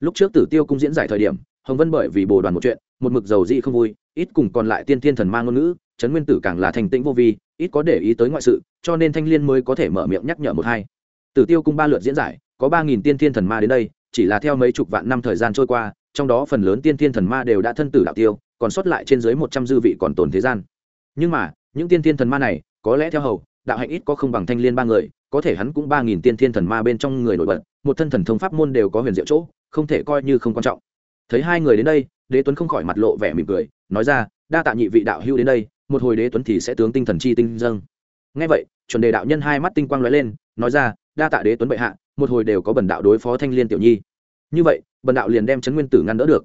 Lúc trước tử tiêu cung diễn giải thời điểm hồng vân bởi vì bồ đoàn một chuyện, một mực dầu dị không vui, ít cùng còn lại tiên thiên thần ma ngôn ngữ, trấn nguyên tử càng là thành tĩnh vô vi, ít có để ý tới ngoại sự, cho nên thanh liên mới có thể mở miệng nhắc nhở một hai. Tử tiêu cung ba lượt diễn giải, có ba nghìn tiên thiên thần ma đến đây, chỉ là theo mấy chục vạn năm thời gian trôi qua, trong đó phần lớn tiên thiên thần ma đều đã thân tử đạo tiêu, còn sót lại trên dưới một trăm dư vị còn tồn thế gian. Nhưng mà, những tiên thiên thần ma này, có lẽ theo hầu, đạo hạnh ít có không bằng thanh liên ba người, có thể hắn cũng ba nghìn tiên thiên thần ma bên trong người nổi bật, một thân thần thông pháp môn đều có huyền diệu chỗ, không thể coi như không quan trọng thấy hai người đến đây, đế tuấn không khỏi mặt lộ vẻ mỉm cười, nói ra, đa tạ nhị vị đạo hưu đến đây, một hồi đế tuấn thì sẽ tướng tinh thần chi tinh dâng. Ngay vậy, chuẩn đề đạo nhân hai mắt tinh quang lóe lên, nói ra, đa tạ đế tuấn bệ hạ, một hồi đều có bần đạo đối phó thanh liên tiểu nhi. Như vậy, bần đạo liền đem chấn nguyên tử ngăn đỡ được.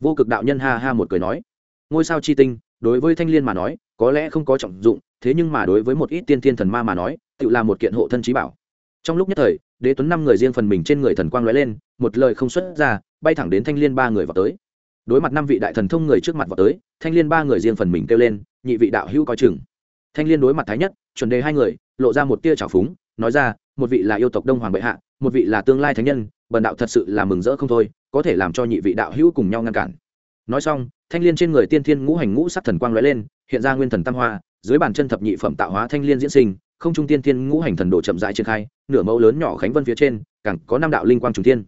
Vô cực đạo nhân ha ha một cười nói, ngôi sao chi tinh, đối với thanh liên mà nói, có lẽ không có trọng dụng, thế nhưng mà đối với một ít tiên thiên thần ma mà nói, tự là một kiện hộ thân trí bảo. Trong lúc nhất thời, đế tuấn năm người riêng phần mình trên người thần quang lóe lên, một lời không xuất ra bay thẳng đến thanh liên ba người vào tới. Đối mặt năm vị đại thần thông người trước mặt vào tới, thanh liên ba người riêng phần mình kêu lên, nhị vị đạo hữu coi chừng. Thanh liên đối mặt thái nhất, chuẩn đề hai người, lộ ra một tia trào phúng, nói ra, một vị là yêu tộc đông hoàng bệ hạ, một vị là tương lai thánh nhân, bần đạo thật sự là mừng rỡ không thôi, có thể làm cho nhị vị đạo hữu cùng nhau ngăn cản. Nói xong, thanh liên trên người tiên thiên ngũ hành ngũ sắc thần quang lóe lên, hiện ra nguyên thần tam hoa, dưới bàn chân thập nhị phẩm tạo hóa thanh liên diễn sinh, không trung tiên thiên ngũ hành thần đồ chậm rãi triển khai, nửa mẫu lớn nhỏ khánh vân phía trên, càng có năm đạo linh quang trùng thiên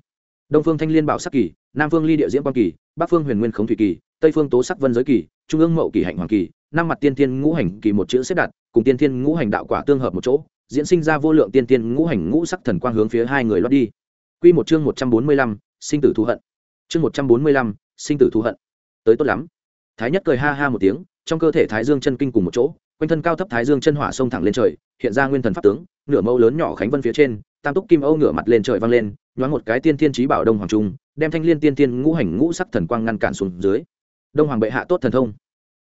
đông phương thanh liên bảo sắc kỳ nam phương ly địa diễn quang kỳ bắc phương huyền nguyên khống thủy kỳ tây phương tố sắc vân giới kỳ trung ương mậu kỳ hạnh hoàng kỳ năm mặt tiên thiên ngũ hành kỳ một chữ xếp đặt cùng tiên thiên ngũ hành đạo quả tương hợp một chỗ diễn sinh ra vô lượng tiên thiên ngũ hành ngũ sắc thần quang hướng phía hai người lót đi Quy một chương một trăm bốn mươi lăm, sinh tử thù hận. Chương một trăm bốn mươi lăm, sinh tử thù hận. Tới tốt lắm. Thái nhất cười ha ha một tiếng, trong cơ thể Thái Dương chân kinh cùng một chỗ, quanh thân cao thấp Thái Dương chân hỏa sông thẳng lên trời, hiện ra nguyên thần pháp tướng, nửa mâu lớn nhỏ khánh vân phía trên, tam túc kim âu ngửa mặt lên trời vang lên, nhoáng một cái tiên thiên chí bảo đông hoàng trung, đem thanh liên tiên tiên ngũ hành ngũ sắc thần quang ngăn cản xuống dưới. Đông hoàng bệ hạ tốt thần thông.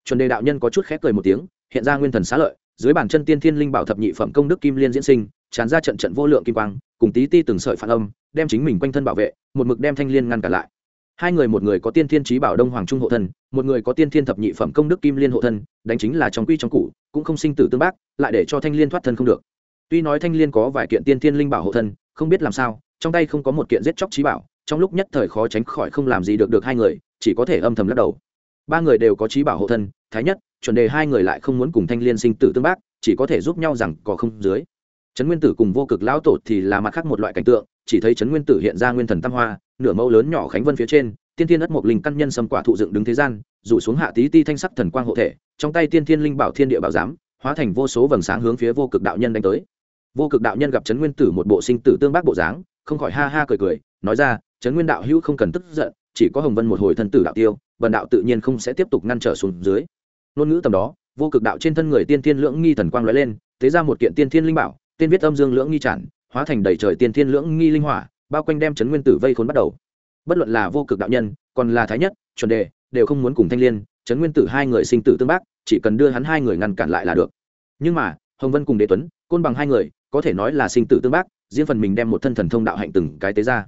Chuẩn đề đạo nhân có chút khép cười một tiếng, hiện ra nguyên thần xá lợi, dưới bàn chân tiên thiên linh bảo thập nhị phẩm công đức kim liên diễn sinh, tràn ra trận trận vô lượng kim quang, cùng tí ti từng sợi phản âm, đem chính mình quanh thân bảo vệ một mực đem thanh liên ngăn cản lại hai người một người có tiên thiên trí bảo đông hoàng trung hộ thân một người có tiên thiên thập nhị phẩm công đức kim liên hộ thân đánh chính là trong quy trong cụ cũng không sinh tử tương bác lại để cho thanh liên thoát thân không được tuy nói thanh liên có vài kiện tiên thiên linh bảo hộ thân không biết làm sao trong tay không có một kiện giết chóc trí bảo, trong lúc nhất thời khó tránh khỏi không làm gì được được hai người, chỉ có thể âm thầm lắc đầu. Ba người đều có trí bảo hộ thân, thái nhất, chuẩn đề hai người lại không muốn cùng thanh liên sinh tử tương bác, chỉ có thể giúp nhau rằng có không dưới. Trấn nguyên tử cùng vô cực lão tổ thì là mặt khác một loại cảnh tượng, chỉ thấy trấn nguyên tử hiện ra nguyên thần tam hoa, nửa mẫu lớn nhỏ khánh vân phía trên, tiên thiên ất mộc linh căn nhân sâm quả thụ dựng đứng thế gian, rủ xuống hạ tí ti thanh sắc thần quang hộ thể, trong tay tiên thiên linh bảo thiên địa bảo giám, hóa thành vô số vầng sáng hướng phía vô cực đạo nhân đánh tới. Vô cực đạo nhân gặp trấn nguyên tử một bộ sinh tử tương bác bộ dáng không khỏi ha ha cười cười, nói ra, trấn nguyên đạo hữu không cần tức giận, chỉ có hồng vân một hồi thân tử đạo tiêu vần đạo tự nhiên không sẽ tiếp tục ngăn trở xuống dưới. Ngôn ngữ tầm đó, vô cực đạo trên thân người tiên thiên lưỡng nghi thần quang lóe lên, thế ra một kiện tiên thiên linh bảo tên viết âm dương lưỡng nghi tràn, hóa thành đầy trời tiên thiên lưỡng nghi linh hỏa, bao quanh đem chấn nguyên tử vây khốn bắt đầu. Bất luận là vô cực đạo nhân, còn là thái nhất, chuẩn đề, đều không muốn cùng thanh liên chấn nguyên tử hai người sinh tử tương bác, chỉ cần đưa hắn hai người ngăn cản lại là được. Nhưng mà, hồng vân cùng đế tuấn, côn bằng hai người, có thể nói là sinh tử tương bác riêng phần mình đem một thân thần thông đạo hạnh từng cái tế ra.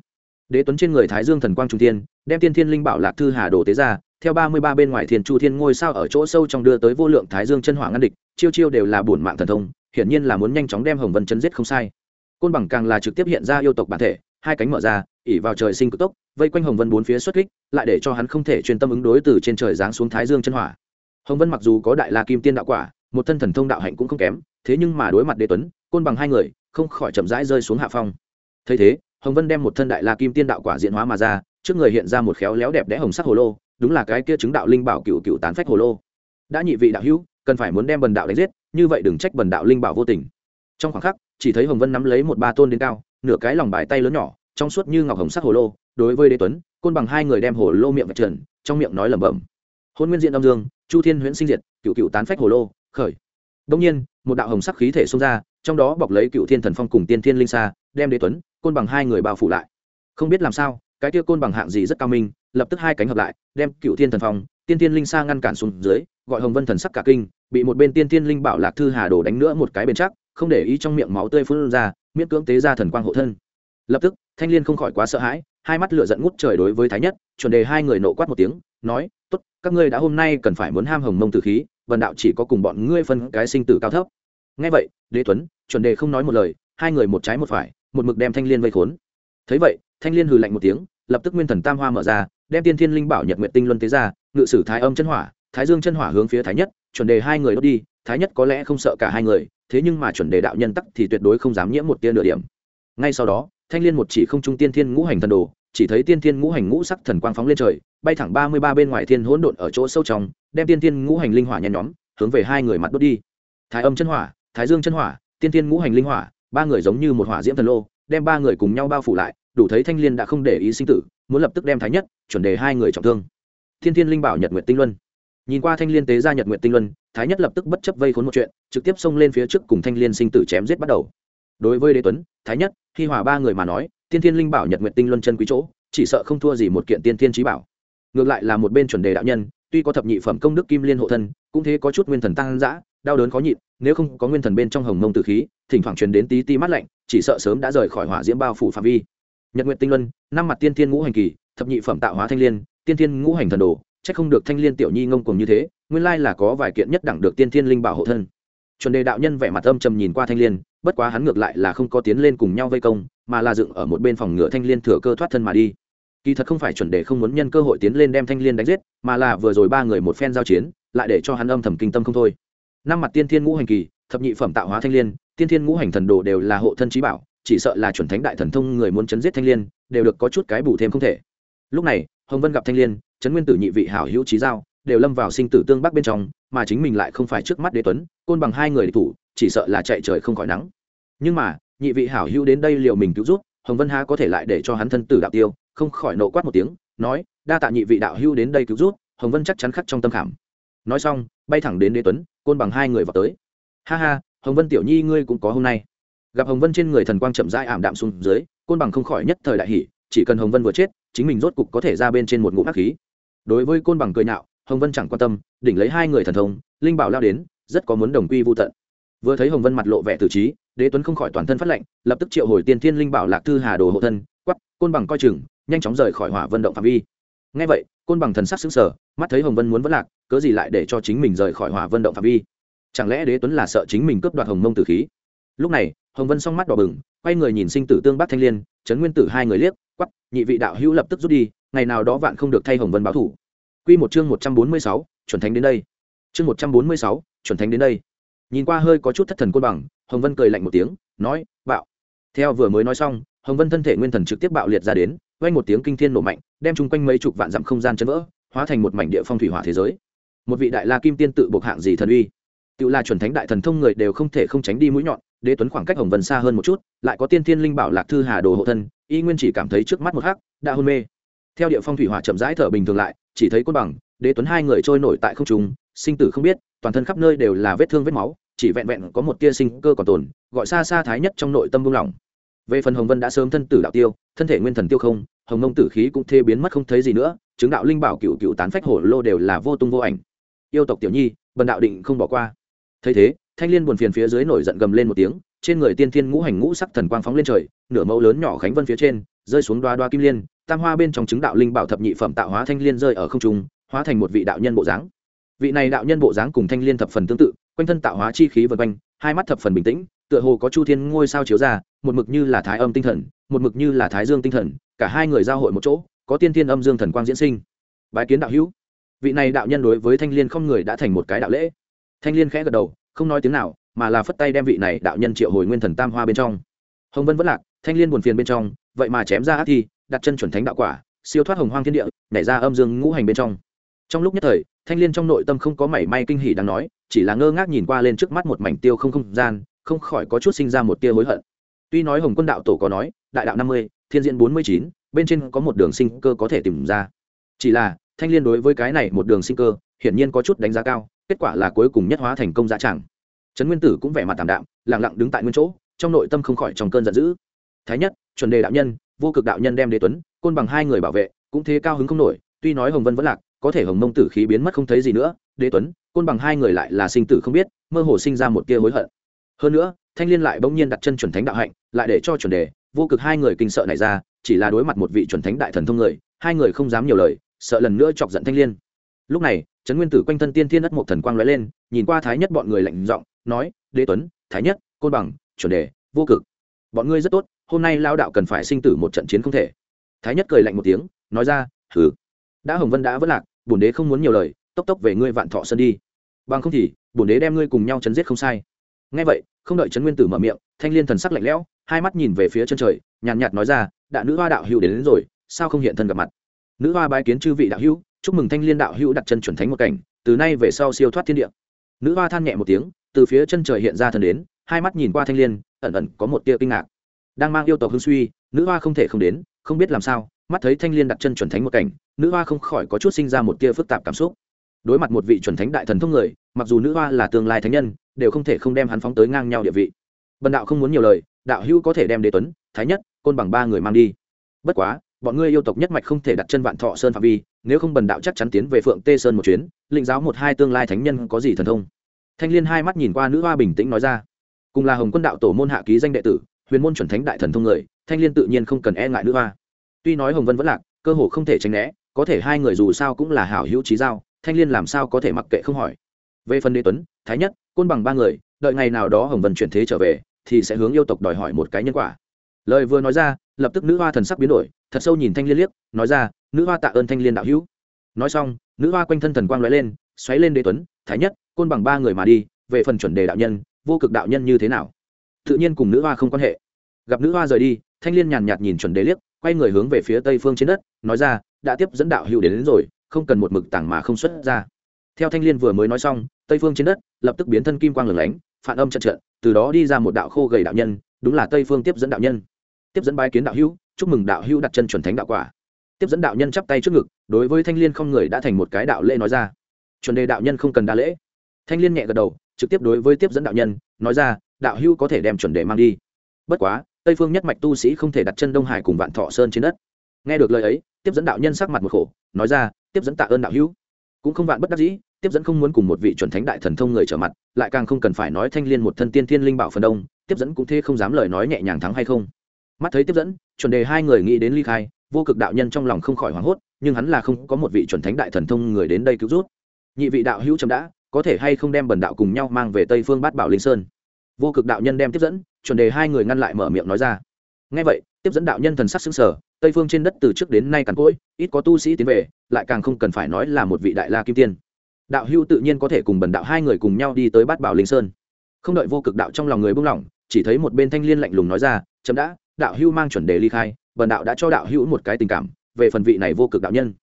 Đế tuấn trên người thái dương thần quang trung thiên, đem tiên thiên linh bảo lạc thư hà đồ tế ra, theo ba mươi ba bên ngoài Thiên chu thiên ngôi sao ở chỗ sâu trong đưa tới vô lượng thái dương chân hỏa ngăn địch, chiêu chiêu đều là bổn mạng thần thông, hiển nhiên là muốn nhanh chóng đem hồng vân chấn giết không sai. Côn bằng càng là trực tiếp hiện ra yêu tộc bản thể, hai cánh mở ra ỉ vào trời sinh cực tốc, vây quanh hồng vân bốn phía xuất kích, lại để cho hắn không thể chuyên tâm ứng đối từ trên trời giáng xuống thái dương chân hỏa. Hồng vân mặc dù có đại la kim tiên đạo quả, một thân thần thông đạo hạnh cũng không kém, thế nhưng mà đối mặt đế tuấn, côn bằng hai người không khỏi chậm rãi rơi xuống hạ phong. Thấy thế, hồng vân đem một thân đại la kim tiên đạo quả diện hóa mà ra, trước người hiện ra một khéo léo đẹp đẽ hồng sắc hồ lô, đúng là cái kia chứng đạo linh bảo cựu cựu tán phách hồ lô. Đã nhị vị đạo hữu, cần phải muốn đem bần đạo đánh giết, như vậy đừng trách bần đạo linh bảo vô tình. Trong khoảng khắc, chỉ thấy hồng vân nắm lấy một ba tôn đến cao, nửa cái lòng bài tay lớn nhỏ, trong suốt như ngọc hồng sắc hồ lô, đối với đế tuấn, côn bằng hai người đem hồ lô miệng vạch trần, trong miệng nói lẩm bẩm. Hôn nguyên diện đông dương, chu thiên huyễn sinh diệt cựu cựu tán phách hồ lô, khởi. Đông nhiên, một đạo hồng sắc khí thể xông ra trong đó bọc lấy cựu thiên thần phong cùng tiên thiên linh sa, đem đế tuấn, côn bằng hai người bao phủ lại. Không biết làm sao, cái kia côn bằng hạng gì rất cao minh, lập tức hai cánh hợp lại, đem cựu thiên thần phong, tiên thiên linh sa ngăn cản xuống dưới, gọi hồng vân thần sắc cả kinh, bị một bên tiên thiên linh bảo lạc thư hà đổ đánh nữa một cái bên chắc, không để ý trong miệng máu tươi phun ra, miễn cưỡng tế ra thần quang hộ thân. Lập tức, thanh liên không khỏi quá sợ hãi, hai mắt lửa giận ngút trời đối với thái nhất, chuẩn đề hai người nộ quát một tiếng, nói, tốt, các ngươi đã hôm nay cần phải muốn ham hồng mông tử khí, vần đạo chỉ có cùng bọn ngươi phân cái sinh tử cao thấp ngay vậy, đế tuấn chuẩn đề không nói một lời, hai người một trái một phải, một mực đem thanh liên vây khốn. Thấy vậy, thanh liên hừ lạnh một tiếng, lập tức nguyên thần tam hoa mở ra, đem tiên thiên linh bảo nhật nguyện tinh luân tế ra, ngự sử thái âm chân hỏa, thái dương chân hỏa hướng phía thái nhất, chuẩn đề hai người đốt đi, thái nhất có lẽ không sợ cả hai người, thế nhưng mà chuẩn đề đạo nhân tắc thì tuyệt đối không dám nhiễm một tia nửa điểm. Ngay sau đó, thanh liên một chỉ không trung tiên thiên ngũ hành thần đồ, chỉ thấy tiên thiên ngũ hành ngũ sắc thần quang phóng lên trời, bay thẳng ba mươi ba bên ngoài thiên hỗn độn ở chỗ sâu trong, đem tiên thiên ngũ hành linh hỏa nhen nhóm hướng về hai người mặt đốt đi. Thái âm chân hỏa thái dương chân hỏa, tiên thiên ngũ hành linh hỏa, ba người giống như một hỏa diễm thần lô, đem ba người cùng nhau bao phủ lại, đủ thấy thanh liên đã không để ý sinh tử, muốn lập tức đem thái nhất, chuẩn đề hai người trọng thương. Thiên thiên linh bảo nhật nguyện tinh luân. Nhìn qua thanh liên tế ra nhật nguyện tinh luân, thái nhất lập tức bất chấp vây khốn một chuyện, trực tiếp xông lên phía trước cùng thanh liên sinh tử chém giết bắt đầu. Đối với đế tuấn, thái nhất, khi hòa ba người mà nói, Thiên thiên linh bảo nhật nguyện tinh luân chân quý chỗ, chỉ sợ không thua gì một kiện tiên thiên trí bảo. Ngược lại là một bên chuẩn đề đạo nhân, tuy có thập nhị phẩm công đức kim liên hộ thân, cũng thế có chút nguyên thần tăng giã đau đớn khó nhịn, nếu không có nguyên thần bên trong hồng mông tử khí, thỉnh thoảng truyền đến tí ti mát lạnh, chỉ sợ sớm đã rời khỏi hỏa diễm bao phủ phạm vi. Nhật nguyện tinh luân, năm mặt tiên thiên ngũ hành kỳ, thập nhị phẩm tạo hóa thanh liên, tiên thiên ngũ hành thần đồ c h ắ c không được thanh liên tiểu nhi ngông cùng như thế, nguyên lai là có vài kiện nhất đẳng được tiên thiên linh bảo hộ thân. Chuẩn đề đạo nhân vẻ mặt âm trầm nhìn qua thanh liên, bất quá hắn ngược lại là không có tiến lên cùng nhau vây công, mà là dựng ở một bên phòng ngựa thanh liên thừa cơ thoát thân mà đi. Kỳ thật không phải chuẩn đề không muốn nhân cơ hội tiến lên đem thanh liên đánh giết, mà là vừa rồi ba người một phen giao chiến, lại để cho hắn âm thầm kinh tâm không thôi năm mặt tiên thiên ngũ hành kỳ, thập nhị phẩm tạo hóa thanh liên, tiên thiên ngũ hành thần đồ đều là hộ thân trí bảo, chỉ sợ là chuẩn thánh đại thần thông người muốn chấn giết thanh liên, đều được có chút cái bù thêm không thể. Lúc này, hồng vân gặp thanh liên chấn nguyên tử nhị vị hảo hữu trí giao, đều lâm vào sinh tử tương bắc bên trong, mà chính mình lại không phải trước mắt đế tuấn, côn bằng hai người thủ, chỉ sợ là chạy trời không khỏi nắng. Nhưng mà, nhị vị hảo hữu đến đây liệu mình cứu giúp, hồng vân ha có thể lại để cho hắn thân tử đạo tiêu, không khỏi nộ quát một tiếng, nói, đa tạ nhị vị đạo hữu đến đây cứu giúp, hồng vân chắc chắn khắc trong tâm khảm. Nói xong, bay thẳng đến đế tuấn côn bằng hai người vào tới. Ha ha, hồng vân tiểu nhi ngươi cũng có hôm nay. Gặp hồng vân trên người thần quang chậm rãi ảm đạm xuống dưới, côn bằng không khỏi nhất thời đại hỷ chỉ cần hồng vân vừa chết, chính mình rốt cục có thể ra bên trên một ngụm ác khí. Đối với côn bằng cười nhạo, hồng vân chẳng quan tâm, đỉnh lấy hai người thần thông, linh bảo lao đến, rất có muốn đồng quy vô tận. Vừa thấy hồng vân mặt lộ vẻ tử trí, đế tuấn không khỏi toàn thân phát lệnh lập tức triệu hồi tiên thiên linh bảo lạc thư hà đồ hộ thân quắp côn bằng coi chừng, nhanh chóng rời khỏi hỏa vận động phạm vi ngay vậy côn bằng thần sắc xứng sở mắt thấy hồng vân muốn vất lạc cớ gì lại để cho chính mình rời khỏi hỏa vận động phạm vi chẳng lẽ đế tuấn là sợ chính mình cướp đoạt hồng mông tử khí lúc này hồng vân song mắt đỏ bừng quay người nhìn sinh tử tương bắc thanh liên trấn nguyên tử hai người liếc quắp nhị vị đạo hữu lập tức rút đi ngày nào đó vạn không được thay hồng vân báo thủ Quy một chương 146, chuẩn thánh đến đây. Chương 146, chuẩn thánh đến đây. Nhìn qua hơi có chút thất thần côn bằng, Hồng Vân cười lạnh một tiếng, nói, "Bạo." Theo vừa mới nói xong, Hồng Vân thân thể nguyên thần trực tiếp bạo liệt ra đến, vang một tiếng kinh thiên nổ mạnh, đem chung quanh mấy chục vạn dặm không gian chấn vỡ, hóa thành một mảnh địa phong thủy hỏa thế giới. Một vị đại la kim tiên tự buộc hạng gì thần uy, tự là chuẩn thánh đại thần thông người đều không thể không tránh đi mũi nhọn, Đế Tuấn khoảng cách Hồng Vân xa hơn một chút, lại có tiên thiên linh bảo Lạc thư hà đồ hộ thân, y nguyên chỉ cảm thấy trước mắt một hắc, đã hôn mê. Theo địa phong thủy hỏa chậm rãi thở bình thường lại, chỉ thấy côn bằng đế tuấn hai người trôi nổi tại không trung sinh tử không biết toàn thân khắp nơi đều là vết thương vết máu chỉ vẹn vẹn có một tia sinh cơ còn tồn gọi xa xa thái nhất trong nội tâm buông lỏng về phần hồng vân đã sớm thân tử đạo tiêu, thân thể nguyên thần tiêu không, hồng mông tử khí cũng thê biến mất không thấy gì nữa, chứng đạo linh bảo cựu cựu tán phách hổ lô đều là vô tung vô ảnh. Yêu tộc tiểu nhi, bần đạo định không bỏ qua. Thấy thế, thanh liên buồn phiền phía dưới nổi giận gầm lên một tiếng, trên người tiên thiên ngũ hành ngũ sắc thần quang phóng lên trời, nửa mẫu lớn nhỏ khánh vân phía trên, rơi xuống đoa đoa kim liên, tam hoa bên trong chứng đạo linh bảo thập nhị phẩm tạo hóa thanh liên rơi ở không trung, hóa thành một vị đạo nhân bộ dáng. Vị này đạo nhân bộ dáng cùng thanh liên thập phần tương tự, quanh thân tạo hóa chi khí vân quanh, hai mắt thập phần bình tĩnh tựa hồ có chu thiên ngôi sao chiếu ra, một mực như là thái âm tinh thần, một mực như là thái dương tinh thần, cả hai người giao hội một chỗ, có tiên thiên âm dương thần quang diễn sinh. Bái kiến đạo hữu. Vị này đạo nhân đối với thanh liên không người đã thành một cái đạo lễ. Thanh liên khẽ gật đầu, không nói tiếng nào, mà là phất tay đem vị này đạo nhân triệu hồi nguyên thần tam hoa bên trong. Hồng vân vất lạc, thanh liên buồn phiền bên trong, vậy mà chém ra ác thi, đặt chân chuẩn thánh đạo quả, siêu thoát hồng hoang thiên địa, nhảy ra âm dương ngũ hành bên trong. Trong lúc nhất thời, thanh liên trong nội tâm không có mảy may kinh hỉ đang nói, chỉ là ngơ ngác nhìn qua lên trước mắt một mảnh tiêu không không gian không khỏi có chút sinh ra một tia hối hận. Tuy nói hồng quân đạo tổ có nói, đại đạo năm mươi, thiên diễn bốn mươi chín, bên trên có một đường sinh cơ có thể tìm ra. Chỉ là, thanh liên đối với cái này một đường sinh cơ, hiển nhiên có chút đánh giá cao, kết quả là cuối cùng nhất hóa thành công dã tràng. Trấn nguyên tử cũng vẻ mặt tảm đạm lẳng lặng đứng tại nguyên chỗ, trong nội tâm không khỏi trong cơn giận dữ. Thái nhất, chuẩn đề đạo nhân, vô cực đạo nhân đem đế tuấn, côn bằng hai người bảo vệ, cũng thế cao hứng không nổi, tuy nói hồng vân vẫn lạc, có thể hồng mông tử khí biến mất không thấy gì nữa, đế tuấn, côn bằng hai người lại là sinh tử không biết, mơ hồ sinh ra một tia hối hận hơn nữa, thanh liên lại bỗng nhiên đặt chân chuẩn thánh đạo hạnh, lại để cho chuẩn đề, vô cực hai người kinh sợ này ra, chỉ là đối mặt một vị chuẩn thánh đại thần thông người, hai người không dám nhiều lời, sợ lần nữa chọc giận thanh liên. Lúc này, trấn nguyên tử quanh thân tiên thiên đất một thần quang lóe lên, nhìn qua thái nhất bọn người lạnh giọng, nói, đế tuấn, thái nhất, côn bằng, chuẩn đề, vô cực. Bọn ngươi rất tốt, hôm nay lao đạo cần phải sinh tử một trận chiến không thể. Thái nhất cười lạnh một tiếng, nói ra, hừ. Đã hồng vân đã vất lạc, bổn đế không muốn nhiều lời, tốc tốc về ngươi vạn thọ sân đi. Bằng không thì, bổn đế đem ngươi cùng nhau chấn giết không sai ngay vậy không đợi trấn nguyên tử mở miệng thanh liên thần sắc lạnh lẽo hai mắt nhìn về phía chân trời nhàn nhạt nói ra đã nữ hoa đạo hữu đến, đến rồi sao không hiện thân gặp mặt? Nữ hoa bái kiến chư vị đạo hữu chúc mừng thanh liên đạo hữu đặt chân chuẩn thánh một cảnh từ nay về sau siêu thoát thiên địa. Nữ hoa than nhẹ một tiếng từ phía chân trời hiện ra thần đến hai mắt nhìn qua thanh liên ẩn ẩn có một tia kinh ngạc. Đang mang yêu tộc hưng suy nữ hoa không thể không đến không biết làm sao mắt thấy thanh liên đặt chân chuẩn thánh một cảnh nữ hoa không khỏi có chút sinh ra một tia phức tạp cảm xúc. Đối mặt một vị chuẩn thánh đại thần thông người mặc dù nữ hoa là tương lai thánh nhân, đều không thể không đem hắn phóng tới ngang nhau địa vị. Bần đạo không muốn nhiều lời, đạo hữu có thể đem đế tuấn, thái nhất, côn bằng ba người mang đi. Bất quá, bọn ngươi yêu tộc nhất mạch không thể đặt chân vạn thọ sơn phạm vi, nếu không bần đạo chắc chắn tiến về phượng tê sơn một chuyến, lĩnh giáo một hai tương lai thánh nhân có gì thần thông. Thanh liên hai mắt nhìn qua nữ hoa bình tĩnh nói ra. Cùng là hồng quân đạo tổ môn hạ ký danh đệ tử, huyền môn chuẩn thánh đại thần thông người, thanh liên tự nhiên không cần e ngại nữ hoa. Tuy nói hồng vân vẫn lạc, cơ hồ không thể tránh né, có thể hai người dù sao cũng là hảo hữu trí giao, thanh liên làm sao có thể mặc kệ không hỏi về phần đế tuấn thái nhất côn bằng ba người đợi ngày nào đó hồng vân chuyển thế trở về thì sẽ hướng yêu tộc đòi hỏi một cái nhân quả. Lời vừa nói ra lập tức nữ hoa thần sắc biến đổi thật sâu nhìn thanh liên liếc nói ra nữ hoa tạ ơn thanh liên đạo hữu. Nói xong nữ hoa quanh thân thần quang l lên xoáy lên đế tuấn thái nhất côn bằng ba người mà đi về phần chuẩn đề đạo nhân vô cực đạo nhân như thế nào? Tự nhiên cùng nữ hoa không quan hệ. Gặp nữ hoa rời đi thanh liên nhàn nhạt nhìn chuẩn đế liếc quay người hướng về phía tây phương trên đất nói ra đã tiếp dẫn đạo hữu đến, đến rồi không cần một mực tảng mà không xuất ra. Theo thanh liên vừa mới nói xong tây phương trên đất, lập tức biến thân kim quang lửng lánh, phản âm trận trận, từ đó đi ra một đạo khô gầy đạo nhân, đúng là tây phương tiếp dẫn đạo nhân. Tiếp dẫn bái kiến đạo hữu, chúc mừng đạo hữu đặt chân chuẩn thánh đạo quả. Tiếp dẫn đạo nhân chắp tay trước ngực, đối với thanh liên không người đã thành một cái đạo lễ nói ra. Chuẩn đề đạo nhân không cần đa lễ. Thanh liên nhẹ gật đầu, trực tiếp đối với tiếp dẫn đạo nhân, nói ra, đạo hữu có thể đem chuẩn đề mang đi. Bất quá, tây phương nhất mạch tu sĩ không thể đặt chân đông hải cùng vạn thọ sơn trên đất. Nghe được lời ấy, tiếp dẫn đạo nhân sắc mặt một khổ, nói ra, tiếp dẫn tạ ơn đạo hữu. Cũng không vạn bất đắc dĩ tiếp dẫn không muốn cùng một vị chuẩn thánh đại thần thông người trở mặt, lại càng không cần phải nói thanh liên một thân tiên thiên linh bảo phần đông, tiếp dẫn cũng thế không dám lời nói nhẹ nhàng thắng hay không. Mắt thấy tiếp dẫn, chuẩn đề hai người nghĩ đến ly khai, vô cực đạo nhân trong lòng không khỏi hoảng hốt, nhưng hắn là không có một vị chuẩn thánh đại thần thông người đến đây cứu rút nhị vị đạo hữu chấm đã, có thể hay không đem bần đạo cùng nhau mang về tây phương bát bảo linh sơn? Vô cực đạo nhân đem tiếp dẫn, chuẩn đề hai người ngăn lại mở miệng nói ra. Ngay vậy, tiếp dẫn đạo nhân thần sắc xứng sở tây phương trên đất từ trước đến nay cằn cỗi, ít có tu sĩ tiến về, lại càng không cần phải nói là một vị đại la kim tiên đạo hưu tự nhiên có thể cùng bần đạo hai người cùng nhau đi tới bát bảo linh sơn. Không đợi vô cực đạo trong lòng người buông lỏng, chỉ thấy một bên thanh liên lạnh lùng nói ra, chấm đã, đạo hưu mang chuẩn đề ly khai, bần đạo đã cho đạo hữu một cái tình cảm, về phần vị này vô cực đạo nhân.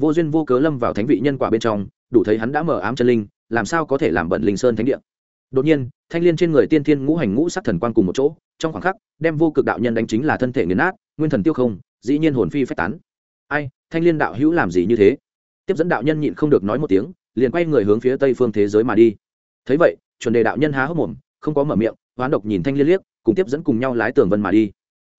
Vô duyên vô cớ lâm vào thánh vị nhân quả bên trong, đủ thấy hắn đã mở ám chân linh, làm sao có thể làm bận linh sơn thánh địa. Đột nhiên, thanh liên trên người tiên thiên ngũ hành ngũ sắc thần quan cùng một chỗ, trong khoảng khắc, đem vô cực đạo nhân đánh chính là thân thể nghiền nát, nguyên thần tiêu không, dĩ nhiên hồn phi phách tán. Ai, thanh liên đạo hữu làm gì như thế? Tiếp dẫn đạo nhân nhịn không được nói một tiếng liền quay người hướng phía tây phương thế giới mà đi. Thấy vậy, chuẩn đề đạo nhân há hốc mồm, không có mở miệng, hoán độc nhìn thanh liên liếc, cùng tiếp dẫn cùng nhau lái tường vân mà đi.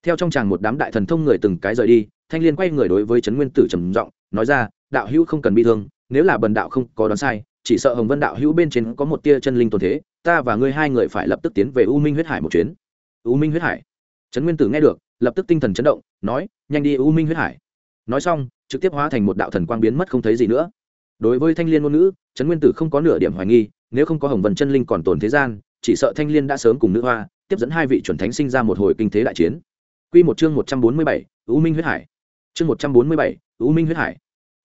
Theo trong tràng một đám đại thần thông người từng cái rời đi, thanh liên quay người đối với trấn nguyên tử trầm giọng, nói ra, đạo hữu không cần bị thương, nếu là bần đạo không có đoán sai, chỉ sợ hồng vân đạo hữu bên trên có một tia chân linh tồn thế, ta và ngươi hai người phải lập tức tiến về u minh huyết hải một chuyến. U minh huyết hải. Trấn nguyên tử nghe được, lập tức tinh thần chấn động, nói, nhanh đi u minh huyết hải. Nói xong, trực tiếp hóa thành một đạo thần quang biến mất không thấy gì nữa đối với thanh liên ngôn ngữ, trấn nguyên tử không có nửa điểm hoài nghi, nếu không có hồng vân chân linh còn tồn thế gian, chỉ sợ thanh liên đã sớm cùng nữ hoa tiếp dẫn hai vị chuẩn thánh sinh ra một hồi kinh thế đại chiến. Quy một chương một trăm bốn mươi bảy, u minh huyết hải. Chương một trăm bốn mươi bảy, u minh huyết hải.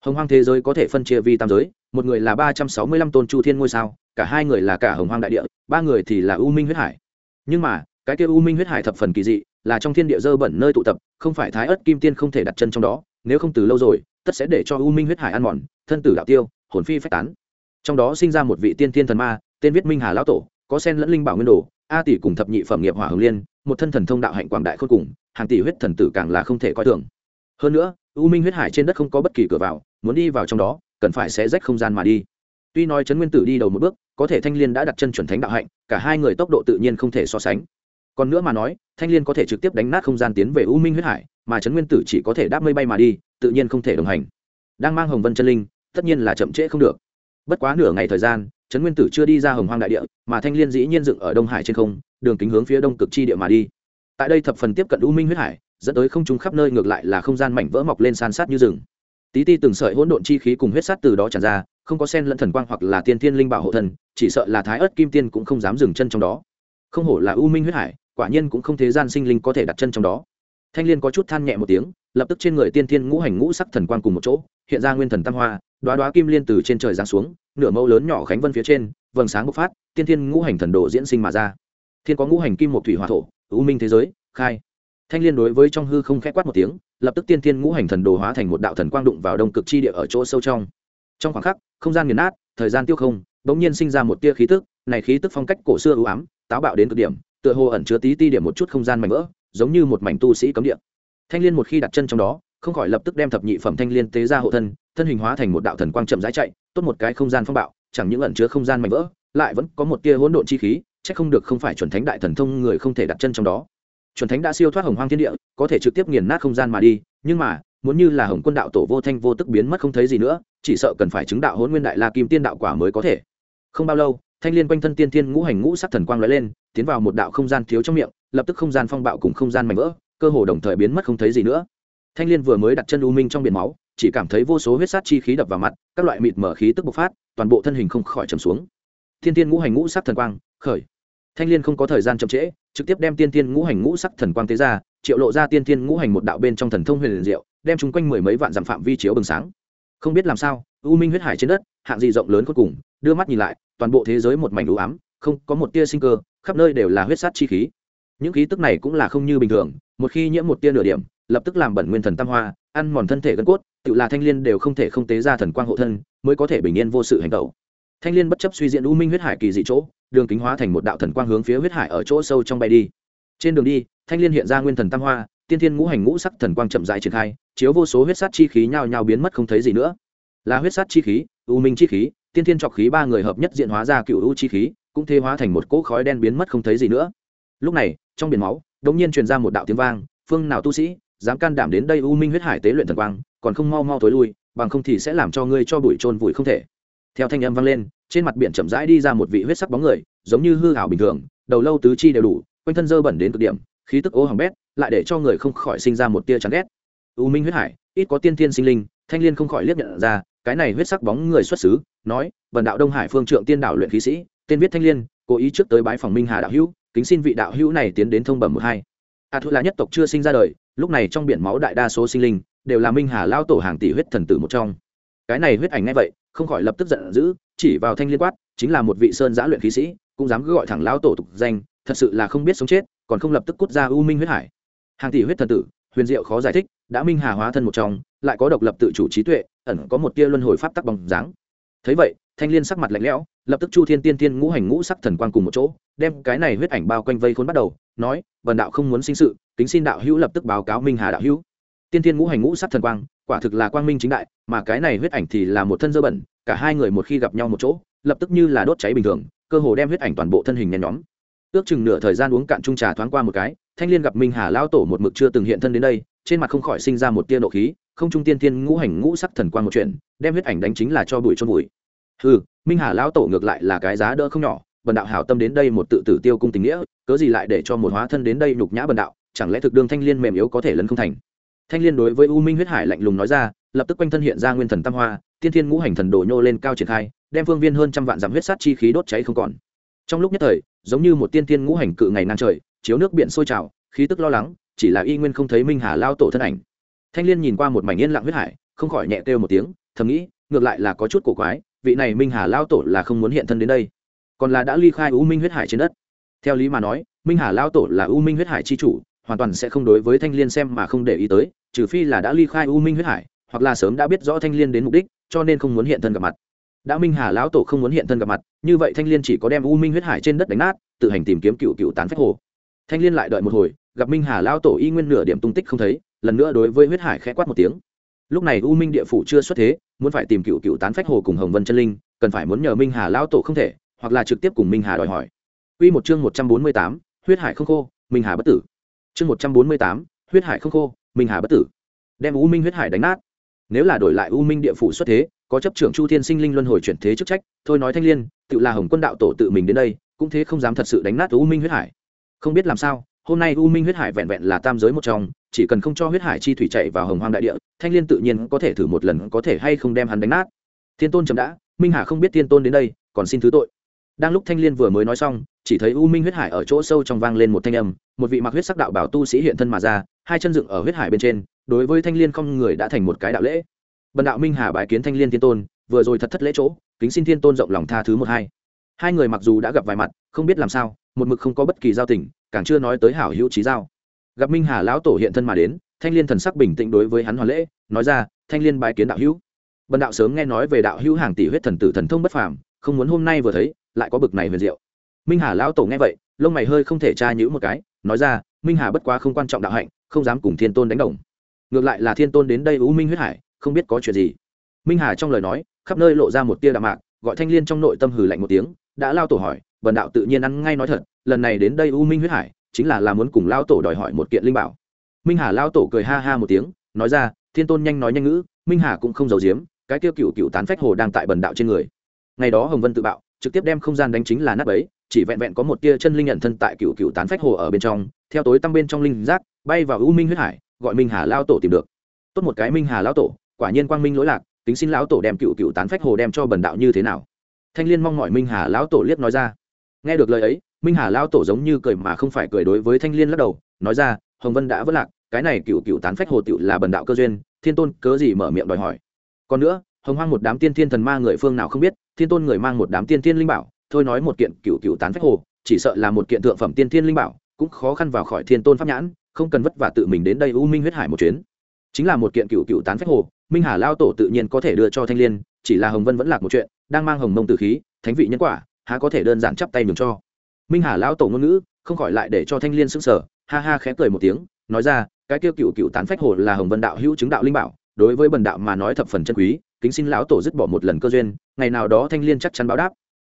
Hồng hoang thế giới có thể phân chia vi tam giới, một người là ba trăm sáu mươi lăm tôn chu thiên ngôi sao, cả hai người là cả hồng hoang đại địa, ba người thì là u minh huyết hải. Nhưng mà, cái kia u minh huyết hải thập phần kỳ dị, là trong thiên địa dơ bẩn nơi tụ tập, không phải thái ớt kim tiên không thể đặt chân trong đó, nếu không từ lâu rồi tất sẽ để cho u minh huyết hải ăn mòn, thân tử đạo tiêu, hồn phi phách tán. Trong đó sinh ra một vị tiên thiên thần ma, tên viết minh hà lão tổ, có sen lẫn linh bảo nguyên đồ, a tỷ cùng thập nhị phẩm nghiệp hỏa hồng liên, một thân thần thông đạo hạnh quảng đại khôn cùng, hàng tỷ huyết thần tử càng là không thể coi thường. Hơn nữa, u minh huyết hải trên đất không có bất kỳ cửa vào, muốn đi vào trong đó, cần phải sẽ rách không gian mà đi. Tuy nói trấn nguyên tử đi đầu một bước, có thể thanh liên đã đặt chân chuẩn thánh đạo hạnh, cả hai người tốc độ tự nhiên không thể so sánh. Còn nữa mà nói, thanh liên có thể trực tiếp đánh nát không gian tiến về u minh huyết hải mà trấn nguyên tử chỉ có thể đáp mây bay mà đi, tự nhiên không thể đồng hành. Đang mang hồng vân chân linh, tất nhiên là chậm trễ không được. Bất quá nửa ngày thời gian, trấn nguyên tử chưa đi ra hồng hoang đại địa, mà thanh liên dĩ nhiên dựng ở đông hải trên không, đường kính hướng phía đông cực chi địa mà đi. Tại đây thập phần tiếp cận u minh huyết hải, dẫn tới không trung khắp nơi ngược lại là không gian mảnh vỡ mọc lên san sát như rừng. Tí ti từng sợi hỗn độn chi khí cùng huyết sát từ đó tràn ra, không có sen lẫn thần quang hoặc là tiên thiên linh bảo hộ thần, chỉ sợ là thái ớt kim tiên cũng không dám dừng chân trong đó. Không hổ là u minh huyết hải, quả nhiên cũng không thế gian sinh linh có thể đặt chân trong đó thanh liên có chút than nhẹ một tiếng, lập tức trên người tiên thiên ngũ hành ngũ sắc thần quang cùng một chỗ, hiện ra nguyên thần tam hoa đoá đoá kim liên từ trên trời giáng xuống, nửa mẫu lớn nhỏ khánh vân phía trên, vầng sáng bộc phát, tiên thiên ngũ hành thần đồ diễn sinh mà ra. Thiên có ngũ hành kim một thủy hòa thổ u minh thế giới, khai. Thanh liên đối với trong hư không khẽ quát một tiếng, lập tức tiên thiên ngũ hành thần đồ hóa thành một đạo thần quang đụng vào đông cực chi địa ở chỗ sâu trong. Trong khoảng khắc, không gian nghiền nát, thời gian tiêu không, bỗng nhiên sinh ra một tia khí tức, này khí tức phong cách cổ xưa ưu ám, táo bạo đến cực điểm, tựa hồ ẩn chứa tí ti điểm một chút không gian mảnh vỡ giống như một mảnh tu sĩ cấm địa. Thanh liên một khi đặt chân trong đó, không khỏi lập tức đem thập nhị phẩm thanh liên tế ra hộ thân thân hình hóa thành một đạo thần quang chậm rãi chạy, tốt một cái không gian phong bạo, chẳng những ẩn chứa không gian mạnh vỡ, lại vẫn có một tia hỗn độn chi khí, chắc không được không phải chuẩn thánh đại thần thông người không thể đặt chân trong đó. Chuẩn thánh đã siêu thoát hồng hoang thiên địa, có thể trực tiếp nghiền nát không gian mà đi, nhưng mà, muốn như là hồng quân đạo tổ vô thanh vô tức biến mất không thấy gì nữa, chỉ sợ cần phải chứng đạo hôn nguyên đại la kim tiên đạo quả mới có thể. Không bao lâu, thanh liên quanh thân tiên thiên ngũ hành ngũ sắc thần quang lóe lên, tiến vào một đạo không gian thiếu trong miệng lập tức không gian phong bạo cùng không gian mạnh vỡ, cơ hồ đồng thời biến mất không thấy gì nữa. Thanh liên vừa mới đặt chân u minh trong biển máu, chỉ cảm thấy vô số huyết sát chi khí đập vào mặt, các loại mịt mở khí tức bộc phát, toàn bộ thân hình không khỏi trầm xuống. Thiên tiên ngũ hành ngũ sắc thần quang, khởi. Thanh liên không có thời gian chậm trễ, trực tiếp đem tiên tiên ngũ hành ngũ sắc thần quang tế ra, triệu lộ ra tiên tiên ngũ hành một đạo bên trong thần thông huyền liền diệu, đem chúng quanh mười mấy vạn dặm phạm vi chiếu bừng sáng. Không biết làm sao, u minh huyết hải trên đất, hạng gì rộng lớn cuối cùng, đưa mắt nhìn lại, toàn bộ thế giới một mảnh đủ ám, không có một tia sinh cơ, khắp nơi đều là huyết sát chi khí những khí tức này cũng là không như bình thường, một khi nhiễm một tia nửa điểm, lập tức làm bẩn nguyên thần tam hoa, ăn mòn thân thể gân cốt, tự là thanh liên đều không thể không tế ra thần quang hộ thân, mới có thể bình yên vô sự hành tẩu thanh liên bất chấp suy diễn u minh huyết hải kỳ dị chỗ, đường kính hóa thành một đạo thần quang hướng phía huyết hải ở chỗ sâu trong bay đi. Trên đường đi, thanh liên hiện ra nguyên thần tam hoa, tiên thiên ngũ hành ngũ sắc thần quang chậm dài triển khai, chiếu vô số huyết sát chi khí nhào nhào biến mất không thấy gì nữa. Là huyết sát chi khí, u minh chi khí, tiên thiên trọc khí ba người hợp nhất diện hóa ra cựu u chi khí, cũng thế hóa thành một cỗ khói đen biến mất không thấy gì nữa lúc này, trong biển máu đột nhiên truyền ra một đạo tiếng vang, phương nào tu sĩ, dám can đảm đến đây u minh huyết hải tế luyện thần quang, còn không mau mau tối lui, bằng không thì sẽ làm cho ngươi cho bụi trôn vùi không thể. Theo thanh âm vang lên, trên mặt biển chậm rãi đi ra một vị huyết sắc bóng người, giống như hư hảo bình thường, đầu lâu tứ chi đều đủ, quanh thân dơ bẩn đến cực điểm, khí tức ô hỏng bét, lại để cho người không khỏi sinh ra một tia chán ghét. U minh huyết hải, ít có tiên thiên sinh linh, thanh liên không khỏi liếc nhận ra, cái này huyết sắc bóng người xuất xứ, nói vần đạo đông hải phương trượng tiên đạo luyện khí sĩ, tên viết thanh liên, cố ý trước tới bái phòng minh hà đạo hữu kính xin vị đạo hữu này tiến đến thông bẩm một hai. A thu là nhất tộc chưa sinh ra đời, lúc này trong biển máu đại đa số sinh linh đều là minh hà lao tổ hàng tỷ huyết thần tử một trong. Cái này huyết ảnh ngay vậy, không khỏi lập tức giận dữ, chỉ vào thanh liên quát, chính là một vị sơn giã luyện khí sĩ, cũng dám gọi thẳng lao tổ tục danh, thật sự là không biết sống chết, còn không lập tức cút ra u minh huyết hải. Hàng tỷ huyết thần tử, huyền diệu khó giải thích, đã minh hà hóa thân một trong, lại có độc lập tự chủ trí tuệ, ẩn có một tia luân hồi pháp tắc bằng dáng. Thấy vậy thanh liên sắc mặt lạnh lẽo, lập tức chu thiên tiên tiên ngũ hành ngũ sắc thần quang cùng một chỗ, đem cái này huyết ảnh bao quanh vây khốn bắt đầu, nói vần đạo không muốn sinh sự, kính xin đạo hữu lập tức báo cáo minh hà đạo hữu. Tiên tiên ngũ hành ngũ sắc thần quang, quả thực là quang minh chính đại, mà cái này huyết ảnh thì là một thân dơ bẩn, cả hai người một khi gặp nhau một chỗ, lập tức như là đốt cháy bình thường, cơ hồ đem huyết ảnh toàn bộ thân hình nhen nhóm. Ước chừng nửa thời gian uống cạn chung trà thoáng qua một cái, thanh liên gặp minh hà lao tổ một mực chưa từng hiện thân đến đây, trên mặt không khỏi sinh ra một tia nộ khí, không trung tiên tiên ngũ hành ngũ sắc thần quang một chuyện, đem huyết ảnh đánh chính là cho bụi cho bụi ừ minh hà lão tổ ngược lại là cái giá đỡ không nhỏ, bần đạo hảo tâm đến đây một tự tử tiêu cung tình nghĩa, cớ gì lại để cho một hóa thân đến đây nhục nhã bần đạo, chẳng lẽ thực đương thanh liên mềm yếu có thể lấn không thành? Thanh liên đối với u minh huyết hải lạnh lùng nói ra, lập tức quanh thân hiện ra nguyên thần tam hoa, tiên thiên ngũ hành thần đồ nhô lên cao triển khai, đem phương viên hơn trăm vạn dặm huyết sát chi khí đốt cháy không còn. Trong lúc nhất thời, giống như một tiên thiên ngũ hành cự ngày ngang trời, chiếu nước biển sôi trào, khí tức lo lắng, chỉ là y nguyên không thấy minh hà lao tổ thân ảnh. Thanh liên nhìn qua một mảnh yên lặng huyết hải, không khỏi nhẹ kêu một tiếng, thầm nghĩ, ngược lại là có chút cổ quái vị này minh hà lao tổ là không muốn hiện thân đến đây, còn là đã ly khai u minh huyết hải trên đất. Theo lý mà nói, minh hà lao tổ là u minh huyết hải c h i chủ, hoàn toàn sẽ không đối với thanh liên xem mà không để ý tới, trừ phi là đã ly khai u minh huyết hải, hoặc là sớm đã biết rõ thanh liên đến mục đích, cho nên không muốn hiện thân gặp mặt. Đã minh hà lão tổ không muốn hiện thân gặp mặt, như vậy thanh liên chỉ có đem u minh huyết hải trên đất đánh nát, tự hành tìm kiếm cựu cựu tán phách hồ. Thanh liên lại đợi một hồi, gặp minh hà lão tổ y nguyên nửa điểm tung tích không thấy, lần nữa đối với huyết hải khẽ quát một tiếng. Lúc này u minh địa phủ chưa xuất thế muốn phải tìm cựu cựu tán phách hồ cùng hồng vân chân linh cần phải muốn nhờ minh hà lão tổ không thể hoặc là trực tiếp cùng minh hà đòi hỏi Quy một chương một trăm bốn mươi tám, huyết hải không khô, minh hà bất tử. Chương một trăm bốn mươi tám, huyết hải không khô, minh hà bất tử. Đem U Minh huyết hải đánh nát. Nếu là đổi lại U Minh địa phủ xuất thế, có chấp trưởng Chu Thiên Sinh Linh luân hồi chuyển thế chức trách, thôi nói thanh liên, tự là Hồng Quân đạo tổ tự mình đến đây, cũng thế không dám thật sự đánh nát U Minh huyết hải. Không biết làm sao, hôm nay U Minh huyết hải vẹn vẹn là tam giới một trong, chỉ cần không cho huyết hải chi thủy chạy vào Hồng Hoang đại địa, thanh liên tự nhiên có thể thử một lần có thể hay không đem hắn đánh nát. Thiên Tôn chậm đã, Minh Hà không biết Thiên Tôn đến đây, còn xin thứ tội. Đang lúc thanh liên vừa mới nói xong chỉ thấy u minh huyết hải ở chỗ sâu trong vang lên một thanh âm một vị mặc huyết sắc đạo bảo tu sĩ hiện thân mà ra hai chân dựng ở huyết hải bên trên đối với thanh liên không người đã thành một cái đạo lễ. Bần đạo minh hà bái kiến thanh liên thiên tôn vừa rồi thật thất lễ chỗ kính xin thiên tôn rộng lòng tha thứ một hai. Hai người mặc dù đã gặp vài mặt không biết làm sao một mực không có bất kỳ giao tình, càng chưa nói tới hảo hữu trí giao. Gặp minh hà lão tổ hiện thân mà đến, thanh liên thần sắc bình tĩnh đối với hắn hoàn lễ, nói ra, thanh liên bái kiến đạo hữu. Bần đạo sớm nghe nói về đạo hữu hàng tỷ huyết thần tử thần thông bất phàm, không muốn hôm nay vừa thấy, lại có bực này huyền diệu. Minh hà lão tổ nghe vậy, lông mày hơi không thể tra nhữ một cái, nói ra, minh hà bất quá không quan trọng đạo hạnh, không dám cùng thiên tôn đánh đồng. Ngược lại là thiên tôn đến đây u minh huyết hải, không biết có chuyện gì. Minh hà trong lời nói, khắp nơi lộ ra một tia đạm mạc, gọi thanh liên trong nội tâm hừ lạnh một tiếng, đã lao tổ hỏi bần đạo tự nhiên ăn ngay nói thật, lần này đến đây u minh huyết hải, chính là là muốn cùng lao tổ đòi hỏi một kiện linh bảo. Minh hà lao tổ cười ha ha một tiếng, nói ra, thiên tôn nhanh nói nhanh ngữ, minh hà cũng không giấu giếm, cái tiêu cựu cựu tán phách hồ đang tại bần đạo trên người. Ngày đó hồng vân tự bạo, trực tiếp đem không gian đánh chính là nắp ấy chỉ vẹn vẹn có một tia chân linh nhận thân tại cựu cựu tán phách hồ ở bên trong, theo tối tăm bên trong linh giác, bay vào u minh huyết hải, gọi minh hà lao tổ tìm được. Tốt một cái minh hà lao tổ, quả nhiên quang minh lỗi lạc, tính xin lão tổ đem cựu cựu tán phách hồ đem cho bần đạo như thế nào. Thanh liên mong mọi minh hà lão tổ liếc nói ra nghe được lời ấy, minh hà lao tổ giống như cười mà không phải cười đối với thanh liên lắc đầu, nói ra, hồng vân đã vất lạc, cái này cựu cựu tán phách hồ tựu là bần đạo cơ duyên, thiên tôn cớ gì mở miệng đòi hỏi. Còn nữa, hồng hoang một đám tiên thiên thần ma người phương nào không biết, thiên tôn người mang một đám tiên thiên linh bảo, thôi nói một kiện cựu cựu tán phách hồ, chỉ sợ là một kiện thượng phẩm tiên thiên linh bảo, cũng khó khăn vào khỏi thiên tôn pháp nhãn, không cần vất vả tự mình đến đây u minh huyết hải một chuyến. Chính là một kiện cựu cựu tán phách hồ, minh hà lao tổ tự nhiên có thể đưa cho thanh liên, chỉ là hồng vân vẫn lạc một chuyện, đang mang hồng mông tử khí, thánh vị nhân quả há có thể đơn giản chắp tay nhường cho. Minh hà lão tổ ngôn ngữ, không khỏi lại để cho thanh liên sững sờ, ha ha khẽ cười một tiếng, nói ra, cái kêu cựu cựu tán phách hồ là hồng vân đạo hữu chứng đạo linh bảo, đối với bần đạo mà nói thập phần chân quý, kính xin lão tổ dứt bỏ một lần cơ duyên, ngày nào đó thanh liên chắc chắn báo đáp.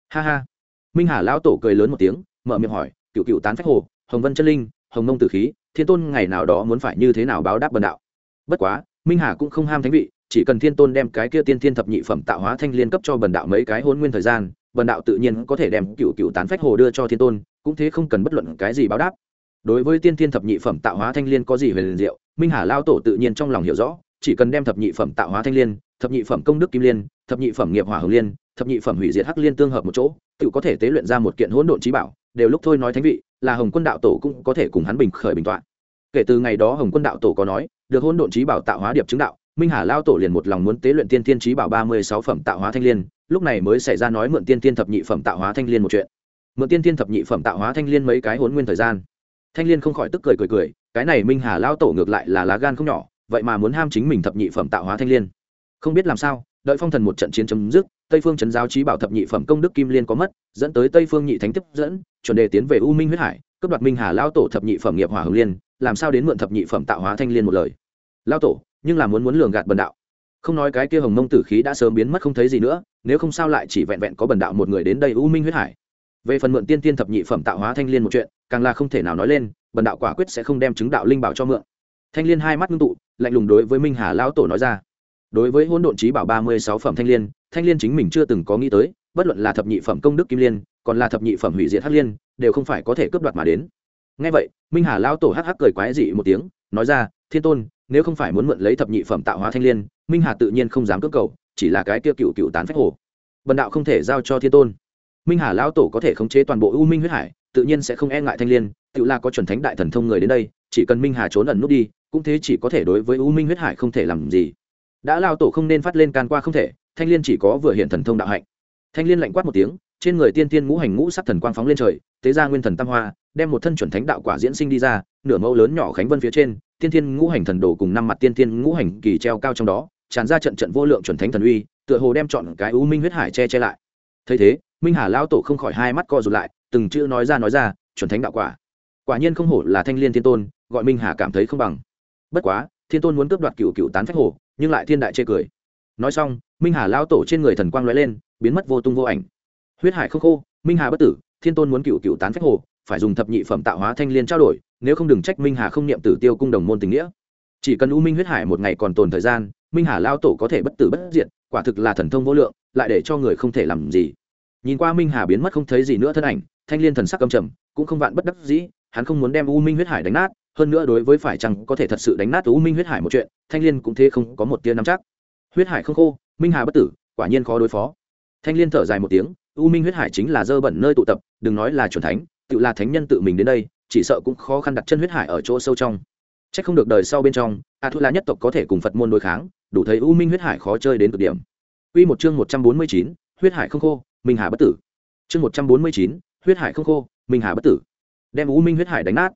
Ha ha. Minh hà lão tổ cười lớn một tiếng, mở miệng hỏi, cựu cựu tán phách hồ, hồng vân chân linh, hồng mông tử khí, thiên tôn ngày nào đó muốn phải như thế nào báo đáp bần đạo? Bất quá, minh hà cũng không ham thánh vị, chỉ cần thiên tôn đem cái kia tiên thiên thập nhị phẩm tạo hóa thanh liên cấp cho bần đạo mấy cái hôn nguyên thời gian bần đạo tự nhiên có thể đem cựu cựu tán phách hồ đưa cho thiên tôn, cũng thế không cần bất luận cái gì báo đáp. Đối với tiên thiên thập nhị phẩm tạo hóa thanh liên có gì về liền diệu, minh hà lao tổ tự nhiên trong lòng hiểu rõ, chỉ cần đem thập nhị phẩm tạo hóa thanh liên, thập nhị phẩm công đức kim liên, thập nhị phẩm nghiệp hỏa hồng liên, thập nhị phẩm hủy diệt hắc liên tương hợp một chỗ, tự có thể tế luyện ra một kiện hỗn độn trí bảo, đều lúc thôi nói thánh vị, là hồng quân đạo tổ cũng có thể cùng hắn bình khởi bình tọa kể từ ngày đó hồng quân đạo tổ có nói, được hỗn độn trí bảo tạo hóa điệp chứng đạo, minh hà lao tổ liền một lòng muốn tế luyện tiên tiên trí bảo ba mươi sáu phẩm tạo hóa thanh liên lúc này mới xảy ra nói mượn tiên tiên thập nhị phẩm tạo hóa thanh liên một chuyện. Mượn tiên tiên thập nhị phẩm tạo hóa thanh liên mấy cái hôn nguyên thời gian. Thanh liên không khỏi tức cười cười cười, cái này minh hà lao tổ ngược lại là lá gan không nhỏ, vậy mà muốn ham chính mình thập nhị phẩm tạo hóa thanh liên. Không biết làm sao, đợi phong thần một trận chiến chấm dứt, tây phương trấn giáo trí bảo thập nhị phẩm công đức kim liên có mất, dẫn tới tây phương nhị thánh tiếp dẫn, chuẩn đề tiến về u minh huyết hải, cướp đoạt minh hà lao tổ thập nhị phẩm nghiệp hỏa hồng liên, làm sao đến mượn thập nhị phẩm tạo hóa thanh liên một lời. Lao tổ, nhưng là muốn muốn lường gạt bần đạo không nói cái kia hồng mông tử khí đã sớm biến mất không thấy gì nữa, nếu không sao lại chỉ vẹn vẹn có bần đạo một người đến đây u minh huyết hải. Về phần mượn tiên tiên thập nhị phẩm tạo hóa thanh liên một chuyện, càng là không thể nào nói lên, bần đạo quả quyết sẽ không đem chứng đạo linh bảo cho mượn. Thanh liên hai mắt ngưng tụ, lạnh lùng đối với minh hà lão tổ nói ra. Đối với hỗn độn trí bảo ba mươi sáu phẩm thanh liên thanh liên chính mình chưa từng có nghĩ tới, bất luận là thập nhị phẩm công đức kim liên, còn là thập nhị phẩm hủy diệt hắc liên, đều không phải có thể cướp đoạt mà đến. Ngay vậy, minh hà lão tổ hắc hắc cười quái dị một tiếng, nói ra, thiên tôn nếu không phải muốn mượn lấy thập nhị phẩm tạo hóa thanh liên, minh hà tự nhiên không dám cưỡng cầu, chỉ là cái kia cựu cựu tán phách hồ. Bần đạo không thể giao cho thiên tôn. Minh hà lão tổ có thể khống chế toàn bộ u minh huyết hải, tự nhiên sẽ không e ngại thanh liên, tự là có chuẩn thánh đại thần thông người đến đây, chỉ cần minh hà trốn ẩn nút đi, cũng thế chỉ có thể đối với u minh huyết hải không thể làm gì. Đã lao tổ không nên phát lên can qua không thể, thanh liên chỉ có vừa hiện thần thông đạo hạnh. Thanh liên lạnh quát một tiếng, trên người tiên tiên ngũ hành ngũ sắc thần quang phóng lên trời, tế ra nguyên thần tam hoa, đem một thân chuẩn thánh đạo quả diễn sinh đi ra nửa mẫu lớn nhỏ khánh vân phía trên, tiên thiên ngũ hành thần đồ cùng năm mặt tiên thiên ngũ hành kỳ treo cao trong đó, tràn ra trận trận vô lượng chuẩn thánh thần uy, tựa hồ đem chọn cái u minh huyết hải che che lại. Thấy thế, minh hà lao tổ không khỏi hai mắt co rụt lại, từng chữ nói ra nói ra, chuẩn thánh đạo quả. Quả nhiên không hổ là thanh liên thiên tôn, gọi minh hà cảm thấy không bằng. Bất quá, thiên tôn muốn cướp đoạt cựu cựu tán phách hồ, nhưng lại thiên đại chê cười. Nói xong, minh hà lao tổ trên người thần quang l lên, biến mất vô tung vô ảnh. Huyết hải không khô, minh hà bất tử, thiên tôn muốn cựu cựu tán phách hồ, phải dùng thập nhị phẩm tạo hóa thanh liên trao đổi nếu không đừng trách minh hà không niệm tử tiêu cung đồng môn tình nghĩa. Chỉ cần u minh huyết hải một ngày còn tồn thời gian, minh hà lao tổ có thể bất tử bất diệt, quả thực là thần thông vô lượng, lại để cho người không thể làm gì. Nhìn qua minh hà biến mất không thấy gì nữa thân ảnh, thanh liên thần sắc cầm trầm, cũng không vạn bất đắc dĩ, hắn không muốn đem u minh huyết hải đánh nát, hơn nữa đối với phải chăng có thể thật sự đánh nát u minh huyết hải một chuyện, thanh liên cũng thế không có một tia nắm chắc. Huyết hải không khô, minh hà bất tử, quả nhiên khó đối phó. Thanh liên thở dài một tiếng, u minh huyết hải chính là dơ bẩn nơi tụ tập, đừng nói là chuẩn thánh, tự là thánh nhân tự mình đến đây chỉ sợ cũng khó khăn đặt chân huyết hải ở chỗ sâu trong. C h ắ c không được đời sau bên trong a thu la nhất tộc có thể cùng phật môn đối kháng, đủ thấy u minh huyết hải khó chơi đến cực điểm. Quy một chương một trăm bốn mươi chín, huyết hải không khô, minh hà bất tử. Chương một trăm bốn mươi chín, huyết hải không khô, minh hà bất tử. Đem u minh huyết hải đánh nát.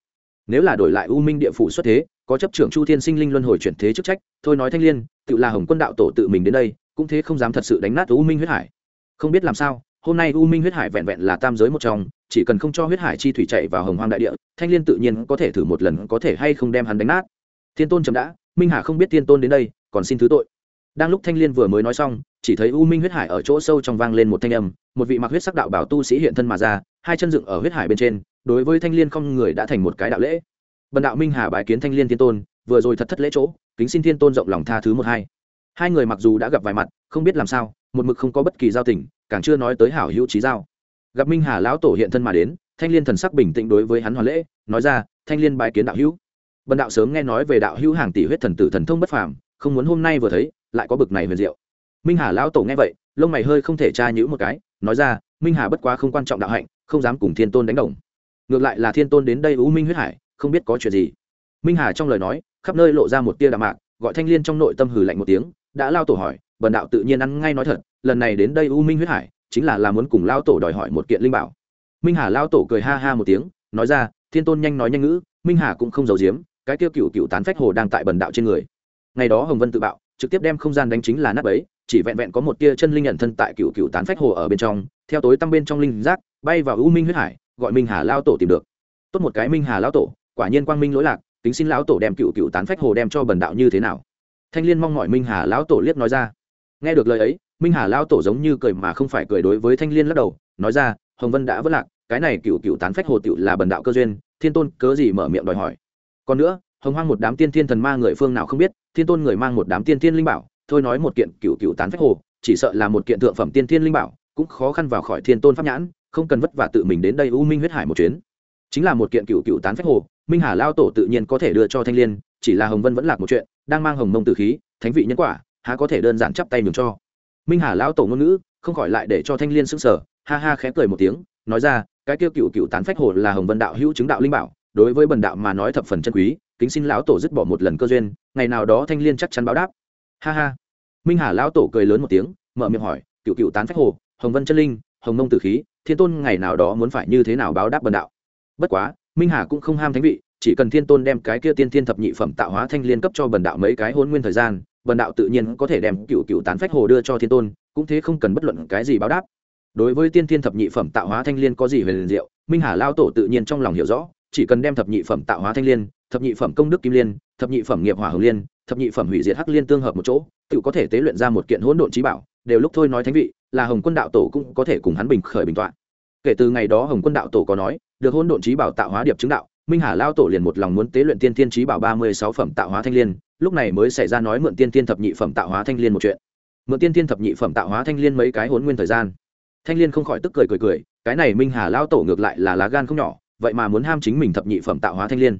Nếu là đổi lại u minh địa phủ xuất thế, có chấp trưởng chu thiên sinh linh luân hồi chuyển thế chức trách, thôi nói thanh l i ê n tự là hồng quân đạo tổ tự mình đến đây, cũng thế không dám thật sự đánh nát u minh huyết hải. Không biết làm sao, hôm nay u minh huyết hải vẹn vẹn là tam giới một trong chỉ cần không cho huyết hải chi thủy chạy vào hồng hoang đại địa, thanh l i ê n tự nhiên có thể thử một lần có thể hay không đem hắn đánh nát. Thiên tôn chậm đã, minh hà không biết thiên tôn đến đây, còn xin thứ tội. Đang lúc thanh l i ê n vừa mới nói xong, chỉ thấy u minh huyết hải ở chỗ sâu trong vang lên một thanh âm, một vị mặc huyết sắc đạo bảo tu sĩ hiện thân mà ra, hai chân dựng ở huyết hải bên trên, đối với thanh l i ê n không người đã thành một cái đạo lễ. Bần đạo minh hà bái kiến thanh l i ê n thiên tôn, vừa rồi thật thất lễ chỗ, kính xin thiên tôn rộng lòng tha thứ một hai. Hai người mặc dù đã gặp vài mặt, không biết làm sao, một mực không có bất kỳ giao tình, càng chưa nói tới hảo hữu trí giao gặp minh hà lão tổ hiện thân mà đến, thanh liên thần sắc bình tĩnh đối với hắn hoàn lễ, nói ra, thanh liên bái kiến đạo hữu. Bần đạo sớm nghe nói về đạo hữu hàng tỷ huyết thần tử thần thông bất phàm, không muốn hôm nay vừa thấy, lại có bực này huyền diệu. Minh hà lão tổ nghe vậy, lông mày hơi không thể tra nhữ một cái, nói ra, minh hà bất quá không quan trọng đạo hạnh, không dám cùng thiên tôn đánh đồng. Ngược lại là thiên tôn đến đây u minh huyết hải, không biết có chuyện gì. Minh hà trong lời nói, khắp nơi lộ ra một tia đạm mạc, gọi thanh liên trong nội tâm hừ lạnh một tiếng, đã lao tổ hỏi, bần đạo tự nhiên ăn ngay nói thật, lần này đến đây u minh huyết hải chính là là muốn cùng lao tổ đòi hỏi một kiện linh bảo. Minh hà lao tổ cười ha ha một tiếng, nói ra, thiên tôn nhanh nói nhanh ngữ, minh hà cũng không giấu giếm, cái tiêu cựu cựu tán phách hồ đang tại bần đạo trên người. Ngày đó hồng vân tự bạo, trực tiếp đem không gian đánh chính là nắp ấy chỉ vẹn vẹn có một tia chân linh nhận thân tại cựu cựu tán phách hồ ở bên trong, theo tối tăm bên trong linh giác, bay vào u minh huyết hải, gọi minh hà lao tổ tìm được. Tốt một cái minh hà lao tổ, quả nhiên quang minh lỗi lạc tính xin lão tổ đem cựu cựu tán phách hồ đem cho bần đạo như thế nào. Thanh liên mong mọi minh hà lão tổ liếc nói ra. Nghe được lời ấy minh hà lao tổ giống như cười mà không phải cười đối với thanh liên lắc đầu, nói ra, hồng vân đã vất lạc, cái này cựu cựu tán phách hồ tựu là bần đạo cơ duyên, thiên tôn cớ gì mở miệng đòi hỏi? Còn nữa, hồng hoang một đám tiên thiên thần ma người phương nào không biết, thiên tôn người mang một đám tiên thiên linh bảo, thôi nói một kiện cựu cựu tán phách hồ, chỉ sợ là một kiện thượng phẩm tiên thiên linh bảo, cũng khó khăn vào khỏi thiên tôn pháp nhãn, không cần vất vả tự mình đến đây u minh huyết hải một chuyến. Chính là một kiện cựu cựu tán phách hồ, minh hà lao tổ tự nhiên có thể đưa cho thanh liên, chỉ là hồng vân vẫn lạc một chuyện, đang mang hồng mông từ khí, thánh vị nhân quả, há có thể đơn giản chắp tay mừng cho minh hà lão tổ ngôn ngữ, không khỏi lại để cho thanh liên sững sờ, ha ha khẽ cười một tiếng, nói ra, cái kêu cựu cựu tán phách hồ là hồng vân đạo hữu chứng đạo linh bảo, đối với bần đạo mà nói thập phần chân quý, kính xin lão tổ dứt bỏ một lần cơ duyên, ngày nào đó thanh liên chắc chắn báo đáp. Ha ha. Minh hà lão tổ cười lớn một tiếng, mở miệng hỏi, cựu cựu tán phách hồ, hồng vân chân linh, hồng mông tử khí, thiên tôn ngày nào đó muốn phải như thế nào báo đáp bần đạo? Bất quá, minh hà cũng không ham thánh vị, chỉ cần thiên tôn đem cái kia tiên thiên thập nhị phẩm tạo hóa thanh liên cấp cho bần đạo mấy cái hôn nguyên thời gian bần đạo tự nhiên có thể đem cựu cựu tán phách hồ đưa cho thiên tôn, cũng thế không cần bất luận cái gì báo đáp. Đối với tiên thiên thập nhị phẩm tạo hóa thanh liên có gì huyền diệu, minh hà lao tổ tự nhiên trong lòng hiểu rõ, chỉ cần đem thập nhị phẩm tạo hóa thanh liên, thập nhị phẩm công đức kim liên, thập nhị phẩm nghiệp hỏa hồng liên, thập nhị phẩm hủy diệt hắc liên tương hợp một chỗ, tự có thể tế luyện ra một kiện hỗn độn trí bảo, đều lúc thôi nói thánh vị, là hồng quân đạo tổ cũng có thể cùng hắn bình khởi bình t kể từ ngày đó hồng quân đạo tổ có nói, được hỗn độn trí bảo tạo hóa điệp chứng đạo, minh hà lao tổ liền một lòng muốn tế luyện tiên thiên trí bảo ba mươi sáu phẩm tạo hóa thanh liên lúc này mới xảy ra nói mượn tiên tiên thập nhị phẩm tạo hóa thanh liên một chuyện. Mượn tiên tiên thập nhị phẩm tạo hóa thanh liên mấy cái hỗn nguyên thời gian. Thanh liên không khỏi tức cười cười cười, cái này minh hà lao tổ ngược lại là lá gan không nhỏ, vậy mà muốn ham chính mình thập nhị phẩm tạo hóa thanh liên.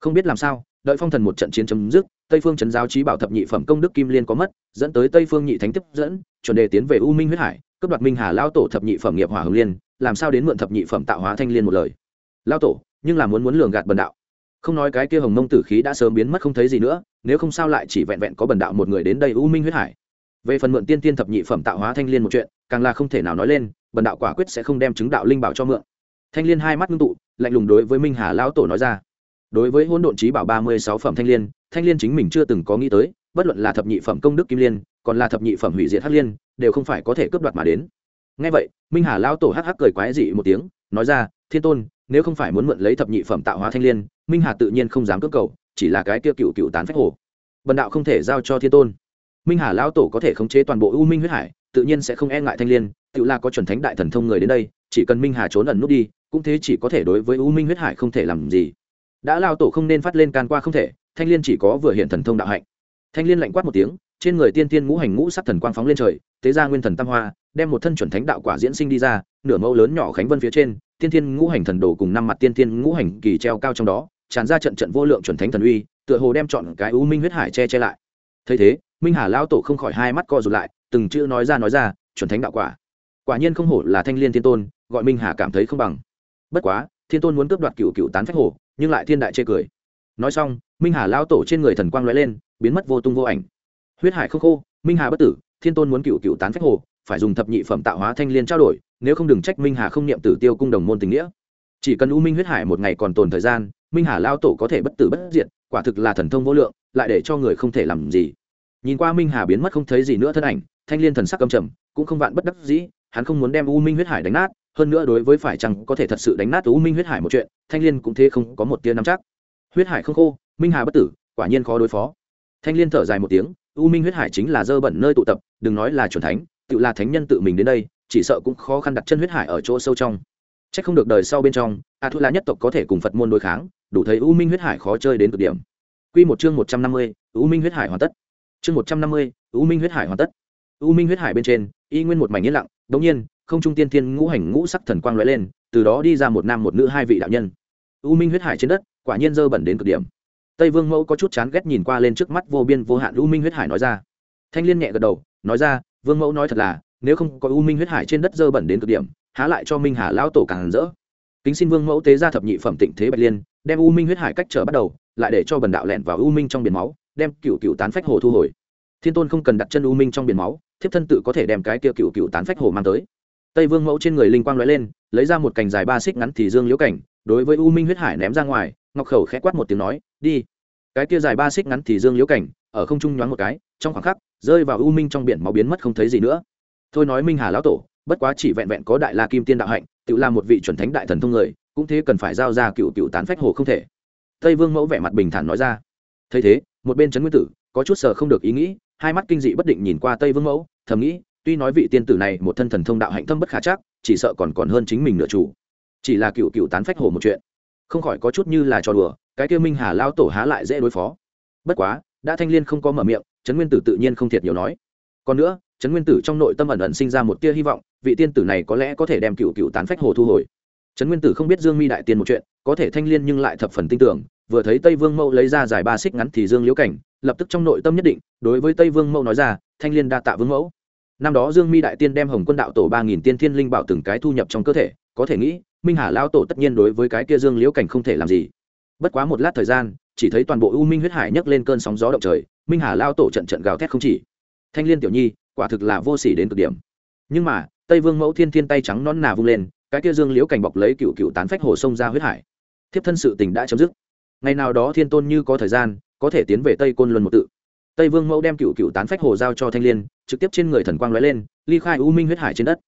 Không biết làm sao, đợi phong thần một trận chiến chấm dứt, tây phương trấn giáo trí bảo thập nhị phẩm công đức kim liên có mất, dẫn tới tây phương nhị thánh tiếp dẫn, chuẩn đề tiến về u minh huyết hải, cướp đoạt minh hà lao tổ thập nhị phẩm nghiệp hỏa hồng liên, làm sao đến mượn thập nhị phẩm tạo hóa thanh liên một lời? Lao tổ, nhưng là muốn muốn lường gạt bần đạo không nói cái kia hồng mông tử khí đã sớm biến mất không thấy gì nữa, nếu không sao lại chỉ vẹn vẹn có bần đạo một người đến đây u minh huyết hải. Về phần mượn tiên tiên thập nhị phẩm tạo hóa thanh liên một chuyện, càng là không thể nào nói lên, bần đạo quả quyết sẽ không đem chứng đạo linh bảo cho mượn. Thanh liên hai mắt ngưng tụ, lạnh lùng đối với minh hà lão tổ nói ra. Đối với hỗn độn trí bảo ba mươi sáu phẩm thanh liên thanh liên chính mình chưa từng có nghĩ tới, bất luận là thập nhị phẩm công đức kim liên, còn là thập nhị phẩm hủy diệt hắc liên, đều không phải có thể cướp đoạt mà đến. Ngay vậy, minh hà lão tổ hắc hắc cười quái dị một tiếng, nói ra, thiên tôn, nếu không phải muốn mượn lấy thập nhị phẩm tạo hóa thanh liên minh hà tự nhiên không dám cước cầu, chỉ là cái kia cựu cựu tán phách hồ. Bần đạo không thể giao cho thiên tôn. Minh hà lão tổ có thể khống chế toàn bộ u minh huyết hải, tự nhiên sẽ không e ngại thanh liên, tự là có chuẩn thánh đại thần thông người đến đây, chỉ cần minh hà trốn ẩn nút đi, cũng thế chỉ có thể đối với u minh huyết hải không thể làm gì. Đã lao tổ không nên phát lên can qua không thể, thanh liên chỉ có vừa hiện thần thông đạo hạnh. Thanh liên lạnh quát một tiếng, trên người tiên tiên ngũ hành ngũ sắc thần quang phóng lên trời, tế ra nguyên thần tam hoa, đem một thân chuẩn thánh đạo quả diễn sinh đi ra, nửa mẫu lớn nhỏ khánh vân phía trên, tiên tiên ngũ hành thần đồ cùng năm mặt tiên tiên ngũ hành kỳ treo cao trong đó tràn ra trận trận vô lượng chuẩn thánh thần uy, tựa hồ đem chọn cái u minh huyết hải che che lại. Thấy thế, minh hà lao tổ không khỏi hai mắt co rụt lại, từng chữ nói ra nói ra, chuẩn thánh đạo quả. Quả nhiên không hổ là thanh liên thiên tôn, gọi minh hà cảm thấy không bằng. Bất quá, thiên tôn muốn cướp đoạt cựu cựu tán phách hồ, nhưng lại thiên đại chê cười. Nói xong, minh hà lao tổ trên người thần quang lóe lên, biến mất vô tung vô ảnh. Huyết hải không khô, minh hà bất tử, thiên tôn muốn cựu cựu tán phách hồ, phải dùng thập nhị phẩm tạo hóa thanh liên trao đổi, nếu không đừng trách minh hà không niệm tử tiêu cung đồng môn tình nghĩa. Chỉ cần u minh huyết hải một ngày còn tồn thời gian minh hà lao tổ có thể bất tử bất diệt, quả thực là thần thông vô lượng, lại để cho người không thể làm gì. Nhìn qua minh hà biến mất không thấy gì nữa thân ảnh, thanh liên thần sắc cầm trầm, cũng không vạn bất đắc dĩ, hắn không muốn đem u minh huyết hải đánh nát, hơn nữa đối với phải chăng có thể thật sự đánh nát u minh huyết hải một chuyện, thanh liên cũng thế không có một tia nắm chắc. Huyết hải không khô, minh hà bất tử, quả nhiên khó đối phó. Thanh liên thở dài một tiếng, u minh huyết hải chính là dơ bẩn nơi tụ tập, đừng nói là chuẩn thánh, tự là thánh nhân tự mình đến đây, chỉ sợ cũng khó khăn đặt chân huyết hải ở chỗ sâu trong. C h ắ c không được đời sau bên trong, a thu la nhất tộc có thể cùng phật môn đối kháng đủ thấy u minh huyết hải khó chơi đến cực điểm. Q một chương một trăm năm mươi, u minh huyết hải hoàn tất. Chương một trăm năm mươi, u minh huyết hải hoàn tất. U minh huyết hải bên trên, y nguyên một mảnh yên lặng đ ỗ n g nhiên, không trung tiên thiên ngũ hành ngũ sắc thần quang lóe lên, từ đó đi ra một nam một nữ hai vị đạo nhân. U minh huyết hải trên đất, quả nhiên dơ bẩn đến cực điểm. Tây vương mẫu có chút chán ghét nhìn qua lên trước mắt vô biên vô hạn u minh huyết hải nói ra. Thanh liên nhẹ gật đầu, nói ra, vương mẫu nói thật là, nếu không có u minh huyết hải trên đất dơ bẩn đến cực điểm, há lại cho minh hà lão tổ càng rỡ. Kính xin vương mẫu tế ra thập nhị phẩm tịnh thế bạch liên đem u minh huyết hải cách trở bắt đầu, lại để cho bần đạo lẹn vào u minh trong biển máu, đem cựu cựu tán phách hồ thu hồi. Thiên tôn không cần đặt chân u minh trong biển máu, thiếp thân tự có thể đem cái kia cựu cựu tán phách hồ mang tới. Tây vương mẫu trên người linh quang lóe lên, lấy ra một cành dài ba xích ngắn thì dương liễu cảnh, đối với u minh huyết hải ném ra ngoài, ngọc khẩu khẽ quát một tiếng nói, đi. Cái kia dài ba xích ngắn thì dương liễu cảnh, ở không trung nhoáng một cái, trong khoảng khắc, rơi vào u minh trong biển máu biến mất không thấy gì nữa. Thôi nói minh hà lão tổ, bất quá chỉ vẹn vẹn có đại la kim tiên đạo hạnh, tự làm một vị chuẩn thánh đại thần thông người cũng thế cần phải giao ra cựu cựu tán phách hồ không thể. Tây vương mẫu vẻ mặt bình thản nói ra. Thấy thế, một bên trấn nguyên tử, có chút sờ không được ý nghĩ, hai mắt kinh dị bất định nhìn qua tây vương mẫu, thầm nghĩ, tuy nói vị tiên tử này một thân thần thông đạo hạnh thâm bất khả chắc, chỉ sợ còn còn hơn chính mình nửa chủ. Chỉ là cựu cựu tán phách hồ một chuyện, không khỏi có chút như là trò đùa, cái kia minh hà lao tổ há lại dễ đối phó. Bất quá, đã thanh liên không có mở miệng, trấn nguyên tử tự nhiên không thiệt nhiều nói. Còn nữa, trấn nguyên tử trong nội tâm ẩn ẩn sinh ra một tia hy vọng, vị tiên tử này có lẽ có thể đem cựu cựu tán phách hồ thu hồi trấn nguyên tử không biết dương mi đại tiên một chuyện, có thể thanh liên nhưng lại thập phần tin tưởng, vừa thấy tây vương mẫu lấy ra giải ba xích ngắn thì dương liễu cảnh, lập tức trong nội tâm nhất định, đối với tây vương mẫu nói ra, thanh liên đa tạ vương mẫu. Năm đó dương mi đại tiên đem hồng quân đạo tổ ba nghìn tiên thiên linh bảo từng cái thu nhập trong cơ thể, có thể nghĩ, minh hà lao tổ tất nhiên đối với cái kia dương liễu cảnh không thể làm gì. Bất quá một lát thời gian, chỉ thấy toàn bộ u minh huyết hải nhấc lên cơn sóng gió động trời, minh hà lao tổ trận trận gào thét không chỉ. Thanh liên tiểu nhi, quả thực là vô sỉ đến cực điểm. Nhưng mà, tây vương mẫu thiên thiên tay trắng non nà vung lên cái kia dương liễu cảnh bọc lấy cựu cựu tán phách hồ sông ra huyết hải. Thiếp thân sự tình đã chấm dứt. Ngày nào đó thiên tôn như có thời gian, có thể tiến về tây côn luân một tự. Tây vương mẫu đem cựu cựu tán phách hồ giao cho thanh liên, trực tiếp trên người thần quang lóe lên, ly khai u minh huyết hải trên đất.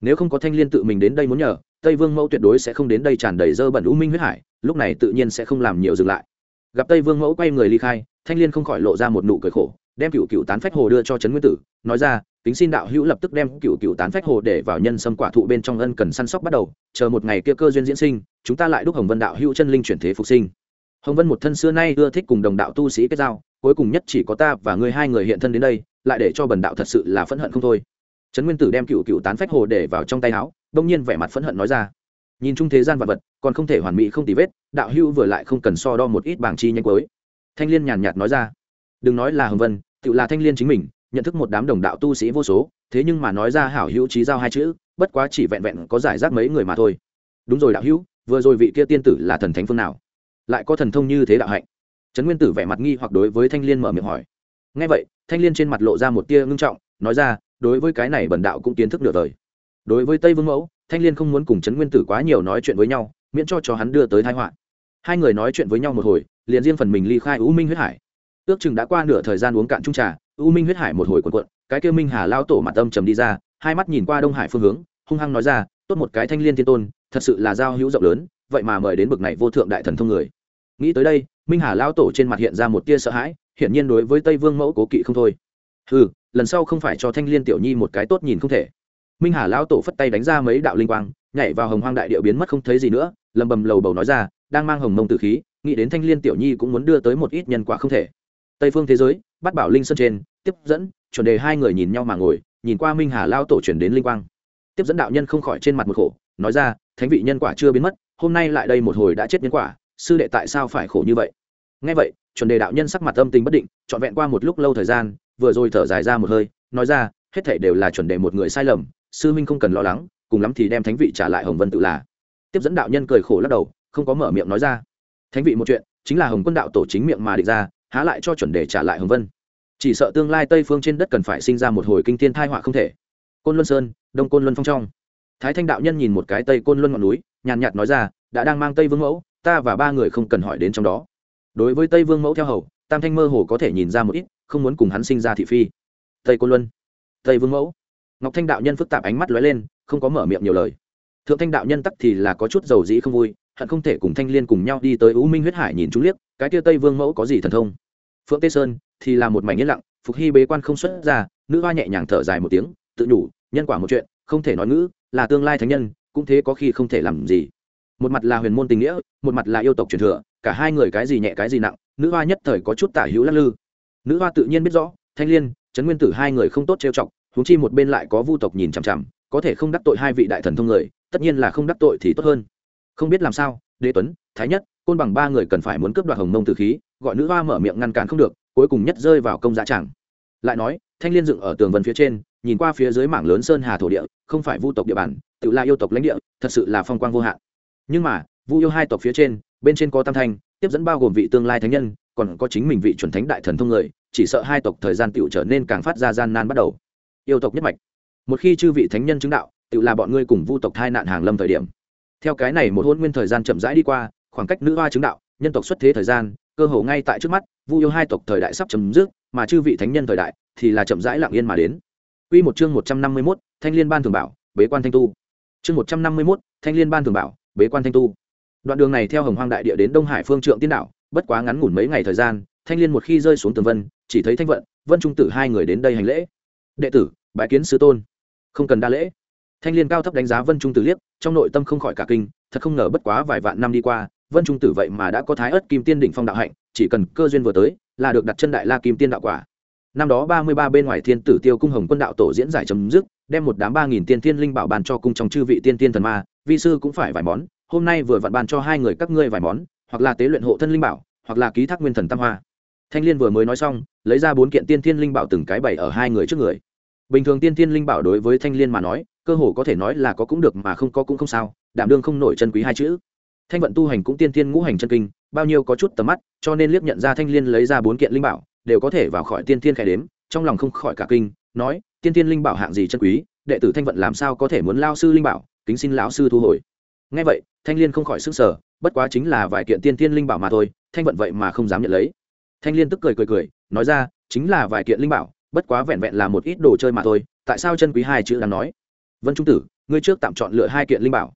Nếu không có thanh liên tự mình đến đây muốn nhờ, tây vương mẫu tuyệt đối sẽ không đến đây tràn đầy dơ bẩn u minh huyết hải, lúc này tự nhiên sẽ không làm nhiều dừng lại. Gặp tây vương mẫu quay người ly khai, thanh liên không khỏi lộ ra một nụ cười khổ đem cựu cựu tán phách hồ đưa cho trấn nguyên tử, nói ra, kính xin đạo hữu lập tức đem cựu cựu tán phách hồ để vào nhân sâm quả thụ bên trong ân cần săn sóc bắt đầu, chờ một ngày kia cơ duyên diễn sinh, chúng ta lại đúc hồng vân đạo hữu chân linh chuyển thế phục sinh. Hồng vân một thân xưa nay ưa thích cùng đồng đạo tu sĩ kết giao, cuối cùng nhất chỉ có ta và ngươi hai người hiện thân đến đây, lại để cho bần đạo thật sự là phẫn hận không thôi. Trấn nguyên tử đem cựu cựu tán phách hồ để vào trong tay áo, đông nhiên vẻ mặt phẫn hận nói ra. Nhìn chung thế gian vật vật, còn không thể hoàn mỹ không tì vết, đạo hữu vừa lại không cần so đo một ít bảng chi nhanh cuối. Thanh liên nhàn nhạt nói ra đừng nói là hồng vân, tự là thanh liên chính mình, nhận thức một đám đồng đạo tu sĩ vô số, thế nhưng mà nói ra hảo hữu trí giao hai chữ, bất quá chỉ vẹn vẹn có giải rác mấy người mà thôi. Đúng rồi đạo hữu, vừa rồi vị kia tiên tử là thần thánh phương nào? Lại có thần thông như thế đạo hạnh? Trấn nguyên tử vẻ mặt nghi hoặc đối với thanh liên mở miệng hỏi. Ngay vậy, thanh liên trên mặt lộ ra một tia ngưng trọng, nói ra, đối với cái này bần đạo cũng kiến thức nửa đời. Đối với tây vương mẫu, thanh liên không muốn cùng trấn nguyên tử quá nhiều nói chuyện với nhau, miễn cho cho hắn đưa tới thái họa. Hai người nói chuyện với nhau một hồi, liền riêng phần mình ly khai u minh huyết hải ước chừng đã qua nửa thời gian uống cạn trung trà, u minh huyết hải một hồi cuộn cuộn, cái kêu minh hà lao tổ mặt âm trầm đi ra, hai mắt nhìn qua đông hải phương hướng, hung hăng nói ra, tốt một cái thanh liên thiên tôn, thật sự là giao hữu rộng lớn, vậy mà mời đến bực này vô thượng đại thần thông người. Nghĩ tới đây, minh hà lao tổ trên mặt hiện ra một tia sợ hãi, hiển nhiên đối với tây vương mẫu cố kỵ không thôi. Ừ lần sau không phải cho thanh liên tiểu nhi một cái tốt nhìn không thể. Minh hà lao tổ phất tay đánh ra mấy đạo linh quang, nhảy vào hồng hoang đại địa biến mất không thấy gì nữa, lầm bầm lầu bầu nói ra, đang mang hồng mông tử khí, nghĩ đến thanh liên tiểu nhi cũng muốn đưa tới một ít nhân quả không thể tây phương thế giới, bắt bảo linh sơn trên, tiếp dẫn, chuẩn đề hai người nhìn nhau mà ngồi, nhìn qua minh hà lao tổ chuyển đến linh quang. Tiếp dẫn đạo nhân không khỏi trên mặt một khổ, nói ra, thánh vị nhân quả chưa biến mất, hôm nay lại đây một hồi đã chết nhân quả, sư đệ tại sao phải khổ như vậy? Ngay vậy, chuẩn đề đạo nhân sắc mặt âm tình bất định, trọn vẹn qua một lúc lâu thời gian, vừa rồi thở dài ra một hơi, nói ra, hết thể đều là chuẩn đề một người sai lầm, sư minh không cần lo lắng, cùng lắm thì đem thánh vị trả lại hồng vân tự là. Tiếp dẫn đạo nhân cười khổ lắc đầu, không có mở miệng nói ra. Thánh vị một chuyện, chính là hồng quân đạo tổ chính miệng mà định ra há lại cho chuẩn đề trả lại hồng vân. Chỉ sợ tương lai tây phương trên đất cần phải sinh ra một hồi kinh thiên thai họa không thể. Côn luân sơn, đông côn luân phong trong. Thái thanh đạo nhân nhìn một cái tây côn luân ngọn núi, nhàn nhạt nói ra, đã đang mang tây vương mẫu, ta và ba người không cần hỏi đến trong đó. Đối với tây vương mẫu theo hầu, tam thanh mơ hồ có thể nhìn ra một ít, không muốn cùng hắn sinh ra thị phi. Tây côn luân. Tây vương mẫu. Ngọc thanh đạo nhân phức tạp ánh mắt lóe lên, không có mở miệng nhiều lời. Thượng thanh đạo nhân tắc thì là có chút dầu dĩ không vui, hận không thể cùng thanh liên cùng nhau đi tới u minh huyết hải nhìn chúng liếc, cái tia tây vương mẫu có gì thần thông? Phượng tê sơn thì là một mảnh yên lặng, phục hy bế quan không xuất ra, nữ hoa nhẹ nhàng thở dài một tiếng, tự nhủ, nhân quả một chuyện, không thể nói ngữ, là tương lai thánh nhân, cũng thế có khi không thể làm gì. Một mặt là huyền môn tình nghĩa, một mặt là yêu tộc truyền thừa, cả hai người cái gì nhẹ cái gì nặng, nữ hoa nhất thời có chút tả hữu lắc lư. Nữ hoa tự nhiên biết rõ, thanh liên, trấn nguyên tử hai người không tốt trêu chọc, huống chi một bên lại có vu tộc nhìn chằm chằm, có thể không đắc tội hai vị đại thần thông người, tất nhiên là không đắc tội thì tốt hơn. Không biết làm sao, đế tuấn thái nhất, côn bằng ba người cần phải muốn cướp đoạt hồng mông tử khí, gọi nữ hoa mở miệng ngăn cản không được, cuối cùng nhất rơi vào công giá tràng lại nói, thanh liên dựng ở tường vân phía trên, nhìn qua phía dưới mảng lớn sơn hà thổ địa, không phải vu tộc địa bàn, tự là yêu tộc lãnh địa, thật sự là phong quang vô hạn. Nhưng mà, vu yêu hai tộc phía trên, bên trên có tam thanh, tiếp dẫn bao gồm vị tương lai thánh nhân, còn có chính mình vị chuẩn thánh đại thần thông người, chỉ sợ hai tộc thời gian tựu trở nên càng phát ra gian nan bắt đầu. Yêu tộc nhất mạch. Một khi chư vị thánh nhân chứng đạo tự là bọn ngươi cùng vu tộc thai nạn hàng lâm thời điểm. Theo cái này một hôn nguyên thời gian chậm rãi đi qua khoảng cách nữ hoa chứng đạo nhân tộc xuất thế thời gian cơ hồ ngay tại trước mắt vu yêu hai tộc thời đại sắp chấm dứt mà chư vị thánh nhân thời đại thì là chậm rãi lặng yên mà đến Quy một chương 151, Thanh Liên Ban thường bảo, bế quan thanh tu. Chương 151, Thanh Liên Ban thường bảo, bế quan thanh tu. Đoạn đường này theo Hồng Hoang đại địa đến Đông Hải phương trượng tiên đảo, bất quá ngắn ngủn mấy ngày thời gian, Thanh Liên một khi rơi xuống tường vân, chỉ thấy Thanh Vận, Vân Trung Tử hai người đến đây hành lễ. Đệ tử, bái kiến sư tôn. Không cần đa lễ. Thanh Liên cao thấp đánh giá Vân Trung Tử liếc, trong nội tâm không khỏi cả kinh, thật không ngờ bất quá vài vạn năm đi qua, Vân Trung Tử vậy mà đã có thái ớt kim tiên đỉnh phong đạo hạnh, chỉ cần cơ duyên vừa tới, là được đặt chân đại la kim tiên đạo quả. Năm đó ba mươi ba bên ngoài thiên tử tiêu cung hồng quân đạo tổ diễn giải chấm dứt đem một đám ba nghìn tiên thiên linh bảo bàn cho cung trong chư vị tiên tiên thần ma vi sư cũng phải vài món hôm nay vừa vặn bàn cho hai người các ngươi vài món hoặc là tế luyện hộ thân linh bảo hoặc là ký thác nguyên thần tam hoa. Thanh liên vừa mới nói xong lấy ra bốn kiện tiên thiên linh bảo từng cái bày ở hai người trước người. Bình thường tiên thiên linh bảo đối với thanh liên mà nói cơ hồ có thể nói là có cũng được mà không có cũng không sao đảm đương không nổi chân quý hai chữ thanh vận tu hành cũng tiên tiên ngũ hành chân kinh, bao nhiêu có chút tầm mắt, cho nên liếc nhận ra thanh liên lấy ra bốn kiện linh bảo, đều có thể vào khỏi tiên tiên khẽ đếm, trong lòng không khỏi cả kinh, nói, tiên tiên linh bảo hạng gì chân quý, đệ tử thanh vận làm sao có thể muốn lao sư linh bảo, kính xin lão sư thu hồi. Ngay vậy, thanh liên không khỏi sức sở bất quá chính là vài kiện tiên tiên linh bảo mà thôi, thanh vận vậy mà không dám nhận lấy. Thanh liên tức cười cười cười, nói ra, chính là vài kiện linh bảo, bất quá vẹn vẹn là một ít đồ chơi mà thôi, tại sao chân quý hai chữ đang nói? Vân trung tử, ngươi trước tạm chọn lựa hai kiện linh bảo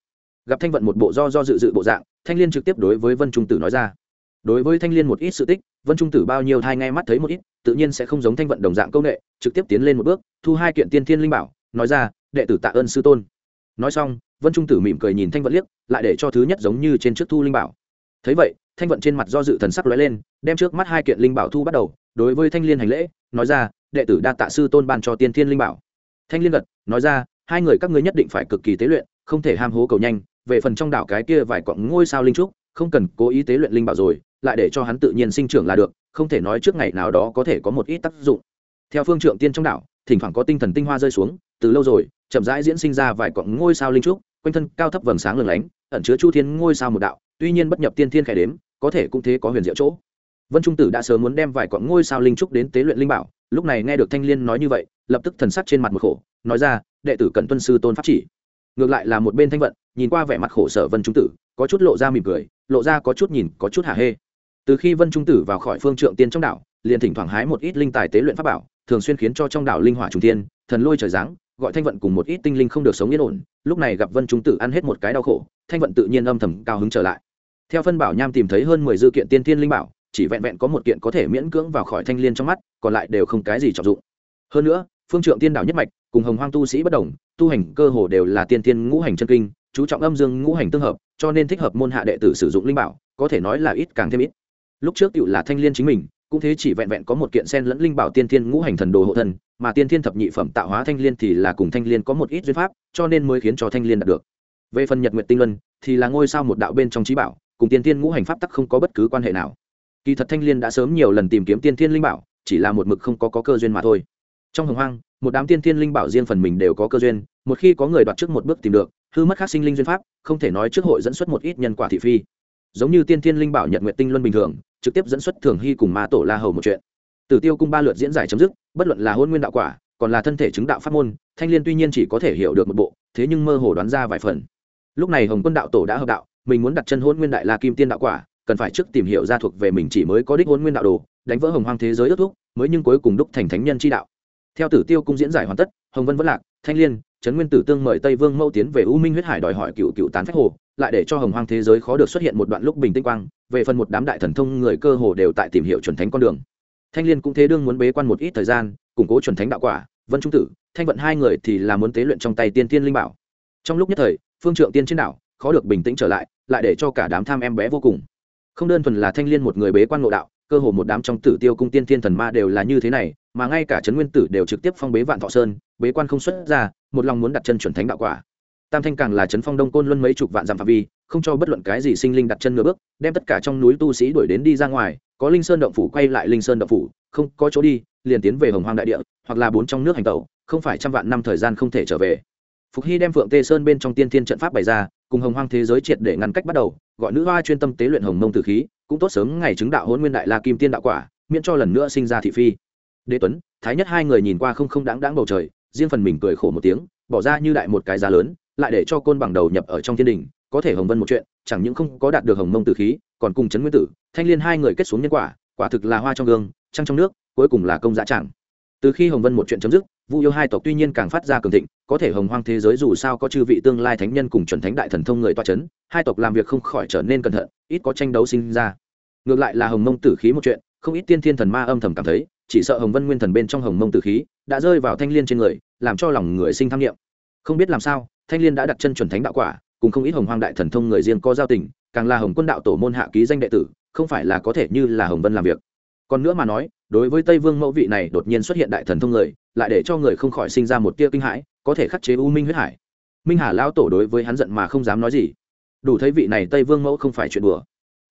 gặp thanh vận một bộ do do dự dự bộ dạng, thanh liên trực tiếp đối với vân trung tử nói ra. Đối với thanh liên một ít sự tích, vân trung tử bao nhiêu thai ngay mắt thấy một ít, tự nhiên sẽ không giống thanh vận đồng dạng công nghệ trực tiếp tiến lên một bước, thu hai kiện tiên thiên linh bảo, nói ra, đệ tử tạ ơn sư tôn. Nói xong, vân trung tử mỉm cười nhìn thanh vận liếc, lại để cho thứ nhất giống như trên trước thu linh bảo. Thấy vậy, thanh vận trên mặt do dự thần sắc lóe lên, đem trước mắt hai kiện linh bảo thu bắt đầu, đối với thanh liên hành lễ, nói ra, đệ tử đa tạ sư tôn ban cho tiên thiên linh bảo. Thanh liên gật, nói ra, hai người các ngươi nhất định phải cực kỳ tế luyện, không thể ham hố cầu nhanh về phần trong đảo cái kia vài cọng ngôi sao linh trúc, không cần cố ý tế luyện linh bảo rồi, lại để cho hắn tự nhiên sinh trưởng là được, không thể nói trước ngày nào đó có thể có một ít tác dụng. Theo phương trượng tiên trong đảo, thỉnh thoảng có tinh thần tinh hoa rơi xuống, từ lâu rồi, chậm rãi diễn sinh ra vài cọng ngôi sao linh trúc, quanh thân cao thấp vầng sáng lừng lánh, ẩn chứa chu thiên ngôi sao một đạo, tuy nhiên bất nhập tiên thiên khải đếm, có thể cũng thế có huyền diệu chỗ. Vân trung tử đã sớm muốn đem vài cọng ngôi sao linh trúc đến tế luyện linh bảo, lúc này nghe được thanh liên nói như vậy, lập tức thần sắc trên mặt một khổ, nói ra, đệ tử cần tuân sư tôn pháp chỉ ngược lại là một bên thanh vận, nhìn qua vẻ mặt khổ sở vân trung tử, có chút lộ ra mỉm cười, lộ ra có chút nhìn, có chút hả hê. Từ khi vân trung tử vào khỏi phương trượng tiên trong đảo, liền thỉnh thoảng hái một ít linh tài tế luyện pháp bảo, thường xuyên khiến cho trong đảo linh hỏa trung tiên thần lôi trời giáng, gọi thanh vận cùng một ít tinh linh không được sống yên ổn. Lúc này gặp vân trung tử ăn hết một cái đau khổ, thanh vận tự nhiên âm thầm cao hứng trở lại. Theo phân bảo nham tìm thấy hơn mười dư kiện tiên thiên linh bảo, chỉ vẹn vẹn có một kiện có thể miễn cưỡng vào khỏi thanh liên trong mắt, còn lại đều không cái gì trọng dụng. Hơn nữa, phương trượng tiên đảo nhất mạch, cùng hồng hoang tu sĩ bất đồng tu hành cơ hồ đều là tiên tiên ngũ hành chân kinh chú trọng âm dương ngũ hành tương hợp cho nên thích hợp môn hạ đệ tử sử dụng linh bảo có thể nói là ít càng thêm ít. Lúc trước tựu là thanh liên chính mình cũng thế chỉ vẹn vẹn có một kiện sen lẫn linh bảo tiên thiên ngũ hành thần đồ hộ thân mà tiên thiên thập nhị phẩm tạo hóa thanh liên thì là cùng thanh liên có một ít duyên pháp cho nên mới khiến cho thanh liên đạt được. Về phần nhật nguyện tinh luân thì là ngôi sao một đạo bên trong trí bảo cùng tiên thiên ngũ hành pháp tắc không có bất cứ quan hệ nào. Kỳ thật thanh liên đã sớm nhiều lần tìm kiếm tiên thiên linh bảo chỉ là một mực không có, có cơ duyên mà thôi trong hồng hoang, một đám tiên thiên linh bảo riêng phần mình đều có cơ duyên, một khi có người đoạt trước một bước tìm được, hư mất khác sinh linh duyên pháp, không thể nói trước hội dẫn xuất một ít nhân quả thị phi. Giống như tiên thiên linh bảo nhật nguyện tinh luân bình thường, trực tiếp dẫn xuất thường hy cùng ma tổ la hầu một chuyện. Tử tiêu cung ba lượt diễn giải chấm dứt, bất luận là hôn nguyên đạo quả, còn là thân thể chứng đạo pháp môn, thanh liên tuy nhiên chỉ có thể hiểu được một bộ, thế nhưng mơ hồ đoán ra vài phần. Lúc này hồng quân đạo tổ đã hợp đạo, mình muốn đặt chân hôn nguyên đại la kim tiên đạo quả, cần phải trước tìm hiểu ra thuộc về mình chỉ mới có đích hôn nguyên đạo đồ, đánh vỡ hồng hoang thế giới ước thúc, mới nhưng cuối cùng đúc thành thánh nhân chi đạo theo tử tiêu cung diễn giải hoàn tất, hồng vân vẫn lạc, thanh liên, trấn nguyên tử tương mời tây vương mẫu tiến về u minh huyết hải đòi hỏi cựu cựu tán phách hồ, lại để cho hồng hoang thế giới khó được xuất hiện một đoạn lúc bình tinh quang, về phần một đám đại thần thông người cơ hồ đều tại tìm hiểu chuẩn thánh con đường. Thanh liên cũng thế đương muốn bế quan một ít thời gian, củng cố chuẩn thánh đạo quả, vân trung tử, thanh vận hai người thì là muốn tế luyện trong tay tiên tiên linh bảo. Trong lúc nhất thời, phương trượng tiên trên đảo, khó được bình tĩnh trở lại lại để cho cả đám tham em bé vô cùng không đơn thuần là thanh liên một người bế quan ngộ đạo, cơ hồ một đám trong tử tiêu cung tiên thiên thần ma đều là như thế này, mà ngay cả trấn nguyên tử đều trực tiếp phong bế vạn thọ sơn, bế quan không xuất ra, một lòng muốn đặt chân chuẩn thánh đạo quả. Tam thanh càng là trấn phong đông côn luân mấy chục vạn dặm phạm vi, không cho bất luận cái gì sinh linh đặt chân nửa bước, đem tất cả trong núi tu sĩ đuổi đến đi ra ngoài, có linh sơn động phủ quay lại linh sơn động phủ, không có chỗ đi, liền tiến về hồng hoang đại địa, hoặc là bốn trong nước hành tẩu, không phải trăm vạn năm thời gian không thể trở về. Phục hy đem phượng tê sơn bên trong tiên thiên trận pháp bày ra cùng hồng hoang thế giới triệt để ngăn cách bắt đầu, gọi nữ hoa chuyên tâm tế luyện hồng mông tử khí, cũng tốt sớm ngày chứng đạo hôn nguyên đại la kim tiên đạo quả, miễn cho lần nữa sinh ra thị phi. Đế tuấn, thái nhất hai người nhìn qua không không đáng đáng bầu trời, riêng phần mình cười khổ một tiếng, bỏ ra như đại một cái giá lớn, lại để cho côn bằng đầu nhập ở trong thiên đình, có thể hồng vân một chuyện, chẳng những không có đạt được hồng mông tử khí, còn cùng chấn nguyên tử, thanh liên hai người kết xuống nhân quả quả thực là hoa trong gương, trăng trong nước, cuối cùng là công giá chẳng từ khi hồng vân một chuyện chấm dứt, vu yêu hai tộc tuy nhiên càng phát ra cường thịnh, có thể hồng hoang thế giới dù sao có chư vị tương lai thánh nhân cùng chuẩn thánh đại thần thông người toa c h ấ n hai tộc làm việc không khỏi trở nên cẩn thận, ít có tranh đấu sinh ra. Ngược lại là hồng mông tử khí một chuyện, không ít tiên thiên thần ma âm thầm cảm thấy, chỉ sợ hồng vân nguyên thần bên trong hồng mông tử khí đã rơi vào thanh l i ê n trên người, làm cho lòng người sinh tham nghiệm không biết làm sao, thanh l i ê n đã đặt chân chuẩn thánh đạo quả, cùng không ít hồng hoang đại thần thông người riêng có giao tình, càng là hồng quân đạo tổ môn hạ ký danh đệ tử, không phải là có thể như là hồng vân làm việc. Còn nữa mà nói đối với tây vương mẫu vị này đột nhiên xuất hiện đại thần thông người, lại để cho người không khỏi sinh ra một tia kinh hãi, có thể khắc chế u minh huyết hải. Minh hà lao tổ đối với hắn giận mà không dám nói gì. Đủ thấy vị này tây vương mẫu không phải chuyện đùa.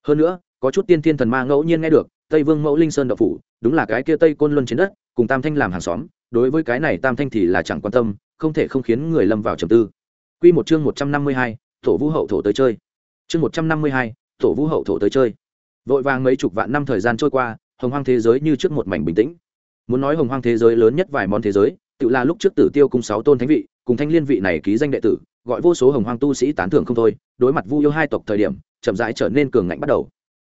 Hơn nữa, có chút tiên thiên thần ma ngẫu nhiên nghe được, tây vương mẫu linh sơn đậu phủ, đúng là cái kia tây côn luân trên đất, cùng tam thanh làm hàng xóm, đối với cái này tam thanh thì là chẳng quan tâm, không thể không khiến người lâm vào trầm tư. Q một chương một trăm năm mươi hai, thổ vũ hậu thổ tới chơi. Chương một trăm năm mươi hai, thổ vũ hậu thổ tới chơi. Vội vàng mấy chục vạn năm thời gian trôi qua hồng hoang thế giới như trước một mảnh bình tĩnh. Muốn nói hồng hoang thế giới lớn nhất vài món thế giới, tự là lúc trước tử tiêu cung sáu tôn thánh vị, cùng thanh liên vị này ký danh đệ tử, gọi vô số hồng hoang tu sĩ tán thưởng không thôi, đối mặt vu yêu hai tộc thời điểm, chậm rãi trở nên cường ngạnh bắt đầu.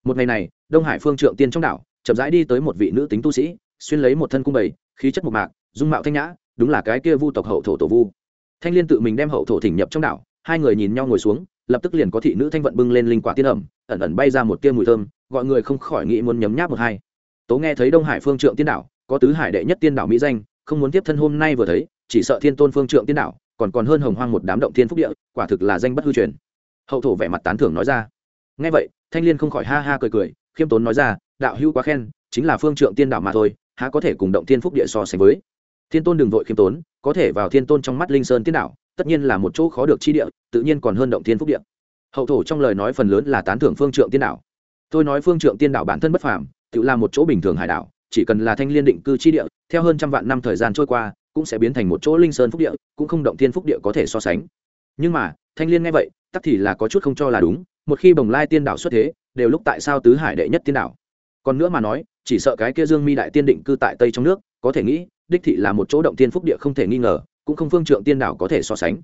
Một ngày này, đông hải phương trượng tiên trong đảo, chậm rãi đi tới một vị nữ tính tu sĩ, xuyên lấy một thân cung bầy, khí chất một mạc, dung mạo thanh nhã, đúng là cái kia vu tộc hậu thổ tổ vu. Thanh liên tự mình đem hậu thổ thỉnh nhập trong đảo, hai người nhìn nhau ngồi xuống, lập tức liền có thị nữ thanh vận bưng lên linh quả tiên ẩm, ẩn ẩn bay ra một tia mùi thơm, gọi người không khỏi nghĩ muốn nhấm nháp một hai tố nghe thấy đông hải phương trượng tiên đảo, có tứ hải đệ nhất tiên đảo mỹ danh, không muốn tiếp thân hôm nay vừa thấy, chỉ sợ thiên tôn phương trượng tiên đảo, còn còn hơn hồng hoang một đám động thiên phúc địa, quả thực là danh bất hư truyền. Hậu thổ vẻ mặt tán thưởng nói ra. Nghe vậy, thanh liên không khỏi ha ha cười cười, khiêm tốn nói ra, đạo hữu quá khen, chính là phương trượng tiên đảo mà thôi, há có thể cùng động thiên phúc địa so sánh với. Thiên tôn đừng vội khiêm tốn, có thể vào thiên tôn trong mắt linh sơn tiên đảo, tất nhiên là một chỗ khó được chi địa, tự nhiên còn hơn động thiên phúc địa. Hậu thổ trong lời nói phần lớn là tán thưởng phương trượng tiên đảo. Tôi nói phương trượng tiên đảo bản thân bất phàm tự là một chỗ bình thường hải đảo, chỉ cần là thanh liên định cư chi địa, theo hơn trăm vạn năm thời gian trôi qua, cũng sẽ biến thành một chỗ linh sơn phúc địa, cũng không động thiên phúc địa có thể so sánh. Nhưng mà, thanh liên nghe vậy, tắc thì là có chút không cho là đúng, một khi bồng lai tiên đảo xuất thế, đều lúc tại sao tứ hải đệ nhất tiên đảo. Còn nữa mà nói, chỉ sợ cái kia dương mi đại tiên định cư tại tây trong nước, có thể nghĩ, đích thị là một chỗ động tiên phúc địa không thể nghi ngờ, cũng không phương trượng tiên đảo có thể so sánh.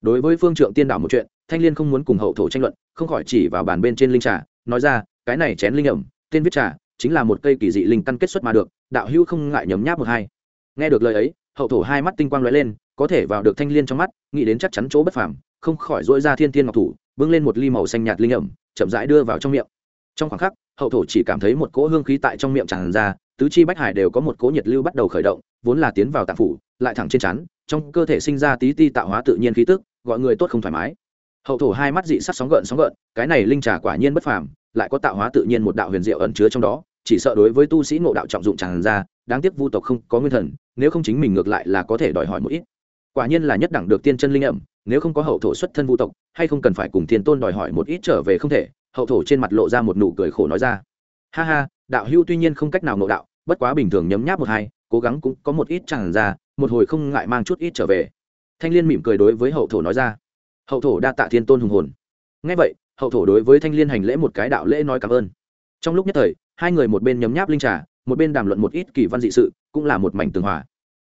Đối với phương trượng tiên đảo một chuyện, thanh liên không muốn cùng hậu thổ tranh luận, không khỏi chỉ vào bàn bên trên linh trà, nói ra, cái này chén linh ẩm, tên viết trà chính là một cây kỳ dị linh căn kết xuất mà được, đạo hữu không ngại nhấm nháp một hai. Nghe được lời ấy, hậu thổ hai mắt tinh quang lóe lên, có thể vào được thanh liên trong mắt, nghĩ đến chắc chắn chỗ bất phàm, không khỏi dỗi ra thiên thiên ngọc thủ, bưng lên một ly màu xanh nhạt linh ẩm, chậm rãi đưa vào trong miệng. Trong khoảng khắc, hậu thổ chỉ cảm thấy một cỗ hương khí tại trong miệng tràn ra, tứ chi bách hải đều có một cỗ nhiệt lưu bắt đầu khởi động, vốn là tiến vào tạp phủ, lại thẳng trên chắn trong cơ thể sinh ra tí ti tạo hóa tự nhiên khí tức, gọi người tốt không thoải mái. Hậu thổ hai mắt dị sắc sóng gợn sóng gợn, cái này linh trà quả nhiên bất phàm, lại có tạo hóa tự nhiên một đạo huyền diệu ẩn chứa trong đó chỉ sợ đối với tu sĩ ngộ đạo trọng dụng tràn ra, đáng tiếc vu tộc không có nguyên thần, nếu không chính mình ngược lại là có thể đòi hỏi một ít. Quả nhiên là nhất đẳng được tiên chân linh ẩm, nếu không có hậu thổ xuất thân vu tộc, hay không cần phải cùng thiên tôn đòi hỏi một ít trở về không thể, hậu thổ trên mặt lộ ra một nụ cười khổ nói ra. Ha ha, đạo hưu tuy nhiên không cách nào ngộ đạo, bất quá bình thường nhấm nháp một hai, cố gắng cũng có một ít tràn ra, một hồi không ngại mang chút ít trở về. Thanh liên mỉm cười đối với hậu thổ nói ra. Hậu thổ đa tạ thiên tôn hùng hồn. Ngay vậy, hậu thổ đối với thanh liên hành lễ một cái đạo lễ nói cảm ơn. Trong lúc nhất thời hai người một bên nhấm nháp linh trà, một bên đàm luận một ít kỳ văn dị sự, cũng là một mảnh tường hòa.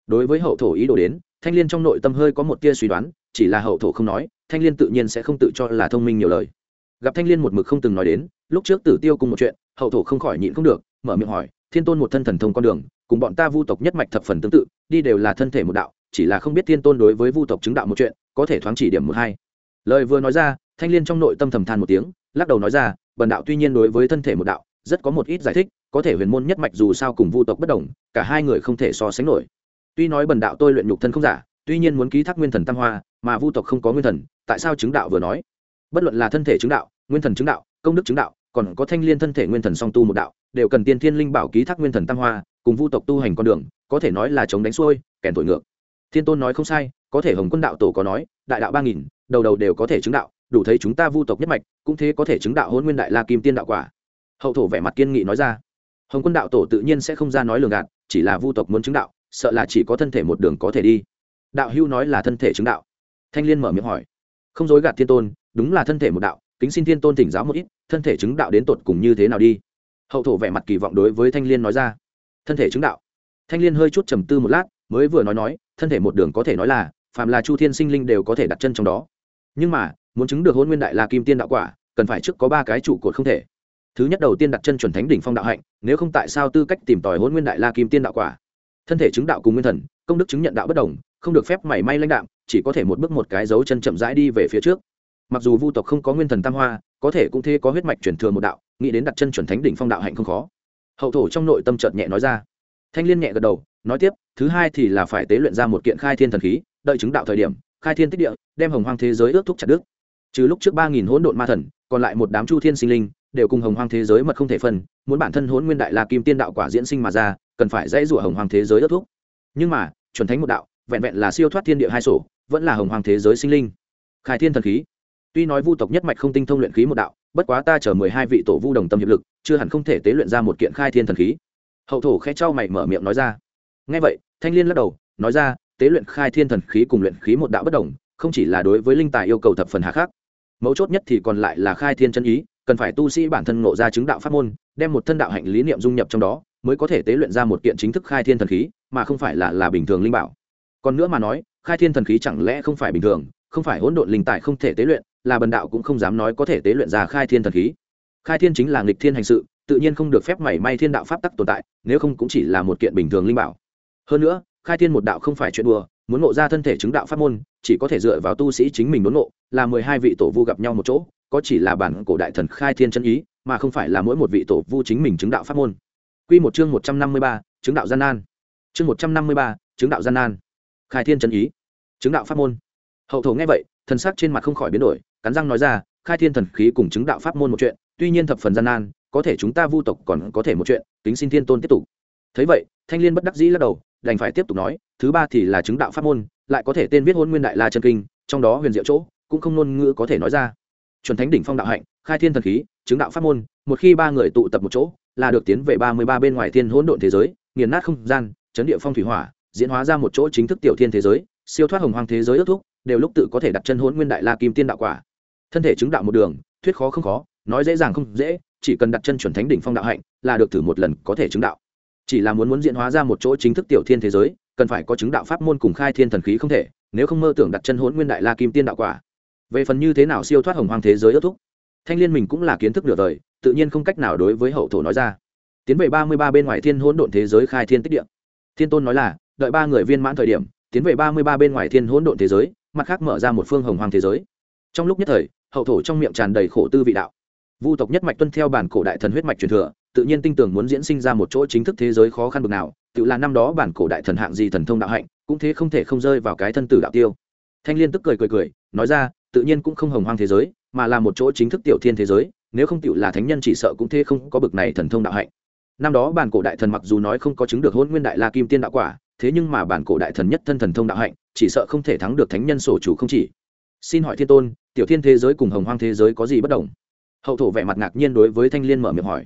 Đối với hậu thổ ý đồ đến, thanh liên trong nội tâm hơi có một tia suy đoán, chỉ là hậu thổ không nói, thanh liên tự nhiên sẽ không tự cho là thông minh nhiều lời. Gặp thanh liên một mực không từng nói đến, lúc trước tử tiêu cùng một chuyện, hậu thổ không khỏi nhịn không được, mở miệng hỏi, thiên tôn một thân thần thông con đường, cùng bọn ta vu tộc nhất mạch thập phần tương tự, đi đều là thân thể một đạo, chỉ là không biết thiên tôn đối với vu tộc chứng đạo một chuyện, có thể thoáng chỉ điểm một hai. Lời vừa nói ra, thanh liên trong nội tâm thầm than một tiếng, lắc đầu nói ra, bần đạo tuy nhiên đối với thân thể một đạo rất có một ít giải thích, có thể huyền môn nhất mạch dù sao cùng vu tộc bất đồng, cả hai người không thể so sánh nổi. Tuy nói bần đạo tôi luyện nhục thân không giả, tuy nhiên muốn ký thác nguyên thần tam hoa, mà vu tộc không có nguyên thần, tại sao chứng đạo vừa nói? Bất luận là thân thể chứng đạo, nguyên thần chứng đạo, công đức chứng đạo, còn có thanh liên thân thể nguyên thần song tu một đạo, đều cần tiên thiên linh bảo ký thác nguyên thần tam hoa, cùng vu tộc tu hành con đường, có thể nói là chống đánh xuôi, kèn tội ngược. Thiên tôn nói không sai, có thể hồng quân đạo tổ có nói, đại đạo ba nghìn, đầu đầu đều có thể chứng đạo, đủ thấy chúng ta vu tộc nhất mạch, cũng thế có thể chứng đạo hôn nguyên đại la kim tiên đạo quả hậu thổ vẻ mặt kiên nghị nói ra. Hồng quân đạo tổ tự nhiên sẽ không ra nói lường gạt, chỉ là vu tộc muốn chứng đạo, sợ là chỉ có thân thể một đường có thể đi. Đạo hưu nói là thân thể chứng đạo. Thanh liên mở miệng hỏi. Không dối gạt thiên tôn, đúng là thân thể một đạo, kính xin thiên tôn thỉnh giáo một ít, thân thể chứng đạo đến tột cùng như thế nào đi? Hậu thổ vẻ mặt kỳ vọng đối với thanh liên nói ra. Thân thể chứng đạo. Thanh liên hơi chút trầm tư một lát, mới vừa nói nói, thân thể một đường có thể nói là, phàm là chu thiên sinh linh đều có thể đặt chân trong đó. Nhưng mà, muốn chứng được hôn nguyên đại la kim tiên đạo quả, cần phải trước có ba cái trụ cột không thể thứ nhất đầu tiên đặt chân chuẩn thánh đỉnh phong đạo hạnh, nếu không tại sao tư cách tìm tòi hôn nguyên đại la kim tiên đạo quả? Thân thể chứng đạo cùng nguyên thần, công đức chứng nhận đạo bất đồng, không được phép mảy may lãnh đạo chỉ có thể một bước một cái dấu chân chậm rãi đi về phía trước. Mặc dù vu tộc không có nguyên thần tam hoa, có thể cũng thế có huyết mạch truyền thừa một đạo, nghĩ đến đặt chân chuẩn thánh đỉnh phong đạo hạnh không khó. Hậu thổ trong nội tâm chợt nhẹ nói ra. Thanh liên nhẹ gật đầu, nói tiếp, thứ hai thì là phải tế luyện ra một kiện khai thiên thần khí, đợi chứng đạo thời điểm, khai thiên tích địa, đem hồng hoang thế giới ước thúc chặt đức trừ lúc trước ba nghìn hỗn độn ma thần, còn lại một đám chu thiên sinh linh đều cùng hồng hoang thế giới mật không thể phân, muốn bản thân hốn nguyên đại la kim tiên đạo quả diễn sinh mà ra, cần phải dãy rủa hồng hoang thế giới ước thúc. Nhưng mà, chuẩn thánh một đạo, vẹn vẹn là siêu thoát thiên địa hai sổ, vẫn là hồng hoang thế giới sinh linh. Khai thiên thần khí. Tuy nói vu tộc nhất mạch không tinh thông luyện khí một đạo, bất quá ta chở mười hai vị tổ vu đồng tâm hiệp lực, chưa hẳn không thể tế luyện ra một kiện khai thiên thần khí. Hậu thổ khe trao mày mở miệng nói ra. Ngay vậy, thanh liên lắc đầu, nói ra, tế luyện khai thiên thần khí cùng luyện khí một đạo bất đồng, không chỉ là đối với linh tài yêu cầu thập phần hạ khắc. Mấu chốt nhất thì còn lại là khai thiên chân ý cần phải tu sĩ bản thân ngộ ra chứng đạo pháp môn, đem một thân đạo hạnh lý niệm dung nhập trong đó, mới có thể tế luyện ra một kiện chính thức khai thiên thần khí, mà không phải là là bình thường linh bảo. Còn nữa mà nói, khai thiên thần khí chẳng lẽ không phải bình thường, không phải hỗn độn linh tài không thể tế luyện, là bần đạo cũng không dám nói có thể tế luyện ra khai thiên thần khí. Khai thiên chính là nghịch thiên hành sự, tự nhiên không được phép mảy may thiên đạo pháp tắc tồn tại, nếu không cũng chỉ là một kiện bình thường linh bảo. Hơn nữa, khai thiên một đạo không phải chuyện đùa, muốn ngộ ra thân thể chứng đạo pháp môn, chỉ có thể dựa vào tu sĩ chính mình đốn ngộ, là mười hai vị tổ vu gặp nhau một chỗ có chỉ là bản cổ đại thần khai thiên chân ý, mà không phải là mỗi một vị tổ vu chính mình chứng đạo pháp môn. Quy một chương một trăm năm mươi ba, chứng đạo gian nan. Chương một trăm năm mươi ba, chứng đạo gian nan. Khai thiên chân ý, chứng đạo pháp môn. Hậu thổ nghe vậy, thần sắc trên mặt không khỏi biến đổi, cắn răng nói ra, khai thiên thần khí cùng chứng đạo pháp môn một chuyện, tuy nhiên thập phần gian nan, có thể chúng ta vu tộc còn có thể một chuyện, kính xin thiên tôn tiếp tục. Thấy vậy, thanh liên bất đắc dĩ lắc đầu, đành phải tiếp tục nói, thứ ba thì là chứng đạo pháp môn, lại có thể tên viết hôn nguyên đại la chân kinh, trong đó huyền diệu chỗ, cũng không ngôn ngữ có thể nói ra chuẩn thánh đỉnh phong đạo hạnh, khai thiên thần khí, chứng đạo pháp môn, một khi ba người tụ tập một chỗ, là được tiến về ba mươi ba bên ngoài thiên hỗn độn thế giới, nghiền nát không gian, chấn địa phong thủy hỏa, diễn hóa ra một chỗ chính thức tiểu thiên thế giới, siêu thoát hồng hoang thế giới ước thúc, đều lúc tự có thể đặt chân hỗn nguyên đại la kim tiên đạo quả. Thân thể chứng đạo một đường, thuyết khó không khó, nói dễ dàng không dễ, chỉ cần đặt chân chuẩn thánh đỉnh phong đạo hạnh, là được thử một lần có thể chứng đạo. Chỉ là muốn muốn diễn hóa ra một chỗ chính thức tiểu thiên thế giới, cần phải có chứng đạo pháp môn cùng khai thiên thần khí không thể, nếu không mơ tưởng đặt chân hỗn nguyên đại la kim tiên đạo quả về phần như thế nào siêu thoát hồng hoang thế giới ước thúc, thanh liên mình cũng là kiến thức nửa đời, tự nhiên không cách nào đối với hậu thổ nói ra. Tiến về ba mươi ba bên ngoài thiên hỗn độn thế giới khai thiên tích địa. Thiên tôn nói là, đợi ba người viên mãn thời điểm, tiến về ba mươi ba bên ngoài thiên hỗn độn thế giới, mặt khác mở ra một phương hồng hoang thế giới. Trong lúc nhất thời, hậu thổ trong miệng tràn đầy khổ tư vị đạo. Vu tộc nhất mạch tuân theo bản cổ đại thần huyết mạch truyền thừa, tự nhiên tin tưởng muốn diễn sinh ra một chỗ chính thức thế giới khó khăn bực nào, tự là năm đó bản cổ đại thần hạng gì thần thông đạo hạnh, cũng thế không thể không rơi vào cái thân tử đạo tiêu. Thanh liên tức cười cười cười, nói ra tự nhiên cũng không hồng hoang thế giới, mà là một chỗ chính thức tiểu thiên thế giới, nếu không tiểu là thánh nhân chỉ sợ cũng thế không có bực này thần thông đạo hạnh. Năm đó bản cổ đại thần mặc dù nói không có chứng được hôn nguyên đại la kim tiên đạo quả, thế nhưng mà bản cổ đại thần nhất thân thần thông đạo hạnh, chỉ sợ không thể thắng được thánh nhân sổ chủ không chỉ. Xin hỏi thiên tôn, tiểu thiên thế giới cùng hồng hoang thế giới có gì bất đồng? Hậu thổ vẻ mặt ngạc nhiên đối với thanh liên mở miệng hỏi.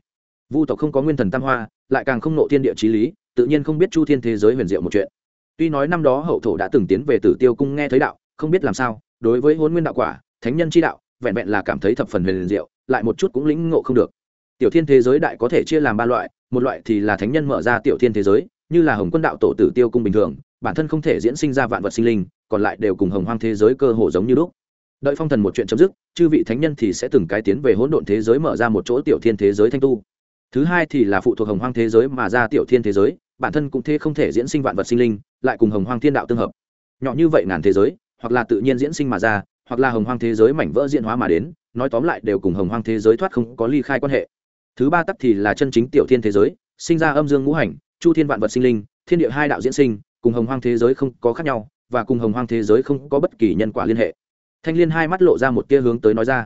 Vu tộc không có nguyên thần tam hoa, lại càng không nộ thiên địa trí lý, tự nhiên không biết chu thiên thế giới huyền diệu một chuyện. Tuy nói năm đó hậu thổ đã từng tiến về tử tiêu cung nghe thấy đạo, không biết làm sao đối với hôn nguyên đạo quả, thánh nhân chi đạo, vẹn vẹn là cảm thấy thập phần huyền diệu, lại một chút cũng lĩnh ngộ không được. Tiểu thiên thế giới đại có thể chia làm ba loại, một loại thì là thánh nhân mở ra tiểu thiên thế giới, như là hồng quân đạo tổ tử tiêu cung bình thường, bản thân không thể diễn sinh ra vạn vật sinh linh, còn lại đều cùng hồng hoang thế giới cơ hồ giống như lúc. Đợi phong thần một chuyện chấm dứt, chư vị thánh nhân thì sẽ từng cái tiến về hỗn độn thế giới mở ra một chỗ tiểu thiên thế giới thanh tu. Thứ hai thì là phụ thuộc hồng hoang thế giới mà ra tiểu thiên thế giới, bản thân cũng thế không thể diễn sinh vạn vật sinh linh, lại cùng hồng hoang thiên đạo tương hợp. Nhỏ như vậy ngàn thế giới hoặc là tự nhiên diễn sinh mà ra, hoặc là hồng hoang thế giới mảnh vỡ diễn hóa mà đến, nói tóm lại đều cùng hồng hoang thế giới thoát không có ly khai quan hệ. Thứ ba tắc thì là chân chính tiểu thiên thế giới, sinh ra âm dương ngũ hành, chu thiên vạn vật sinh linh, thiên địa hai đạo diễn sinh, cùng hồng hoang thế giới không có khác nhau, và cùng hồng hoang thế giới không có bất kỳ nhân quả liên hệ. Thanh l i ê n hai mắt lộ ra một tia hướng tới nói ra.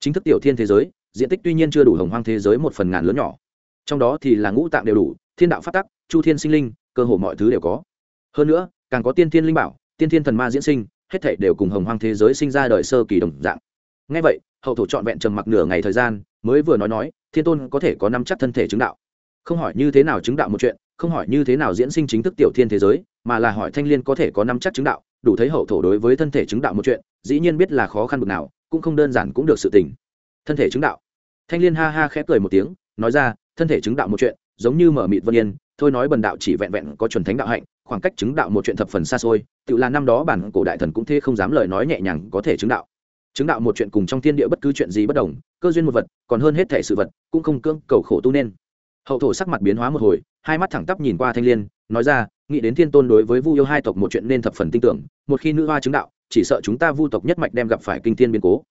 Chính thức tiểu thiên thế giới, diện tích tuy nhiên chưa đủ hồng hoang thế giới một phần ngàn lớn nhỏ. Trong đó thì là ngũ tạng đều đủ, thiên đạo phát tắc, chu thiên sinh linh, cơ hồ mọi thứ đều có. Hơn nữa, càng có tiên thiên linh bảo, tiên thiên thần ma diễn sinh hết thảy đều cùng hồng hoang thế giới sinh ra đời sơ kỳ đồng dạng. Ngay vậy, hậu thổ trọn vẹn trầm mặc nửa ngày thời gian, mới vừa nói nói, thiên tôn có thể có năm chắc thân thể chứng đạo. Không hỏi như thế nào chứng đạo một chuyện, không hỏi như thế nào diễn sinh chính thức tiểu thiên thế giới, mà là hỏi thanh liên có thể có năm chắc chứng đạo, đủ thấy hậu thổ đối với thân thể chứng đạo một chuyện, dĩ nhiên biết là khó khăn bực nào, cũng không đơn giản cũng được sự tình. Thân thể chứng đạo. Thanh liên ha ha khẽ cười một tiếng, nói ra, thân thể chứng đạo một chuyện, giống như mở mịt vân yên, thôi nói bần đạo chỉ vẹn vẹn có chuẩn thánh đạo hạnh khoảng cách chứng đạo một chuyện thập phần xa xôi, tự là năm đó bản cổ đại thần cũng thế không dám lời nói nhẹ nhàng có thể chứng đạo. Chứng đạo một chuyện cùng trong thiên địa bất cứ chuyện gì bất đồng, cơ duyên một vật, còn hơn hết thể sự vật, cũng không cưỡng cầu khổ tu nên. Hậu thổ sắc mặt biến hóa một hồi, hai mắt thẳng tắp nhìn qua thanh liên, nói ra, nghĩ đến thiên tôn đối với vu yêu hai tộc một chuyện nên thập phần tin tưởng, một khi nữ hoa chứng đạo, chỉ sợ chúng ta vu tộc nhất mạch đem gặp phải kinh thiên biến cố.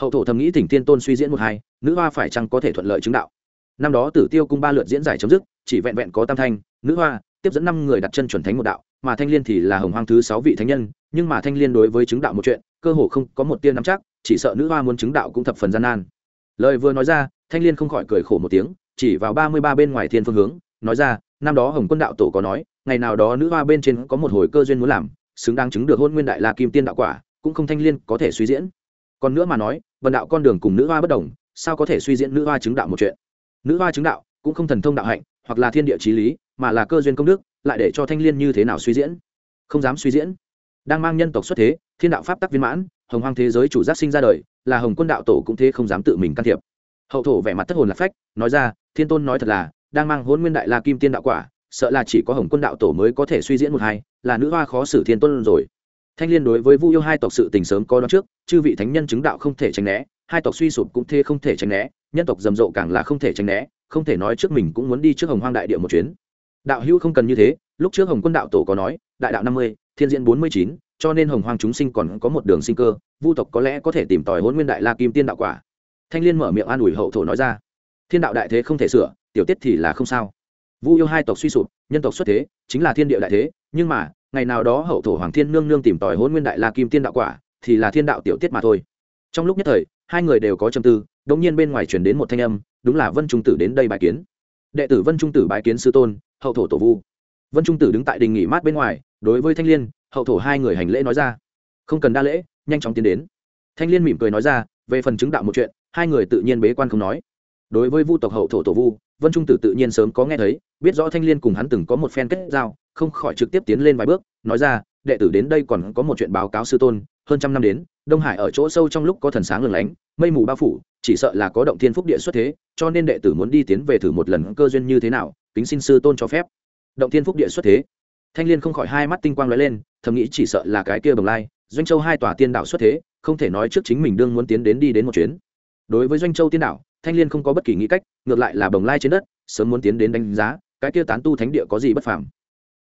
Hậu thổ thầm nghĩ thỉnh thiên tôn suy diễn một hai, nữ hoa phải chăng có thể thuận lợi chứng đạo. Năm đó tử tiêu cung ba lượt diễn giải chấm dứt, chỉ vẹn vẹn có tam thanh, nữ hoa tiếp dẫn năm người đặt chân chuẩn thánh một đạo, mà thanh liên thì là hồng hoang thứ sáu vị thánh nhân, nhưng mà thanh liên đối với chứng đạo một chuyện, cơ hồ không có một tiên nắm chắc, chỉ sợ nữ hoa muốn chứng đạo cũng thập phần gian nan. Lời vừa nói ra, thanh liên không khỏi cười khổ một tiếng, chỉ vào ba mươi ba bên ngoài thiên phương hướng, nói ra, năm đó hồng quân đạo tổ có nói, ngày nào đó nữ hoa bên trên có một hồi cơ duyên muốn làm, xứng đáng chứng được hôn nguyên đại la kim tiên đạo quả, cũng không thanh liên có thể suy diễn. Còn nữa mà nói, vần đạo con đường cùng nữ hoa bất đồng, sao có thể suy diễn nữ hoa chứng đạo một chuyện? Nữ hoa chứng đạo cũng không thần thông đạo hạnh, hoặc là thiên địa trí lý mà là cơ duyên công đức, lại để cho thanh liên như thế nào suy diễn? Không dám suy diễn. Đang mang nhân tộc xuất thế, thiên đạo pháp tắc viên mãn, hồng hoang thế giới chủ giác sinh ra đời, là hồng quân đạo tổ cũng thế không dám tự mình can thiệp. Hậu thổ vẻ mặt thất hồn lạc phách, nói ra, thiên tôn nói thật là, đang mang hôn nguyên đại la kim tiên đạo quả, sợ là chỉ có hồng quân đạo tổ mới có thể suy diễn một hai, là nữ hoa khó xử thiên tôn rồi. Thanh liên đối với vu yêu hai tộc sự tình sớm có đó trước, chư vị thánh nhân chứng đạo không thể tránh né, hai tộc suy sụp cũng thế không thể tránh né, nhân tộc rầm rộ càng là không thể tránh né, không thể nói trước mình cũng muốn đi trước hồng hoang đại địa một chuyến đạo hữu không cần như thế, lúc trước hồng quân đạo tổ có nói, đại đạo năm mươi, thiên diễn bốn mươi chín, cho nên hồng hoang chúng sinh còn có một đường sinh cơ, vu tộc có lẽ có thể tìm tòi hôn nguyên đại la kim tiên đạo quả. Thanh liên mở miệng an ủi hậu thổ nói ra, thiên đạo đại thế không thể sửa, tiểu tiết thì là không sao. Vu yêu hai tộc suy sụp, nhân tộc xuất thế, chính là thiên địa đại thế, nhưng mà, ngày nào đó hậu thổ hoàng thiên nương nương tìm tòi hôn nguyên đại la kim tiên đạo quả, thì là thiên đạo tiểu tiết mà thôi. Trong lúc nhất thời, hai người đều có châm tư đống nhiên bên ngoài chuyển đến một thanh âm, đúng là vân trung tử đến đây bài kiến. Đệ tử vân trung tử bài kiến sư tôn hậu thổ tổ vu. Vân trung tử đứng tại đình nghỉ mát bên ngoài, đối với thanh liên, hậu thổ hai người hành lễ nói ra. Không cần đa lễ, nhanh chóng tiến đến. Thanh liên mỉm cười nói ra, về phần chứng đạo một chuyện, hai người tự nhiên bế quan không nói. Đối với vu tộc hậu thổ tổ vu, vân trung tử tự nhiên sớm có nghe thấy, biết rõ thanh liên cùng hắn từng có một phen kết giao, không khỏi trực tiếp tiến lên vài bước, nói ra, đệ tử đến đây còn có một chuyện báo cáo sư tôn hơn trăm năm đến đông hải ở chỗ sâu trong lúc có thần sáng lừng lánh mây mù bao phủ chỉ sợ là có động thiên phúc địa xuất thế cho nên đệ tử muốn đi tiến về thử một lần cơ duyên như thế nào kính xin sư tôn cho phép. Động thiên phúc địa xuất thế. Thanh liên không khỏi hai mắt tinh quang lóe lên thầm nghĩ chỉ sợ là cái kia bồng lai doanh châu hai tòa tiên đảo xuất thế không thể nói trước chính mình đương muốn tiến đến đi đến một chuyến. Đối với doanh châu tiên đảo, thanh liên không có bất kỳ nghĩ cách ngược lại là bồng lai trên đất sớm muốn tiến đến đánh giá cái kia tán tu thánh địa có gì bất phàm.